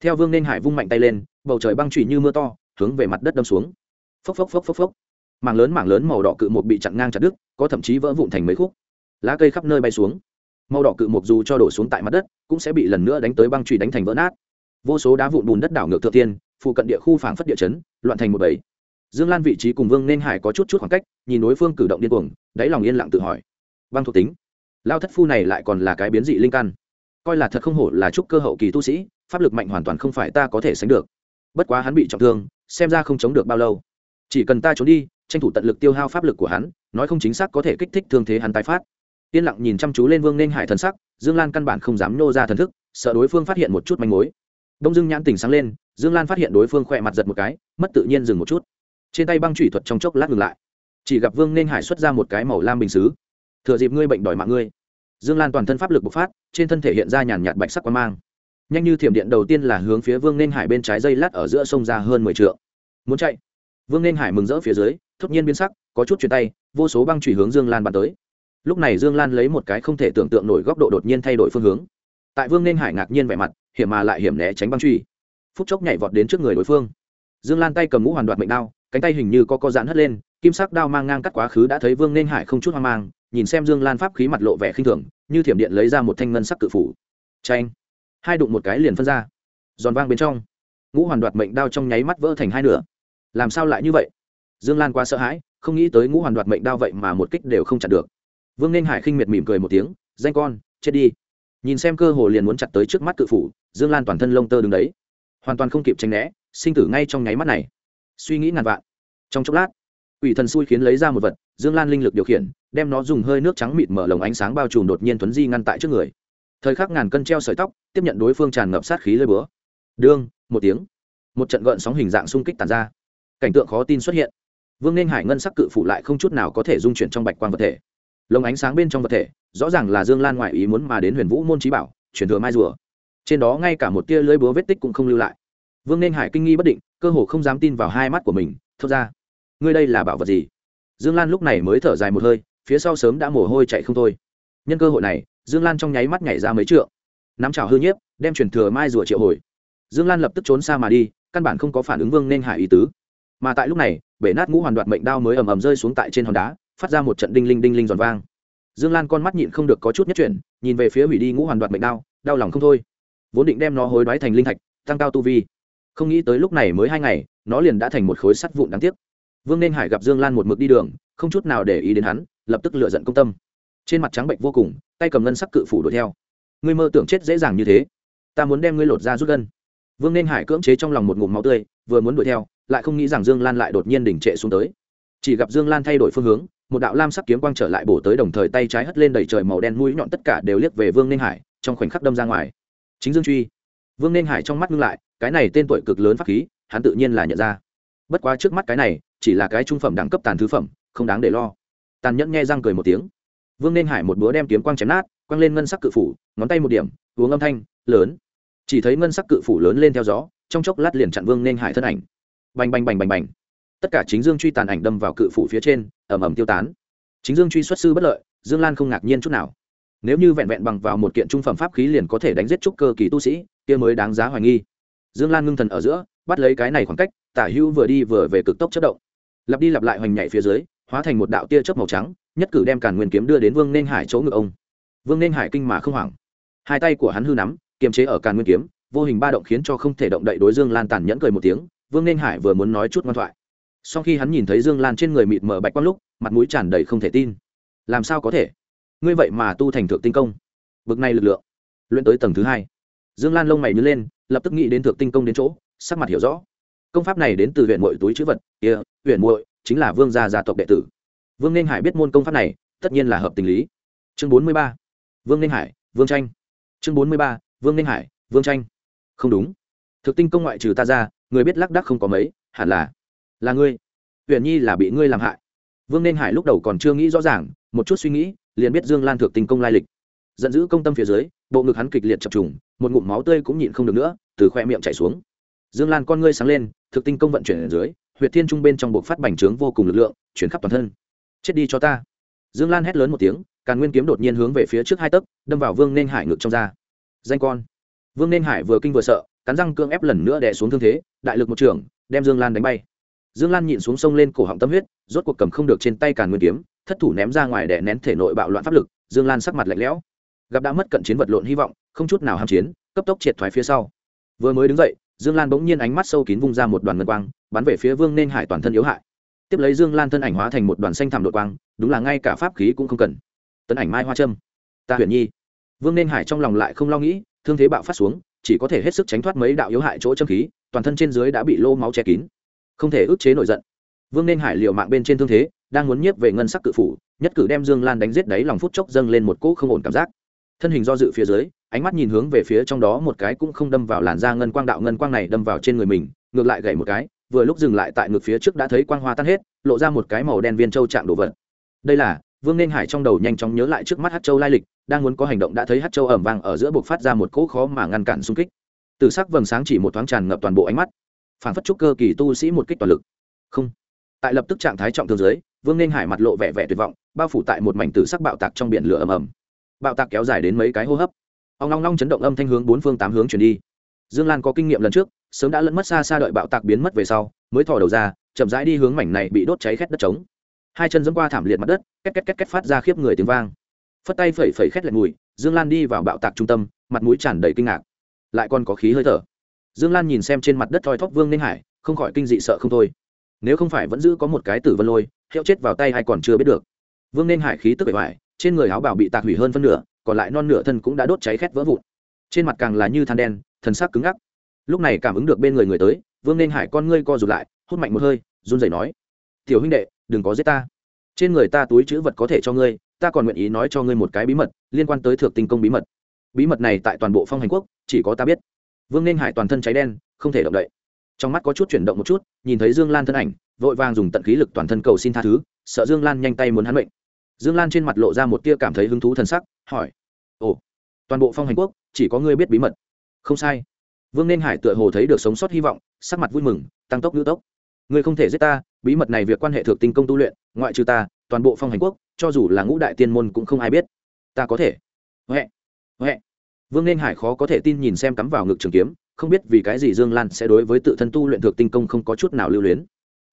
Theo vương nên hải vung mạnh tay lên, bầu trời băng truy như mưa to hướng về mặt đất đâm xuống. Phốc phốc phốc phốc phốc. Mảng lớn mảng lớn màu đỏ cự một bị chặn ngang chặt đứt, có thậm chí vỡ vụn thành mấy khúc. Lá cây khắp nơi bay xuống. Màu đỏ cự mục dù cho đổ xuống tại mặt đất, cũng sẽ bị lần nữa đánh tới băng trụy đánh thành vỡ nát. Vô số đá vụn bùn đất đảo ngược thượng tiên phụ cận địa khu phảng phất địa chấn, loạn thành một bầy. Dương lan vị trí cùng vương nên hải có chút chút khoảng cách, nhìn đối phương cử động điên cuồng, đáy lòng yên lặng tự hỏi. Băng thuộc tính. Lao thất phu này lại còn là cái biến dị linh căn. Coi là thật không hổ là trúc cơ hậu kỳ tu sĩ, pháp lực mạnh hoàn toàn không phải ta có thể sánh được. Bất quá hắn bị trọng thương xem ra không chống được bao lâu. Chỉ cần ta trốn đi, tranh thủ tận lực tiêu hao pháp lực của hắn, nói không chính xác có thể kích thích thương thế hắn tái phát. Yên lặng nhìn chăm chú lên vương nên hải thần sắc, dương lan căn bản không dám nô ra thần thức, sợ đối phương phát hiện một chút manh mối. Đông dương nhãn tỉnh sáng lên, dương lan phát hiện đối phương khỏe mặt giật một cái, mất tự nhiên dừng một chút. Trên tay băng trụy thuật trong chốc lát ngừng lại. Chỉ gặp vương nên hải xuất ra một cái màu lam bình xứ. Thừa dịp ngươi bệnh đòi mạng ngươi. Dương lan toàn thân pháp lực bộc phát, trên thân thể hiện ra nhàn nhạt bạch sắc quang mang nhanh như thiểm điện đầu tiên là hướng phía vương nên hải bên trái dây lát ở giữa sông ra hơn mười t muốn chạy? Vương nên hải mừng rỡ phía dưới, thốt nhiên biến sắc, có chút chuyển tay, vô số băng chủy hướng dương lan bắn tới. Lúc này dương lan lấy một cái không thể tưởng tượng nổi góc độ đột nhiên thay đổi phương hướng. Tại vương nên hải ngạc nhiên vẻ mặt, hiểm mà lại hiểm né tránh băng truy phút chốc nhảy vọt đến trước người đối phương. Dương lan tay cầm ngũ hoàn đoạt mệnh đao, cánh tay hình như có co giãn hất lên, kim sắc đao mang ngang cắt quá khứ đã thấy vương nên hải không chút hoang mang, nhìn xem dương lan pháp khí mặt lộ vẻ khinh thường, như thiểm điện lấy ra một thanh ngân sắc cự phủ. Tranh hai đụng một cái liền phân ra. Giòn vang bên trong, ngũ hoàn đoạt mệnh đao trong nháy mắt vỡ thành hai nửa. Làm sao lại như vậy? Dương lan quá sợ hãi, không nghĩ tới ngũ hoàn đoạt mệnh đao vậy mà một kích đều không chặn được. Vương nên hải khinh miệt mỉm cười một tiếng, danh con, chết đi. Nhìn xem cơ hồ liền muốn chặt tới trước mắt cự phủ, dương lan toàn thân lông tơ đứng đấy. Hoàn toàn không kịp tranh né, sinh tử ngay trong nháy mắt này. Suy nghĩ ngàn vạn. Trong chốc lát ủy thần xui khiến lấy ra một vật, dương lan linh lực điều khiển, đem nó dùng hơi nước trắng mịt mở lồng ánh sáng bao trùm đột nhiên tuấn di ngăn tại trước người thời khắc ngàn cân treo sợi tóc, tiếp nhận đối phương tràn ngập sát khí lơi búa. Đương, một tiếng, một trận gợn sóng hình dạng xung kích tàn ra. Cảnh tượng khó tin xuất hiện. Vương nên hải ngân sắc cự phủ lại không chút nào có thể dung chuyển trong bạch quan vật thể. Lồng ánh sáng bên trong vật thể, rõ ràng là dương lan ngoại ý muốn mà đến huyền vũ môn trí bảo chuyển thừa mai rùa. Trên đó ngay cả một tia lưỡi búa vết tích cũng không lưu lại. Vương nên hải kinh nghi bất định, cơ hồ không dám tin vào hai mắt của mình, thốt ra, ngươi đây là bảo vật gì? Dương lan lúc này mới thở dài một hơi, phía sau sớm đã mồ hôi chạy không thôi. Nhân cơ hội này dương lan trong nháy mắt nhảy ra mấy trượng. Nắm chảo hư nhiếp, đem truyền thừa mai rùa triệu hồi. Dương lan lập tức trốn xa mà đi, căn bản không có phản ứng vương nên hải ý tứ. Mà tại lúc này, bể nát ngũ hoàn đoạt mệnh đao mới ầm ầm rơi xuống tại trên hòn đá, phát ra một trận đinh linh đinh linh giòn vang. Dương lan con mắt nhịn không được có chút nhất chuyển, nhìn về phía hủy đi ngũ hoàn đoạt mệnh đao, đau lòng không thôi. Vốn định đem nó hối đoái thành linh thạch, tăng cao tu vi. Không nghĩ tới lúc này mới hai ngày, nó liền đã thành một khối sắt vụn đáng tiếc. Vương nên hải gặp dương lan một mực đi đường, không chút nào để ý đến hắn, lập tức lựa giận công tâm trên mặt trắng bệnh vô cùng, tay cầm ngân sắc cự phủ đuổi theo. Ngươi mơ tưởng chết dễ dàng như thế. Ta muốn đem ngươi lột ra rút gân. Vương nên hải cưỡng chế trong lòng một ngụm máu tươi, vừa muốn đuổi theo, lại không nghĩ rằng dương lan lại đột nhiên đỉnh trệ xuống tới. Chỉ gặp dương lan thay đổi phương hướng, một đạo lam sắc kiếm quang trở lại bổ tới đồng thời tay trái hất lên đầy trời màu đen mũi nhọn tất cả đều liếc về vương nên hải, trong khoảnh khắc đâm ra ngoài. Chính dương truy. Vương nên hải trong mắt ngưng lại, cái này tên tuổi cực lớn pháp khí, hắn tự nhiên là nhận ra. Bất quá trước mắt cái này, chỉ là cái trung phẩm đẳng cấp tàn thứ phẩm, không đáng để lo. Tàn nhẫn nghe răng cười một tiếng vương nên hải một búa đem kiếm quang chém nát, quăng lên ngân sắc cự phủ, ngón tay một điểm, uống âm thanh, lớn. Chỉ thấy ngân sắc cự phủ lớn lên theo gió, trong chốc lát liền chặn vương nên hải thân ảnh. Bành bành bành bành bành. Tất cả chính dương truy tàn ảnh đâm vào cự phủ phía trên ẩm ẩm tiêu tán. Chính dương truy xuất sư bất lợi, dương lan không ngạc nhiên chút nào. Nếu như vẹn vẹn bằng vào một kiện trung phẩm pháp khí liền có thể đánh giết trúc cơ kỳ tu sĩ, kia mới đáng giá hoài nghi. Dương lan ngưng thần ở giữa, bắt lấy cái này khoảng cách, tả hữu vừa đi vừa về cực tốc chất động. Lặp đi lặp lại hoành nhảy phía dưới hóa thành một đạo tia chớp màu trắng nhất cử đem càn nguyên kiếm đưa đến vương nên hải chỗ ngực ông. Vương nên hải kinh mà không hoảng. Hai tay của hắn hư nắm kiềm chế ở càn nguyên kiếm vô hình ba động khiến cho không thể động đậy đối dương lan tàn nhẫn cười một tiếng vương nên hải vừa muốn nói chút ngoan thoại. Sau khi hắn nhìn thấy dương lan trên người mịt mờ bạch quang lúc mặt mũi tràn đầy không thể tin. Làm sao có thể? Ngươi vậy mà tu thành thượng tinh công. Bực này lực lượng. Luyện tới tầng thứ hai. Dương lan lông mày nhớ lên lập tức nghĩ đến thượng tinh công đến chỗ sắc mặt hiểu rõ. Công pháp này đến từ huyện mội túi chữ vật kia、yeah, huyện mội chính là vương gia gia tộc đệ tử. Vương nên hải biết môn công pháp này, tất nhiên là hợp tình lý. Chương bốn mươi ba, vương nên hải, vương tranh chương bốn mươi ba, vương nên hải, vương tranh không đúng. Thực tinh công ngoại trừ ta ra, người biết lác đắc không có mấy, hẳn là là ngươi. Huyền nhi là bị ngươi làm hại. Vương nên hải lúc đầu còn chưa nghĩ rõ ràng, một chút suy nghĩ, liền biết dương lan thực tinh công lai lịch. Giận dữ công tâm phía dưới, bộ ngực hắn kịch liệt chập trùng, một ngụm máu tươi cũng nhịn không được nữa, từ khoe miệng chảy xuống. Dương lan con ngươi sáng lên, thực tinh công vận chuyển ở dưới huyệt thiên trung bên trong buộc phát bành trướng vô cùng lực lượng, chuyển khắp toàn thân. Chết đi cho ta. Dương lan hét lớn một tiếng, càn nguyên kiếm đột nhiên hướng về phía trước hai tấc, đâm vào vương nên hải ngực trong da. Danh con. Vương nên hải vừa kinh vừa sợ, cắn răng cương ép lần nữa đè xuống thương thế, đại lực một trường, đem dương lan đánh bay. Dương lan nhịn xuống sông lên cổ họng tâm huyết, rốt cuộc cầm không được trên tay càn nguyên kiếm, thất thủ ném ra ngoài để nén thể nội bạo loạn pháp lực, dương lan sắc mặt lạnh lẽo. Gặp đã mất cận chiến vật lộn hy vọng, không chút nào ham chiến, cấp tốc triệt thoái phía sau. Vừa mới đứng dậy dương lan bỗng nhiên ánh mắt sâu kín vung ra một đoàn ngân quang, bắn về phía vương nên hải toàn thân yếu hại. Tiếp lấy dương lan thân ảnh hóa thành một đoàn xanh thảm đội quang, đúng là ngay cả pháp khí cũng không cần. Tấn ảnh mai hoa trâm. Ta huyền nhi. Vương nên hải trong lòng lại không lo nghĩ, thương thế bạo phát xuống, chỉ có thể hết sức tránh thoát mấy đạo yếu hại chỗ châm khí, toàn thân trên dưới đã bị lô máu che kín. Không thể ức chế nổi giận. Vương nên hải liều mạng bên trên thương thế, đang muốn nhiếp về ngân sắc cự phủ, nhất cử đem dương lan đánh giết đáy lòng phút chốc dâng lên một cỗ không ổn cảm giác thân hình do dự phía dưới, ánh mắt nhìn hướng về phía trong đó một cái cũng không đâm vào làn da ngân quang đạo ngân quang này đâm vào trên người mình, ngược lại gậy một cái, vừa lúc dừng lại tại ngực phía trước đã thấy quang hoa tan hết, lộ ra một cái màu đen viên châu trạng đồ vật. Đây là, vương nên hải trong đầu nhanh chóng nhớ lại trước mắt hát châu lai lịch, đang muốn có hành động đã thấy hát châu ẩm vang ở giữa buộc phát ra một cỗ khó mà ngăn cản xung kích. Từ sắc vầng sáng chỉ một thoáng tràn ngập toàn bộ ánh mắt. Phản phất trúc cơ kỳ tu sĩ một kích toàn lực. Không. Tại lập tức trạng thái trọng thương giới vương nên hải mặt lộ vẻ vẻ tuyệt vọng, bao phủ tại một mảnh tử sắc bạo tạc trong biển lửa ầm ầm bạo tạc kéo dài đến mấy cái hô hấp. Ông long long chấn động âm thanh hướng bốn phương tám hướng chuyển đi. Dương lan có kinh nghiệm lần trước, sớm đã lẫn mất xa xa đợi bạo tạc biến mất về sau, mới thò đầu ra, chậm rãi đi hướng mảnh này bị đốt cháy khét đất trống. Hai chân dẫm qua thảm liệt mặt đất, két két két két phát ra khiếp người tiếng vang. Phất tay phẩy phẩy khét lẹt mùi, dương lan đi vào bạo tạc trung tâm, mặt mũi tràn đầy kinh ngạc. Lại còn có khí hơi thở. Dương lan nhìn xem trên mặt đất thoi thóp vương ninh hải, không khỏi kinh dị sợ không thôi. Nếu không phải vẫn giữ có một cái tử vân lôi, hiệu chết vào tay hay còn chưa biết được. Vương ninh hải khí tức bể ngoài trên người áo bào bị tạc hủy hơn phân nửa, còn lại non nửa thân cũng đã đốt cháy khét vỡ vụn. Trên mặt càng là như than đen, thần sắc cứng ngắc. Lúc này cảm ứng được bên người người tới, vương nên hải con ngươi co rụt lại, hút mạnh một hơi, run rẩy nói, tiểu huynh đệ, đừng có giết ta. Trên người ta túi chữ vật có thể cho ngươi, ta còn nguyện ý nói cho ngươi một cái bí mật liên quan tới thượng tinh công bí mật. Bí mật này tại toàn bộ phong hành quốc, chỉ có ta biết. Vương nên hải toàn thân cháy đen, không thể động đậy. Trong mắt có chút chuyển động một chút, nhìn thấy dương lan thân ảnh, vội vàng dùng tận khí lực toàn thân cầu xin tha thứ, sợ dương lan nhanh tay muốn hắn bệnh dương lan trên mặt lộ ra một tia cảm thấy hứng thú t sắc, hỏi, ồ, toàn bộ phong hành quốc, chỉ có ngươi biết bí mật. Không sai. Vương nên hải tựa hồ thấy được sống sót hy vọng, sắc mặt vui mừng, tăng tốc ngữ tốc, ngươi không thể giết ta, bí mật này việc quan hệ thượng tinh công tu luyện, ngoại trừ ta, toàn bộ phong hành quốc, cho dù là ngũ đại tiên môn cũng không ai biết. Ta có thể. Huệ huệ. Vương nên hải khó có thể tin nhìn xem cắm vào ngực trường kiếm, không biết vì cái gì dương lan sẽ đối với tự thân tu luyện thượng tinh công không có chút nào lưu luyến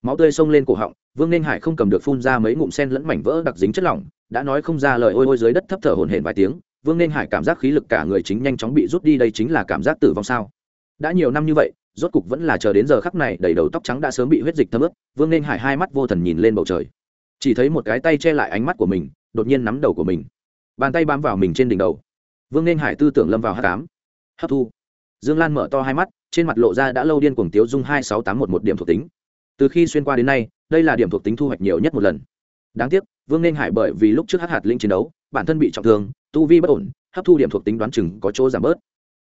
máu tươi xông lên cổ họng, vương nên hải không cầm được phun ra mấy ngụm sen lẫn mảnh vỡ đặc dính chất lỏng, đã nói không ra lời ôi ôi dưới đất thấp thở hổn hển vài tiếng, vương nên hải cảm giác khí lực cả người chính nhanh chóng bị rút đi đây chính là cảm giác tử vong sao. Đã nhiều năm như vậy, rốt cục vẫn là chờ đến giờ khắc này, đầy đầu tóc trắng đã sớm bị huyết dịch thấm ướt, vương nên hải hai mắt vô thần nhìn lên bầu trời. Chỉ thấy một cái tay che lại ánh mắt của mình, đột nhiên nắm đầu của mình. Bàn tay bám vào mình trên đỉnh đầu. Vương nên hải tư tưởng lâm vào hát cám hấp thu. Dương lan mở to hai mắt, trên mặt lộ ra đã lâu điên cuồng tiếu dung hai sáu tám một một điểm thuộc tính từ khi xuyên qua đến nay, đây là điểm thuộc tính thu hoạch nhiều nhất một lần. Đáng tiếc, vương nên hải bởi vì lúc trước hát hạt linh chiến đấu, bản thân bị trọng thương, tu vi bất ổn, hấp thu điểm thuộc tính đoán chừng có chỗ giảm bớt.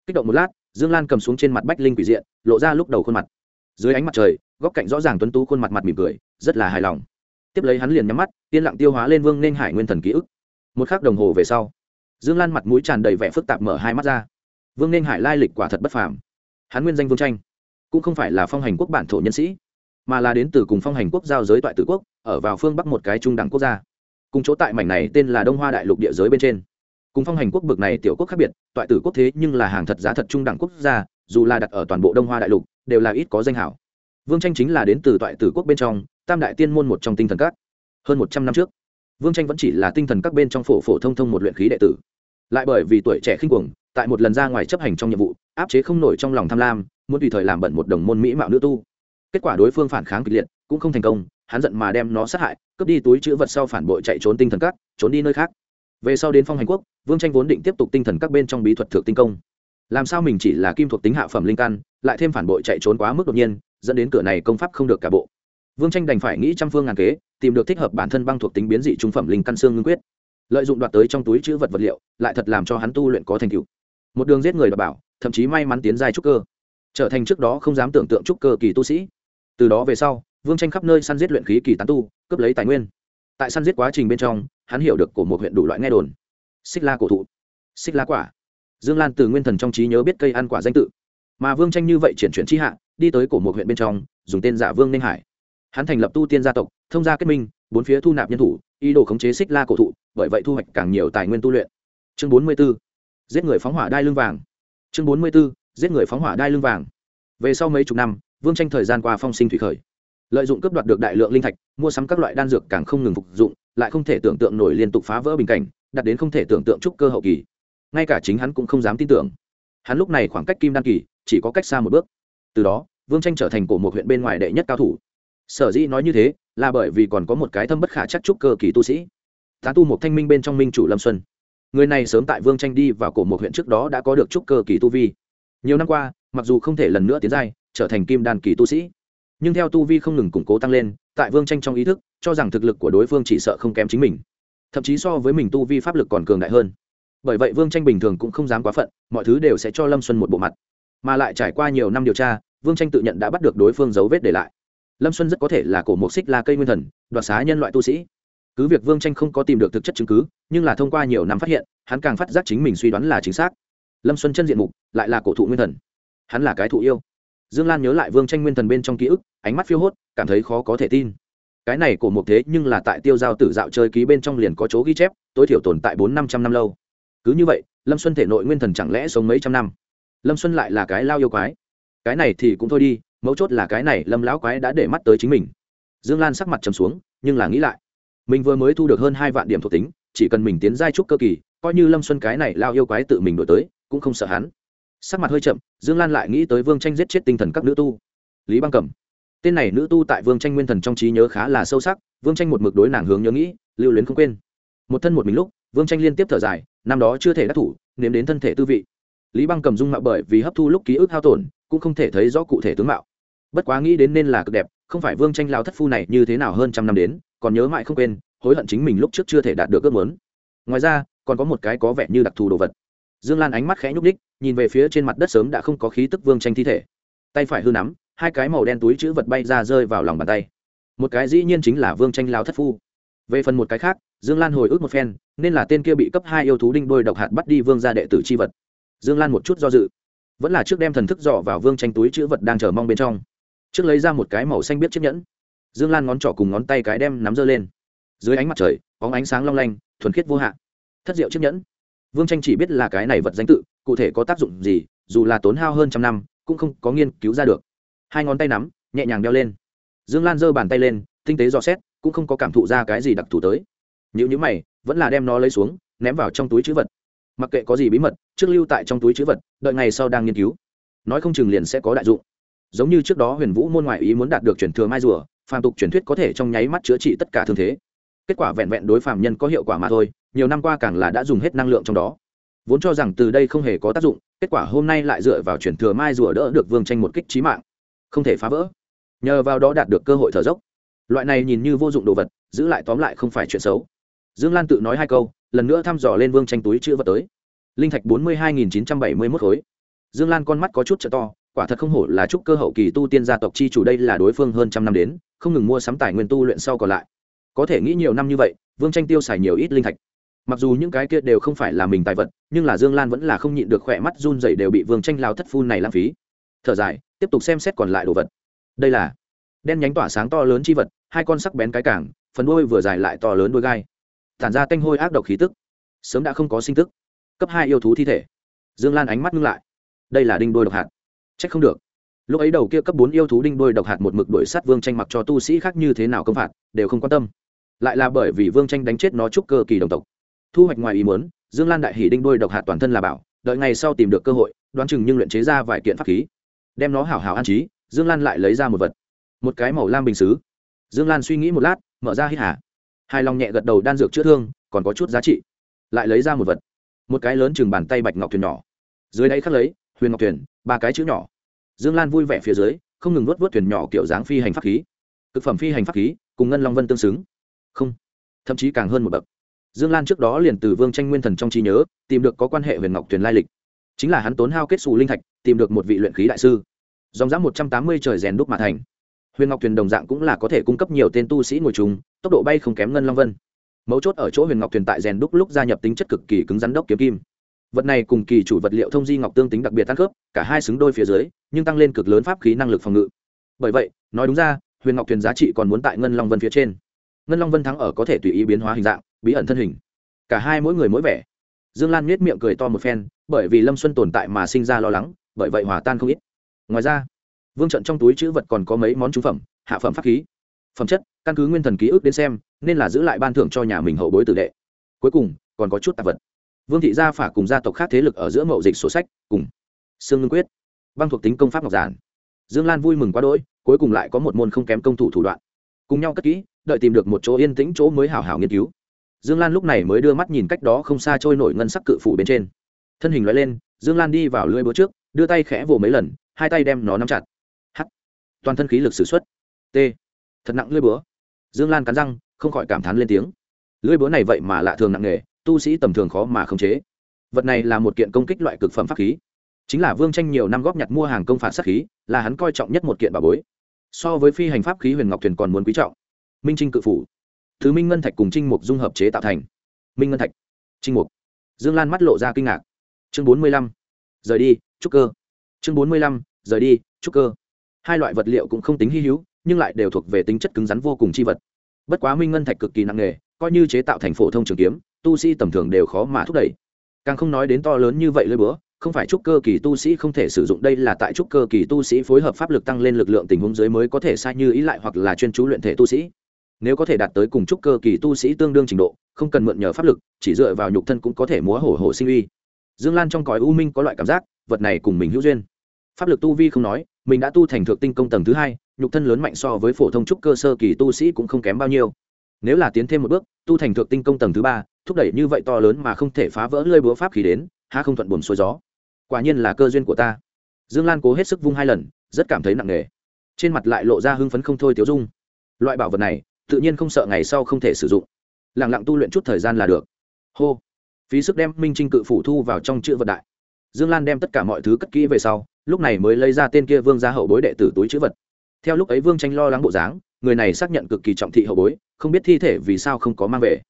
Kích động một lát, dương lan cầm xuống trên mặt bách linh quỷ diện, lộ ra lúc đầu khuôn mặt. Dưới ánh mặt trời, góc cạnh rõ ràng tuấn tú khuôn mặt mặt mỉm cười, rất là hài lòng. Tiếp lấy hắn liền nhắm mắt, yên lặng tiêu hóa lên vương nên hải nguyên thần ký ức. Một k h ắ c đồng hồ về sau, dương lan mặt mũi tràn đầy vẻ phức tạp mở hai mắt ra. Vương nên hải lai lịch quả thật bất phàm. Hắn nguyên danh vương tranh, cũng không phải là phong hành quốc bản thổ nhân sĩ mà là đến từ cùng phong hành quốc giao giới toại tử quốc, ở vào phương bắc một cái trung đẳng quốc gia. Cùng chỗ tại mảnh này tên là đông hoa đại lục địa giới bên trên. Cùng phong hành quốc bực này tiểu quốc khác biệt, toại tử quốc thế nhưng là hàng thật giá thật trung đẳng quốc gia, dù là đặt ở toàn bộ đông hoa đại lục, đều là ít có danh hảo. Vương tranh chính là đến từ toại tử quốc bên trong, tam đại tiên môn một trong tinh thần các. Hơn một trăm năm trước, vương tranh vẫn chỉ là tinh thần các bên trong phổ phổ thông thông một luyện khí đệ tử. Lại bởi vì tuổi trẻ khinh cuồng, tại một lần ra ngoài chấp hành trong nhiệm vụ, áp chế không nổi trong lòng tham lam, muốn tùy thời làm bận một đồng môn mỹ mạo nữ tu kết quả đối phương phản kháng kịch liệt, cũng không thành công, hắn giận mà đem nó sát hại, cướp đi túi chữ vật sau phản bội chạy trốn tinh thần các, trốn đi nơi khác. Về sau đến phong hành quốc, vương tranh vốn định tiếp tục tinh thần các bên trong bí thuật thượng tinh công. Làm sao mình chỉ là kim thuộc tính hạ phẩm linh căn, lại thêm phản bội chạy trốn quá mức đột nhiên, dẫn đến cửa này công pháp không được cả bộ. Vương tranh đành phải nghĩ trăm phương ngàn kế, tìm được thích hợp bản thân băng thuộc tính biến dị trung phẩm linh căn xương ngưng quyết. Lợi dụng đoạt tới trong túi chữ vật vật liệu, lại thật làm cho hắn tu luyện có thành tựu. Một đường giết người đảm bảo, thậm chí may mắn tiến giai trúc cơ. Trở thành trước đó không dám tưởng tượng trúc cơ kỳ tu sĩ từ đó về sau, vương tranh khắp nơi săn giết luyện khí kỳ tán tu, cướp lấy tài nguyên. Tại săn giết quá trình bên trong, hắn hiểu được cổ một huyện đủ loại nghe đồn. Xích la cổ thụ, xích la quả. Dương lan từ nguyên thần trong trí nhớ biết cây ăn quả danh tự. Mà vương tranh như vậy chuyển chuyển chi hạ, đi tới cổ một huyện bên trong, dùng tên giả vương ninh hải. Hắn thành lập tu tiên gia tộc, thông gia kết minh, bốn phía thu nạp nhân thủ, ý đồ khống chế xích la cổ thụ, bởi vậy thu hoạch càng nhiều tài nguyên tu luyện. Chương bốn mươi b ố giết người phóng hỏa đai lưng vàng. Chương bốn mươi b ố giết người phóng hỏa đai lưng vàng. Về sau mấy chục năm vương tranh thời gian qua phong sinh thủy khởi. Lợi dụng cướp đoạt được đại lượng linh thạch, mua sắm các loại đan dược càng không ngừng phục dụng, lại không thể tưởng tượng nổi liên tục phá vỡ bình cảnh đặt đến không thể tưởng tượng trúc cơ hậu kỳ. Ngay cả chính hắn cũng không dám tin tưởng. Hắn lúc này khoảng cách kim đan kỳ, chỉ có cách xa một bước. Từ đó, vương tranh trở thành cổ một huyện bên ngoài đệ nhất cao thủ. Sở dĩ nói như thế, là bởi vì còn có một cái thâm bất khả chắc trúc cơ kỳ tu sĩ. Tá tu một thanh minh bên trong minh chủ lâm xuân. Người này sớm tại vương tranh đi vào cổ một huyện trước đó đã có được trúc cơ kỳ tu vi. Nhiều năm qua, mặc dù không thể lần nữa tiến giai trở thành kim đan kỳ tu sĩ. Nhưng theo tu vi không ngừng củng cố tăng lên, tại vương tranh trong ý thức, cho rằng thực lực của đối phương chỉ sợ không kém chính mình. Thậm chí so với mình tu vi pháp lực còn cường đại hơn. Bởi vậy vương tranh bình thường cũng không dám quá phận, mọi thứ đều sẽ cho lâm xuân một bộ mặt. Mà lại trải qua nhiều năm điều tra, vương tranh tự nhận đã bắt được đối phương dấu vết để lại. Lâm xuân rất có thể là cổ mộc xích là cây nguyên thần, đoạt xá nhân loại tu sĩ. Cứ việc vương tranh không có tìm được thực chất chứng cứ, nhưng là thông qua nhiều năm phát hiện, hắn càng phát giác chính mình suy đoán là chính xác. Lâm xuân chân diện mục, lại là cổ thụ nguyên thần. Hắn là cái thụ yêu dương lan nhớ lại vương tranh nguyên thần bên trong ký ức, ánh mắt phiêu hốt, cảm thấy khó có thể tin. Cái này của một thế nhưng là tại tiêu giao tử dạo chơi ký bên trong liền có chỗ ghi chép, tối thiểu tồn tại bốn năm trăm năm lâu. Cứ như vậy, lâm xuân thể nội nguyên thần chẳng lẽ sống mấy trăm năm? Lâm xuân lại là cái lao yêu quái. Cái này thì cũng thôi đi, mấu chốt là cái này lâm lão quái đã để mắt tới chính mình. Dương lan sắc mặt trầm xuống, nhưng là nghĩ lại. Mình vừa mới thu được hơn hai vạn điểm thuộc tính, chỉ cần mình tiến giai trúc cơ kỳ, coi như lâm xuân cái này lao yêu quái tự mình đổi tới, cũng không sợ hắn sắc mặt hơi chậm, dương lan lại nghĩ tới vương tranh giết chết tinh thần các nữ tu. Lý băng cẩm. Tên này nữ tu tại vương tranh nguyên thần trong trí nhớ khá là sâu sắc, vương tranh một mực đối nàng hướng nhớ nghĩ, lưu luyến không quên. Một thân một mình lúc, vương tranh liên tiếp thở dài, năm đó chưa thể đắc thủ, nếm đến thân thể tư vị. Lý băng cầm dung mạo bởi vì hấp thu lúc ký ức hao tổn, cũng không thể thấy rõ cụ thể tướng mạo. Bất quá nghĩ đến nên là cực đẹp, không phải vương tranh lao thất phu này như thế nào hơn trăm năm đến, còn nhớ mãi không quên, hối hận chính mình lúc trước chưa thể đạt được ước muốn. Ngoài ra, còn có một cái có vẻ như đặc thù đồ vật dương lan ánh mắt khẽ nhúc nhích, nhìn về phía trên mặt đất sớm đã không có khí tức vương tranh thi thể. Tay phải hư nắm hai cái màu đen túi chữ vật bay ra rơi vào lòng bàn tay. Một cái dĩ nhiên chính là vương tranh lao thất phu. Về phần một cái khác dương lan hồi ức một phen nên là tên kia bị cấp hai yêu thú đinh đôi độc hạt bắt đi vương ra đệ tử c h i vật. Dương lan một chút do dự. Vẫn là trước đem thần thức dò vào vương tranh túi chữ vật đang chờ mong bên trong. Trước lấy ra một cái màu xanh biết chiếc nhẫn. Dương lan ngón trỏ cùng ngón tay cái đem nắm dơ lên. Dưới ánh mặt trời bóng ánh sáng long lanh thuần khiết vô hạn. Thất diệu chiếc nhẫn vương tranh chỉ biết là cái này vật danh tự, cụ thể có tác dụng gì, dù là tốn hao hơn trăm năm, cũng không có nghiên cứu ra được. Hai ngón tay nắm, nhẹ nhàng đeo lên. Dương lan giơ bàn tay lên, tinh tế dò xét, cũng không có cảm thụ ra cái gì đặc thù tới. Những nhữ mày, vẫn là đem nó lấy xuống, ném vào trong túi chữ vật. Mặc kệ có gì bí mật, trước lưu tại trong túi chữ vật, đợi ngày sau đang nghiên cứu. Nói không chừng liền sẽ có đại dụng. Giống như trước đó huyền vũ môn ngoại ý muốn đạt được chuyển thừa mai rùa, phàm tục truyền thuyết có thể trong nháy mắt chữa trị tất cả thương thế. Kết quả vẹn vẹn đối phàm nhân có hiệu quả mà thôi nhiều năm qua càng là đã dùng hết năng lượng trong đó. Vốn cho rằng từ đây không hề có tác dụng, kết quả hôm nay lại dựa vào chuyển thừa mai rùa đỡ được vương tranh một kích trí mạng. Không thể phá vỡ. Nhờ vào đó đạt được cơ hội thở dốc. Loại này nhìn như vô dụng đồ vật, giữ lại tóm lại không phải chuyện xấu. Dương lan tự nói hai câu, lần nữa thăm dò lên vương tranh túi chữ vật tới. Linh thạch bốn mươi hai nghìn chín trăm bảy mươi mốt khối. Dương lan con mắt có chút t to, quả thật không hổ là chúc cơ hậu kỳ tu tiên gia tộc chi chủ đây là đối phương hơn trăm năm đến, không ngừng mua sắm tài nguyên tu luyện sau còn lại. Có thể nghĩ nhiều năm như vậy, vương tranh tiêu xài nhiều ít linh thạch mặc dù những cái kia đều không phải là mình tài vật, nhưng là dương lan vẫn là không nhịn được khỏe mắt run dày đều bị vương tranh lao thất phu này lãng phí. Thở dài, tiếp tục xem xét còn lại đồ vật. Đây là đen nhánh tỏa sáng to lớn chi vật, hai con sắc bén cái cảng, phần đuôi vừa dài lại to lớn đôi gai. Tản ra tanh hôi ác độc khí tức. Sớm đã không có sinh tức. Cấp hai yêu thú thi thể. Dương lan ánh mắt ngưng lại. Đây là đinh đôi độc hạt. C h ắ c không được. Lúc ấy đầu kia cấp bốn yêu thú đinh đôi độc hạt một mực đuổi sát vương tranh mặc cho tu sĩ khác như thế nào công phạt, đều không quan tâm. Lại là bởi vì vương tranh đánh chết nó chúc cơ kỳ đồng tộc thu hoạch ngoài ý muốn, dương lan đại hỷ đinh đôi độc hạt toàn thân là bảo, đợi ngày sau tìm được cơ hội, đoán chừng nhưng luyện chế ra vài kiện pháp khí. Đem nó hảo hảo an trí, dương lan lại lấy ra một vật. Một cái màu lam bình xứ. Dương lan suy nghĩ một lát, mở ra hít hả hai lòng nhẹ gật đầu đan dược chữa thương, còn có chút giá trị. Lại lấy ra một vật. Một cái lớn chừng bàn tay bạch ngọc thuyền nhỏ. Dưới đây khắc lấy, huyền ngọc thuyền, ba cái chữ nhỏ. Dương lan vui vẻ phía dưới, không ngừng nuốt vớt thuyền nhỏ kiểu dáng phi hành pháp khí. Thực phẩm phi hành pháp khí, cùng ngân long vân tương xứng. Không, thậm chí càng hơn một bậc dương lan trước đó liền từ vương tranh nguyên thần trong trí nhớ, tìm được có quan hệ huyền ngọc thuyền lai lịch. Chính là hắn tốn hao kết xù linh thạch, tìm được một vị luyện khí đại sư. Dòng dã một trăm tám mươi trời rèn đúc mà thành. Huyền ngọc thuyền đồng dạng cũng là có thể cung cấp nhiều tên tu sĩ ngồi trùng tốc độ bay không kém ngân long vân. Mấu chốt ở chỗ huyền ngọc thuyền tại rèn đúc lúc gia nhập tính chất cực kỳ cứng rắn đốc kiếm kim. Vật này cùng kỳ chủ vật liệu thông di ngọc tương tính đặc biệt tăng khớp, cả hai xứng đôi phía dưới, nhưng tăng lên cực lớn pháp khí năng lực phòng ngự. Bởi vậy, nói đúng ra, huyền ngọc thuyền giá trị còn muốn tại ngân long vân phía trên. Ngân long vân thắng ở có thể tùy ý biến hóa hình dạng bí ẩn thân hình. Cả hai mỗi người mỗi vẻ. Dương lan nhếch miệng cười to một phen, bởi vì lâm xuân tồn tại mà sinh ra lo lắng, bởi vậy hòa tan không ít. Ngoài ra, vương trận trong túi chữ vật còn có mấy món trúng phẩm, hạ phẩm pháp khí. Phẩm chất, căn cứ nguyên thần ký ức đến xem, nên là giữ lại ban thưởng cho nhà mình hậu bối tử đệ. Cuối cùng, còn có chút tạp vật. Vương thị gia phả cùng gia tộc khác thế lực ở giữa mậu dịch sổ sách, cùng sương ngưng quyết, băng thuộc tính công pháp ngọc giản. Dương lan vui mừng quá đỗi, cuối cùng lại có một môn không kém công thủ thủ đoạn. Cùng nhau cất kỹ, đợi tìm được một chỗ yên tĩnh chỗ mới hào hào nghiên cứu dương lan lúc này mới đưa mắt nhìn cách đó không xa trôi nổi ngân sắc cự phủ bên trên. Thân hình loại lên, dương lan đi vào lưỡi búa trước, đưa tay khẽ vồ mấy lần, hai tay đem nó nắm chặt. H toàn thân khí lực s ử x u ấ t! T thật nặng lưỡi búa. Dương lan cắn răng, không khỏi cảm thán lên tiếng. Lưỡi búa này vậy mà lạ thường nặng nghề tu sĩ tầm thường khó mà khống chế. Vật này là một kiện công kích loại cực phẩm pháp khí. Chính là vương tranh nhiều năm góp nhặt mua hàng công phạt sát khí, là hắn coi trọng nhất một kiện bà bối. So với phi hành pháp khí huyền ngọc thuyền còn muốn quý trọng. Minh trinh cự phủ thứ minh ngân thạch cùng trinh mục dung hợp chế tạo thành. Minh ngân thạch, trinh mục. Dương lan mắt lộ ra kinh ngạc. Chương bốn mươi lăm, rời đi trúc cơ. Chương bốn mươi lăm, rời đi trúc cơ. Hai loại vật liệu cũng không tính hy hữu, nhưng lại đều thuộc về tính chất cứng rắn vô cùng chi vật. Bất quá minh ngân thạch cực kỳ nặng nề, coi như chế tạo thành phổ thông trường kiếm, tu sĩ tầm thường đều khó mà thúc đẩy. Càng không nói đến to lớn như vậy lơi bữa không phải trúc cơ kỳ tu sĩ không thể sử dụng, đây là tại trúc cơ kỳ tu sĩ phối hợp pháp lực tăng lên lực lượng tình huống dưới mới có thể sai như ý lại hoặc là chuyên chú luyện thể tu sĩ nếu có thể đạt tới cùng chúc cơ kỳ tu sĩ tương đương trình độ, không cần mượn nhờ pháp lực, chỉ dựa vào nhục thân cũng có thể múa hổ hổ sinh uy. Dương lan trong cõi u minh có loại cảm giác, vật này cùng mình hữu duyên. Pháp lực tu vi không nói, mình đã tu thành thượng tinh công tầng thứ hai, nhục thân lớn mạnh so với phổ thông trúc cơ sơ kỳ tu sĩ cũng không kém bao nhiêu. Nếu là tiến thêm một bước, tu thành thượng tinh công tầng thứ ba, thúc đẩy như vậy to lớn mà không thể phá vỡ lơi búa pháp khí đến ha không thuận buồn xuôi gió. Quả nhiên là cơ duyên của ta. Dương lan cố hết sức vung hai lần, rất cảm thấy nặng nề. Trên mặt lại lộ ra hưng phấn không thôi tiếu dung. Loại bảo vật này tự nhiên không sợ ngày sau không thể sử dụng. Lẳng lặng tu luyện chút thời gian là được. Hô. Phí sức đem minh trinh cự phủ thu vào trong chữ vật đại. Dương lan đem tất cả mọi thứ cất kỹ về sau, lúc này mới lấy ra tên kia vương ra hậu bối đệ tử túi chữ vật. Theo lúc ấy vương tranh lo lắng bộ dáng, người này xác nhận cực kỳ trọng thị hậu bối, không biết thi thể vì sao không có mang về.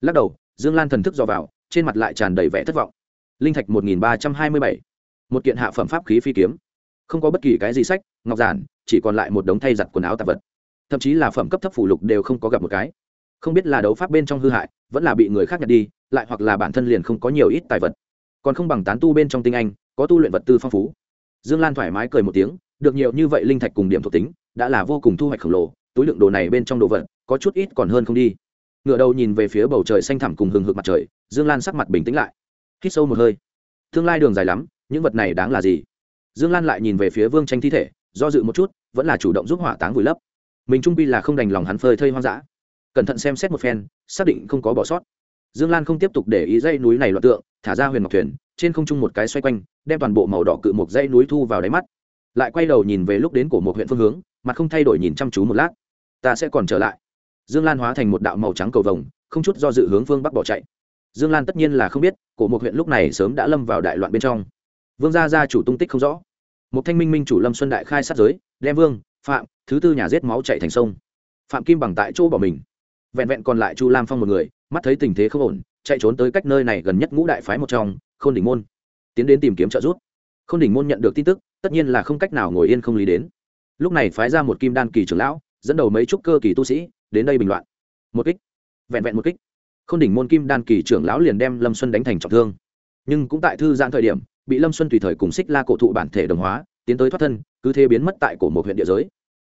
Lắc đầu, dương lan thần thức dò vào, trên mặt lại tràn đầy vẻ thất vọng. Linh thạch một nghìn ba trăm hai mươi bảy. Một kiện hạ phẩm pháp khí phi kiếm. Không có bất kỳ cái gì sách, ngọc giản, chỉ còn lại một đống thay giặt quần áo tạp vật thậm chí là phẩm cấp thấp phủ lục đều không có gặp một cái. Không biết là đấu pháp bên trong hư hại, vẫn là bị người khác nhặt đi, lại hoặc là bản thân liền không có nhiều ít tài vật. Còn không bằng tán tu bên trong tinh anh, có tu luyện vật tư phong phú. Dương lan thoải mái cười một tiếng, được nhiều như vậy linh thạch cùng điểm thuộc tính, đã là vô cùng thu hoạch khổng lồ, túi lượng đồ này bên trong đồ vật, có chút ít còn hơn không đi. Ngựa đầu nhìn về phía bầu trời xanh thẳm cùng hừng hực mặt trời, dương lan sắc mặt bình tĩnh lại. Hít sâu một hơi. Tương lai đường dài lắm, những vật này đáng là gì? Dương lan lại nhìn về phía vương tranh thi thể, do dự một chút, vẫn là chủ động giúp hỏa táng vùi lấp mình trung pi là không đành lòng hắn phơi thây hoang dã. Cẩn thận xem xét một phen, xác định không có bỏ sót. Dương lan không tiếp tục để ý dây núi này loạn tượng, thả ra huyền ngọc thuyền, trên không trung một cái xoay quanh, đem toàn bộ màu đỏ cự một dây núi thu vào đáy mắt. Lại quay đầu nhìn về lúc đến của một huyện phương hướng mà không thay đổi nhìn chăm chú một lát. Ta sẽ còn trở lại. Dương lan hóa thành một đạo màu trắng cầu vồng, không chút do dự hướng phương bắc bỏ chạy. Dương lan tất nhiên là không biết, cổ một huyện lúc này sớm đã lâm vào đại loạn bên trong. Vương gia gia chủ tung tích không rõ. Một thanh minh minh chủ lâm xuân đại khai sát giới, đem vương phạm, thứ tư nhà giết máu chạy thành sông. Phạm kim bằng tại chỗ bỏ mình. Vẹn vẹn còn lại chu lam phong một người, mắt thấy tình thế không ổn, chạy trốn tới cách nơi này gần nhất ngũ đại phái một trong k h ô n đỉnh môn. Tiến đến tìm kiếm trợ giúp. K h ô n đỉnh môn nhận được tin tức, tất nhiên là không cách nào ngồi yên không lý đến. Lúc này phái ra một kim đan kỳ trưởng lão, dẫn đầu mấy trúc cơ kỳ tu sĩ, đến đây bình loạn. Một kích. Vẹn vẹn một kích. K h ô n đỉnh môn kim đan kỳ trưởng lão liền đem lâm xuân đánh thành trọng thương. Nhưng cũng tại thư giãn thời điểm, bị lâm xuân tùy thời cùng xích la cổ thụ bản thể đồng hóa, tiến tới thoát thân, cứ thế biến mất tại cổ một huyện địa giới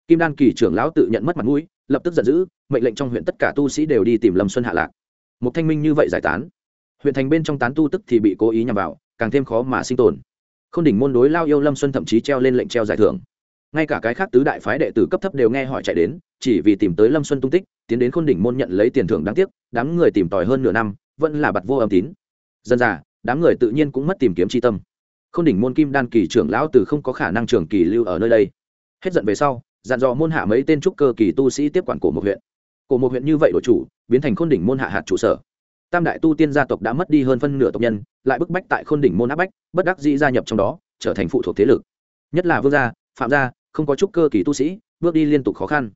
kim đan kỳ trưởng lão tự nhận mất mặt mũi, lập tức giận dữ, mệnh lệnh trong huyện tất cả tu sĩ đều đi tìm lâm xuân hạ lạc. Một thanh minh như vậy giải tán, huyện thành bên trong tán tu tức thì bị cố ý nhằm vào, càng thêm khó mà sinh tồn. K h ô n đỉnh môn đối lao yêu lâm xuân thậm chí treo lên lệnh treo giải thưởng. Ngay cả cái khác tứ đại phái đệ tử cấp thấp đều nghe hỏi chạy đến, chỉ vì tìm tới lâm xuân tung tích, tiến đến khôn đỉnh môn nhận lấy tiền thưởng đáng tiếc, đám người tìm tòi hơn nửa năm, vẫn là bặt vô âm tín. Dân già, đám người tự nhiên cũng mất tìm kiếm tri tâm. Khôn đỉnh môn kim đan kỳ trưởng lão từ không có khả năng trường kỳ lưu ở nơi đây. Hết giận về sau dặn dò môn hạ mấy tên trúc cơ kỳ tu sĩ tiếp quản cổ một huyện. Cổ một huyện như vậy đổi chủ, biến thành khôn đỉnh môn hạ hạt trụ sở. Tam đại tu tiên gia tộc đã mất đi hơn phân nửa tộc nhân, lại bức bách tại khôn đỉnh môn áp bách, bất đắc dĩ gia nhập trong đó, trở thành phụ thuộc thế lực. Nhất là vương gia, phạm gia, không có trúc cơ kỳ tu sĩ, bước đi liên tục khó khăn.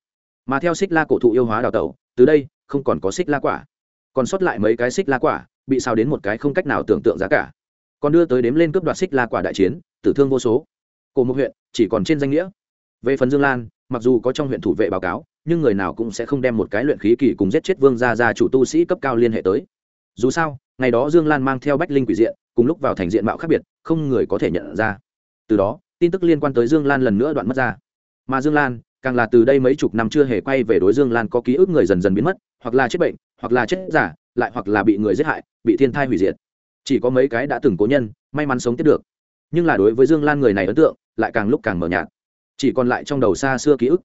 Mà theo xích la cổ thụ yêu hóa đào tẩu, từ đây, không còn có xích la quả. Còn sót lại mấy cái xích la quả, bị sao đến một cái không cách nào tưởng tượng giá cả. Còn đưa tới đếm lên cướp đoạt xích la quả đại chiến, tử thương vô số. Cổ một huyện chỉ còn trên danh nghĩa. Về phần dương lan mặc dù có trong huyện thủ vệ báo cáo, nhưng người nào cũng sẽ không đem một cái luyện khí kỳ cùng giết chết vương gia gia chủ tu sĩ cấp cao liên hệ tới. Dù sao, ngày đó dương lan mang theo bách linh quỷ diện, cùng lúc vào thành diện mạo khác biệt, không người có thể nhận ra. Từ đó, tin tức liên quan tới dương lan lần nữa đoạn mất ra. Mà dương lan, càng là từ đây mấy chục năm chưa hề quay về đối dương lan có ký ức người dần dần biến mất, hoặc là chết bệnh, hoặc là chết giả, lại hoặc là bị người giết hại, bị thiên thai hủy diệt. Chỉ có mấy cái đã từng cố nhân, may mắn sống tiếp được. Nhưng là đối với dương lan người này ấn tượng, lại càng lúc càng mờ nhạt chỉ còn lại trong đầu xa xưa ký ức.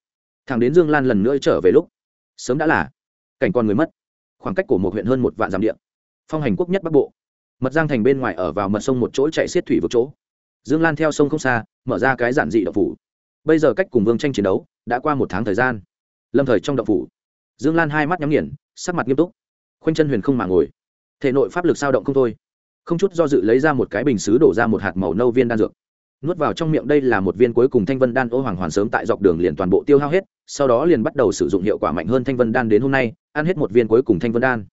Thằng đến dương lan lần nữa trở về lúc, sớm đã là cảnh con người mất. Khoảng cách của một huyện hơn một vạn dặm điện phong hành quốc nhất bắc bộ. Mật giang thành bên ngoài ở vào mật sông một chỗ chạy xiết thủy vực chỗ. Dương lan theo sông không xa, mở ra cái giản dị đậu phủ. Bây giờ cách cùng vương tranh chiến đấu đã qua một tháng thời gian. Lâm thời trong đậu phủ, dương lan hai mắt nhắm nghiền, sắc mặt nghiêm túc. Khoanh chân huyền không mà ngồi. Thể nội pháp lực sao động không thôi. Không chút do dự lấy ra một cái bình xứ đổ ra một hạt màu nâu viên đan dược nuốt vào trong miệng đây là một viên cuối cùng thanh vân đan ô hoàng hoàn sớm tại dọc đường liền toàn bộ tiêu hao hết, sau đó liền bắt đầu sử dụng hiệu quả mạnh hơn thanh vân đan đến hôm nay, ăn hết một viên cuối cùng thanh vân đan.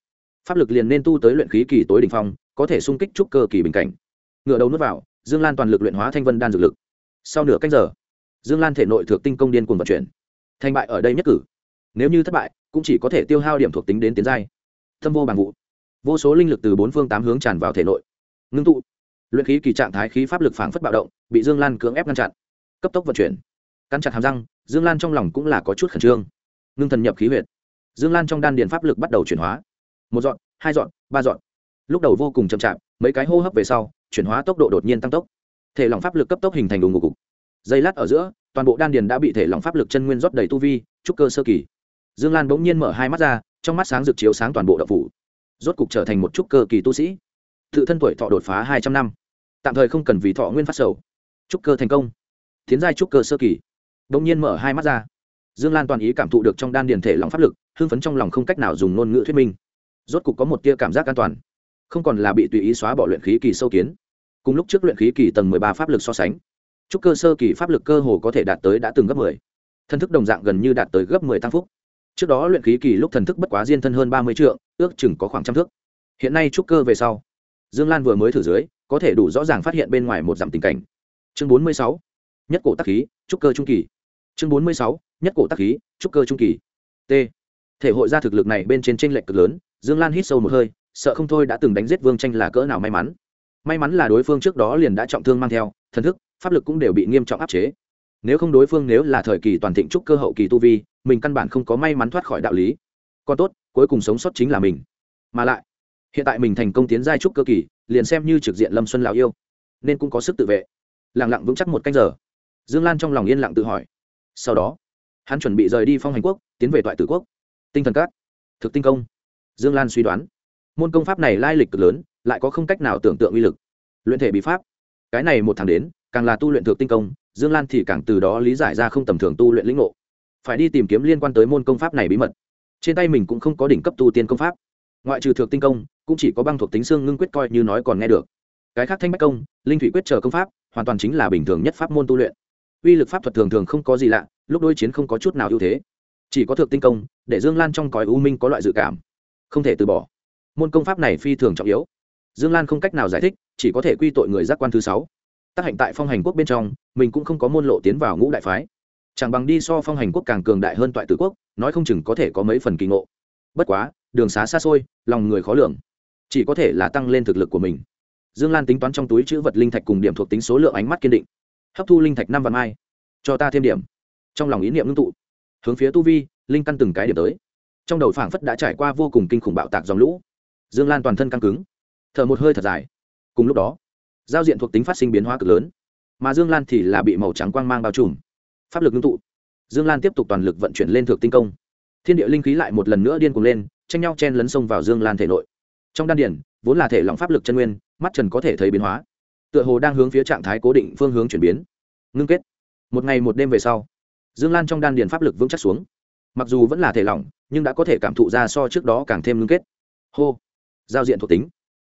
Pháp lực liền nên tu tới luyện khí kỳ tối đ ỉ n h phong, có thể sung kích trúc cơ kỳ bình cảnh. Ngựa đầu nuốt vào, dương lan toàn lực luyện hóa thanh vân đan dược lực. Sau nửa cách giờ, dương lan thể nội thượng tinh công điên cùng vận chuyển. Thành bại ở đây nhất cử. Nếu như thất bại, cũng chỉ có thể tiêu hao điểm thuộc tính đến tiến giai. Thâm vô bằng vụ. Vô số linh lực từ bốn phương tám hướng tràn vào thể nội. Ngưng tụ luyện khí kỳ trạng thái khí pháp lực phảng phất bạo động, bị dương lan cưỡng ép ngăn chặn. Cấp tốc vận chuyển. Cắn chặt hàm răng, dương lan trong lòng cũng là có chút khẩn trương. Ngưng thần nhập khí huyệt. Dương lan trong đan điền pháp lực bắt đầu chuyển hóa. Một dọn, hai dọn, ba dọn. Lúc đầu vô cùng chậm chạp, mấy cái hô hấp về sau, chuyển hóa tốc độ đột nhiên tăng tốc. Thể lỏng pháp lực cấp tốc hình thành đùng ngục cục dây lát ở giữa, toàn bộ đan điền đã bị thể lỏng pháp lực chân nguyên rót đầy tu vi, trúc cơ sơ kỳ. Dương lan bỗng nhiên mở hai mắt ra, trong mắt sáng rực chiếu sáng toàn bộ đậu phủ. Rốt cục trở thành một trúc cơ kỳ tu sĩ. Tự thân tuổi thọ đột phá hai trăm năm tạm thời không cần vì thọ nguyên phát sầu. Trúc cơ thành công. Tiến giai trúc cơ sơ kỳ. Đông nhiên mở hai mắt ra. Dương lan toàn ý cảm thụ được trong đan điền thể lòng pháp lực, hưng phấn trong lòng không cách nào dùng ngôn ngữ thuyết minh. Rốt cục có một tia cảm giác an toàn. Không còn là bị tùy ý xóa bỏ luyện khí kỳ sâu kiến. Cùng lúc trước luyện khí kỳ tầng mười ba pháp lực so sánh trúc cơ sơ kỳ pháp lực cơ hồ có thể đạt tới đã từng gấp mười. Thân thức đồng dạng gần như đạt tới gấp mười tăng phúc. Trước đó luyện khí kỳ lúc thần thức bất quá diên thân hơn ba mươi triệu ước chừng có khoảng trăm thước. Hiện nay trúc cơ về sau, dương lan vừa mới thử dưới có thể đủ rõ ràng phát hiện bên ngoài một dặm tình cảnh. Chương bốn mươi sáu, nhất cổ tắc khí, trúc cơ trung kỳ. Chương bốn mươi sáu, nhất cổ tắc khí, trúc cơ trung kỳ. T. Thể hội ra thực lực này bên trên tranh lệch cực lớn, dương lan hít sâu một hơi, sợ không thôi đã từng đánh giết vương tranh là cỡ nào may mắn. May mắn là đối phương trước đó liền đã trọng thương mang theo, thần thức, pháp lực cũng đều bị nghiêm trọng áp chế. Nếu không đối phương nếu là thời kỳ toàn thịnh trúc cơ hậu kỳ tu vi, mình căn bản không có may mắn thoát khỏi đạo lý. Còn tốt, cuối cùng sống sót chính là mình. Mà lại, hiện tại mình thành công tiến giai trúc cơ kỳ liền xem như trực diện lâm xuân lào yêu, nên cũng có sức tự vệ. Lẳng lặng vững chắc một canh giờ, dương lan trong lòng yên lặng tự hỏi. Sau đó, hắn chuẩn bị rời đi phong hành quốc, tiến về toại tử quốc. Tinh thần cát, thực tinh công. Dương lan suy đoán, môn công pháp này lai lịch cực lớn, lại có không cách nào tưởng tượng uy lực. Luyện thể bí pháp, cái này một tháng đến, càng là tu luyện thực tinh công, dương lan thì càng từ đó lý giải ra không tầm thường tu luyện lĩnh ngộ. Phải đi tìm kiếm liên quan tới môn công pháp này bí mật. Trên tay mình cũng không có đỉnh cấp tu tiên công pháp. Ngoại trừ thực tinh công cũng chỉ có băng thuộc tính xương ngưng quyết coi như nói còn nghe được. Cái khác thanh bách công, linh thủy quyết chờ công pháp, hoàn toàn chính là bình thường nhất pháp môn tu luyện. Uy lực pháp thuật thường thường không có gì lạ, lúc đối chiến không có chút nào ưu thế. Chỉ có thượng tinh công, để dương lan trong cõi u minh có loại dự cảm. Không thể từ bỏ. Môn công pháp này phi thường trọng yếu. Dương lan không cách nào giải thích, chỉ có thể quy tội người giác quan thứ sáu. Tác hạnh tại phong hành quốc bên trong, mình cũng không có môn lộ tiến vào ngũ đại phái. Chẳng bằng đi so phong hành quốc càng cường đại hơn toại tử quốc, nói không chừng có thể có mấy phần kỳ ngộ. Bất quá, đường xá xa xôi, lòng người khó lường chỉ có thể là tăng lên thực lực của mình. Dương lan tính toán trong túi chữ vật linh thạch cùng điểm thuộc tính số lượng ánh mắt kiên định. Hấp thu linh thạch năm vạn mai. Cho ta thêm điểm. Trong lòng ý niệm ngưng tụ. Hướng phía tu vi, linh căn từng cái điểm tới. Trong đầu phảng phất đã trải qua vô cùng kinh khủng bạo tạc dòng lũ. Dương lan toàn thân căng cứng. Thở một hơi thật dài. Cùng lúc đó, giao diện thuộc tính phát sinh biến hóa cực lớn. Mà dương lan thì là bị màu trắng quang mang bao trùm. Pháp lực ngưng tụ. Dương lan tiếp tục toàn lực vận chuyển lên thượng tinh công. Thiên địa linh khí lại một lần nữa điên cuồng lên, tranh nhau chen lấn sông vào dương lan thể nội trong đan điển vốn là thể lỏng pháp lực chân nguyên, mắt trần có thể thấy biến hóa. Tựa hồ đang hướng phía trạng thái cố định phương hướng chuyển biến. Ngưng kết. Một ngày một đêm về sau, dương lan trong đan điền pháp lực vững chắc xuống. Mặc dù vẫn là thể lỏng, nhưng đã có thể cảm thụ ra so trước đó càng thêm ngưng kết. Hô. Giao diện thuộc tính.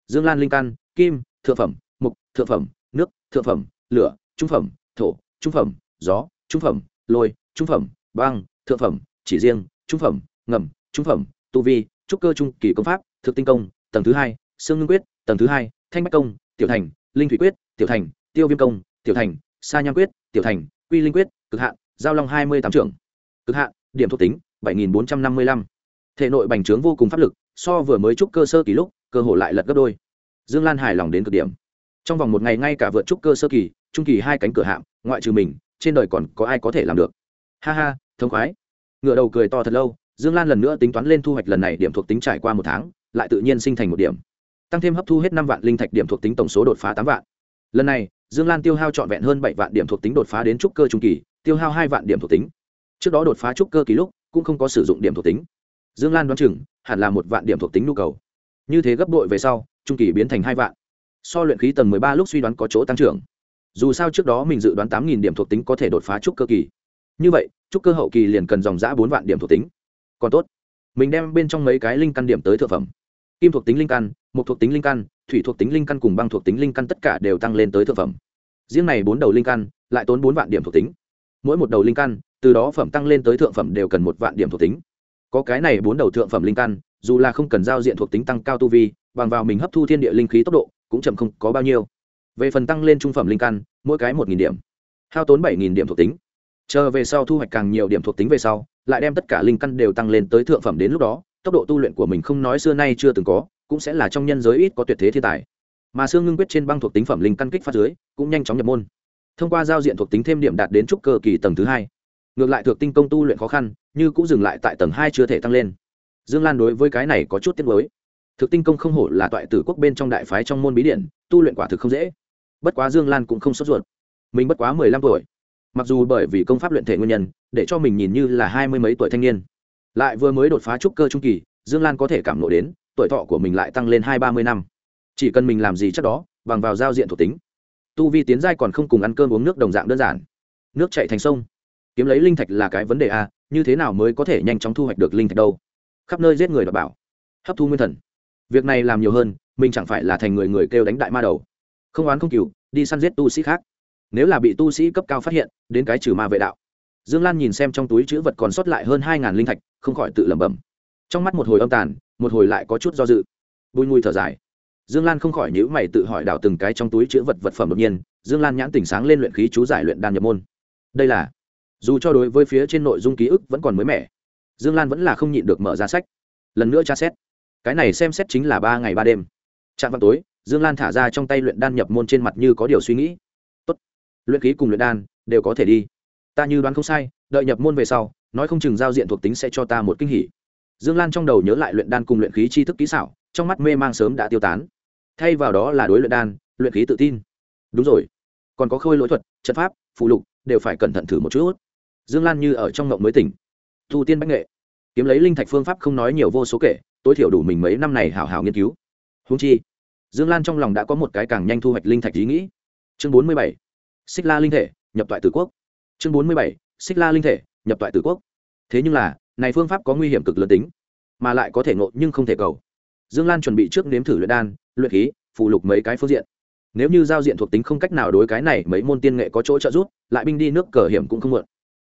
Dương lan linh căn, kim, thượng phẩm, mục, thượng phẩm, nước, thượng phẩm, lửa, trung phẩm, thổ, trung phẩm, gió, trung phẩm, lôi, trung phẩm, băng, thượng phẩm, chỉ riêng, trung phẩm, ngầm, trung phẩm, tu vi, trúc cơ trung kỳ công pháp, thực tinh công tầng thứ hai xương ngưng quyết, tầng thứ hai, thanh bách công, tiểu thành, linh thủy quyết, tiểu thành, tiêu viêm công, tiểu thành, sa nham quyết, tiểu thành, quy linh quyết, cực hạn giao long hai mươi tám trưởng. Cực hạn điểm thuộc tính, bảy nghìn bốn trăm năm mươi lăm. Thể nội bành trướng vô cùng pháp lực, so vừa mới trúc cơ sơ kỳ lúc, cơ hội lại lật gấp đôi. Dương lan hài lòng đến cực điểm. Trong vòng một ngày ngay cả vượt trúc cơ sơ kỳ, trung kỳ hai cánh cửa hạm, ngoại trừ mình, trên đời còn có ai có thể làm được? Ha ha, thông khoái. Ngựa đầu cười to thật lâu, dương lan lần nữa tính toán lên thu hoạch lần này điểm thuộc tính trải qua một tháng lại tự nhiên sinh thành một điểm. Tăng thêm hấp thu hết năm vạn linh thạch điểm thuộc tính tổng số đột phá tám vạn. Lần này, dương lan tiêu hao trọn vẹn hơn bảy vạn điểm thuộc tính đột phá đến trúc cơ trung kỳ, tiêu hao hai vạn điểm thuộc tính. Trước đó đột phá trúc cơ kỳ lúc, cũng không có sử dụng điểm thuộc tính. Dương lan đoán chừng, hẳn là một vạn điểm thuộc tính nhu cầu. Như thế gấp đội về sau, trung kỳ biến thành hai vạn. So luyện khí tầng mười ba lúc suy đoán có chỗ tăng trưởng. Dù sao trước đó mình dự đoán tám nghìn điểm thuộc tính có thể đột phá trúc cơ kỳ. Như vậy, trúc cơ hậu kỳ liền cần dòng giã bốn vạn điểm thuộc tính. Còn tốt, mình đem bên trong mấy cái linh căn điểm tới thượng phẩm kim thuộc tính linh căn một thuộc tính linh căn, thủy thuộc tính linh căn cùng băng thuộc tính linh căn tất cả đều tăng lên tới thượng phẩm. Riêng này bốn đầu linh căn lại tốn bốn vạn điểm thuộc tính. Mỗi một đầu linh căn, từ đó phẩm tăng lên tới thượng phẩm đều cần một vạn điểm thuộc tính. Có cái này bốn đầu thượng phẩm linh căn, dù là không cần giao diện thuộc tính tăng cao tu vi, bằng vào mình hấp thu thiên địa linh khí tốc độ, cũng chậm không có bao nhiêu. Về phần tăng lên trung phẩm linh căn, mỗi cái một nghìn điểm. Hao tốn bảy nghìn điểm thuộc tính. Chờ về sau thu hoạch càng nhiều điểm thuộc tính về sau, lại đem tất cả linh căn đều tăng lên tới thượng phẩm đến lúc đó tốc độ tu luyện của mình không nói xưa nay chưa từng có, cũng sẽ là trong nhân giới ít có tuyệt thế thiên tài. Mà xương ngưng quyết trên băng thuộc tính phẩm linh căn kích phát dưới, cũng nhanh chóng nhập môn. Thông qua giao diện thuộc tính thêm điểm đạt đến trúc cơ kỳ tầng thứ hai. Ngược lại thuộc tinh công tu luyện khó khăn, như cũng dừng lại tại tầng hai chưa thể tăng lên. Dương lan đối với cái này có chút tiếc mới thực tinh công không hổ là toại tử quốc bên trong đại phái trong môn bí điện tu luyện quả thực không dễ. Bất quá dương lan cũng không sốt ruột. Mình bất quá mười lăm tuổi. Mặc dù bởi vì công pháp luyện thể nguyên nhân, để cho mình nhìn như là hai mươi mấy tuổi thanh niên lại vừa mới đột phá trúc cơ trung kỳ, dương lan có thể cảm nộ đến, tuổi thọ của mình lại tăng lên hai ba mươi năm. Chỉ cần mình làm gì chắc đó, bằng vào giao diện thuộc tính. Tu vi tiến giai còn không cùng ăn cơm uống nước đồng dạng đơn giản. Nước chạy thành sông. Kiếm lấy linh thạch là cái vấn đề a, như thế nào mới có thể nhanh chóng thu hoạch được linh thạch đâu? Khắp nơi giết người đọc bảo. Hấp thu nguyên thần. Việc này làm nhiều hơn, mình chẳng phải là thành người người kêu đánh đại ma đầu. Không oán không cừu, đi săn giết tu sĩ khác. Nếu là bị tu sĩ cấp cao phát hiện, đến cái trừ ma vệ đạo dương lan nhìn xem trong túi chữ vật còn sót lại hơn hai ngàn linh thạch, không khỏi tự lẩm bẩm. Trong mắt một hồi âm tàn, một hồi lại có chút do dự. Bùi mùi thở dài. Dương lan không khỏi nhữ mày tự hỏi đảo từng cái trong túi chữ vật vật phẩm đột nhiên, dương lan nhãn tỉnh sáng lên luyện khí chú giải luyện đan nhập môn. Đây là, dù cho đối với phía trên nội dung ký ức vẫn còn mới mẻ, dương lan vẫn là không nhịn được mở ra sách. Lần nữa tra xét. Cái này xem xét chính là ba ngày ba đêm. Trạm vào tối, dương lan thả ra trong tay luyện đan nhập môn trên mặt như có điều suy nghĩ. Tốt. Luyện khí cùng luyện đan đều có thể đi ta như đoán không sai, đợi nhập môn về sau, nói không chừng giao diện thuộc tính sẽ cho ta một kinh hỉ. Dương lan trong đầu nhớ lại luyện đan cùng luyện khí tri thức kỹ xảo, trong mắt mê mang sớm đã tiêu tán. Thay vào đó là đối luyện đan, luyện khí tự tin. Đúng rồi. Còn có khôi lỗi thuật, trận pháp, phụ lục, đều phải cẩn thận thử một chút. Dương lan như ở trong ngộng mới tỉnh. Thu tiên bách nghệ. Kiếm lấy linh thạch phương pháp không nói nhiều vô số kể, tối thiểu đủ mình mấy năm này hào hào nghiên cứu. Húng chi, dương lan trong lòng đã có một cái càng nhanh thu hoạch linh thạch ý nghĩ. Chương bốn mươi bảy. Xích la linh thể, nhập toại tử quốc chương bốn mươi bảy, xích la linh thể, nhập toại tử quốc. Thế nhưng là, này phương pháp có nguy hiểm cực lớn tính, mà lại có thể ngộ nhưng không thể cầu. Dương lan chuẩn bị trước nếm thử luyện đan, luyện khí phụ lục mấy cái phương diện. Nếu như giao diện thuộc tính không cách nào đối cái này mấy môn tiên nghệ có chỗ trợ giúp, lại binh đi nước cờ hiểm cũng không mượn.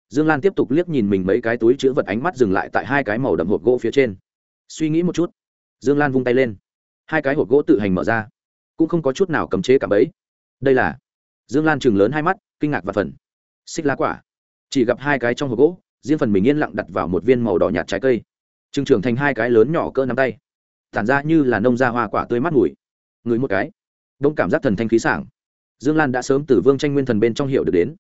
Dương lan tiếp tục liếc nhìn mình mấy cái túi chữ vật ánh mắt dừng lại tại hai cái màu đậm hộp gỗ phía trên. Suy nghĩ một chút, dương lan vung tay lên. Hai cái hộp gỗ tự hành mở ra. Cũng không có chút nào cấm chế cả bấy đây là, dương lan chừng lớn hai mắt, kinh ngạc và phần xích lá quả. Chỉ gặp hai cái trong hộp gỗ, riêng phần mình yên lặng đặt vào một viên màu đỏ nhạt trái cây. Trừng trưởng thành hai cái lớn nhỏ cỡ nắm tay. Tản ra như là nông ra hoa quả tươi mát mùi. Người một cái, đông cảm giác thần thanh khí sảng. Dương lan đã sớm từ vương tranh nguyên thần bên trong hiệu được đến.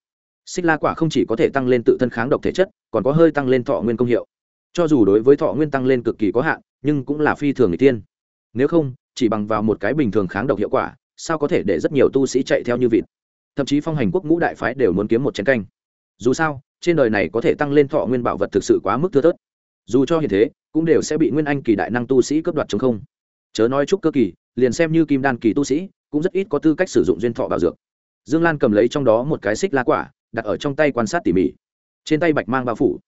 Xích la quả không chỉ có thể tăng lên tự thân kháng độc thể chất, còn có hơi tăng lên thọ nguyên công hiệu. Cho dù đối với thọ nguyên tăng lên cực kỳ có hạn, nhưng cũng là phi thường người tiên nếu không, chỉ bằng vào một cái bình thường kháng độc hiệu quả, sao có thể để rất nhiều tu sĩ chạy theo như vịt? Thậm chí phong hành quốc ngũ đại phái đều muốn kiếm một chén canh. Dù sao, trên đời này có thể tăng lên thọ nguyên bảo vật thực sự quá mức thưa thớt. Dù cho hiện thế, cũng đều sẽ bị nguyên anh kỳ đại năng tu sĩ cướp đoạt chống không. Chớ nói chúc cơ kỳ, liền xem như kim đan kỳ tu sĩ, cũng rất ít có tư cách sử dụng duyên thọ bảo dược. Dương lan cầm lấy trong đó một cái xích lá quả, đặt ở trong tay quan sát tỉ mỉ. Trên tay bạch mang bao phủ.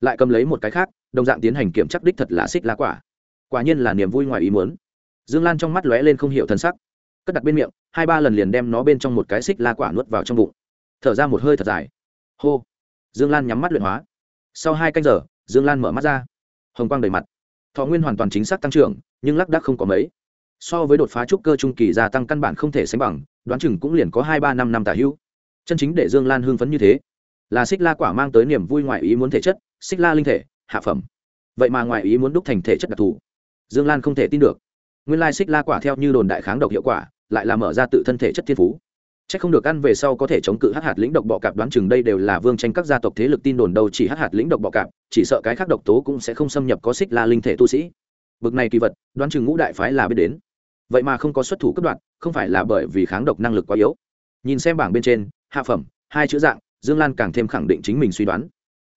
Lại cầm lấy một cái khác, đồng dạng tiến hành kiểm chắc đích thật là xích lá quả. Quả nhiên là niềm vui ngoài ý muốn. Dương lan trong mắt lóe lên không hiểu thân sắc cất đặt bên miệng, hai ba lần liền đem nó bên trong một cái xích la quả nuốt vào trong bụng. Thở ra một hơi thật dài. Hô. Dương lan nhắm mắt luyện hóa. Sau hai canh giờ, dương lan mở mắt ra. Hồng quang đầy mặt. Thọ nguyên hoàn toàn chính xác tăng trưởng, nhưng lác đác không có mấy. So với đột phá trúc cơ trung kỳ gia tăng căn bản không thể sánh bằng, đoán chừng cũng liền có hai ba năm năm tả hữu. Chân chính để dương lan hưng phấn như thế, là xích la quả mang tới niềm vui ngoại ý muốn thể chất, xích la linh thể, hạ phẩm. Vậy mà ngoại ý muốn đúc thành thể chất đặc thù, dương lan không thể tin được. Nguyên lai xích la quả theo như đồn đại kháng độc hiệu quả lại là mở ra tự thân thể chất thiên phú Chắc không được ăn về sau có thể chống cự hắc hạt lĩnh độc bọ cạp đoán chừng đây đều là vương tranh các gia tộc thế lực tin đồn đâu chỉ hắc hạt lĩnh độc bọ cạp, chỉ sợ cái khác độc tố cũng sẽ không xâm nhập có xích la linh thể tu sĩ. Bực này kỳ vật, đoán chừng ngũ đại phái là biết đến. Vậy mà không có xuất thủ cấp đoạn, không phải là bởi vì kháng độc năng lực quá yếu. Nhìn xem bảng bên trên, hạ phẩm, hai chữ dạng, Dương Lan càng thêm khẳng định chính mình suy đoán.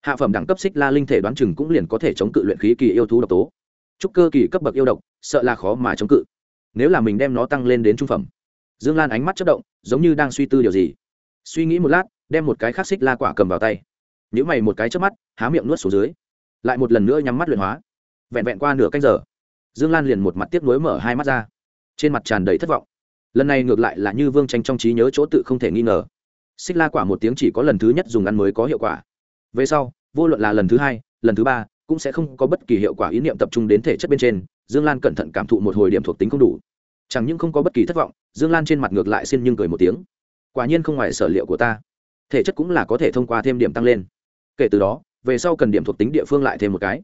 Hạ phẩm đẳng cấp xích la linh thể đoán chừng cũng liền có thể chống cự luyện khí kỳ yêu thú độc tố. Trúc cơ kỳ cấp bậc yêu độc, sợ là khó mà chống cự. Nếu là mình đem nó tăng lên đến trung phẩm, dương lan ánh mắt chất động giống như đang suy tư điều gì. Suy nghĩ một lát đem một cái khắc xích la quả cầm vào tay. Nhữ mày một cái trước mắt há miệng nuốt xuống dưới. Lại một lần nữa nhắm mắt luyện hóa. Vẹn vẹn qua nửa canh giờ dương lan liền một mặt tiếp nối mở hai mắt ra. Trên mặt tràn đầy thất vọng. Lần này ngược lại là như vương tranh trong trí nhớ chỗ tự không thể nghi ngờ. Xích la quả một tiếng chỉ có lần thứ nhất dùng ăn mới có hiệu quả. Về sau vô luận là lần thứ hai lần thứ ba cũng sẽ không có bất kỳ hiệu quả ý niệm tập trung đến thể chất bên trên. Dương lan cẩn thận cảm thụ một hồi điểm thuộc tính không đủ chẳng những không có bất kỳ thất vọng, dương lan trên mặt ngược lại xin nhưng cười một tiếng. Quả nhiên không ngoài sở liệu của ta. Thể chất cũng là có thể thông qua thêm điểm tăng lên. Kể từ đó, về sau cần điểm thuộc tính địa phương lại thêm một cái.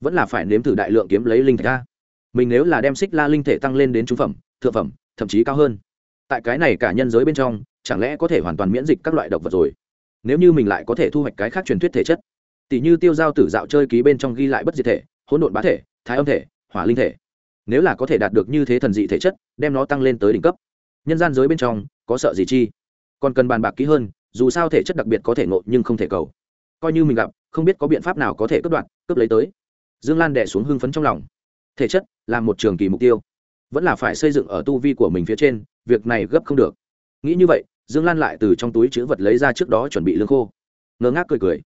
Vẫn là phải nếm thử đại lượng kiếm lấy linh thạch ra. Mình nếu là đem xích la linh thể tăng lên đến trung phẩm, thượng phẩm, thậm chí cao hơn. Tại cái này cả nhân giới bên trong, chẳng lẽ có thể hoàn toàn miễn dịch các loại độc vật rồi? Nếu như mình lại có thể thu hoạch cái khác truyền thuyết thể chất. Tỷ như tiêu giao tử dạo chơi ký bên trong ghi lại bất diệt thể, hỗn độn bá thể, thái âm thể, hỏa linh thể nếu là có thể đạt được như thế thần dị thể chất, đem nó tăng lên tới đỉnh cấp. Nhân gian giới bên trong, có sợ gì chi? Còn cần bàn bạc kỹ hơn, dù sao thể chất đặc biệt có thể ngộ nhưng không thể cầu. Coi như mình gặp, không biết có biện pháp nào có thể cướp đoạt, cướp lấy tới. Dương lan đẻ xuống hưng phấn trong lòng. Thể chất là một trường kỳ mục tiêu. Vẫn là phải xây dựng ở tu vi của mình phía trên, việc này gấp không được. Nghĩ như vậy, dương lan lại từ trong túi chữ vật lấy ra trước đó chuẩn bị lương khô. Ngơ ngác cười cười.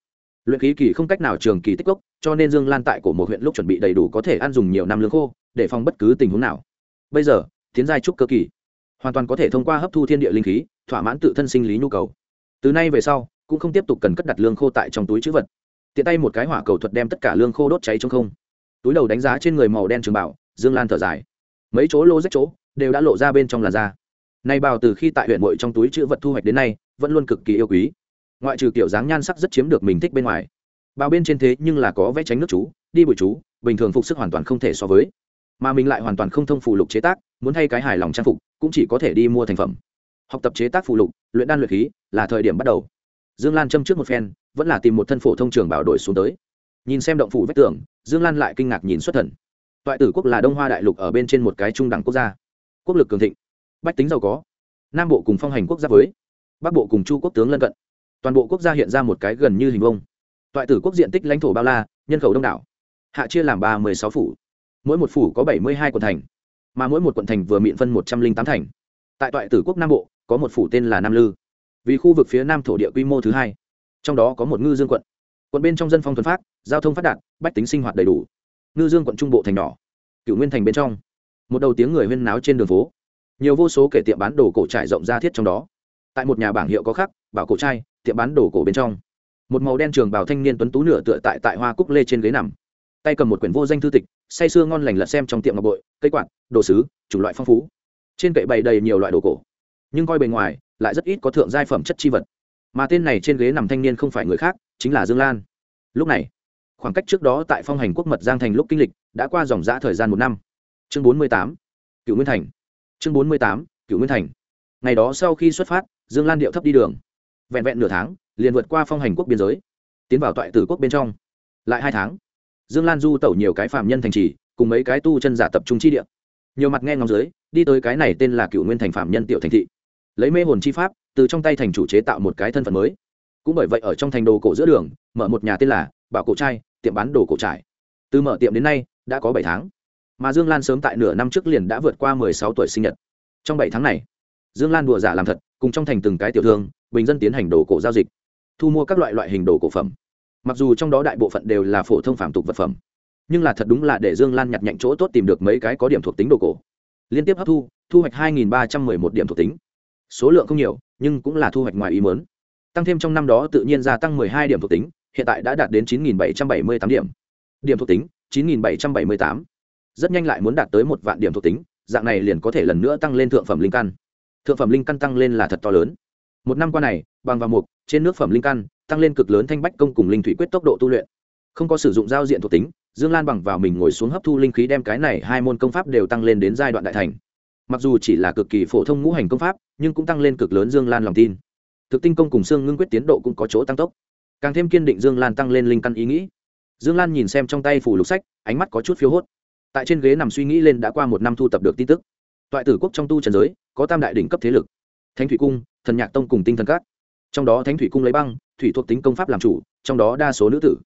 Luyện khí kỳ không cách nào trường kỳ tích cốc, cho nên dương lan tại của một huyện lúc chuẩn bị đầy đủ có thể ăn dùng nhiều năm lương khô để phòng bất cứ tình huống nào. Bây giờ, tiến giai trúc cơ kỳ, hoàn toàn có thể thông qua hấp thu thiên địa linh khí, thỏa mãn tự thân sinh lý nhu cầu. Từ nay về sau, cũng không tiếp tục cần cất đặt lương khô tại trong túi chữ vật. Tiện tay một cái hỏa cầu thuật đem tất cả lương khô đốt cháy trong không. Túi đầu đánh giá trên người màu đen trường bảo, dương lan thở dài. Mấy chỗ lô rách chỗ đều đã lộ ra bên trong làn da. Nay bào từ khi tại huyện mội trong túi chữ vật thu hoạch đến nay, vẫn luôn cực kỳ yêu quý. Ngoại trừ kiểu dáng nhan sắc rất chiếm được mình thích bên ngoài. Bao bên trên thế nhưng là có vẽ tránh nước chú, đi bụi chú, bình thường phục sức hoàn toàn không thể so với mà mình lại hoàn toàn không thông phụ lục chế tác, muốn thay cái hài lòng trang phục, cũng chỉ có thể đi mua thành phẩm. Học tập chế tác phụ lục, luyện đan luyện khí, là thời điểm bắt đầu. Dương lan châm trước một phen, vẫn là tìm một thân phổ thông trường bảo đổi xuống tới. Nhìn xem động phủ vách tường, dương lan lại kinh ngạc nhìn xuất thần. Toại tử quốc là đông hoa đại lục ở bên trên một cái trung đẳng quốc gia. Quốc lực cường thịnh. Bách tính giàu có. Nam bộ cùng phong hành quốc gia với. Bắc bộ cùng chu quốc tướng lân cận. Toàn bộ quốc gia hiện ra một cái gần như hình vông toại tử quốc diện tích lãnh thổ bao la, nhân khẩu đông đảo. Hạ chia làm ba mươi sáu phủ mỗi một phủ có bảy mươi hai quận thành, mà mỗi một quận thành vừa miệng phân một trăm linh tám thành. Tại toại tử quốc nam bộ, có một phủ tên là nam lư, vì khu vực phía nam thổ địa quy mô thứ hai, trong đó có một ngư dương quận. Quận bên trong dân phong thuần phát, giao thông phát đạt, bách tính sinh hoạt đầy đủ. Ngư dương quận trung bộ thành nhỏ cựu nguyên thành bên trong. Một đầu tiếng người huyên náo trên đường phố. Nhiều vô số kể tiệm bán đồ cổ trải rộng ra thiết trong đó. Tại một nhà bảng hiệu có khắc, bảo cổ trai, tiệm bán đồ cổ bên trong. Một màu đen trường bào thanh niên tuấn tú nửa tựa tại tại hoa cúc lê trên ghế nằm tay cầm một quyển vô danh thư tịch, say sưa ngon lành lật xem trong tiệm ngọc bội, cây quạt, đồ sứ, chủng loại phong phú. Trên kệ bày đầy nhiều loại đồ cổ, nhưng coi bề ngoài, lại rất ít có thượng giai phẩm chất chi vật. Mà tên này trên ghế nằm thanh niên không phải người khác, chính là dương lan. Lúc này, khoảng cách trước đó tại phong hành quốc mật giang thành lúc kinh lịch, đã qua dòng giã thời gian một năm. Chương bốn mươi tám cựu nguyên thành. Chương bốn mươi tám cựu nguyên thành. Ngày đó sau khi xuất phát, dương lan điệu thấp đi đường. Vẹn vẹn nửa tháng, liền vượt qua phong hành quốc biên giới, tiến vào toại tử quốc bên trong. Lại hai tháng dương lan du tẩu nhiều cái phạm nhân thành trì, cùng mấy cái tu chân giả tập trung chi địa. Nhiều mặt nghe ngóng dưới, đi tới cái này tên là cựu nguyên thành phạm nhân tiểu thành thị. Lấy mê hồn chi pháp, từ trong tay thành chủ chế tạo một cái thân phận mới. Cũng bởi vậy ở trong thành đồ cổ giữa đường, mở một nhà tên là bảo cổ trai, tiệm bán đồ cổ trải. Từ mở tiệm đến nay, đã có bảy tháng. Mà dương lan sớm tại nửa năm trước liền đã vượt qua mười sáu tuổi sinh nhật. Trong bảy tháng này, dương lan đùa giả làm thật, cùng trong thành từng cái tiểu thương, bình dân tiến hành đồ cổ giao dịch, thu mua các loại loại hình đồ cổ phẩm mặc dù trong đó đại bộ phận đều là phổ thông phạm tục vật phẩm, nhưng là thật đúng là để dương lan nhặt nhạnh chỗ tốt tìm được mấy cái có điểm thuộc tính đồ cổ. Liên tiếp hấp thu thu hoạch hai ba trăm m ư ơ i một điểm thuộc tính. Số lượng không nhiều, nhưng cũng là thu hoạch ngoài ý mớn tăng thêm trong năm đó tự nhiên gia tăng m ộ ư ơ i hai điểm thuộc tính, hiện tại đã đạt đến chín bảy trăm bảy mươi tám điểm. Điểm thuộc tính, chín bảy trăm bảy mươi tám. Rất nhanh lại muốn đạt tới một vạn điểm thuộc tính, dạng này liền có thể lần nữa tăng lên thượng phẩm linh căn. Thượng phẩm linh căn tăng lên là thật to lớn. Một năm qua này, bằng vào mục, trên nước phẩm linh căn tăng lên cực lớn thanh bách công cùng linh thủy quyết tốc độ tu luyện. Không có sử dụng giao diện thuộc tính, dương lan bằng vào mình ngồi xuống hấp thu linh khí đem cái này hai môn công pháp đều tăng lên đến giai đoạn đại thành. Mặc dù chỉ là cực kỳ phổ thông ngũ hành công pháp, nhưng cũng tăng lên cực lớn dương lan lòng tin. Thực tinh công cùng xương ngưng quyết tiến độ cũng có chỗ tăng tốc. Càng thêm kiên định dương lan tăng lên linh căn ý nghĩ. Dương lan nhìn xem trong tay phủ lục sách, ánh mắt có chút phiếu hốt. Tại trên ghế nằm suy nghĩ lên đã qua một năm thu tập được tin tức. Toại tử quốc trong tu trần giới, có tam đại đỉnh cấp thế lực. Thánh thủy cung, thần nhạc tông cùng tinh thần cát trong đó thánh thủy cung lấy băng thủy thuộc tính công pháp làm chủ, trong đó đa số nữ tử.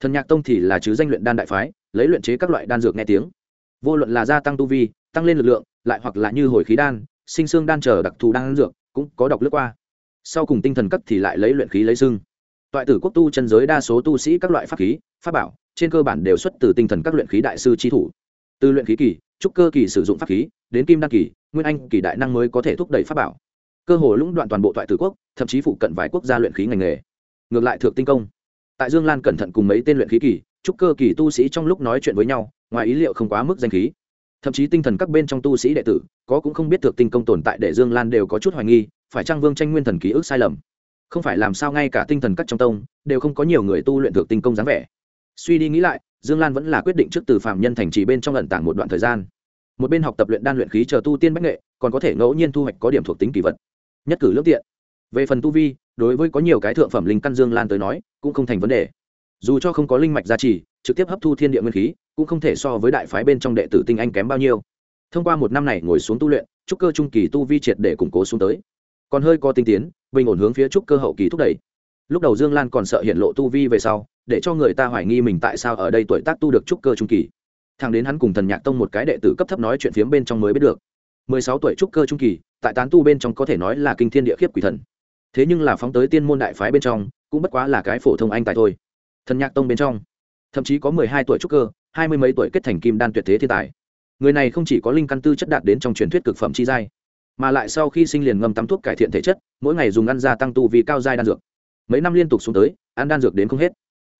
Thần nhạc tông thì là chứ danh luyện đan đại phái, lấy luyện chế các loại đan dược nghe tiếng. Vô luận là gia tăng tu vi, tăng lên lực lượng, lại hoặc là như hồi khí đan, sinh xương đan chờ đặc thù đan dược, cũng có độc lướt qua. Sau cùng tinh thần cấp thì lại lấy luyện khí lấy xương. Toại tử quốc tu chân giới đa số tu sĩ các loại pháp khí, pháp bảo, trên cơ bản đều xuất từ tinh thần các luyện khí đại sư chi thủ. Từ luyện khí kỳ, trúc cơ kỳ sử dụng pháp khí, đến kim đan kỳ, nguyên anh kỳ đại năng mới có thể thúc đẩy pháp bảo. Cơ hồ lũng đoạn toàn bộ toại tử quốc, thậm chí phụ cận vài quốc gia luyện khí ngành nghề ngược lại thượng tinh công. Tại dương lan cẩn thận cùng mấy tên luyện khí kỳ, trúc cơ kỳ tu sĩ trong lúc nói chuyện với nhau, ngoài ý liệu không quá mức danh khí. Thậm chí tinh thần các bên trong tu sĩ đệ tử, có cũng không biết thượng tinh công tồn tại để dương lan đều có chút hoài nghi, phải trang vương tranh nguyên thần ký ức sai lầm? Không phải làm sao ngay cả tinh thần các trong tông đều không có nhiều người tu luyện thượng tinh công dáng vẻ. Suy đi nghĩ lại, dương lan vẫn là quyết định trước từ phạm nhân thành trì bên trong lận tảng một đoạn thời gian. Một bên học tập luyện đan luyện khí chờ tu tiên bách nghệ, còn có thể ngẫu nhiên thu hoạch có điểm thuộc tính kỳ vật. Nhất cử lương tiện về phần tu vi, đối với có nhiều cái thượng phẩm linh căn dương lan tới nói, cũng không thành vấn đề. Dù cho không có linh mạch gia trì, trực tiếp hấp thu thiên địa nguyên khí, cũng không thể so với đại phái bên trong đệ tử tinh anh kém bao nhiêu. Thông qua một năm này ngồi xuống tu luyện, trúc cơ trung kỳ tu vi triệt để củng cố xuống tới. Còn hơi có tinh tiến, bình ổn hướng phía trúc cơ hậu kỳ thúc đẩy. Lúc đầu dương lan còn sợ hiện lộ tu vi về sau, để cho người ta hoài nghi mình tại sao ở đây tuổi tác tu được trúc cơ trung kỳ. Thằng đến hắn cùng thần nhạc tông một cái đệ tử cấp thấp nói chuyện phiếm bên trong mới biết được. Mười sáu tuổi trúc cơ trung kỳ, tại tán tu bên trong có thể nói là kinh thiên địa khiếp quỷ thần thế nhưng là phóng tới tiên môn đại phái bên trong, cũng bất quá là cái phổ thông anh tài thôi. Thần nhạc tông bên trong, thậm chí có mười hai tuổi trúc cơ, hai mươi mấy tuổi kết thành kim đan tuyệt thế thiên tài. Người này không chỉ có linh căn tư chất đạt đến trong truyền thuyết cực phẩm chi giai, mà lại sau khi sinh liền ngâm tắm thuốc cải thiện thể chất, mỗi ngày dùng ăn gia tăng tu vì cao giai đan dược. Mấy năm liên tục xuống tới, ăn đan dược đến không hết.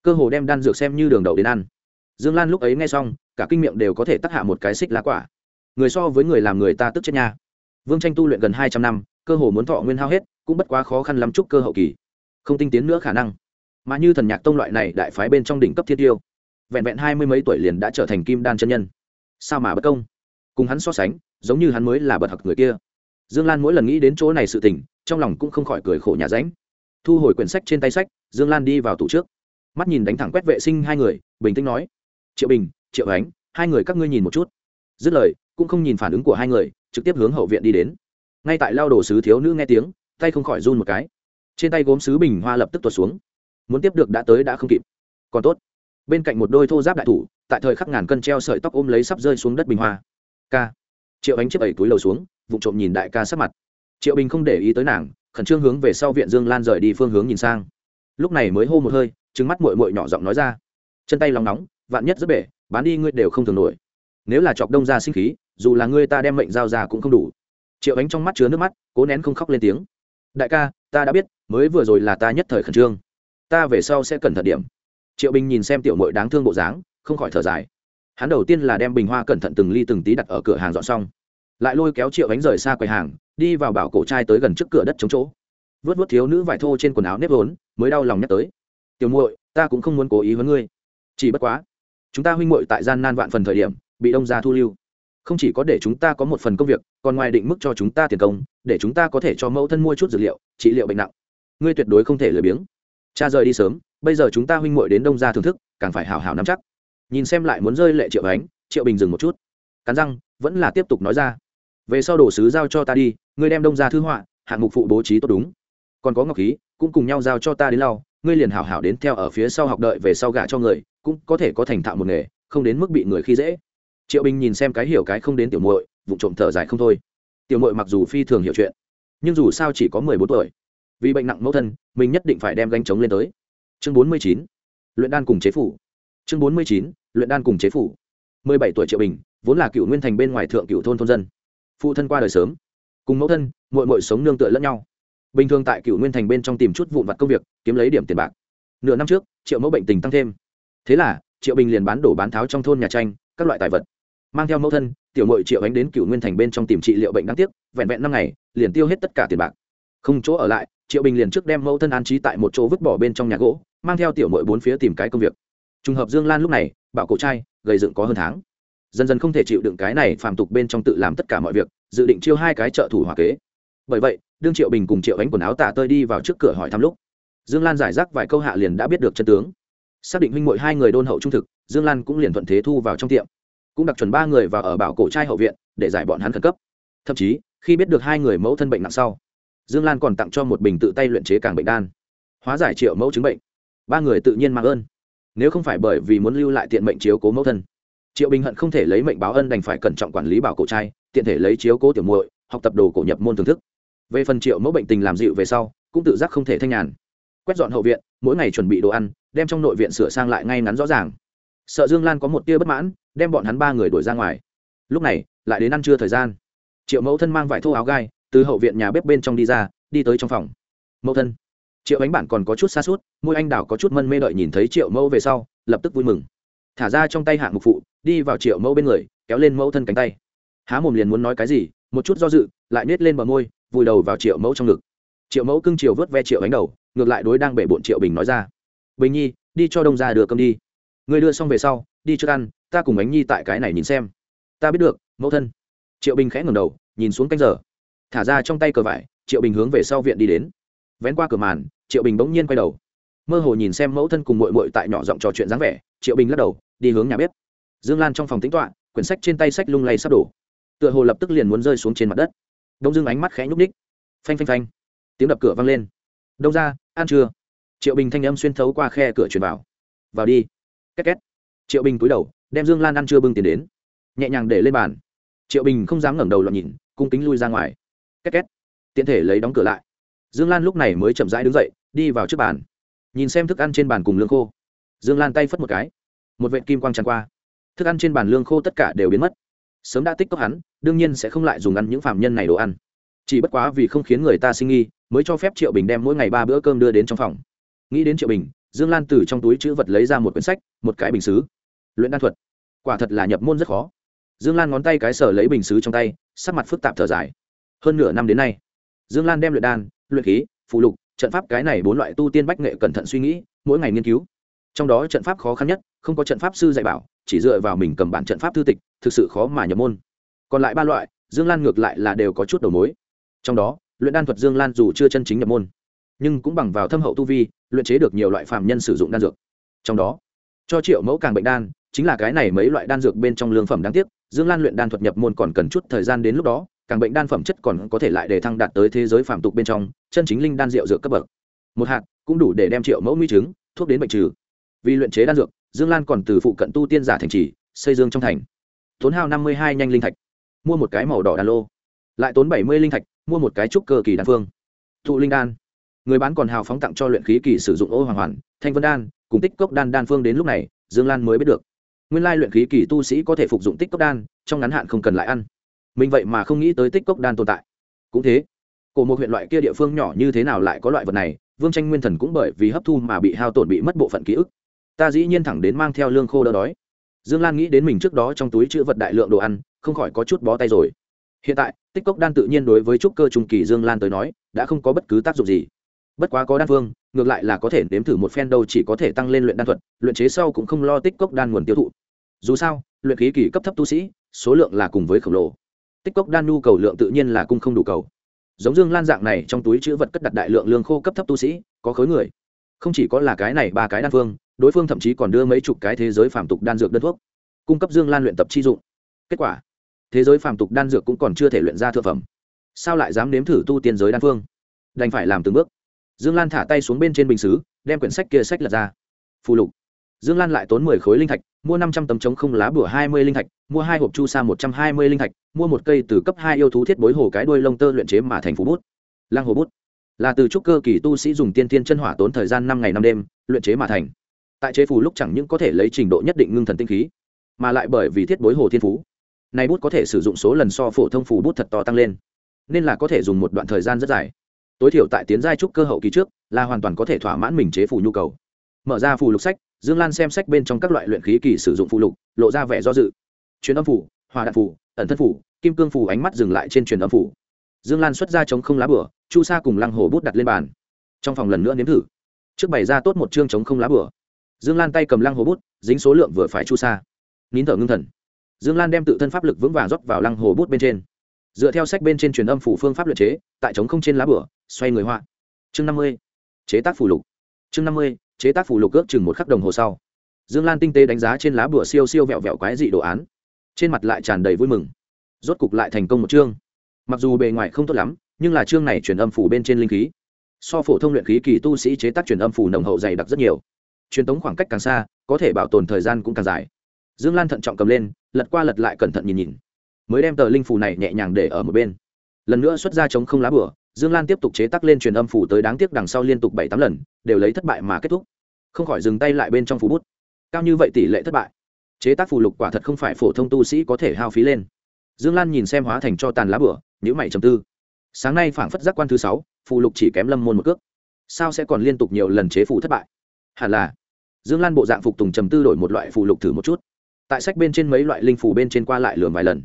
Cơ hồ đem đan dược xem như đường đầu đến ăn. Dương lan lúc ấy nghe xong, cả kinh miệng đều có thể tắc hạ một cái xích lá quả. Người so với người làm người ta tức chết nha. Vương tranh tu luyện gần hai trăm năm cơ hồ muốn thọ nguyên hao hết, cũng bất quá khó khăn lắm chúc cơ hậu kỳ. Không tinh tiến nữa khả năng. Mà như thần nhạc tông loại này đại phái bên trong đỉnh cấp thiết tiêu, vẹn vẹn hai mươi mấy tuổi liền đã trở thành kim đan chân nhân. Sao mà bất công? Cùng hắn so sánh, giống như hắn mới là bậc học người kia. Dương lan mỗi lần nghĩ đến chỗ này sự tình, trong lòng cũng không khỏi cười khổ nhà ránh. Thu hồi quyển sách trên tay sách, dương lan đi vào tủ trước. Mắt nhìn đánh thẳng quét vệ sinh hai người, bình tĩnh nói, triệu bình, triệu ánh, hai người các ngươi nhìn một chút. Dứt lời, cũng không nhìn phản ứng của hai người, trực tiếp hướng hậu viện đi đến ngay tại lao đồ sứ thiếu nữ nghe tiếng, tay không khỏi run một cái. Trên tay gốm sứ bình hoa lập tức tuột xuống. Muốn tiếp được đã tới đã không kịp. Còn tốt. Bên cạnh một đôi thô giáp đại thủ, tại thời khắc ngàn cân treo sợi tóc ôm lấy sắp rơi xuống đất bình hoa. Ca triệu ánh chiếc ẩy túi lầu xuống vụ trộm nhìn đại ca sắc mặt. Triệu bình không để ý tới nàng, khẩn trương hướng về sau viện dương lan rời đi phương hướng nhìn sang. Lúc này mới hô một hơi trứng mắt mội mội nhỏ giọng nói ra. Chân tay lòng nóng, vạn nhất rất bể, bán đi ngươi đều không thường nổi. Nếu là chọc đông ra sinh khí, dù là ngươi ta đem mệnh giao ra cũng không đủ triệu ánh trong mắt chứa nước mắt, cố nén không khóc lên tiếng. Đại ca, ta đã biết, mới vừa rồi là ta nhất thời khẩn trương. Ta về sau sẽ cẩn thận điểm. Triệu bình nhìn xem tiểu mội đáng thương bộ dáng, không khỏi thở dài. Hắn đầu tiên là đem bình hoa cẩn thận từng ly từng tí đặt ở cửa hàng dọn xong. Lại lôi kéo triệu ánh rời xa quầy hàng, đi vào bảo cổ trai tới gần trước cửa đất chống chỗ. Vớt vớt thiếu nữ vải thô trên quần áo nếp vốn, mới đau lòng nhắc tới. Tiểu muội, ta cũng không muốn cố ý với ngươi. Chỉ bất quá, chúng ta huynh muội tại gian nan vạn phần thời điểm, bị đông gia thu lưu không chỉ có để chúng ta có một phần công việc, còn ngoài định mức cho chúng ta tiền công, để chúng ta có thể cho mẫu thân mua chút dược liệu, trị liệu bệnh nặng. Ngươi tuyệt đối không thể lười biếng. Cha rời đi sớm, bây giờ chúng ta huynh muội đến đông gia thưởng thức, càng phải hào hào nắm chắc. Nhìn xem lại muốn rơi lệ triệu ánh, triệu bình dừng một chút. Cắn răng, vẫn là tiếp tục nói ra. Về sau đồ sứ giao cho ta đi, ngươi đem đông gia thư họa, hạng mục phụ bố trí tốt đúng. Còn có ngọc khí, cũng cùng nhau giao cho ta đến lau, ngươi liền hảo hảo đến theo ở phía sau học đợi về sau gả cho người, cũng có thể có thành thạo một nghề, không đến mức bị người khi dễ triệu bình nhìn xem cái hiểu cái không đến tiểu muội vụ trộm thở dài không thôi. Tiểu muội mặc dù phi thường hiểu chuyện, nhưng dù sao chỉ có mười bốn tuổi, vì bệnh nặng mẫu thân, mình nhất định phải đem gánh chống lên tới. Chương bốn mươi chín, luyện đan cùng chế phủ. Chương bốn mươi chín, luyện đan cùng chế phủ. Mười bảy tuổi triệu bình, vốn là cựu nguyên thành bên ngoài thượng cựu thôn thôn dân. Phụ thân qua đời sớm, cùng mẫu thân mội mội sống nương tựa lẫn nhau. Bình thường tại cựu nguyên thành bên trong tìm chút vụn vặt công việc, kiếm lấy điểm tiền bạc. Nửa năm trước, triệu mẫu bệnh tình tăng thêm. Thế là, triệu bình liền bán đổ bán tháo trong thôn nhà tranh, các loại tài vật mang theo mẫu thân, tiểu mội triệu ánh đến cựu nguyên thành bên trong tìm trị liệu bệnh đáng tiếc, vẹn vẹn năm ngày, liền tiêu hết tất cả tiền bạc. Không chỗ ở lại, triệu bình liền trước đem mẫu thân an trí tại một chỗ vứt bỏ bên trong nhà gỗ, mang theo tiểu mội bốn phía tìm cái công việc. Trùng hợp dương lan lúc này, bảo cổ trai, gầy dựng có hơn tháng. Dần dần không thể chịu đựng cái này phàm tục bên trong tự làm tất cả mọi việc, dự định chiêu hai cái trợ thủ hòa kế. Bởi vậy, đương triệu bình cùng triệu ánh quần áo tả tơi đi vào trước cửa hỏi thăm lúc, dương lan giải rác vài câu hạ liền đã biết được chân tướng. Xác định huynh mội hai người đôn hậu trung thực, dương lan cũng liền thuận thế thu vào trong tiệm cũng đặc chuẩn ba người vào ở bảo cổ trai hậu viện để giải bọn hắn khẩn cấp. Thậm chí, khi biết được hai người mẫu thân bệnh nặng sau, dương lan còn tặng cho một bình tự tay luyện chế càng bệnh đan, hóa giải triệu mẫu chứng bệnh. Ba người tự nhiên mang ơn. Nếu không phải bởi vì muốn lưu lại tiện mệnh chiếu cố mẫu thân, triệu bình hận không thể lấy mệnh báo ân đành phải cẩn trọng quản lý bảo cổ trai, tiện thể lấy chiếu cố tiểu muội, học tập đồ cổ nhập môn thưởng thức. Về phần triệu mẫu bệnh tình làm dịu về sau, cũng tự giác không thể thanh nhàn. Quét dọn hậu viện, mỗi ngày chuẩn bị đồ ăn, đem trong nội viện sửa sang lại ngay ngắn rõ ràng sợ dương lan có một tia bất mãn, đem bọn hắn ba người đuổi ra ngoài. Lúc này, lại đến ăn trưa thời gian. Triệu mẫu thân mang vải thô áo gai, từ hậu viện nhà bếp bên trong đi ra, đi tới trong phòng. Mẫu thân. Triệu ánh bản còn có chút xa suốt môi anh đào có chút mân mê đợi nhìn thấy triệu mẫu về sau, lập tức vui mừng. Thả ra trong tay hạng mục phụ, đi vào triệu mẫu bên người, kéo lên mẫu thân cánh tay. Há mồm liền muốn nói cái gì, một chút do dự, lại nết lên bờ môi, vùi đầu vào triệu mẫu trong ngực. Triệu mẫu cưng chiều vớt ve triệu ánh đầu, ngược lại đối đang bể bộn triệu bình nói ra. Bình nhi, đi cho đông ra đưa cơm đi người đưa xong về sau, đi trước ăn, ta cùng ánh nhi tại cái này nhìn xem. Ta biết được, mẫu thân. Triệu bình khẽ ngầm đầu, nhìn xuống canh giờ. Thả ra trong tay cờ vải, triệu bình hướng về sau viện đi đến. Vén qua cửa màn, triệu bình bỗng nhiên quay đầu. Mơ hồ nhìn xem mẫu thân cùng mội mội tại nhỏ giọng trò chuyện dáng vẻ, triệu bình lắc đầu, đi hướng nhà bếp. Dương lan trong phòng tính toạ quyển sách trên tay sách lung lay sắp đổ. Tựa hồ lập tức liền muốn rơi xuống trên mặt đất. Đông dương ánh mắt khẽ nhúc ních phanh phanh phanh. Tiếng đập cửa vang lên. Đông ra ăn chưa? Triệu bình thanh âm xuyên thấu qua khe cửa truyền vào. Vào đi két két. Triệu bình cúi đầu, đem dương lan ăn chưa bưng tiền đến. Nhẹ nhàng để lên bàn. Triệu bình không dám ngẩng đầu loạn nhìn, cung kính lui ra ngoài. Két két. Tiện thể lấy đóng cửa lại. Dương lan lúc này mới chậm rãi đứng dậy, đi vào trước bàn. Nhìn xem thức ăn trên bàn cùng lương khô. Dương lan tay phất một cái. Một vệ kim quang tràn qua. Thức ăn trên bàn lương khô tất cả đều biến mất. Sớm đã tích cốc hắn, đương nhiên sẽ không lại dùng ăn những phạm nhân này đồ ăn. Chỉ bất quá vì không khiến người ta sinh nghi, mới cho phép triệu bình đem mỗi ngày ba bữa cơm đưa đến trong phòng. Nghĩ đến triệu bình dương lan từ trong túi chữ vật lấy ra một quyển sách, một cái bình xứ. Luyện đan thuật. Quả thật là nhập môn rất khó. Dương lan ngón tay cái sở lấy bình xứ trong tay, sắc mặt phức tạp thở dài. Hơn nửa năm đến nay, dương lan đem luyện đan, luyện khí phụ lục, trận pháp cái này bốn loại tu tiên bách nghệ cẩn thận suy nghĩ, mỗi ngày nghiên cứu. Trong đó trận pháp khó khăn nhất, không có trận pháp sư dạy bảo, chỉ dựa vào mình cầm bản trận pháp thư tịch, thực sự khó mà nhập môn. Còn lại ba loại, dương lan ngược lại là đều có chút đầu mối. Trong đó, luyện đan thuật dương lan dù chưa chân chính nhập môn nhưng cũng bằng vào thâm hậu tu vi, luyện chế được nhiều loại phạm nhân sử dụng đan dược. Trong đó, cho triệu mẫu càng bệnh đan, chính là cái này mấy loại đan dược bên trong lương phẩm đáng tiếc, dương lan luyện đan thuật nhập môn còn cần chút thời gian đến lúc đó, càng bệnh đan phẩm chất còn có thể lại để thăng đạt tới thế giới phạm tục bên trong, chân chính linh đan rượu dược cấp bậc. Một hạt cũng đủ để đem triệu mẫu nguy chứng, thuốc đến bệnh trừ. Vì luyện chế đan dược, dương lan còn từ phụ cận tu tiên giả thành trì, xây dương trong thành. Tốn hao năm mươi hai nhanh linh thạch, mua một cái màu đỏ đan lô. Lại tốn bảy mươi linh thạch, mua một cái trúc cơ kỳ đan phương. Thụ linh đan người bán còn hào phóng tặng cho luyện khí kỳ sử dụng ô hoàng hoàn, thanh vân đan, cùng tích cốc đan đan phương đến lúc này, dương lan mới biết được. Nguyên lai luyện khí kỳ tu sĩ có thể phục dụng tích cốc đan, trong ngắn hạn không cần lại ăn. Mình vậy mà không nghĩ tới tích cốc đan tồn tại. Cũng thế, cổ một huyện loại kia địa phương nhỏ như thế nào lại có loại vật này, vương tranh nguyên thần cũng bởi vì hấp thu mà bị hao tổn bị mất bộ phận ký ức. Ta dĩ nhiên thẳng đến mang theo lương khô đỡ đói. Dương lan nghĩ đến mình trước đó trong túi chữ vật đại lượng đồ ăn, không khỏi có chút bó tay rồi. Hiện tại, tích cốc đan tự nhiên đối với trúc cơ trung kỳ dương lan tới nói, đã không có bất cứ tác dụng gì bất quá có đan phương, ngược lại là có thể nếm thử một phen đâu chỉ có thể tăng lên luyện đan thuật, luyện chế sau cũng không lo tích cốc đan nguồn tiêu thụ. Dù sao, luyện khí kỳ cấp thấp tu sĩ, số lượng là cùng với khổng lồ. Tích cốc đan nhu cầu lượng tự nhiên là cung không đủ cầu. Giống dương lan dạng này trong túi chữ vật cất đặt đại lượng lương khô cấp thấp tu sĩ, có khối người. Không chỉ có là cái này ba cái đan phương, đối phương thậm chí còn đưa mấy chục cái thế giới phàm tục đan dược đơn thuốc, cung cấp dương lan luyện tập chi dụng. Kết quả, thế giới phàm tục đan dược cũng còn chưa thể luyện ra thượng phẩm. Sao lại dám nếm thử tu tiên giới đan phương? Đành phải làm từng bước dương lan thả tay xuống bên trên bình xứ, đem quyển sách kia sách lật ra. Phù lục. Dương lan lại tốn mười khối linh thạch, mua năm trăm tấm trống không lá bửa hai mươi linh thạch, mua hai hộp chu sa một trăm hai mươi linh thạch, mua một cây từ cấp hai yêu thú thiết bối hồ cái đuôi lông tơ luyện chế mà thành phú bút. Lang hồ bút. Là từ trúc cơ kỳ tu sĩ dùng tiên tiên chân hỏa tốn thời gian năm ngày năm đêm, luyện chế mà thành. Tại chế phù lúc chẳng những có thể lấy trình độ nhất định ngưng thần tinh khí, mà lại bởi vì thiết bối hồ thiên phú. Này bút có thể sử dụng số lần so phổ thông phù bút thật to tăng lên, nên là có thể dùng một đoạn thời gian rất dài tối thiểu tại tiến giai trúc cơ hậu kỳ trước, là hoàn toàn có thể thỏa mãn mình chế phù nhu cầu. Mở ra phù lục sách, dương lan xem sách bên trong các loại luyện khí kỳ sử dụng phù lục, lộ ra vẻ do dự. Truyền âm phủ hòa đạn phủ ẩn thân phủ kim cương phủ ánh mắt dừng lại trên truyền âm phủ dương lan xuất ra chống không lá bửa, chu sa cùng lăng hồ bút đặt lên bàn. Trong phòng lần nữa nếm thử. Trước bày ra tốt một chương chống không lá bửa. Dương lan tay cầm lăng hồ bút, dính số lượng vừa phải chu sa. Nín thở ngưng thần. Dương lan đem tự thân pháp lực vững vàng rót vào lăng hồ bút bên trên dựa theo sách bên trên truyền âm phủ phương pháp luyện chế, tại chống không trên lá bửa, xoay người họa. Chương năm mươi, chế tác phủ lục. Chương năm mươi, chế tác phủ lục ước chừng một khắc đồng hồ sau. Dương lan tinh tế đánh giá trên lá bửa siêu siêu vẹo vẹo quái dị đồ án. Trên mặt lại tràn đầy vui mừng. Rốt cục lại thành công một chương. Mặc dù bề ngoài không tốt lắm, nhưng là chương này truyền âm phủ bên trên linh khí. So phổ thông luyện khí kỳ tu sĩ chế tác truyền âm phủ nồng hậu dày đặc rất nhiều. Truyền tống khoảng cách càng xa, có thể bảo tồn thời gian cũng càng dài. Dương lan thận trọng cầm lên, lật qua lật lại cẩn thận nhìn nhìn mới đem tờ linh phù này nhẹ nhàng để ở một bên. Lần nữa xuất ra chống không lá bửa dương lan tiếp tục chế tác lên truyền âm phủ tới đáng tiếc đằng sau liên tục bảy tám lần, đều lấy thất bại mà kết thúc. Không khỏi dừng tay lại bên trong phủ bút. Cao như vậy tỷ lệ thất bại. Chế tác phù lục quả thật không phải phổ thông tu sĩ có thể hao phí lên. Dương lan nhìn xem hóa thành cho tàn lá bửa nhữ mày trầm tư. Sáng nay phảng phất giác quan thứ sáu, phù lục chỉ kém lâm môn một cước. Sao sẽ còn liên tục nhiều lần chế phù thất bại? Hẳn là, dương lan bộ dạng phục tùng trầm tư đổi một loại phù lục thử một chút. Tại sách bên trên mấy loại linh phù bên trên qua lại lường vài lần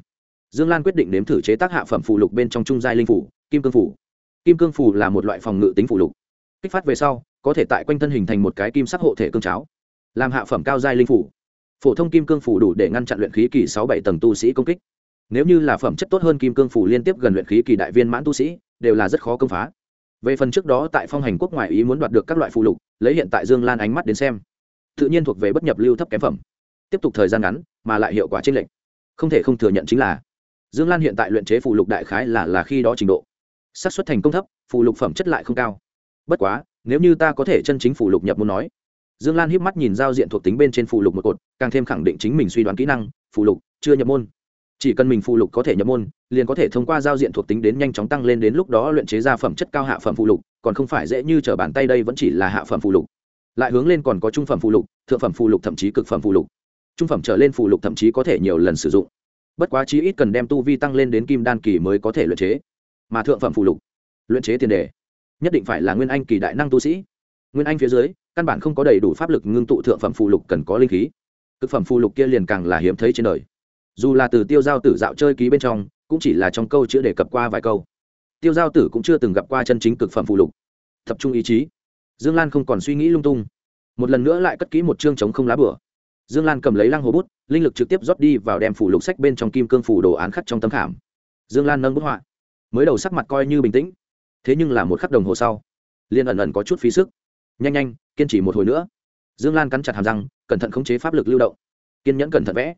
dương lan quyết định nếm thử chế tác hạ phẩm phù lục bên trong trung giai linh phủ, kim cương phủ. Kim cương phủ là một loại phòng ngự tính phù lục. Kích phát về sau, có thể tại quanh thân hình thành một cái kim sắc hộ thể cương cháo, làm hạ phẩm cao giai linh phủ. Phổ thông kim cương phủ đủ để ngăn chặn luyện khí kỳ sáu bảy tầng tu sĩ công kích. Nếu như là phẩm chất tốt hơn kim cương phủ liên tiếp gần luyện khí kỳ đại viên mãn tu sĩ, đều là rất khó công phá. Về phần trước đó tại phong hành quốc ngoại ý muốn đoạt được các loại phù lục, lấy hiện tại dương lan ánh mắt đến xem, tự nhiên thuộc về bất nhập lưu thấp kém phẩm. Tiếp tục thời gian ngắn, mà lại hiệu quả t r ê n lệch. Không thể không thừa nhận chính là dương lan hiện tại luyện chế phù lục đại khái là là khi đó trình độ. Xác suất thành công thấp, phù lục phẩm chất lại không cao. Bất quá, nếu như ta có thể chân chính phù lục nhập môn nói, dương lan híp mắt nhìn giao diện thuộc tính bên trên phù lục một cột, càng thêm khẳng định chính mình suy đoán kỹ năng, phù lục, chưa nhập môn. Chỉ cần mình phù lục có thể nhập môn, liền có thể thông qua giao diện thuộc tính đến nhanh chóng tăng lên đến lúc đó luyện chế ra phẩm chất cao hạ phẩm phù lục, còn không phải dễ như t r ở bàn tay đây vẫn chỉ là hạ phẩm phù lục. Lại hướng lên còn có trung phẩm phù lục, thượng phẩm phù lục thậm chí cực phẩm phù lục. Trung phẩm trở lên phù lục thậm chí có thể nhiều lần sử dụng bất quá chí ít cần đem tu vi tăng lên đến kim đan kỳ mới có thể luyện chế. Mà thượng phẩm phụ lục, luyện chế tiền đề, nhất định phải là nguyên anh kỳ đại năng tu sĩ. Nguyên anh phía dưới, căn bản không có đầy đủ pháp lực ngưng tụ thượng phẩm phụ lục cần có linh khí. Thực phẩm phụ lục kia liền càng là hiếm thấy trên đời. Dù là từ tiêu giao tử dạo chơi ký bên trong, cũng chỉ là trong câu chữ đề cập qua vài câu. Tiêu giao tử cũng chưa từng gặp qua chân chính cực phẩm phụ lục. Tập trung ý chí. Dương lan không còn suy nghĩ lung tung. Một lần nữa lại cất kỹ một chương chống không lá bửa dương lan cầm lấy lăng hồ bút linh lực trực tiếp rót đi vào đem phủ lục sách bên trong kim cương phủ đồ án khắc trong tấm khảm. Dương lan nâng bút họa. Mới đầu sắc mặt coi như bình tĩnh, thế nhưng là một khắc đồng hồ sau liên ẩn ẩn có chút phí sức. Nhanh nhanh, kiên trì một hồi nữa. Dương lan cắn chặt hàm răng, cẩn thận khống chế pháp lực lưu động. Kiên nhẫn cẩn thận vẽ.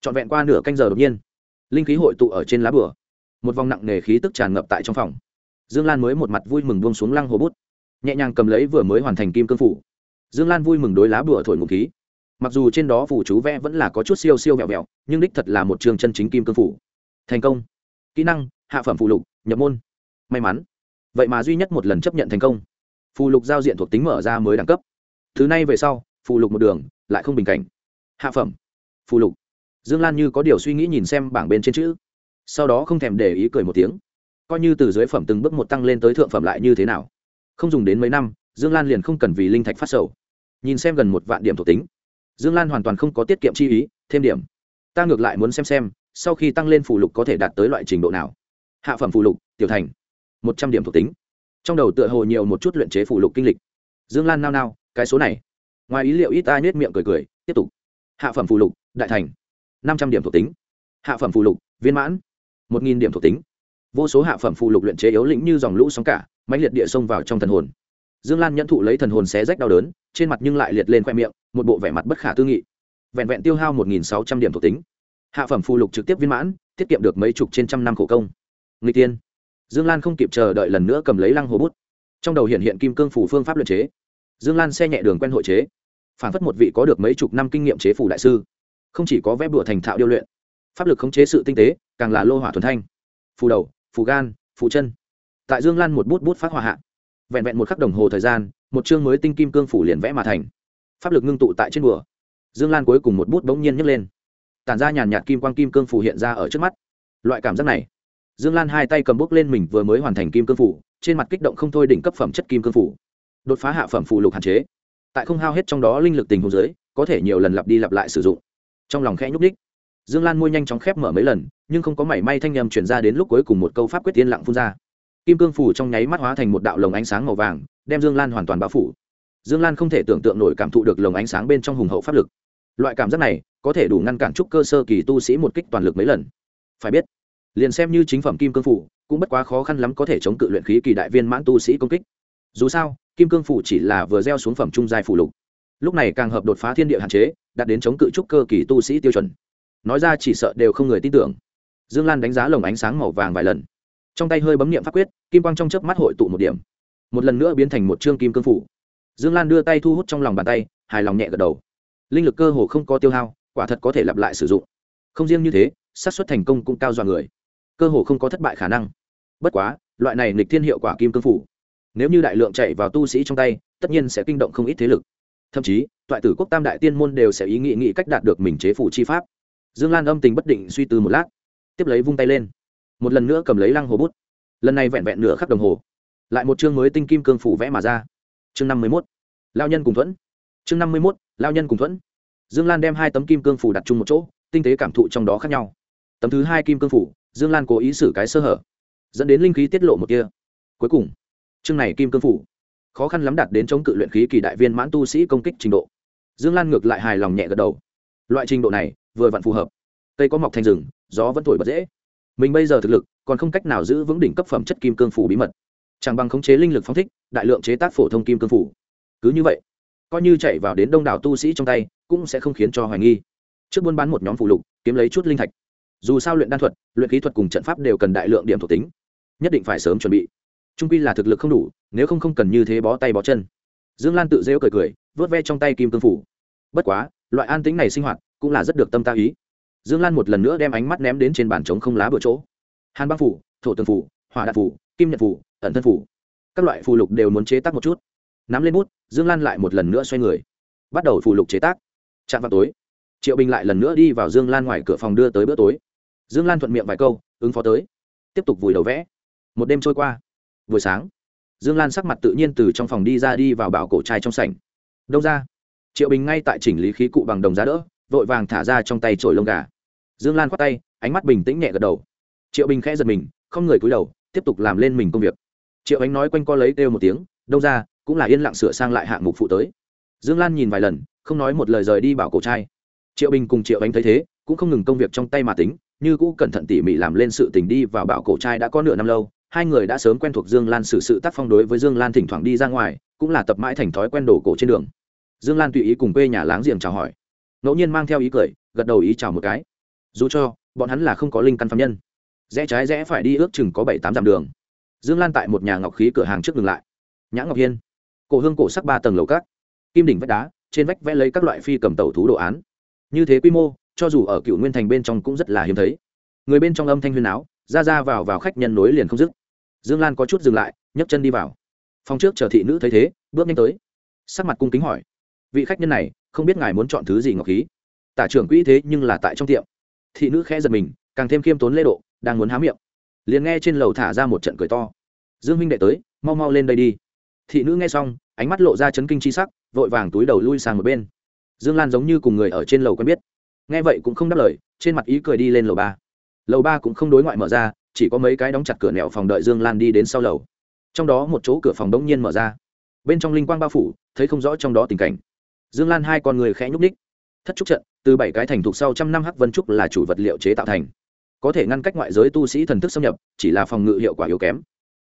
Trọn vẹn qua nửa canh giờ đột nhiên, linh khí hội tụ ở trên lá bửa một vòng nặng nề khí tức tràn ngập tại trong phòng. Dương lan mới một mặt vui mừng buông xuống lăng hồ bút, nhẹ nhàng cầm lấy vừa mới hoàn thành kim cương phủ. Dương lan vui mừng đối lá bửa thổi ngụ khí mặc dù trên đó phủ chú vẽ vẫn là có chút siêu siêu vẹo vẹo, nhưng đích thật là một trường chân chính kim cương phủ. Thành công. Kỹ năng, hạ phẩm phụ lục, nhập môn. May mắn. Vậy mà duy nhất một lần chấp nhận thành công. Phù lục giao diện thuộc tính mở ra mới đẳng cấp. Thứ này về sau, phù lục một đường, lại không bình cảnh. Hạ phẩm. Phù lục. Dương lan như có điều suy nghĩ nhìn xem bảng bên trên chữ. Sau đó không thèm để ý cười một tiếng. Coi như từ dưới phẩm từng bước một tăng lên tới thượng phẩm lại như thế nào? Không dùng đến mấy năm, dương lan liền không cần vì linh thạch phát sầu. Nhìn xem gần một vạn điểm thuộc tính dương lan hoàn toàn không có tiết kiệm chi ý, thêm điểm. Ta ngược lại muốn xem xem, sau khi tăng lên phù lục có thể đạt tới loại trình độ nào. Hạ phẩm phù lục, tiểu thành. Một trăm điểm thuộc tính. Trong đầu tựa hồ nhiều một chút luyện chế phù lục kinh lịch. Dương lan nao nao, cái số này. Ngoài ý liệu ít ta nhét miệng cười cười, tiếp tục. Hạ phẩm phù lục, đại thành. Năm trăm điểm thuộc tính. Hạ phẩm phù lục, viên mãn. Một nghìn điểm thuộc tính. Vô số hạ phẩm phù lục luyện chế yếu lĩnh như dòng lũ sóng cả, mãnh liệt địa xông vào trong thần hồn dương lan nhận thụ lấy thần hồn xé rách đau đớn, trên mặt nhưng lại liệt lên khoe miệng, một bộ vẻ mặt bất khả tư nghị. Vẹn vẹn tiêu hao một nghìn sáu trăm điểm thuộc tính. Hạ phẩm phù lục trực tiếp viên mãn, tiết kiệm được mấy chục trên trăm năm khổ công. Người tiên. Dương lan không kịp chờ đợi lần nữa cầm lấy lăng hồ bút. Trong đầu hiện hiện kim cương phủ phương pháp luyện chế. Dương lan xe nhẹ đường quen hội chế. Phản phất một vị có được mấy chục năm kinh nghiệm chế phủ đại sư. Không chỉ có vẽ bùa thành thạo điêu luyện, pháp lực khống chế sự tinh tế, càng là lô hỏa thuần thanh. Phù đầu, phù gan, phù chân. Tại dương lan một bút bút phát hỏa hạ vẹn vẹn một khắc đồng hồ thời gian, một chương mới tinh kim cương phủ liền vẽ mà thành. Pháp lực ngưng tụ tại trên bùa. Dương lan cuối cùng một bút bỗng nhiên nhấc lên. Tản ra nhàn nhạt kim quang kim cương phủ hiện ra ở trước mắt. Loại cảm giác này, dương lan hai tay cầm bút lên mình vừa mới hoàn thành kim cương phủ, trên mặt kích động không thôi đỉnh cấp phẩm chất kim cương phủ. Đột phá hạ phẩm phù lục hạn chế. Tại không hao hết trong đó linh lực tình hồ dưới, có thể nhiều lần lặp đi lặp lại sử dụng. Trong lòng khẽ nhúc ních dương lan môi nhanh chóng khép mở mấy lần, nhưng không có mảy may thanh â m chuyển ra đến lúc cuối cùng một câu pháp quyết tiên lặng phun ra kim cương phủ trong nháy mắt hóa thành một đạo lồng ánh sáng màu vàng, đem dương lan hoàn toàn bao phủ. Dương lan không thể tưởng tượng nổi cảm thụ được lồng ánh sáng bên trong hùng hậu pháp lực. Loại cảm giác này có thể đủ ngăn cản trúc cơ sơ kỳ tu sĩ một kích toàn lực mấy lần. Phải biết, liền xem như chính phẩm kim cương phủ, cũng bất quá khó khăn lắm có thể chống cự luyện khí kỳ đại viên mãn tu sĩ công kích. Dù sao, kim cương phủ chỉ là vừa gieo xuống phẩm trung giai phủ lục. Lúc này càng hợp đột phá thiên địa hạn chế, đạt đến chống cự trúc cơ kỳ tu sĩ tiêu chuẩn. Nói ra chỉ sợ đều không người tin tưởng. Dương lan đánh giá lồng ánh sáng màu vàng vài lần trong tay hơi bấm niệm pháp quyết, kim quang trong chớp mắt hội tụ một điểm. Một lần nữa biến thành một chương kim cương phủ. Dương lan đưa tay thu hút trong lòng bàn tay, hài lòng nhẹ gật đầu. Linh lực cơ hồ không có tiêu hao, quả thật có thể lặp lại sử dụng. Không riêng như thế, xác suất thành công cũng cao dọa người. Cơ hồ không có thất bại khả năng. Bất quá, loại này nịch thiên hiệu quả kim cương phủ, nếu như đại lượng chạy vào tu sĩ trong tay, tất nhiên sẽ kinh động không ít thế lực. Thậm chí, toại tử quốc tam đại tiên môn đều sẽ ý nghĩ nghĩ cách đạt được mình chế phủ chi pháp. Dương lan âm tình bất định suy tư một lát, tiếp lấy vung tay lên một lần nữa cầm lấy lăng hồ bút. Lần này vẹn vẹn nửa khắc đồng hồ. Lại một chương mới tinh kim cương phủ vẽ mà ra. Chương năm mươi mốt. Lao nhân cùng thuẫn. Chương năm mươi mốt, lao nhân cùng thuẫn. Dương lan đem hai tấm kim cương phủ đặt chung một chỗ, tinh tế cảm thụ trong đó khác nhau. Tấm thứ hai kim cương phủ, dương lan cố ý xử cái sơ hở, dẫn đến linh khí tiết lộ một kia. Cuối cùng, chương này kim cương phủ, khó khăn lắm đạt đến chống cự luyện khí kỳ đại viên mãn tu sĩ công kích trình độ. Dương lan ngược lại hài lòng nhẹ gật đầu. Loại trình độ này, vừa vặn phù hợp. Cây có mọc thành rừng, gió vẫn thổi bật dễ mình bây giờ thực lực còn không cách nào giữ vững đỉnh cấp phẩm chất kim cương phủ bí mật. Chẳng bằng khống chế linh lực phóng thích, đại lượng chế tác phổ thông kim cương phủ. Cứ như vậy, coi như chạy vào đến đông đảo tu sĩ trong tay, cũng sẽ không khiến cho hoài nghi. Trước buôn bán một nhóm phụ lục, kiếm lấy chút linh thạch. Dù sao luyện đan thuật, luyện kỹ thuật cùng trận pháp đều cần đại lượng điểm thuộc tính. Nhất định phải sớm chuẩn bị. Trung quy là thực lực không đủ, nếu không không cần như thế bó tay bó chân. Dương lan tự rêu cười cười, vớt ve trong tay kim cương phủ. Bất quá, loại an tính này sinh hoạt cũng là rất được tâm ta ý dương lan một lần nữa đem ánh mắt ném đến trên bàn trống không lá bữa chỗ. Hàn băng phủ, thổ tường phủ, hỏa đạn phủ, kim nhật phủ, ẩn thân phủ. Các loại phù lục đều muốn chế tác một chút. Nắm lên bút, dương lan lại một lần nữa xoay người. Bắt đầu phù lục chế tác. Chạm vào tối, triệu bình lại lần nữa đi vào dương lan ngoài cửa phòng đưa tới bữa tối. Dương lan thuận miệng vài câu, ứng phó tới. Tiếp tục vùi đầu vẽ. Một đêm trôi qua. Buổi sáng, dương lan sắc mặt tự nhiên từ trong phòng đi ra đi vào bảo cổ trai trong sảnh. Đông ra, triệu bình ngay tại chỉnh lý khí cụ bằng đồng giá đỡ vội vàng thả ra trong tay trổi lông gà. Dương lan khoát tay, ánh mắt bình tĩnh nhẹ gật đầu. Triệu bình khẽ giật mình, không người cúi đầu, tiếp tục làm lên mình công việc. Triệu ánh nói quanh co lấy kêu một tiếng, đông ra, cũng là yên lặng sửa sang lại hạng mục phụ tới. Dương lan nhìn vài lần, không nói một lời rời đi bảo cổ trai. Triệu bình cùng triệu ánh thấy thế, cũng không ngừng công việc trong tay mà tính, như cũ cẩn thận tỉ mỉ làm lên sự tình đi vào bảo cổ trai đã có nửa năm lâu, hai người đã sớm quen thuộc dương lan xử sự tác phong đối với dương lan thỉnh thoảng đi ra ngoài, cũng là tập mãi thành thói quen đổ cổ trên đường. Dương lan tùy ý cùng quê nhà láng giềng chào hỏi ngẫu nhiên mang theo ý cười, gật đầu ý chào một cái. Dù cho, bọn hắn là không có linh căn phạm nhân. Rẽ trái rẽ phải đi ước chừng có bảy tám dặm đường. Dương lan tại một nhà ngọc khí cửa hàng trước ngừng lại. Nhã ngọc hiên. Cổ hương cổ sắc ba tầng lầu cát kim đỉnh vách đá, trên vách vẽ lấy các loại phi cầm tàu thú đồ án. Như thế quy mô, cho dù ở cựu nguyên thành bên trong cũng rất là hiếm thấy. Người bên trong âm thanh huyên áo ra ra vào vào khách nhân nối liền không dứt. Dương lan có chút dừng lại, nhấc chân đi vào. Phòng trước chờ thị nữ thấy thế, bước nhanh tới. Sắc mặt cung kính hỏi, vị khách nhân này không biết ngài muốn chọn thứ gì ngọc khí. Tả trưởng quỹ thế nhưng là tại trong tiệm. Thị nữ khẽ giật mình, càng thêm khiêm tốn lễ độ, đang muốn há miệng. Liền nghe trên lầu thả ra một trận cười to. Dương minh đệ tới, mau mau lên đây đi. Thị nữ nghe xong, ánh mắt lộ ra chấn kinh chi sắc, vội vàng túi đầu lui sang một bên. Dương lan giống như cùng người ở trên lầu quen biết. Nghe vậy cũng không đáp lời, trên mặt ý cười đi lên lầu ba. Lầu ba cũng không đối ngoại mở ra, chỉ có mấy cái đóng chặt cửa nẹo phòng đợi dương lan đi đến sau lầu. Trong đó một chỗ cửa phòng đông nhiên mở ra. Bên trong linh quang bao phủ, thấy không rõ trong đó tình cảnh dương lan hai con người khẽ nhúc ních thất trúc trận, từ bảy cái thành thuộc sau trăm năm hắc vân trúc là chủ vật liệu chế tạo thành. Có thể ngăn cách ngoại giới tu sĩ thần thức xâm nhập, chỉ là phòng ngự hiệu quả yếu kém.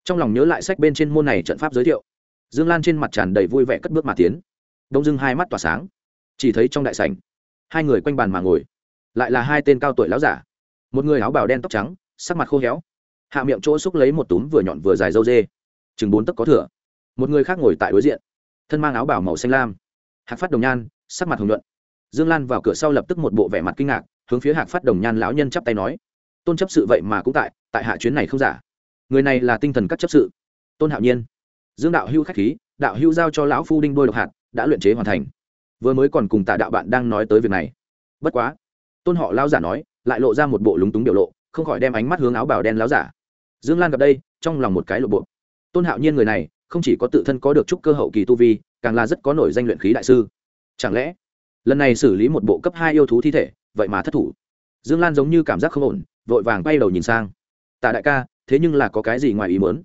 Trong lòng nhớ lại sách bên trên môn này trận pháp giới thiệu. Dương lan trên mặt tràn đầy vui vẻ cất bước mà tiến. Đông dưng hai mắt tỏa sáng. Chỉ thấy trong đại sảnh, hai người quanh bàn mà ngồi. Lại là hai tên cao tuổi láo giả. Một người áo bào đen tóc trắng, sắc mặt khô héo. Hạ miệng chỗ xúc lấy một túm vừa nhọn vừa dài dâu dê. Chừng bốn tấc có thửa một người khác ngồi tại đối diện. Thân mang áo bào màu xanh lam hạc phát đồng nhan, sắc mặt hồng luận dương lan vào cửa sau lập tức một bộ vẻ mặt kinh ngạc, hướng phía hạc phát đồng nhan lão nhân chắp tay nói, tôn chấp sự vậy mà cũng tại tại hạ chuyến này không giả. Người này là tinh thần các chấp sự. Tôn hạo nhiên. Dương đạo hưu khách khí, đạo hưu giao cho lão phu đinh đôi độc hạt, đã luyện chế hoàn thành. Vừa mới còn cùng tạ đạo bạn đang nói tới việc này. Bất quá. Tôn họ lao giả nói, lại lộ ra một bộ lúng túng biểu lộ, không khỏi đem ánh mắt hướng áo bào đen láo giả. Dương lan gặp đây, trong lòng một cái lộ bộ. Tôn hạo nhiên người này không chỉ có tự thân có được chút cơ hậu kỳ tu vi, càng là rất có nổi danh luyện khí đại sư. Chẳng lẽ, lần này xử lý một bộ cấp hai yêu thú thi thể, vậy mà thất thủ? Dương lan giống như cảm giác không ổn, vội vàng bay đầu nhìn sang. Tạ đại ca, thế nhưng là có cái gì ngoài ý muốn?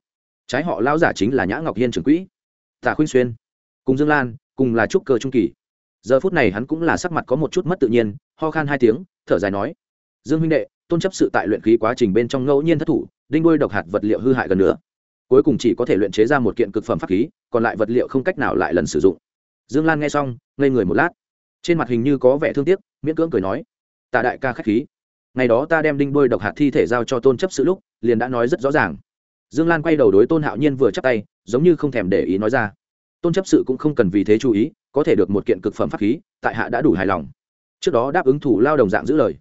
Trái họ lão giả chính là nhã ngọc hiên trưởng quỹ. Tạ khuynh xuyên, cùng dương lan, cùng là trúc cơ trung kỳ. Giờ phút này hắn cũng là sắc mặt có một chút mất tự nhiên, ho khan hai tiếng, thở dài nói. Dương huynh đệ, tôn chấp sự tại luyện khí quá trình bên trong ngẫu nhiên thất thủ, đinh đôi độc hạt vật liệu hư hại gần nữa cuối cùng chỉ có thể luyện chế ra một kiện cực phẩm pháp khí, còn lại vật liệu không cách nào lại lần sử dụng. Dương lan nghe xong, ngây người một lát. Trên mặt hình như có vẻ thương tiếc, miễn cưỡng cười nói, tạ đại ca k h á c h khí. Ngày đó ta đem đinh đôi độc hạt thi thể giao cho tôn chấp sự lúc, liền đã nói rất rõ ràng. Dương lan quay đầu đối tôn hạo nhiên vừa chắp tay, giống như không thèm để ý nói ra. Tôn chấp sự cũng không cần vì thế chú ý, có thể được một kiện cực phẩm pháp khí, tại hạ đã đủ hài lòng. Trước đó đáp ứng thủ lao đồng dạng giữ lời.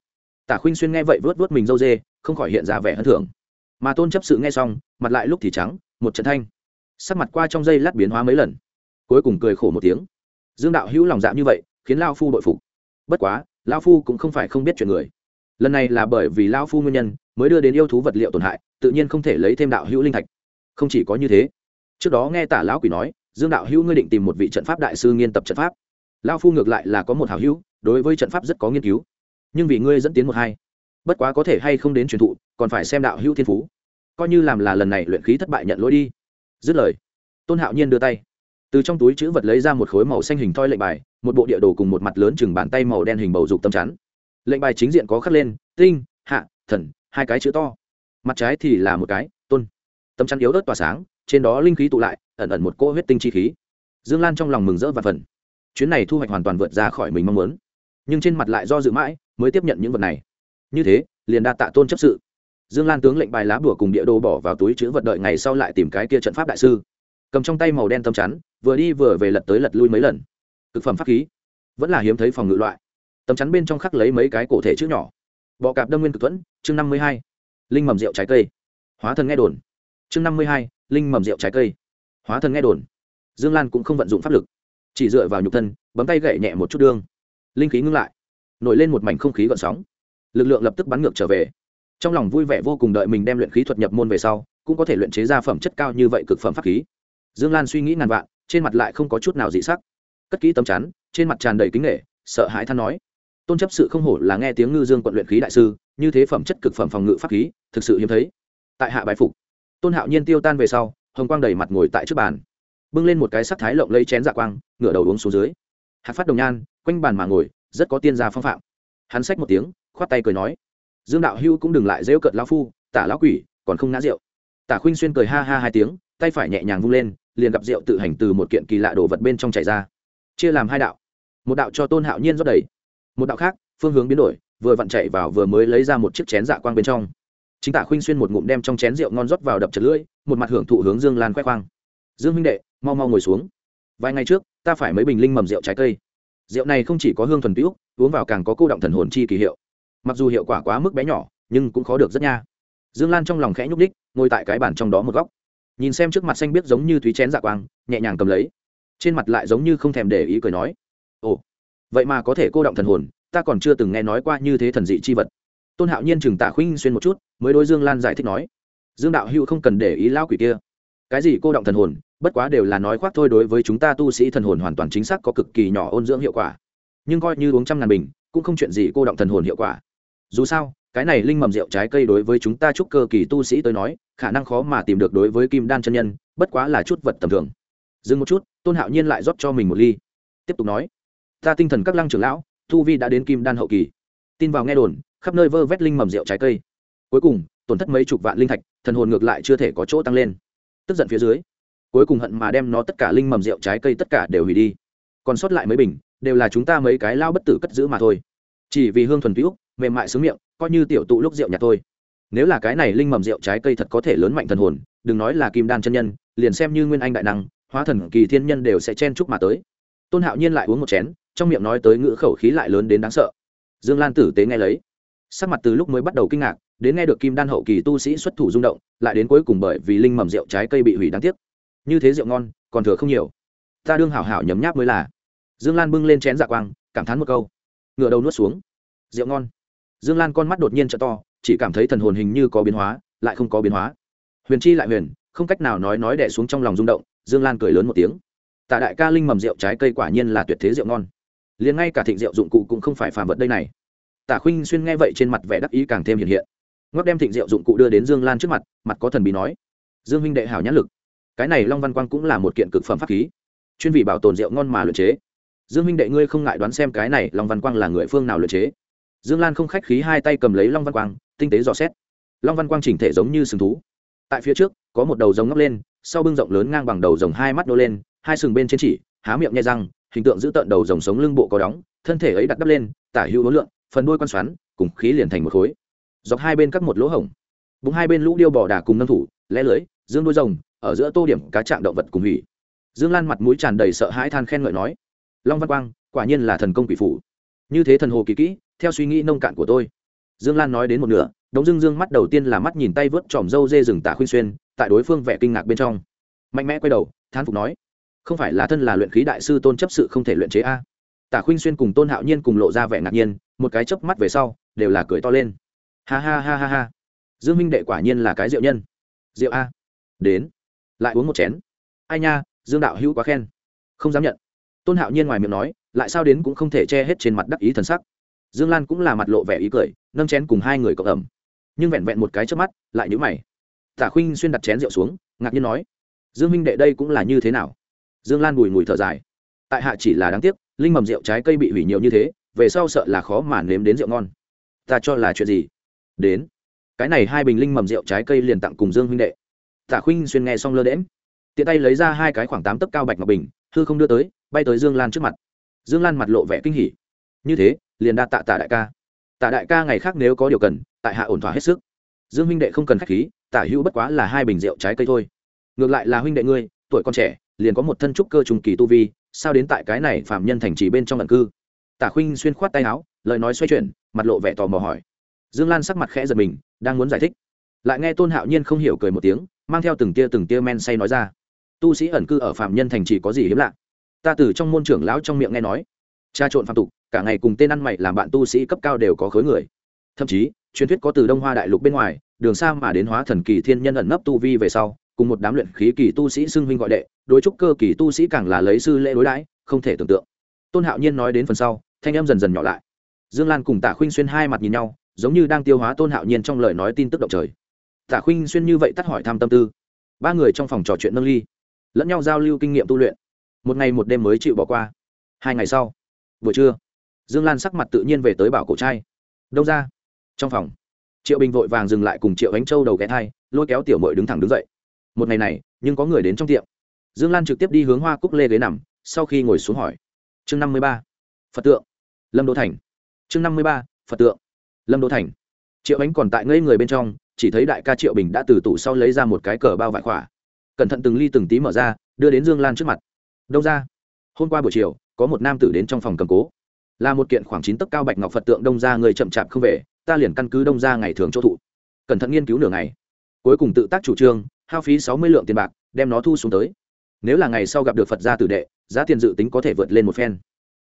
Tả khuynh xuyên nghe vậy vớt vớt mình dâu dê, không khỏi hiện ra vẻ hân thưởng mà tôn chấp sự nghe xong, mặt lại lúc thì trắng, một trận thanh. Sắc mặt qua trong dây lát biến hóa mấy lần. Cuối cùng cười khổ một tiếng. Dương đạo hữu lòng dạ như vậy, khiến lao phu đội phục. Bất quá lao phu cũng không phải không biết chuyện người. Lần này là bởi vì lao phu nguyên nhân, mới đưa đến yêu thú vật liệu tổn hại, tự nhiên không thể lấy thêm đạo hữu linh thạch. Không chỉ có như thế. Trước đó nghe tả lão quỷ nói, dương đạo hữu ngươi định tìm một vị trận pháp đại sư nghiên tập trận pháp. Lao phu ngược lại là có một hảo hữu, đối với trận pháp rất có nghiên cứu. Nhưng vì ngươi dẫn tiến một hai, bất quá có thể hay không đến truyền thụ còn phải xem đạo hữu thiên phú. Coi như làm là lần này luyện khí thất bại nhận lỗi đi. Dứt lời, tôn hạo nhiên đưa tay. Từ trong túi chữ vật lấy ra một khối màu xanh hình thoi lệnh bài, một bộ địa đồ cùng một mặt lớn chừng bàn tay màu đen hình bầu dục tâm chắn. Lệnh bài chính diện có khắc lên, tinh, hạ, thần, hai cái chữ to. Mặt trái thì là một cái, tôn. Tâm chắn yếu ớt tỏa sáng, trên đó linh khí tụ lại, ẩn ẩn một cỗ huyết tinh chi khí. Dương lan trong lòng mừng rỡ và phần chuyến này thu hoạch hoàn toàn vượt ra khỏi mình mong muốn. Nhưng trên mặt lại do dự mãi, mới tiếp nhận những vật này. Như thế, liền đa tạ tôn chấp sự dương lan tướng lệnh bài lá bùa cùng địa đồ bỏ vào túi chữ vật đợi ngày sau lại tìm cái kia trận pháp đại sư. Cầm trong tay màu đen tâm chắn, vừa đi vừa về lật tới lật lui mấy lần. Thực phẩm pháp khí. Vẫn là hiếm thấy phòng ngự loại. Tấm chắn bên trong khắc lấy mấy cái cổ thể chữ nhỏ. Bọ cạp đâm nguyên cực thuẫn, chương năm mươi hai. Linh mầm rượu trái cây. Hóa thần nghe đồn. Chương năm mươi hai, linh mầm rượu trái cây. Hóa thần nghe đồn. Dương lan cũng không vận dụng pháp lực. Chỉ dựa vào nhục thân, bấm tay gậy nhẹ một chút đương. Linh khí ngưng lại. Nổi lên một mảnh không khí gọn sóng. Lực lượng lập tức bắn ngược trở về trong lòng vui vẻ vô cùng đợi mình đem luyện khí thuật nhập môn về sau, cũng có thể luyện chế ra phẩm chất cao như vậy cực phẩm pháp khí. Dương lan suy nghĩ ngàn vạn, trên mặt lại không có chút nào dị sắc. Cất kỹ tấm chắn, trên mặt tràn đầy kính nghệ sợ hãi than nói. Tôn chấp sự không hổ là nghe tiếng ngư dương quận luyện khí đại sư, như thế phẩm chất cực phẩm phòng ngự pháp khí, thực sự hiếm thấy. Tại hạ bài phục. Tôn hạo nhiên tiêu tan về sau, hồng quang đầy mặt ngồi tại trước bàn. Bưng lên một cái sắc thái lộng lấy chén dạ quang, ngửa đầu uống xuống dưới. Hạt phát đồng nhan, quanh bàn mà ngồi, rất có tiên gia phong phạm. Hắn xách một tiếng, khoát tay cười nói dương đạo hưu cũng đừng lại rêu cợt lão phu, tả lão quỷ, còn không ngã rượu. Tả khuynh xuyên cười ha ha hai tiếng, tay phải nhẹ nhàng vung lên, liền gặp rượu tự hành từ một kiện kỳ lạ đồ vật bên trong chảy ra. Chia làm hai đạo. Một đạo cho tôn hạo nhiên rót đầy, một đạo khác, phương hướng biến đổi, vừa vặn chạy vào vừa mới lấy ra một chiếc chén dạ quang bên trong. Chính tả khuynh xuyên một ngụm đem trong chén rượu ngon rót vào đập chật lưỡi, một mặt hưởng thụ hướng dương lan khoe khoang. Dương huynh đệ, mau mau ngồi xuống. Vài ngày trước, ta phải mấy bình linh mầm rượu trái cây. Rượu này không chỉ có hương thuần tiễu uống vào càng có cô động thần hồn chi kỳ hiệu mặc dù hiệu quả quá mức bé nhỏ, nhưng cũng khó được rất nha. Dương lan trong lòng khẽ nhúc đích ngồi tại cái bàn trong đó một góc. Nhìn xem trước mặt xanh biết giống như thúy chén dạ quang, nhẹ nhàng cầm lấy. Trên mặt lại giống như không thèm để ý cười nói, ồ, vậy mà có thể cô động thần hồn, ta còn chưa từng nghe nói qua như thế thần dị chi vật. Tôn hạo nhiên chừng tạ khuynh xuyên một chút, mới đối dương lan giải thích nói, dương đạo hữu không cần để ý lão quỷ kia. Cái gì cô động thần hồn, bất quá đều là nói khoác thôi đối với chúng ta tu sĩ thần hồn hoàn toàn chính xác có cực kỳ nhỏ ôn dưỡng hiệu quả. Nhưng coi như uống trăm ngàn bình, cũng không chuyện gì cô động thần hồn hiệu quả dù sao, cái này linh mầm rượu trái cây đối với chúng ta chúc cơ kỳ tu sĩ tới nói, khả năng khó mà tìm được đối với kim đan chân nhân, bất quá là chút vật tầm thường. Dừng một chút, tôn hạo nhiên lại rót cho mình một ly. Tiếp tục nói, ta tinh thần các lăng trưởng lão thu vi đã đến kim đan hậu kỳ. Tin vào nghe đồn, khắp nơi vơ vét linh mầm rượu trái cây. Cuối cùng, tổn thất mấy chục vạn linh thạch, thần hồn ngược lại chưa thể có chỗ tăng lên. Tức giận phía dưới, cuối cùng hận mà đem nó tất cả linh mầm rượu trái cây tất cả đều hủy đi. Còn sót lại mấy bình, đều là chúng ta mấy cái lao bất tử cất giữ mà thôi. Chỉ vì hương thuần cứu mềm mại sướng miệng, coi như tiểu tụ lúc rượu nhạt thôi nếu là cái này linh mầm rượu trái cây thật có thể lớn mạnh thần hồn, đừng nói là kim đan chân nhân, liền xem như nguyên anh đại năng, hóa thần kỳ thiên nhân đều sẽ chen chúc mà tới. Tôn hạo nhiên lại uống một chén, trong miệng nói tới ngữ khẩu khí lại lớn đến đáng sợ. Dương lan tử tế nghe lấy. Sắc mặt từ lúc mới bắt đầu kinh ngạc, đến nghe được kim đan hậu kỳ tu sĩ xuất thủ rung động, lại đến cuối cùng bởi vì linh mầm rượu trái cây bị hủy đáng tiếc. Như thế rượu ngon, còn thừa không nhiều. Ta đương hảo hảo nhấm nháp mới là. Dương lan bưng lên chén dạ quang, cảm thán một câu. Ngựa đầu nuốt xuống. Rượu ngon dương lan con mắt đột nhiên t to, chỉ cảm thấy thần hồn hình như có biến hóa, lại không có biến hóa. Huyền chi lại huyền, không cách nào nói nói đẻ xuống trong lòng rung động, dương lan cười lớn một tiếng. Tạ đại ca linh mầm rượu trái cây quả nhiên là tuyệt thế rượu ngon. Liền ngay cả thịnh rượu dụng cụ cũng không phải phàm vật đây này. Tả khuynh xuyên nghe vậy trên mặt vẻ đắc ý càng thêm hiện hiện. Ngoắc đem thịnh rượu dụng cụ đưa đến dương lan trước mặt mặt có thần bí nói dương huynh đệ hảo nhãn lực. Cái này long văn quang cũng là một kiện cực phẩm pháp khí, chuyên vị bảo tồn rượu ngon mà luyện chế. Dương huynh đệ ngươi không ngại đoán xem cái này long văn quang là người phương nào luyện chế dương lan không khách khí hai tay cầm lấy long văn quang, tinh tế dò xét. Long văn quang chỉnh thể giống như sừng thú. Tại phía trước, có một đầu rồng ngóc lên, sau bưng rộng lớn ngang bằng đầu rồng hai mắt nô lên, hai sừng bên trên chỉ, há miệng nhai răng, hình tượng giữ tợn đầu rồng sống lưng bộ có đóng, thân thể ấy đặt đắp lên, tả hữu hối lượng phần đuôi quan xoắn, cùng khí liền thành một khối. Dọc hai bên cắt một lỗ hổng. Bụng hai bên lũ điêu bò đà cùng nâng thủ, lẽ lưới, dương đuôi rồng, ở giữa tô điểm cá trạng động vật cùng hủy. Dương lan mặt mũi tràn đầy sợ hãi than khen ngợi nói, long văn quang, quả nhiên là thần công quỷ phủ như thế thần hồ kỳ kỹ theo suy nghĩ nông cạn của tôi. Dương lan nói đến một nửa, đống dương dương mắt đầu tiên là mắt nhìn tay vớt tròm râu dê rừng tả khuyên xuyên, tại đối phương vẻ kinh ngạc bên trong. Mạnh mẽ quay đầu, thán phục nói, không phải là thân là luyện khí đại sư tôn chấp sự không thể luyện chế a? Tả khuynh xuyên cùng tôn hạo nhiên cùng lộ ra vẻ ngạc nhiên, một cái chớp mắt về sau, đều là cười to lên. Ha ha ha ha ha. Dương minh đệ quả nhiên là cái rượu nhân. Rượu a. Đến. Lại uống một chén. Ai nha, dương đạo hữu quá khen. Không dám nhận. Tôn hạo nhiên ngoài miệng nói, lại sao đến cũng không thể che hết trên mặt đắc ý thần sắc dương lan cũng là mặt lộ vẻ ý cười, nâng chén cùng hai người cộng ẩm. Nhưng vẹn vẹn một cái trước mắt, lại nhữ mày. Tả khuynh xuyên đặt chén rượu xuống, ngạc nhiên nói, dương minh đệ đây cũng là như thế nào? Dương lan bùi ngùi thở dài, tại hạ chỉ là đáng tiếc, linh mầm rượu trái cây bị hủy nhiều như thế, về sau sợ là khó mà nếm đến rượu ngon. Ta cho là chuyện gì? Đến. Cái này hai bình linh mầm rượu trái cây liền tặng cùng dương huynh đệ. Tả khuynh xuyên nghe xong lơ đễm tiện tay lấy ra hai cái khoảng tám tấc cao bạch ngọc bình, hư không đưa tới, bay tới dương lan trước mặt. Dương lan mặt lộ vẻ kinh hỉ. Như thế liền đa tạ tạ đại ca. Tạ đại ca ngày khác nếu có điều cần, tại hạ ổn thỏa hết sức. Dương huynh đệ không cần k h á c h khí, tả hữu bất quá là hai bình rượu trái cây thôi. Ngược lại là huynh đệ ngươi, tuổi còn trẻ, liền có một thân trúc cơ trùng kỳ tu vi, sao đến tại cái này phạm nhân thành trì bên trong lần cư? Tả khuynh xuyên khoát tay áo, lời nói xoay chuyển, mặt lộ vẻ tò mò hỏi. Dương lan sắc mặt khẽ giật mình, đang muốn giải thích. Lại nghe tôn hạo nhiên không hiểu cười một tiếng, mang theo từng tia từng tia men say nói ra. Tu sĩ ẩn cư ở phạm nhân thành trì có gì hiếm lạ? Ta từ trong môn trưởng lão trong miệng nghe nói tra trộn phạm tục cả ngày cùng tên ăn mày làm bạn tu sĩ cấp cao đều có khối người. Thậm chí, truyền thuyết có từ đông hoa đại lục bên ngoài, đường xa mà đến hóa thần kỳ thiên nhân ẩn nấp tu vi về sau, cùng một đám luyện khí kỳ tu sĩ xưng huynh gọi đệ, đối trúc cơ kỳ tu sĩ càng là lấy sư lễ đối đãi, không thể tưởng tượng. Tôn hạo nhiên nói đến phần sau, thanh em dần dần nhỏ lại. Dương lan cùng tạ khuynh xuyên hai mặt nhìn nhau, giống như đang tiêu hóa tôn hạo nhiên trong lời nói tin tức động trời. Tạ khuynh xuyên như vậy tắt hỏi thăm tâm tư. Ba người trong phòng trò chuyện nâng ly, lẫn nhau giao lưu kinh nghiệm tu luyện. Một ngày một đêm mới chịu bỏ qua. Hai ngày sau, buổi trưa dương lan sắc mặt tự nhiên về tới bảo cổ trai. Đông ra? Trong phòng, triệu bình vội vàng dừng lại cùng triệu ánh châu đầu ghé thai, lôi kéo tiểu mội đứng thẳng đứng dậy. Một ngày này, nhưng có người đến trong tiệm. Dương lan trực tiếp đi hướng hoa cúc lê ghế nằm, sau khi ngồi xuống hỏi. Chương năm mươi ba, phật tượng. Lâm đô thành. Chương năm mươi ba, phật tượng. Lâm đô thành. Triệu ánh còn tại ngây người bên trong, chỉ thấy đại ca triệu bình đã từ tủ sau lấy ra một cái cờ bao vải khỏa. Cẩn thận từng ly từng tí mở ra, đưa đến dương lan trước mặt. Đông ra? Hôm qua buổi chiều, có một nam tử đến trong phòng cầm cố là một kiện khoảng chín tấc cao bạch ngọc phật tượng đông ra người chậm chạp không về, ta liền căn cứ đông ra ngày thường chỗ thụ. Cẩn thận nghiên cứu nửa ngày. Cuối cùng tự tác chủ trương, hao phí sáu mươi lượng tiền bạc, đem nó thu xuống tới. Nếu là ngày sau gặp được phật gia tử đệ, giá tiền dự tính có thể vượt lên một phen.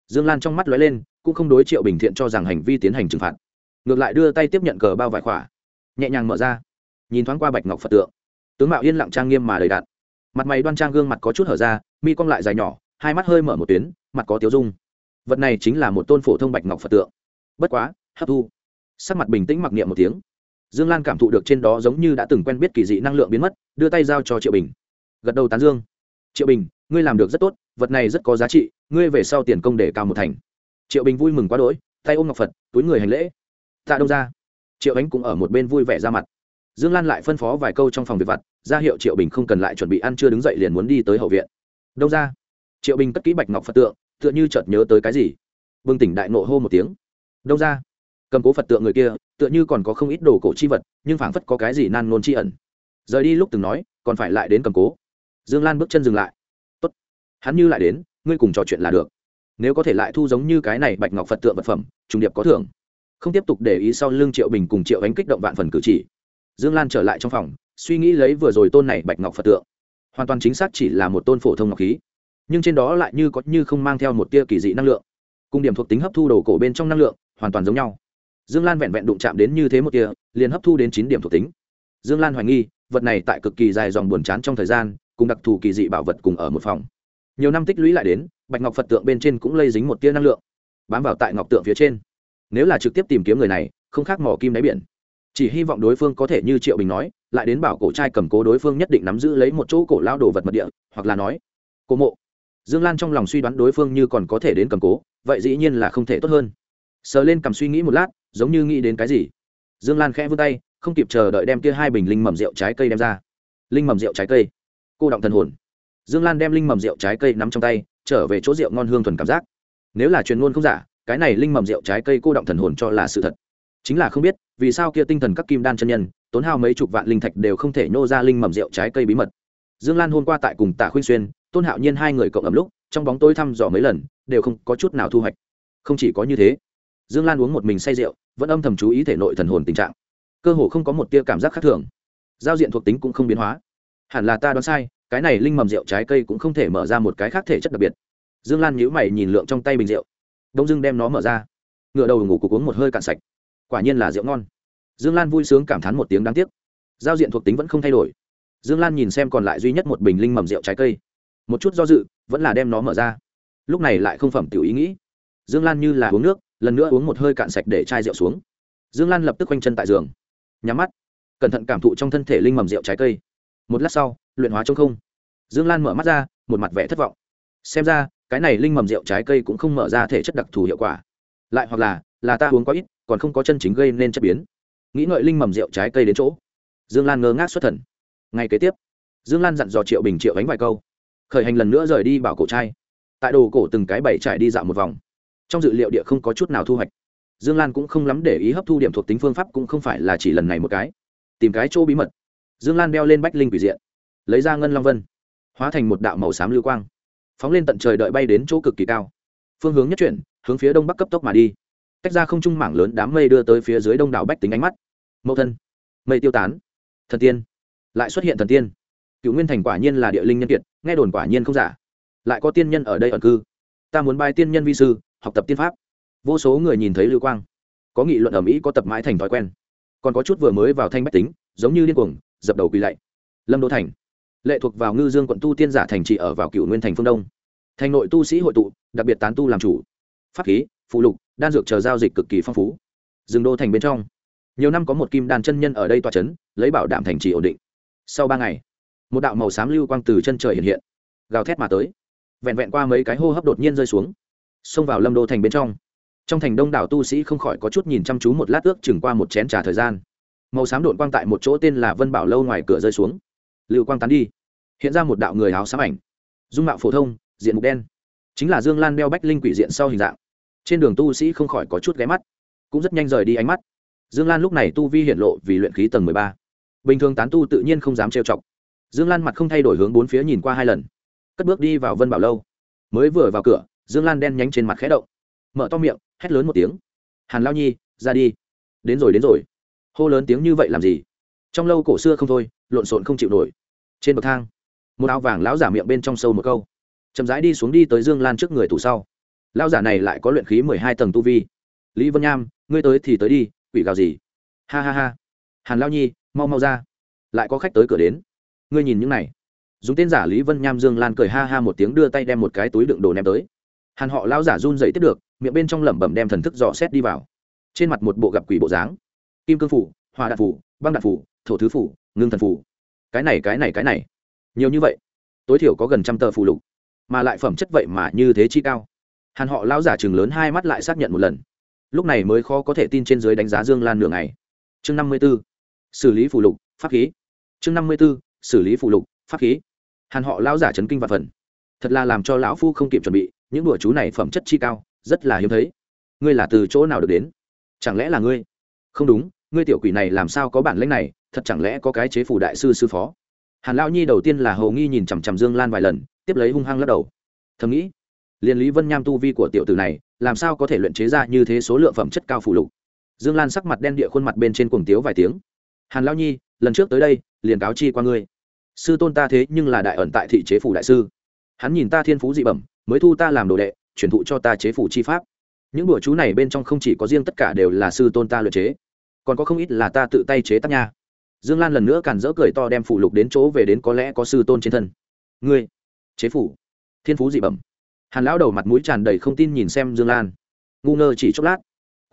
Dương lan trong mắt lóe lên, cũng không đối triệu bình thiện cho rằng hành vi tiến hành trừng phạt. Ngược lại đưa tay tiếp nhận cờ bao vải khỏa. Nhẹ nhàng mở ra. Nhìn thoáng qua bạch ngọc phật tượng. Tướng mạo yên lặng trang nghiêm mà đầy đạn mặt mày đoan trang gương mặt có chút hở ra, mi cong lại dài nhỏ, hai mắt hơi mở một tuyến, mặt có tiếu dung vật này chính là một tôn phổ thông bạch ngọc phật tượng. Bất quá, hấp thu. Sắc mặt bình tĩnh mặc niệm một tiếng. Dương lan cảm thụ được trên đó giống như đã từng quen biết kỳ dị năng lượng biến mất, đưa tay giao cho triệu bình. Gật đầu tán dương. Triệu bình, ngươi làm được rất tốt, vật này rất có giá trị, ngươi về sau tiền công để cao một thành. Triệu bình vui mừng quá đỗi, tay ôm ngọc phật, túi người hành lễ. Tạ đông ra. Triệu ánh cũng ở một bên vui vẻ ra mặt. Dương lan lại phân phó vài câu trong phòng việc vặt, ra hiệu triệu bình không cần lại chuẩn bị ăn chưa đứng dậy liền muốn đi tới hậu viện. Đông ra. Triệu bình cất kỹ bạch ngọc phật tượng tựa như chợt nhớ tới cái gì. Bừng tỉnh đại nộ hô một tiếng. Đông ra. Cầm cố phật tượng người kia, tựa như còn có không ít đồ cổ chi vật, nhưng phảng phất có cái gì nan nôn chi ẩn. Rời đi lúc từng nói, còn phải lại đến cầm cố. Dương lan bước chân dừng lại. Tốt. Hắn như lại đến, ngươi cùng trò chuyện là được. Nếu có thể lại thu giống như cái này bạch ngọc phật tượng vật phẩm, trùng điệp có thưởng. Không tiếp tục để ý sau lưng triệu bình cùng triệu ánh kích động vạn phần cử chỉ. Dương lan trở lại trong phòng, suy nghĩ lấy vừa rồi tôn này bạch ngọc phật tượng. Hoàn toàn chính xác chỉ là một tôn phổ thông ngọc khí nhưng trên đó lại như có như không mang theo một tia kỳ dị năng lượng. Cùng điểm thuộc tính hấp thu đồ cổ bên trong năng lượng, hoàn toàn giống nhau. Dương lan vẹn vẹn đụng chạm đến như thế một tia, liền hấp thu đến chín điểm thuộc tính. Dương lan hoài nghi, vật này tại cực kỳ dài dòng buồn chán trong thời gian, cùng đặc thù kỳ dị bảo vật cùng ở một phòng. Nhiều năm tích lũy lại đến, bạch ngọc phật tượng bên trên cũng lây dính một tia năng lượng, bám vào tại ngọc tượng phía trên. Nếu là trực tiếp tìm kiếm người này, không khác mỏ kim đáy biển. Chỉ hy vọng đối phương có thể như triệu bình nói, lại đến bảo cổ trai cầm cố đối phương nhất định nắm giữ lấy một chỗ cổ lao đồ vật mật địa, hoặc là nói, cổ mộ dương lan trong lòng suy đoán đối phương như còn có thể đến cầm cố, vậy dĩ nhiên là không thể tốt hơn. Sờ lên cầm suy nghĩ một lát, giống như nghĩ đến cái gì. Dương lan khẽ vươn tay, không kịp chờ đợi đem kia hai bình linh mầm rượu trái cây đem ra. Linh mầm rượu trái cây. Cô động thần hồn. Dương lan đem linh mầm rượu trái cây nắm trong tay, trở về chỗ rượu ngon hương thuần cảm giác. Nếu là truyền ngôn không giả, cái này linh mầm rượu trái cây cô động thần hồn cho là sự thật. Chính là không biết, vì sao kia tinh thần các kim đan chân nhân, tốn hao mấy chục vạn linh thạch đều không thể nhô ra linh mầm rượu trái cây bí mật. Dương lan hôm qua tại cùng tả khuyên xuyên tôn hạo nhiên hai người cộng ẩm lúc trong bóng tối thăm dò mấy lần đều không có chút nào thu hoạch không chỉ có như thế dương lan uống một mình say rượu vẫn âm thầm chú ý thể nội thần hồn tình trạng cơ hồ không có một tia cảm giác khác thường giao diện thuộc tính cũng không biến hóa hẳn là ta đoán sai cái này linh mầm rượu trái cây cũng không thể mở ra một cái khác thể chất đặc biệt dương lan nhíu mày nhìn lượng trong tay bình rượu đông dưng đem nó mở ra ngựa đầu ngủ cục uống một hơi cạn sạch quả nhiên là rượu ngon dương lan vui sướng cảm thán một tiếng đáng tiếc giao diện thuộc tính vẫn không thay đổi dương lan nhìn xem còn lại duy nhất một bình linh mầm rượu trái cây một chút do dự, vẫn là đem nó mở ra. Lúc này lại không phẩm tiểu ý nghĩ. Dương lan như là uống nước, lần nữa uống một hơi cạn sạch để chai rượu xuống. Dương lan lập tức quanh chân tại giường. Nhắm mắt. Cẩn thận cảm thụ trong thân thể linh mầm rượu trái cây. Một lát sau, luyện hóa trong không. Dương lan mở mắt ra, một mặt vẻ thất vọng. Xem ra, cái này linh mầm rượu trái cây cũng không mở ra thể chất đặc thù hiệu quả. Lại hoặc là là ta uống quá ít, còn không có chân chính gây nên chất biến. Nghĩ ngợi linh mầm rượu trái cây đến chỗ. Dương lan ngơ ngác xuất thần. Ngay kế tiếp, dương lan dặn dò triệu bình triệu đánh vài câu khởi hành lần nữa rời đi bảo cổ trai. Tại đồ cổ từng cái bảy trải đi dạo một vòng. Trong dự liệu địa không có chút nào thu hoạch. Dương lan cũng không lắm để ý hấp thu điểm thuộc tính phương pháp cũng không phải là chỉ lần này một cái. Tìm cái chỗ bí mật. Dương lan đeo lên bách linh quỷ diện. Lấy ra ngân long vân. Hóa thành một đạo màu xám lưu quang. Phóng lên tận trời đợi bay đến chỗ cực kỳ cao. Phương hướng nhất chuyển, hướng phía đông bắc cấp tốc mà đi. Tách ra không trung mảng lớn đám mây đưa tới phía dưới đông đảo bách tính ánh mắt. Mẫu thân. Mây tiêu tán. Thần tiên. Lại xuất hiện thần tiên cựu nguyên thành quả nhiên là địa linh nhân kiệt, nghe đồn quả nhiên không giả. Lại có tiên nhân ở đây ẩn cư. Ta muốn bài tiên nhân vi sư, học tập tiên pháp. Vô số người nhìn thấy lưu quang. Có nghị luận ở mỹ có tập mãi thành thói quen. Còn có chút vừa mới vào thanh bách tính, giống như điên cuồng, dập đầu quỳ lạy. Lâm đô thành. Lệ thuộc vào ngư dương quận tu tiên giả thành trị ở vào cựu nguyên thành phương đông. Thành nội tu sĩ hội tụ, đặc biệt tán tu làm chủ. Pháp khí, phụ lục, đan dược chờ giao dịch cực kỳ phong phú. Rừng đô thành bên trong. Nhiều năm có một kim đan chân nhân ở đây tòa c h ấ n lấy bảo đảm thành trì ổn định. Sau ba ngày một đạo màu xám lưu quang từ chân trời hiện hiện, gào thét mà tới. Vẹn vẹn qua mấy cái hô hấp đột nhiên rơi xuống, xông vào lâm đô thành bên trong. Trong thành đông đảo tu sĩ không khỏi có chút nhìn chăm chú một lát ước chừng qua một chén trà thời gian. Màu xám đột quang tại một chỗ tên là vân bảo lâu ngoài cửa rơi xuống. Lưu quang tán đi, hiện ra một đạo người áo xám ảnh. Dung mạo phổ thông, diện mục đen. Chính là dương lan đeo bách linh quỷ diện sau hình dạng. Trên đường tu sĩ không khỏi có chút ghé mắt, cũng rất nhanh rời đi ánh mắt. Dương lan lúc này tu vi hiện lộ vì luyện khí tầng mười ba. Bình thường tán tu tự nhiên không dám trêu chọc dương lan mặt không thay đổi hướng bốn phía nhìn qua hai lần. Cất bước đi vào vân bảo lâu. Mới vừa vào cửa, dương lan đen nhánh trên mặt khẽ động. Mở to miệng, hét lớn một tiếng. Hàn lao nhi, ra đi. Đến rồi đến rồi. Hô lớn tiếng như vậy làm gì? Trong lâu cổ xưa không thôi, lộn xộn không chịu nổi. Trên bậc thang, một áo vàng lão giả miệng bên trong sâu một câu. Chậm rãi đi xuống đi tới dương lan trước người tủ sau. Lão giả này lại có luyện khí mười hai tầng tu vi. Lý vân nham, ngươi tới thì tới đi, quỷ gào gì? Ha ha ha. Hàn lao nhi, mau mau ra. Lại có khách tới cửa đến ngươi nhìn những này. Dùng tên giả lý vân nham dương lan cười ha ha một tiếng đưa tay đem một cái túi đựng đồ ném tới. Hàn họ lao giả run dậy tiếp được, miệng bên trong lẩm bẩm đem thần thức dò xét đi vào. Trên mặt một bộ gặp quỷ bộ dáng. Kim cương phủ, hòa đạn phủ, băng đạn phủ, thổ thứ phủ, ngưng thần phủ. Cái này cái này cái này. Nhiều như vậy. Tối thiểu có gần trăm tờ phù lục. Mà lại phẩm chất vậy mà như thế chi cao. Hàn họ lao giả chừng lớn hai mắt lại xác nhận một lần. Lúc này mới khó có thể tin trên dưới đánh giá dương lan nửa ngày. Chương năm mươi b ố xử lý phù lục, pháp khí. Chương năm mươi b ố xử lý phụ lục, pháp khí. Hàn họ lao giả chấn kinh và phần. Thật là làm cho lão phu không kịp chuẩn bị, những đùa chú này phẩm chất chi cao, rất là hiếm thấy. Ngươi là từ chỗ nào được đến? Chẳng lẽ là ngươi? Không đúng, ngươi tiểu quỷ này làm sao có bản lĩnh này, thật chẳng lẽ có cái chế phủ đại sư sư phó? Hàn lão nhi đầu tiên là hầu nghi nhìn chằm chằm dương lan vài lần, tiếp lấy hung hăng lắc đầu. Thầm nghĩ liên lý vân nham tu vi của tiểu tử này, làm sao có thể luyện chế ra như thế số lượng phẩm chất cao phủ lục? Dương lan sắc mặt đen địa khuôn mặt bên trên cuồng tiếu vài tiếng. Hàn lão nhi, lần trước tới đây, liền cáo chi qua ngươi sư tôn ta thế nhưng là đại ẩn tại thị chế phủ đại sư. Hắn nhìn ta thiên phú dị bẩm, mới thu ta làm đồ đệ, truyền thụ cho ta chế phủ chi pháp. Những bữa chú này bên trong không chỉ có riêng tất cả đều là sư tôn ta luyện chế, còn có không ít là ta tự tay chế tác nha. Dương lan lần nữa càn dỡ cười to đem phủ lục đến chỗ về đến có lẽ có sư tôn trên thân. Ngươi, chế phủ, thiên phú dị bẩm. Hàn lão đầu mặt mũi tràn đầy không tin nhìn xem dương lan. Ngu ngơ chỉ chốc lát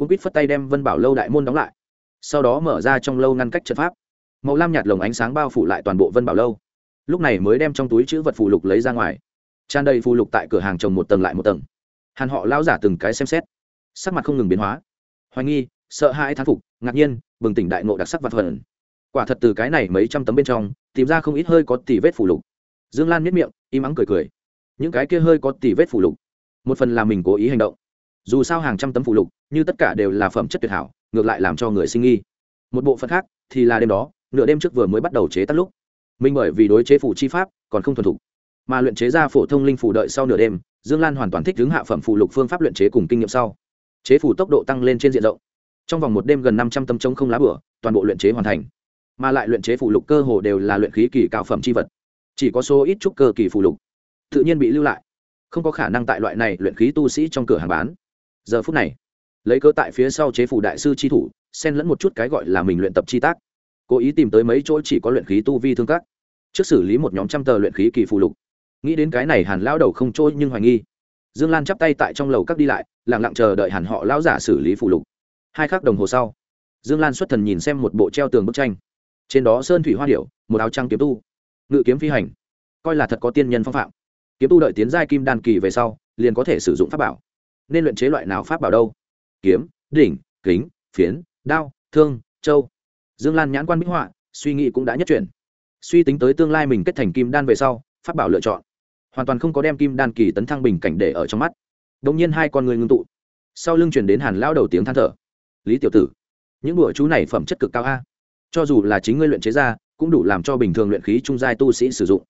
cũng quýt phất tay đem vân bảo lâu đại môn đóng lại, sau đó mở ra trong lâu ngăn cách trận pháp màu lam nhạt lồng ánh sáng bao phủ lại toàn bộ vân bảo lâu. Lúc này mới đem trong túi chữ vật phù lục lấy ra ngoài. Tràn đầy phù lục tại cửa hàng trồng một tầng lại một tầng. Hàn họ lao giả từng cái xem xét. Sắc mặt không ngừng biến hóa. Hoài nghi, sợ hãi thán phục, ngạc nhiên, bừng tỉnh đại ngộ đặc sắc vật phần. Quả thật từ cái này mấy trăm tấm bên trong, tìm ra không ít hơi có tỷ vết phù lục. Dương lan miết miệng, im ắng cười cười. Những cái kia hơi có tỷ vết phù lục, một phần là mình cố ý hành động. Dù sao hàng trăm tấm phù lục, như tất cả đều là phẩm chất tuyệt hảo, ngược lại làm cho người sinh nghi. Một bộ phận khác thì là đêm đó nửa đêm trước vừa mới bắt đầu chế tác lúc. Mình bởi vì đối chế phủ chi pháp, còn không thuần thục. Mà luyện chế ra phổ thông linh phủ đợi sau nửa đêm, dương lan hoàn toàn thích ứng hạ phẩm phụ lục phương pháp luyện chế cùng kinh nghiệm sau. Chế phủ tốc độ tăng lên trên diện rộng. Trong vòng một đêm gần năm trăm tâm trống không lá bửa, toàn bộ luyện chế hoàn thành. Mà lại luyện chế phụ lục cơ hồ đều là luyện khí kỳ cao phẩm c h i vật. Chỉ có số ít trúc cơ kỳ phụ lục. Tự nhiên bị lưu lại. Không có khả năng tại loại này luyện khí tu sĩ trong cửa hàng bán. Giờ phút này, lấy cơ tại phía sau chế phủ đại sư tri thủ, xen lẫn một chút cái gọi là mình luyện tập chi tác cố ý tìm tới mấy chỗ chỉ có luyện khí tu vi thương các. Trước xử lý một nhóm trăm tờ luyện khí kỳ phụ lục. Nghĩ đến cái này hàn lao đầu không trôi nhưng hoài nghi. Dương lan chắp tay tại trong lầu các đi lại lẳng lặng chờ đợi hàn họ lão giả xử lý phụ lục. Hai khắc đồng hồ sau, dương lan xuất thần nhìn xem một bộ treo tường bức tranh. Trên đó sơn thủy hoa điệu một áo trăng kiếm tu. Ngự kiếm phi hành. Coi là thật có tiên nhân phong phạm. Kiếm tu đợi tiến giai kim đan kỳ về sau, liền có thể sử dụng pháp bảo. Nên luyện chế loại nào pháp bảo đâu? Kiếm, đỉnh, kính, phiến, đao, thương, châu dương lan nhãn quan minh họa, suy nghĩ cũng đã nhất chuyển. Suy tính tới tương lai mình kết thành kim đan về sau, pháp bảo lựa chọn. Hoàn toàn không có đem kim đan kỳ tấn thăng bình cảnh để ở trong mắt. Đông nhiên hai con người ngưng tụ. Sau lưng chuyển đến hàn lao đầu tiếng than thở. Lý tiểu tử, những đùa chú này phẩm chất cực cao a. Cho dù là chính ngươi luyện chế ra, cũng đủ làm cho bình thường luyện khí trung giai tu sĩ sử dụng.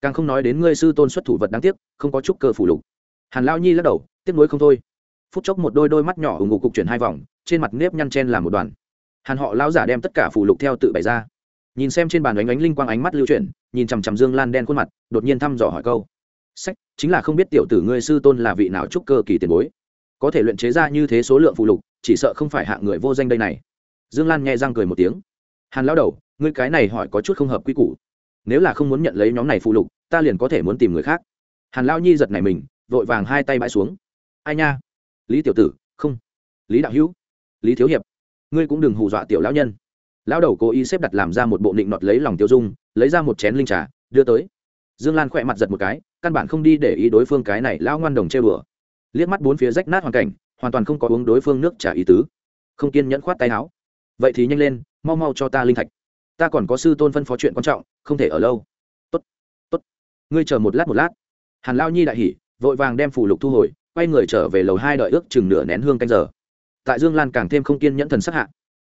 Càng không nói đến ngươi sư tôn xuất thủ vật đáng tiếc, không có chút cơ phủ lục. Hàn lao nhi lắc đầu, tiếc nuối không thôi. Phút chốc một đôi đôi mắt nhỏ ủng ngục cục chuyển hai vòng, trên mặt nếp nhăn chen làm một đoàn hàn họ lao giả đem tất cả phủ lục theo tự bày ra. Nhìn xem trên bàn ánh ánh linh quang ánh mắt lưu chuyển, nhìn chằm chằm dương lan đen khuôn mặt, đột nhiên thăm dò hỏi câu. Sách, chính là không biết tiểu tử ngươi sư tôn là vị nào trúc cơ kỳ tiền bối. Có thể luyện chế ra như thế số lượng phụ lục, chỉ sợ không phải hạng người vô danh đây này. Dương lan nghe răng cười một tiếng. Hàn lão đầu, ngươi cái này hỏi có chút không hợp quy củ. Nếu là không muốn nhận lấy nhóm này phụ lục, ta liền có thể muốn tìm người khác. Hàn lão nhi giật này mình, vội vàng hai tay bãi xuống. Ai nha? Lý tiểu tử, không. Lý đạo hữu. Lý thiếu hiệp ngươi cũng đừng hù dọa tiểu lão nhân. Lão đầu cố ý xếp đặt làm ra một bộ định nọt lấy lòng tiêu dung, lấy ra một chén linh trà, đưa tới. Dương lan khỏe mặt giật một cái, căn bản không đi để ý đối phương cái này lão ngoan đồng chơi bừa liếc mắt bốn phía rách nát hoàn cảnh, hoàn toàn không có uống đối phương nước trả ý tứ. Không kiên nhẫn khoát tay áo. Vậy thì nhanh lên, mau mau cho ta linh thạch. Ta còn có sư tôn phân phó chuyện quan trọng, không thể ở lâu. Tốt tốt. Ngươi chờ một lát một lát. Hàn lao nhi đại hỉ, vội vàng đem phủ lục thu hồi, quay người trở về lầu hai đợi ước chừng nửa nén hương canh giờ tại dương lan càng thêm không kiên nhẫn thần sắc hạ.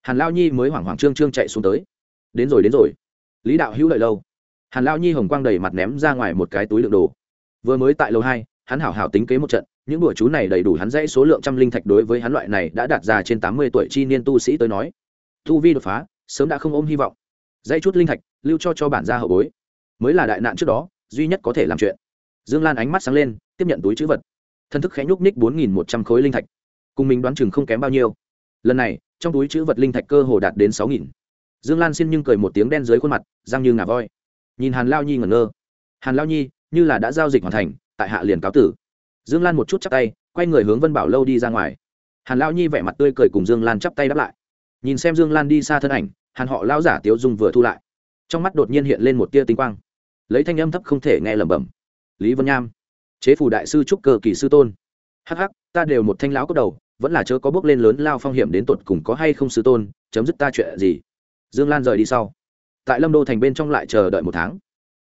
Hàn lao nhi mới hoảng hoảng trương trương chạy xuống tới. Đến rồi đến rồi. Lý đạo hữu đợi lâu. Hàn lao nhi hồng quang đầy mặt ném ra ngoài một cái túi đựng đồ. Vừa mới tại lầu hai, hắn hảo hảo tính kế một trận, những đùa chú này đầy đủ hắn dãy số lượng trăm linh thạch đối với hắn loại này đã đạt ra trên tám mươi tuổi chi niên tu sĩ tới nói. Thu vi đột phá, sớm đã không ôm hy vọng. Dãy chút linh thạch, lưu cho cho bản gia hậu bối. Mới là đại nạn trước đó, duy nhất có thể làm chuyện. Dương lan ánh mắt sáng lên, tiếp nhận túi chữ vật. Thân thức khẽ nhúc ních bốn nghìn một trăm khối linh thạch cùng mình đoán chừng không kém bao nhiêu. Lần này, trong túi chữ vật linh thạch cơ hồ đạt đến sáu nghìn. Dương lan xin nhưng cười một tiếng đen dưới khuôn mặt, răng như ngà voi. Nhìn hàn lao nhi ngẩn ngơ. Hàn lao nhi, như là đã giao dịch hoàn thành, tại hạ liền cáo tử. Dương lan một chút chắp tay, quay người hướng vân bảo lâu đi ra ngoài. Hàn lao nhi vẻ mặt tươi cười cùng dương lan chắp tay đáp lại. Nhìn xem dương lan đi xa thân ảnh, hàn họ lao giả tiếu dung vừa thu lại. Trong mắt đột nhiên hiện lên một tia tinh quang. Lấy thanh âm thấp không thể nghe lẩm bẩm. Lý vân nham, chế phủ đại sư trúc cơ kỳ sư tôn. Hắc hắc ta đều một thanh lão cốc đầu, vẫn là chớ có bước lên lớn lao phong hiểm đến tột cùng có hay không sư tôn, chấm dứt ta chuyện gì? Dương lan rời đi sau. Tại lâm đô thành bên trong lại chờ đợi một tháng.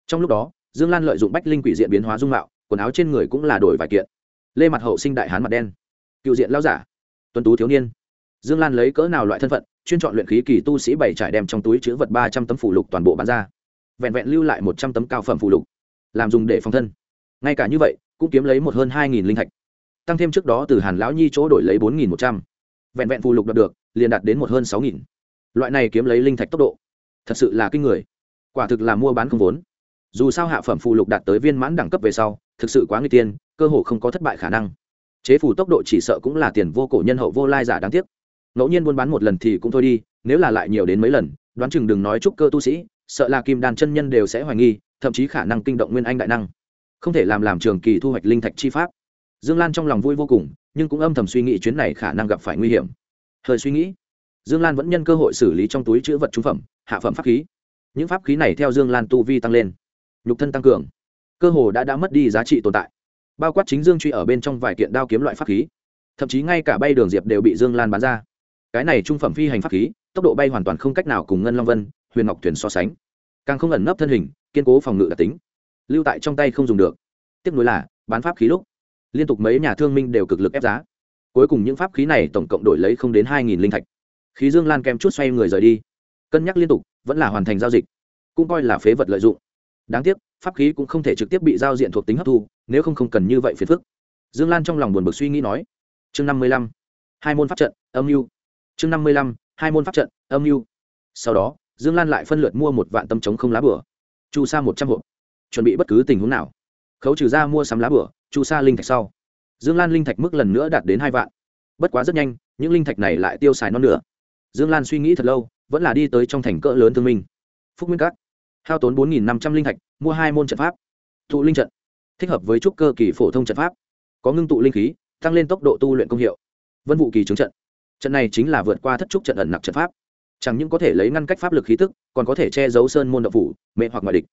Trong lúc đó, dương lan lợi dụng bách linh quỷ diện biến hóa dung mạo, quần áo trên người cũng là đổi vài kiện. Lê mặt hậu sinh đại hán mặt đen. Cựu diện lao giả tuân tú thiếu niên. Dương lan lấy cỡ nào loại thân phận, chuyên chọn luyện khí kỳ tu sĩ bảy trải đem trong túi chữ vật ba trăm tấm phủ lục toàn bộ bán ra. Vẹn vẹn lưu lại một trăm tấm cao phẩm phủ lục, làm dùng để phòng thân. Ngay cả như vậy, cũng kiếm lấy một hơn hai nghìn linh thạch tăng thêm trước đó từ hàn lão nhi chỗ đổi lấy bốn nghìn một trăm. Vẹn vẹn phù lục đạt được, liền đạt đến một hơn sáu nghìn. Loại này kiếm lấy linh thạch tốc độ, thật sự là kinh người. Quả thực là mua bán không vốn. Dù sao hạ phẩm phù lục đạt tới viên mãn đẳng cấp về sau, thực sự quá nguy tiên, cơ hồ không có thất bại khả năng. Chế phù tốc độ chỉ sợ cũng là tiền vô cổ nhân hậu vô lai giả đáng tiếc. Ngẫu nhiên buôn bán một lần thì cũng thôi đi, nếu là lại nhiều đến mấy lần, đoán chừng đừng nói chúc cơ tu sĩ, sợ là kim đàn chân nhân đều sẽ hoài nghi, thậm chí khả năng kinh động nguyên anh đại năng. Không thể làm làm trường kỳ thu hoạch linh thạch chi pháp dương lan trong lòng vui vô cùng, nhưng cũng âm thầm suy nghĩ chuyến này khả năng gặp phải nguy hiểm. Hơi suy nghĩ, dương lan vẫn nhân cơ hội xử lý trong túi chữ vật trung phẩm, hạ phẩm pháp khí. Những pháp khí này theo dương lan tu vi tăng lên, nhục thân tăng cường, cơ hồ đã đã mất đi giá trị tồn tại. Bao quát chính dương truy ở bên trong vài kiện đao kiếm loại pháp khí, thậm chí ngay cả bay đường diệp đều bị dương lan bán ra. Cái này trung phẩm phi hành pháp khí, tốc độ bay hoàn toàn không cách nào cùng ngân long vân, huyền ngọc thuyền so sánh. Càng không ẩn nấp thân hình, kiên cố phòng ngự đặc tính, lưu tại trong tay không dùng được. Tiếp nối là, bán pháp khí lúc liên tục mấy nhà thương minh đều cực lực ép giá. Cuối cùng những pháp khí này tổng cộng đổi lấy không đến hai nghìn linh thạch. Khí dương lan kem chút xoay người rời đi. Cân nhắc liên tục, vẫn là hoàn thành giao dịch. Cũng coi là phế vật lợi dụng. Đáng tiếc, pháp khí cũng không thể trực tiếp bị giao diện thuộc tính hấp thu, nếu không không cần như vậy phiền phức. Dương lan trong lòng buồn bực suy nghĩ nói, chương năm mươi lăm, hai môn pháp trận, âm mưu. Chương năm mươi lăm, hai môn pháp trận, âm mưu. Sau đó, dương lan lại phân lượt mua một vạn tâm chống không lá bửa. Chu sa một trăm hộp. Chuẩn bị bất cứ tình huống nào. Khấu trừ ra mua sắm lá bửa chu sa linh thạch sau. Dương lan linh thạch mức lần nữa đạt đến hai vạn. Bất quá rất nhanh, những linh thạch này lại tiêu xài non nửa. Dương lan suy nghĩ thật lâu, vẫn là đi tới trong thành cỡ lớn thương minh. Phúc nguyên cát hao tốn bốn năm trăm linh thạch, mua hai môn trận pháp. Thụ linh trận. Thích hợp với trúc cơ kỳ phổ thông trận pháp. Có ngưng tụ linh khí, tăng lên tốc độ tu luyện công hiệu. Vân vụ kỳ trướng trận. Trận này chính là vượt qua thất trúc trận ẩn nặc trận pháp. Chẳng những có thể lấy ngăn cách pháp lực khí tức, còn có thể che giấu sơn môn đậu phủ mệ hoặc ngoại địch.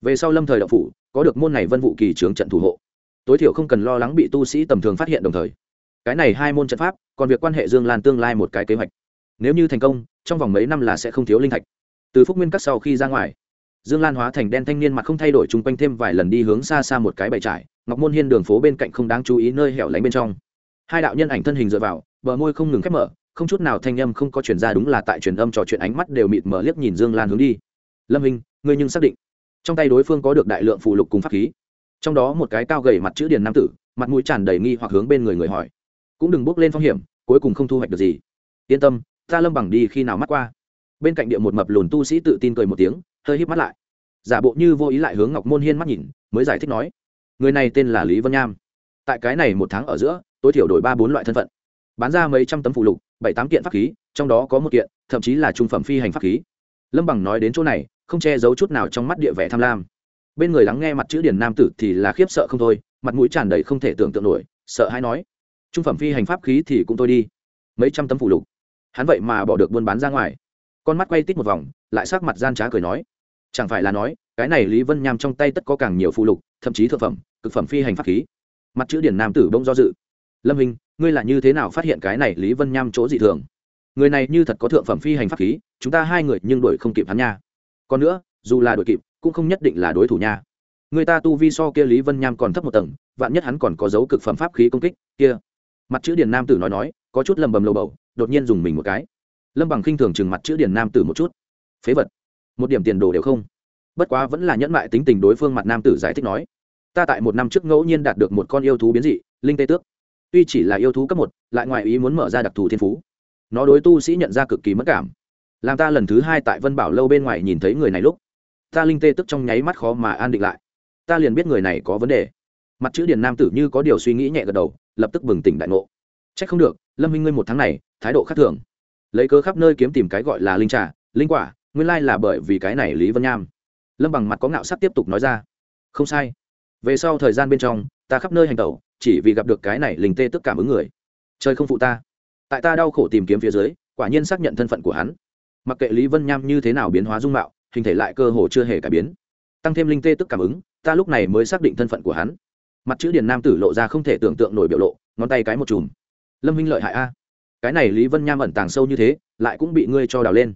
Về sau lâm thời đậu phủ, có được môn này vân vụ kỳ trướng trận thủ hộ tối thiểu không cần lo lắng bị tu sĩ tầm thường phát hiện đồng thời. Cái này hai môn trận pháp, còn việc quan hệ dương lan tương lai một cái kế hoạch. Nếu như thành công, trong vòng mấy năm là sẽ không thiếu linh thạch. Từ phúc nguyên cắt sau khi ra ngoài, dương lan hóa thành đen thanh niên mặt không thay đổi chung quanh thêm vài lần đi hướng xa xa một cái bày trải ngọc môn hiên đường phố bên cạnh không đáng chú ý nơi hẻo lánh bên trong. Hai đạo nhân ảnh thân hình dựa vào, bờ môi không ngừng khép mở, không chút nào thanh âm không có chuyển ra đúng là tại truyền âm trò chuyện ánh mắt đều mịt mở liếc nhìn dương lan hướng đi. Lâm hình ngươi nhưng xác định? Trong tay đối phương có được đại lượng phụ lục cùng pháp khí trong đó một cái cao gầy mặt chữ điền nam tử, mặt mũi tràn đầy nghi hoặc hướng bên người người hỏi. Cũng đừng bước lên phong hiểm, cuối cùng không thu hoạch được gì. Yên tâm, ta lâm bằng đi khi nào mắt qua. Bên cạnh địa một mập lùn tu sĩ tự tin cười một tiếng, hơi híp mắt lại. Giả bộ như vô ý lại hướng ngọc môn hiên mắt nhìn, mới giải thích nói, người này tên là lý vân nham. Tại cái này một tháng ở giữa, tối thiểu đổi ba bốn loại thân phận. Bán ra mấy trăm tấm phụ lục, bảy tám kiện pháp khí, trong đó có một kiện, thậm chí là trung phẩm phi hành pháp khí. Lâm bằng nói đến chỗ này, không che giấu chút nào trong mắt địa vẻ tham lam bên người lắng nghe mặt chữ điển nam tử thì là khiếp sợ không thôi, mặt mũi tràn đầy không thể tưởng tượng nổi, sợ hay nói, trung phẩm phi hành pháp khí thì cũng tôi đi, mấy trăm tấm phụ lục. Hắn vậy mà bỏ được buôn bán ra ngoài. Con mắt quay tít một vòng, lại sắc mặt gian trá cười nói, chẳng phải là nói, cái này lý vân nham trong tay tất có càng nhiều phụ lục, thậm chí thực phẩm, cực phẩm phi hành pháp khí. Mặt chữ điển nam tử bông do dự, lâm hình ngươi là như thế nào phát hiện cái này lý vân nham chỗ dị thường? Người này như thật có thượng phẩm phi hành pháp khí, chúng ta hai người nhưng đuổi không kịp hắn nha. Còn nữa, dù là đuổi kịp cũng không nhất định là đối thủ nha. Người ta tu vi so kia lý vân nham còn thấp một tầng, vạn nhất hắn còn có dấu cực phẩm pháp khí công kích, kia. Mặt chữ điền nam tử nói nói, có chút lầm bầm lầu bầu, đột nhiên dùng mình một cái. Lâm bằng khinh thường chừng mặt chữ điền nam tử một chút. Phế vật. Một điểm tiền đồ đều không. Bất quá vẫn là nhẫn mại tính tình đối phương mặt nam tử giải thích nói. Ta tại một năm trước ngẫu nhiên đạt được một con yêu thú biến dị, linh tê tước. Tuy chỉ là yêu thú cấp một, lại ngoài ý muốn mở ra đặc thù thiên phú. Nó đối tu sĩ nhận ra cực kỳ mất cảm. Làm ta lần thứ hai tại vân bảo lâu bên ngoài nhìn thấy người này lúc ta linh tê tức trong nháy mắt khó mà an định lại. Ta liền biết người này có vấn đề. Mặt chữ điền nam tử như có điều suy nghĩ nhẹ gật đầu, lập tức bừng tỉnh đại ngộ. C h ắ c không được, lâm minh ngươi một tháng này, thái độ khác thường. Lấy cớ khắp nơi kiếm tìm cái gọi là linh trà, linh quả, nguyên lai là bởi vì cái này lý vân nham. Lâm bằng mặt có ngạo sắc tiếp tục nói ra. Không sai. Về sau thời gian bên trong, ta khắp nơi hành tẩu, chỉ vì gặp được cái này linh tê tức cảm ứng người. Trời không phụ ta. Tại ta đau khổ tìm kiếm phía dưới, quả nhiên xác nhận thân phận của hắn. Mặc kệ lý vân nham như thế nào biến hóa dung mạo hình thể lại cơ hồ chưa hề cải biến. Tăng thêm linh tê tức cảm ứng, ta lúc này mới xác định thân phận của hắn. Mặt chữ điền nam tử lộ ra không thể tưởng tượng nổi biểu lộ, ngón tay cái một chùm. Lâm minh lợi hại a. Cái này lý vân nham ẩn tàng sâu như thế, lại cũng bị ngươi cho đào lên.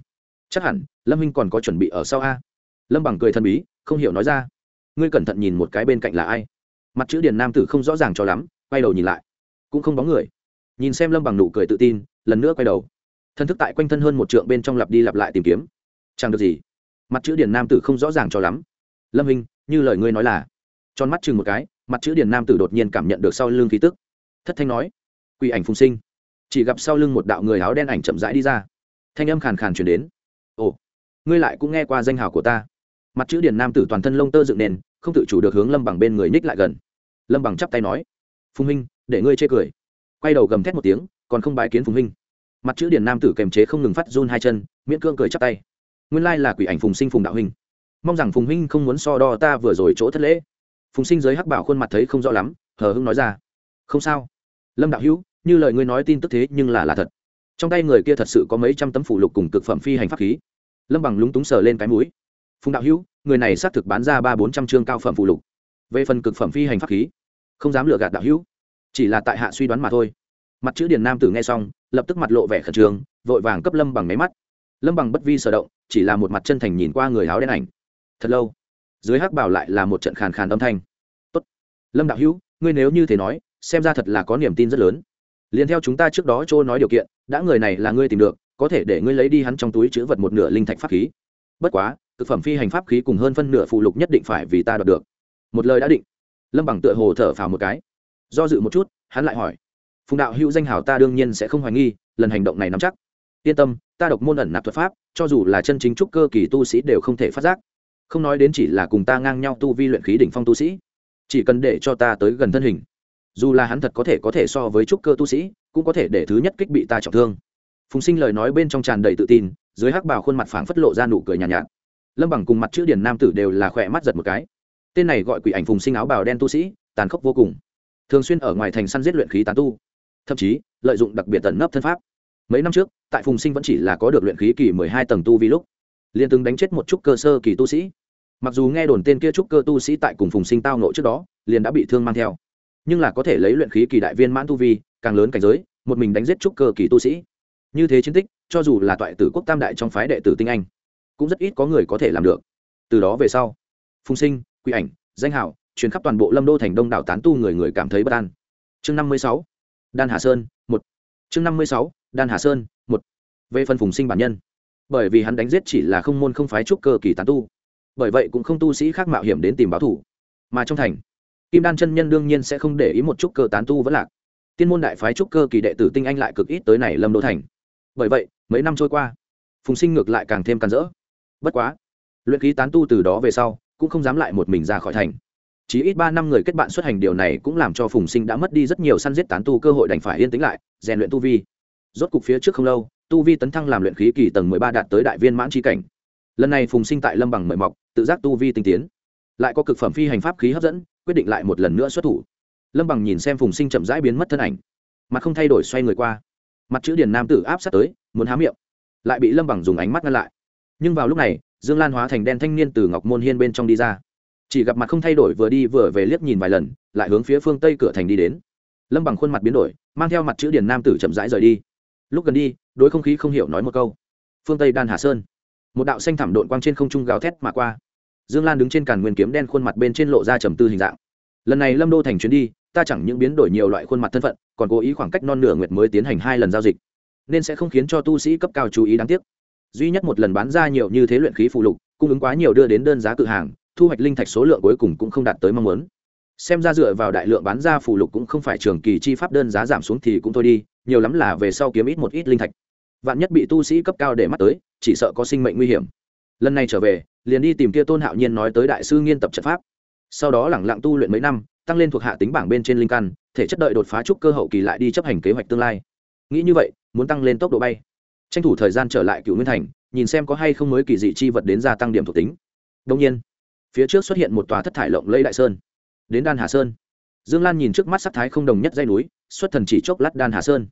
Chắc hẳn, lâm minh còn có chuẩn bị ở sau a. Lâm bằng cười thần bí, không hiểu nói ra. Ngươi cẩn thận nhìn một cái bên cạnh là ai? Mặt chữ điền nam tử không rõ ràng cho lắm, quay đầu nhìn lại. Cũng không bóng người. Nhìn xem lâm bằng nụ cười tự tin, lần nữa quay đầu. Thân thức tại quanh thân hơn một trượng bên trong lặp đi lặp lại tìm kiếm. Chẳng được gì mặt chữ điền nam tử không rõ ràng cho lắm. Lâm hình như lời ngươi nói là. Tròn mắt chừng một cái mặt chữ điền nam tử đột nhiên cảm nhận được sau lưng khí tức. Thất thanh nói quỷ ảnh phùng sinh. Chỉ gặp sau lưng một đạo người áo đen ảnh chậm rãi đi ra. Thanh âm khàn khàn chuyển đến ồ ngươi lại cũng nghe qua danh hào của ta. Mặt chữ điền nam tử toàn thân lông tơ dựng nền không tự chủ được hướng lâm bằng bên người nhích lại gần. Lâm bằng chắp tay nói phùng huynh, để ngươi chê cười. Quay đầu gầm thét một tiếng còn không bài kiến phùng huynh. mặt chữ điền nam tử kềm chế không ngừng phát run hai chân miễn cương cười chắp tay nguyên lai là quỷ ảnh phùng sinh phùng đạo huynh. Mong rằng phùng huynh không muốn so đo ta vừa rồi chỗ thất lễ. Phùng sinh giới hắc bảo khuôn mặt thấy không rõ lắm, hờ hưng nói ra. Không sao. Lâm đạo hữu, như lời ngươi nói tin tức thế nhưng là là thật. Trong tay người kia thật sự có mấy trăm tấm phủ lục cùng cực phẩm phi hành pháp khí. Lâm bằng lúng túng sờ lên cái mũi. Phùng đạo hữu, người này xác thực bán ra ba bốn trăm chương cao phẩm phụ lục. Về phần cực phẩm phi hành pháp khí, không dám lừa gạt đạo hữu. Chỉ là tại hạ suy đoán mà thôi. Mặt chữ điền nam tử nghe xong, lập tức mặt lộ vẻ khẩn trương, vội vàng cấp lâm bằng máy mắt lâm bằng bất vi sở động, chỉ là một mặt chân thành nhìn qua người áo đen ảnh. Thật lâu, dưới hắc bảo lại là một trận khàn khàn âm thanh. Tốt. lâm đạo hữu, ngươi nếu như thế nói, xem ra thật là có niềm tin rất lớn. Liền theo chúng ta trước đó chỗ nói điều kiện, đã người này là ngươi tìm được, có thể để ngươi lấy đi hắn trong túi chữ vật một nửa linh thạch pháp khí. Bất quá, thực phẩm phi hành pháp khí cùng hơn phân nửa phụ lục nhất định phải vì ta đoạt được. Một lời đã định. Lâm bằng tựa hồ thở phào một cái. Do dự một chút, hắn lại hỏi. Phùng đạo hữu danh hảo ta đương nhiên sẽ không hoài nghi, lần hành động này nắm chắc. Yên tâm ta độc môn ẩn nạp thuật pháp cho dù là chân chính trúc cơ kỳ tu sĩ đều không thể phát giác. Không nói đến chỉ là cùng ta ngang nhau tu vi luyện khí đỉnh phong tu sĩ chỉ cần để cho ta tới gần thân hình. Dù là hắn thật có thể có thể so với trúc cơ tu sĩ cũng có thể để thứ nhất kích bị ta trọng thương. Phùng sinh lời nói bên trong tràn đầy tự tin dưới hắc bào khuôn mặt phảng phất lộ ra nụ cười nhàn nhạt, nhạt. Lâm bằng cùng mặt chữ điển nam tử đều là khỏe mắt giật một cái. Tên này gọi quỷ ảnh phùng sinh áo bào đen tu sĩ tàn khốc vô cùng. Thường xuyên ở ngoài thành săn giết luyện khí tán tu thậm chí lợi dụng đặc biệt tận nấp thân pháp mấy năm trước, tại phùng sinh vẫn chỉ là có được luyện khí kỳ mười hai tầng tu vi lúc, liền từng đánh chết một chút cơ sơ kỳ tu sĩ. Mặc dù nghe đồn tên kia trúc cơ tu sĩ tại cùng phùng sinh tao nộ trước đó, liền đã bị thương mang theo, nhưng là có thể lấy luyện khí kỳ đại viên mãn tu vi, càng lớn cảnh giới, một mình đánh giết trúc cơ kỳ tu sĩ. Như thế chiến tích, cho dù là toại tử quốc tam đại trong phái đệ tử tinh anh, cũng rất ít có người có thể làm được. Từ đó về sau, phùng sinh quy ảnh, danh hảo chuyến khắp toàn bộ lâm đô thành đông đảo tán tu người người cảm thấy bất an. Chương năm mươi sáu, đan hà sơn, một. Chương năm mươi sáu đan hà sơn một về phần phùng sinh bản nhân bởi vì hắn đánh giết chỉ là không môn không phái trúc cơ kỳ tán tu bởi vậy cũng không tu sĩ khác mạo hiểm đến tìm báo thủ mà trong thành kim đan chân nhân đương nhiên sẽ không để ý một trúc cơ tán tu vẫn lạc tiên môn đại phái trúc cơ kỳ đệ tử tinh anh lại cực ít tới này lâm đô thành bởi vậy mấy năm trôi qua phùng sinh ngược lại càng thêm càn rỡ bất quá luyện khí tán tu từ đó về sau cũng không dám lại một mình ra khỏi thành chỉ ít ba năm người kết bạn xuất hành điều này cũng làm cho phùng sinh đã mất đi rất nhiều săn giết tán tu cơ hội đành phải yên tĩnh lại rèn luyện tu vi rốt cục phía trước không lâu, tu vi tấn thăng làm luyện khí kỳ tầng mười ba đạt tới đại viên mãn tri cảnh. Lần này phùng sinh tại lâm bằng mời mọc, tự giác tu vi tinh tiến. Lại có cực phẩm phi hành pháp khí hấp dẫn, quyết định lại một lần nữa xuất thủ. Lâm bằng nhìn xem phùng sinh chậm rãi biến mất thân ảnh. Mặt không thay đổi xoay người qua. Mặt chữ điền nam tử áp sát tới, muốn há miệng. Lại bị lâm bằng dùng ánh mắt ngăn lại. Nhưng vào lúc này, dương lan hóa thành đen thanh niên từ ngọc môn hiên bên trong đi ra. Chỉ gặp mặt không thay đổi vừa đi vừa về liếc nhìn vài lần, lại hướng phía phương tây cửa thành đi đến. Lâm bằng khuôn mặt biến đổi, mang theo mặt chữ điền nam tử chậm rãi rời đi lúc gần đi, đối không khí không hiểu nói một câu. Phương tây đan hà sơn. Một đạo xanh thảm đội quang trên không trung gào thét mà qua. Dương lan đứng trên càn nguyên kiếm đen khuôn mặt bên trên lộ ra trầm tư hình dạng. Lần này lâm đô thành chuyến đi, ta chẳng những biến đổi nhiều loại khuôn mặt thân phận, còn cố ý khoảng cách non nửa nguyệt mới tiến hành hai lần giao dịch. Nên sẽ không khiến cho tu sĩ cấp cao chú ý đáng tiếc. Duy nhất một lần bán ra nhiều như thế luyện khí phụ lục, cung ứng quá nhiều đưa đến đơn giá cự hàng, thu hoạch linh thạch số lượng cuối cùng cũng không đạt tới mong muốn xem ra dựa vào đại lượng bán ra phụ lục cũng không phải trường kỳ chi pháp đơn giá giảm xuống thì cũng thôi đi, nhiều lắm là về sau kiếm ít một ít linh thạch. Vạn nhất bị tu sĩ cấp cao để mắt tới, chỉ sợ có sinh mệnh nguy hiểm. Lần này trở về, liền đi tìm kia tôn hạo nhiên nói tới đại sư nghiên tập trận pháp. Sau đó lẳng lặng tu luyện mấy năm, tăng lên thuộc hạ tính bảng bên trên linh căn, thể chất đợi đột phá trúc cơ hậu kỳ lại đi chấp hành kế hoạch tương lai. Nghĩ như vậy, muốn tăng lên tốc độ bay. Tranh thủ thời gian trở lại cựu nguyên thành, nhìn xem có hay không mới kỳ dị chi vật đến gia tăng điểm thuộc tính. Đông nhiên, phía trước xuất hiện một tòa thất thải lộng lây đại sơn đến đan hà sơn dương lan nhìn trước mắt sắc thái không đồng nhất dây núi xuất thần chỉ chốc lát đan hà sơn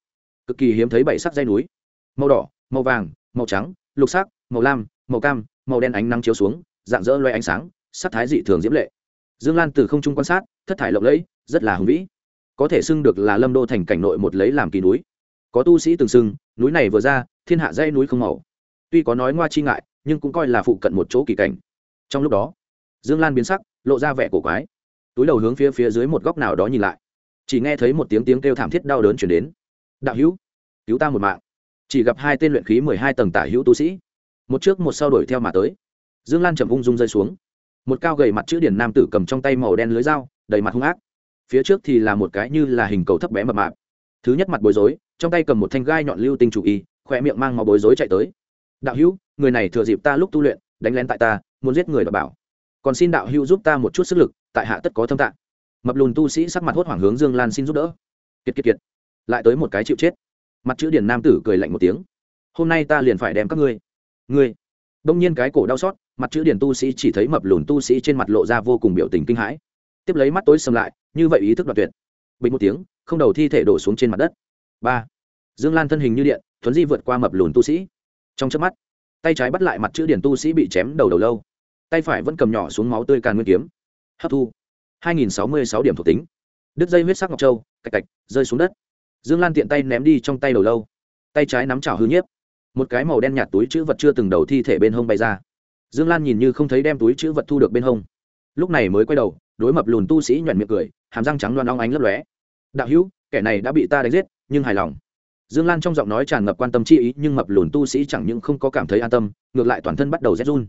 cực kỳ hiếm thấy bảy sắc dây núi màu đỏ màu vàng màu trắng lục sắc màu lam màu cam màu đen ánh nắng chiếu xuống dạng dỡ loay ánh sáng sắc thái dị thường diễm lệ dương lan từ không trung quan sát thất thải lộng lẫy rất là hùng vĩ có thể xưng được là lâm đô thành cảnh nội một lấy làm kỳ núi có tu sĩ từng xưng núi này vừa ra thiên hạ dây núi không màu tuy có nói ngoa chi ngại nhưng cũng coi là phụ cận một chỗ kỳ cảnh trong lúc đó dương lan biến sắc lộ ra vẻ cổ quái túi đầu hướng phía phía dưới một góc nào đó nhìn lại. Chỉ nghe thấy một tiếng tiếng kêu thảm thiết đau đớn chuyển đến. Đạo hữu, cứu ta một mạng. Chỉ gặp hai tên luyện khí mười hai tầng tả hữu tu sĩ. Một trước một sau đuổi theo mà tới. Dương lan chầm ung dung rơi xuống. Một cao gầy mặt chữ điển nam tử cầm trong tay màu đen lưới dao, đầy mặt hung ác. Phía trước thì là một cái như là hình cầu thấp bé mập mạp. Thứ nhất mặt bối rối, trong tay cầm một thanh gai nhọn lưu tinh chủ y khoe miệng mang màu bối rối chạy tới. Đạo hữu, người này thừa dịp ta lúc tu luyện, đánh lén tại ta, muốn giết người đ bảo. Còn xin đạo hữu giúp ta một chút sức lực tại hạ tất có thâm tạng. Mập lùn tu sĩ sắc mặt hốt hoảng hướng dương lan xin giúp đỡ. Kiệt kiệt kiệt. Lại tới một cái chịu chết. Mặt chữ điển nam tử cười lạnh một tiếng. Hôm nay ta liền phải đem các ngươi ngươi. Đông nhiên cái cổ đau xót, mặt chữ điển tu sĩ chỉ thấy mập lùn tu sĩ trên mặt lộ ra vô cùng biểu tình kinh hãi. Tiếp lấy mắt tối xâm lại, như vậy ý thức đoạt tuyệt. Bình một tiếng, không đầu thi thể đổ xuống trên mặt đất. Ba. Dương lan thân hình như điện, thuấn di vượt qua mập lùn tu sĩ. Trong chớp mắt, tay trái bắt lại mặt chữ điển tu sĩ bị chém đầu đầu lâu. Tay phải vẫn cầm nhỏ xuống máu tươi càn nguyên kiếm hấp thu. 2066 điểm thuộc tính. Đứt dây huyết sắc ngọc châu, cạch cạch, rơi xuống đất. Dương lan tiện tay ném đi trong tay đầu lâu. Tay trái nắm chảo hư nhiếp. Một cái màu đen nhạt túi chữ vật chưa từng đầu thi thể bên hông bay ra. Dương lan nhìn như không thấy đem túi chữ vật thu được bên hông. Lúc này mới quay đầu, đối mập lùn tu sĩ nhoẹn miệng cười, hàm răng trắng loan óng ánh lấp lóe. Đạo hữu, kẻ này đã bị ta đánh giết, nhưng hài lòng. Dương lan trong giọng nói tràn ngập quan tâm chi ý, nhưng mập lùn tu sĩ chẳng những không có cảm thấy an tâm, ngược lại toàn thân bắt đầu rét run.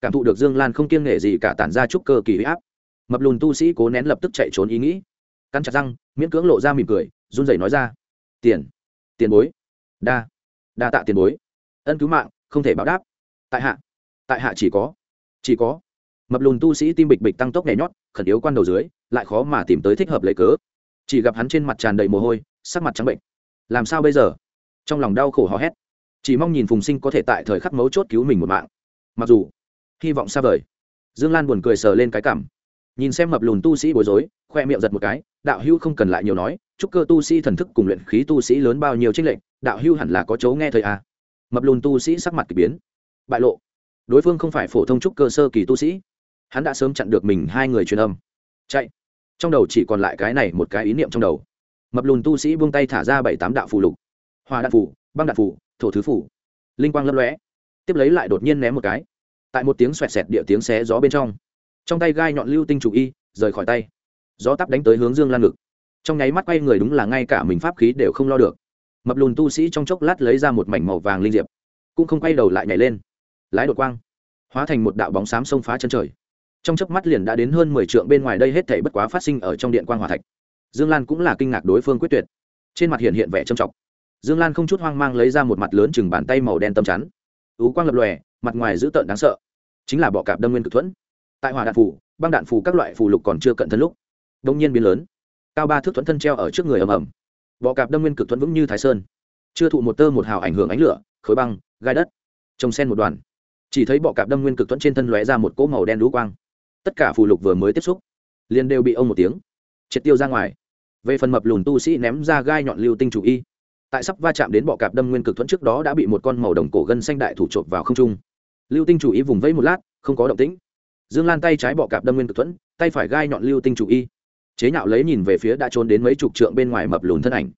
Cảm thụ được dương lan không kiêng nghệ gì cả tản ra chút cơ kỳ huy áp mập lùn tu sĩ cố nén lập tức chạy trốn ý nghĩ. Cắn chặt răng, miễn cưỡng lộ ra mỉm cười, run rẩy nói ra, tiền tiền bối. Đa đa tạ tiền bối. Ân cứu mạng, không thể báo đáp. Tại hạ tại hạ chỉ có chỉ có. Mập lùn tu sĩ tim bịch bịch tăng tốc nhảy nhót, khẩn yếu quan đầu dưới, lại khó mà tìm tới thích hợp lấy cớ. Chỉ gặp hắn trên mặt tràn đầy mồ hôi, sắc mặt trắng bệnh. Làm sao bây giờ? Trong lòng đau khổ hò hét. Chỉ mong nhìn phùng sinh có thể tại thời khắc mấu chốt cứu mình một mạng. Mặc dù, hy vọng xa vời. Dương lan buồn cười sờ lên cái cảm nhìn xem mập lùn tu sĩ bối rối, khoe miệng giật một cái, đạo hưu không cần lại nhiều nói, chúc cơ tu sĩ thần thức cùng luyện khí tu sĩ lớn bao nhiêu trích lệnh đạo hưu hẳn là có chấu nghe thời à. mập lùn tu sĩ sắc mặt k ỳ biến. Bại lộ. Đối phương không phải phổ thông trúc cơ sơ kỳ tu sĩ. Hắn đã sớm chặn được mình hai người truyền âm. Chạy. Trong đầu chỉ còn lại cái này một cái ý niệm trong đầu. Mập lùn tu sĩ buông tay thả ra bảy tám đạo phù lục. Hòa đạn phủ băng đạn phủ thổ thứ phủ linh quang lấp lóe. Tiếp lấy lại đột nhiên ném một cái. Tại một tiếng xoẹt xẹt địa tiếng xé gió bên trong trong tay gai nhọn lưu tinh chủ y, rời khỏi tay. Gió tắp đánh tới hướng dương lan ngực. Trong nháy mắt quay người đúng là ngay cả mình pháp khí đều không lo được. Mập lùn tu sĩ trong chốc lát lấy ra một mảnh màu vàng linh diệp, cũng không quay đầu lại nhảy lên. Lái đột quang, hóa thành một đạo bóng xám xông phá chân trời. Trong chớp mắt liền đã đến hơn mười trượng bên ngoài đây hết thảy bất quá phát sinh ở trong điện quang hòa thạch. Dương lan cũng là kinh ngạc đối phương quyết tuyệt. Trên mặt hiện hiện vẻ trầm trọng. Dương lan không chút hoang mang lấy ra một mặt lớn chừng bàn tay màu đen tầm chắn. Ú quang lập lòe, mặt ngoài dữ tợn đáng sợ. Chính là bọ cạp đâm nguyên cực thuẫn tại hỏa đạn phủ, băng đạn phủ các loại phù lục còn chưa cận thân lúc đông nhiên biến lớn. Cao ba thước thuẫn thân treo ở trước người ầm ầm. Bọ cạp đâm nguyên cực thuẫn vững như thái sơn. Chưa thụ một tơ một hào ảnh hưởng ánh lửa, khối băng, gai đất, trồng sen một đoàn. Chỉ thấy bọ cạp đâm nguyên cực thuẫn trên thân lóe ra một cỗ màu đen lũ quang. Tất cả phù lục vừa mới tiếp xúc, liền đều bị ông một tiếng, triệt tiêu ra ngoài. Về phần mập lùn tu sĩ ném ra gai nhọn lưu tinh chủ y. Tại sắp va chạm đến bọ cạp đâm nguyên cực thuẫn trước đó đã bị một con màu đồng cổ gân xanh đại thủ trộm vào không trung. Lưu tinh chủ y vùng vẫy một lát, không có động tĩnh dương lan tay trái bọ cạp đâm nguyên cực thuẫn, tay phải gai nhọn lưu tinh chủ y. Chế nhạo lấy nhìn về phía đã trốn đến mấy chục trượng bên ngoài mập lùn thân ảnh.